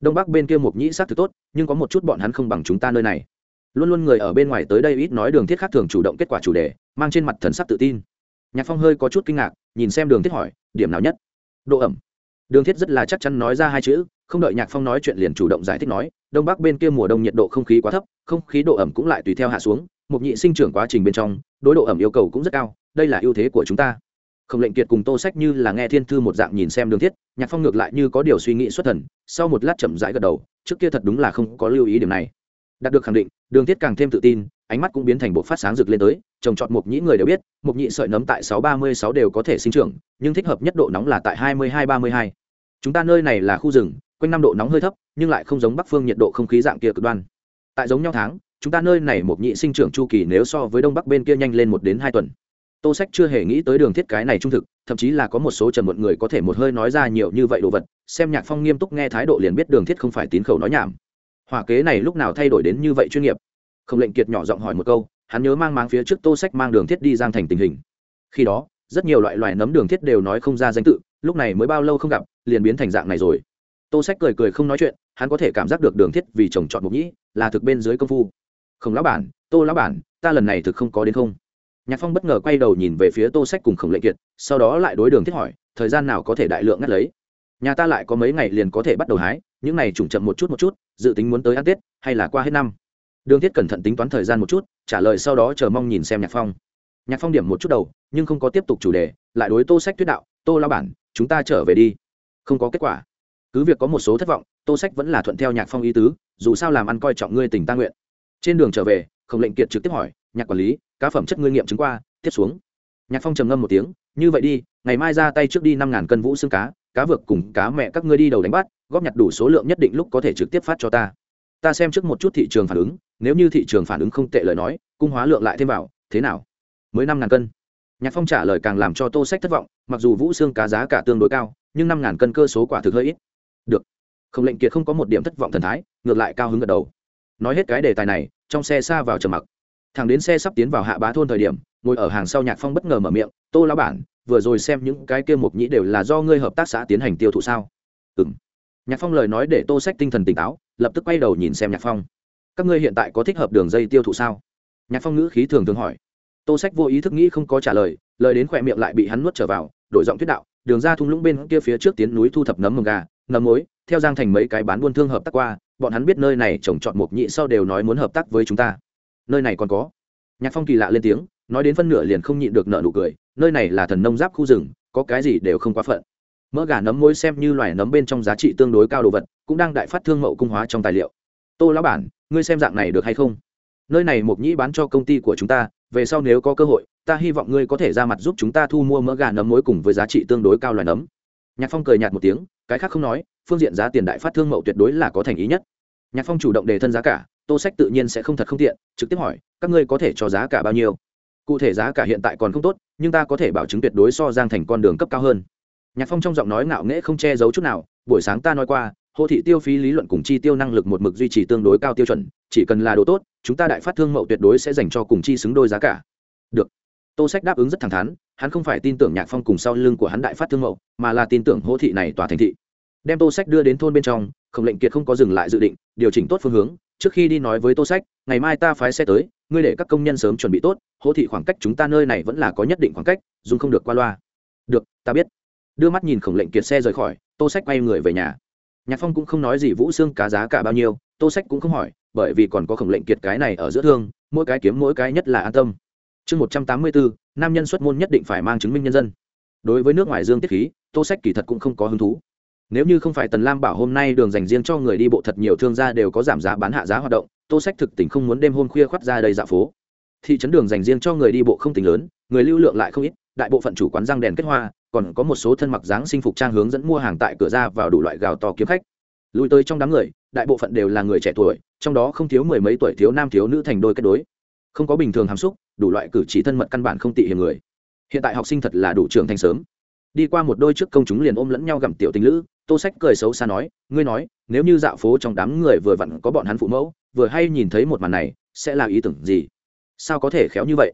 Đông bắc bên kia mộc nhĩ xác thực tốt, nhưng có một chút bọn hắn không bằng chúng ta nơi này luôn luôn người ở bên ngoài tới đây ít nói đường thiết khác thường chủ động kết quả chủ đề, mang trên mặt thần sắc tự tin. Nhạc phong hơi có chút kinh ngạc, nhìn xem đường thiết hỏi, điểm nào nhất? Độ ẩm. Đường thiết rất là chắc chắn nói ra hai chữ, không đợi nhạc phong nói chuyện liền chủ động giải thích nói, đông bắc bên kia mùa đông nhiệt độ không khí quá thấp, không khí độ ẩm cũng lại tùy theo hạ xuống, một nhị sinh trưởng quá trình bên trong, đối độ ẩm yêu cầu cũng rất cao, đây là ưu thế của chúng ta. Không lệnh kiệt cùng tô sách như là nghe thiên thư một dạng nhìn xem đường thiết, nhạc phong ngược lại như có điều suy nghĩ xuất thần, sau một lát chậm rãi gật đầu, trước kia thật đúng là không có lưu ý điểm này đạt được khẳng định, đường thiết càng thêm tự tin, ánh mắt cũng biến thành bộ phát sáng rực lên tới, trồng trọt mộc nhĩ người đều biết, mộc nhị sợi nấm tại sáu ba mươi sáu đều có thể sinh trưởng, nhưng thích hợp nhất độ nóng là tại hai mươi hai ba mươi hai. Chúng ta nơi này là khu rừng, quanh năm độ nóng hơi thấp, nhưng lại không giống bắc phương nhiệt độ không khí dạng kia cực đoan. Tại giống nhau tháng, chúng ta nơi này mộc nhị sinh trưởng chu kỳ nếu so với đông bắc bên kia nhanh lên một đến hai tuần. Tô sách chưa hề nghĩ tới đường thiết cái này trung thực, thậm chí là có một số trần một người có thể một hơi nói ra nhiều như vậy đồ vật, xem nhạc phong nghiêm túc nghe thái độ liền biết đường thiết không phải tín khẩu nói nhảm hỏa kế này lúc nào thay đổi đến như vậy chuyên nghiệp? Không lệnh kiệt nhỏ giọng hỏi một câu, hắn nhớ mang máng phía trước tô sách mang đường thiết đi giang thành tình hình. Khi đó, rất nhiều loại loài nấm đường thiết đều nói không ra danh tự, lúc này mới bao lâu không gặp, liền biến thành dạng này rồi. Tô sách cười cười không nói chuyện, hắn có thể cảm giác được đường thiết vì chồng chọn mục nhĩ, là thực bên dưới công phu. Không lão bản, tô lão bản, ta lần này thực không có đến không? Nhạc phong bất ngờ quay đầu nhìn về phía tô sách cùng khổng lệnh kiệt, sau đó lại đối đường thiết hỏi, thời gian nào có thể đại lượng ngắt lấy? Nhà ta lại có mấy ngày liền có thể bắt đầu hái những này trùng chậm một chút một chút, dự tính muốn tới ăn tết, hay là qua hết năm. Đường thiết cẩn thận tính toán thời gian một chút, trả lời sau đó chờ mong nhìn xem nhạc phong. Nhạc phong điểm một chút đầu, nhưng không có tiếp tục chủ đề, lại đối tô sách tuyết đạo, tô lao bản, chúng ta trở về đi. Không có kết quả. Cứ việc có một số thất vọng, tô sách vẫn là thuận theo nhạc phong ý tứ, dù sao làm ăn coi trọng ngươi tình ta nguyện. Trên đường trở về, khổng lệnh kiệt trực tiếp hỏi, nhạc quản lý, cá phẩm chất ngươi nghiệm chứng qua, tiếp xuống. Nhạc phong trầm ngâm một tiếng, như vậy đi, ngày mai ra tay trước đi năm ngàn cân vũ xương cá cá vực cùng cá mẹ các ngươi đi đầu đánh bắt, góp nhặt đủ số lượng nhất định lúc có thể trực tiếp phát cho ta. Ta xem trước một chút thị trường phản ứng, nếu như thị trường phản ứng không tệ lời nói, cung hóa lượng lại thêm vào, thế nào? Mới năm ngàn cân. Nhạc phong trả lời càng làm cho tô sách thất vọng, mặc dù vũ xương cá giá cả tương đối cao, nhưng năm ngàn cân cơ số quả thực hơi ít. Được. Không lệnh kiệt không có một điểm thất vọng thần thái, ngược lại cao hứng gật đầu. Nói hết cái đề tài này, trong xe xa vào trầm mặc. Thằng đến xe sắp tiến vào hạ bá thôn thời điểm, ngồi ở hàng sau nhạc phong bất ngờ mở miệng, tô lão bản vừa rồi xem những cái kia mục nhĩ đều là do ngươi hợp tác xã tiến hành tiêu thụ sao? Ừ nhạc phong lời nói để tô sách tinh thần tỉnh táo, lập tức quay đầu nhìn xem nhạc phong. Các ngươi hiện tại có thích hợp đường dây tiêu thụ sao? Nhạc phong ngữ khí thường thường hỏi. Tô sách vô ý thức nghĩ không có trả lời lời đến khỏe miệng lại bị hắn nuốt trở vào, đổi giọng thuyết đạo, đường ra thung lũng bên kia phía trước tiến núi thu thập nấm mồng gà, nấm mối theo giang thành mấy cái bán buôn thương hợp tác qua, bọn hắn biết nơi này trồng trọt mục nhị sau đều nói muốn hợp tác với chúng ta. Nơi này còn có. Nhạc phong kỳ lạ lên tiếng, nói đến phân nửa liền không nhịn được nợ nụ cười nơi này là thần nông giáp khu rừng, có cái gì đều không quá phận. Mỡ gà nấm mối xem như loài nấm bên trong giá trị tương đối cao đồ vật, cũng đang đại phát thương mậu cung hóa trong tài liệu. Tô lão bản, ngươi xem dạng này được hay không? Nơi này mộc nhĩ bán cho công ty của chúng ta, về sau nếu có cơ hội, ta hy vọng ngươi có thể ra mặt giúp chúng ta thu mua mỡ gà nấm mối cùng với giá trị tương đối cao loài nấm. Nhạc phong cười nhạt một tiếng, cái khác không nói, phương diện giá tiền đại phát thương mậu tuyệt đối là có thành ý nhất. Nhạc phong chủ động đề thân giá cả, tô sách tự nhiên sẽ không thật không tiện, trực tiếp hỏi, các ngươi có thể cho giá cả bao nhiêu? Cụ thể giá cả hiện tại còn không tốt nhưng ta có thể bảo chứng tuyệt đối so giang thành con đường cấp cao hơn. Nhạc phong trong giọng nói ngạo nghễ không che giấu chút nào, buổi sáng ta nói qua, hô thị tiêu phí lý luận cùng chi tiêu năng lực một mực duy trì tương đối cao tiêu chuẩn, chỉ cần là đồ tốt, chúng ta đại phát thương mậu tuyệt đối sẽ dành cho cùng chi xứng đôi giá cả. Được. Tô sách đáp ứng rất thẳng thắn, hắn không phải tin tưởng nhạc phong cùng sau lưng của hắn đại phát thương mậu, mà là tin tưởng hô thị này tòa thành thị. Đem tô sách đưa đến thôn bên trong khổng lệnh kiệt không có dừng lại dự định, điều chỉnh tốt phương hướng, trước khi đi nói với tô sách ngày mai ta phái xe tới, ngươi để các công nhân sớm chuẩn bị tốt, hỗ thị khoảng cách chúng ta nơi này vẫn là có nhất định khoảng cách, dùng không được qua loa. Được, ta biết. Đưa mắt nhìn khổng lệnh kiệt xe rời khỏi, tô sách quay người về nhà. Nhạc phong cũng không nói gì vũ xương cá giá cả bao nhiêu, tô sách cũng không hỏi, bởi vì còn có khổng lệnh kiệt cái này ở giữa thương, mỗi cái kiếm mỗi cái nhất là an tâm. Chương một trăm tám mươi bốn, nam nhân xuất môn nhất định phải mang chứng minh nhân dân. Đối với nước ngoài dương tiết khí, tô sách kỳ thật cũng không có hứng thú. Nếu như không phải tần lam bảo hôm nay đường dành riêng cho người đi bộ thật nhiều thương gia đều có giảm giá bán hạ giá hoạt động tô sách thực tình không muốn đêm hôm khuya khoắt ra đầy dạ phố. Thị trấn đường dành riêng cho người đi bộ không tính lớn, người lưu lượng lại không ít, đại bộ phận chủ quán răng đèn kết hoa, còn có một số thân mặc dáng sinh phục trang hướng dẫn mua hàng tại cửa ra vào đủ loại gào to kiếm khách. Lùi tới trong đám người, đại bộ phận đều là người trẻ tuổi, trong đó không thiếu mười mấy tuổi thiếu nam thiếu nữ thành đôi kết đối. Không có bình thường hàm xúc, đủ loại cử chỉ thân mật căn bản không tị hiểm người. Hiện tại học sinh thật là đủ trưởng thành sớm. Đi qua một đôi trước công chúng liền ôm lẫn nhau gặm tiểu tình lữ tô sách cười xấu xa nói, ngươi nói, nếu như dạo phố trong đám người vừa vặn có bọn hắn phụ mẫu, vừa hay nhìn thấy một màn này, sẽ là ý tưởng gì? Sao có thể khéo như vậy?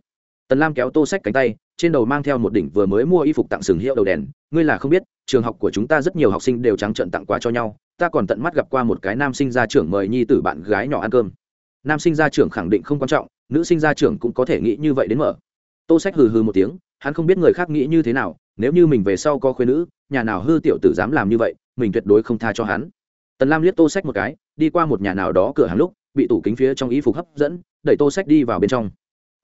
Tần lam kéo tô sách cánh tay, trên đầu mang theo một đỉnh vừa mới mua y phục tặng sừng hiệu đầu đèn, ngươi là không biết, trường học của chúng ta rất nhiều học sinh đều trắng trợn tặng quà cho nhau, ta còn tận mắt gặp qua một cái nam sinh gia trưởng mời nhi tử bạn gái nhỏ ăn cơm. Nam sinh gia trưởng khẳng định không quan trọng, nữ sinh gia trưởng cũng có thể nghĩ như vậy đến mở. Tô sách hừ hừ một tiếng, hắn không biết người khác nghĩ như thế nào nếu như mình về sau có khuyên nữ, nhà nào hư tiểu tử dám làm như vậy, mình tuyệt đối không tha cho hắn. Tần lam liếc tô sách một cái, đi qua một nhà nào đó cửa hàng lúc, bị tủ kính phía trong y phục hấp dẫn, đẩy tô sách đi vào bên trong.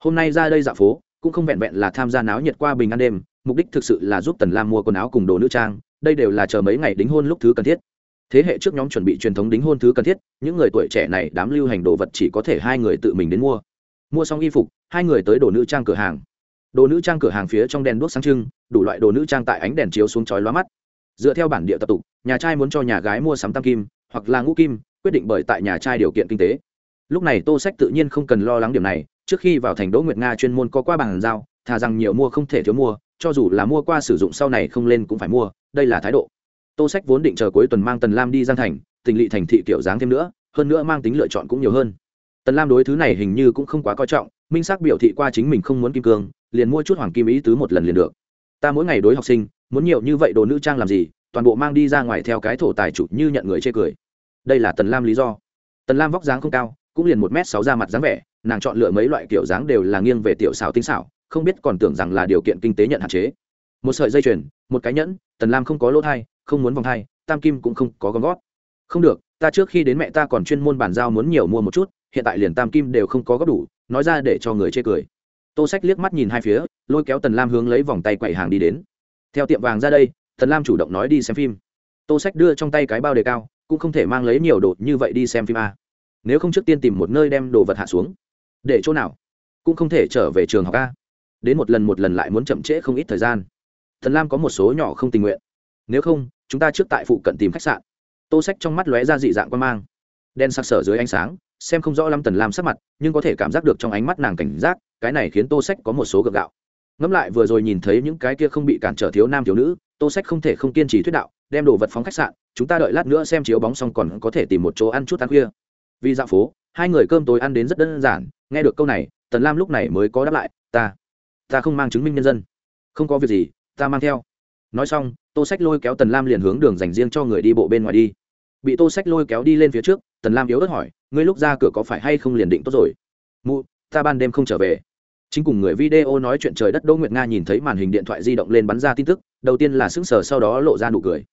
Hôm nay ra đây dạo phố, cũng không vẹn vẹn là tham gia náo nhiệt qua bình ăn đêm, mục đích thực sự là giúp tần lam mua quần áo cùng đồ nữ trang, đây đều là chờ mấy ngày đính hôn lúc thứ cần thiết. Thế hệ trước nhóm chuẩn bị truyền thống đính hôn thứ cần thiết, những người tuổi trẻ này đám lưu hành đồ vật chỉ có thể hai người tự mình đến mua. Mua xong y phục, hai người tới đồ nữ trang cửa hàng đồ nữ trang cửa hàng phía trong đèn đuốc sáng trưng, đủ loại đồ nữ trang tại ánh đèn chiếu xuống chói lóa mắt. Dựa theo bản địa tập tục, nhà trai muốn cho nhà gái mua sắm tam kim, hoặc là ngũ kim, quyết định bởi tại nhà trai điều kiện kinh tế. Lúc này tô sách tự nhiên không cần lo lắng điểm này, trước khi vào thành đỗ nguyệt nga chuyên môn có qua bàn giao, thà rằng nhiều mua không thể thiếu mua, cho dù là mua qua sử dụng sau này không lên cũng phải mua, đây là thái độ. Tô sách vốn định chờ cuối tuần mang tần lam đi giang thành, tình lỵ thành thị kiểu dáng thêm nữa, hơn nữa mang tính lựa chọn cũng nhiều hơn. Tần lam đối thứ này hình như cũng không quá coi trọng, minh xác biểu thị qua chính mình không muốn kim cương liền mua chút hoàng kim ý tứ một lần liền được. Ta mỗi ngày đối học sinh, muốn nhiều như vậy đồ nữ trang làm gì, toàn bộ mang đi ra ngoài theo cái thổ tài chủ như nhận người chê cười. Đây là tần lam lý do. Tần lam vóc dáng không cao, cũng liền một m sáu ra mặt dáng vẻ, nàng chọn lựa mấy loại kiểu dáng đều là nghiêng về tiểu xảo tinh xảo, không biết còn tưởng rằng là điều kiện kinh tế nhận hạn chế. Một sợi dây chuyền, một cái nhẫn, tần lam không có lỗ thai, không muốn vòng thai, tam kim cũng không có gom gót không được, ta trước khi đến mẹ ta còn chuyên môn bàn giao muốn nhiều mua một chút, hiện tại liền tam kim đều không có góp đủ, nói ra để cho người chê cười tô sách liếc mắt nhìn hai phía, lôi kéo tần lam hướng lấy vòng tay quậy hàng đi đến. Theo tiệm vàng ra đây, tần lam chủ động nói đi xem phim. Tô sách đưa trong tay cái bao đề cao, cũng không thể mang lấy nhiều đồ như vậy đi xem phim a. Nếu không trước tiên tìm một nơi đem đồ vật hạ xuống. Để chỗ nào? Cũng không thể trở về trường học a. Đến một lần một lần lại muốn chậm trễ không ít thời gian. Thần lam có một số nhỏ không tình nguyện. Nếu không, chúng ta trước tại phụ cận tìm khách sạn. Tô sách trong mắt lóe ra dị dạng quan mang. Đen sặc sở dưới ánh sáng xem không rõ lắm tần lam sắc mặt, nhưng có thể cảm giác được trong ánh mắt nàng cảnh giác, cái này khiến tô sách có một số gượng gạo. Ngẫm lại vừa rồi nhìn thấy những cái kia không bị cản trở thiếu nam thiếu nữ, tô sách không thể không kiên trì thuyết đạo, đem đồ vật phóng khách sạn, chúng ta đợi lát nữa xem chiếu bóng xong còn có thể tìm một chỗ ăn chút ăn khuya. Vì dạo phố, hai người cơm tối ăn đến rất đơn giản, nghe được câu này, tần lam lúc này mới có đáp lại, ta ta không mang chứng minh nhân dân. Không có việc gì, ta mang theo. Nói xong, tô sách lôi kéo tần lam liền hướng đường dành riêng cho người đi bộ bên ngoài đi bị tô sách lôi kéo đi lên phía trước, tần lam yếu ớt hỏi, ngươi lúc ra cửa có phải hay không liền định tốt rồi? Mụ, ta ban đêm không trở về. Chính cùng người video nói chuyện trời đất đỗ nguyệt nga nhìn thấy màn hình điện thoại di động lên bắn ra tin tức, đầu tiên là sững sờ sau đó lộ ra nụ cười.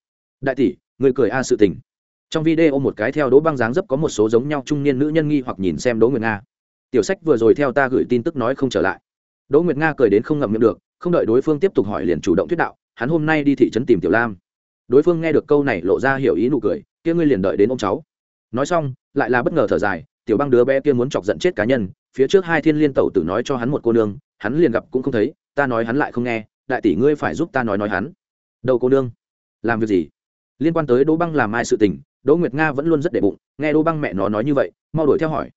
Đại tỷ người cười a sự tình. Trong video một cái theo đỗ băng dáng dấp có một số giống nhau trung niên nữ nhân nghi hoặc nhìn xem đỗ nguyệt nga. Tiểu sách vừa rồi theo ta gửi tin tức nói không trở lại. Đỗ nguyệt nga cười đến không ngậm miệng được, không đợi đối phương tiếp tục hỏi liền chủ động thuyết đạo, hắn hôm nay đi thị trấn tìm tiểu lam. Đối phương nghe được câu này lộ ra hiểu ý nụ cười kia ngươi liền đợi đến ông cháu. Nói xong, lại là bất ngờ thở dài, tiểu băng đứa bé kia muốn chọc giận chết cá nhân, phía trước hai thiên liên tẩu tử nói cho hắn một cô nương, hắn liền gặp cũng không thấy, ta nói hắn lại không nghe, đại tỷ ngươi phải giúp ta nói nói hắn. Đâu cô nương, làm việc gì? Liên quan tới đỗ băng làm ai sự tình, đỗ nguyệt nga vẫn luôn rất đệ bụng, nghe đỗ băng mẹ nó nói như vậy, mau đuổi theo hỏi.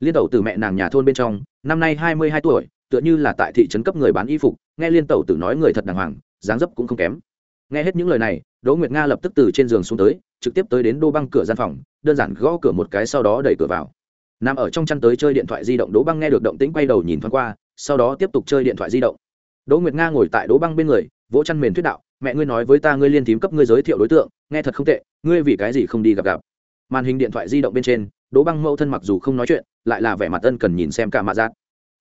Liên tẩu từ mẹ nàng nhà thôn bên trong, năm nay hai mươi hai tuổi, tựa như là tại thị trấn cấp người bán y phục, nghe liên tẩu tử nói người thật đàng hoàng, dáng dấp cũng không kém. Nghe hết những lời này, đỗ nguyệt nga lập tức từ trên giường xuống tới trực tiếp tới đến đô băng cửa gian phòng, đơn giản gõ cửa một cái sau đó đẩy cửa vào. Nằm ở trong chăn tới chơi điện thoại di động, đỗ băng nghe được động tĩnh quay đầu nhìn thoáng qua, sau đó tiếp tục chơi điện thoại di động. Đỗ nguyệt nga ngồi tại đỗ băng bên người, vỗ chăn mền thuyết đạo, mẹ ngươi nói với ta ngươi liên thím cấp ngươi giới thiệu đối tượng, nghe thật không tệ, ngươi vì cái gì không đi gặp gặp? Màn hình điện thoại di động bên trên, đỗ băng mẫu thân mặc dù không nói chuyện, lại là vẻ mặt ân cần nhìn xem cả mạ giác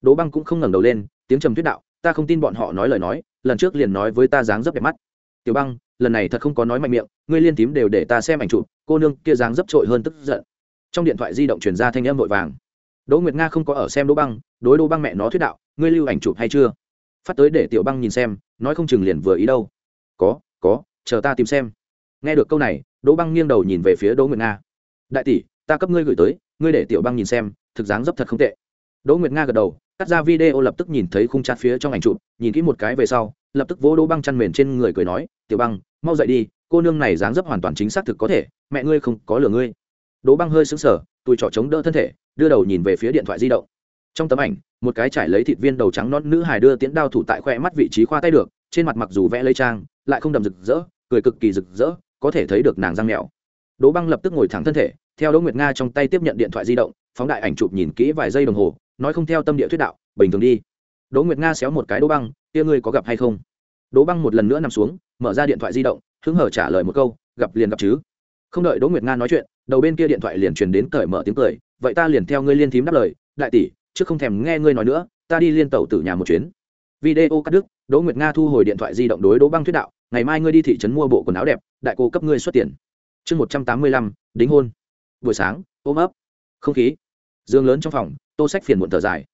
đỗ băng cũng không ngẩng đầu lên, tiếng trầm thuyết đạo, ta không tin bọn họ nói lời nói, lần trước liền nói với ta dáng dấp đẹp mắt. Tiểu băng lần này thật không có nói mạnh miệng, ngươi liên tím đều để ta xem ảnh chụp, cô nương kia dáng dấp trội hơn tức giận. Trong điện thoại di động truyền ra thanh âm vội vàng. Đỗ nguyệt nga không có ở xem đỗ băng, đối đỗ băng mẹ nó thuyết đạo, ngươi lưu ảnh chụp hay chưa? Phát tới để tiểu băng nhìn xem, nói không chừng liền vừa ý đâu. Có có, chờ ta tìm xem. Nghe được câu này, đỗ băng nghiêng đầu nhìn về phía đỗ nguyệt nga. Đại tỷ, ta cấp ngươi gửi tới, ngươi để tiểu băng nhìn xem, thực dáng dấp thật không tệ. Đỗ nguyệt nga gật đầu, cắt ra video lập tức nhìn thấy khung chặt phía trong ảnh chụp, nhìn kỹ một cái về sau lập tức vỗ đỗ băng chăn mền trên người cười nói, tiểu băng, mau dậy đi, cô nương này dáng dấp hoàn toàn chính xác thực có thể, mẹ ngươi không có lừa ngươi. Đỗ băng hơi sững sờ tùi trỏ chống đỡ thân thể, đưa đầu nhìn về phía điện thoại di động. Trong tấm ảnh, một cái trải lấy thịt viên đầu trắng non nữ hài đưa tiến đao thủ tại khoe mắt vị trí khoa tay được, trên mặt mặc dù vẽ lấy trang, lại không đầm rực rỡ, cười cực kỳ rực rỡ, có thể thấy được nàng răng mèo đỗ băng lập tức ngồi thẳng thân thể, theo đỗ nguyệt nga trong tay tiếp nhận điện thoại di động, phóng đại ảnh chụp nhìn kỹ vài giây đồng hồ, nói không theo tâm địa thuyết đạo, bình thường đi đỗ nguyệt nga xéo một cái đỗ băng, kia ngươi có gặp hay không? Đỗ băng một lần nữa nằm xuống, mở ra điện thoại di động, hứng hở trả lời một câu, gặp liền gặp chứ. Không đợi đỗ nguyệt nga nói chuyện, đầu bên kia điện thoại liền truyền đến cởi mở tiếng cười, vậy ta liền theo ngươi liên thím đáp lời, đại tỷ chứ không thèm nghe ngươi nói nữa, ta đi liên tàu từ nhà một chuyến. Video cắt đứt, đỗ nguyệt nga thu hồi điện thoại di động đối đỗ băng thuyết đạo, ngày mai ngươi đi thị trấn mua bộ quần áo đẹp, đại cô cấp ngươi xuất tiền. Chương một trăm tám mươi lăm, đính hôn. Buổi sáng, ôm ấp. Không khí. Dương lớn trong phòng, tô sách phiền muộn thở dài.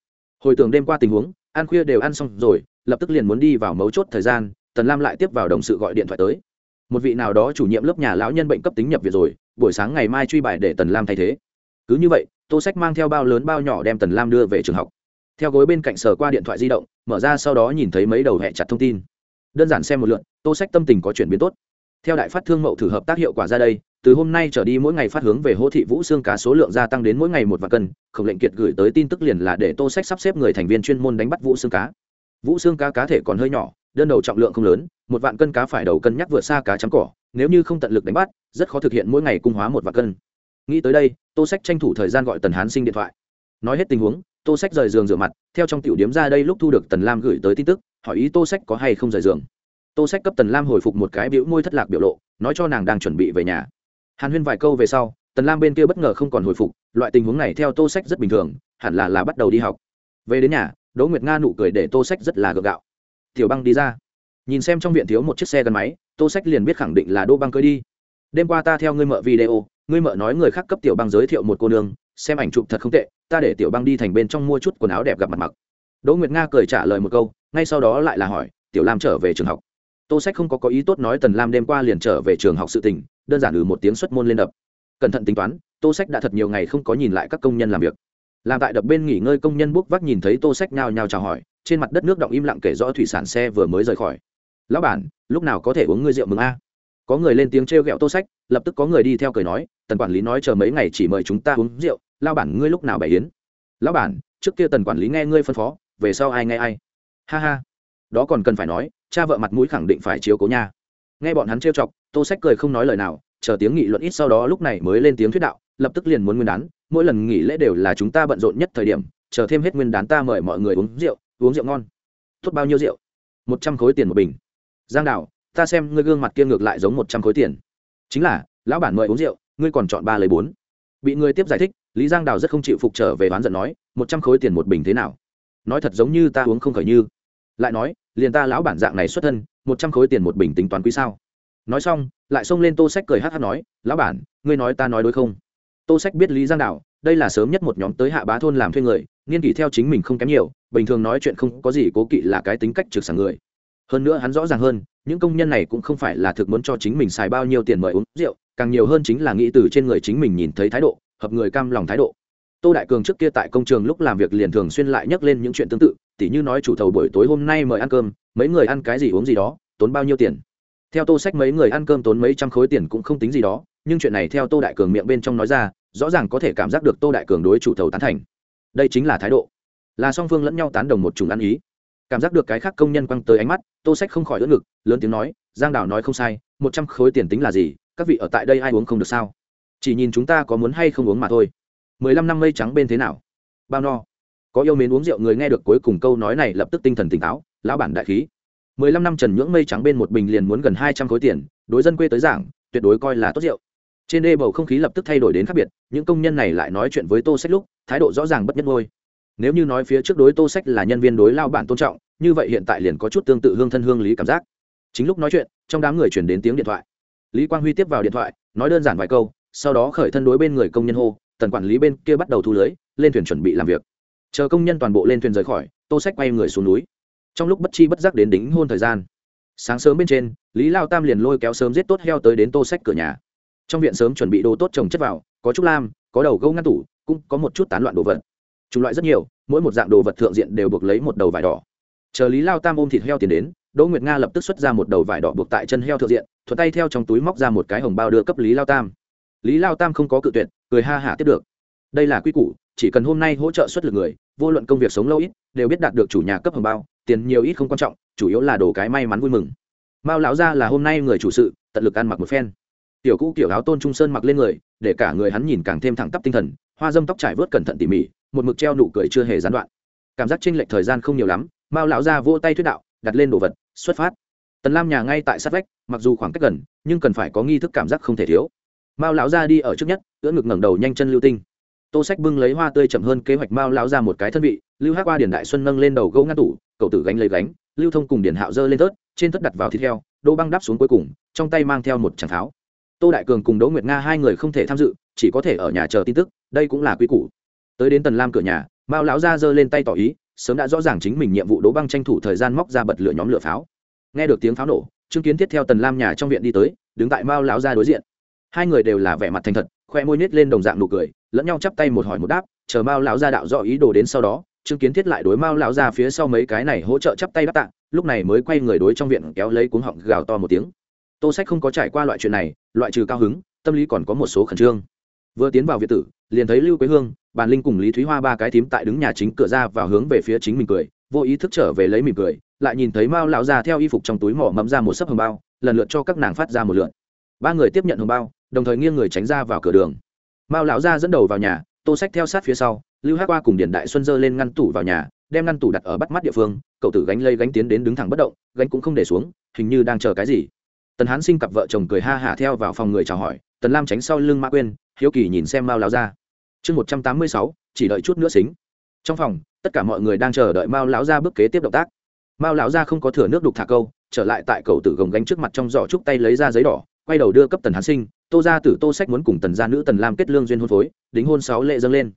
Hồi tưởng đêm qua tình huống ăn khuya đều ăn xong rồi, lập tức liền muốn đi vào mấu chốt thời gian, tần lam lại tiếp vào đồng sự gọi điện thoại tới. Một vị nào đó chủ nhiệm lớp nhà lão nhân bệnh cấp tính nhập viện rồi, buổi sáng ngày mai truy bài để tần lam thay thế. Cứ như vậy, tô sách mang theo bao lớn bao nhỏ đem tần lam đưa về trường học. Theo gối bên cạnh sờ qua điện thoại di động, mở ra sau đó nhìn thấy mấy đầu hẹ chặt thông tin. Đơn giản xem một lượn tô sách tâm tình có chuyển biến tốt theo đại phát thương mậu thử hợp tác hiệu quả ra đây, từ hôm nay trở đi mỗi ngày phát hướng về hỗ thị vũ xương cá số lượng gia tăng đến mỗi ngày một vạn cân, khổng lệnh kiệt gửi tới tin tức liền là để tô sách sắp xếp người thành viên chuyên môn đánh bắt vũ xương cá. Vũ xương cá cá thể còn hơi nhỏ, đơn đầu trọng lượng không lớn, một vạn cân cá phải đầu cân nhắc vượt xa cá trắng cỏ, nếu như không tận lực đánh bắt, rất khó thực hiện mỗi ngày cung hóa một vạn cân. Nghĩ tới đây, tô sách tranh thủ thời gian gọi tần hán sinh điện thoại. Nói hết tình huống, tô sách rời giường rửa mặt, theo trong tiểu điếm ra đây lúc thu được tần lam gửi tới tin tức, hỏi ý tô sách có hay không rời giường tô sách cấp tần lam hồi phục một cái biểu môi thất lạc biểu lộ, nói cho nàng đang chuẩn bị về nhà. Hàn huyên vài câu về sau, tần lam bên kia bất ngờ không còn hồi phục, loại tình huống này theo tô sách rất bình thường, hẳn là là bắt đầu đi học. Về đến nhà, đỗ nguyệt nga nụ cười để tô sách rất là gượng gạo. Tiểu băng đi ra. Nhìn xem trong viện thiếu một chiếc xe gắn máy, tô sách liền biết khẳng định là đỗ băng cưới đi. Đêm qua ta theo ngươi mợ video, ngươi mợ nói người khác cấp tiểu băng giới thiệu một cô nương, xem ảnh chụp thật không tệ, ta để tiểu băng đi thành bên trong mua chút quần áo đẹp gặp mặt mặc. Đỗ nguyệt nga cười trả lời một câu, ngay sau đó lại là hỏi, tiểu lam trở về trường học? Tô sách không có có ý tốt nói tần lam đêm qua liền trở về trường học sự tình, đơn giản ừ một tiếng xuất môn lên đập. Cẩn thận tính toán, tô sách đã thật nhiều ngày không có nhìn lại các công nhân làm việc. Làm tại đập bên nghỉ ngơi công nhân bốc vác nhìn thấy tô sách nhào nhào chào hỏi, trên mặt đất nước động im lặng kể rõ thủy sản xe vừa mới rời khỏi. Lão bản, lúc nào có thể uống ngươi rượu mừng a? Có người lên tiếng trêu ghẹo tô sách, lập tức có người đi theo cười nói, tần quản lý nói chờ mấy ngày chỉ mời chúng ta uống rượu lao bản ngươi lúc nào bày yến? Lão bản, trước kia tần quản lý nghe ngươi phân phó, về sau ai nghe ai? Ha ha đó còn cần phải nói, cha vợ mặt mũi khẳng định phải chiếu cố nha. Nghe bọn hắn trêu chọc, tô sách cười không nói lời nào, chờ tiếng nghị luận ít sau đó lúc này mới lên tiếng thuyết đạo, lập tức liền muốn nguyên đán, mỗi lần nghỉ lễ đều là chúng ta bận rộn nhất thời điểm, chờ thêm hết nguyên đán ta mời mọi người uống rượu uống rượu ngon. Tốt bao nhiêu rượu? Một trăm khối tiền một bình. Giang đạo ta xem ngươi gương mặt kia ngược lại giống một trăm khối tiền. Chính là, lão bản mời uống rượu, ngươi còn chọn ba lấy bốn. Bị người tiếp giải thích, lý giang đào rất không chịu phục trở về đoán giận nói, một trăm khối tiền một bình thế nào? Nói thật giống như ta uống không khởi như. Lại nói liền ta lão bản dạng này xuất thân, một trăm khối tiền một bình tính toán quý sao? Nói xong, lại xông lên tô sách cười hát hát nói, lão bản, ngươi nói ta nói đối không? Tô sách biết lý giang đạo, đây là sớm nhất một nhóm tới hạ bá thôn làm thuê người niên kỷ theo chính mình không kém nhiều, bình thường nói chuyện không có gì cố kỵ là cái tính cách trực sảng người. Hơn nữa hắn rõ ràng hơn, những công nhân này cũng không phải là thực muốn cho chính mình xài bao nhiêu tiền mời uống rượu, càng nhiều hơn chính là nghĩ từ trên người chính mình nhìn thấy thái độ, hợp người cam lòng thái độ. Tô đại cường trước kia tại công trường lúc làm việc liền thường xuyên lại nhắc lên những chuyện tương tự tỉ như nói chủ thầu buổi tối hôm nay mời ăn cơm, mấy người ăn cái gì uống gì đó, tốn bao nhiêu tiền. Theo tô sách mấy người ăn cơm tốn mấy trăm khối tiền cũng không tính gì đó, nhưng chuyện này theo tô đại cường miệng bên trong nói ra, rõ ràng có thể cảm giác được tô đại cường đối chủ thầu tán thành. Đây chính là thái độ. Là song phương lẫn nhau tán đồng một chủng ăn ý. Cảm giác được cái khác công nhân quăng tới ánh mắt, tô sách không khỏi ưỡn ngực, lớn tiếng nói, giang đào nói không sai, một trăm khối tiền tính là gì, các vị ở tại đây ai uống không được sao? Chỉ nhìn chúng ta có muốn hay không uống mà thôi. Mười lăm năm mây trắng bên thế nào? Bao no có yêu mến uống rượu người nghe được cuối cùng câu nói này lập tức tinh thần tỉnh táo, lão bản đại khí. Mười lăm năm trần nhưỡng mây trắng bên một bình liền muốn gần hai trăm khối tiền, đối dân quê tới giảng, tuyệt đối coi là tốt rượu. Trên đê bầu không khí lập tức thay đổi đến khác biệt, những công nhân này lại nói chuyện với tô sách lúc, thái độ rõ ràng bất nhất ngôi. Nếu như nói phía trước đối tô sách là nhân viên đối lao bản tôn trọng, như vậy hiện tại liền có chút tương tự hương thân hương lý cảm giác. Chính lúc nói chuyện, trong đám người chuyển đến tiếng điện thoại. Lý quang huy tiếp vào điện thoại, nói đơn giản vài câu, sau đó khởi thân đối bên người công nhân hô, tần quản lý bên kia bắt đầu thu lưới, lên thuyền chuẩn bị làm việc chờ công nhân toàn bộ lên thuyền rời khỏi, tô sách quay người xuống núi. Trong lúc bất chi bất giác đến đính hôn thời gian. Sáng sớm bên trên, lý lao tam liền lôi kéo sớm giết tốt heo tới đến tô sách cửa nhà. Trong viện sớm chuẩn bị đồ tốt trồng chất vào, có trúc lam, có đầu gấu ngăn tủ, cũng có một chút tán loạn đồ vật. Chủng loại rất nhiều, mỗi một dạng đồ vật thượng diện đều buộc lấy một đầu vải đỏ. Chờ lý lao tam ôm thịt heo tiền đến, đỗ nguyệt nga lập tức xuất ra một đầu vải đỏ buộc tại chân heo thượng diện, thuận tay theo trong túi móc ra một cái hồng bao đưa cấp lý lao tam. Lý lao tam không có cự tuyệt, cười ha hả tiếp được. Đây là quy củ chỉ cần hôm nay hỗ trợ xuất lực người, vô luận công việc sống lâu ít, đều biết đạt được chủ nhà cấp hồng bao, tiền nhiều ít không quan trọng, chủ yếu là đồ cái may mắn vui mừng. Mao lão ra là hôm nay người chủ sự, tận lực ăn mặc một phen. Tiểu cũ tiểu áo tôn trung sơn mặc lên người, để cả người hắn nhìn càng thêm thẳng tắp tinh thần, hoa dâm tóc trải vớt cẩn thận tỉ mỉ, một mực treo nụ cười chưa hề gián đoạn. Cảm giác chênh lệch thời gian không nhiều lắm, mao lão ra vỗ tay thuyết đạo, đặt lên đồ vật, xuất phát. Tần lam nhà ngay tại sát vách, mặc dù khoảng cách gần, nhưng cần phải có nghi thức cảm giác không thể thiếu. Mao lão ra đi ở trước nhất, ưỡn ngực ngẩng đầu nhanh chân lưu tinh tô sách bưng lấy hoa tươi chậm hơn kế hoạch mao lão ra một cái thân vị, lưu hát qua điển đại xuân nâng lên đầu gỗ ngăn tủ, cậu tử gánh lấy gánh, lưu thông cùng điển hạo dơ lên tớt trên tớt đặt vào thịt heo, đỗ băng đắp xuống cuối cùng, trong tay mang theo một tràng tháo. Tô đại cường cùng đỗ nguyệt nga hai người không thể tham dự, chỉ có thể ở nhà chờ tin tức, đây cũng là quy củ. Tới đến tần lam cửa nhà mao lão ra giơ lên tay tỏ ý, sớm đã rõ ràng chính mình nhiệm vụ đỗ băng tranh thủ thời gian móc ra bật lửa nhóm lửa pháo. Nghe được tiếng pháo nổ, chứng kiến tiếp theo tần lam nhà trong viện đi tới, đứng tại mao lão ra đối diện. Hai người đều là vẻ mặt thành thật khoe môi nết lên đồng dạng nụ cười, lẫn nhau chắp tay một hỏi một đáp, chờ mao lão gia đạo rõ ý đồ đến sau đó chứng kiến thiết lại đối mao lão gia phía sau mấy cái này hỗ trợ chắp tay đáp tạ, lúc này mới quay người đối trong viện kéo lấy cuống họng gào to một tiếng. Tô sách không có trải qua loại chuyện này, loại trừ cao hứng, tâm lý còn có một số khẩn trương. Vừa tiến vào viện tử, liền thấy lưu quế hương, bàn linh cùng lý thúy hoa ba cái thím tại đứng nhà chính cửa ra vào hướng về phía chính mình cười, vô ý thức trở về lấy mỉm cười, lại nhìn thấy mao lão già theo y phục trong túi mỏ mẫm ra một sấp hồng bao, lần lượt cho các nàng phát ra một lượt. Ba người tiếp nhận hồng bao đồng thời nghiêng người tránh ra vào cửa đường. Mao lão gia dẫn đầu vào nhà, tô sách theo sát phía sau, lưu hát qua cùng điển đại xuân dơ lên ngăn tủ vào nhà, đem ngăn tủ đặt ở bắt mắt địa phương, cậu tử gánh lây gánh tiến đến đứng thẳng bất động, gánh cũng không để xuống, hình như đang chờ cái gì. Tần hán sinh cặp vợ chồng cười ha hả theo vào phòng người chào hỏi, tần lam tránh sau lưng mã quên hiếu kỳ nhìn xem mao lão gia. Chương một trăm tám mươi sáu, chỉ đợi chút nữa xính. Trong phòng, tất cả mọi người đang chờ đợi mao lão gia bước kế tiếp động tác. Mao lão gia không có thừa nước đục thả câu, trở lại tại cầu tử gồng gánh trước mặt trong giỏ chúc tay lấy ra giấy đỏ, quay đầu đưa cấp tần hán sinh tô gia tử tô sách muốn cùng tần gia nữ tần lam kết lương duyên hôn phối, đính hôn sáu lệ dâng lên.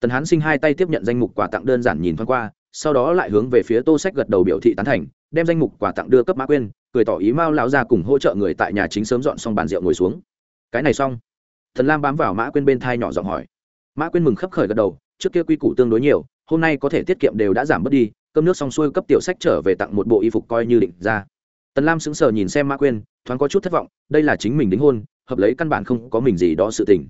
Tần hán sinh hai tay tiếp nhận danh mục quà tặng đơn giản nhìn thoáng qua, sau đó lại hướng về phía tô sách gật đầu biểu thị tán thành, đem danh mục quà tặng đưa cấp mã quên cười tỏ ý mao lão gia cùng hỗ trợ người tại nhà chính sớm dọn xong bàn rượu ngồi xuống. Cái này xong. Thần lam bám vào mã quên bên thai nhỏ giọng hỏi. Mã quên mừng khấp khởi gật đầu, trước kia quy củ tương đối nhiều, hôm nay có thể tiết kiệm đều đã giảm bớt đi, cơm nước xong xuôi cấp tiểu sách trở về tặng một bộ y phục coi như định ra. Tần lam sững sờ nhìn xem mã quên thoáng có chút thất vọng, đây là chính mình đính hôn hợp lấy căn bản không có mình gì đó sự tình.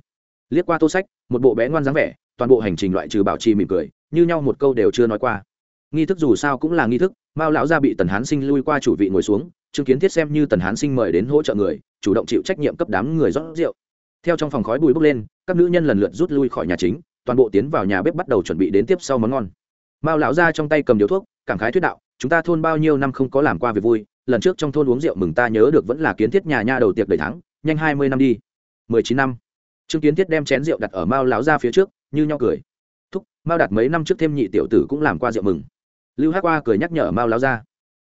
Liếc qua tô sách, một bộ bé ngoan dáng vẻ, toàn bộ hành trình loại trừ bảo trì mỉm cười, như nhau một câu đều chưa nói qua. Nghi thức dù sao cũng là nghi thức, mao lão gia bị tần hán sinh lui qua chủ vị ngồi xuống, chứng kiến thiết xem như tần hán sinh mời đến hỗ trợ người, chủ động chịu trách nhiệm cấp đám người rót rượu. Theo trong phòng khói bùi bốc lên, các nữ nhân lần lượt rút lui khỏi nhà chính, toàn bộ tiến vào nhà bếp bắt đầu chuẩn bị đến tiếp sau món ngon. Mao lão gia trong tay cầm điếu thuốc, cảm khái thuyết đạo, chúng ta thôn bao nhiêu năm không có làm qua việc vui, lần trước trong thôn uống rượu mừng ta nhớ được vẫn là kiến thiết nhà nha đầu tiệc đầy thắng nhanh hai mươi năm đi. mười chín năm. Trương kiến thiết đem chén rượu đặt ở mao lão ra phía trước, như nho cười. Thúc, mao đặt mấy năm trước thêm nhị tiểu tử cũng làm qua rượu mừng. Lưu hát qua cười nhắc nhở mao lão ra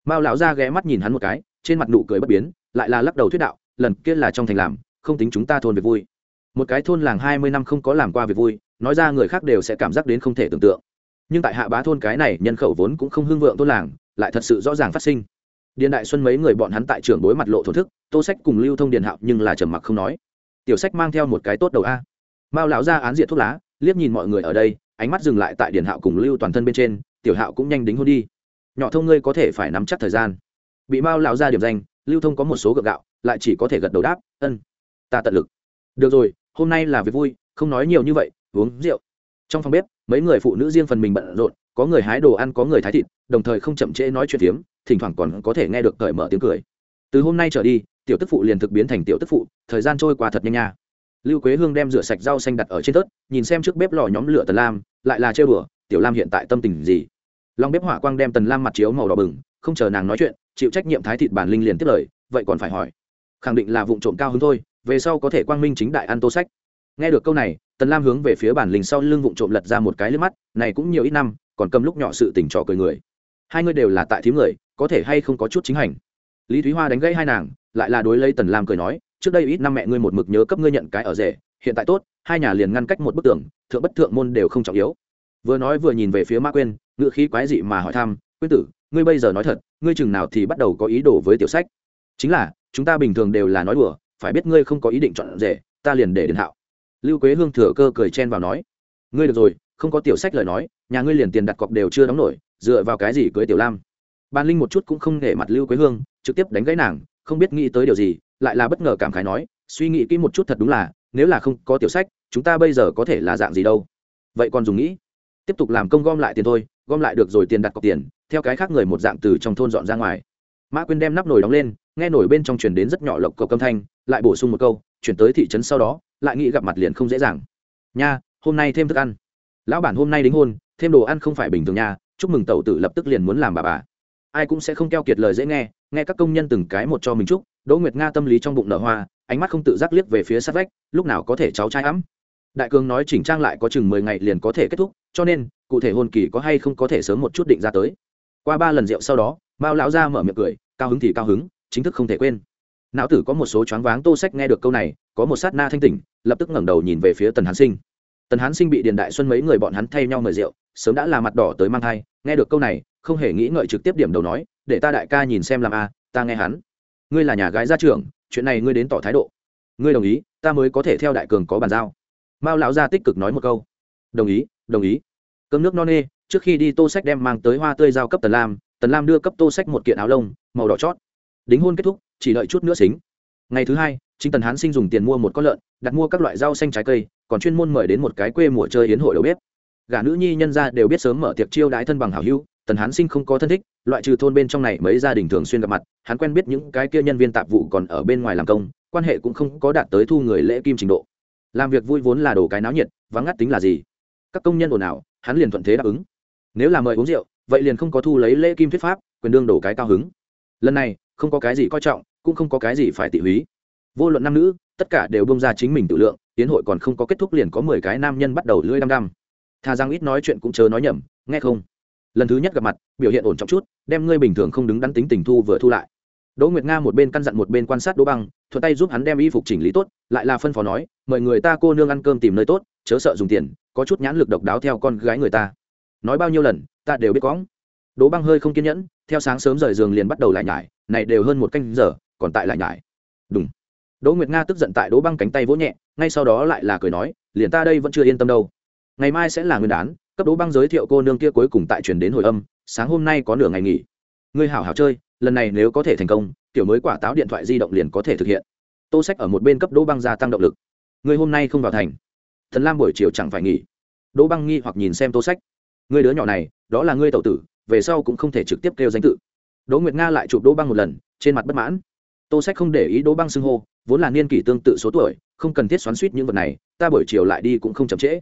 mao lão ra ghé mắt nhìn hắn một cái, trên mặt nụ cười bất biến, lại là lắc đầu thuyết đạo, lần kia là trong thành làm, không tính chúng ta thôn việc vui. Một cái thôn làng hai mươi năm không có làm qua việc vui, nói ra người khác đều sẽ cảm giác đến không thể tưởng tượng. Nhưng tại hạ bá thôn cái này, nhân khẩu vốn cũng không hưng vượng thôn làng, lại thật sự rõ ràng phát sinh điện đại xuân mấy người bọn hắn tại trường đối mặt lộ thổ thức, tô sách cùng lưu thông điền hạo nhưng là trầm mặc không nói. Tiểu sách mang theo một cái tốt đầu a. Mao lão ra án diện thuốc lá, liếc nhìn mọi người ở đây, ánh mắt dừng lại tại điền hạo cùng lưu toàn thân bên trên, tiểu hạo cũng nhanh đính hôn đi. Nhỏ thông ngươi có thể phải nắm chắc thời gian. Bị mao lão ra điểm danh, lưu thông có một số gượng gạo, lại chỉ có thể gật đầu đáp, ân, ta tận lực. Được rồi, hôm nay là việc vui, không nói nhiều như vậy, uống rượu. Trong phòng bếp, mấy người phụ nữ riêng phần mình bận rộn, có người hái đồ ăn, có người thái thịt, đồng thời không chậm trễ nói chuyện phiếm thỉnh thoảng còn có thể nghe được cởi mở tiếng cười. Từ hôm nay trở đi, tiểu tức phụ liền thực biến thành tiểu tức phụ, thời gian trôi qua thật nhanh nha. Lưu quế hương đem rửa sạch rau xanh đặt ở trên tớt nhìn xem trước bếp lò nhóm lửa tần lam, lại là chơi bừa tiểu lam hiện tại tâm tình gì? Lòng bếp hỏa quang đem tần lam mặt chiếu màu đỏ bừng, không chờ nàng nói chuyện, chịu trách nhiệm thái thịt bản linh liền tiếp lời, vậy còn phải hỏi. Khẳng định là vụ trộm cao hứng thôi, về sau có thể quang minh chính đại ăn tô sách. Nghe được câu này, tần lam hướng về phía bản linh sau lưng vụ trộm lật ra một cái lướp mắt, này cũng nhiều ít năm, còn cầm lúc nhỏ sự tỉnh trò cười người. Hai người đều là tại thím người có thể hay không có chút chính hành. Lý thúy hoa đánh gãy hai nàng, lại là đối lấy tần lam cười nói, trước đây ít năm mẹ ngươi một mực nhớ cấp ngươi nhận cái ở rể, hiện tại tốt, hai nhà liền ngăn cách một bức tường, thượng bất thượng môn đều không trọng yếu. Vừa nói vừa nhìn về phía Ma quên ngự khí quái dị mà hỏi thăm quyết tử, ngươi bây giờ nói thật, ngươi chừng nào thì bắt đầu có ý đồ với tiểu sách? Chính là, chúng ta bình thường đều là nói đùa, phải biết ngươi không có ý định chọn rể, ta liền để điện hạo. Lưu quế hương thừa cơ cười chen vào nói, ngươi được rồi, không có tiểu sách lời nói, nhà ngươi liền tiền đặt cọc đều chưa đóng nổi, dựa vào cái gì cưới tiểu lam? Ban linh một chút cũng không để mặt lưu quế hương, trực tiếp đánh gãy nàng, không biết nghĩ tới điều gì, lại là bất ngờ cảm khái nói, suy nghĩ kỹ một chút thật đúng là, nếu là không có tiểu sách, chúng ta bây giờ có thể là dạng gì đâu. Vậy còn dùng nghĩ? Tiếp tục làm công gom lại tiền thôi, gom lại được rồi tiền đặt cọc tiền, theo cái khác người một dạng từ trong thôn dọn ra ngoài. Mã quyên đem nắp nồi đóng lên, nghe nổi bên trong truyền đến rất nhỏ lộc cộc âm thanh, lại bổ sung một câu, chuyển tới thị trấn sau đó, lại nghĩ gặp mặt liền không dễ dàng. Nha, hôm nay thêm thức ăn. Lão bản hôm nay đính hôn, thêm đồ ăn không phải bình thường nha, chúc mừng tẩu tử lập tức liền muốn làm bà bà ai cũng sẽ không keo kiệt lời dễ nghe nghe các công nhân từng cái một cho mình chúc. Đỗ nguyệt nga tâm lý trong bụng nở hoa, ánh mắt không tự giác liếc về phía sát vách, lúc nào có thể cháu trai ấm. Đại cường nói chỉnh trang lại có chừng mười ngày liền có thể kết thúc, cho nên, cụ thể hôn kỳ có hay không có thể sớm một chút định ra tới. Qua ba lần rượu sau đó, mao lão ra mở miệng cười, cao hứng thì cao hứng, chính thức không thể quên. Não tử có một số choáng váng tô sách nghe được câu này, có một sát na thanh tỉnh, lập tức ngẩng đầu nhìn về phía tần hán sinh. Tần hán sinh bị điền đại xuân mấy người bọn hắn thay nhau mời rượu, sớm đã là mặt đỏ tới mang thai, nghe được câu này không hề nghĩ ngợi trực tiếp điểm đầu nói, để ta đại ca nhìn xem làm a, ta nghe hắn. Ngươi là nhà gái gia trưởng, chuyện này ngươi đến tỏ thái độ. Ngươi đồng ý, ta mới có thể theo đại cường có bàn giao. Mao lão gia tích cực nói một câu. Đồng ý đồng ý. Cơm nước no nê, trước khi đi tô sách đem mang tới hoa tươi giao cấp tần lam tần lam đưa cấp tô sách một kiện áo lông, màu đỏ chót. Đính hôn kết thúc, chỉ đợi chút nữa xính. Ngày thứ hai, chính tần hán sinh dùng tiền mua một con lợn, đặt mua các loại rau xanh trái cây, còn chuyên môn mời đến một cái quê mùa chơi yến hội đầu bếp. Gả nữ nhi nhân gia đều biết sớm mở tiệc chiêu đãi thân bằng hảo hữu tần hán sinh không có thân thích, loại trừ thôn bên trong này mấy gia đình thường xuyên gặp mặt, hắn quen biết những cái kia nhân viên tạp vụ còn ở bên ngoài làm công, quan hệ cũng không có đạt tới thu người lễ kim trình độ. Làm việc vui vốn là đồ cái náo nhiệt, vắng ngắt tính là gì? Các công nhân ồn ào, hắn liền thuận thế đáp ứng. Nếu là mời uống rượu, vậy liền không có thu lấy lễ kim thuyết pháp, quyền đương đổ cái cao hứng. Lần này, không có cái gì coi trọng, cũng không có cái gì phải tị húy. Vô luận nam nữ, tất cả đều bông ra chính mình tự lượng, tiến hội còn không có kết thúc liền có mười cái nam nhân bắt đầu lưỡi đăm đăm. Thà rằng ít nói chuyện cũng chớ nói nhầm, nghe không? Lần thứ nhất gặp mặt, biểu hiện ổn trọng chút, đem ngươi bình thường không đứng đắn tính tình thu vừa thu lại. Đỗ nguyệt nga một bên căn dặn một bên quan sát đỗ băng, thuận tay giúp hắn đem y phục chỉnh lý tốt, lại là phân phó nói, mời người ta cô nương ăn cơm tìm nơi tốt, chớ sợ dùng tiền, có chút nhãn lực độc đáo theo con gái người ta. Nói bao nhiêu lần, ta đều biết cóng đỗ băng hơi không kiên nhẫn, theo sáng sớm rời giường liền bắt đầu lại nhải, này đều hơn một canh giờ, còn tại lại nhải. Đúng đỗ nguyệt nga tức giận tại đỗ băng cánh tay vỗ nhẹ, ngay sau đó lại là cười nói, liền ta đây vẫn chưa yên tâm đâu. Ngày mai sẽ là nguyên đán cấp đỗ băng giới thiệu cô nương kia cuối cùng tại truyền đến hồi âm, sáng hôm nay có nửa ngày nghỉ. Ngươi hảo hảo chơi, lần này nếu có thể thành công, tiểu mới quả táo điện thoại di động liền có thể thực hiện. Tô sách ở một bên cấp đỗ băng gia tăng động lực. Ngươi hôm nay không vào thành. Thần lam buổi chiều chẳng phải nghỉ. Đỗ băng nghi hoặc nhìn xem tô sách. Ngươi đứa nhỏ này, đó là ngươi tậu tử, về sau cũng không thể trực tiếp kêu danh tự. Đỗ nguyệt nga lại chụp đỗ băng một lần, trên mặt bất mãn. Tô sách không để ý đỗ băng xưng hô, vốn là niên kỷ tương tự số tuổi, không cần thiết xoắn suýt những vật này, ta buổi chiều lại đi cũng không chậm trễ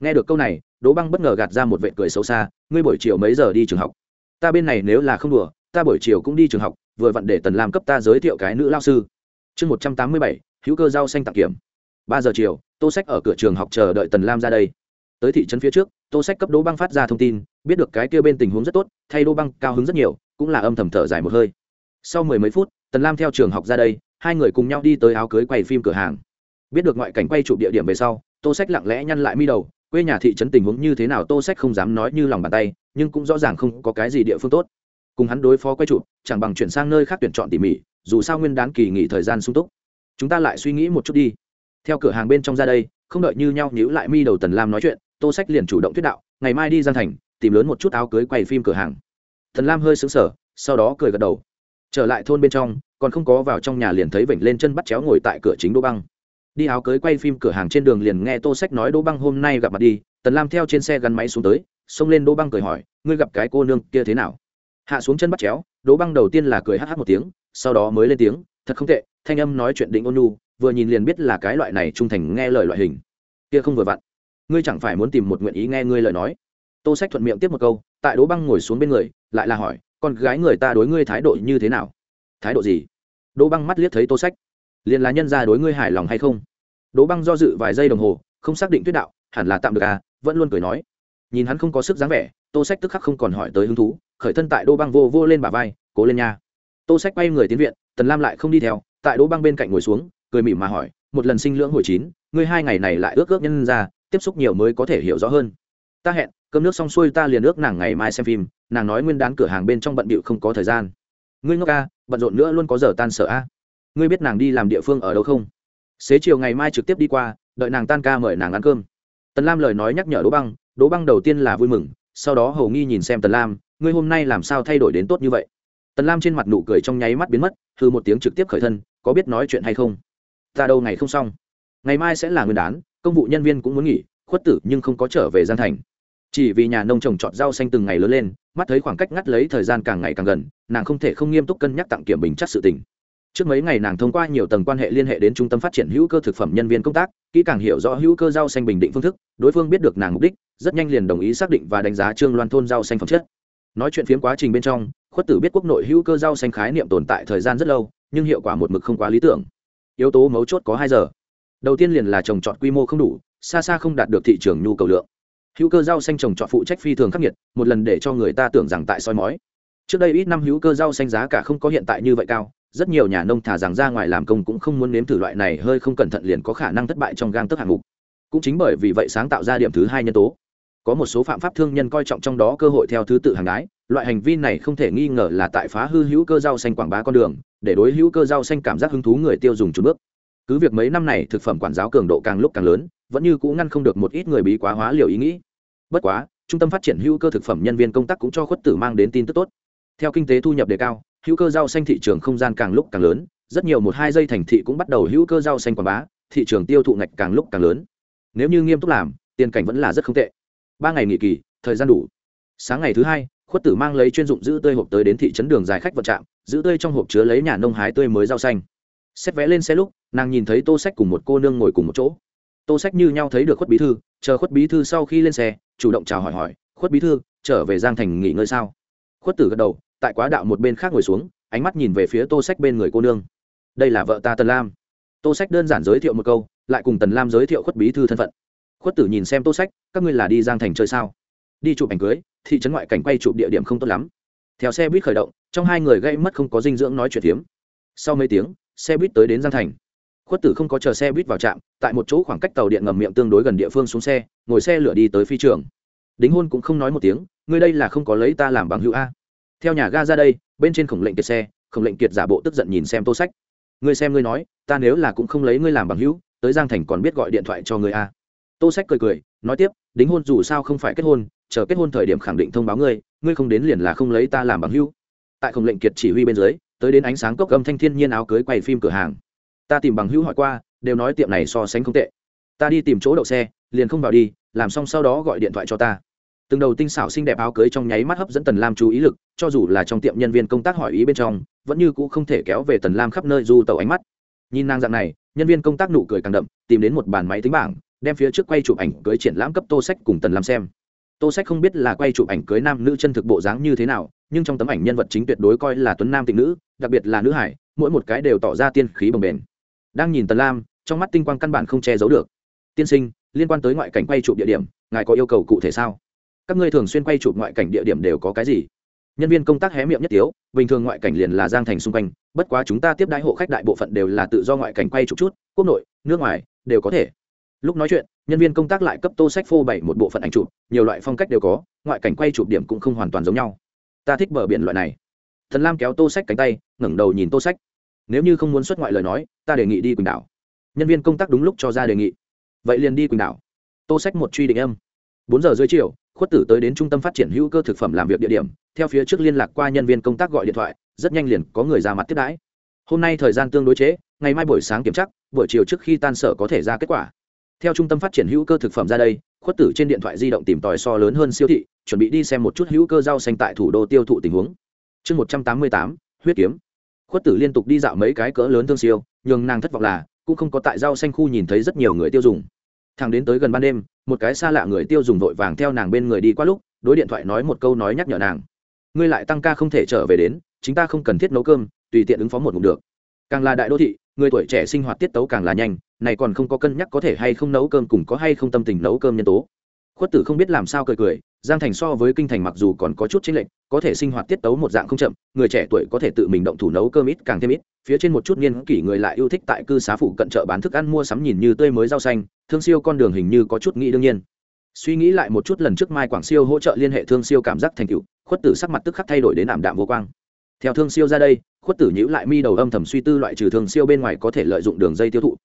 nghe được câu này, đỗ băng bất ngờ gạt ra một vệ cười xấu xa, ngươi buổi chiều mấy giờ đi trường học? Ta bên này nếu là không đùa, ta buổi chiều cũng đi trường học, vừa vặn để tần lam cấp ta giới thiệu cái nữ lao sư. Chương một trăm tám mươi bảy, hữu cơ rau xanh tặng kiểm. Ba giờ chiều, tô sách ở cửa trường học chờ đợi tần lam ra đây. Tới thị trấn phía trước, tô sách cấp đỗ băng phát ra thông tin, biết được cái kia bên tình huống rất tốt, thay đỗ băng cao hứng rất nhiều, cũng là âm thầm thở dài một hơi. Sau mười mấy phút, tần lam theo trường học ra đây, hai người cùng nhau đi tới áo cưới quay phim cửa hàng. Biết được ngoại cảnh quay chụp địa điểm về sau, tô sách lặng lẽ nhăn lại mi đầu quê nhà thị trấn tình huống như thế nào tô sách không dám nói như lòng bàn tay, nhưng cũng rõ ràng không có cái gì địa phương tốt. Cùng hắn đối phó quay chụp, chẳng bằng chuyển sang nơi khác tuyển chọn tỉ mỉ, dù sao nguyên đán kỳ nghỉ thời gian sung túc. Chúng ta lại suy nghĩ một chút đi. Theo cửa hàng bên trong ra đây, không đợi như nhau nhíu lại mi đầu tần lam nói chuyện, tô sách liền chủ động thuyết đạo, ngày mai đi gian thành, tìm lớn một chút áo cưới quay phim cửa hàng. Thần lam hơi xứng sở sau đó cười gật đầu. Trở lại thôn bên trong, còn không có vào trong nhà liền thấy vểnh lên chân bắt chéo ngồi tại cửa chính đỗ băng đi áo cưới quay phim cửa hàng trên đường liền nghe tô sách nói đỗ băng hôm nay gặp mặt đi. Tần lam theo trên xe gắn máy xuống tới, xông lên đỗ băng cười hỏi, ngươi gặp cái cô nương kia thế nào? Hạ xuống chân bắt chéo, đỗ băng đầu tiên là cười hh một tiếng, sau đó mới lên tiếng, thật không tệ, thanh âm nói chuyện định ôn nu vừa nhìn liền biết là cái loại này trung thành nghe lời loại hình. Kia không vừa vặn. Ngươi chẳng phải muốn tìm một nguyện ý nghe ngươi lời nói. Tô sách thuận miệng tiếp một câu, tại đỗ băng ngồi xuống bên người, lại là hỏi, con gái người ta đối ngươi thái độ như thế nào? Thái độ gì? Đỗ băng mắt liếc thấy tô sách. Liền là nhân ra đối ngươi hài lòng hay không? Đỗ băng do dự vài giây đồng hồ, không xác định tuyết đạo, hẳn là tạm được à vẫn luôn cười nói. Nhìn hắn không có sức dáng vẻ, tô sách tức khắc không còn hỏi tới hứng thú, khởi thân tại đỗ băng vô vô lên bả vai, cố lên nha. Tô sách quay người tiến viện, tần lam lại không đi theo, tại đỗ băng bên cạnh ngồi xuống, cười mỉm mà hỏi, một lần sinh lưỡng hồi chín, ngươi hai ngày này lại ước ước nhân ra, tiếp xúc nhiều mới có thể hiểu rõ hơn. Ta hẹn, cơm nước xong xuôi ta liền ước nàng ngày mai xem phim, nàng nói nguyên đán cửa hàng bên trong bận bịu không có thời gian. Ngươi ngốc a bận rộn nữa luôn có giờ tan sở a ngươi biết nàng đi làm địa phương ở đâu không? Xế chiều ngày mai trực tiếp đi qua, đợi nàng tan ca mời nàng ăn cơm. Tần lam lời nói nhắc nhở đỗ băng đỗ băng đầu tiên là vui mừng, sau đó hầu nghi nhìn xem tần lam, ngươi hôm nay làm sao thay đổi đến tốt như vậy? Tần lam trên mặt nụ cười trong nháy mắt biến mất thư một tiếng trực tiếp khởi thân, có biết nói chuyện hay không? Ta đâu ngày không xong. Ngày mai sẽ là nguyên đán, công vụ nhân viên cũng muốn nghỉ, khuất tử nhưng không có trở về gian thành. Chỉ vì nhà nông trồng trọt rau xanh từng ngày lớn lên, mắt thấy khoảng cách ngắt lấy thời gian càng ngày càng gần, nàng không thể không nghiêm túc cân nhắc tặng kiểm bình chắc sự tình trước mấy ngày nàng thông qua nhiều tầng quan hệ liên hệ đến trung tâm phát triển hữu cơ thực phẩm nhân viên công tác, kỹ càng hiểu rõ hữu cơ rau xanh bình định phương thức, đối phương biết được nàng mục đích, rất nhanh liền đồng ý xác định và đánh giá trương loan thôn rau xanh phẩm chất. Nói chuyện phiếm quá trình bên trong, khuất tử biết quốc nội hữu cơ rau xanh khái niệm tồn tại thời gian rất lâu, nhưng hiệu quả một mực không quá lý tưởng. Yếu tố mấu chốt có hai giờ. Đầu tiên liền là trồng trọt quy mô không đủ, xa xa không đạt được thị trường nhu cầu lượng. Hữu cơ rau xanh trồng trọt phụ trách phi thường khắc nghiệt, một lần để cho người ta tưởng rằng tại soi mói. Trước đây ít năm hữu cơ rau xanh giá cả không có hiện tại như vậy cao rất nhiều nhà nông thả rằng ra ngoài làm công cũng không muốn nếm thử loại này hơi không cẩn thận liền có khả năng thất bại trong gang tức hạng mục. Cũng chính bởi vì vậy sáng tạo ra điểm thứ hai nhân tố. Có một số phạm pháp thương nhân coi trọng trong đó cơ hội theo thứ tự hàng đái, loại hành vi này không thể nghi ngờ là tại phá hư hữu cơ rau xanh quảng bá con đường, để đối hữu cơ rau xanh cảm giác hứng thú người tiêu dùng chút bước. Cứ việc mấy năm này thực phẩm quản giáo cường độ càng lúc càng lớn, vẫn như cũng ngăn không được một ít người bí quá hóa liều ý nghĩ. Bất quá, trung tâm phát triển hữu cơ thực phẩm nhân viên công tác cũng cho khuất tử mang đến tin tức tốt. Theo kinh tế thu nhập đề cao hữu cơ rau xanh thị trường không gian càng lúc càng lớn, rất nhiều một hai giây thành thị cũng bắt đầu hữu cơ rau xanh quảng bá, thị trường tiêu thụ ngạch càng lúc càng lớn. Nếu như nghiêm túc làm, tiền cảnh vẫn là rất không tệ. Ba ngày nghỉ kỳ, thời gian đủ. Sáng ngày thứ hai, khuất tử mang lấy chuyên dụng giữ tươi hộp tới đến thị trấn đường dài khách vận trạm, giữ tươi trong hộp chứa lấy nhà nông hái tươi mới rau xanh. Xét vé lên xe lúc, nàng nhìn thấy tô sách cùng một cô nương ngồi cùng một chỗ. Tô sách như nhau thấy được khuất bí thư, chờ khuất bí thư sau khi lên xe, chủ động chào hỏi hỏi, khuất bí thư, trở về giang thành nghỉ ngơi sao? Khuất tử gật đầu tại quá đạo một bên khác ngồi xuống, ánh mắt nhìn về phía tô sách bên người cô nương. Đây là vợ ta tần lam. Tô sách đơn giản giới thiệu một câu, lại cùng tần lam giới thiệu khuất bí thư thân phận. Khuất tử nhìn xem tô sách, các ngươi là đi giang thành chơi sao? Đi chụp ảnh cưới, thị trấn ngoại cảnh quay chụp địa điểm không tốt lắm. Theo xe buýt khởi động, trong hai người gây mất không có dinh dưỡng nói chuyện tiếm sau mấy tiếng, xe buýt tới đến giang thành. Khuất tử không có chờ xe buýt vào trạm, tại một chỗ khoảng cách tàu điện ngầm miệng tương đối gần địa phương xuống xe, ngồi xe lửa đi tới phi trường. Đính hôn cũng không nói một tiếng, ngươi đây là không có lấy ta làm bằng hữu a? Theo nhà ga ra đây, bên trên khổng lệnh kiệt xe, khổng lệnh kiệt giả bộ tức giận nhìn xem tô sách. Ngươi xem ngươi nói, ta nếu là cũng không lấy ngươi làm bằng hữu, tới giang thành còn biết gọi điện thoại cho ngươi a tô sách cười cười, nói tiếp, đính hôn dù sao không phải kết hôn, chờ kết hôn thời điểm khẳng định thông báo ngươi ngươi không đến liền là không lấy ta làm bằng hữu. Tại khổng lệnh kiệt chỉ huy bên dưới, tới đến ánh sáng cốc âm thanh thiên nhiên áo cưới quay phim cửa hàng. Ta tìm bằng hữu hỏi qua, đều nói tiệm này so sánh không tệ. Ta đi tìm chỗ đậu xe, liền không vào đi, làm xong sau đó gọi điện thoại cho ta từng đầu tinh xảo xinh đẹp áo cưới trong nháy mắt hấp dẫn tần lam chú ý lực, cho dù là trong tiệm nhân viên công tác hỏi ý bên trong, vẫn như cũ không thể kéo về tần lam khắp nơi du tàu ánh mắt. Nhìn nàng dạng này, nhân viên công tác nụ cười càng đậm, tìm đến một bàn máy tính bảng, đem phía trước quay chụp ảnh cưới triển lãm cấp tô sách cùng tần lam xem. Tô sách không biết là quay chụp ảnh cưới nam nữ chân thực bộ dáng như thế nào, nhưng trong tấm ảnh nhân vật chính tuyệt đối coi là tuấn nam tịnh nữ, đặc biệt là nữ hải, mỗi một cái đều tỏ ra tiên khí bồng bềnh. Đang nhìn tần lam, trong mắt tinh quang căn bản không che giấu được. Tiên sinh, liên quan tới ngoại cảnh quay chụp địa điểm, ngài có yêu cầu cụ thể sao? Các ngươi thường xuyên quay chụp ngoại cảnh địa điểm đều có cái gì? Nhân viên công tác hé miệng nhất tiếu, bình thường ngoại cảnh liền là giang thành xung quanh, bất quá chúng ta tiếp đãi hộ khách đại bộ phận đều là tự do ngoại cảnh quay chụp chút, quốc nội, nước ngoài, đều có thể. Lúc nói chuyện, nhân viên công tác lại cấp tô sách phô bày một bộ phận ảnh chụp, nhiều loại phong cách đều có, ngoại cảnh quay chụp điểm cũng không hoàn toàn giống nhau. Ta thích bờ biển loại này. Thần lam kéo tô sách cánh tay, ngẩng đầu nhìn tô sách. Nếu như không muốn xuất ngoại lời nói, ta đề nghị đi quỳnh đảo. Nhân viên công tác đúng lúc cho ra đề nghị. Vậy liền đi quỳnh đảo. Tô sách một truy định âm. Bốn giờ dưới chiều khuất tử tới đến trung tâm phát triển hữu cơ thực phẩm làm việc địa điểm, theo phía trước liên lạc qua nhân viên công tác gọi điện thoại, rất nhanh liền có người ra mặt tiếp đãi. Hôm nay thời gian tương đối chế, ngày mai buổi sáng kiểm tra, buổi chiều trước khi tan sở có thể ra kết quả. Theo trung tâm phát triển hữu cơ thực phẩm ra đây, khuất tử trên điện thoại di động tìm tòi so lớn hơn siêu thị, chuẩn bị đi xem một chút hữu cơ rau xanh tại thủ đô tiêu thụ tình huống. Chương một trăm tám mươi tám, huyết kiếm. Khuất tử liên tục đi dạo mấy cái cỡ lớn thương siêu nhưng nàng thất vọng là, cũng không có tại rau xanh khu nhìn thấy rất nhiều người tiêu dùng thằng đến tới gần ban đêm, một cái xa lạ người tiêu dùng vội vàng theo nàng bên người đi qua lúc, đối điện thoại nói một câu nói nhắc nhở nàng. Ngươi lại tăng ca không thể trở về đến chúng ta không cần thiết nấu cơm, tùy tiện ứng phó một ngụm được. Càng là đại đô thị, người tuổi trẻ sinh hoạt tiết tấu càng là nhanh, này còn không có cân nhắc có thể hay không nấu cơm cùng có hay không tâm tình nấu cơm nhân tố. Khuất tử không biết làm sao cười cười giang thành so với kinh thành mặc dù còn có chút chênh lệch, có thể sinh hoạt tiết tấu một dạng không chậm, người trẻ tuổi có thể tự mình động thủ nấu cơm ít càng thêm ít, phía trên một chút niên kỷ người lại yêu thích tại cư xá phụ cận chợ bán thức ăn mua sắm nhìn như tươi mới rau xanh, thương siêu con đường hình như có chút nghĩ đương nhiên. Suy nghĩ lại một chút lần trước mai quảng siêu hỗ trợ liên hệ thương siêu cảm giác thành cựu khuất tử sắc mặt tức khắc thay đổi đến ảm đạm vô quang. Theo thương siêu ra đây, khuất tử nhữ lại mi đầu âm thầm suy tư loại trừ thương siêu bên ngoài có thể lợi dụng đường dây tiêu thụ.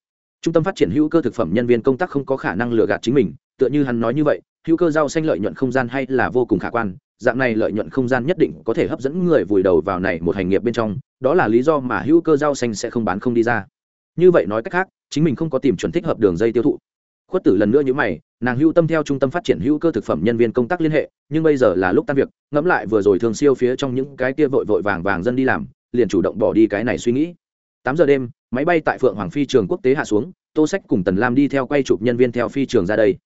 Trung tâm phát triển hữu cơ thực phẩm nhân viên công tác không có khả năng lừa gạt chính mình, tựa như hắn nói như vậy hữu cơ rau xanh lợi nhuận không gian hay là vô cùng khả quan, dạng này lợi nhuận không gian nhất định có thể hấp dẫn người vùi đầu vào này một hành nghiệp bên trong, đó là lý do mà hữu cơ rau xanh sẽ không bán không đi ra. Như vậy nói cách khác, chính mình không có tìm chuẩn thích hợp đường dây tiêu thụ. Khuất tử lần nữa như mày, nàng hữu tâm theo trung tâm phát triển hữu cơ thực phẩm nhân viên công tác liên hệ, nhưng bây giờ là lúc tan việc, ngẫm lại vừa rồi thường siêu phía trong những cái kia vội vội vàng vàng dân đi làm, liền chủ động bỏ đi cái này suy nghĩ. Tám giờ đêm, máy bay tại phượng hoàng phi trường quốc tế hạ xuống, tô sách cùng tần lam đi theo quay chụp nhân viên theo phi trường ra đây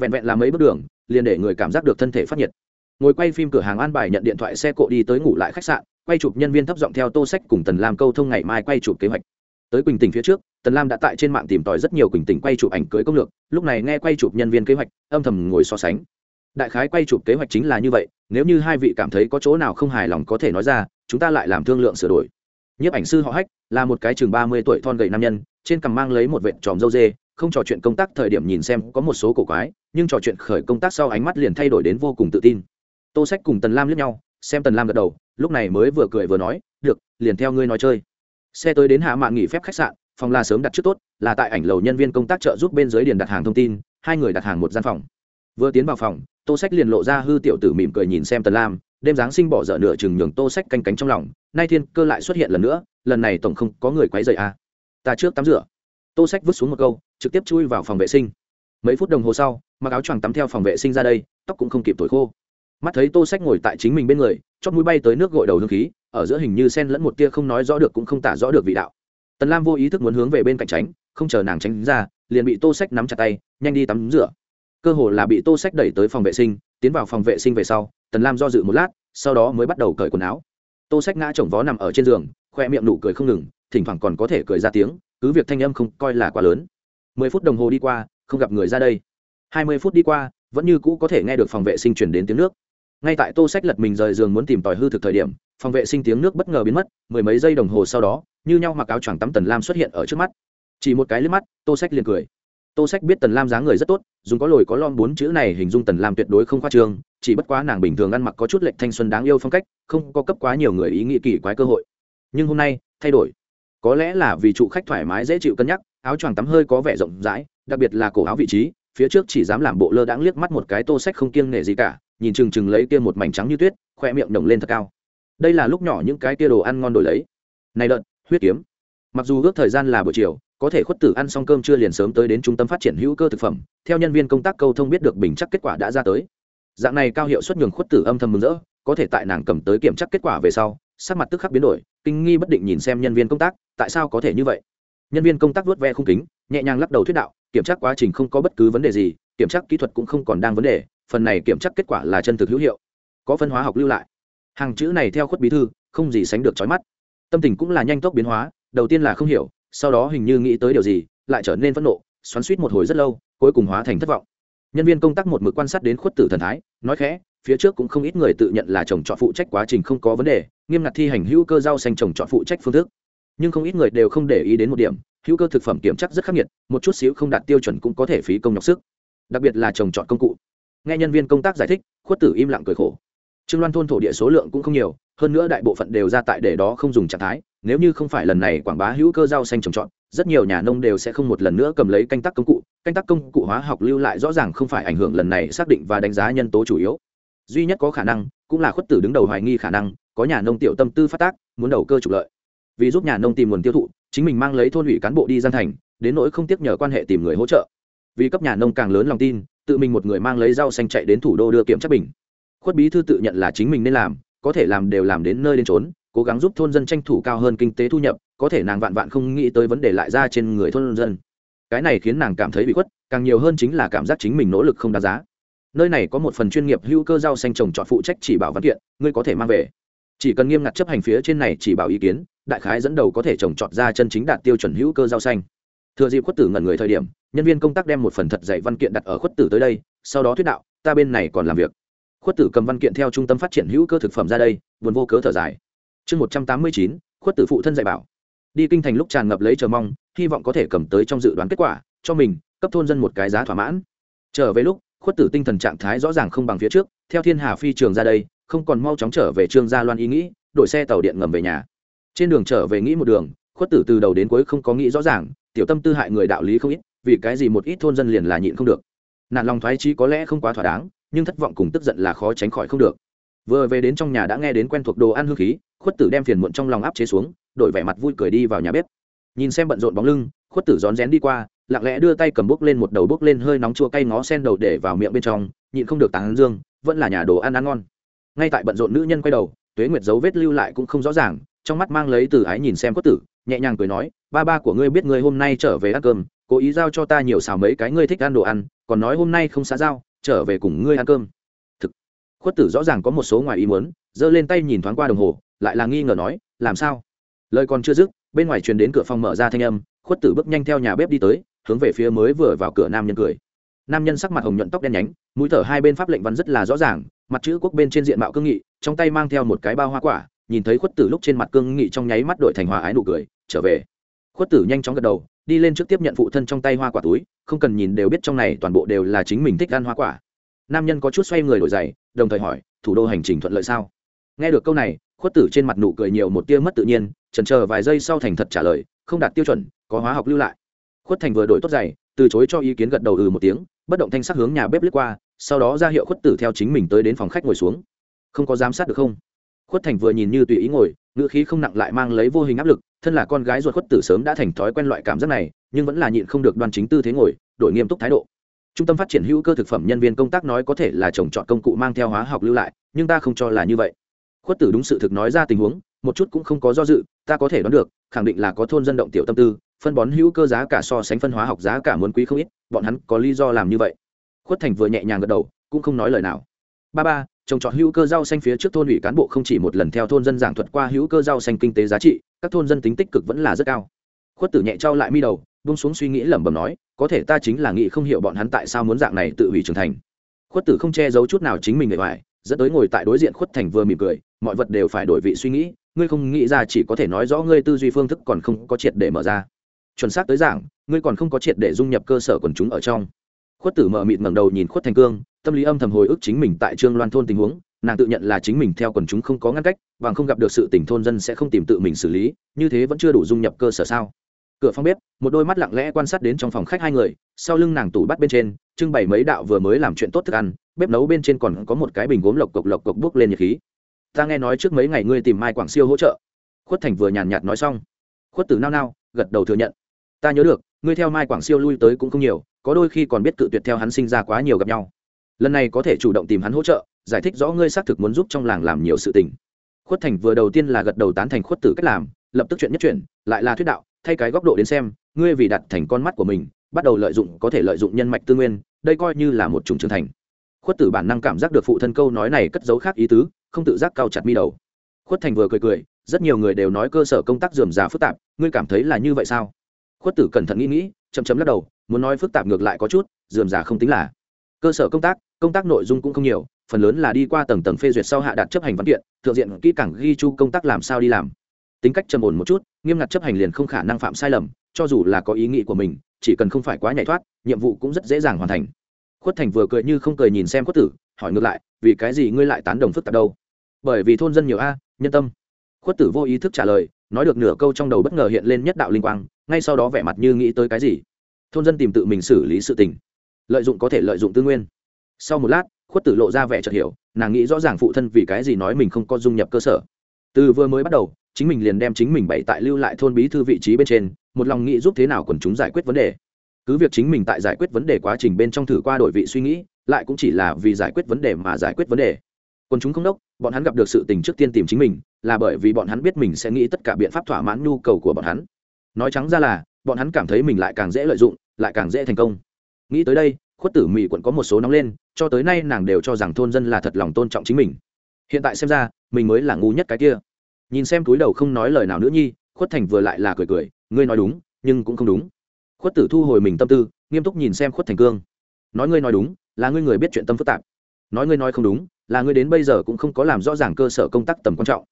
vẹn vẹn là mấy bước đường, liền để người cảm giác được thân thể phát nhiệt. Ngồi quay phim cửa hàng an bài nhận điện thoại xe cộ đi tới ngủ lại khách sạn, quay chụp nhân viên thấp giọng theo tô sách cùng tần lam câu thông ngày mai quay chụp kế hoạch. Tới quỳnh tỉnh phía trước, tần lam đã tại trên mạng tìm tòi rất nhiều quỳnh tỉnh quay chụp ảnh cưới công lược, lúc này nghe quay chụp nhân viên kế hoạch, âm thầm ngồi so sánh. Đại khái quay chụp kế hoạch chính là như vậy, nếu như hai vị cảm thấy có chỗ nào không hài lòng có thể nói ra, chúng ta lại làm thương lượng sửa đổi. Nhiếp ảnh sư họ hách là một cái chừng ba mươi tuổi thon gầy nam nhân, trên cằm mang lấy một vệt tròm dâu dê không trò chuyện công tác thời điểm nhìn xem có một số cổ quái, nhưng trò chuyện khởi công tác sau ánh mắt liền thay đổi đến vô cùng tự tin. Tô sách cùng tần lam lướt nhau, xem tần lam gật đầu, lúc này mới vừa cười vừa nói, được, liền theo ngươi nói chơi. Xe tới đến hạ mạng nghỉ phép khách sạn, phòng là sớm đặt trước tốt, là tại ảnh lầu nhân viên công tác trợ giúp bên dưới điền đặt hàng thông tin, hai người đặt hàng một gian phòng. Vừa tiến vào phòng, tô sách liền lộ ra hư tiểu tử mỉm cười nhìn xem tần lam, đêm giáng sinh bỏ dở nửa chừng nhường tô sách canh cánh trong lòng, nay thiên cơ lại xuất hiện lần nữa, lần này tổng không có người quấy rầy à. ta trước tắm rửa tô sách vứt xuống một câu, trực tiếp chui vào phòng vệ sinh. Mấy phút đồng hồ sau, mặc áo choàng tắm theo phòng vệ sinh ra đây, tóc cũng không kịp thổi khô. Mắt thấy tô sách ngồi tại chính mình bên người, chót mũi bay tới nước gội đầu hương khí, ở giữa hình như sen lẫn một tia không nói rõ được cũng không tả rõ được vị đạo. Tần lam vô ý thức muốn hướng về bên cạnh tránh, không chờ nàng tránh ra, liền bị tô sách nắm chặt tay, nhanh đi tắm rửa. Cơ hồ là bị tô sách đẩy tới phòng vệ sinh, tiến vào phòng vệ sinh về sau, tần lam do dự một lát, sau đó mới bắt đầu cởi quần áo. Tô sách ngã chồng vó nằm ở trên giường, khoe miệng nụ cười không ngừng, thỉnh thoảng còn có thể cười ra tiếng cứ việc thanh âm không coi là quá lớn. Mười phút đồng hồ đi qua, không gặp người ra đây. Hai mươi phút đi qua, vẫn như cũ có thể nghe được phòng vệ sinh chuyển đến tiếng nước. Ngay tại tô sách lật mình rời giường muốn tìm tòi hư thực thời điểm, phòng vệ sinh tiếng nước bất ngờ biến mất, mười mấy giây đồng hồ sau đó, như nhau mặc áo choàng tắm tần lam xuất hiện ở trước mắt. Chỉ một cái liếc mắt, tô sách liền cười. Tô sách biết tần lam dáng người rất tốt, dùng có lồi có lon bốn chữ này hình dung tần lam tuyệt đối không khoa trương, chỉ bất quá nàng bình thường ăn mặc có chút lệnh thanh xuân đáng yêu phong cách, không có cấp quá nhiều người ý nghĩ kỳ quái cơ hội. Nhưng hôm nay, thay đổi có lẽ là vì trụ khách thoải mái dễ chịu cân nhắc, áo choàng tắm hơi có vẻ rộng rãi, đặc biệt là cổ áo vị trí, phía trước chỉ dám làm bộ lơ đãng liếc mắt một cái tô sách không kiêng nể gì cả, nhìn chừng chừng lấy kia một mảnh trắng như tuyết, khoe miệng nồng lên thật cao. Đây là lúc nhỏ những cái kia đồ ăn ngon đổi lấy. Này lợn huyết kiếm. Mặc dù ước thời gian là buổi chiều, có thể khuất tử ăn xong cơm chưa liền sớm tới đến trung tâm phát triển hữu cơ thực phẩm, theo nhân viên công tác câu thông biết được bình chắc kết quả đã ra tới. Dạng này cao hiệu suất nhường khuất tử âm thầm mừng rỡ, có thể tại nàng cầm tới kiểm tra kết quả về sau, sắc mặt tức khắc biến đổi kinh nghi bất định nhìn xem nhân viên công tác, tại sao có thể như vậy? Nhân viên công tác vuốt ve khung kính, nhẹ nhàng lắc đầu thuyết đạo, kiểm tra quá trình không có bất cứ vấn đề gì, kiểm tra kỹ thuật cũng không còn đang vấn đề, phần này kiểm tra kết quả là chân thực hữu hiệu, có phân hóa học lưu lại. Hàng chữ này theo khuất bí thư, không gì sánh được trói mắt. Tâm tình cũng là nhanh tốc biến hóa, đầu tiên là không hiểu, sau đó hình như nghĩ tới điều gì, lại trở nên phẫn nộ, xoắn suýt một hồi rất lâu, cuối cùng hóa thành thất vọng. Nhân viên công tác một mực quan sát đến khuất tử thần thái, nói khẽ phía trước cũng không ít người tự nhận là trồng trọt phụ trách quá trình không có vấn đề, nghiêm ngặt thi hành hữu cơ rau xanh trồng trọt phụ trách phương thức. Nhưng không ít người đều không để ý đến một điểm, hữu cơ thực phẩm kiểm chắc rất khắc nghiệt, một chút xíu không đạt tiêu chuẩn cũng có thể phí công nhọc sức. Đặc biệt là trồng trọt công cụ. Nghe nhân viên công tác giải thích, khuất tử im lặng cười khổ. Trương loan thôn thổ địa số lượng cũng không nhiều, hơn nữa đại bộ phận đều ra tại để đó không dùng trạng thái, nếu như không phải lần này quảng bá hữu cơ rau xanh trồng trọt, rất nhiều nhà nông đều sẽ không một lần nữa cầm lấy canh tác công cụ. Canh tác công cụ hóa học lưu lại rõ ràng không phải ảnh hưởng lần này xác định và đánh giá nhân tố chủ yếu duy nhất có khả năng cũng là khuất tử đứng đầu hoài nghi khả năng, có nhà nông tiểu tâm tư phát tác, muốn đầu cơ trục lợi. Vì giúp nhà nông tìm nguồn tiêu thụ, chính mình mang lấy thôn ủy cán bộ đi gian thành, đến nỗi không tiếc nhờ quan hệ tìm người hỗ trợ. Vì cấp nhà nông càng lớn lòng tin, tự mình một người mang lấy rau xanh chạy đến thủ đô đưa kiểm chất bình. Khuất bí thư tự nhận là chính mình nên làm, có thể làm đều làm đến nơi đến trốn cố gắng giúp thôn dân tranh thủ cao hơn kinh tế thu nhập, có thể nàng vạn vạn không nghĩ tới vấn đề lại ra trên người thôn dân. Cái này khiến nàng cảm thấy bị khuất, càng nhiều hơn chính là cảm giác chính mình nỗ lực không đáng giá nơi này có một phần chuyên nghiệp hữu cơ rau xanh trồng trọt phụ trách chỉ bảo văn kiện, ngươi có thể mang về. Chỉ cần nghiêm ngặt chấp hành phía trên này chỉ bảo ý kiến, đại khái dẫn đầu có thể trồng trọt ra chân chính đạt tiêu chuẩn hữu cơ rau xanh. Thừa dịp khuất tử ngẩn người thời điểm, nhân viên công tác đem một phần thật dạy văn kiện đặt ở khuất tử tới đây, sau đó thuyết đạo, ta bên này còn làm việc. Khuất tử cầm văn kiện theo trung tâm phát triển hữu cơ thực phẩm ra đây vườn vô cớ thở dài. Chương một trăm tám mươi chín, khuất tử phụ thân dạy bảo. Đi kinh thành lúc tràn ngập lấy chờ mong, hy vọng có thể cầm tới trong dự đoán kết quả, cho mình, cấp thôn dân một cái giá thỏa mãn. Trở về lúc khuất tử tinh thần trạng thái rõ ràng không bằng phía trước, theo thiên hà phi trường ra đây, không còn mau chóng trở về trương gia loan ý nghĩ, đổi xe tàu điện ngầm về nhà. Trên đường trở về nghĩ một đường, khuất tử từ đầu đến cuối không có nghĩ rõ ràng, tiểu tâm tư hại người đạo lý không ít, vì cái gì một ít thôn dân liền là nhịn không được. Nạn lòng thoái trí có lẽ không quá thỏa đáng, nhưng thất vọng cùng tức giận là khó tránh khỏi không được. Vừa về đến trong nhà đã nghe đến quen thuộc đồ ăn hương khí, khuất tử đem phiền muộn trong lòng áp chế xuống, đổi vẻ mặt vui cười đi vào nhà bếp. Nhìn xem bận rộn bóng lưng khuất tử rón rén đi qua, lặng lẽ đưa tay cầm bốc lên một đầu bốc lên hơi nóng chua cay ngó sen đầu để vào miệng bên trong, nhịn không được tán dương, vẫn là nhà đồ ăn ăn ngon. Ngay tại bận rộn nữ nhân quay đầu, tuế nguyệt dấu vết lưu lại cũng không rõ ràng, trong mắt mang lấy từ ái nhìn xem khuất tử, nhẹ nhàng cười nói, ba ba của ngươi biết ngươi hôm nay trở về ăn cơm, cố ý giao cho ta nhiều xào mấy cái ngươi thích ăn đồ ăn, còn nói hôm nay không xá giao, trở về cùng ngươi ăn cơm. Thực. Khuất tử rõ ràng có một số ngoài ý muốn, giơ lên tay nhìn thoáng qua đồng hồ, lại là nghi ngờ nói, làm sao? Lời còn chưa dứt, bên ngoài truyền đến cửa phòng mở ra thanh âm khuất tử bước nhanh theo nhà bếp đi tới, hướng về phía mới vừa vào cửa nam nhân cười. Nam nhân sắc mặt hồng nhuận tóc đen nhánh, mũi thở hai bên pháp lệnh văn rất là rõ ràng, mặt chữ quốc bên trên diện mạo cương nghị, trong tay mang theo một cái bao hoa quả, nhìn thấy khuất tử lúc trên mặt cương nghị trong nháy mắt đổi thành hòa ái nụ cười, trở về. Khuất tử nhanh chóng gật đầu, đi lên trước tiếp nhận phụ thân trong tay hoa quả túi, không cần nhìn đều biết trong này toàn bộ đều là chính mình thích ăn hoa quả. Nam nhân có chút xoay người đổi giày, đồng thời hỏi, thủ đô hành trình thuận lợi sao? Nghe được câu này, khuất tử trên mặt nụ cười nhiều một tia mất tự nhiên trần chờ vài giây sau thành thật trả lời, không đạt tiêu chuẩn có hóa học lưu lại. Khuất thành vừa đổi tốt giày, từ chối cho ý kiến gật đầu ừ một tiếng, bất động thanh sắc hướng nhà bếp lướt qua, sau đó ra hiệu khuất tử theo chính mình tới đến phòng khách ngồi xuống. Không có giám sát được không? Khuất thành vừa nhìn như tùy ý ngồi, ngữ khí không nặng lại mang lấy vô hình áp lực, thân là con gái ruột khuất tử sớm đã thành thói quen loại cảm giác này, nhưng vẫn là nhịn không được đoan chính tư thế ngồi, đổi nghiêm túc thái độ. Trung tâm phát triển hữu cơ thực phẩm nhân viên công tác nói có thể là trồng trọt công cụ mang theo hóa học lưu lại, nhưng ta không cho là như vậy. Khuất tử đúng sự thực nói ra tình huống, một chút cũng không có do dự, ta có thể đoán được, khẳng định là có thôn dân động tiểu tâm tư phân bón hữu cơ giá cả so sánh phân hóa học giá cả muốn quý không ít, bọn hắn có lý do làm như vậy. Khuất thành vừa nhẹ nhàng gật đầu, cũng không nói lời nào. Ba ba, trồng trọt hữu cơ rau xanh phía trước thôn ủy cán bộ không chỉ một lần theo thôn dân giảng thuật qua hữu cơ rau xanh kinh tế giá trị, các thôn dân tính tích cực vẫn là rất cao. Khuất tử nhẹ trao lại mi đầu bung xuống suy nghĩ lẩm bẩm nói, có thể ta chính là nghĩ không hiểu bọn hắn tại sao muốn dạng này tự hủy trưởng thành. Khuất tử không che giấu chút nào chính mình để hoài, dẫn tới ngồi tại đối diện khuất thành vừa mỉm cười, mọi vật đều phải đổi vị suy nghĩ, ngươi không nghĩ ra chỉ có thể nói rõ ngươi tư duy phương thức còn không có triệt để mở ra chuẩn xác tới giảng, ngươi còn không có triệt để dung nhập cơ sở quần chúng ở trong. Khuất tử mở mịt ngẩng đầu nhìn khuất thành cương, tâm lý âm thầm hồi ức chính mình tại trương loan thôn tình huống, nàng tự nhận là chính mình theo quần chúng không có ngăn cách và không gặp được sự tình thôn dân sẽ không tìm tự mình xử lý, như thế vẫn chưa đủ dung nhập cơ sở sao? Cửa phòng bếp, một đôi mắt lặng lẽ quan sát đến trong phòng khách hai người, sau lưng nàng tủ bắt bên trên, trưng bày mấy đạo vừa mới làm chuyện tốt thức ăn, bếp nấu bên trên còn có một cái bình gốm lộc cộc lộc cộc bước lên nhiệt khí. Ta nghe nói trước mấy ngày ngươi tìm mai quảng siêu hỗ trợ. Khuất thành vừa nhàn nhạt nói xong. Khuất tử nao nao, gật đầu thừa nhận ta nhớ được, ngươi theo mai quảng siêu lui tới cũng không nhiều, có đôi khi còn biết cự tuyệt theo hắn sinh ra quá nhiều gặp nhau. Lần này có thể chủ động tìm hắn hỗ trợ, giải thích rõ ngươi xác thực muốn giúp trong làng làm nhiều sự tình. Khuất thành vừa đầu tiên là gật đầu tán thành khuất tử cách làm, lập tức chuyện nhất chuyển, lại là thuyết đạo, thay cái góc độ đến xem, ngươi vì đặt thành con mắt của mình, bắt đầu lợi dụng, có thể lợi dụng nhân mạch tư nguyên, đây coi như là một chủng trưởng thành. Khuất tử bản năng cảm giác được phụ thân câu nói này cất giấu khác ý tứ, không tự giác cao chặt mi đầu. Khuất thành vừa cười cười, rất nhiều người đều nói cơ sở công tác dườm già phức tạp, ngươi cảm thấy là như vậy sao? Khuất tử cẩn thận nghĩ nghĩ, chậm chấm lắc đầu, muốn nói phức tạp ngược lại có chút, dườm già không tính là. Cơ sở công tác công tác nội dung cũng không nhiều, phần lớn là đi qua tầng tầng phê duyệt sau hạ đạt chấp hành văn kiện, thượng diện kỹ càng ghi chu công tác làm sao đi làm. Tính cách trầm ổn một chút, nghiêm ngặt chấp hành liền không khả năng phạm sai lầm, cho dù là có ý nghĩ của mình, chỉ cần không phải quá nhảy thoát, nhiệm vụ cũng rất dễ dàng hoàn thành. Khuất thành vừa cười như không cười nhìn xem khuất tử, hỏi ngược lại, vì cái gì ngươi lại tán đồng phức tạp đâu? Bởi vì thôn dân nhiều a, nhân tâm. Khuất tử vô ý thức trả lời nói được nửa câu trong đầu bất ngờ hiện lên nhất đạo linh quang, ngay sau đó vẻ mặt như nghĩ tới cái gì. Thôn dân tìm tự mình xử lý sự tình. Lợi dụng có thể lợi dụng tư nguyên. Sau một lát, khuất tử lộ ra vẻ chợt hiểu, nàng nghĩ rõ ràng phụ thân vì cái gì nói mình không có dung nhập cơ sở. Từ vừa mới bắt đầu, chính mình liền đem chính mình bày tại lưu lại thôn bí thư vị trí bên trên, một lòng nghĩ giúp thế nào quần chúng giải quyết vấn đề. Cứ việc chính mình tại giải quyết vấn đề quá trình bên trong thử qua đổi vị suy nghĩ, lại cũng chỉ là vì giải quyết vấn đề mà giải quyết vấn đề. Quần chúng không đốc, bọn hắn gặp được sự tình trước tiên tìm chính mình là bởi vì bọn hắn biết mình sẽ nghĩ tất cả biện pháp thỏa mãn nhu cầu của bọn hắn. Nói trắng ra là, bọn hắn cảm thấy mình lại càng dễ lợi dụng, lại càng dễ thành công. Nghĩ tới đây, khuất tử mỹ quận có một số nóng lên, cho tới nay nàng đều cho rằng thôn dân là thật lòng tôn trọng chính mình. Hiện tại xem ra, mình mới là ngu nhất cái kia. Nhìn xem túi đầu không nói lời nào nữa nhi, khuất thành vừa lại là cười cười, ngươi nói đúng, nhưng cũng không đúng. Khuất tử thu hồi mình tâm tư, nghiêm túc nhìn xem khuất thành cương. Nói ngươi nói đúng, là ngươi người biết chuyện tâm phức tạp. Nói ngươi nói không đúng, là ngươi đến bây giờ cũng không có làm rõ ràng cơ sở công tác tầm quan trọng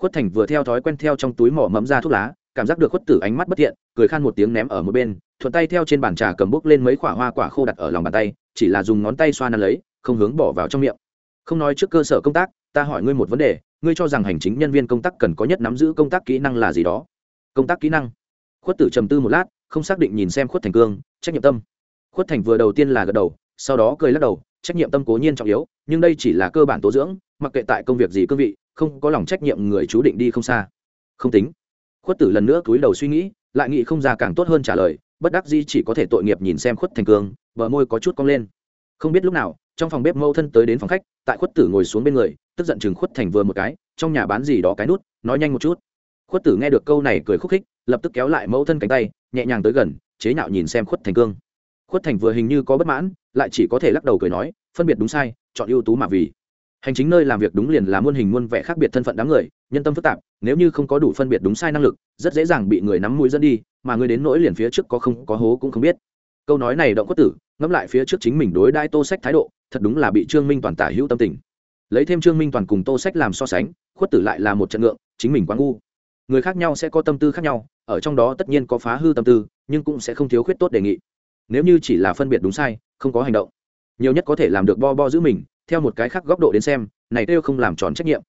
khuất thành vừa theo thói quen theo trong túi mỏ mẫm ra thuốc lá, cảm giác được khuất tử ánh mắt bất thiện, cười khan một tiếng ném ở một bên, thuận tay theo trên bàn trà cầm bốc lên mấy quả hoa quả khô đặt ở lòng bàn tay, chỉ là dùng ngón tay xoa nắn lấy, không hướng bỏ vào trong miệng. Không nói trước cơ sở công tác, ta hỏi ngươi một vấn đề, ngươi cho rằng hành chính nhân viên công tác cần có nhất nắm giữ công tác kỹ năng là gì đó? Công tác kỹ năng? Khuất tử trầm tư một lát, không xác định nhìn xem khuất thành cương, trách nhiệm tâm. Khuất thành vừa đầu tiên là gật đầu, sau đó cười lắc đầu, trách nhiệm tâm cố nhiên trọng yếu, nhưng đây chỉ là cơ bản tố dưỡng, mặc kệ tại công việc gì cương vị không có lòng trách nhiệm người chú định đi không xa. Không tính. Khuất tử lần nữa cúi đầu suy nghĩ, lại nghĩ không ra càng tốt hơn trả lời, bất đắc di chỉ có thể tội nghiệp nhìn xem khuất thành cương, bờ môi có chút cong lên. Không biết lúc nào, trong phòng bếp mâu thân tới đến phòng khách, tại khuất tử ngồi xuống bên người, tức giận chừng khuất thành vừa một cái, trong nhà bán gì đó cái nút, nói nhanh một chút. Khuất tử nghe được câu này cười khúc khích, lập tức kéo lại mẫu thân cánh tay, nhẹ nhàng tới gần, chế nhạo nhìn xem khuất thành cương. Khuất thành vừa hình như có bất mãn, lại chỉ có thể lắc đầu cười nói, phân biệt đúng sai, chọn ưu tú mà vì hành chính nơi làm việc đúng liền là muôn hình muôn vẻ khác biệt thân phận đám người, nhân tâm phức tạp, nếu như không có đủ phân biệt đúng sai năng lực, rất dễ dàng bị người nắm mũi dẫn đi, mà người đến nỗi liền phía trước có không có hố cũng không biết. Câu nói này động quất tử, ngẫm lại phía trước chính mình đối đai tô sách thái độ, thật đúng là bị trương minh toàn tả hữu tâm tình. Lấy thêm trương minh toàn cùng tô sách làm so sánh khuất tử lại là một trận ngượng, chính mình quá ngu. Người khác nhau sẽ có tâm tư khác nhau, ở trong đó tất nhiên có phá hư tâm tư, nhưng cũng sẽ không thiếu khuyết tốt đề nghị. Nếu như chỉ là phân biệt đúng sai, không có hành động, nhiều nhất có thể làm được bo bo giữ mình theo một cái khác góc độ đến xem, này kêu không làm tròn trách nhiệm.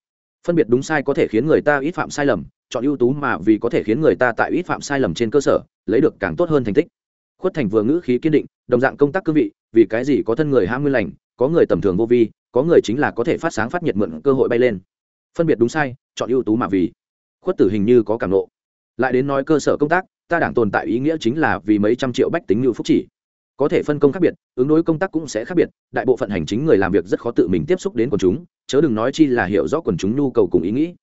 Phân biệt đúng sai có thể khiến người ta ít phạm sai lầm, chọn ưu tú mà vì có thể khiến người ta tại ít phạm sai lầm trên cơ sở, lấy được càng tốt hơn thành tích. Khuất thành vừa ngữ khí kiên định, đồng dạng công tác cương vị, vì cái gì có thân người ham nguyên lành, có người tầm thường vô vi, có người chính là có thể phát sáng phát nhiệt mượn cơ hội bay lên. Phân biệt đúng sai, chọn ưu tú mà vì. Khuất tử hình như có cảm nộ lại đến nói cơ sở công tác, ta đảng tồn tại ý nghĩa chính là vì mấy trăm triệu bách tính như phúc chỉ có thể phân công khác biệt, ứng đối công tác cũng sẽ khác biệt, đại bộ phận hành chính người làm việc rất khó tự mình tiếp xúc đến quần chúng, chớ đừng nói chi là hiểu rõ quần chúng nhu cầu cùng ý nghĩ.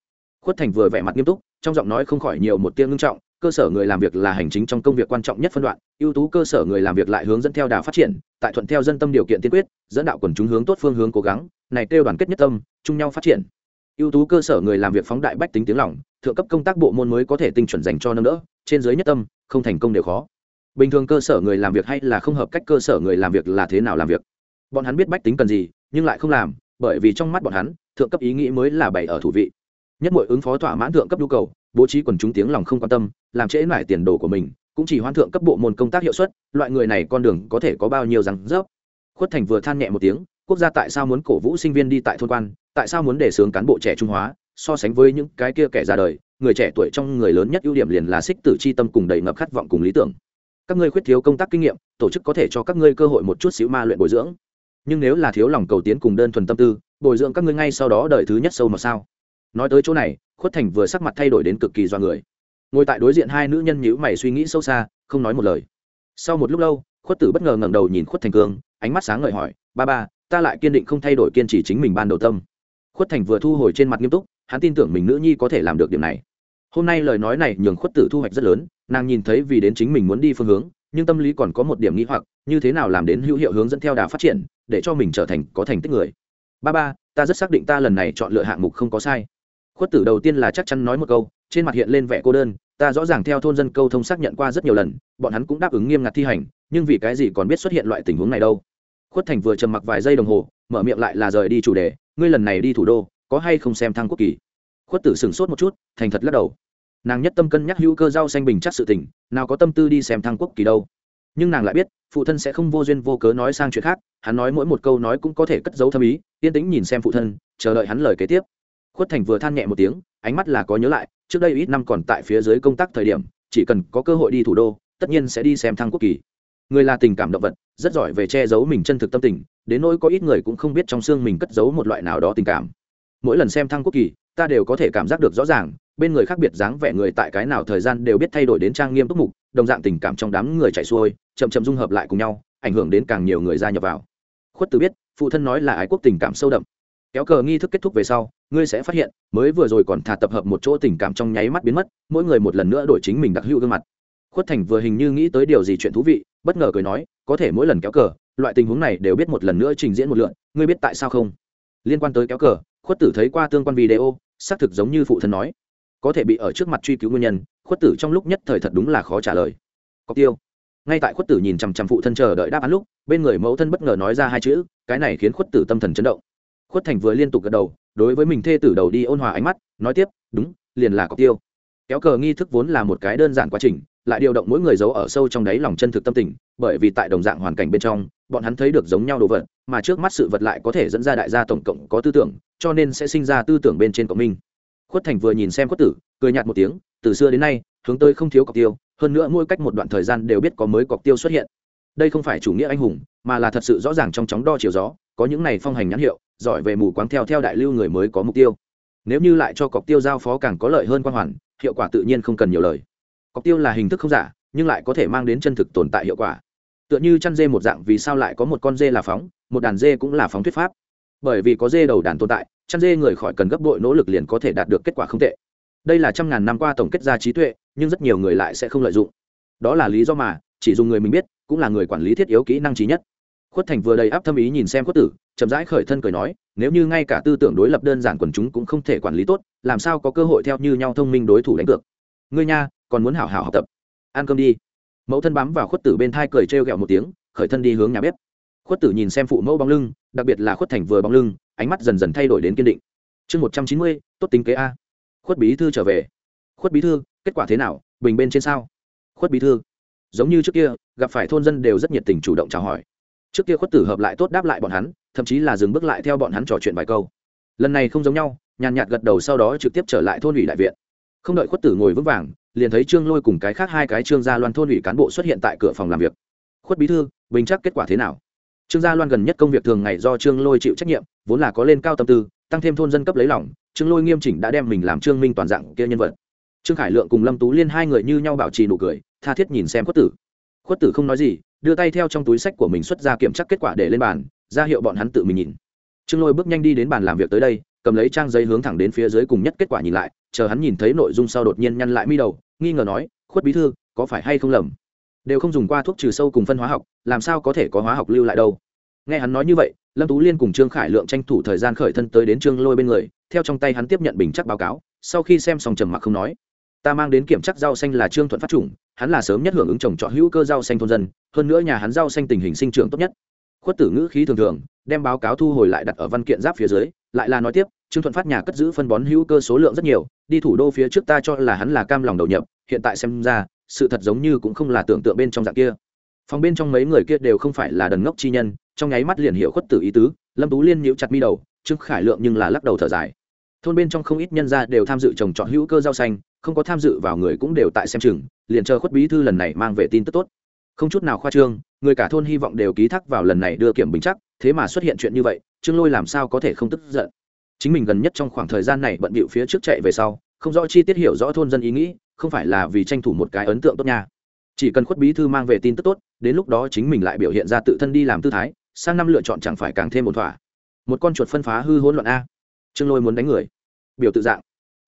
Khuất thành vừa vẻ mặt nghiêm túc, trong giọng nói không khỏi nhiều một tiếng ngưng trọng, cơ sở người làm việc là hành chính trong công việc quan trọng nhất phân đoạn, ưu tú cơ sở người làm việc lại hướng dẫn theo đà phát triển, tại thuận theo dân tâm điều kiện tiên quyết, dẫn đạo quần chúng hướng tốt phương hướng cố gắng, này kêu đoàn kết nhất tâm, chung nhau phát triển. Ưu tú cơ sở người làm việc phóng đại bách tính tiếng lòng, thượng cấp công tác bộ môn mới có thể tinh chuẩn dành cho nâng đỡ, trên dưới nhất tâm, không thành công đều khó bình thường cơ sở người làm việc hay là không hợp cách cơ sở người làm việc là thế nào làm việc? Bọn hắn biết bách tính cần gì, nhưng lại không làm, bởi vì trong mắt bọn hắn, thượng cấp ý nghĩ mới là bày ở thủ vị. Nhất mọi ứng phó thỏa mãn thượng cấp nhu cầu, bố trí quần chúng tiếng lòng không quan tâm, làm trễ mải tiền đồ của mình, cũng chỉ hoan thượng cấp bộ môn công tác hiệu suất, loại người này con đường có thể có bao nhiêu răng rớp. Khuất thành vừa than nhẹ một tiếng, quốc gia tại sao muốn cổ vũ sinh viên đi tại thôn quan, tại sao muốn để sướng cán bộ trẻ trung hóa, so sánh với những cái kia kẻ ra đời, người trẻ tuổi trong người lớn nhất ưu điểm liền là xích tử c h i tâm cùng đầy ngập khát vọng cùng lý tưởng các ngươi khuyết thiếu công tác kinh nghiệm, tổ chức có thể cho các ngươi cơ hội một chút xíu ma luyện bồi dưỡng. Nhưng nếu là thiếu lòng cầu tiến cùng đơn thuần tâm tư, bồi dưỡng các ngươi ngay sau đó đợi thứ nhất sâu mà sao? Nói tới chỗ này, khuất thành vừa sắc mặt thay đổi đến cực kỳ do người. Ngồi tại đối diện hai nữ nhân nhữ mày suy nghĩ sâu xa, không nói một lời. Sau một lúc lâu, khuất tử bất ngờ ngẩng đầu nhìn khuất thành cương ánh mắt sáng ngời hỏi, ba ba, ta lại kiên định không thay đổi kiên trì chính mình ban đầu tâm. Khuất thành vừa thu hồi trên mặt nghiêm túc, hắn tin tưởng mình nữ nhi có thể làm được điểm này hôm nay lời nói này nhường khuất tử thu hoạch rất lớn, nàng nhìn thấy vì đến chính mình muốn đi phương hướng, nhưng tâm lý còn có một điểm nghĩ hoặc, như thế nào làm đến hữu hiệu hướng dẫn theo đà phát triển, để cho mình trở thành có thành tích người. Ba ba, ta rất xác định ta lần này chọn lựa hạng mục không có sai. Khuất tử đầu tiên là chắc chắn nói một câu, trên mặt hiện lên vẻ cô đơn, ta rõ ràng theo thôn dân câu thông xác nhận qua rất nhiều lần, bọn hắn cũng đáp ứng nghiêm ngặt thi hành, nhưng vì cái gì còn biết xuất hiện loại tình huống này đâu. Khuất thành vừa trầm mặc vài giây đồng hồ, mở miệng lại là rời đi chủ đề, ngươi lần này đi thủ đô, có hay không xem thăng quốc kỳ? Khuất tử sửng sốt một chút, thành thật lắc đầu nàng nhất tâm cân nhắc hữu cơ rau xanh bình chắc sự tình, nào có tâm tư đi xem thăng quốc kỳ đâu. Nhưng nàng lại biết, phụ thân sẽ không vô duyên vô cớ nói sang chuyện khác, hắn nói mỗi một câu nói cũng có thể cất giấu thâm ý, yên tĩnh nhìn xem phụ thân, chờ đợi hắn lời kế tiếp. Khuất thành vừa than nhẹ một tiếng, ánh mắt là có nhớ lại, trước đây ít năm còn tại phía dưới công tác thời điểm, chỉ cần có cơ hội đi thủ đô, tất nhiên sẽ đi xem thăng quốc kỳ. Người là tình cảm động vật, rất giỏi về che giấu mình chân thực tâm tình, đến nỗi có ít người cũng không biết trong xương mình cất giấu một loại nào đó tình cảm. Mỗi lần xem thăng quốc kỳ ta đều có thể cảm giác được rõ ràng, bên người khác biệt dáng vẻ người tại cái nào thời gian đều biết thay đổi đến trang nghiêm túc mục, đồng dạng tình cảm trong đám người chạy xuôi, chậm chậm dung hợp lại cùng nhau, ảnh hưởng đến càng nhiều người gia nhập vào. Khuất từ biết, phụ thân nói là ái quốc tình cảm sâu đậm. Kéo cờ nghi thức kết thúc về sau, ngươi sẽ phát hiện, mới vừa rồi còn thà tập hợp một chỗ tình cảm trong nháy mắt biến mất, mỗi người một lần nữa đổi chính mình đặc hữu gương mặt. Khuất thành vừa hình như nghĩ tới điều gì chuyện thú vị, bất ngờ cười nói, có thể mỗi lần kéo cờ, loại tình huống này đều biết một lần nữa trình diễn một lượn ngươi biết tại sao không? Liên quan tới kéo cờ khuất tử thấy qua tương quan video, xác thực giống như phụ thân nói. Có thể bị ở trước mặt truy cứu nguyên nhân, khuất tử trong lúc nhất thời thật đúng là khó trả lời. Cọc tiêu. Ngay tại khuất tử nhìn chằm chằm phụ thân chờ đợi đáp án lúc, bên người mẫu thân bất ngờ nói ra hai chữ, cái này khiến khuất tử tâm thần chấn động. Khuất thành vừa liên tục gật đầu, đối với mình thê tử đầu đi ôn hòa ánh mắt, nói tiếp, đúng, liền là cọc tiêu. Kéo cờ nghi thức vốn là một cái đơn giản quá trình, lại điều động mỗi người giấu ở sâu trong đáy lòng chân thực tâm tình bởi vì tại đồng dạng hoàn cảnh bên trong, bọn hắn thấy được giống nhau đồ vật, mà trước mắt sự vật lại có thể dẫn ra đại gia tổng cộng có tư tưởng, cho nên sẽ sinh ra tư tưởng bên trên cộng minh khuất thành vừa nhìn xem khuất tử, cười nhạt một tiếng, từ xưa đến nay, hướng tới không thiếu cọc tiêu, hơn nữa mỗi cách một đoạn thời gian đều biết có mới cọc tiêu xuất hiện. Đây không phải chủ nghĩa anh hùng, mà là thật sự rõ ràng trong chóng đo chiều gió, có những này phong hành nhãn hiệu, giỏi về mù quáng theo theo đại lưu người mới có mục tiêu. Nếu như lại cho cọc tiêu giao phó càng có lợi hơn quan hoàn, hiệu quả tự nhiên không cần nhiều lời. Cọc tiêu là hình thức không giả, nhưng lại có thể mang đến chân thực tồn tại hiệu quả tựa như chăn dê một dạng vì sao lại có một con dê là phóng, một đàn dê cũng là phóng thuyết pháp. Bởi vì có dê đầu đàn tồn tại, chăn dê người khỏi cần gấp bội nỗ lực liền có thể đạt được kết quả không tệ. Đây là trăm ngàn năm qua tổng kết ra trí tuệ, nhưng rất nhiều người lại sẽ không lợi dụng. Đó là lý do mà, chỉ dùng người mình biết, cũng là người quản lý thiết yếu kỹ năng trí nhất. Khuất thành vừa đầy áp thâm ý nhìn xem khuất tử, chậm rãi khởi thân cười nói, nếu như ngay cả tư tưởng đối lập đơn giản quần chúng cũng không thể quản lý tốt, làm sao có cơ hội theo như nhau thông minh đối thủ đánh cược? Ngươi nha, còn muốn hảo hảo học tập. Ăn cơm đi mẫu thân bám vào khuất tử bên thai cười trêu ghẹo một tiếng, khởi thân đi hướng nhà bếp. Khuất tử nhìn xem phụ mẫu bóng lưng, đặc biệt là khuất thành vừa bóng lưng, ánh mắt dần dần thay đổi đến kiên định. Chương một trăm chín mươi, tốt tính kế a. Khuất bí thư trở về. Khuất bí thư, kết quả thế nào? Bình bên trên sao? Khuất bí thư, giống như trước kia, gặp phải thôn dân đều rất nhiệt tình chủ động chào hỏi. Trước kia khuất tử hợp lại tốt đáp lại bọn hắn, thậm chí là dừng bước lại theo bọn hắn trò chuyện vài câu. Lần này không giống nhau, nhàn nhạt gật đầu sau đó trực tiếp trở lại thôn ủy đại viện. Không đợi khuất tử ngồi vững vàng liền thấy trương lôi cùng cái khác hai cái trương gia loan thôn ủy cán bộ xuất hiện tại cửa phòng làm việc. Khuất bí thư, bình chắc kết quả thế nào? Trương gia loan gần nhất công việc thường ngày do trương lôi chịu trách nhiệm, vốn là có lên cao tâm tư, tăng thêm thôn dân cấp lấy lòng, trương lôi nghiêm chỉnh đã đem mình làm trương minh toàn dạng kia nhân vật. Trương khải lượng cùng lâm tú liên hai người như nhau bảo trì nụ cười, tha thiết nhìn xem khuất tử. Khuất tử không nói gì, đưa tay theo trong túi sách của mình xuất ra kiểm tra kết quả để lên bàn, ra hiệu bọn hắn tự mình nhìn. Trương lôi bước nhanh đi đến bàn làm việc tới đây cầm lấy trang giấy hướng thẳng đến phía dưới cùng nhất kết quả nhìn lại, chờ hắn nhìn thấy nội dung sau đột nhiên nhăn lại mi đầu, nghi ngờ nói, khuất bí thư, có phải hay không lầm? Đều không dùng qua thuốc trừ sâu cùng phân hóa học, làm sao có thể có hóa học lưu lại đâu? Nghe hắn nói như vậy, lâm tú liên cùng trương khải lượng tranh thủ thời gian khởi thân tới đến trương lôi bên người, theo trong tay hắn tiếp nhận bình chắc báo cáo, sau khi xem xong trầm mặc không nói, ta mang đến kiểm chắc rau xanh là trương thuận phát chủng, hắn là sớm nhất hưởng ứng trồng trọt hữu cơ rau xanh thôn dân, hơn nữa nhà hắn rau xanh tình hình sinh trưởng tốt nhất. Khuất tử ngữ khí thường thường, đem báo cáo thu hồi lại đặt ở văn kiện giáp phía dưới lại là nói tiếp, trương thuận phát nhà cất giữ phân bón hữu cơ số lượng rất nhiều, đi thủ đô phía trước ta cho là hắn là cam lòng đầu nhập, hiện tại xem ra, sự thật giống như cũng không là tưởng tượng bên trong dạng kia. Phòng bên trong mấy người kia đều không phải là đần ngốc chi nhân, trong nháy mắt liền hiểu khuất tử ý tứ, lâm tú liên nhíu chặt mi đầu, trương khải lượng nhưng là lắc đầu thở dài. Thôn bên trong không ít nhân gia đều tham dự trồng trọt hữu cơ rau xanh, không có tham dự vào người cũng đều tại xem chừng, liền chờ khuất bí thư lần này mang về tin tức tốt. Không chút nào khoa trương, người cả thôn hy vọng đều ký thác vào lần này đưa kiểm bình chắc thế mà xuất hiện chuyện như vậy, trương lôi làm sao có thể không tức giận? Chính mình gần nhất trong khoảng thời gian này bận bịu phía trước chạy về sau, không rõ chi tiết hiểu rõ thôn dân ý nghĩ, không phải là vì tranh thủ một cái ấn tượng tốt nha. Chỉ cần khuất bí thư mang về tin tức tốt, đến lúc đó chính mình lại biểu hiện ra tự thân đi làm tư thái, sang năm lựa chọn chẳng phải càng thêm một thỏa. Một con chuột phân phá hư hỗn loạn a. Trương lôi muốn đánh người. Biểu tự dạng.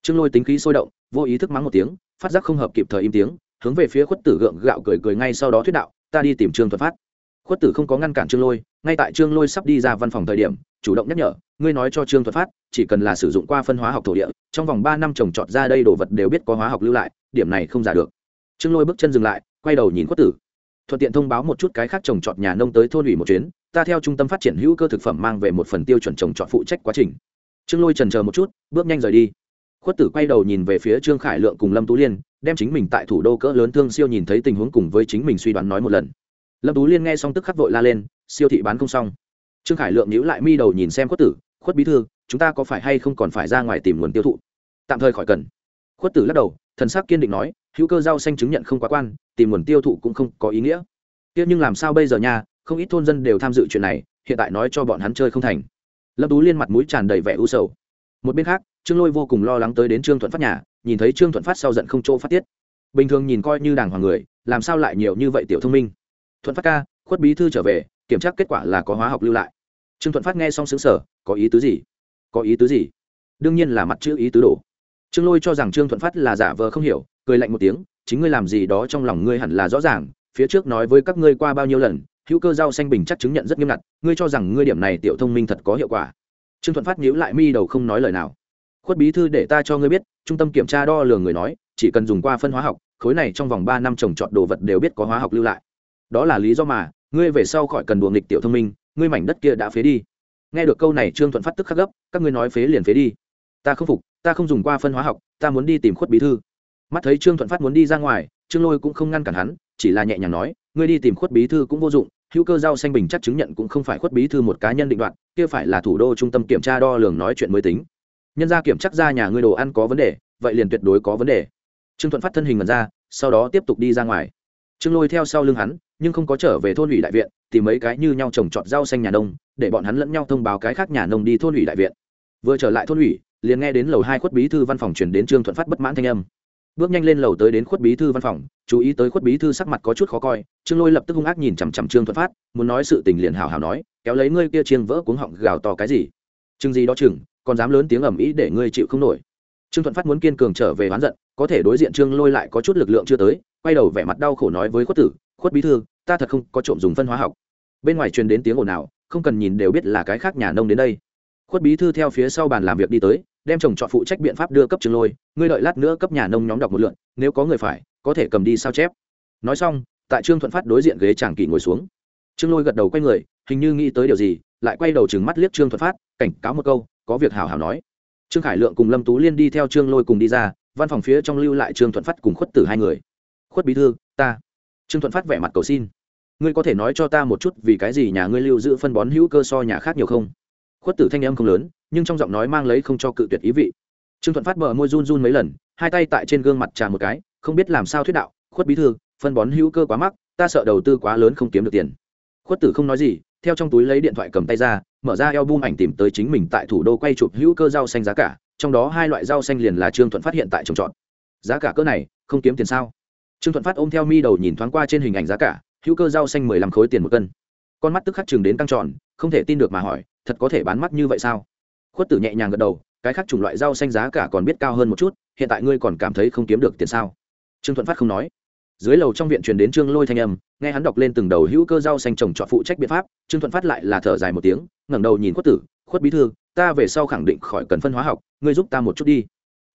Trương lôi tính khí sôi động, vô ý thức mắng một tiếng, phát giác không hợp kịp thời im tiếng, hướng về phía khuất tử gượng gạo cười cười ngay sau đó thuyết đạo, ta đi tìm trương thuật phát khuất tử không có ngăn cản trương lôi ngay tại trương lôi sắp đi ra văn phòng thời điểm chủ động nhắc nhở ngươi nói cho trương thuật phát chỉ cần là sử dụng qua phân hóa học thổ địa trong vòng ba năm trồng trọt ra đây đồ vật đều biết có hóa học lưu lại điểm này không giả được trương lôi bước chân dừng lại quay đầu nhìn khuất tử thuận tiện thông báo một chút cái khác trồng trọt nhà nông tới thôn ủy một chuyến ta theo trung tâm phát triển hữu cơ thực phẩm mang về một phần tiêu chuẩn trồng trọt phụ trách quá trình trương lôi trần chờ một chút bước nhanh rời đi khuất tử quay đầu nhìn về phía trương khải lượng cùng lâm tú liên đem chính mình tại thủ đô cỡ lớn thương siêu nhìn thấy tình huống cùng với chính mình suy đoán nói một lần lâm tú liên nghe xong tức khắc vội la lên, siêu thị bán không xong. Trương khải lượng nhíu lại mi đầu nhìn xem khuất tử, khuất bí thư, chúng ta có phải hay không còn phải ra ngoài tìm nguồn tiêu thụ? Tạm thời khỏi cần. Khuất tử lắc đầu, thần sắc kiên định nói, hữu cơ rau xanh chứng nhận không quá quan, tìm nguồn tiêu thụ cũng không có ý nghĩa. Tiếc nhưng làm sao bây giờ nha, không ít thôn dân đều tham dự chuyện này, hiện tại nói cho bọn hắn chơi không thành. Lâm tú liên mặt mũi tràn đầy vẻ u sầu. Một bên khác, trương lôi vô cùng lo lắng tới đến trương thuận phát nhà, nhìn thấy trương thuận phát sau giận không chỗ phát tiết. Bình thường nhìn coi như đàng hoàng người, làm sao lại nhiều như vậy tiểu thông minh? Thuận phát ca, khuất bí thư trở về, kiểm tra kết quả là có hóa học lưu lại. Trương thuận phát nghe xong xứng sở có ý tứ gì? Có ý tứ gì? Đương nhiên là mặt chữ ý tứ đổ. Trương lôi cho rằng trương thuận phát là giả vờ không hiểu, cười lạnh một tiếng, chính ngươi làm gì đó trong lòng ngươi hẳn là rõ ràng, phía trước nói với các ngươi qua bao nhiêu lần, hữu cơ rau xanh bình chắc chứng nhận rất nghiêm ngặt, ngươi cho rằng ngươi điểm này tiểu thông minh thật có hiệu quả. Trương thuận phát nhíu lại mi đầu không nói lời nào. Khuất bí thư để ta cho ngươi biết, trung tâm kiểm tra đo lường người nói, chỉ cần dùng qua phân hóa học, khối này trong vòng ba năm trồng trọt đồ vật đều biết có hóa học lưu lại đó là lý do mà, ngươi về sau khỏi cần đùa nghịch tiểu thông minh, ngươi mảnh đất kia đã phế đi. Nghe được câu này, trương thuận phát tức khắc gấp, các ngươi nói phế liền phế đi. Ta không phục, ta không dùng qua phân hóa học, ta muốn đi tìm khuất bí thư. Mắt thấy trương thuận phát muốn đi ra ngoài, trương lôi cũng không ngăn cản hắn, chỉ là nhẹ nhàng nói, ngươi đi tìm khuất bí thư cũng vô dụng, hữu cơ rau xanh bình chắc chứng nhận cũng không phải khuất bí thư một cá nhân định đoạn kia phải là thủ đô trung tâm kiểm tra đo lường nói chuyện mới tính. Nhân ra kiểm chắc ra nhà ngươi đồ ăn có vấn đề, vậy liền tuyệt đối có vấn đề. Trương thuận phát thân hình mật ra, sau đó tiếp tục đi ra ngoài. Trương lôi theo sau lưng hắn nhưng không có trở về thôn ủy đại viện thì mấy cái như nhau trồng trọt rau xanh nhà nông, để bọn hắn lẫn nhau thông báo cái khác nhà nông đi thôn ủy đại viện. Vừa trở lại thôn ủy, liền nghe đến lầu hai khuất bí thư văn phòng chuyển đến trương thuận phát bất mãn thanh âm. Bước nhanh lên lầu tới đến khuất bí thư văn phòng, chú ý tới khuất bí thư sắc mặt có chút khó coi, trương lôi lập tức hung ác nhìn chằm chằm trương thuận phát, muốn nói sự tình liền hào hào nói, kéo lấy ngươi kia chiêng vỡ cuống họng gào to cái gì? Chừng gì đó chừng, còn dám lớn tiếng ầm ĩ để ngươi chịu không nổi. Trương thuận phát muốn kiên cường trở về oán giận, có thể đối diện trương lôi lại có chút lực lượng chưa tới, quay đầu vẻ mặt đau khổ nói với khuất tử khuất bí thư, ta thật không có trộm dùng phân hóa học. Bên ngoài truyền đến tiếng ồn ào, không cần nhìn đều biết là cái khác nhà nông đến đây. Khuất bí thư theo phía sau bàn làm việc đi tới, đem chồng chọn phụ trách biện pháp đưa cấp trương lôi, ngươi đợi lát nữa cấp nhà nông nhóm đọc một lượn nếu có người phải, có thể cầm đi sao chép. Nói xong, tại trương thuận phát đối diện ghế chàng kỳ ngồi xuống. Trương lôi gật đầu quay người, hình như nghĩ tới điều gì, lại quay đầu chừng mắt liếc trương thuận phát, cảnh cáo một câu, có việc hào hào nói. Trương khải lượng cùng lâm tú liên đi theo trương lôi cùng đi ra, văn phòng phía trong lưu lại trương thuận phát cùng khuất tử hai người. Khuất bí thư, ta trương thuận phát vẻ mặt cầu xin. Ngươi có thể nói cho ta một chút vì cái gì nhà ngươi lưu giữ phân bón hữu cơ so nhà khác nhiều không? Khuất tử thanh âm không lớn, nhưng trong giọng nói mang lấy không cho cự tuyệt ý vị. Trương thuận phát bờ môi run run mấy lần, hai tay tại trên gương mặt trà một cái, không biết làm sao thuyết đạo, khuất bí thư, phân bón hữu cơ quá mắc, ta sợ đầu tư quá lớn không kiếm được tiền. Khuất tử không nói gì, theo trong túi lấy điện thoại cầm tay ra, mở ra eo bum ảnh tìm tới chính mình tại thủ đô quay chụp hữu cơ rau xanh giá cả, trong đó hai loại rau xanh liền là trương thuận phát hiện tại trồng trọt. Giá cả cỡ này, không kiếm tiền sao? Trương thuận phát ôm theo mi đầu nhìn thoáng qua trên hình ảnh giá cả, hữu cơ rau xanh mười lăm khối tiền một cân. Con mắt tức khắc chừng đến căng tròn, không thể tin được mà hỏi, thật có thể bán mắt như vậy sao? Khuất tử nhẹ nhàng gật đầu, cái khác chủng loại rau xanh giá cả còn biết cao hơn một chút, hiện tại ngươi còn cảm thấy không kiếm được tiền sao? Trương thuận phát không nói. Dưới lầu trong viện truyền đến trương lôi thanh âm, nghe hắn đọc lên từng đầu hữu cơ rau xanh trồng trọt phụ trách biện pháp, trương thuận phát lại là thở dài một tiếng, ngẩng đầu nhìn khuất tử, khuất bí thư, ta về sau khẳng định khỏi cần phân hóa học, ngươi giúp ta một chút đi.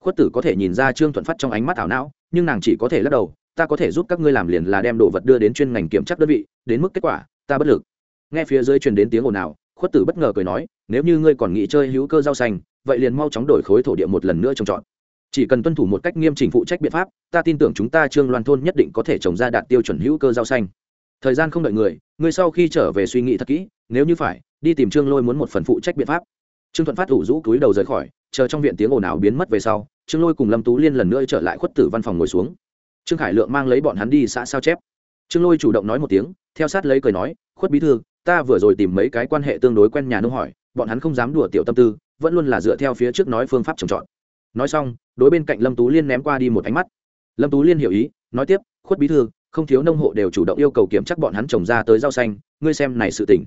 Khuất tử có thể nhìn ra trương thuận phát trong ánh mắt ảo não, nhưng nàng chỉ có thể lắc đầu ta có thể giúp các ngươi làm liền là đem đồ vật đưa đến chuyên ngành kiểm tra đơn vị, đến mức kết quả, ta bất lực. Nghe phía dưới truyền đến tiếng ồn ào, khuất tử bất ngờ cười nói, nếu như ngươi còn nghĩ chơi hữu cơ rau xanh, vậy liền mau chóng đổi khối thổ địa một lần nữa trồng trọt. Chỉ cần tuân thủ một cách nghiêm chỉnh phụ trách biện pháp, ta tin tưởng chúng ta trương loan thôn nhất định có thể trồng ra đạt tiêu chuẩn hữu cơ rau xanh. Thời gian không đợi người ngươi sau khi trở về suy nghĩ thật kỹ, nếu như phải, đi tìm trương lôi muốn một phần phụ trách biện pháp. Trương thuận phát ủ rũ túi đầu rời khỏi, chờ trong viện tiếng ồn ào biến mất về sau, trương lôi cùng lâm tú liên lần nữa trở lại khuất tử văn phòng ngồi xuống trương khải lượng mang lấy bọn hắn đi xã sao chép. Trương lôi chủ động nói một tiếng, theo sát lấy cười nói, khuất bí thư, ta vừa rồi tìm mấy cái quan hệ tương đối quen nhà nông hỏi, bọn hắn không dám đùa tiểu tâm tư, vẫn luôn là dựa theo phía trước nói phương pháp trồng trọt. Nói xong, đối bên cạnh lâm tú liên ném qua đi một ánh mắt. Lâm tú liên hiểu ý, nói tiếp, khuất bí thư, không thiếu nông hộ đều chủ động yêu cầu kiểm tra bọn hắn trồng ra tới rau xanh, ngươi xem này sự tỉnh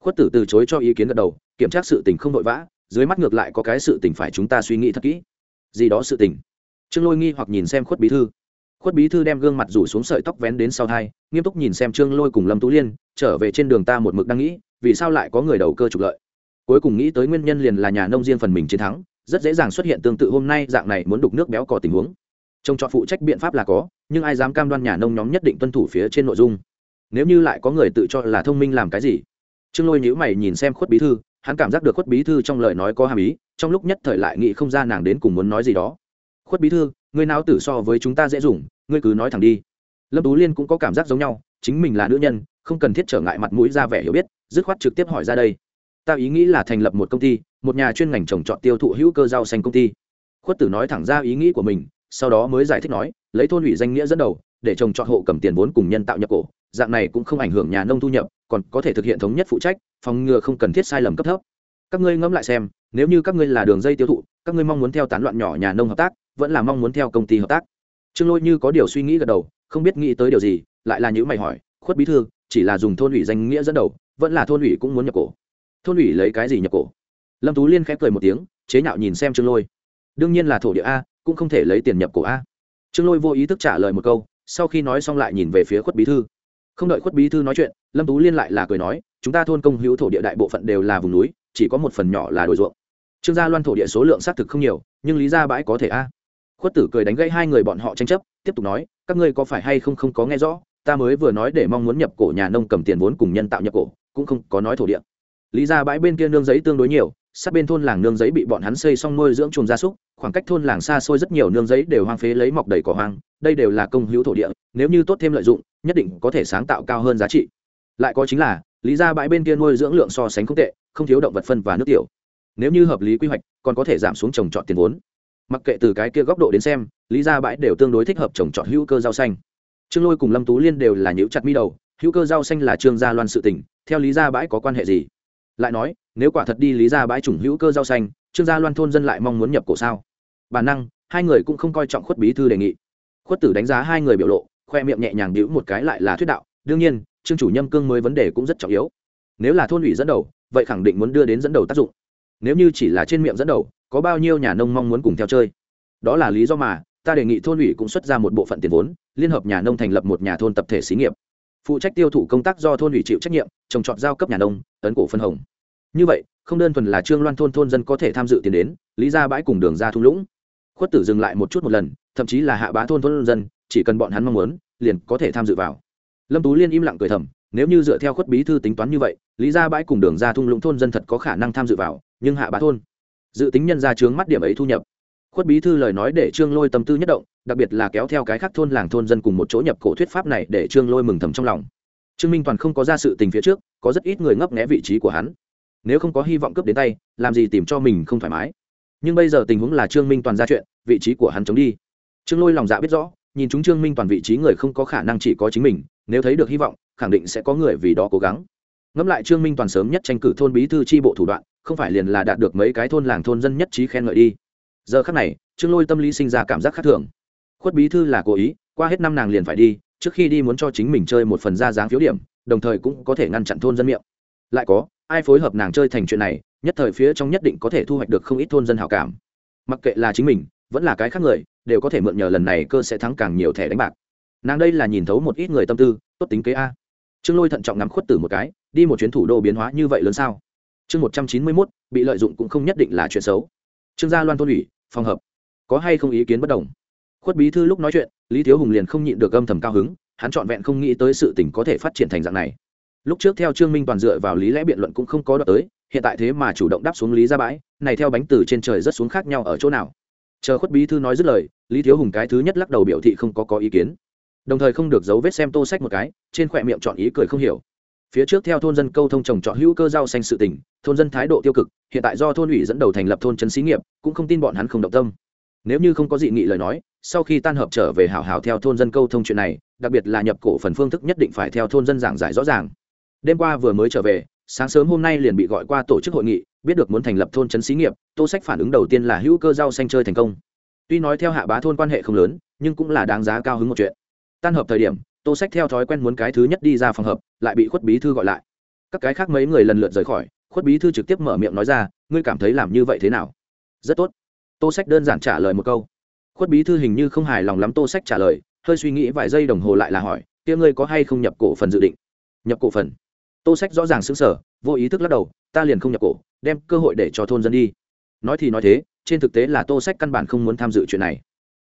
khuất tử từ chối cho ý kiến gật đầu, kiểm tra sự tình không vội vã, dưới mắt ngược lại có cái sự tình phải chúng ta suy nghĩ thật kỹ. Gì đó sự tình? Trương lôi nghi hoặc nhìn xem khuất bí thư khuất bí thư đem gương mặt rủ xuống sợi tóc vén đến sau thai, nghiêm túc nhìn xem trương lôi cùng lâm tú liên, trở về trên đường ta một mực đang nghĩ, vì sao lại có người đầu cơ trục lợi. Cuối cùng nghĩ tới nguyên nhân liền là nhà nông riêng phần mình chiến thắng, rất dễ dàng xuất hiện tương tự hôm nay dạng này muốn đục nước béo cò tình huống. Trông trọt phụ trách biện pháp là có, nhưng ai dám cam đoan nhà nông nhóm nhất định tuân thủ phía trên nội dung? Nếu như lại có người tự cho là thông minh làm cái gì? Trương lôi nhữ mày nhìn xem khuất bí thư, hắn cảm giác được khuất bí thư trong lời nói có hàm ý, trong lúc nhất thời lại nghĩ không ra nàng đến cùng muốn nói gì đó. Khuất bí thư Ngươi nào tử so với chúng ta dễ dùng, ngươi cứ nói thẳng đi. Lâm tú liên cũng có cảm giác giống nhau, chính mình là nữ nhân, không cần thiết trở ngại mặt mũi ra vẻ hiểu biết, dứt khoát trực tiếp hỏi ra đây. Ta ý nghĩ là thành lập một công ty, một nhà chuyên ngành trồng trọt tiêu thụ hữu cơ rau xanh công ty. Khuất tử nói thẳng ra ý nghĩ của mình, sau đó mới giải thích nói, lấy thôn ủy danh nghĩa dẫn đầu, để trồng trọt hộ cầm tiền vốn cùng nhân tạo nhập cổ, dạng này cũng không ảnh hưởng nhà nông thu nhập, còn có thể thực hiện thống nhất phụ trách, phòng ngừa không cần thiết sai lầm cấp thấp. Các ngươi ngẫm lại xem, nếu như các ngươi là đường dây tiêu thụ các ngươi mong muốn theo tán loạn nhỏ nhà nông hợp tác, vẫn là mong muốn theo công ty hợp tác. Trương lôi như có điều suy nghĩ gật đầu, không biết nghĩ tới điều gì, lại là những mày hỏi, khuất bí thư, chỉ là dùng thôn ủy danh nghĩa dẫn đầu, vẫn là thôn ủy cũng muốn nhập cổ? Thôn ủy lấy cái gì nhập cổ? Lâm tú liên khép cười một tiếng, chế nhạo nhìn xem trương lôi. Đương nhiên là thổ địa a, cũng không thể lấy tiền nhập cổ a. Trương lôi vô ý thức trả lời một câu, sau khi nói xong lại nhìn về phía khuất bí thư. Không đợi khuất bí thư nói chuyện, lâm tú liên lại là cười nói, chúng ta thôn công hữu thổ địa đại bộ phận đều là vùng núi, chỉ có một phần nhỏ là đồi ruộng trương gia loan thổ địa số lượng xác thực không nhiều, nhưng lý gia bãi có thể a. Khuất tử cười đánh gãy hai người bọn họ tranh chấp, tiếp tục nói, các ngươi có phải hay không không có nghe rõ, ta mới vừa nói để mong muốn nhập cổ nhà nông cầm tiền vốn cùng nhân tạo nhập cổ, cũng không có nói thổ địa. Lý gia bãi bên kia nương giấy tương đối nhiều, sát bên thôn làng nương giấy bị bọn hắn xây xong nuôi dưỡng chuồng gia súc, khoảng cách thôn làng xa xôi rất nhiều nương giấy đều hoang phế lấy mọc đầy cỏ hoang, đây đều là công hữu thổ địa, nếu như tốt thêm lợi dụng, nhất định có thể sáng tạo cao hơn giá trị. Lại có chính là, lý gia bãi bên kia nuôi dưỡng lượng so sánh không tệ, không thiếu động vật phân và nước tiểu nếu như hợp lý quy hoạch, còn có thể giảm xuống trồng trọt tiền vốn. Mặc kệ từ cái kia góc độ đến xem, lý gia bãi đều tương đối thích hợp trồng trọt hữu cơ rau xanh. Trương lôi cùng lâm tú liên đều là nhữ chặt mi đầu, hữu cơ rau xanh là trương gia loan sự tỉnh theo lý gia bãi có quan hệ gì? Lại nói, nếu quả thật đi lý gia bãi chủng hữu cơ rau xanh, trương gia loan thôn dân lại mong muốn nhập cổ sao? Bản năng, hai người cũng không coi trọng khuất bí thư đề nghị. Khuất tử đánh giá hai người biểu lộ, khoe miệng nhẹ nhàng đĩu một cái lại là thuyết đạo, đương nhiên, trương chủ nhâm cương mới vấn đề cũng rất trọng yếu. Nếu là thôn ủy dẫn đầu, vậy khẳng định muốn đưa đến dẫn đầu tác dụng nếu như chỉ là trên miệng dẫn đầu, có bao nhiêu nhà nông mong muốn cùng theo chơi? Đó là lý do mà, ta đề nghị thôn ủy cũng xuất ra một bộ phận tiền vốn, liên hợp nhà nông thành lập một nhà thôn tập thể xí nghiệp. Phụ trách tiêu thụ công tác do thôn ủy chịu trách nhiệm, trồng trọt giao cấp nhà nông tấn cổ phân hồng. Như vậy, không đơn thuần là trương loan thôn thôn dân có thể tham dự tiền đến, lý ra bãi cùng đường ra thung lũng. Khuất tử dừng lại một chút một lần, thậm chí là hạ bá thôn thôn dân, chỉ cần bọn hắn mong muốn, liền có thể tham dự vào. Lâm tú liên im lặng cười thầm, nếu như dựa theo khuất bí thư tính toán như vậy, lý ra bãi cùng đường ra thung lũng thôn dân thật có khả năng tham dự vào nhưng hạ bá thôn. Dự tính nhân ra trướng mắt điểm ấy thu nhập. Khuất bí thư lời nói để trương lôi tâm tư nhất động, đặc biệt là kéo theo cái khác thôn làng thôn dân cùng một chỗ nhập cổ thuyết pháp này để trương lôi mừng thầm trong lòng. Trương minh toàn không có ra sự tình phía trước, có rất ít người ngấp nghé vị trí của hắn. Nếu không có hy vọng cướp đến tay, làm gì tìm cho mình không thoải mái. Nhưng bây giờ tình huống là trương minh toàn ra chuyện, vị trí của hắn chống đi. Trương lôi lòng dạ biết rõ, nhìn chúng trương minh toàn vị trí người không có khả năng chỉ có chính mình, nếu thấy được hy vọng, khẳng định sẽ có người vì đó cố gắng ngẫm lại trương minh toàn sớm nhất tranh cử thôn bí thư tri bộ thủ đoạn, không phải liền là đạt được mấy cái thôn làng thôn dân nhất trí khen ngợi đi. Giờ khắc này, trương lôi tâm lý sinh ra cảm giác khác thường. Khuất bí thư là cố ý, qua hết năm nàng liền phải đi, trước khi đi muốn cho chính mình chơi một phần ra dáng phiếu điểm, đồng thời cũng có thể ngăn chặn thôn dân miệng. Lại có, ai phối hợp nàng chơi thành chuyện này, nhất thời phía trong nhất định có thể thu hoạch được không ít thôn dân hảo cảm. Mặc kệ là chính mình, vẫn là cái khác người, đều có thể mượn nhờ lần này cơ sẽ thắng càng nhiều thẻ đánh bạc. Nàng đây là nhìn thấu một ít người tâm tư, tốt tính kế a. Trương lôi thận trọng ngắm khuất tử một cái đi một chuyến thủ đô biến hóa như vậy lớn sao? Chương một trăm chín mươi mốt, bị lợi dụng cũng không nhất định là chuyện xấu. Trương gia loan tôn ủy, phòng hợp. Có hay không ý kiến bất đồng? Khuất bí thư lúc nói chuyện, lý thiếu hùng liền không nhịn được âm thầm cao hứng, hắn trọn vẹn không nghĩ tới sự tình có thể phát triển thành dạng này. Lúc trước theo trương minh toàn dựa vào lý lẽ biện luận cũng không có đạt tới, hiện tại thế mà chủ động đáp xuống lý ra bãi, này theo bánh từ trên trời rất xuống khác nhau ở chỗ nào? Chờ khuất bí thư nói dứt lời, lý thiếu hùng cái thứ nhất lắc đầu biểu thị không có có ý kiến. Đồng thời không được giấu vết xem tô sách một cái, trên khỏe miệng chọn ý cười không hiểu phía trước theo thôn dân câu thông trồng trọt hữu cơ rau xanh sự tỉnh thôn dân thái độ tiêu cực, hiện tại do thôn ủy dẫn đầu thành lập thôn trấn xí nghiệp, cũng không tin bọn hắn không động tâm. Nếu như không có dị nghị lời nói, sau khi tan hợp trở về hảo hảo theo thôn dân câu thông chuyện này, đặc biệt là nhập cổ phần phương thức nhất định phải theo thôn dân giảng giải rõ ràng. Đêm qua vừa mới trở về, sáng sớm hôm nay liền bị gọi qua tổ chức hội nghị, biết được muốn thành lập thôn trấn xí nghiệp, tô sách phản ứng đầu tiên là hữu cơ rau xanh chơi thành công. Tuy nói theo hạ bá thôn quan hệ không lớn, nhưng cũng là đáng giá cao hứng một chuyện. Tan hợp thời điểm tô sách theo thói quen muốn cái thứ nhất đi ra phòng hợp, lại bị khuất bí thư gọi lại. Các cái khác mấy người lần lượt rời khỏi, khuất bí thư trực tiếp mở miệng nói ra, ngươi cảm thấy làm như vậy thế nào? Rất tốt. Tô sách đơn giản trả lời một câu. Khuất bí thư hình như không hài lòng lắm tô sách trả lời, hơi suy nghĩ vài giây đồng hồ lại là hỏi, kia ngươi có hay không nhập cổ phần dự định? Nhập cổ phần? Tô sách rõ ràng xứng sở vô ý thức lắc đầu, ta liền không nhập cổ, đem cơ hội để cho thôn dân đi. Nói thì nói thế, trên thực tế là tô sách căn bản không muốn tham dự chuyện này.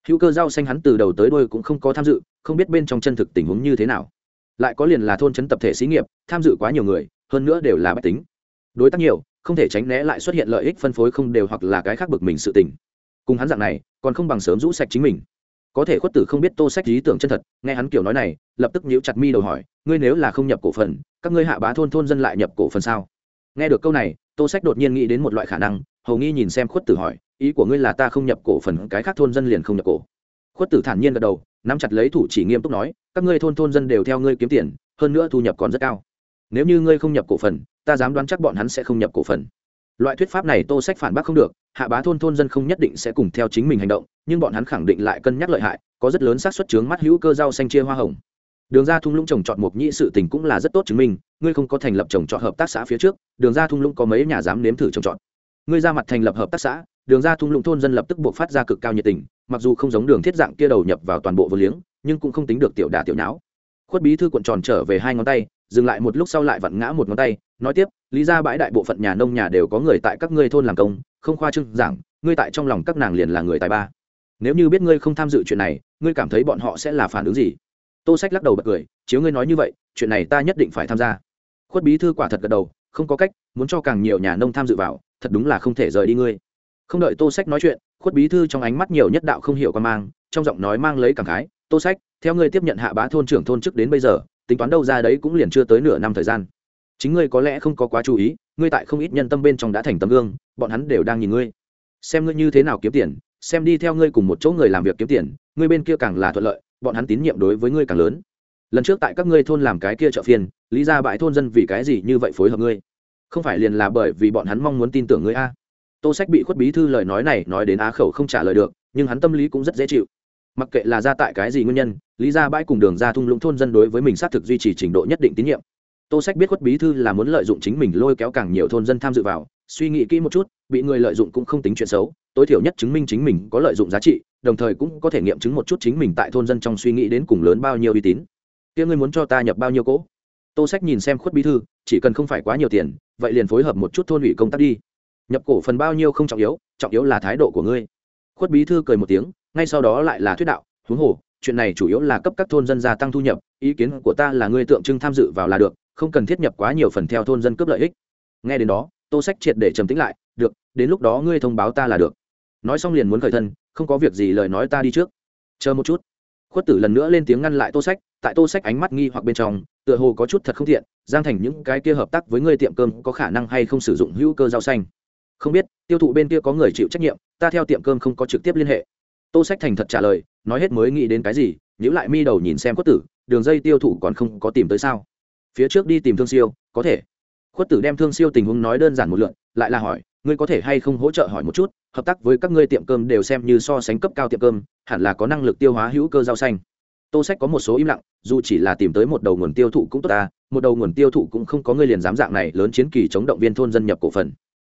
Hữu cơ rau xanh hắn từ đầu tới đôi cũng không có tham dự không biết bên trong chân thực tình huống như thế nào. Lại có liền là thôn chấn tập thể xí nghiệp, tham dự quá nhiều người, hơn nữa đều là bách tính. Đối tác nhiều, không thể tránh né lại xuất hiện lợi ích phân phối không đều hoặc là cái khác bực mình sự tình. Cùng hắn dạng này, còn không bằng sớm rũ sạch chính mình. Có thể khuất tử không biết tô sách lý tưởng chân thật, nghe hắn kiểu nói này, lập tức nhíu chặt mi đầu hỏi, ngươi nếu là không nhập cổ phần, các ngươi hạ bá thôn thôn dân lại nhập cổ phần sao? Nghe được câu này, tô sách đột nhiên nghĩ đến một loại khả năng, hầu nghi nhìn xem khuất tử hỏi, ý của ngươi là ta không nhập cổ phần, cái khác thôn dân liền không nhập cổ? Khuất tử thản nhiên gật đầu, nắm chặt lấy thủ chỉ nghiêm túc nói, các ngươi thôn thôn dân đều theo ngươi kiếm tiền, hơn nữa thu nhập còn rất cao. Nếu như ngươi không nhập cổ phần, ta dám đoán chắc bọn hắn sẽ không nhập cổ phần. Loại thuyết pháp này tô sách phản bác không được, hạ bá thôn thôn dân không nhất định sẽ cùng theo chính mình hành động, nhưng bọn hắn khẳng định lại cân nhắc lợi hại, có rất lớn xác suất chướng mắt hữu cơ rau xanh chia hoa hồng. Đường ra thung lũng trồng trọt mộc nhĩ sự tình cũng là rất tốt chứng minh, ngươi không có thành lập trồng trọt hợp tác xã phía trước, đường ra thung lũng có mấy nhà dám nếm thử trồng trọt. Ngươi ra mặt thành lập hợp tác xã đường ra thung lũng thôn dân lập tức buộc phát ra cực cao nhiệt tình, mặc dù không giống đường thiết dạng kia đầu nhập vào toàn bộ vô liếng, nhưng cũng không tính được tiểu đà tiểu nháo. Khuất bí thư cuộn tròn trở về hai ngón tay, dừng lại một lúc sau lại vặn ngã một ngón tay, nói tiếp, lý ra bãi đại bộ phận nhà nông nhà đều có người tại các ngươi thôn làm công, không khoa trương giảng, ngươi tại trong lòng các nàng liền là người tài ba. Nếu như biết ngươi không tham dự chuyện này, ngươi cảm thấy bọn họ sẽ là phản ứng gì? Tô sách lắc đầu bật cười, chiếu ngươi nói như vậy, chuyện này ta nhất định phải tham gia. Khuất bí thư quả thật gật đầu, không có cách, muốn cho càng nhiều nhà nông tham dự vào, thật đúng là không thể rời đi ngươi không đợi tô sách nói chuyện, khuất bí thư trong ánh mắt nhiều nhất đạo không hiểu quan mang, trong giọng nói mang lấy cảm khái, tô sách, theo ngươi tiếp nhận hạ bá thôn trưởng thôn chức đến bây giờ, tính toán đâu ra đấy cũng liền chưa tới nửa năm thời gian. Chính ngươi có lẽ không có quá chú ý, ngươi tại không ít nhân tâm bên trong đã thành tấm gương, bọn hắn đều đang nhìn ngươi. Xem ngươi như thế nào kiếm tiền, xem đi theo ngươi cùng một chỗ người làm việc kiếm tiền, ngươi bên kia càng là thuận lợi, bọn hắn tín nhiệm đối với ngươi càng lớn. Lần trước tại các ngươi thôn làm cái kia chợ phiên lý ra bãi thôn dân vì cái gì như vậy phối hợp ngươi? Không phải liền là bởi vì bọn hắn mong muốn tin tưởng ngươi a? Tô sách bị khuất bí thư lời nói này nói đến á khẩu không trả lời được, nhưng hắn tâm lý cũng rất dễ chịu. Mặc kệ là ra tại cái gì nguyên nhân, lý ra bãi cùng đường ra thung lũng thôn dân đối với mình xác thực duy trì trình độ nhất định tín nhiệm. Tô sách biết khuất bí thư là muốn lợi dụng chính mình lôi kéo càng nhiều thôn dân tham dự vào, suy nghĩ kỹ một chút, bị người lợi dụng cũng không tính chuyện xấu, tối thiểu nhất chứng minh chính mình có lợi dụng giá trị, đồng thời cũng có thể nghiệm chứng một chút chính mình tại thôn dân trong suy nghĩ đến cùng lớn bao nhiêu uy tín. Kia ngươi muốn cho ta nhập bao nhiêu cỗ? Tô sách nhìn xem khuất bí thư, chỉ cần không phải quá nhiều tiền, vậy liền phối hợp một chút thôn ủy công tác đi nhập cổ phần bao nhiêu không trọng yếu trọng yếu là thái độ của ngươi. Khuất bí thư cười một tiếng, ngay sau đó lại là thuyết đạo, huống hồ, chuyện này chủ yếu là cấp các thôn dân gia tăng thu nhập, ý kiến của ta là ngươi tượng trưng tham dự vào là được, không cần thiết nhập quá nhiều phần theo thôn dân cướp lợi ích. Nghe đến đó, tô sách triệt để trầm tính lại, được, đến lúc đó ngươi thông báo ta là được. Nói xong liền muốn khởi thân, không có việc gì lời nói ta đi trước. Chờ một chút. Khuất tử lần nữa lên tiếng ngăn lại tô sách, tại tô sách ánh mắt nghi hoặc bên trong, tựa hồ có chút thật không thiện, giang thành những cái kia hợp tác với ngươi tiệm cơm có khả năng hay không sử dụng hữu cơ rau xanh? Không biết, tiêu thụ bên kia có người chịu trách nhiệm, ta theo tiệm cơm không có trực tiếp liên hệ. Tô sách thành thật trả lời, nói hết mới nghĩ đến cái gì nhữ lại mi đầu nhìn xem khuất tử, đường dây tiêu thụ còn không có tìm tới sao? Phía trước đi tìm thương siêu, có thể. Khuất tử đem thương siêu tình huống nói đơn giản một lượn lại là hỏi, ngươi có thể hay không hỗ trợ hỏi một chút, hợp tác với các ngươi tiệm cơm đều xem như so sánh cấp cao tiệm cơm, hẳn là có năng lực tiêu hóa hữu cơ rau xanh. Tô sách có một số im lặng, dù chỉ là tìm tới một đầu nguồn tiêu thụ cũng tốt ta, một đầu nguồn tiêu thụ cũng không có ngươi liền dám dạng này lớn chiến kỳ chống động viên thôn dân nhập cổ phần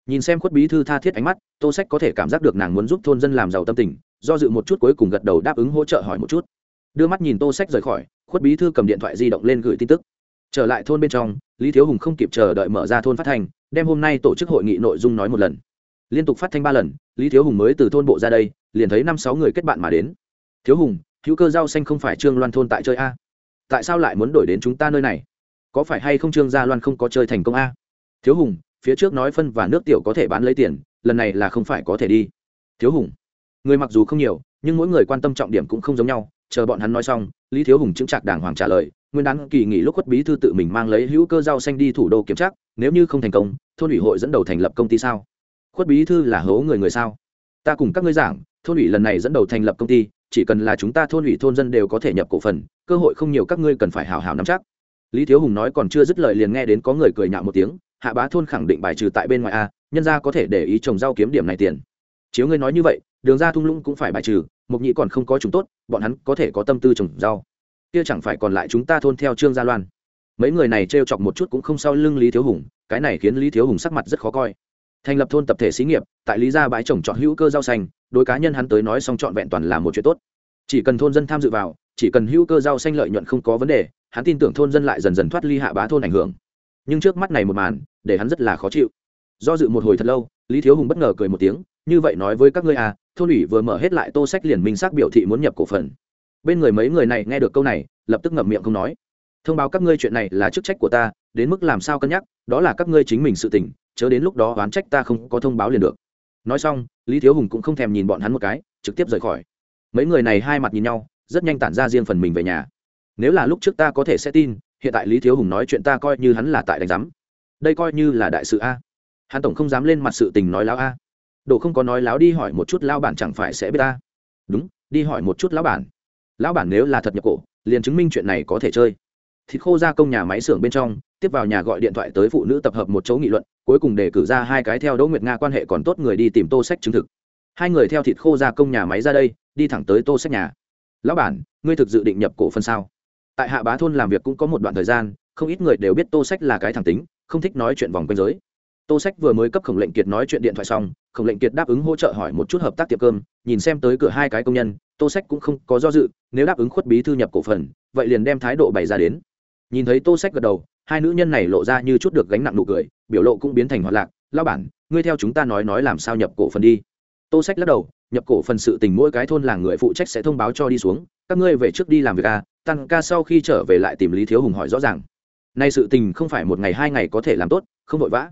nhìn xem khuất bí thư tha thiết ánh mắt, tô sách có thể cảm giác được nàng muốn giúp thôn dân làm giàu tâm tình, do dự một chút cuối cùng gật đầu đáp ứng hỗ trợ hỏi một chút. Đưa mắt nhìn tô sách rời khỏi, khuất bí thư cầm điện thoại di động lên gửi tin tức. Trở lại thôn bên trong, lý thiếu hùng không kịp chờ đợi mở ra thôn phát thanh, đem hôm nay tổ chức hội nghị nội dung nói một lần. Liên tục phát thanh ba lần, lý thiếu hùng mới từ thôn bộ ra đây, liền thấy năm sáu người kết bạn mà đến. Thiếu hùng, hữu cơ rau xanh không phải trương loan thôn tại chơi a? Tại sao lại muốn đổi đến chúng ta nơi này? Có phải hay không trương gia loan không có chơi thành công a? Thiếu hùng phía trước nói phân và nước tiểu có thể bán lấy tiền, lần này là không phải có thể đi. Thiếu hùng. Người mặc dù không nhiều, nhưng mỗi người quan tâm trọng điểm cũng không giống nhau, chờ bọn hắn nói xong, lý thiếu hùng chứng trạc đàng hoàng trả lời, nguyên đán kỳ nghỉ lúc khuất bí thư tự mình mang lấy hữu cơ rau xanh đi thủ đô kiểm tra, nếu như không thành công, thôn ủy hội dẫn đầu thành lập công ty sao? Khuất bí thư là hố người người sao? Ta cùng các ngươi giảng, thôn ủy lần này dẫn đầu thành lập công ty, chỉ cần là chúng ta thôn ủy thôn dân đều có thể nhập cổ phần, cơ hội không nhiều các ngươi cần phải hào hào nắm chắc. Lý thiếu hùng nói còn chưa dứt lời liền nghe đến có người cười nhạo một tiếng hạ bá thôn khẳng định bài trừ tại bên ngoài a, nhân ra có thể để ý trồng rau kiếm điểm này tiền. Chiếu ngươi nói như vậy, đường ra thung lũng cũng phải bài trừ, mục nhị còn không có chúng tốt, bọn hắn có thể có tâm tư trồng rau. Kia chẳng phải còn lại chúng ta thôn theo trương gia loan. Mấy người này trêu chọc một chút cũng không sau lưng lý thiếu hùng, cái này khiến lý thiếu hùng sắc mặt rất khó coi. Thành lập thôn tập thể xí nghiệp, tại lý gia bãi trồng chọn hữu cơ rau xanh, đối cá nhân hắn tới nói xong trọn vẹn toàn là một chuyện tốt. Chỉ cần thôn dân tham dự vào, chỉ cần hữu cơ rau xanh lợi nhuận không có vấn đề, hắn tin tưởng thôn dân lại dần dần thoát ly hạ bá thôn ảnh hưởng nhưng trước mắt này một màn để hắn rất là khó chịu. Do dự một hồi thật lâu lý thiếu hùng bất ngờ cười một tiếng như vậy nói với các ngươi à thôn ủy vừa mở hết lại tô sách liền minh xác biểu thị muốn nhập cổ phần. Bên người mấy người này nghe được câu này lập tức ngậm miệng không nói. Thông báo các ngươi chuyện này là chức trách của ta đến mức làm sao cân nhắc đó là các ngươi chính mình sự tỉnh, chớ đến lúc đó oán trách ta không có thông báo liền được. Nói xong lý thiếu hùng cũng không thèm nhìn bọn hắn một cái trực tiếp rời khỏi. Mấy người này hai mặt nhìn nhau rất nhanh tản ra riêng phần mình về nhà. Nếu là lúc trước ta có thể sẽ tin hiện tại lý thiếu hùng nói chuyện ta coi như hắn là tại đánh giám. Đây coi như là đại sự a. Hắn tổng không dám lên mặt sự tình nói láo a. Đồ không có nói láo đi hỏi một chút lao bản chẳng phải sẽ biết ta? Đúng, đi hỏi một chút lão bản. Lão bản nếu là thật nhập cổ, liền chứng minh chuyện này có thể chơi. Thịt khô ra công nhà máy xưởng bên trong, tiếp vào nhà gọi điện thoại tới phụ nữ tập hợp một chỗ nghị luận, cuối cùng để cử ra hai cái theo đỗ nguyệt nga quan hệ còn tốt người đi tìm tô sách chứng thực. Hai người theo thịt khô ra công nhà máy ra đây, đi thẳng tới tô sách nhà. Lão bản, ngươi thực dự định nhập cổ phần sao? Tại hạ bá thôn làm việc cũng có một đoạn thời gian, không ít người đều biết tô sách là cái thẳng tính, không thích nói chuyện vòng quanh giới. Tô sách vừa mới cấp khổng lệnh kiệt nói chuyện điện thoại xong, khổng lệnh kiệt đáp ứng hỗ trợ hỏi một chút hợp tác tiệm cơm, nhìn xem tới cửa hai cái công nhân, tô sách cũng không có do dự, nếu đáp ứng khuất bí thư nhập cổ phần, vậy liền đem thái độ bày ra đến. Nhìn thấy tô sách gật đầu, hai nữ nhân này lộ ra như chút được gánh nặng nụ cười, biểu lộ cũng biến thành hoạt lạc lao bản, ngươi theo chúng ta nói nói làm sao nhập cổ phần đi. Tô sách lắc đầu, nhập cổ phần sự tình mỗi cái thôn làng người phụ trách sẽ thông báo cho đi xuống các ngươi về trước đi làm việc à tăng ca sau khi trở về lại tìm lý thiếu hùng hỏi rõ ràng. Nay sự tình không phải một ngày hai ngày có thể làm tốt, không vội vã.